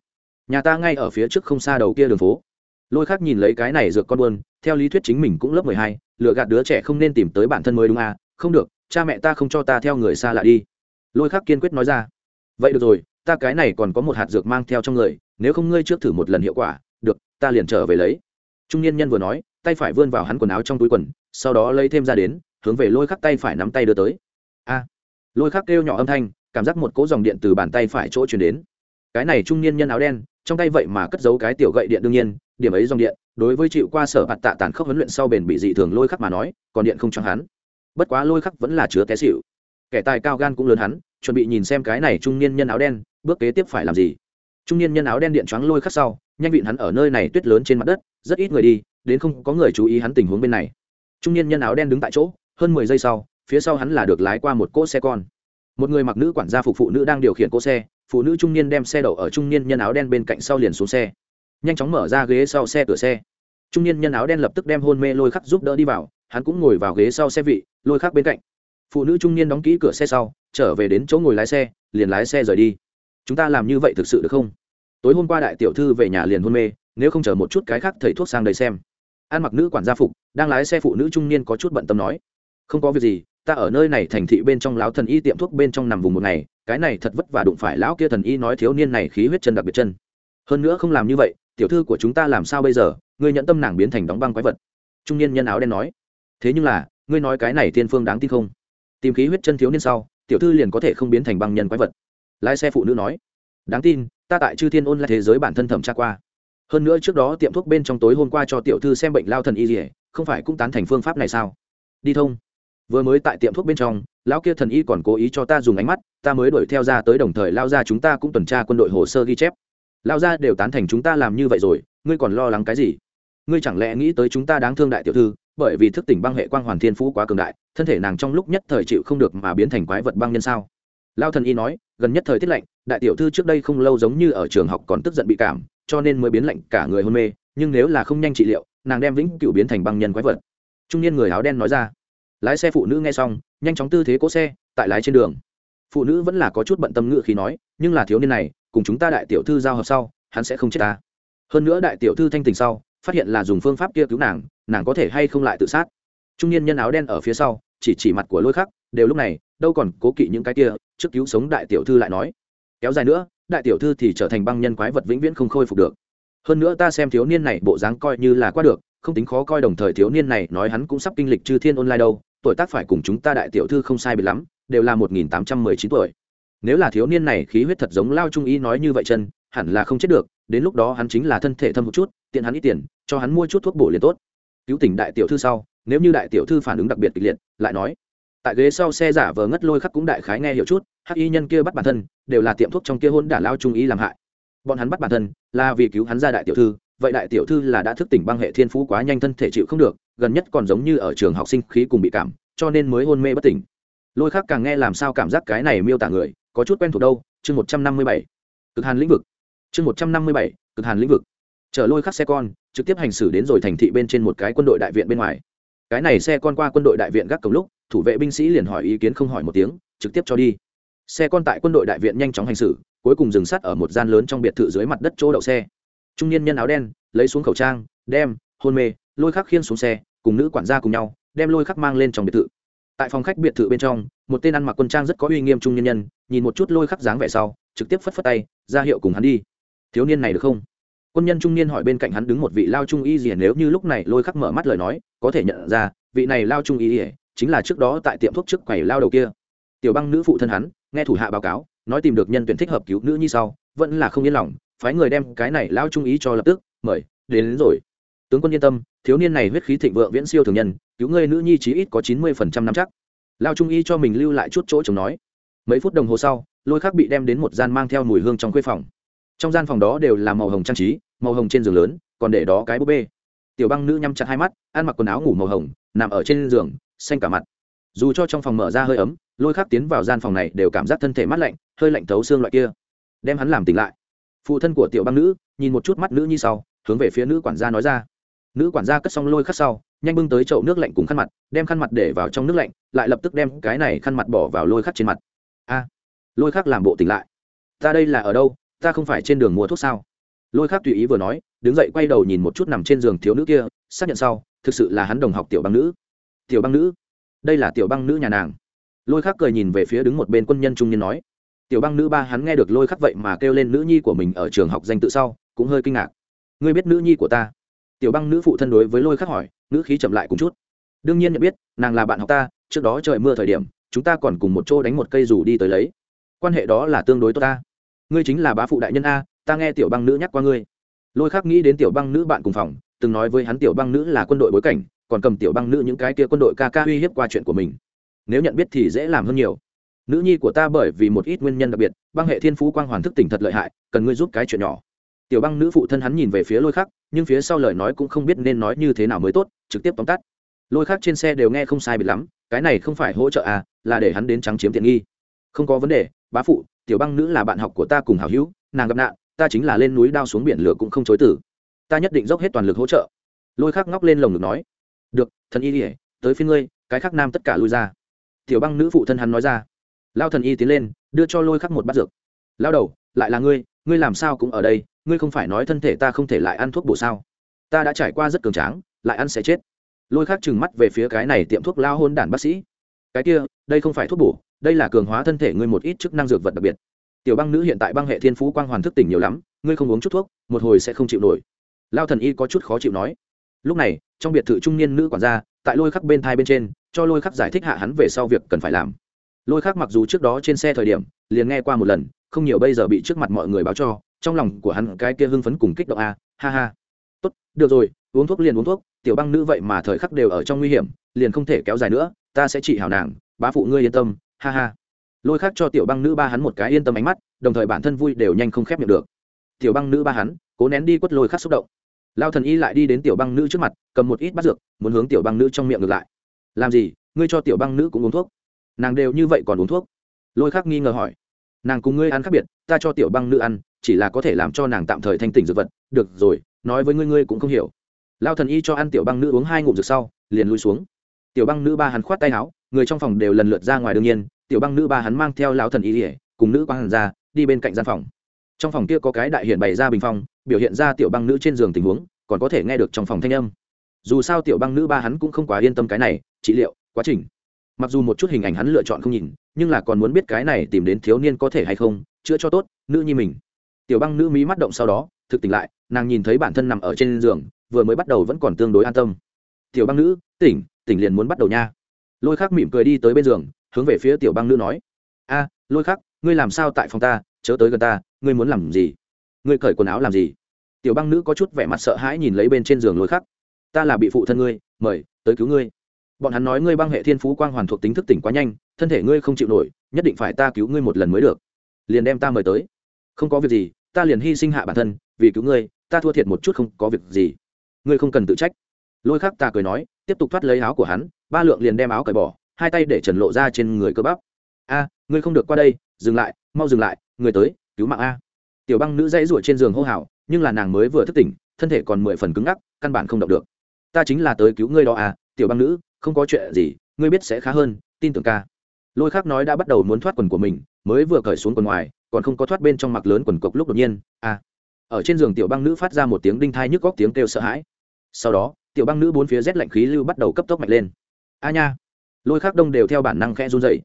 Nhà ta ngay ở phía trước không xa đầu kia đường phố. Lôi khắc nhìn lấy cái này dược con buôn, theo lý thuyết chính mình cũng lớp mười hai lựa gạt đứa trẻ không nên tìm tới bản thân mới đúng à không được, cha mẹ ta không cho ta theo người xa lạ đi. Lôi khắc kiên quyết nói ra. Vậy được rồi, ta cái này còn có một hạt dược mang theo trong người, nếu không ngươi trước thử một lần hiệu quả ta liền trở về lấy. Trung niên nhân vừa nói, tay phải vươn vào hắn quần áo trong túi quần, sau đó lấy thêm ra đến, hướng về lôi khắc tay phải nắm tay đưa tới. A! Lôi khắc kêu nhỏ âm thanh, cảm giác một cỗ dòng điện từ bàn tay phải chỗ chuyển đến. Cái này trung niên nhân áo đen, trong tay vậy mà cất giấu cái tiểu gậy điện đương nhiên, điểm ấy dòng điện, đối với chịu qua sở hạt tạ tàn khốc huấn luyện sau bền bị dị thường lôi khắc mà nói, còn điện không cho hắn. Bất quá lôi khắc vẫn là chứa té xịu kẻ tài cao gan cũng lớn hắn, chuẩn bị nhìn xem cái này trung niên nhân áo đen, bước kế tiếp phải làm gì trung niên nhân áo đen điện choáng lôi khắc sau, nhanh vịn hắn ở nơi này tuyết lớn trên mặt đất, rất ít người đi, đến không có người chú ý hắn tình huống bên này. Trung niên nhân áo đen đứng tại chỗ, hơn mười giây sau, phía sau hắn là được lái qua một cỗ xe con. Một người mặc nữ quản gia phục phụ nữ đang điều khiển cỗ xe, phụ nữ trung niên đem xe đậu ở trung niên nhân áo đen bên cạnh sau liền xuống xe. Nhanh chóng mở ra ghế sau xe cửa xe. Trung niên nhân áo đen lập tức đem hôn mê lôi khắc giúp đỡ đi vào, hắn cũng ngồi vào ghế sau xe vị, lôi khắc bên cạnh. Phụ nữ trung niên đóng kỹ cửa xe sau, trở về đến chỗ ngồi lái xe, liền lái xe rời đi. Chúng ta làm như vậy thực sự được không? Tối hôm qua đại tiểu thư về nhà liền hôn mê, nếu không chờ một chút cái khác thầy thuốc sang đây xem. Ăn mặc nữ quản gia phục, đang lái xe phụ nữ trung niên có chút bận tâm nói, không có việc gì, ta ở nơi này thành thị bên trong lão thần y tiệm thuốc bên trong nằm vùng một ngày, cái này thật vất vả đụng phải lão kia thần y nói thiếu niên này khí huyết chân đặc biệt chân. Hơn nữa không làm như vậy, tiểu thư của chúng ta làm sao bây giờ, ngươi nhận tâm nàng biến thành đóng băng quái vật. Trung niên nhân áo đen nói, thế nhưng là, ngươi nói cái này thiên phương đáng tin không? Tìm khí huyết chân thiếu niên sau, tiểu thư liền có thể không biến thành băng nhân quái vật. Lái xe phụ nữ nói, đáng tin ta tại chư thiên ôn lại thế giới bản thân thẩm tra qua. Hơn nữa trước đó tiệm thuốc bên trong tối hôm qua cho tiểu thư xem bệnh lao thần y dỉa không phải cũng tán thành phương pháp này sao? Đi thông. Vừa mới tại tiệm thuốc bên trong, lão kia thần y còn cố ý cho ta dùng ánh mắt, ta mới đuổi theo ra tới đồng thời lao ra chúng ta cũng tuần tra quân đội hồ sơ ghi chép. Lao ra đều tán thành chúng ta làm như vậy rồi, ngươi còn lo lắng cái gì? Ngươi chẳng lẽ nghĩ tới chúng ta đáng thương đại tiểu thư, bởi vì thức tỉnh băng hệ quang hoàn thiên phú quá cường đại, thân thể nàng trong lúc nhất thời chịu không được mà biến thành quái vật băng nhân sao? Lao thần y nói, gần nhất thời tiết lạnh đại tiểu thư trước đây không lâu giống như ở trường học còn tức giận bị cảm, cho nên mới biến lạnh cả người hôn mê, nhưng nếu là không nhanh trị liệu, nàng đem vĩnh cựu biến thành băng nhân quái vật. Trung niên người áo đen nói ra. Lái xe phụ nữ nghe xong, nhanh chóng tư thế cỗ xe, tại lái trên đường. Phụ nữ vẫn là có chút bận tâm ngự khi nói, nhưng là thiếu niên này, cùng chúng ta đại tiểu thư giao hợp sau, hắn sẽ không chết ta. Hơn nữa đại tiểu thư thanh tình sau, phát hiện là dùng phương pháp kia cứu nàng nàng có thể hay không lại tự sát. Trung niên nhân áo đen ở phía sau, chỉ chỉ mặt của lôi khắc, đều lúc này, đâu còn cố kỵ những cái kia, trước cứu sống đại tiểu thư lại nói kéo dài nữa, đại tiểu thư thì trở thành băng nhân quái vật vĩnh viễn không khôi phục được. Hơn nữa ta xem thiếu niên này bộ dáng coi như là qua được, không tính khó coi đồng thời thiếu niên này nói hắn cũng sắp kinh lịch chư thiên online đâu, tuổi tác phải cùng chúng ta đại tiểu thư không sai biệt lắm, đều là một nghìn tám trăm mười chín tuổi. Nếu là thiếu niên này khí huyết thật giống lao trung ý nói như vậy chân, hẳn là không chết được, đến lúc đó hắn chính là thân thể thâm một chút, tiện hắn ít tiền, cho hắn mua chút thuốc bổ liền tốt. Cứu tỉnh đại tiểu thư sau, nếu như đại tiểu thư phản ứng đặc biệt kịch liệt, lại nói tại ghế sau xe giả vờ ngất lôi khắc cũng đại khái nghe hiểu chút, hắc y nhân kia bắt bản thân, đều là tiệm thuốc trong kia hôn đả lao trung ý làm hại. Bọn hắn bắt bản thân, là vì cứu hắn ra đại tiểu thư, vậy đại tiểu thư là đã thức tỉnh băng hệ thiên phú quá nhanh thân thể chịu không được, gần nhất còn giống như ở trường học sinh khí cùng bị cảm, cho nên mới hôn mê bất tỉnh. Lôi khác càng nghe làm sao cảm giác cái này miêu tả người, có chút quen thuộc đâu, chương một trăm năm mươi bảy. Cực hàn lĩnh vực. Chương một trăm năm mươi bảy, cực hàn lĩnh vực. Chở lôi khắc xe con, trực tiếp hành xử đến rồi thành thị bên trên một cái quân đội đại viện bên ngoài. Cái này xe con qua quân đội đại viện gác cổng lúc thủ vệ binh sĩ liền hỏi ý kiến không hỏi một tiếng, trực tiếp cho đi. Xe con tại quân đội đại viện nhanh chóng hành xử, cuối cùng dừng sát ở một gian lớn trong biệt thự dưới mặt đất chỗ đậu xe. Trung niên nhân áo đen, lấy xuống khẩu trang, đem, hôn mê, lôi khắc khiên xuống xe, cùng nữ quản gia cùng nhau, đem lôi khắc mang lên trong biệt thự. Tại phòng khách biệt thự bên trong, một tên ăn mặc quân trang rất có uy nghiêm trung nhân nhân, nhìn một chút lôi khắc dáng vẻ sau, trực tiếp phất phất tay, ra hiệu cùng hắn đi. Thiếu niên này được không? Quân nhân trung niên hỏi bên cạnh hắn đứng một vị lao trung y gì nếu như lúc này lôi khắc mở mắt lời nói, có thể nhận ra, vị này lao trung y ỉa chính là trước đó tại tiệm thuốc trước quầy lao đầu kia. Tiểu băng nữ phụ thân hắn nghe thủ hạ báo cáo nói tìm được nhân tuyển thích hợp cứu nữ như sau vẫn là không yên lòng phái người đem cái này lao trung ý cho lập tức mời đến, đến rồi. Tướng quân yên tâm thiếu niên này huyết khí thịnh vượng viễn siêu thường nhân cứu ngươi nữ nhi chí ít có chín mươi phần trăm năm chắc. Lao trung y cho mình lưu lại chút chỗ chồng nói. Mấy phút đồng hồ sau lôi khắc bị đem đến một gian mang theo mùi hương trong khuê phòng. Trong gian phòng đó đều là màu hồng trang trí màu hồng trên giường lớn còn để đó cái búp bê. Tiểu băng nữ nhắm chặt hai mắt ăn mặc quần áo ngủ màu hồng nằm ở trên giường xanh cả mặt. Dù cho trong phòng mở ra hơi ấm, lôi khắc tiến vào gian phòng này đều cảm giác thân thể mát lạnh, hơi lạnh thấu xương loại kia. Đem hắn làm tỉnh lại. Phụ thân của tiểu băng nữ nhìn một chút mắt nữ như sau, hướng về phía nữ quản gia nói ra. Nữ quản gia cất xong lôi khắc sau, nhanh bưng tới chậu nước lạnh cùng khăn mặt, đem khăn mặt để vào trong nước lạnh, lại lập tức đem cái này khăn mặt bỏ vào lôi khắc trên mặt. A, lôi khắc làm bộ tỉnh lại. Ta đây là ở đâu? Ta không phải trên đường mua thuốc sao? Lôi khắc tùy ý vừa nói, đứng dậy quay đầu nhìn một chút nằm trên giường thiếu nữ kia, xác nhận sau, thực sự là hắn đồng học tiểu băng nữ tiểu băng nữ. Đây là tiểu băng nữ nhà nàng. Lôi khắc cười nhìn về phía đứng một bên quân nhân trung niên nói. Tiểu băng nữ ba hắn nghe được lôi khắc vậy mà kêu lên nữ nhi của mình ở trường học danh tự sau, cũng hơi kinh ngạc. Ngươi biết nữ nhi của ta? Tiểu băng nữ phụ thân đối với lôi khắc hỏi nữ khí chậm lại cùng chút. Đương nhiên nhận biết, nàng là bạn học ta, trước đó trời mưa thời điểm, chúng ta còn cùng một chỗ đánh một cây rủ đi tới lấy. Quan hệ đó là tương đối tốt ta. Ngươi chính là bá phụ đại nhân a, ta nghe tiểu băng nữ nhắc qua ngươi. Lôi khắc nghĩ đến tiểu băng nữ bạn cùng phòng, từng nói với hắn tiểu băng nữ là quân đội bối cảnh còn cầm tiểu băng nữ những cái kia quân đội ca ca uy hiếp qua chuyện của mình. Nếu nhận biết thì dễ làm hơn nhiều. Nữ nhi của ta bởi vì một ít nguyên nhân đặc biệt, băng hệ thiên phú quang hoàn thức tỉnh thật lợi hại, cần ngươi giúp cái chuyện nhỏ. Tiểu băng nữ phụ thân hắn nhìn về phía lôi khắc, nhưng phía sau lời nói cũng không biết nên nói như thế nào mới tốt, trực tiếp tóm tắt. Lôi khắc trên xe đều nghe không sai biệt lắm, cái này không phải hỗ trợ à là để hắn đến trắng chiếm tiện nghi. Không có vấn đề, bá phụ, tiểu băng nữ là bạn học của ta cùng hảo hữu, nàng gặp nạn, ta chính là lên núi đao xuống biển lửa cũng không chối tử ta nhất định dốc hết toàn lực hỗ trợ. Lôi khắc ngóc lên lồng ngực nói được, thần y ỉa tới phía ngươi, cái khắc nam tất cả lui ra. Tiểu băng nữ phụ thân hắn nói ra. Lao thần y tiến lên, đưa cho lôi khắc một bát dược. Lao đầu, lại là ngươi ngươi làm sao cũng ở đây, ngươi không phải nói thân thể ta không thể lại ăn thuốc bổ sao? Ta đã trải qua rất cường tráng, lại ăn sẽ chết. Lôi khắc trừng mắt về phía cái này tiệm thuốc lao hôn đản bác sĩ. Cái kia, đây không phải thuốc bổ, đây là cường hóa thân thể ngươi một ít chức năng dược vật đặc biệt. Tiểu băng nữ hiện tại băng hệ thiên phú quang hoàn thức tỉnh nhiều lắm, ngươi không uống chút thuốc, một hồi sẽ không chịu nổi. Lao thần y có chút khó chịu nói. Lúc này trong biệt thự trung niên nữ quản gia tại lôi khắc bên thai bên trên cho lôi khắc giải thích hạ hắn về sau việc cần phải làm. Lôi khắc mặc dù trước đó trên xe thời điểm liền nghe qua một lần không nhiều bây giờ bị trước mặt mọi người báo cho trong lòng của hắn cái kia hưng phấn cùng kích động a à, ha ha. Tốt được rồi uống thuốc liền uống thuốc tiểu băng nữ vậy mà thời khắc đều ở trong nguy hiểm liền không thể kéo dài nữa ta sẽ trị hảo nàng bá phụ ngươi yên tâm ha ha. Lôi khắc cho tiểu băng nữ ba hắn một cái yên tâm ánh mắt đồng thời bản thân vui đều nhanh không khép miệng được. Tiểu băng nữ ba hắn cố nén đi quất lôi khắc xúc động lao thần y lại đi đến tiểu băng nữ trước mặt, cầm một ít bát dược, muốn hướng tiểu băng nữ trong miệng ngược lại. Làm gì? Ngươi cho tiểu băng nữ cũng uống thuốc. Nàng đều như vậy còn uống thuốc? Lôi khắc nghi ngờ hỏi. Nàng cùng ngươi ăn khác biệt, ta cho tiểu băng nữ ăn, chỉ là có thể làm cho nàng tạm thời thanh tỉnh dược vật. Được rồi, nói với ngươi ngươi cũng không hiểu. Lao thần y cho ăn tiểu băng nữ uống hai ngụm rực sau, liền lui xuống. Tiểu băng nữ ba hắn khoát tay áo, người trong phòng đều lần lượt ra ngoài đương nhiên, tiểu băng nữ ba hắn mang theo lão thần y ỉa cùng nữ quang hàn ra, đi bên cạnh gian phòng. Trong phòng kia có cái đại hiển bày ra bình phong biểu hiện ra tiểu băng nữ trên giường tình huống, còn có thể nghe được trong phòng thanh âm. Dù sao tiểu băng nữ ba hắn cũng không quá yên tâm cái này, trị liệu, quá trình. Mặc dù một chút hình ảnh hắn lựa chọn không nhìn, nhưng là còn muốn biết cái này tìm đến thiếu niên có thể hay không, chữa cho tốt, nữ nhi mình. Tiểu băng nữ mí mắt động sau đó, thực tỉnh lại, nàng nhìn thấy bản thân nằm ở trên giường, vừa mới bắt đầu vẫn còn tương đối an tâm. Tiểu băng nữ, tỉnh tỉnh liền muốn bắt đầu nha. Lôi khắc mỉm cười đi tới bên giường, hướng về phía tiểu băng nữ nói. A, lôi khắc, ngươi làm sao tại phòng ta, chớ tới gần ta, ngươi muốn làm gì? Ngươi cởi quần áo làm gì? Tiểu băng nữ có chút vẻ mặt sợ hãi nhìn lấy bên trên giường lôi khắc ta là bị phụ thân ngươi, mời, tới cứu ngươi. Bọn hắn nói ngươi băng hệ thiên phú quang hoàn thuộc tính thức tỉnh quá nhanh, thân thể ngươi không chịu nổi, nhất định phải ta cứu ngươi một lần mới được. Liền đem ta mời tới. Không có việc gì, ta liền hy sinh hạ bản thân, vì cứu ngươi, ta thua thiệt một chút không có việc gì. Ngươi không cần tự trách. Lôi khắc ta cười nói, tiếp tục thoát lấy áo của hắn, ba lượng liền đem áo cởi bỏ, hai tay để trần lộ ra trên người cơ bắp. A, ngươi không được qua đây, dừng lại, mau dừng lại, người tới, cứu mạng a. Tiểu băng nữ dãy ruổi trên giường hô hào nhưng là nàng mới vừa thức tỉnh, thân thể còn mười phần cứng ngắc, căn bản không động được. Ta chính là tới cứu ngươi đó à tiểu băng nữ, không có chuyện gì, ngươi biết sẽ khá hơn, tin tưởng ca. Lôi khác nói đã bắt đầu muốn thoát quần của mình, mới vừa cởi xuống quần ngoài, còn không có thoát bên trong mặc lớn quần cộc lúc đột nhiên à. Ở trên giường tiểu băng nữ phát ra một tiếng đinh thai nhức góc tiếng kêu sợ hãi. Sau đó, tiểu băng nữ bốn phía rét lạnh khí lưu bắt đầu cấp tốc mạnh lên. A nha. Lôi khác đông đều theo bản năng khẽ run dậy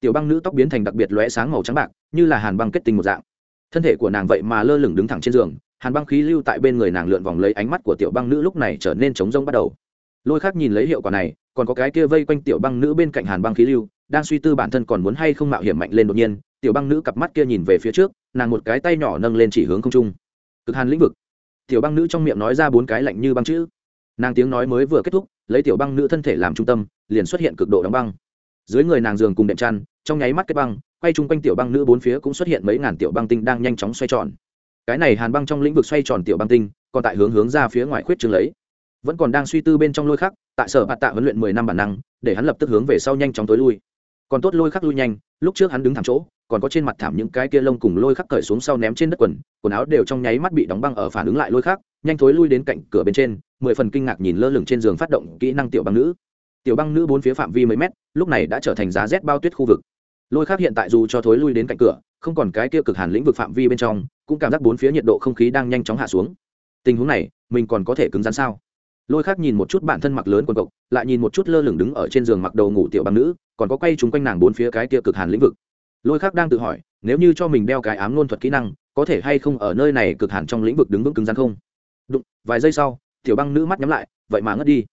tiểu băng nữ tóc biến thành đặc biệt lóe sáng màu trắng bạc, như là hàn băng kết tinh một dạng. Thân thể của nàng vậy mà lơ lửng đứng thẳng trên giường hàn băng khí lưu tại bên người nàng lượn vòng lấy ánh mắt của tiểu băng nữ lúc này trở nên trống rông bắt đầu. Lôi khác nhìn lấy hiệu quả này, còn có cái kia vây quanh tiểu băng nữ bên cạnh hàn băng khí lưu, đang suy tư bản thân còn muốn hay không mạo hiểm mạnh lên đột nhiên, tiểu băng nữ cặp mắt kia nhìn về phía trước, nàng một cái tay nhỏ nâng lên chỉ hướng không trung. Cực hàn lĩnh vực. Tiểu băng nữ trong miệng nói ra bốn cái lạnh như băng chữ. Nàng tiếng nói mới vừa kết thúc, lấy tiểu băng nữ thân thể làm trung tâm, liền xuất hiện cực độ đóng băng. Dưới người nàng giường cùng đệm chăn, trong nháy mắt kết băng, quay chung quanh tiểu băng nữ bốn phía cũng xuất hiện mấy ngàn tiểu băng tinh đang nhanh chóng xoay tròn cái này hàn băng trong lĩnh vực xoay tròn tiểu băng tinh, còn tại hướng hướng ra phía ngoài khuyết trường lấy. Vẫn còn đang suy tư bên trong lôi khắc, tại sở bạt tạ huấn luyện mười năm bản năng, để hắn lập tức hướng về sau nhanh chóng tối lui. Còn tốt lôi khắc lui nhanh, lúc trước hắn đứng thẳng chỗ, còn có trên mặt thảm những cái kia lông cùng lôi khắc cởi xuống sau ném trên đất quần quần áo đều trong nháy mắt bị đóng băng ở phản ứng lại lôi khắc, nhanh thối lui đến cạnh cửa bên trên, mười phần kinh ngạc nhìn lơ lửng trên giường phát động kỹ năng tiểu băng nữ. Tiểu băng nữ bốn phía phạm vi mấy mét, lúc này đã trở thành giá rét bao tuyết khu vực. Lôi khắc hiện tại dù cho thối lui đến cạnh cửa, không còn cái kia cực hàn lĩnh vực phạm vi bên trong cũng cảm giác bốn phía nhiệt độ không khí đang nhanh chóng hạ xuống. Tình huống này, mình còn có thể cứng rắn sao? Lôi khác nhìn một chút bản thân mặc lớn quần cộc, lại nhìn một chút lơ lửng đứng ở trên giường mặc đầu ngủ tiểu băng nữ, còn có quay chúng quanh nàng bốn phía cái kia cực hàn lĩnh vực. Lôi khác đang tự hỏi, nếu như cho mình đeo cái ám ngôn thuật kỹ năng, có thể hay không ở nơi này cực hàn trong lĩnh vực đứng vững cứng rắn không? Đụng, vài giây sau, tiểu băng nữ mắt nhắm lại, vậy mà ngất đi.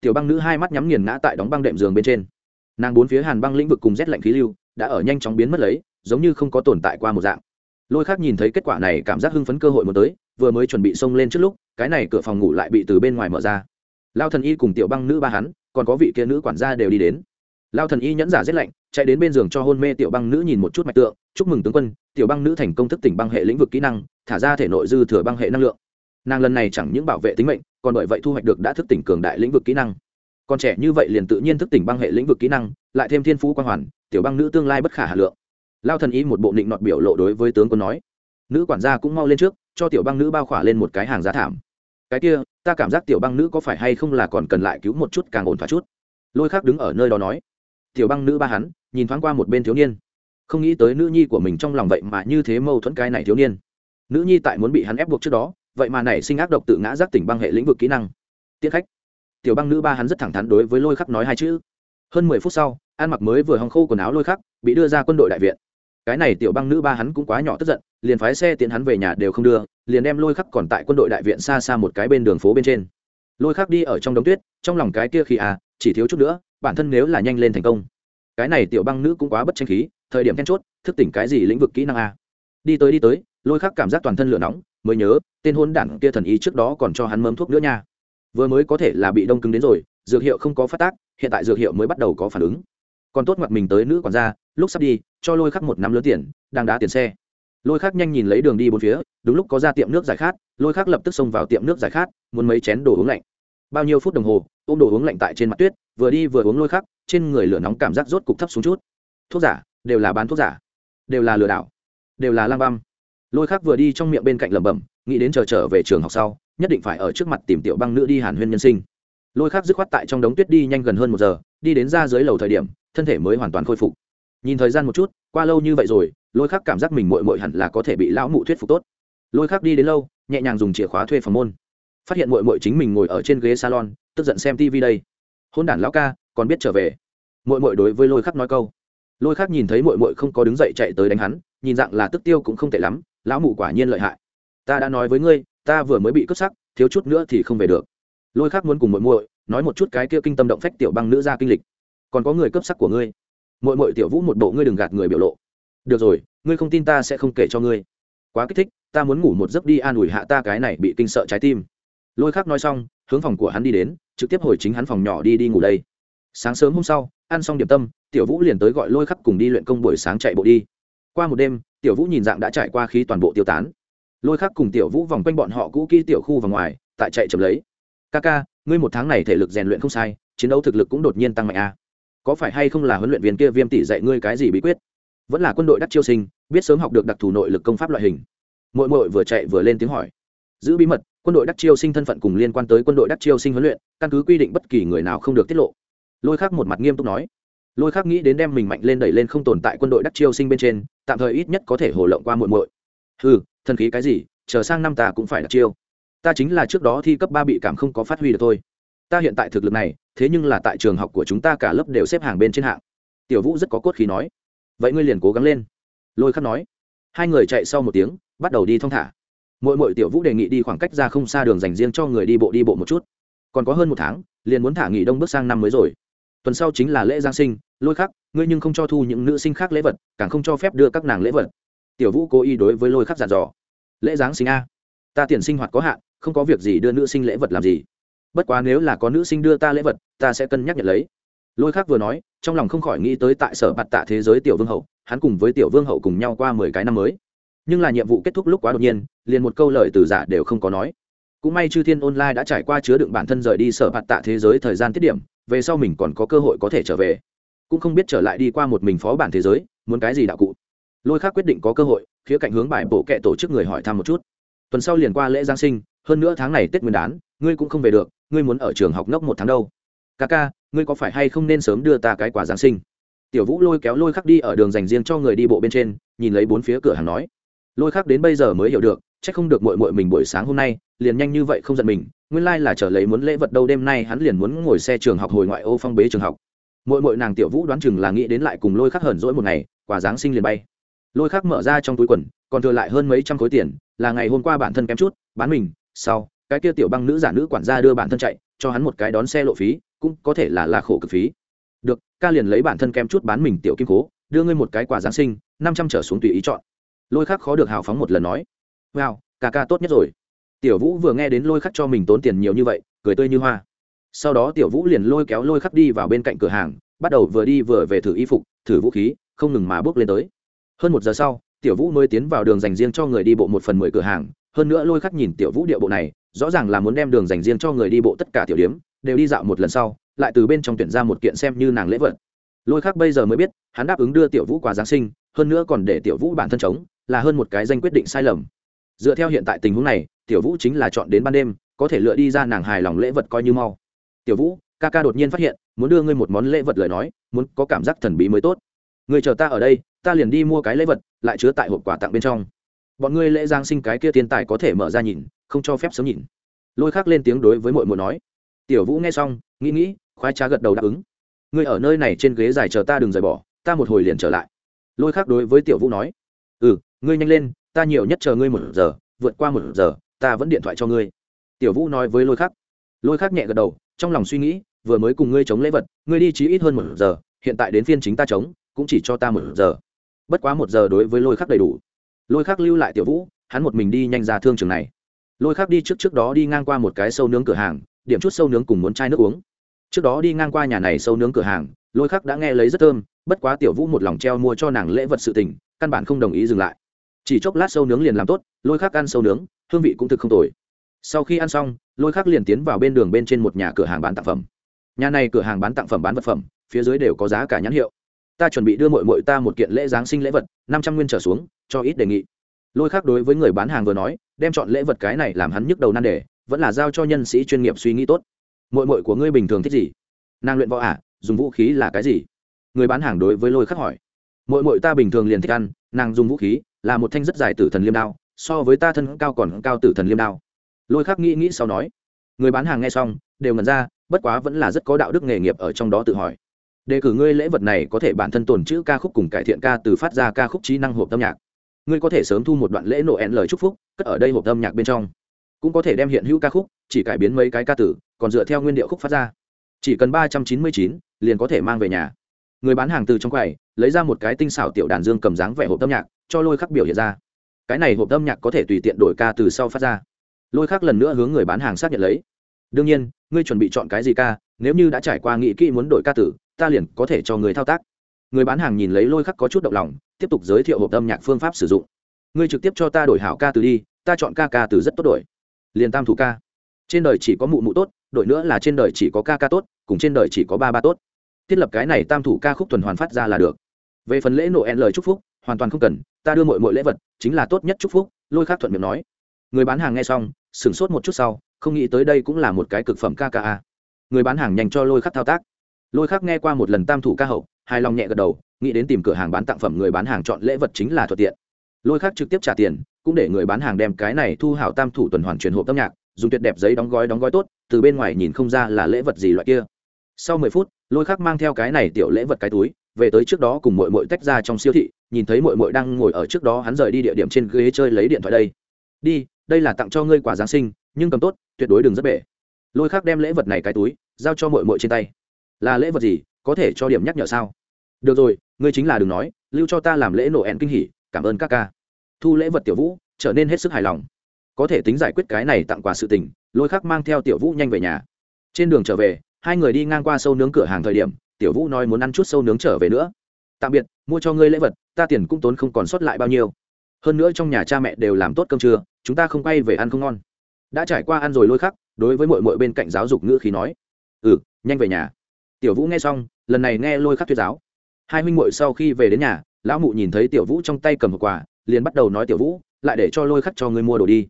Tiểu băng nữ hai mắt nhắm nghiền ngã tại đóng băng đệm giường bên trên. Nàng bốn phía hàn băng lĩnh vực cùng rét lạnh khí lưu, đã ở nhanh chóng biến mất lấy, giống như không có tồn tại qua một dạng lôi khác nhìn thấy kết quả này cảm giác hưng phấn cơ hội một tới, vừa mới chuẩn bị xông lên trước lúc, cái này cửa phòng ngủ lại bị từ bên ngoài mở ra. Lao thần y cùng tiểu băng nữ ba hắn, còn có vị kia nữ quản gia đều đi đến. Lao thần y nhẫn giả rét lạnh, chạy đến bên giường cho hôn mê tiểu băng nữ nhìn một chút mạch tượng, chúc mừng tướng quân, tiểu băng nữ thành công thức tỉnh băng hệ lĩnh vực kỹ năng, thả ra thể nội dư thừa băng hệ năng lượng. Nàng lần này chẳng những bảo vệ tính mệnh, còn bởi vậy thu hoạch được đã thức tỉnh cường đại lĩnh vực kỹ năng. Còn trẻ như vậy liền tự nhiên thức tỉnh băng hệ lĩnh vực kỹ năng, lại thêm thiên phú quan hoàn, tiểu băng nữ tương lai bất khả hà lượng lao thần y một bộ định nọt biểu lộ đối với tướng quân nói. Nữ quản gia cũng mau lên trước, cho tiểu băng nữ bao khỏa lên một cái hàng giá thảm. Cái kia, ta cảm giác tiểu băng nữ có phải hay không là còn cần lại cứu một chút càng ổn thoát chút. Lôi khác đứng ở nơi đó nói. Tiểu băng nữ ba hắn, nhìn thoáng qua một bên thiếu niên. Không nghĩ tới nữ nhi của mình trong lòng vậy mà như thế mâu thuẫn cái này thiếu niên. Nữ nhi tại muốn bị hắn ép buộc trước đó, vậy mà nảy sinh ác độc tự ngã giác tỉnh băng hệ lĩnh vực kỹ năng. Tiết khách. Tiểu băng nữ ba hắn rất thẳng thắn đối với lôi khắc nói hai chữ. Hơn mười phút sau an mặc mới vừa hòng khô quần áo lôi khắc, bị đưa ra quân đội đại viện cái này tiểu băng nữ ba hắn cũng quá nhỏ tức giận, liền phái xe tiện hắn về nhà đều không đưa, liền đem lôi khắc còn tại quân đội đại viện xa xa một cái bên đường phố bên trên. Lôi khắc đi ở trong đống tuyết, trong lòng cái kia khi à chỉ thiếu chút nữa, bản thân nếu là nhanh lên thành công. Cái này tiểu băng nữ cũng quá bất tranh khí, thời điểm then chốt, thức tỉnh cái gì lĩnh vực kỹ năng a đi tới đi tới, lôi khắc cảm giác toàn thân lửa nóng, mới nhớ, tên hôn đản kia thần y trước đó còn cho hắn mâm thuốc nữa nha. Vừa mới có thể là bị đông cứng đến rồi, dược hiệu không có phát tác, hiện tại dược hiệu mới bắt đầu có phản ứng còn tốt mặt mình tới nữ quản gia, lúc sắp đi, cho lôi khắc một nắm lớn tiền, đang đá tiền xe. Lôi khắc nhanh nhìn lấy đường đi bốn phía, đúng lúc có ra tiệm nước giải khát, lôi khắc lập tức xông vào tiệm nước giải khát, muốn mấy chén đồ uống lạnh. Bao nhiêu phút đồng hồ, ôm đồ uống lạnh tại trên mặt tuyết, vừa đi vừa uống lôi khắc, trên người lửa nóng cảm giác rốt cục thấp xuống chút. Thuốc giả, đều là bán thuốc giả, đều là lừa đảo, đều là lang băm. Lôi khắc vừa đi trong miệng bên cạnh lẩm bẩm, nghĩ đến chờ trở về trường học sau, nhất định phải ở trước mặt tìm tiểu băng nữ đi hàn huyên nhân sinh lôi khác dứt khoát tại trong đống tuyết đi nhanh gần hơn một giờ, đi đến ra dưới lầu thời điểm, thân thể mới hoàn toàn khôi phục. Nhìn thời gian một chút, qua lâu như vậy rồi, lôi khác cảm giác mình mội mội hẳn là có thể bị lão mụ thuyết phục tốt. Lôi khác đi đến lâu, nhẹ nhàng dùng chìa khóa thuê phòng môn. Phát hiện mội mội chính mình ngồi ở trên ghế salon, tức giận xem tv đây. Hôn đản lão ca, còn biết trở về. Mội mội đối với lôi khắc nói câu. Lôi khắc nhìn thấy mội mội không có đứng dậy chạy tới đánh hắn, nhìn dạng là tức tiêu cũng không tệ lắm, lão mụ quả nhiên lợi hại. Ta đã nói với ngươi, ta vừa mới bị cướp sắc, thiếu chút nữa thì không về được lôi khắc muốn cùng Muội Muội nói một chút cái kia kinh tâm động phách tiểu băng nữ ra kinh lịch. Còn có người cướp sắc của ngươi. Muội Muội tiểu vũ một bộ ngươi đừng gạt người biểu lộ. Được rồi, ngươi không tin ta sẽ không kể cho ngươi. Quá kích thích, ta muốn ngủ một giấc đi an ủi hạ ta cái này bị kinh sợ trái tim. Lôi khắc nói xong, hướng phòng của hắn đi đến, trực tiếp hồi chính hắn phòng nhỏ đi đi ngủ đây. Sáng sớm hôm sau, ăn xong điểm tâm, tiểu vũ liền tới gọi lôi khắc cùng đi luyện công buổi sáng chạy bộ đi. Qua một đêm, tiểu vũ nhìn dạng đã trải qua khí toàn bộ tiêu tán. Lôi khắc cùng tiểu vũ vòng quanh bọn họ cũ kỹ tiểu khu và ngoài, tại chạy chậm lấy ca ca, ngươi một tháng này thể lực rèn luyện không sai, chiến đấu thực lực cũng đột nhiên tăng mạnh a có phải hay không là huấn luyện viên kia viêm tỷ dạy ngươi cái gì bí quyết? Vẫn là quân đội đắc chiêu sinh, biết sớm học được đặc thù nội lực công pháp loại hình. Mội mội vừa chạy vừa lên tiếng hỏi. Giữ bí mật, quân đội đắc chiêu sinh thân phận cùng liên quan tới quân đội đắc chiêu sinh huấn luyện, căn cứ quy định bất kỳ người nào không được tiết lộ. Lôi khắc một mặt nghiêm túc nói. Lôi khắc nghĩ đến đem mình mạnh lên đẩy lên không tồn tại quân đội đắc chiêu sinh bên trên, tạm thời ít nhất có thể hồ lộng qua muội muội. Ừ thần khí cái gì, chờ sang năm ta cũng phải đắc chiêu ta chính là trước đó thi cấp ba bị cảm không có phát huy được thôi. Ta hiện tại thực lực này, thế nhưng là tại trường học của chúng ta cả lớp đều xếp hàng bên trên hạng. Tiểu vũ rất có cốt khí nói. Vậy ngươi liền cố gắng lên. Lôi khắc nói. Hai người chạy sau một tiếng, bắt đầu đi thong thả. Mỗi mỗi tiểu vũ đề nghị đi khoảng cách ra không xa đường dành riêng cho người đi bộ đi bộ một chút. Còn có hơn một tháng, liền muốn thả nghỉ đông bước sang năm mới rồi. Tuần sau chính là lễ giáng sinh, lôi khắc, ngươi nhưng không cho thu những nữ sinh khác lễ vật, càng không cho phép đưa các nàng lễ vật. Tiểu vũ cố ý đối với lôi khắc giàn dò. Lễ giáng sinh a. Ta tiền sinh hoạt có hạn không có việc gì đưa nữ sinh lễ vật làm gì. Bất quá nếu là có nữ sinh đưa ta lễ vật, ta sẽ cân nhắc nhận lấy. Lôi khắc vừa nói, trong lòng không khỏi nghĩ tới tại sở bạt tạ thế giới tiểu vương hậu, hắn cùng với tiểu vương hậu cùng nhau qua mười cái năm mới. Nhưng là nhiệm vụ kết thúc lúc quá đột nhiên, liền một câu lời từ giả đều không có nói. Cũng may chư thiên online đã trải qua chứa đựng bản thân rời đi sở bạt tạ thế giới thời gian tiết điểm, về sau mình còn có cơ hội có thể trở về. Cũng không biết trở lại đi qua một mình phó bản thế giới, muốn cái gì đạo cụ. Lôi khác quyết định có cơ hội, khía cạnh hướng bài bộ kệ tổ chức người hỏi thăm một chút. Tuần sau liền qua lễ giáng sinh hơn nữa tháng này tết nguyên đán, ngươi cũng không về được, ngươi muốn ở trường học ngốc một tháng đâu. Ca ca ngươi có phải hay không nên sớm đưa ta cái quà giáng sinh? Tiểu vũ lôi kéo lôi khắc đi ở đường dành riêng cho người đi bộ bên trên, nhìn lấy bốn phía cửa hàng nói. Lôi khắc đến bây giờ mới hiểu được c h ắ c không được mội mội mình buổi sáng hôm nay, liền nhanh như vậy không giận mình, nguyên lai、like、là trở lấy muốn lễ vật đâu đêm nay hắn liền muốn ngồi xe trường học hồi ngoại ô phong bế trường học. Mội mội nàng tiểu vũ đoán chừng là nghĩ đến lại cùng lôi khắc hờn rỗi một ngày, quả giáng sinh liền bay. Lôi khắc mở ra trong túi quần, còn thừa lại hơn mấy trăm khối tiền, là ngày hôm qua bản thân kém chút, bán mình sau, cái kia tiểu băng nữ giả nữ quản gia đưa bản thân chạy, cho hắn một cái đón xe lộ phí, cũng có thể là là khổ cực phí. Được, ca liền lấy bản thân kem chút bán mình tiểu kim cố, đưa ngươi một cái quà giáng sinh, năm trăm trở xuống tùy ý chọn. Lôi khắc khó được hào phóng một lần nói, wow, ca ca tốt nhất rồi. Tiểu vũ vừa nghe đến lôi khắc cho mình tốn tiền nhiều như vậy, cười tươi như hoa. Sau đó tiểu vũ liền lôi kéo lôi khắc đi vào bên cạnh cửa hàng, bắt đầu vừa đi vừa về thử y phục, thử vũ khí, không ngừng mà bước lên tới. Hơn một giờ sau, tiểu vũ mới tiến vào đường dành riêng cho người đi bộ một phần mười cửa hàng hơn nữa lôi khắc nhìn tiểu vũ điệu bộ này, rõ ràng là muốn đem đường dành riêng cho người đi bộ tất cả tiểu điếm đều đi dạo một lần sau, lại từ bên trong tuyển ra một kiện xem như nàng lễ vật. Lôi khắc bây giờ mới biết, hắn đáp ứng đưa tiểu vũ quà giáng sinh, hơn nữa còn để tiểu vũ bản thân chống, là hơn một cái danh quyết định sai lầm. Dựa theo hiện tại tình huống này, tiểu vũ chính là chọn đến ban đêm, có thể lựa đi ra nàng hài lòng lễ vật coi như mau. Tiểu vũ, ca ca đột nhiên phát hiện, muốn đưa ngươi một món lễ vật lời nói, muốn có cảm giác thần bí mới tốt. Người chờ ta ở đây, ta liền đi mua cái lễ vật, lại chứa tại hộp quà tặng bên trong bọn ngươi lễ giang sinh cái kia thiên tài có thể mở ra nhìn, không cho phép sớm nhìn. Lôi khắc lên tiếng đối với mội mội nói. Tiểu vũ nghe xong, nghĩ nghĩ, khoái trá gật đầu đáp ứng. Ngươi ở nơi này trên ghế dài chờ ta đừng rời bỏ, ta một hồi liền trở lại. Lôi khắc đối với tiểu vũ nói. Ừ ngươi nhanh lên, ta nhiều nhất chờ ngươi một giờ, vượt qua một giờ, ta vẫn điện thoại cho ngươi. Tiểu vũ nói với lôi khắc. Lôi khắc nhẹ gật đầu, trong lòng suy nghĩ, vừa mới cùng ngươi chống lễ vật, ngươi đi chí ít hơn một giờ, hiện tại đến phiên chính ta chống, cũng chỉ cho ta một giờ. Bất quá một giờ đối với lôi khắc đầy đủ lôi khắc lưu lại tiểu vũ, hắn một mình đi nhanh ra thương trường này. Lôi khắc đi trước trước đó đi ngang qua một cái sâu nướng cửa hàng, điểm chút sâu nướng cùng muốn chai nước uống. Trước đó đi ngang qua nhà này sâu nướng cửa hàng, lôi khắc đã nghe lấy rất thơm, bất quá tiểu vũ một lòng treo mua cho nàng lễ vật sự tình, căn bản không đồng ý dừng lại. Chỉ chốc lát sâu nướng liền làm tốt, lôi khắc ăn sâu nướng, hương vị cũng thực không tồi. Sau khi ăn xong, lôi khắc liền tiến vào bên đường bên trên một nhà cửa hàng bán tặng phẩm. Nhà này cửa hàng bán tặng phẩm bán vật phẩm, phía dưới đều có giá cả nhãn hiệu. Ta chuẩn bị đưa mội mội ta một kiện lễ giáng sinh lễ vật, năm trăm nguyên trở xuống cho ít đề nghị. Lôi khắc đối với người bán hàng vừa nói đem chọn lễ vật cái này làm hắn nhức đầu nan đề vẫn là giao cho nhân sĩ chuyên nghiệp suy nghĩ tốt. Mội mội của ngươi bình thường thích gì? Nàng luyện võ ả à, dùng vũ khí là cái gì? Người bán hàng đối với lôi khắc hỏi. Mội mội ta bình thường liền thích ăn nàng dùng vũ khí là một thanh rất dài tử thần liêm đao so với ta thân cao còn cao tử thần liêm đao. Lôi khắc nghĩ nghĩ sau nói. Người bán hàng nghe xong đều ngẩn ra bất quá vẫn là rất có đạo đức nghề nghiệp ở trong đó tự hỏi. Đề cử ngươi lễ vật này có thể bản thân tồn chữ ca khúc cùng cải thiện ca từ phát ra ca khúc trí năng hộp âm nhạc ngươi có thể sớm thu một đoạn lễ nổ ẹn lời chúc phúc, cất ở đây hộp âm nhạc bên trong. Cũng có thể đem hiện hữu ca khúc, chỉ cải biến mấy cái ca tử, còn dựa theo nguyên điệu khúc phát ra. Chỉ cần ba trăm chín mươi chín, liền có thể mang về nhà. Người bán hàng từ trong quầy, lấy ra một cái tinh xảo tiểu đàn dương cầm dáng vẻ hộp âm nhạc, cho lôi khắc biểu hiện ra. Cái này hộp âm nhạc có thể tùy tiện đổi ca từ sau phát ra. Lôi khắc lần nữa hướng người bán hàng xác nhận lấy. Đương nhiên, ngươi chuẩn bị chọn cái gì ca, nếu như đã trải qua nghị kỹ muốn đổi ca tử, ta liền có thể cho người thao tác người bán hàng nhìn lấy lôi khắc có chút động lòng, tiếp tục giới thiệu hộp âm nhạc phương pháp sử dụng. Ngươi trực tiếp cho ta đổi hảo ca từ đi, ta chọn ca ca từ rất tốt đổi. Liền tam thủ ca. Trên đời chỉ có mụ mụ tốt, đổi nữa là trên đời chỉ có ca ca tốt, cùng trên đời chỉ có ba ba tốt. Thiết lập cái này tam thủ ca khúc tuần hoàn phát ra là được. Về phần lễ nộ ẹn lời chúc phúc, hoàn toàn không cần, ta đưa mọi mọi lễ vật, chính là tốt nhất chúc phúc, lôi khác thuận miệng nói. Người bán hàng nghe xong, sửng sốt một chút sau, không nghĩ tới đây cũng là một cái cực phẩm ca ca a. Người bán hàng nhanh cho lôi khắc thao tác. Lôi khắc nghe qua một lần tam thủ ca hậu hài lòng nhẹ gật đầu, nghĩ đến tìm cửa hàng bán tặng phẩm người bán hàng chọn lễ vật chính là thuận tiện. Lôi khác trực tiếp trả tiền, cũng để người bán hàng đem cái này thu hảo tam thủ tuần hoàn truyền hộp âm nhạc, dùng tuyệt đẹp giấy đóng gói đóng gói tốt, từ bên ngoài nhìn không ra là lễ vật gì loại kia. Sau mười phút, lôi khác mang theo cái này tiểu lễ vật cái túi, về tới trước đó cùng mội mội tách ra trong siêu thị, nhìn thấy mội mội đang ngồi ở trước đó hắn rời đi địa điểm trên ghế chơi lấy điện thoại đây. Đi, đây là tặng cho ngươi quả giáng sinh, nhưng cầm tốt, tuyệt đối đừng rất bể. Lôi khác đem lễ vật này cái túi, giao cho mội mội trên tay. Là lễ vật gì, có thể cho điểm nhắc nhở sao? Được rồi, ngươi chính là đừng nói, lưu cho ta làm lễ nổ ẹn kinh hỉ, cảm ơn các ca. Thu lễ vật tiểu vũ, trở nên hết sức hài lòng. Có thể tính giải quyết cái này tặng quà sự tình, lôi khắc mang theo tiểu vũ nhanh về nhà. Trên đường trở về, hai người đi ngang qua sâu nướng cửa hàng thời điểm, tiểu vũ nói muốn ăn chút sâu nướng trở về nữa. Tạm biệt, mua cho ngươi lễ vật, ta tiền cũng tốn không còn sót lại bao nhiêu. Hơn nữa trong nhà cha mẹ đều làm tốt cơm trưa, chúng ta không quay về ăn không ngon. Đã trải qua ăn rồi lôi khắc, đối với mội mội bên cạnh giáo dục ngữ khí nói. Ừ nhanh về nhà. Tiểu vũ nghe xong, lần này nghe lôi khắc thuyết giáo hai huynh muội sau khi về đến nhà, lão mụ nhìn thấy tiểu vũ trong tay cầm hộp quà, liền bắt đầu nói, tiểu vũ, lại để cho lôi khắc cho ngươi mua đồ đi.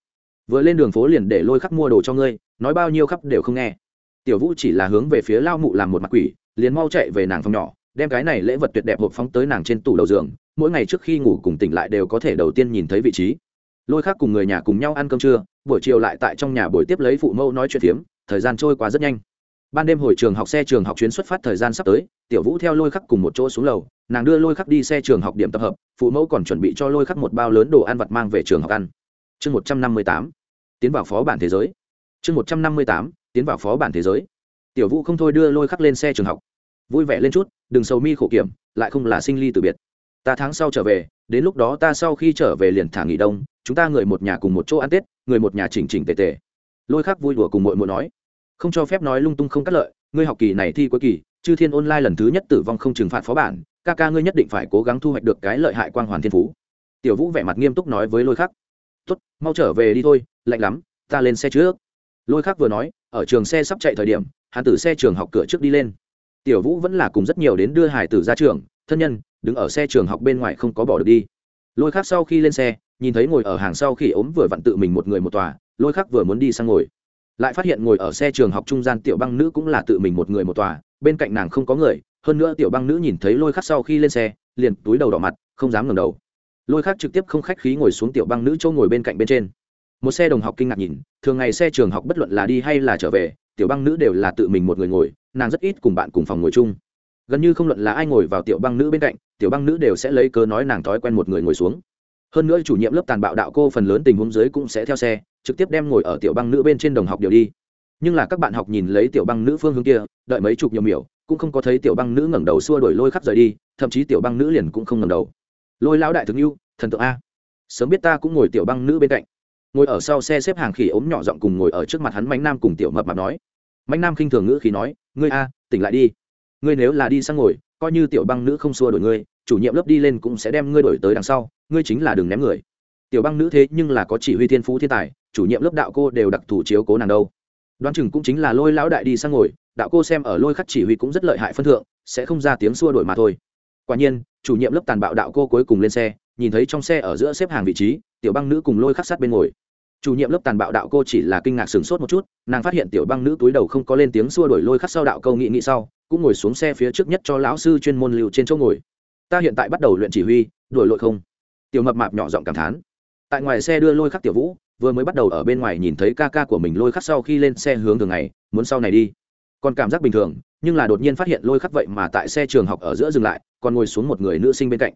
Vừa lên đường phố liền để lôi khắc mua đồ cho ngươi, nói bao nhiêu khắp đều không nghe. Tiểu vũ chỉ là hướng về phía lao mụ làm một mặt quỷ, liền mau chạy về nàng phòng nhỏ, đem cái này lễ vật tuyệt đẹp hộp phóng tới nàng trên tủ đầu giường, mỗi ngày trước khi ngủ cùng tỉnh lại đều có thể đầu tiên nhìn thấy vị trí. Lôi khắc cùng người nhà cùng nhau ăn cơm trưa, buổi chiều lại tại trong nhà buổi tiếp lấy phụ mẫu nói chuyện phiếm, thời gian trôi qua rất nhanh ban đêm hồi trường học xe trường học chuyến xuất phát thời gian sắp tới, tiểu vũ theo lôi khắc cùng một chỗ xuống lầu, nàng đưa lôi khắc đi xe trường học điểm tập hợp, phụ mẫu còn chuẩn bị cho lôi khắc một bao lớn đồ ăn vặt mang về trường học ăn. Chương một trăm năm mươi tám, tiến vào phó bản thế giới. Chương một trăm năm mươi tám, tiến vào phó bản thế giới. Tiểu vũ không thôi đưa lôi khắc lên xe trường học. Vui vẻ lên chút, đừng sầu mi khổ kiểm, lại không là sinh ly từ biệt. Ta tháng sau trở về, đến lúc đó ta sau khi trở về liền thả nghỉ đông, chúng ta người một nhà cùng một chỗ ăn tết, người một nhà chỉnh chỉnh tề tề. Lôi khắc vui đùa cùng mội mội nói không cho phép nói lung tung không cắt lợi, ngươi học kỳ này thi cuối kỳ, chư thiên online lần thứ nhất tử vong không trừng phạt phó bản, ca ca ngươi nhất định phải cố gắng thu hoạch được cái lợi hại quang hoàn thiên phú. Tiểu vũ vẻ mặt nghiêm túc nói với lôi khắc. Tốt, mau trở về đi thôi, lạnh lắm, ta lên xe trước. Lôi khắc vừa nói, ở trường xe sắp chạy thời điểm, hắn Tử xe trường học cửa trước đi lên. Tiểu vũ vẫn là cùng rất nhiều đến đưa hải tử ra trường, thân nhân, đứng ở xe trường học bên ngoài không có bỏ được đi. Lôi khắc sau khi lên xe, nhìn thấy ngồi ở hàng sau khi ốm vừa vặn tự mình một người một tòa, lôi khắc vừa muốn đi sang ngồi lại phát hiện ngồi ở xe trường học trung gian tiểu băng nữ cũng là tự mình một người một tòa, bên cạnh nàng không có người, hơn nữa tiểu băng nữ nhìn thấy lôi khắc sau khi lên xe, liền túi đầu đỏ mặt, không dám ngẩng đầu. Lôi khắc trực tiếp không khách khí ngồi xuống tiểu băng nữ châu ngồi bên cạnh bên trên. Một xe đồng học kinh ngạc nhìn, thường ngày xe trường học bất luận là đi hay là trở về, tiểu băng nữ đều là tự mình một người ngồi, nàng rất ít cùng bạn cùng phòng ngồi chung. Gần như không luận là ai ngồi vào tiểu băng nữ bên cạnh, tiểu băng nữ đều sẽ lấy cớ nói nàng thói quen một người ngồi xuống. Hơn nữa chủ nhiệm lớp tàn bạo đạo cô phần lớn tình huống dưới cũng sẽ theo xe trực tiếp đem ngồi ở tiểu băng nữ bên trên đồng học điều đi. Nhưng là các bạn học nhìn lấy tiểu băng nữ phương hướng kia, đợi mấy chục nhiều miểu, cũng không có thấy tiểu băng nữ ngẩng đầu xua đổi lôi khắp rời đi, thậm chí tiểu băng nữ liền cũng không ngẩng đầu. Lôi lão đại thực yêu, thần tượng a. Sớm biết ta cũng ngồi tiểu băng nữ bên cạnh. Ngồi ở sau xe xếp hàng khỉ ốm nhỏ giọng cùng ngồi ở trước mặt hắn mánh nam cùng tiểu mập mạp nói. Mánh nam khinh thường ngữ khí nói, ngươi a, tỉnh lại đi. Ngươi nếu là đi sang ngồi, coi như tiểu băng nữ không xua đổi ngươi, chủ nhiệm lớp đi lên cũng sẽ đem ngươi đổi tới đằng sau, ngươi chính là đừng ném người. Tiểu băng nữ thế nhưng là có chỉ huy thiên phú thiên tài chủ nhiệm lớp đạo cô đều đặc thù chiếu cố nàng đâu. Đoán chừng cũng chính là lôi lão đại đi sang ngồi, đạo cô xem ở lôi khắc chỉ huy cũng rất lợi hại phân thượng, sẽ không ra tiếng xua đổi mà thôi. Quả nhiên, chủ nhiệm lớp tàn bạo đạo cô cuối cùng lên xe, nhìn thấy trong xe ở giữa xếp hàng vị trí, tiểu băng nữ cùng lôi khắc sát bên ngồi. Chủ nhiệm lớp tàn bạo đạo cô chỉ là kinh ngạc sửng sốt một chút, nàng phát hiện tiểu băng nữ túi đầu không có lên tiếng xua đổi lôi khắc sau đạo câu nghị nghị sau, cũng ngồi xuống xe phía trước nhất cho lão sư chuyên môn lưu trên chỗ ngồi. Ta hiện tại bắt đầu luyện chỉ huy, đuổi lội không? Tiểu mập mạp nhỏ giọng cảm thán. Tại ngoài xe đưa lôi khắc tiểu vũ vừa mới bắt đầu ở bên ngoài nhìn thấy ca ca của mình lôi khắc sau khi lên xe hướng thường ngày muốn sau này đi. Còn cảm giác bình thường, nhưng là đột nhiên phát hiện lôi khắc vậy mà tại xe trường học ở giữa dừng lại, còn ngồi xuống một người nữ sinh bên cạnh.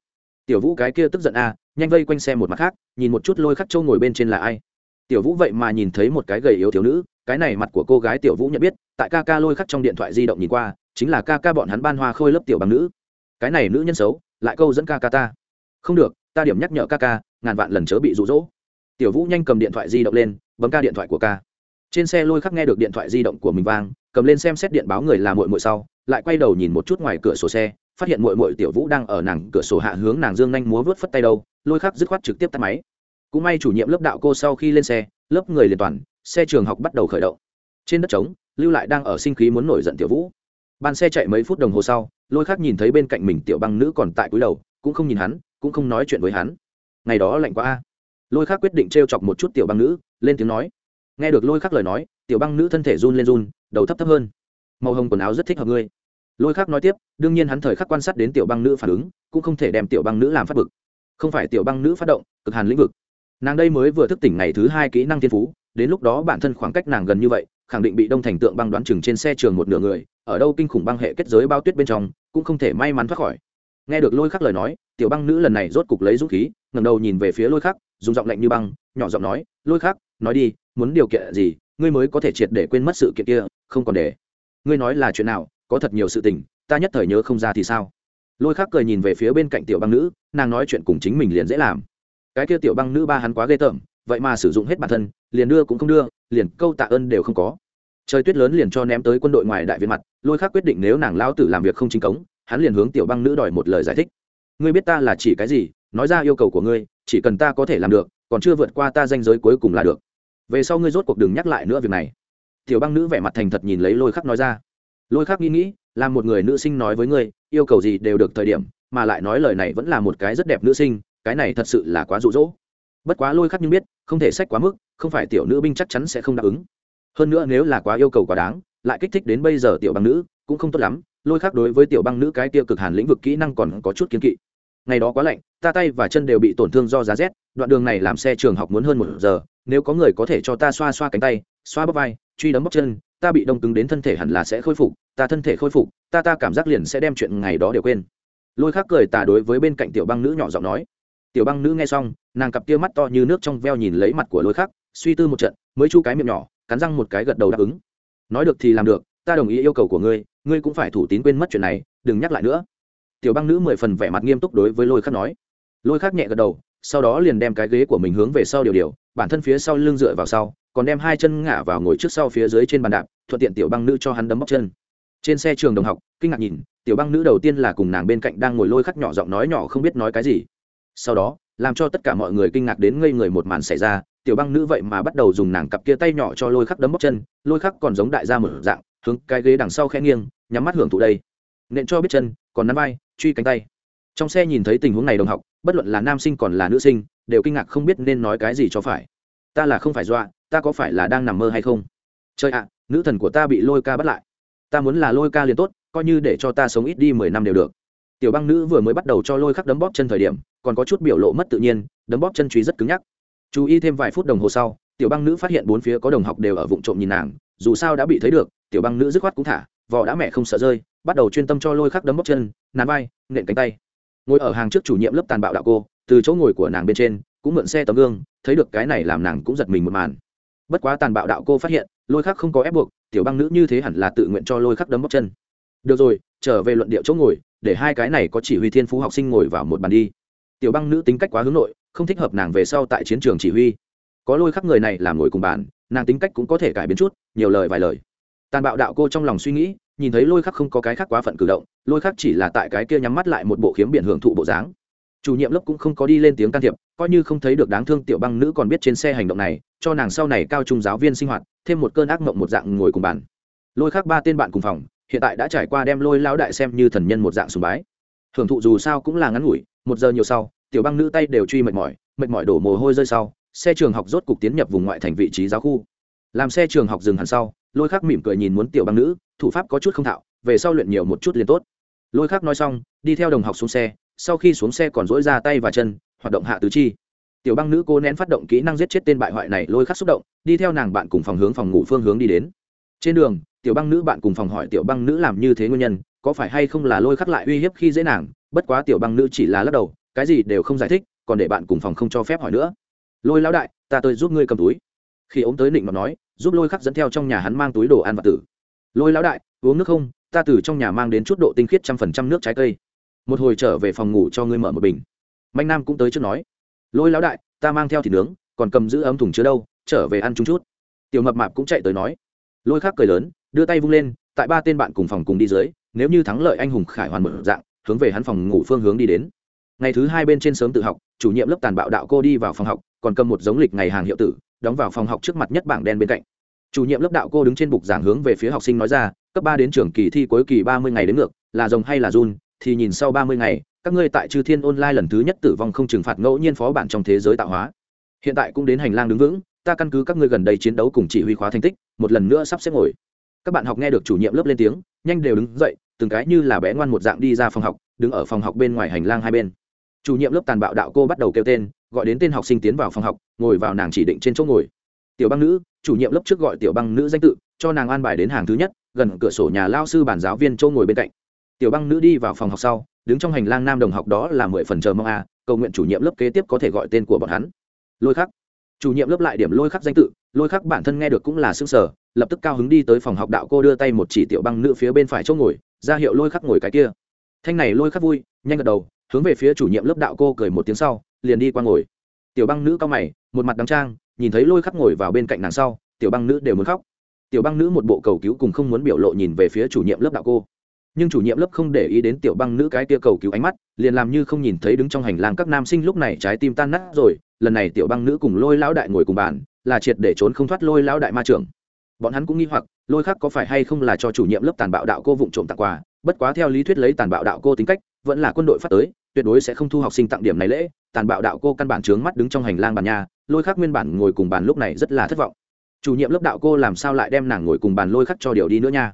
Tiểu vũ cái kia tức giận a nhanh vây quanh xe một mặt khác, nhìn một chút lôi khắc châu ngồi bên trên là ai. Tiểu vũ vậy mà nhìn thấy một cái gầy yếu thiếu nữ, cái này mặt của cô gái tiểu vũ nhận biết, tại ca ca lôi khắc trong điện thoại di động nhìn qua, chính là ca ca bọn hắn ban hoa khôi lớp tiểu bằng nữ. Cái này nữ nhân xấu, lại câu dẫn ca ca ta. Không được, ta điểm nhắc nhở ca ca, ngàn vạn lần chớ bị rụ rỗ tiểu vũ nhanh cầm điện thoại di động lên, bấm ca điện thoại của ca. Trên xe lôi khắc nghe được điện thoại di động của mình vang, cầm lên xem xét điện báo người là mội mội sau, lại quay đầu nhìn một chút ngoài cửa sổ xe, phát hiện mội mội tiểu vũ đang ở nàng cửa sổ hạ hướng nàng dương nhanh múa vớt phất tay đâu, lôi khắc dứt khoát trực tiếp tắt máy. Cũng may chủ nhiệm lớp đạo cô sau khi lên xe, lớp người liền toàn, xe trường học bắt đầu khởi động. Trên đất trống, lưu lại đang ở sinh khí muốn nổi giận tiểu vũ. Bàn xe chạy mấy phút đồng hồ sau, lôi khắc nhìn thấy bên cạnh mình tiểu băng nữ còn tại cúi đầu, cũng không nhìn hắn, cũng không nói chuyện với hắn. Ngày đó lạnh quá a lôi khắc quyết định t r e o chọc một chút tiểu băng nữ, lên tiếng nói. Nghe được lôi khắc lời nói, tiểu băng nữ thân thể run lên run, đầu thấp thấp hơn. Màu hồng quần áo rất thích hợp ngươi. Lôi khắc nói tiếp, đương nhiên hắn thời khắc quan sát đến tiểu băng nữ phản ứng, cũng không thể đem tiểu băng nữ làm phát bực. Không phải tiểu băng nữ phát động, cực hàn lĩnh vực. Nàng đây mới vừa thức tỉnh ngày thứ hai kỹ năng thiên phú, đến lúc đó bản thân khoảng cách nàng gần như vậy, khẳng định bị đông thành tượng băng đoán chừng trên xe trường một nửa người, ở đâu kinh khủng băng hệ kết giới bao tuyết bên trong, cũng không thể may mắn thoát khỏi nghe được lôi khắc lời nói, tiểu băng nữ lần này rốt cục lấy dũng khí, ngẩng đầu nhìn về phía lôi khắc, dùng giọng lạnh như băng, nhỏ giọng nói, lôi khắc, nói đi, muốn điều kiện gì, ngươi mới có thể triệt để quên mất sự kiện kia, không còn để. Ngươi nói là chuyện nào, có thật nhiều sự tình, ta nhất thời nhớ không ra thì sao? Lôi khắc cười nhìn về phía bên cạnh tiểu băng nữ, nàng nói chuyện cùng chính mình liền dễ làm. Cái kia tiểu băng nữ ba hắn quá ghê tởm, vậy mà sử dụng hết bản thân, liền đưa cũng không đưa, liền câu tạ ơn đều không có. Trời tuyết lớn liền cho ném tới quân đội ngoài đại viện mặt, lôi khắc quyết định nếu nàng lao tử làm việc không chính cống hắn liền hướng tiểu băng nữ đòi một lời giải thích. Ngươi biết ta là chỉ cái gì, nói ra yêu cầu của ngươi, chỉ cần ta có thể làm được, còn chưa vượt qua ta danh giới cuối cùng là được. Về sau ngươi rốt cuộc đừng nhắc lại nữa việc này. Tiểu băng nữ vẻ mặt thành thật nhìn lấy lôi khắc nói ra. Lôi khắc nghĩ nghĩ, là một người nữ sinh nói với ngươi, yêu cầu gì đều được thời điểm, mà lại nói lời này vẫn là một cái rất đẹp nữ sinh, cái này thật sự là quá rụ rỗ bất quá lôi khắc nhưng biết, không thể sách quá mức, không phải tiểu nữ binh chắc chắn sẽ không đáp ứng. Hơn nữa nếu là quá yêu cầu quá đáng, lại kích thích đến bây giờ tiểu băng nữ, cũng không tốt lắm lôi khắc đối với tiểu băng nữ cái tiêu cực hàn lĩnh vực kỹ năng còn có chút kiến kỵ. Ngày đó quá lạnh, ta tay và chân đều bị tổn thương do giá rét, đoạn đường này làm xe trường học muốn hơn một giờ, nếu có người có thể cho ta xoa xoa cánh tay, xoa bắp vai, truy đấm bắp chân, ta bị đông cứng đến thân thể hẳn là sẽ khôi phục, ta thân thể khôi phục, ta ta cảm giác liền sẽ đem chuyện ngày đó đều quên. Lôi khắc cười tà đối với bên cạnh tiểu băng nữ nhỏ giọng nói. Tiểu băng nữ nghe xong, nàng cặp tia mắt to như nước trong veo nhìn lấy mặt của lôi khắc, suy tư một trận, mới chu cái miệng nhỏ, cắn răng một cái gật đầu đáp ứng. Nói được thì làm được ta đồng ý yêu cầu của ngươi ngươi cũng phải thủ tín quên mất chuyện này, đừng nhắc lại nữa. Tiểu băng nữ mười phần vẻ mặt nghiêm túc đối với lôi khắc nói. Lôi khắc nhẹ gật đầu, sau đó liền đem cái ghế của mình hướng về sau điều điều, bản thân phía sau lưng dựa vào sau, còn đem hai chân ngả vào ngồi trước sau phía dưới trên bàn đạp, thuận tiện tiểu băng nữ cho hắn đấm bóc chân. Trên xe trường đồng học, kinh ngạc nhìn, tiểu băng nữ đầu tiên là cùng nàng bên cạnh đang ngồi lôi khắc nhỏ giọng nói nhỏ không biết nói cái gì. Sau đó, làm cho tất cả mọi người kinh ngạc đến ngây người một màn xảy ra, tiểu băng nữ vậy mà bắt đầu dùng nàng cặp kia tay nhỏ cho lôi khắc đấm bóc chân, lôi khắc còn giống đại gia mở dạng hướng cái ghế đằng sau khẽ nghiêng, nhắm mắt hưởng thụ đây. Nện cho biết chân, còn nắm vai, truy cánh tay. Trong xe nhìn thấy tình huống này đồng học, bất luận là nam sinh còn là nữ sinh, đều kinh ngạc không biết nên nói cái gì cho phải. Ta là không phải dọa, ta có phải là đang nằm mơ hay không? Chơi ạ, nữ thần của ta bị lôi ca bắt lại. Ta muốn là lôi ca liền tốt, coi như để cho ta sống ít đi mười năm đều được. Tiểu băng nữ vừa mới bắt đầu cho lôi khắc đấm bóp chân thời điểm, còn có chút biểu lộ mất tự nhiên, đấm bóp chân truy rất cứng nhắc. Chú ý thêm vài phút đồng hồ sau, tiểu băng nữ phát hiện bốn phía có đồng học đều ở vụ trộm nhìn nàng, dù sao đã bị thấy được tiểu băng nữ dứt khoát cũng thả vỏ đã mẹ không sợ rơi, bắt đầu chuyên tâm cho lôi khắc đấm bóc chân nán vai, nện cánh tay. Ngồi ở hàng trước chủ nhiệm lớp tàn bạo đạo cô, từ chỗ ngồi của nàng bên trên, cũng mượn xe tấm gương, thấy được cái này làm nàng cũng giật mình một màn. Bất quá tàn bạo đạo cô phát hiện, lôi khắc không có ép buộc, tiểu băng nữ như thế hẳn là tự nguyện cho lôi khắc đấm bóc chân. Được rồi, trở về luận điệu chỗ ngồi, để hai cái này có chỉ huy thiên phú học sinh ngồi vào một bàn đi. Tiểu băng nữ tính cách quá hướng nội, không thích hợp nàng về sau tại chiến trường chỉ huy. Có lôi khắc người này làm ngồi cùng bàn, nàng tính cách cũng có thể cải biến chút, nhiều lời vài lời tàn bạo đạo cô trong lòng suy nghĩ, nhìn thấy lôi khắc không có cái khác quá phận cử động, lôi khắc chỉ là tại cái kia nhắm mắt lại một bộ khiếm biển hưởng thụ bộ dáng. Chủ nhiệm lớp cũng không có đi lên tiếng can thiệp, coi như không thấy được đáng thương tiểu băng nữ còn biết trên xe hành động này, cho nàng sau này cao trung giáo viên sinh hoạt, thêm một cơn ác mộng một dạng ngồi cùng bàn. Lôi khắc ba tên bạn cùng phòng, hiện tại đã trải qua đem lôi lao đại xem như thần nhân một dạng sùng bái. Hưởng thụ dù sao cũng là ngắn ngủi, một giờ nhiều sau, tiểu băng nữ tay đều truy mệt mỏi mệt mỏi đổ mồ hôi rơi sau, xe trường học rốt cục tiến nhập vùng ngoại thành vị trí giáo khu. Làm xe trường học dừng hẳn sau lôi khắc mỉm cười nhìn muốn tiểu băng nữ, thủ pháp có chút không thạo, về sau luyện nhiều một chút liền tốt. Lôi khắc nói xong, đi theo đồng học xuống xe, sau khi xuống xe còn dỗi ra tay và chân, hoạt động hạ tứ chi. Tiểu băng nữ cô nén phát động kỹ năng giết chết tên bại hoại này, lôi khắc xúc động, đi theo nàng bạn cùng phòng hướng phòng ngủ phương hướng đi đến. Trên đường, tiểu băng nữ bạn cùng phòng hỏi tiểu băng nữ làm như thế nguyên nhân, có phải hay không là lôi khắc lại uy hiếp khi dễ nàng? Bất quá tiểu băng nữ chỉ là lắc đầu, cái gì đều không giải thích, còn để bạn cùng phòng không cho phép hỏi nữa. Lôi lão đại, ta tôi giúp ngươi cầm túi. Khi ống tới định mà nói giúp lôi khắc dẫn theo trong nhà hắn mang túi đồ ăn và tử. Lôi lão đại, uống nước không? Ta từ trong nhà mang đến chút độ tinh khiết trăm phần trăm nước trái cây. Một hồi trở về phòng ngủ cho ngươi mở một bình. Mạnh nam cũng tới trước nói. Lôi lão đại, ta mang theo thịt nướng, còn cầm giữ ấm thùng chứa đâu, trở về ăn chung chút. Tiểu mập mạp cũng chạy tới nói. Lôi khắc cười lớn, đưa tay vung lên, tại ba tên bạn cùng phòng cùng đi dưới, nếu như thắng lợi anh hùng khải hoàn mở dạng, hướng về hắn phòng ngủ phương hướng đi đến. Ngày thứ hai bên trên sớm tự học, chủ nhiệm lớp tàn bạo đạo cô đi vào phòng học, còn cầm một giống lịch ngày hàng hiệu tử, đóng vào phòng học trước mặt nhất bảng đen bên cạnh chủ nhiệm lớp đạo cô đứng trên bục giảng hướng về phía học sinh nói ra, cấp ba đến trường kỳ thi cuối kỳ ba mươi ngày đến ngược, là rồng hay là run, thì nhìn sau ba mươi ngày, các ngươi tại chư thiên online lần thứ nhất tử vong không trừng phạt ngẫu nhiên phó bản trong thế giới tạo hóa. Hiện tại cũng đến hành lang đứng vững, ta căn cứ các ngươi gần đây chiến đấu cùng chỉ huy khóa thành tích, một lần nữa sắp xếp ngồi. Các bạn học nghe được chủ nhiệm lớp lên tiếng, nhanh đều đứng dậy, từng cái như là bé ngoan một dạng đi ra phòng học, đứng ở phòng học bên ngoài hành lang hai bên. Chủ nhiệm lớp tàn bạo đạo cô bắt đầu kêu tên, gọi đến tên học sinh tiến vào phòng học, ngồi vào nàng chỉ định trên chỗ ngồi. Tiểu băng nữ chủ nhiệm lớp trước gọi tiểu băng nữ danh tự, cho nàng an bài đến hàng thứ nhất, gần cửa sổ nhà lao sư bản giáo viên Châu ngồi bên cạnh. Tiểu băng nữ đi vào phòng học sau, đứng trong hành lang nam đồng học đó là mười phần chờ mong a, cầu nguyện chủ nhiệm lớp kế tiếp có thể gọi tên của bọn hắn. Lôi khắc. Chủ nhiệm lớp lại điểm lôi khắc danh tự, lôi khắc bản thân nghe được cũng là xương sở lập tức cao hứng đi tới phòng học đạo cô đưa tay một chỉ tiểu băng nữ phía bên phải chỗ ngồi, ra hiệu lôi khắc ngồi cái kia. Thanh này lôi khắc vui, nhanh gật đầu, hướng về phía chủ nhiệm lớp đạo cô cười một tiếng sau, liền đi qua ngồi tiểu băng nữ cao mày, một mặt đắng trang, nhìn thấy lôi khắc ngồi vào bên cạnh nàng sau, tiểu băng nữ đều muốn khóc. Tiểu băng nữ một bộ cầu cứu cùng không muốn biểu lộ nhìn về phía chủ nhiệm lớp đạo cô. Nhưng chủ nhiệm lớp không để ý đến tiểu băng nữ cái tia cầu cứu ánh mắt, liền làm như không nhìn thấy đứng trong hành lang các nam sinh lúc này trái tim tan nát rồi. Lần này tiểu băng nữ cùng lôi lão đại ngồi cùng bàn, là triệt để trốn không thoát lôi lão đại ma trưởng. Bọn hắn cũng nghi hoặc, lôi khác có phải hay không là cho chủ nhiệm lớp tàn bạo đạo cô vụng trộm tặng quà, bất quá theo lý thuyết lấy tàn bạo đạo cô tính cách, vẫn là quân đội phát tới tuyệt đối sẽ không thu học sinh tặng điểm này lễ, tàn bạo đạo cô căn bản trướng mắt đứng trong hành lang bàn nhà, lôi khắc nguyên bản ngồi cùng bàn lúc này rất là thất vọng. Chủ nhiệm lớp đạo cô làm sao lại đem nàng ngồi cùng bàn lôi khắc cho điều đi nữa nha?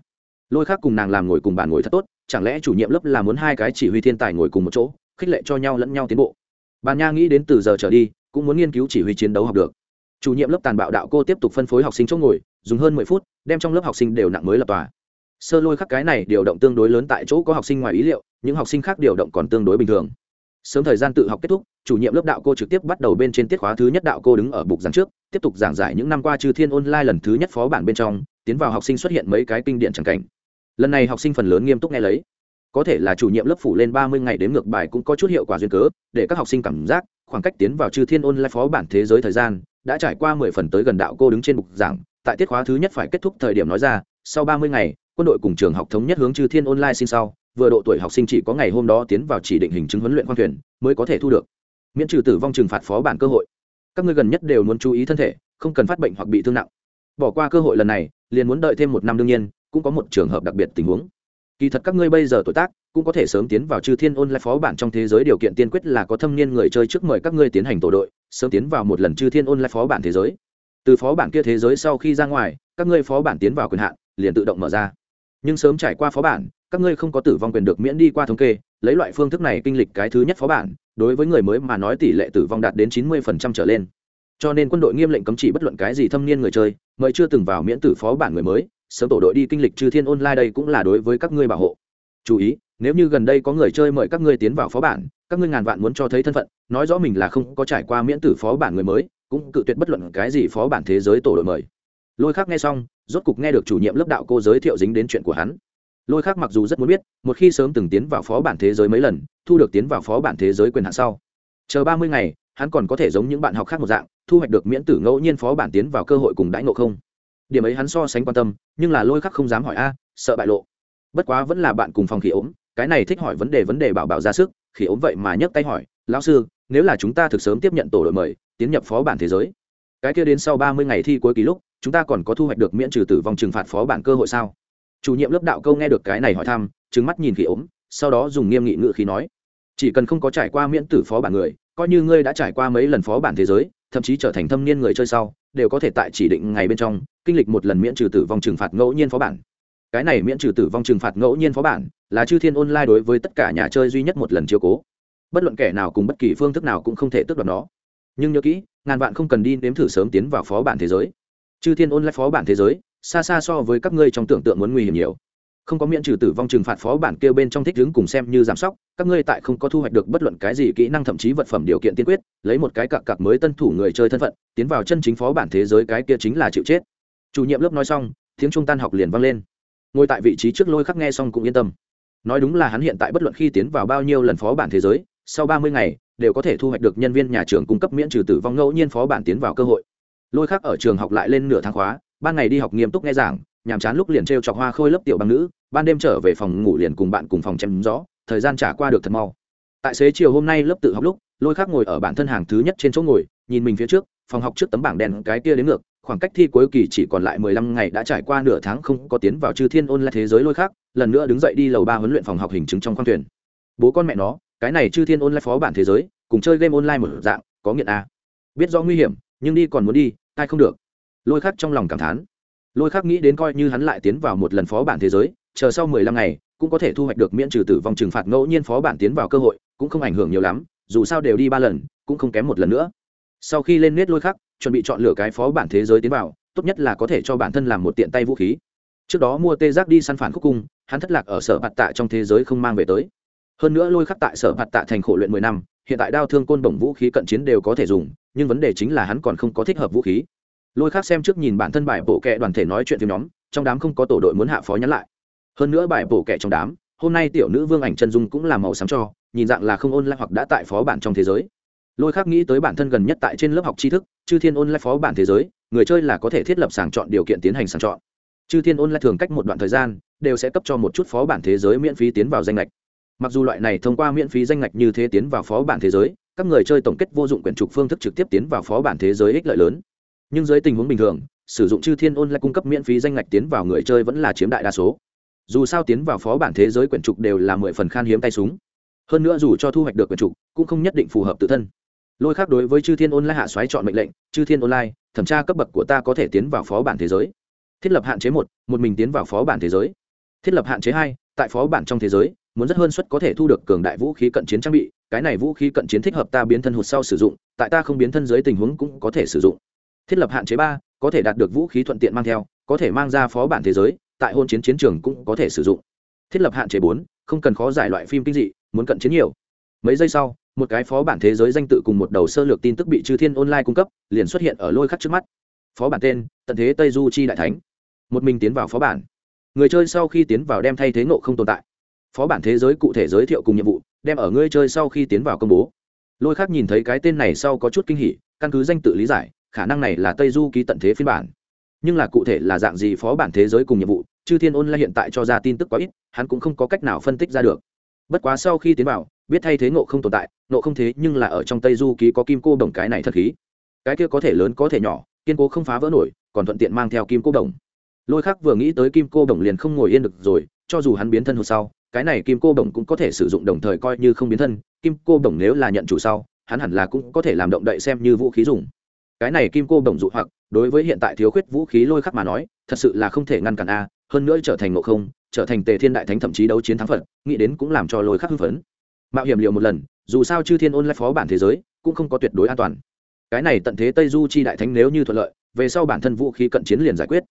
Lôi khắc cùng nàng làm ngồi cùng bàn ngồi thật tốt, chẳng lẽ chủ nhiệm lớp là muốn hai cái chỉ huy thiên tài ngồi cùng một chỗ, khích lệ cho nhau lẫn nhau tiến bộ? Bàn nha nghĩ đến từ giờ trở đi, cũng muốn nghiên cứu chỉ huy chiến đấu học được. Chủ nhiệm lớp tàn bạo đạo cô tiếp tục phân phối học sinh chỗ ngồi, dùng hơn mười phút, đem trong lớp học sinh đều nặng mới lập tòa sơ lôi khắc cái này điều động tương đối lớn tại chỗ có học sinh ngoài ý liệu, những học sinh khác điều động còn tương đối bình thường. Sớm thời gian tự học kết thúc, chủ nhiệm lớp đạo cô trực tiếp bắt đầu bên trên tiết khóa thứ nhất đạo cô đứng ở bục giảng trước, tiếp tục giảng giải những năm qua chư thiên online lần thứ nhất phó bản bên trong, tiến vào học sinh xuất hiện mấy cái kinh điển c cảnh. Lần này học sinh phần lớn nghiêm túc nghe lấy. Có thể là chủ nhiệm lớp phủ lên ba mươi ngày đến ngược bài cũng có chút hiệu quả duyên cớ, để các học sinh cảm giác, khoảng cách tiến vào chư thiên online phó bản thế giới thời gian đã trải qua mười phần tới gần đạo cô đứng trên bục giảng. Tại tiết khóa thứ nhất phải kết thúc thời điểm nói ra, sau ba mươi ngày quân đội cùng trường học thống nhất hướng chư thiên online xin sau, vừa độ tuổi học sinh chỉ có ngày hôm đó tiến vào chỉ định hình chứng huấn luyện khoang thuyền, mới có thể thu được. Miễn trừ tử vong trừng phạt phó bản cơ hội. Các ngươi gần nhất đều muốn chú ý thân thể, không cần phát bệnh hoặc bị thương nặng. Bỏ qua cơ hội lần này, liền muốn đợi thêm một năm đương nhiên, cũng có một trường hợp đặc biệt tình huống. Kỳ thật các ngươi bây giờ tuổi tác, cũng có thể sớm tiến vào chư thiên ôn lại phó bản trong thế giới, điều kiện tiên quyết là có thâm niên người chơi trước mời các ngươi tiến hành tổ đội, sớm tiến vào một lần chư thiên ôn lại phó bản thế giới. Từ phó bản kia thế giới sau khi ra ngoài, các ngươi phó bản tiến vào quyền hạn, liền tự động mở ra nhưng sớm trải qua phó bản, các ngươi không có tử vong quyền được miễn đi qua thống kê, lấy loại phương thức này kinh lịch cái thứ nhất phó bản, đối với người mới mà nói tỷ lệ tử vong đạt đến chín mươi phần trăm trở lên. Cho nên quân đội nghiêm lệnh cấm chỉ bất luận cái gì thâm niên người chơi, mời chưa từng vào miễn tử phó bản người mới, sớm tổ đội đi kinh lịch trừ thiên online đây cũng là đối với các ngươi bảo hộ. Chú ý, nếu như gần đây có người chơi mời các ngươi tiến vào phó bản, các ngươi ngàn vạn muốn cho thấy thân phận, nói rõ mình là không có trải qua miễn tử phó bản người mới, cũng cự tuyệt bất luận cái gì phó bản thế giới tổ đội mời. Lôi khác nghe xong rốt cục nghe được chủ nhiệm lớp đạo cô giới thiệu dính đến chuyện của hắn. Lôi khác mặc dù rất muốn biết, một khi sớm từng tiến vào phó bản thế giới mấy lần, thu được tiến vào phó bản thế giới quyền hạn sau. Chờ ba mươi ngày, hắn còn có thể giống những bạn học khác một dạng, thu hoạch được miễn tử ngẫu nhiên phó bản tiến vào cơ hội cùng đãi ngộ không? Điểm ấy hắn so sánh quan tâm, nhưng là lôi khắc không dám hỏi a, sợ bại lộ. Bất quá vẫn là bạn cùng phòng khỉ ốm, cái này thích hỏi vấn đề vấn đề bảo bảo ra sức, khỉ ốm vậy mà nhấc tay hỏi, lão sư, nếu là chúng ta thực sớm tiếp nhận tổ đội mời, tiến nhập phó bản thế giới? Cái kia đến sau ba mươi ngày thi cuối kỳ lúc chúng ta còn có thu hoạch được miễn trừ tử vong trừng phạt phó bản cơ hội sao? Chủ nhiệm lớp đạo câu nghe được cái này hỏi thăm trứng mắt nhìn khỉ ốm, sau đó dùng nghiêm nghị ngự khí nói, chỉ cần không có trải qua miễn tử phó bản người, coi như ngươi đã trải qua mấy lần phó bản thế giới, thậm chí trở thành thâm niên người chơi sau, đều có thể tại chỉ định ngày bên trong, kinh lịch một lần miễn trừ tử vong trừng phạt ngẫu nhiên phó bản. Cái này miễn trừ tử vong trừng phạt ngẫu nhiên phó bản là chư thiên online đối với tất cả nhà chơi duy nhất một lần chiếu cố. Bất luận kẻ nào cùng bất kỳ phương thức nào cũng không thể tước đoạt nó. Nhưng nhớ kỹ, ngàn vạn không cần đi nếm thử sớm tiến vào phó bản thế giới chư thiên ôn lại phó bản thế giới, xa xa so với các ngươi trong tưởng tượng muốn nguy hiểm nhiều. Không có miễn trừ tử vong trừng phạt phó bản kêu bên trong thích đứng cùng xem như giám sóc, các ngươi tại không có thu hoạch được bất luận cái gì kỹ năng thậm chí vật phẩm điều kiện tiên quyết, lấy một cái cặp cặp mới tân thủ người chơi thân phận, tiến vào chân chính phó bản thế giới cái kia chính là chịu chết. Chủ nhiệm lớp nói xong, tiếng trung tan học liền vang lên. Ngồi tại vị trí trước lôi khắc nghe xong cũng yên tâm. Nói đúng là hắn hiện tại bất luận khi tiến vào bao nhiêu lần phó bản thế giới, sau ba mươi ngày, đều có thể thu hoạch được nhân viên nhà trường cung cấp miễn trừ tử vong ngẫu nhiên phó bản tiến vào cơ hội lôi khắc ở trường học lại lên nửa tháng khóa, ban ngày đi học nghiêm túc nghe giảng, nhàm chán lúc liền t r e o chọc hoa khôi lớp tiểu bằng nữ, ban đêm trở về phòng ngủ liền cùng bạn cùng phòng chém gió, thời gian trả qua được thật mau. Tại xế chiều hôm nay lớp tự học lúc, lôi khác ngồi ở bản thân hàng thứ nhất trên chỗ ngồi, nhìn mình phía trước, phòng học trước tấm bảng đèn cái kia đến ngược, khoảng cách thi cuối kỳ chỉ còn lại mười lăm ngày đã trải qua nửa tháng không có tiến vào chư thiên ôn lại thế giới lôi khác lần nữa đứng dậy đi lầu ba huấn luyện phòng học hình chứng trong khoang thuyền. Bố con mẹ nó, cái này chư thiên ôn lại phó bản thế giới, cùng chơi game online một dạng, có nghiện a biết rõ nguy hiểm nhưng đi còn muốn đi, ai không được. Lôi khắc trong lòng cảm thán. Lôi khắc nghĩ đến coi như hắn lại tiến vào một lần phó bản thế giới, chờ sau mười lăm ngày, cũng có thể thu hoạch được miễn trừ tử vong trừng phạt ngẫu nhiên phó bản tiến vào cơ hội, cũng không ảnh hưởng nhiều lắm, dù sao đều đi ba lần, cũng không kém một lần nữa. Sau khi lên nết lôi khắc, chuẩn bị chọn lựa cái phó bản thế giới tiến vào, tốt nhất là có thể cho bản thân làm một tiện tay vũ khí. Trước đó mua tê giác đi săn phản khúc cung, hắn thất lạc ở sở bạt tạ trong thế giới không mang về tới. Hơn nữa lôi khắc tại sở bạt tạ thành khổ luyện mười năm, hiện tại đao thương côn bổng vũ khí cận chiến đều có thể dùng nhưng vấn đề chính là hắn còn không có thích hợp vũ khí. Lôi khác xem trước nhìn bản thân bài bổ kệ đoàn thể nói chuyện phim nhóm, trong đám không có tổ đội muốn hạ phó nhắn lại. Hơn nữa bài bổ kệ trong đám, hôm nay tiểu nữ vương ảnh chân dung cũng là màu sáng cho, nhìn dạng là không ôn lại hoặc đã tại phó bản trong thế giới. Lôi khác nghĩ tới bản thân gần nhất tại trên lớp học tri thức, chư thiên ôn lại phó bản thế giới, người chơi là có thể thiết lập sàng chọn điều kiện tiến hành sàng chọn. Chư thiên ôn lại thường cách một đoạn thời gian, đều sẽ cấp cho một chút phó bản thế giới miễn phí tiến vào danh lệch mặc dù loại này thông qua miễn phí danh lệch như thế tiến vào phó bản thế giới các người chơi tổng kết vô dụng quyển trục phương thức trực tiếp tiến vào phó bản thế giới ích lợi lớn. Nhưng dưới tình huống bình thường, sử dụng chư thiên ôn lại cung cấp miễn phí danh ngạch tiến vào người chơi vẫn là chiếm đại đa số. Dù sao tiến vào phó bản thế giới quyển trục đều là mười phần khan hiếm tay súng. Hơn nữa dù cho thu hoạch được quyển trục, cũng không nhất định phù hợp tự thân. Lôi khác đối với chư thiên ôn lại hạ xoáy chọn mệnh lệnh, chư thiên online thẩm tra cấp bậc của ta có thể tiến vào phó bản thế giới. Thiết lập hạn chế một một mình tiến vào phó bản thế giới. Thiết lập hạn chế hai, tại phó bản trong thế giới muốn rất hơn suất có thể thu được cường đại vũ khí cận chiến trang bị, cái này vũ khí cận chiến thích hợp ta biến thân hụt sau sử dụng, tại ta không biến thân dưới tình huống cũng có thể sử dụng. Thiết lập hạn chế ba, có thể đạt được vũ khí thuận tiện mang theo, có thể mang ra phó bản thế giới, tại hôn chiến chiến trường cũng có thể sử dụng. Thiết lập hạn chế bốn, không cần khó giải loại phim kinh dị, muốn cận chiến nhiều. Mấy giây sau, một cái phó bản thế giới danh tự cùng một đầu sơ lược tin tức bị chư thiên online cung cấp, liền xuất hiện ở lôi khắc trước mắt. Phó bản tên, tận thế tây du chi đại thánh. Một mình tiến vào phó bản. Người chơi sau khi tiến vào đem thay thế ngộ không tồn tại phó bản thế giới cụ thể giới thiệu cùng nhiệm vụ, đem ở ngươi chơi sau khi tiến vào công bố. Lôi khắc nhìn thấy cái tên này sau có chút kinh hỉ, căn cứ danh tự lý giải, khả năng này là tây du ký tận thế phiên bản. Nhưng là cụ thể là dạng gì phó bản thế giới cùng nhiệm vụ, chư thiên ôn lại hiện tại cho ra tin tức quá ít, hắn cũng không có cách nào phân tích ra được. Bất quá sau khi tiến vào, biết thay thế ngộ không tồn tại, ngộ không thế nhưng là ở trong tây du ký có kim cô đồng cái này thật khí. Cái kia có thể lớn, có thể nhỏ, kiên cố không phá vỡ nổi, còn thuận tiện mang theo kim cô đồng. Lôi khắc vừa nghĩ tới kim cô đồng liền không ngồi yên được rồi, cho dù hắn biến thân hụt sau cái này kim cô đồng cũng có thể sử dụng đồng thời coi như không biến thân, kim cô đồng nếu là nhận chủ sau, hắn hẳn là cũng có thể làm động đậy xem như vũ khí dùng. Cái này kim cô đồng dụ hoặc, đối với hiện tại thiếu khuyết vũ khí lôi khắc mà nói, thật sự là không thể ngăn cản a, hơn nữa trở thành ngộ không, trở thành tề thiên đại thánh thậm chí đấu chiến thắng phật, nghĩ đến cũng làm cho lôi khắc hưng phấn. Mạo hiểm liều một lần, dù sao chư thiên ôn lại phó bản thế giới, cũng không có tuyệt đối an toàn. Cái này tận thế tây du chi đại thánh nếu như thuận lợi, về sau bản thân vũ khí cận chiến liền giải quyết.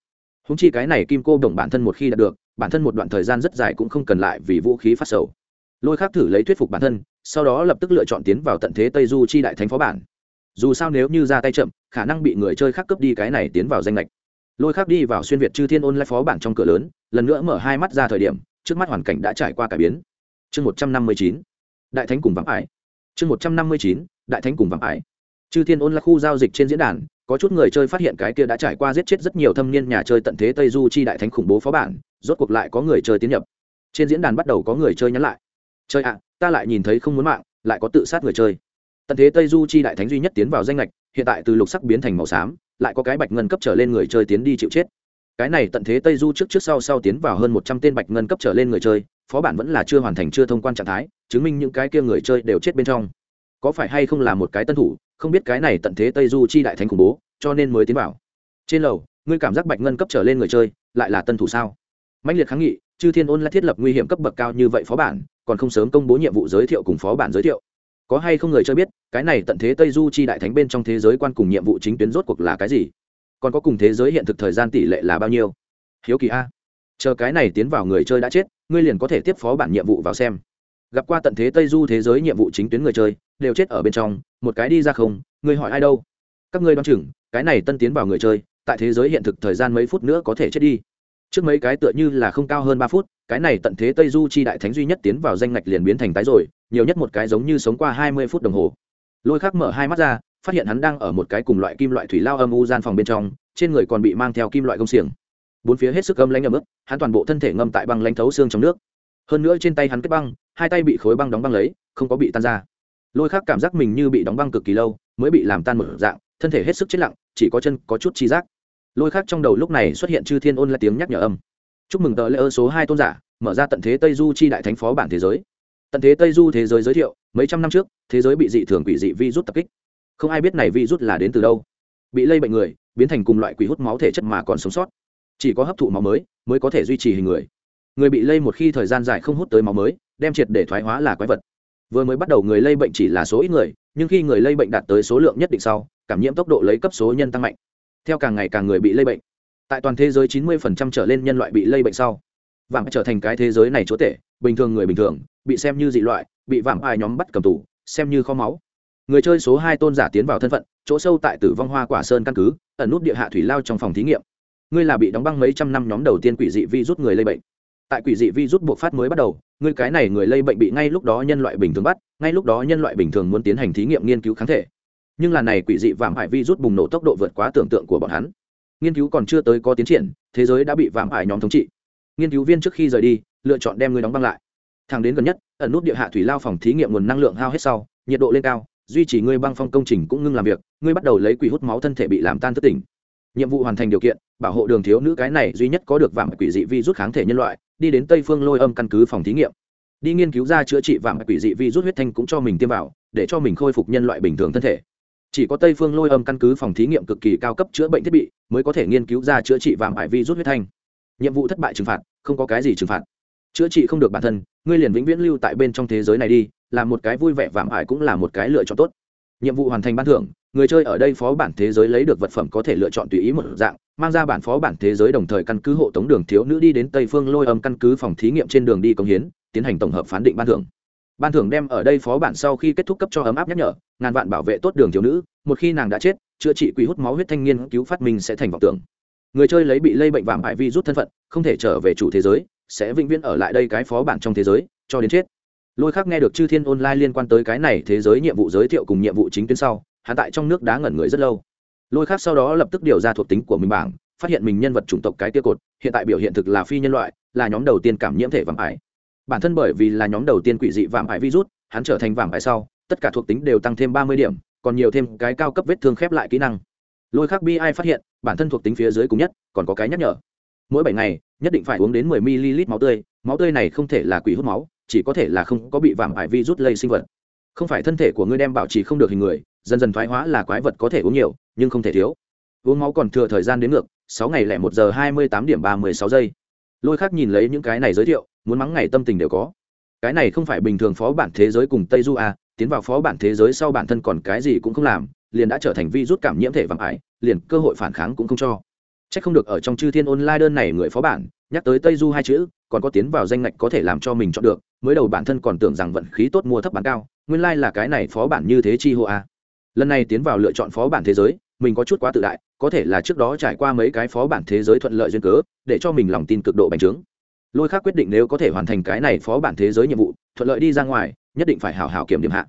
Húng chi cái này kim cô đồng bản thân một khi đạt được bản thân một đoạn thời gian rất dài cũng không cần lại vì vũ khí phát sầu. Lôi khác thử lấy thuyết phục bản thân, sau đó lập tức lựa chọn tiến vào tận thế tây du chi đại thánh phó bản. Dù sao nếu như ra tay chậm, khả năng bị người chơi khác cướp đi cái này tiến vào danh lệch lôi khác đi vào xuyên việt chư thiên ôn lại phó bản trong cửa lớn, lần nữa mở hai mắt ra thời điểm, trước mắt hoàn cảnh đã trải qua cải biến. Chương một trăm năm mươi chín, đại thánh cùng vắng ải. Chương một trăm năm mươi chín, đại thánh cùng vắng ải. Chư thiên ôn là khu giao dịch trên diễn đàn, có chút người chơi phát hiện cái kia đã trải qua giết chết rất nhiều thâm niên nhà chơi tận thế tây du chi đại thánh khủng bố phó bản rốt cuộc lại có người chơi tiến nhập. Trên diễn đàn bắt đầu có người chơi nhắn lại. Chơi ạ, ta lại nhìn thấy không muốn mạng, lại có tự sát người chơi. Tận thế tây du chi đại thánh duy nhất tiến vào danh lệch hiện tại từ lục sắc biến thành màu xám, lại có cái bạch ngân cấp trở lên người chơi tiến đi chịu chết. Cái này tận thế tây du trước trước sau sau tiến vào hơn một trăm tên bạch ngân cấp trở lên người chơi, phó bản vẫn là chưa hoàn thành, chưa thông quan trạng thái, chứng minh những cái kia người chơi đều chết bên trong. Có phải hay không là một cái tân thủ, không biết cái này tận thế tây du chi đại thánh khủng bố, cho nên mới tiến vào. Trên lầu, ngươi cảm giác bạch ngân cấp trở lên người chơi, lại là tân thủ sao? Mạnh liệt kháng nghị, chư thiên ôn lại thiết lập nguy hiểm cấp bậc cao như vậy phó bản, còn không sớm công bố nhiệm vụ giới thiệu cùng phó bản giới thiệu. Có hay không người chơi biết, cái này tận thế tây du chi đại thánh bên trong thế giới quan cùng nhiệm vụ chính tuyến rốt cuộc là cái gì? Còn có cùng thế giới hiện thực thời gian tỷ lệ là bao nhiêu? Hiếu kỳ a. Chờ cái này tiến vào người chơi đã chết, ngươi liền có thể tiếp phó bản nhiệm vụ vào xem. Gặp qua tận thế tây du thế giới nhiệm vụ chính tuyến người chơi, đều chết ở bên trong, một cái đi ra không, ngươi hỏi ai đâu? Các ngươi đoán chừng, cái này tân tiến vào người chơi, tại thế giới hiện thực thời gian mấy phút nữa có thể chết đi trước mấy cái tựa như là không cao hơn ba phút, cái này tận thế tây du chi đại thánh duy nhất tiến vào danh ngạch liền biến thành tái rồi, nhiều nhất một cái giống như sống qua hai mươi phút đồng hồ. Lôi khắc mở hai mắt ra, phát hiện hắn đang ở một cái cùng loại kim loại thủy lao âm u gian phòng bên trong, trên người còn bị mang theo kim loại công xiềng. Bốn phía hết sức âm lãnh ấm ức hắn toàn bộ thân thể ngâm tại băng lãnh thấu xương trong nước. Hơn nữa trên tay hắn kết băng, hai tay bị khối băng đóng băng lấy, không có bị tan ra. Lôi khắc cảm giác mình như bị đóng băng cực kỳ lâu, mới bị làm tan một dạng, thân thể hết sức chết lặng, chỉ có chân có chút chi giác lôi khác trong đầu lúc này xuất hiện chư thiên ôn là tiếng nhắc nhở âm. Chúc mừng tờ lễ ơ số hai tôn giả, mở ra tận thế tây du chi đại thánh phó bản thế giới. Tận thế tây du thế giới giới thiệu, mấy trăm năm trước, thế giới bị dị thường quỷ dị vi rút tập kích. Không ai biết này vi rút là đến từ đâu. Bị lây bệnh người, biến thành cùng loại quỷ hút máu thể chất mà còn sống sót. Chỉ có hấp thụ máu mới mới có thể duy trì hình người. Người bị lây một khi thời gian dài không hút tới máu mới, đem triệt để thoái hóa là quái vật. Vừa mới bắt đầu người lây bệnh chỉ là số ít người, nhưng khi người lây bệnh đạt tới số lượng nhất định sau, cảm nhiễm tốc độ lấy cấp số nhân tăng mạnh theo càng ngày càng người bị lây bệnh. Tại toàn thế giới 90% trở lên nhân loại bị lây bệnh sau vàng trở thành cái thế giới này chúa tể, bình thường người bình thường, bị xem như dị loại, bị vàng ai nhóm bắt cầm tù, xem như kho máu. Người chơi số hai tôn giả tiến vào thân phận, chỗ sâu tại tử vong hoa quả sơn căn cứ, ẩn nút địa hạ thủy lao trong phòng thí nghiệm. Ngươi là bị đóng băng mấy trăm năm nhóm đầu tiên quỷ dị vi rút người lây bệnh. Tại quỷ dị vi rút buộc phát mới bắt đầu, ngươi cái này người lây bệnh bị ngay lúc đó nhân loại bình thường bắt, ngay lúc đó nhân loại bình thường muốn tiến hành thí nghiệm nghiên cứu kháng thể nhưng là này quỷ dị vạm hại vi rút bùng nổ tốc độ vượt quá tưởng tượng của bọn hắn. Nghiên cứu còn chưa tới có tiến triển, thế giới đã bị vạm hại nhóm thống trị. Nghiên cứu viên trước khi rời đi, lựa chọn đem người đóng băng lại. Thẳng đến gần nhất, ẩn nút địa hạ thủy lao phòng thí nghiệm nguồn năng lượng hao hết sau, nhiệt độ lên cao, duy trì ngươi băng phong công trình cũng ngưng làm việc ngươi bắt đầu lấy quỷ hút máu thân thể bị làm tan thất tỉnh. Nhiệm vụ hoàn thành điều kiện, bảo hộ đường thiếu nữ cái này duy nhất có được vạm quỷ dị vi rút kháng thể nhân loại, đi đến tây phương lôi âm căn cứ phòng thí nghiệm. Đi nghiên cứu ra chữa trị vạm quỷ dị vi rút huyết thanh cũng cho mình tiêm vào, để cho mình khôi phục nhân loại bình thường thân thể chỉ có tây phương lôi âm căn cứ phòng thí nghiệm cực kỳ cao cấp chữa bệnh thiết bị mới có thể nghiên cứu ra chữa trị vàng ải vi rút huyết thanh. Nhiệm vụ thất bại trừng phạt, không có cái gì trừng phạt. Chữa trị không được bản thân, ngươi liền vĩnh viễn lưu tại bên trong thế giới này đi, là một cái vui vẻ vàng ải cũng là một cái lựa chọn tốt. Nhiệm vụ hoàn thành ban thưởng, người chơi ở đây phó bản thế giới lấy được vật phẩm có thể lựa chọn tùy ý một dạng, mang ra bản phó bản thế giới đồng thời căn cứ hộ tống đường thiếu nữ đi đến tây phương lôi âm căn cứ phòng thí nghiệm trên đường đi công hiến, tiến hành tổng hợp phán định ban thưởng ban thưởng đem ở đây phó bản sau khi kết thúc cấp cho ấm áp nhắc nhở, ngàn vạn bảo vệ tốt đường thiếu nữ, một khi nàng đã chết, chữa trị quỷ hút máu huyết thanh niên cứu phát minh sẽ thành vọng tưởng. Người chơi lấy bị lây bệnh vàng hại vi rút thân phận, không thể trở về chủ thế giới, sẽ vĩnh viễn ở lại đây cái phó bản trong thế giới, cho đến chết. Lôi khác nghe được chư thiên online liên quan tới cái này thế giới nhiệm vụ giới thiệu cùng nhiệm vụ chính tuyến sau hạ tại trong nước đá ngẩn người rất lâu. Lôi khác sau đó lập tức điều ra thuộc tính của mình bảng, phát hiện mình nhân vật chủng tộc cái tia cột, hiện tại biểu hiện thực là phi nhân loại, là nhóm đầu tiên cảm nhiễm thể vàng ải bản thân bởi vì là nhóm đầu tiên quỷ dị vạm ải virus, hắn trở thành vạm ải sau, tất cả thuộc tính đều tăng thêm ba mươi điểm, còn nhiều thêm cái cao cấp vết thương khép lại kỹ năng. Lôi khác bi ai phát hiện, bản thân thuộc tính phía dưới cùng nhất, còn có cái nhắc nhở. Mỗi bảy ngày, nhất định phải uống đến mười ml máu tươi máu tươi này không thể là quỷ hút máu, chỉ có thể là không có bị vạm ải virus lây sinh vật. Không phải thân thể của ngươi đem bảo trì không được hình người, dần dần thoái hóa là quái vật có thể uống nhiều, nhưng không thể thiếu. Uống máu còn thừa thời gian đến ngược, sáu ngày lẻ một giờ hai mươi tám điểm ba mươi sáu giây. Lôi khác nhìn lấy những cái này giới thiệu muốn mắng ngày tâm tình đều có. Cái này không phải bình thường phó bản thế giới cùng tây du a, tiến vào phó bản thế giới sau bản thân còn cái gì cũng không làm, liền đã trở thành vi rút cảm nhiễm thể vàng ải, liền cơ hội phản kháng cũng không cho. C h ắ c không được ở trong chư thiên online đơn này người phó bản, nhắc tới tây du hai chữ, còn có tiến vào danh ngạch có thể làm cho mình chọn được, mới đầu bản thân còn tưởng rằng vận khí tốt mua thấp bán cao, nguyên lai、like、là cái này phó bản như thế chi hô a. Lần này tiến vào lựa chọn phó bản thế giới, mình có chút quá tự đại, có thể là trước đó trải qua mấy cái phó bản thế giới thuận lợi duyên cớ, để cho mình lòng tin cực độ bành trướng lôi khác quyết định nếu có thể hoàn thành cái này phó bản thế giới nhiệm vụ, thuận lợi đi ra ngoài, nhất định phải hào hào kiểm điểm hạ.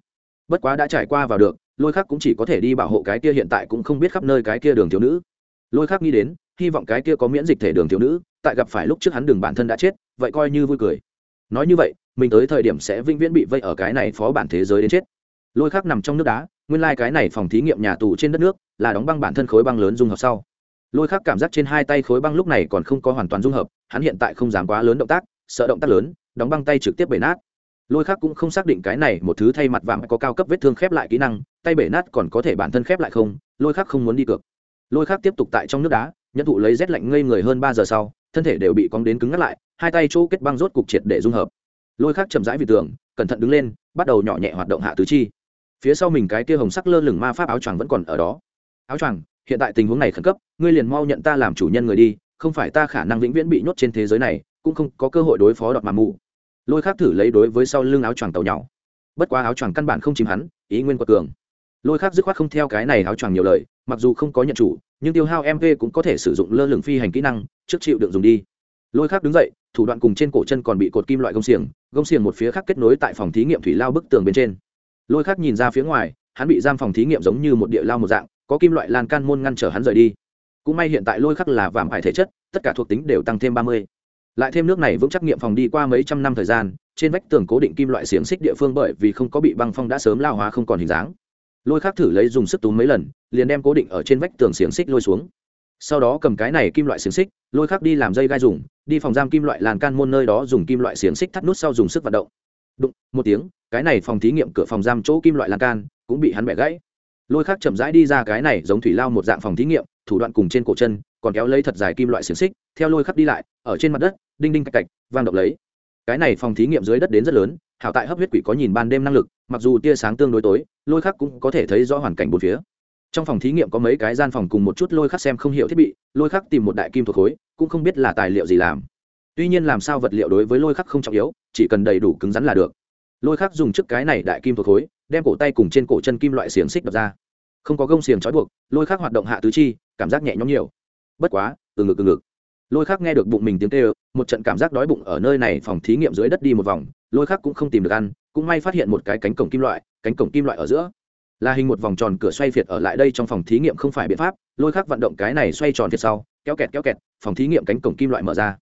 Bất quá đã trải qua vào được, lôi khác cũng chỉ có thể đi bảo hộ cái kia hiện tại cũng không biết khắp nơi cái kia đường thiếu nữ. Lôi khác nghĩ đến, hy vọng cái kia có miễn dịch thể đường thiếu nữ, tại gặp phải lúc trước hắn đường bản thân đã chết, vậy coi như vui cười. Nói như vậy, mình tới thời điểm sẽ vĩnh viễn bị vây ở cái này phó bản thế giới đến chết. Lôi khác nằm trong nước đá, nguyên lai、like、cái này phòng thí nghiệm nhà tù trên đất nước là đóng băng bản thân khối băng lớn dung hợp sau. Lôi khác cảm giác trên hai tay khối băng lúc này còn không có hoàn toàn dung hợp hắn hiện tại không dám quá lớn động tác, sợ động tác lớn, đóng băng tay trực tiếp bể nát. Lôi khác cũng không xác định cái này một thứ thay mặt vàng có cao cấp vết thương khép lại kỹ năng, tay bể nát còn có thể bản thân khép lại không, lôi khác không muốn đi cược. Lôi khác tiếp tục tại trong nước đá nhận thụ lấy rét lạnh ngây người hơn ba giờ sau, thân thể đều bị cong đến cứng ngắt lại, hai tay chỗ kết băng rốt cục triệt để dung hợp. Lôi khác chậm rãi vì tường, cẩn thận đứng lên, bắt đầu nhỏ nhẹ hoạt động hạ tứ chi. Phía sau mình cái kia hồng sắc lơ lửng ma pháp áo choàng vẫn còn ở đó. Áo choàng, hiện tại tình huống này khẩn cấp, ngươi liền mau nhận ta làm chủ nhân người đi không phải ta khả năng vĩnh viễn bị nhốt trên thế giới này, cũng không có cơ hội đối phó đọt mà mù. Lôi khác thử lấy đối với sau lưng áo choàng tàu nhỏ. Bất quá áo choàng căn bản không chìm hắn, ý nguyên quật cường. Lôi khác dứt khoát không theo cái này áo choàng nhiều lời, mặc dù không có nhận chủ, nhưng tiêu hao mv cũng có thể sử dụng lơ lửng phi hành kỹ năng, trước chịu đựng dùng đi. Lôi khác đứng dậy, thủ đoạn cùng trên cổ chân còn bị cột kim loại gông xiềng gông xiềng một phía khác kết nối tại phòng thí nghiệm thủy lao bức tường bên trên. Lôi khác nhìn ra phía ngoài, hắn bị giam phòng thí nghiệm giống như một địa lao một dạng, có kim loại lan can môn ngăn trở hắn rời đi cũng may hiện tại lôi khắc là vàm ải thể chất, tất cả thuộc tính đều tăng thêm ba mươi. Lại thêm nước này vững chắc nghiệm phòng đi qua mấy trăm năm thời gian, trên vách tường cố định kim loại xiềng xích địa phương bởi vì không có bị băng phong đã sớm lao hóa không còn hình dáng. Lôi khắc thử lấy dùng sức túm mấy lần, liền đem cố định ở trên vách tường xiềng xích lôi xuống. Sau đó cầm cái này kim loại xiềng xích, lôi khắc đi làm dây gai dùng, đi phòng giam kim loại lan can môn nơi đó dùng kim loại xiềng xích thắt nút sau dùng sức vận động. Đụng, một tiếng, cái này phòng thí nghiệm cửa phòng giam chỗ kim loại lan can cũng bị hắn bẻ gãy lôi khắc chậm rãi đi ra cái này giống thủy lao một dạng phòng thí nghiệm, thủ đoạn cùng trên cổ chân, còn kéo lấy thật dài kim loại xiềng xích, theo lôi khắc đi lại, ở trên mặt đất, đinh đinh cạch cạch, vang động lấy. Cái này phòng thí nghiệm dưới đất đến rất lớn, hảo tại hấp huyết quỷ có nhìn ban đêm năng lực, mặc dù tia sáng tương đối tối, lôi khắc cũng có thể thấy rõ hoàn cảnh bốn phía. Trong phòng thí nghiệm có mấy cái gian phòng cùng một chút lôi khắc xem không hiểu thiết bị, lôi khắc tìm một đại kim thuộc khối, cũng không biết là tài liệu gì làm. Tuy nhiên làm sao vật liệu đối với lôi khắc không trọng yếu, chỉ cần đầy đủ cứng rắn là được. Lôi khắc dùng chiếc cái này đại kim thuộc khối đem cổ tay cùng trên cổ chân kim loại xiềng xích đập ra. Không có gông xiềng trói buộc, lôi khắc hoạt động hạ tứ chi, cảm giác nhẹ nhõm nhiều. Bất quá, từ ngực từ ngực. Lôi khắc nghe được bụng mình tiếng kêu, một trận cảm giác đói bụng ở nơi này phòng thí nghiệm dưới đất đi một vòng, lôi khắc cũng không tìm được ăn, cũng may phát hiện một cái cánh cổng kim loại, cánh cổng kim loại ở giữa. Là hình một vòng tròn cửa xoay phiệt ở lại đây trong phòng thí nghiệm không phải biện pháp, lôi khắc vận động cái này xoay tròn phiệt sau, kéo kẹt kéo kẹt, phòng thí nghiệm cánh cổng kim loại mở ra.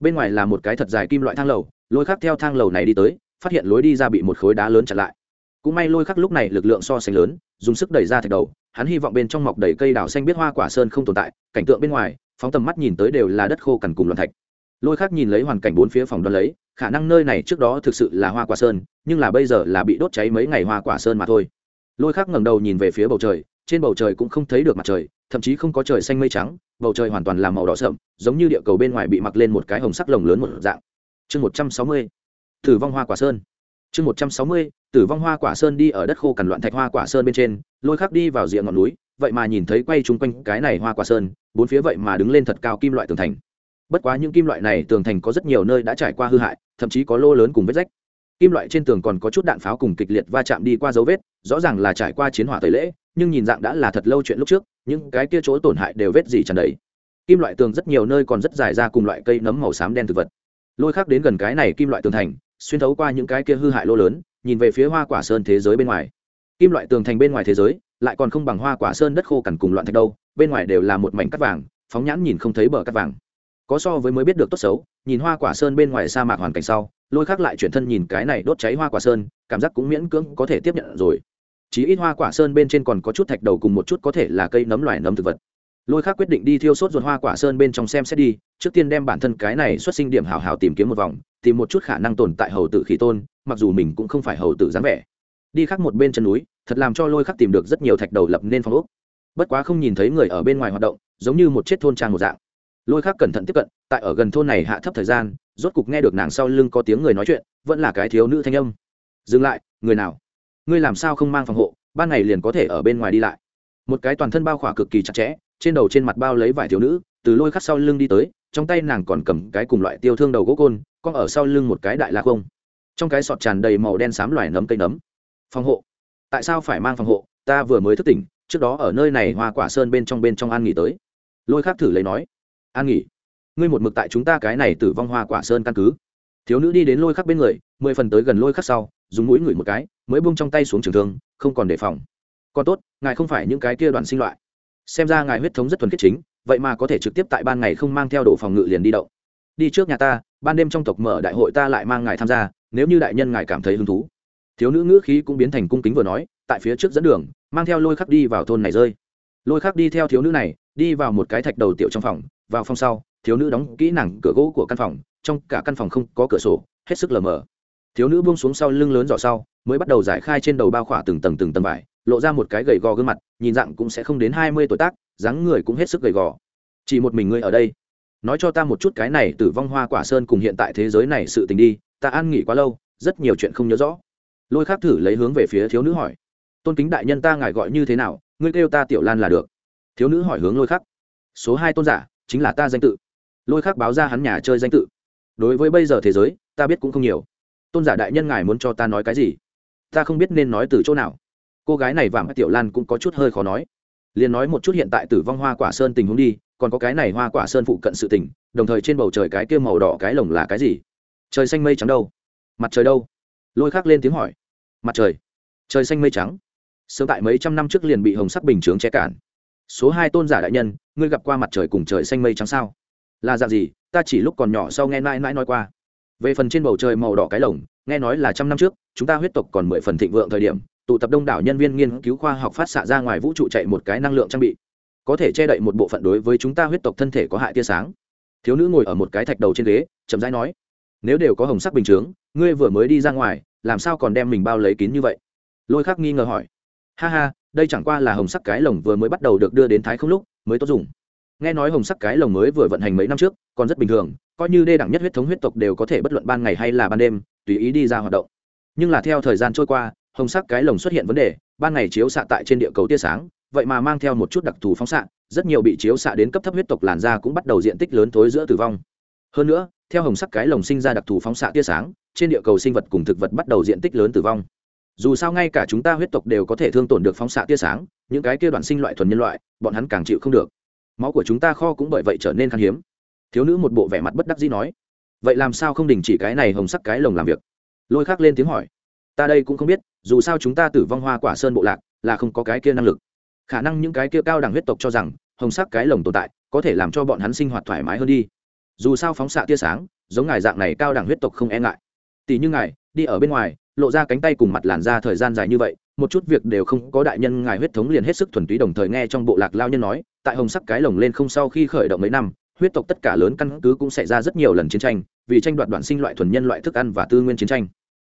Bên ngoài là một cái thật dài kim loại thang lầu, lôi khắc theo thang lầu này đi tới, phát hiện lối đi ra bị một khối đá lớn chặn lại cũng may lôi khắc lúc này lực lượng so sánh lớn, dùng sức đẩy ra thạch đầu, hắn hy vọng bên trong mọc đầy cây đào xanh biết hoa quả sơn không tồn tại, cảnh tượng bên ngoài, phóng tầm mắt nhìn tới đều là đất khô cằn cùng loạn thạch. Lôi khắc nhìn lấy hoàn cảnh bốn phía phòng đoán lấy, khả năng nơi này trước đó thực sự là hoa quả sơn, nhưng là bây giờ là bị đốt cháy mấy ngày hoa quả sơn mà thôi. Lôi khắc ngẩng đầu nhìn về phía bầu trời, trên bầu trời cũng không thấy được mặt trời, thậm chí không có trời xanh mây trắng, bầu trời hoàn toàn là màu đỏ sậm, giống như địa cầu bên ngoài bị mặc lên một cái hồng sắc lồng lớn một dạng. Chương một trăm sáu mươi thử vong hoa quả sơn chương một trăm sáu mươi, tử vong hoa quả sơn đi ở đất khô cằn loạn thạch hoa quả sơn bên trên, lôi khắc đi vào rìa ngọn núi, vậy mà nhìn thấy quay chung quanh cái này hoa quả sơn, bốn phía vậy mà đứng lên thật cao kim loại tường thành. Bất quá những kim loại này tường thành có rất nhiều nơi đã trải qua hư hại, thậm chí có lô lớn cùng vết rách. Kim loại trên tường còn có chút đạn pháo cùng kịch liệt va chạm đi qua dấu vết, rõ ràng là trải qua chiến hỏa tẩy lễ, nhưng nhìn dạng đã là thật lâu chuyện lúc trước, những cái kia chỗ tổn hại đều vết gì tràn đầy. Kim loại tường rất nhiều nơi còn rất dài ra cùng loại cây nấm màu xám đen thực vật. Lôi khác đến gần cái này kim loại tường thành xuyên thấu qua những cái kia hư hại lô lớn, nhìn về phía hoa quả sơn thế giới bên ngoài. Kim loại tường thành bên ngoài thế giới, lại còn không bằng hoa quả sơn đất khô cằn cùng loạn thạch đâu, bên ngoài đều là một mảnh cắt vàng, phóng nhãn nhìn không thấy bờ cắt vàng. Có so với mới biết được tốt xấu, nhìn hoa quả sơn bên ngoài sa mạc hoàn cảnh sau, lôi khác lại chuyển thân nhìn cái này đốt cháy hoa quả sơn, cảm giác cũng miễn cưỡng có thể tiếp nhận rồi. Chỉ ít hoa quả sơn bên trên còn có chút thạch đầu cùng một chút có thể là cây nấm loài nấm thực vật. Lôi khác quyết định đi thiêu sốt ruột hoa quả sơn bên trong xem xét đi, trước tiên đem bản thân cái này xuất sinh điểm hào hào tìm kiếm một vòng tìm một chút khả năng tồn tại hầu tử khí tôn, mặc dù mình cũng không phải hầu tử dáng vẻ. Đi khác một bên chân núi, thật làm cho lôi khắc tìm được rất nhiều thạch đầu lập nên phòng ốc. Bất quá không nhìn thấy người ở bên ngoài hoạt động, giống như một chiếc thôn trang một dạng. Lôi khắc cẩn thận tiếp cận, tại ở gần thôn này hạ thấp thời gian, rốt cục nghe được nàng sau lưng có tiếng người nói chuyện, vẫn là cái thiếu nữ thanh âm. Dừng lại, người nào? Ngươi làm sao không mang phòng hộ, ban ngày liền có thể ở bên ngoài đi lại. Một cái toàn thân bao khỏa cực kỳ chặt chẽ trên đầu trên mặt bao lấy vải thiếu nữ, từ lôi khắc sau lưng đi tới, trong tay nàng còn cầm cái cùng loại tiêu thương đầu gỗ côn, con ở sau lưng một cái đại lạc không. Trong cái sọt tràn đầy màu đen xám loài nấm cây nấm. Phòng hộ. Tại sao phải mang phòng hộ? Ta vừa mới thức tỉnh, trước đó ở nơi này hoa quả sơn bên trong bên trong an nghỉ tới. Lôi khắc thử lấy nói. An nghỉ? Ngươi một mực tại chúng ta cái này tử vong hoa quả sơn căn cứ. Thiếu nữ đi đến lôi khắc bên người, mười phần tới gần lôi khắc sau, dùng mũi ngửi một cái, mới bung trong tay xuống trường thương, không còn đề phòng. Còn tốt, ngài không phải những cái kia đoàn sinh loại xem ra ngài huyết thống rất thuần khiết chính, vậy mà có thể trực tiếp tại ban ngày không mang theo đồ phòng ngự liền đi đậu đi trước nhà ta, ban đêm trong tộc mở đại hội ta lại mang ngài tham gia, nếu như đại nhân ngài cảm thấy hứng thú. Thiếu nữ ngữ khí cũng biến thành cung kính vừa nói, tại phía trước dẫn đường, mang theo lôi khắc đi vào thôn này rơi. Lôi khắc đi theo thiếu nữ này, đi vào một cái thạch đầu tiểu trong phòng, vào phòng sau, thiếu nữ đóng kỹ nàng cửa gỗ của căn phòng, trong cả căn phòng không có cửa sổ, hết sức lờ mờ. Thiếu nữ buông xuống sau lưng lớn giỏ sau, mới bắt đầu giải khai trên đầu bao khỏa từng tầng từng tầng vải lộ ra một cái gầy gò gương mặt, nhìn dạng cũng sẽ không đến hai mươi tuổi tác, dáng người cũng hết sức gầy gò. Chỉ một mình ngươi ở đây. Nói cho ta một chút cái này tử vong hoa quả sơn cùng hiện tại thế giới này sự tình đi, ta an nghỉ quá lâu, rất nhiều chuyện không nhớ rõ. Lôi khác thử lấy hướng về phía thiếu nữ hỏi. Tôn kính đại nhân ta ngài gọi như thế nào, ngươi kêu ta tiểu lan là được. Thiếu nữ hỏi hướng lôi khắc. Số hai tôn giả, chính là ta danh tự. Lôi khắc báo ra hắn nhà chơi danh tự. Đối với bây giờ thế giới, ta biết cũng không nhiều. Tôn giả đại nhân ngài muốn cho ta nói cái gì? Ta không biết nên nói từ chỗ nào cô gái này vàng tiểu lan cũng có chút hơi khó nói. Liền nói một chút hiện tại tử vong hoa quả sơn tình huống đi, còn có cái này hoa quả sơn phụ cận sự tình, đồng thời trên bầu trời cái kia màu đỏ cái lồng là cái gì? Trời xanh mây trắng đâu? Mặt trời đâu? Lôi khắc lên tiếng hỏi. Mặt trời. Trời xanh mây trắng. Sớm tại mấy trăm năm trước liền bị hồng sắc bình chướng che cản. Số hai tôn giả đại nhân, ngươi gặp qua mặt trời cùng trời xanh mây trắng sao? Là dạng gì? Ta chỉ lúc còn nhỏ sau nghe mãi mãi nói qua. Về phần trên bầu trời màu đỏ cái lồng, nghe nói là trăm năm trước, chúng ta huyết tộc còn mười phần thịnh vượng thời điểm tụ tập đông đảo nhân viên nghiên cứu khoa học phát xạ ra ngoài vũ trụ chạy một cái năng lượng trang bị. Có thể che đậy một bộ phận đối với chúng ta huyết tộc thân thể có hại tia sáng. Thiếu nữ ngồi ở một cái thạch đầu trên ghế, chậm rãi nói, nếu đều có hồng sắc bình chướng, ngươi vừa mới đi ra ngoài, làm sao còn đem mình bao lấy kín như vậy? Lôi khắc nghi ngờ hỏi, ha ha, đây chẳng qua là hồng sắc cái lồng vừa mới bắt đầu được đưa đến thái không lúc, mới tốt dùng. Nghe nói hồng sắc cái lồng mới vừa vận hành mấy năm trước, còn rất bình thường, coi như đê đẳng nhất huyết thống huyết tộc đều có thể bất luận ban ngày hay là ban đêm, tùy ý đi ra hoạt động. Nhưng là theo thời gian trôi qua hồng sắc cái lồng xuất hiện vấn đề, ban ngày chiếu xạ tại trên địa cầu tia sáng, vậy mà mang theo một chút đặc thù phóng xạ, rất nhiều bị chiếu xạ đến cấp thấp huyết tộc làn da cũng bắt đầu diện tích lớn thối giữa tử vong. Hơn nữa, theo hồng sắc cái lồng sinh ra đặc thù phóng xạ tia sáng, trên địa cầu sinh vật cùng thực vật bắt đầu diện tích lớn tử vong. Dù sao ngay cả chúng ta huyết tộc đều có thể thương tổn được phóng xạ tia sáng, những cái kia đoạn sinh loại thuần nhân loại, bọn hắn càng chịu không được. Máu của chúng ta kho cũng bởi vậy trở nên khan hiếm. Thiếu nữ một bộ vẻ mặt bất đắc dĩ nói. Vậy làm sao không đình chỉ cái này hồng sắc cái lồng làm việc? Lôi khắc lên tiếng hỏi ta đây cũng không biết, dù sao chúng ta tử vong hoa quả sơn bộ lạc là không có cái kia năng lực. Khả năng những cái kia cao đẳng huyết tộc cho rằng, hồng sắc cái lồng tồn tại, có thể làm cho bọn hắn sinh hoạt thoải mái hơn đi. Dù sao phóng xạ tia sáng, giống ngài dạng này cao đẳng huyết tộc không e ngại. Tỷ như ngài, đi ở bên ngoài, lộ ra cánh tay cùng mặt làn ra thời gian dài như vậy, một chút việc đều không có đại nhân ngài huyết thống liền hết sức thuần túy đồng thời nghe trong bộ lạc lao nhân nói, tại hồng sắc cái lồng lên không sau khi khởi động mấy năm, huyết tộc tất cả lớn căn cứ cũng xảy ra rất nhiều lần chiến tranh, vì tranh đoạt đoạn sinh loại thuần nhân loại thức ăn và tư nguyên chiến tranh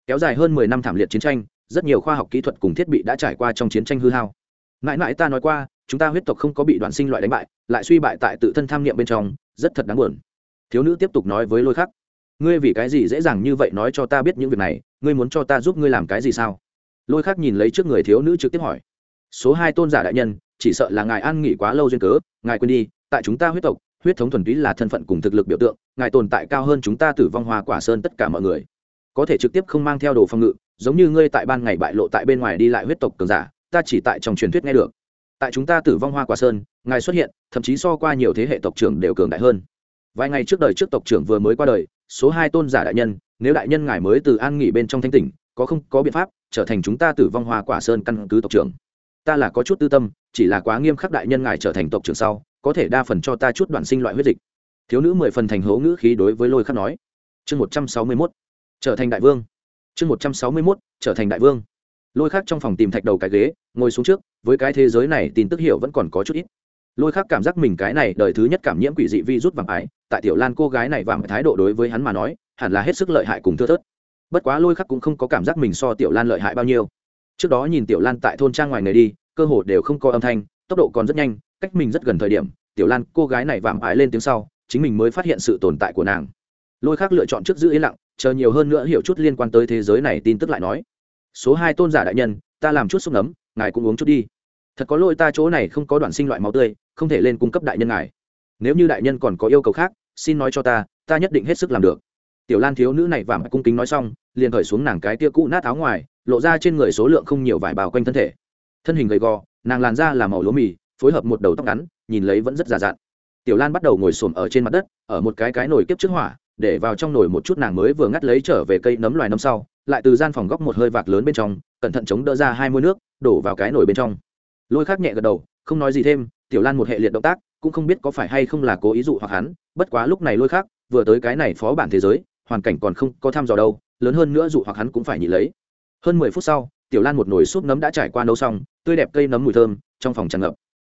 kéo dài hơn mười năm thảm liệt chiến tranh, rất nhiều khoa học kỹ thuật cùng thiết bị đã trải qua trong chiến tranh hư hao. Mãi mãi ta nói qua, chúng ta huyết tộc không có bị đoạn sinh loại đánh bại, lại suy bại tại tự thân tham niệm bên trong, rất thật đáng buồn. Thiếu nữ tiếp tục nói với lôi khắc, ngươi vì cái gì dễ dàng như vậy nói cho ta biết những việc này, ngươi muốn cho ta giúp ngươi làm cái gì sao? Lôi khắc nhìn lấy trước người thiếu nữ trực tiếp hỏi, số hai tôn giả đại nhân, chỉ sợ là ngài an nghỉ quá lâu duyên cớ, ngài quên đi, tại chúng ta huyết tộc, huyết thống thuần túy là thân phận cùng thực lực biểu tượng, ngài tồn tại cao hơn chúng ta tử vong hoa quả sơn tất cả mọi người có thể trực tiếp không mang theo đồ phòng ngự, giống như ngươi tại ban ngày bại lộ tại bên ngoài đi lại huyết tộc cường giả, ta chỉ tại trong truyền thuyết nghe được. Tại chúng ta tử vong hoa quả sơn, ngài xuất hiện, thậm chí so qua nhiều thế hệ tộc trưởng đều cường đại hơn. Vài ngày trước đời trước tộc trưởng vừa mới qua đời, số hai tôn giả đại nhân, nếu đại nhân ngài mới từ an nghỉ bên trong thanh tỉnh, có không có biện pháp, trở thành chúng ta tử vong hoa quả sơn căn cứ tộc trưởng. Ta là có chút tư tâm, chỉ là quá nghiêm khắc đại nhân ngài trở thành tộc trưởng sau, có thể đa phần cho ta chút đoạn sinh loại huyết dịch. Thiếu nữ mười phần thành hố ngữ khí đối với lôi khắc nói. Chương một trăm sáu mươi mốt trở thành đại vương. Chương một trăm sáu mươi mốt, trở thành đại vương. Lôi khắc trong phòng tìm thạch đầu cái ghế, ngồi xuống trước, với cái thế giới này, tin tức hiểu vẫn còn có chút ít. Lôi khắc cảm giác mình cái này đời thứ nhất cảm nhiễm quỷ dị vi rút vàng ái, tại tiểu lan cô gái này vàng thái độ đối với hắn mà nói, hẳn là hết sức lợi hại cùng thưa thớt. Bất quá lôi khắc cũng không có cảm giác mình so tiểu lan lợi hại bao nhiêu. Trước đó nhìn tiểu lan tại thôn trang ngoài người đi, cơ hồ đều không có âm thanh, tốc độ còn rất nhanh, cách mình rất gần thời điểm, tiểu lan cô gái này vàng ái lên tiếng sau, chính mình mới phát hiện sự tồn tại của nàng. Lôi khắc lựa chọn trước giữ yên lặng chờ nhiều hơn nữa hiểu chút liên quan tới thế giới này tin tức lại nói. Số hai tôn giả đại nhân, ta làm chút xúc nấm, ngài cũng uống chút đi. Thật có lỗi ta chỗ này không có đoạn sinh loại máu tươi, không thể lên cung cấp đại nhân ngài. Nếu như đại nhân còn có yêu cầu khác, xin nói cho ta ta nhất định hết sức làm được. Tiểu lan thiếu nữ này vàng cung kính nói xong, liền khởi xuống nàng cái tia cũ nát áo ngoài, lộ ra trên người số lượng không nhiều vải bào quanh thân thể. Thân hình gầy gò, nàng làn da là màu lúa mì, phối hợp một đầu tóc ngắn, nhìn lấy vẫn rất già dặn. Tiểu lan bắt đầu ngồi xổm ở trên mặt đất, ở một cái cái nồi kiếp trước hỏa để vào trong nồi một chút nàng mới vừa ngắt lấy trở về cây nấm loài nấm sau, lại từ gian phòng góc một hơi vạc lớn bên trong, cẩn thận chống đỡ ra hai mươi nước, đổ vào cái nồi bên trong. Lôi khác nhẹ gật đầu, không nói gì thêm, tiểu lan một hệ liệt động tác, cũng không biết có phải hay không là cố ý dụ hoặc hắn, bất quá lúc này lôi khác vừa tới cái này phó bản thế giới, hoàn cảnh còn không có thăm dò đâu, lớn hơn nữa dụ hoặc hắn cũng phải nhị lấy. Hơn mười phút sau, tiểu lan một nồi súp nấm đã trải qua nấu xong, tươi đẹp cây nấm mùi thơm, trong phòng tràn ngập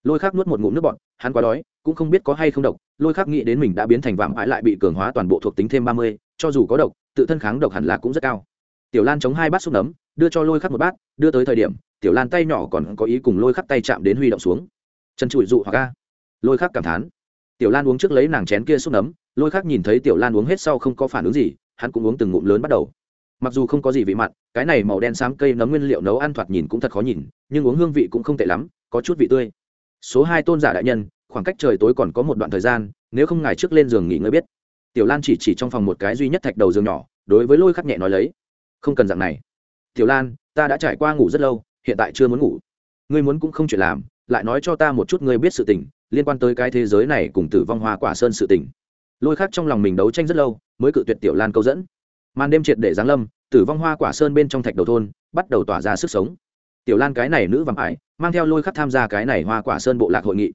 lôi khác nuốt một ngụm nước bọt, hắn quá đói, cũng không biết có hay không độc, lôi khác nghĩ đến mình đã biến thành vạm ái lại bị cường hóa toàn bộ thuộc tính thêm ba mươi, cho dù có độc, tự thân kháng độc hẳn là cũng rất cao. Tiểu lan chống hai bát xúc nấm, đưa cho lôi khắc một bát, đưa tới thời điểm, tiểu lan tay nhỏ còn có ý cùng lôi khắc tay chạm đến huy động xuống. Chân trụi dụ hoặc ca lôi khắc cảm thán. Tiểu lan uống trước lấy nàng chén kia xúc nấm, lôi khắc nhìn thấy tiểu lan uống hết sau không có phản ứng gì, hắn cũng uống từng ngụm lớn bắt đầu. Mặc dù không có gì vị mặn, cái này màu đen xám cây nấm nguyên liệu nấu ăn thoạt nhìn cũng thật khó nhìn, nhưng uống hương vị cũng không tệ lắm, có chút vị tươi số hai tôn giả đại nhân, khoảng cách trời tối còn có một đoạn thời gian, nếu không ngài trước lên giường nghỉ ngơi biết. Tiểu lan chỉ chỉ trong phòng một cái duy nhất thạch đầu giường nhỏ, đối với lôi khắc nhẹ nói lấy. Không cần dạng này. Tiểu lan, ta đã trải qua ngủ rất lâu, hiện tại chưa muốn ngủ. Ngươi muốn cũng không chuyện làm, lại nói cho ta một chút ngươi biết sự tình, liên quan tới cái thế giới này cùng tử vong hoa quả sơn sự tình. Lôi khắc trong lòng mình đấu tranh rất lâu, mới cự tuyệt tiểu lan câu dẫn. Màn đêm triệt để giáng lâm, tử vong hoa quả sơn bên trong thạch đầu thôn bắt đầu tỏa ra sức sống tiểu lan cái này nữ vàng ải, mang theo lôi khắc tham gia cái này hoa quả sơn bộ lạc hội nghị.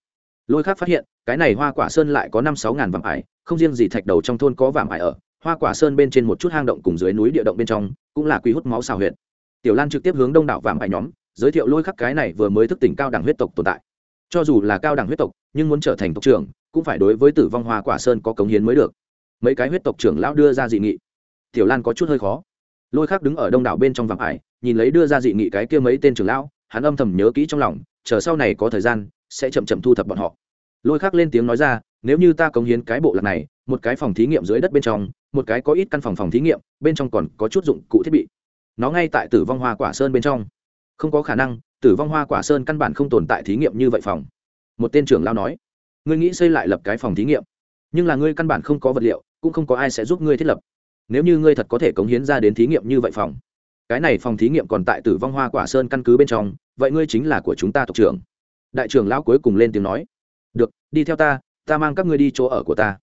Lôi khắc phát hiện, cái này hoa quả sơn lại có năm sáu ngàn vàng ải, không riêng gì thạch đầu trong thôn có vàng ải ở, hoa quả sơn bên trên một chút hang động cùng dưới núi địa động bên trong, cũng là quý hút máu xào huyệt. Tiểu lan trực tiếp hướng đông đảo vàng ải nhóm, giới thiệu lôi khắc cái này vừa mới thức tỉnh cao đẳng huyết tộc tồn tại. Cho dù là cao đẳng huyết tộc, nhưng muốn trở thành tộc trưởng, cũng phải đối với tử vong hoa quả sơn có cống hiến mới được. Mấy cái huyết tộc trưởng lão đưa ra dị nghị. Tiểu lan có chút hơi khó lôi khắc đứng ở đông đảo bên trong vàng ải, nhìn lấy đưa ra dị nghị cái kia mấy tên trưởng lão, hắn âm thầm nhớ kỹ trong lòng, chờ sau này có thời gian, sẽ chậm chậm thu thập bọn họ. Lôi khắc lên tiếng nói ra, nếu như ta cống hiến cái bộ lạc này, một cái phòng thí nghiệm dưới đất bên trong, một cái có ít căn phòng phòng thí nghiệm, bên trong còn có chút dụng cụ thiết bị. Nó ngay tại tử vong hoa quả sơn bên trong. Không có khả năng, tử vong hoa quả sơn căn bản không tồn tại thí nghiệm như vậy phòng. Một tên trưởng lao nói. Ngươi nghĩ xây lại lập cái phòng thí nghiệm, nhưng là ngươi căn bản không có vật liệu, cũng không có ai sẽ giúp ngươi thiết lập nếu như ngươi thật có thể cống hiến ra đến thí nghiệm như vậy phòng, cái này phòng thí nghiệm còn tại tử vong hoa quả sơn căn cứ bên trong, vậy ngươi chính là của chúng ta tộc trưởng. Đại trưởng lão cuối cùng lên tiếng nói. Được, đi theo ta ta mang các ngươi đi chỗ ở của ta.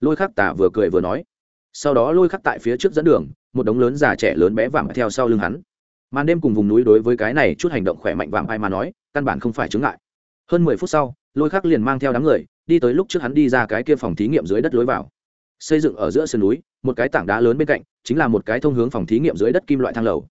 Lôi khắc tả vừa cười vừa nói. Sau đó lôi khắc tại phía trước dẫn đường, một đống lớn già trẻ lớn bé vàng theo sau lưng hắn. Màn đêm cùng vùng núi đối với cái này chút hành động khỏe mạnh vàng ai mà nói, căn bản không phải chứng ngại. Hơn mười phút sau, lôi khắc liền mang theo đám người, đi tới lúc trước hắn đi ra cái kia phòng thí nghiệm dưới đất lối vào xây dựng ở giữa sườn núi, một cái tảng đá lớn bên cạnh, chính là một cái thông hướng phòng thí nghiệm dưới đất kim loại thang lầu.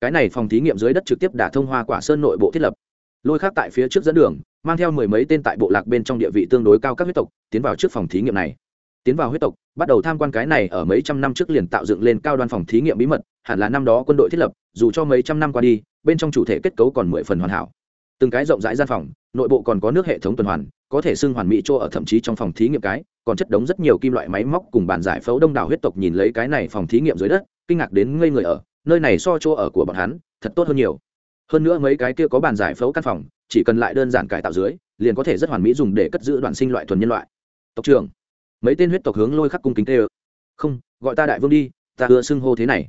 Cái này phòng thí nghiệm dưới đất trực tiếp đả thông hoa quả sơn nội bộ thiết lập. Lôi khác tại phía trước dẫn đường, mang theo mười mấy tên tại bộ lạc bên trong địa vị tương đối cao các huyết tộc, tiến vào trước phòng thí nghiệm này. Tiến vào huyết tộc, bắt đầu tham quan cái này ở mấy trăm năm trước liền tạo dựng lên cao đoan phòng thí nghiệm bí mật, hẳn là năm đó quân đội thiết lập, dù cho mấy trăm năm qua đi, bên trong chủ thể kết cấu còn mười phần hoàn hảo. Từng cái rộng rãi gian phòng, nội bộ còn có nước hệ thống tuần hoàn có thể xưng hoàn mỹ chỗ ở thậm chí trong phòng thí nghiệm cái, còn chất đống rất nhiều kim loại máy móc cùng bàn giải phẫu đông đảo huyết tộc nhìn lấy cái này phòng thí nghiệm dưới đất, kinh ngạc đến ngây người ở, nơi này so chỗ ở của bọn hắn, thật tốt hơn nhiều. Hơn nữa mấy cái kia có bàn giải phẫu căn phòng, chỉ cần lại đơn giản cải tạo dưới, liền có thể rất hoàn mỹ dùng để cất giữ đoạn sinh loại thuần nhân loại. Tộc trưởng, mấy tên huyết tộc hướng lôi khắc cung kính tê ơ không, gọi ta đại vương đi, ta ưa xưng hô thế này.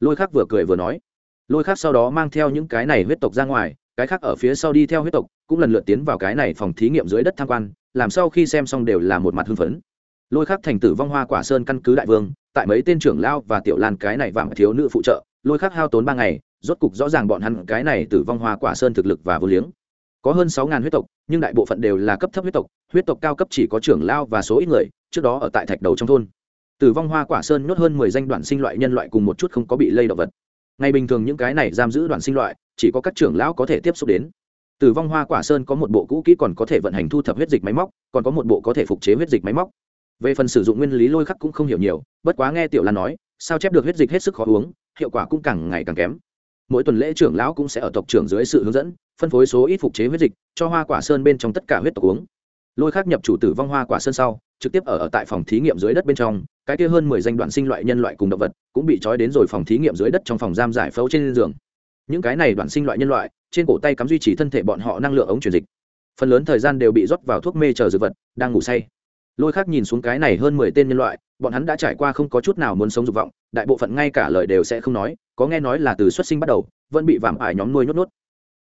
Lôi khắc vừa cười vừa nói. Lôi khắc sau đó mang theo những cái này huyết tộc ra ngoài, cái khác ở phía sau đi theo huyết tộc cũng lần lượt tiến vào cái này phòng thí nghiệm dưới đất tham quan, làm sau khi xem xong đều là một mặt hưng phấn. Lôi khắc thành tử vong hoa quả sơn căn cứ đại vương, tại mấy tên trưởng lao và tiểu lan cái này vàng thiếu nữ phụ trợ, lôi khắc hao tốn ba ngày, rốt cục rõ ràng bọn hắn cái này tử vong hoa quả sơn thực lực và vô liếng. Có hơn sáu ngàn huyết tộc, nhưng đại bộ phận đều là cấp thấp huyết tộc huyết tộc cao cấp chỉ có trưởng lao và số ít người, trước đó ở tại thạch đầu trong thôn. Tử vong hoa quả sơn nhốt hơn mười danh đoạn sinh loại nhân loại cùng một chút không có bị lây động vật. Ngày bình thường những cái này giam giữ đoạn sinh loại, chỉ có các trưởng lão có thể tiếp xúc đến tử vong hoa quả sơn có một bộ cũ kỹ còn có thể vận hành thu thập huyết dịch máy móc còn có một bộ có thể phục chế huyết dịch máy móc. Về phần sử dụng nguyên lý lôi khắc cũng không hiểu nhiều bất quá nghe tiểu lan nói sao chép được huyết dịch hết sức khó uống hiệu quả cũng càng ngày càng kém. Mỗi tuần lễ trưởng lão cũng sẽ ở tộc trưởng dưới sự hướng dẫn phân phối số ít phục chế huyết dịch cho hoa quả sơn bên trong tất cả huyết tộc uống. Lôi khắc nhập chủ tử vong hoa quả sơn sau trực tiếp ở, ở tại phòng thí nghiệm dưới đất bên trong cái kia hơn mười danh đoạn sinh loại nhân loại cùng động vật cũng bị trói đến rồi phòng thí nghiệm dưới đất trong phòng giam giải phẫu trên giường. Những cái này đoạn sinh loại nhân loại trên cổ tay cắm duy trì thân thể bọn họ năng lượng ống truyền dịch. Phần lớn thời gian đều bị rót vào thuốc mê chờ dược vật, đang ngủ say. Lôi khác nhìn xuống cái này hơn mười tên nhân loại, bọn hắn đã trải qua không có chút nào muốn sống dục vọng, đại bộ phận ngay cả lời đều sẽ không nói, có nghe nói là từ xuất sinh bắt đầu, vẫn bị vảm ải nhóm nuôi nhốt nhốt.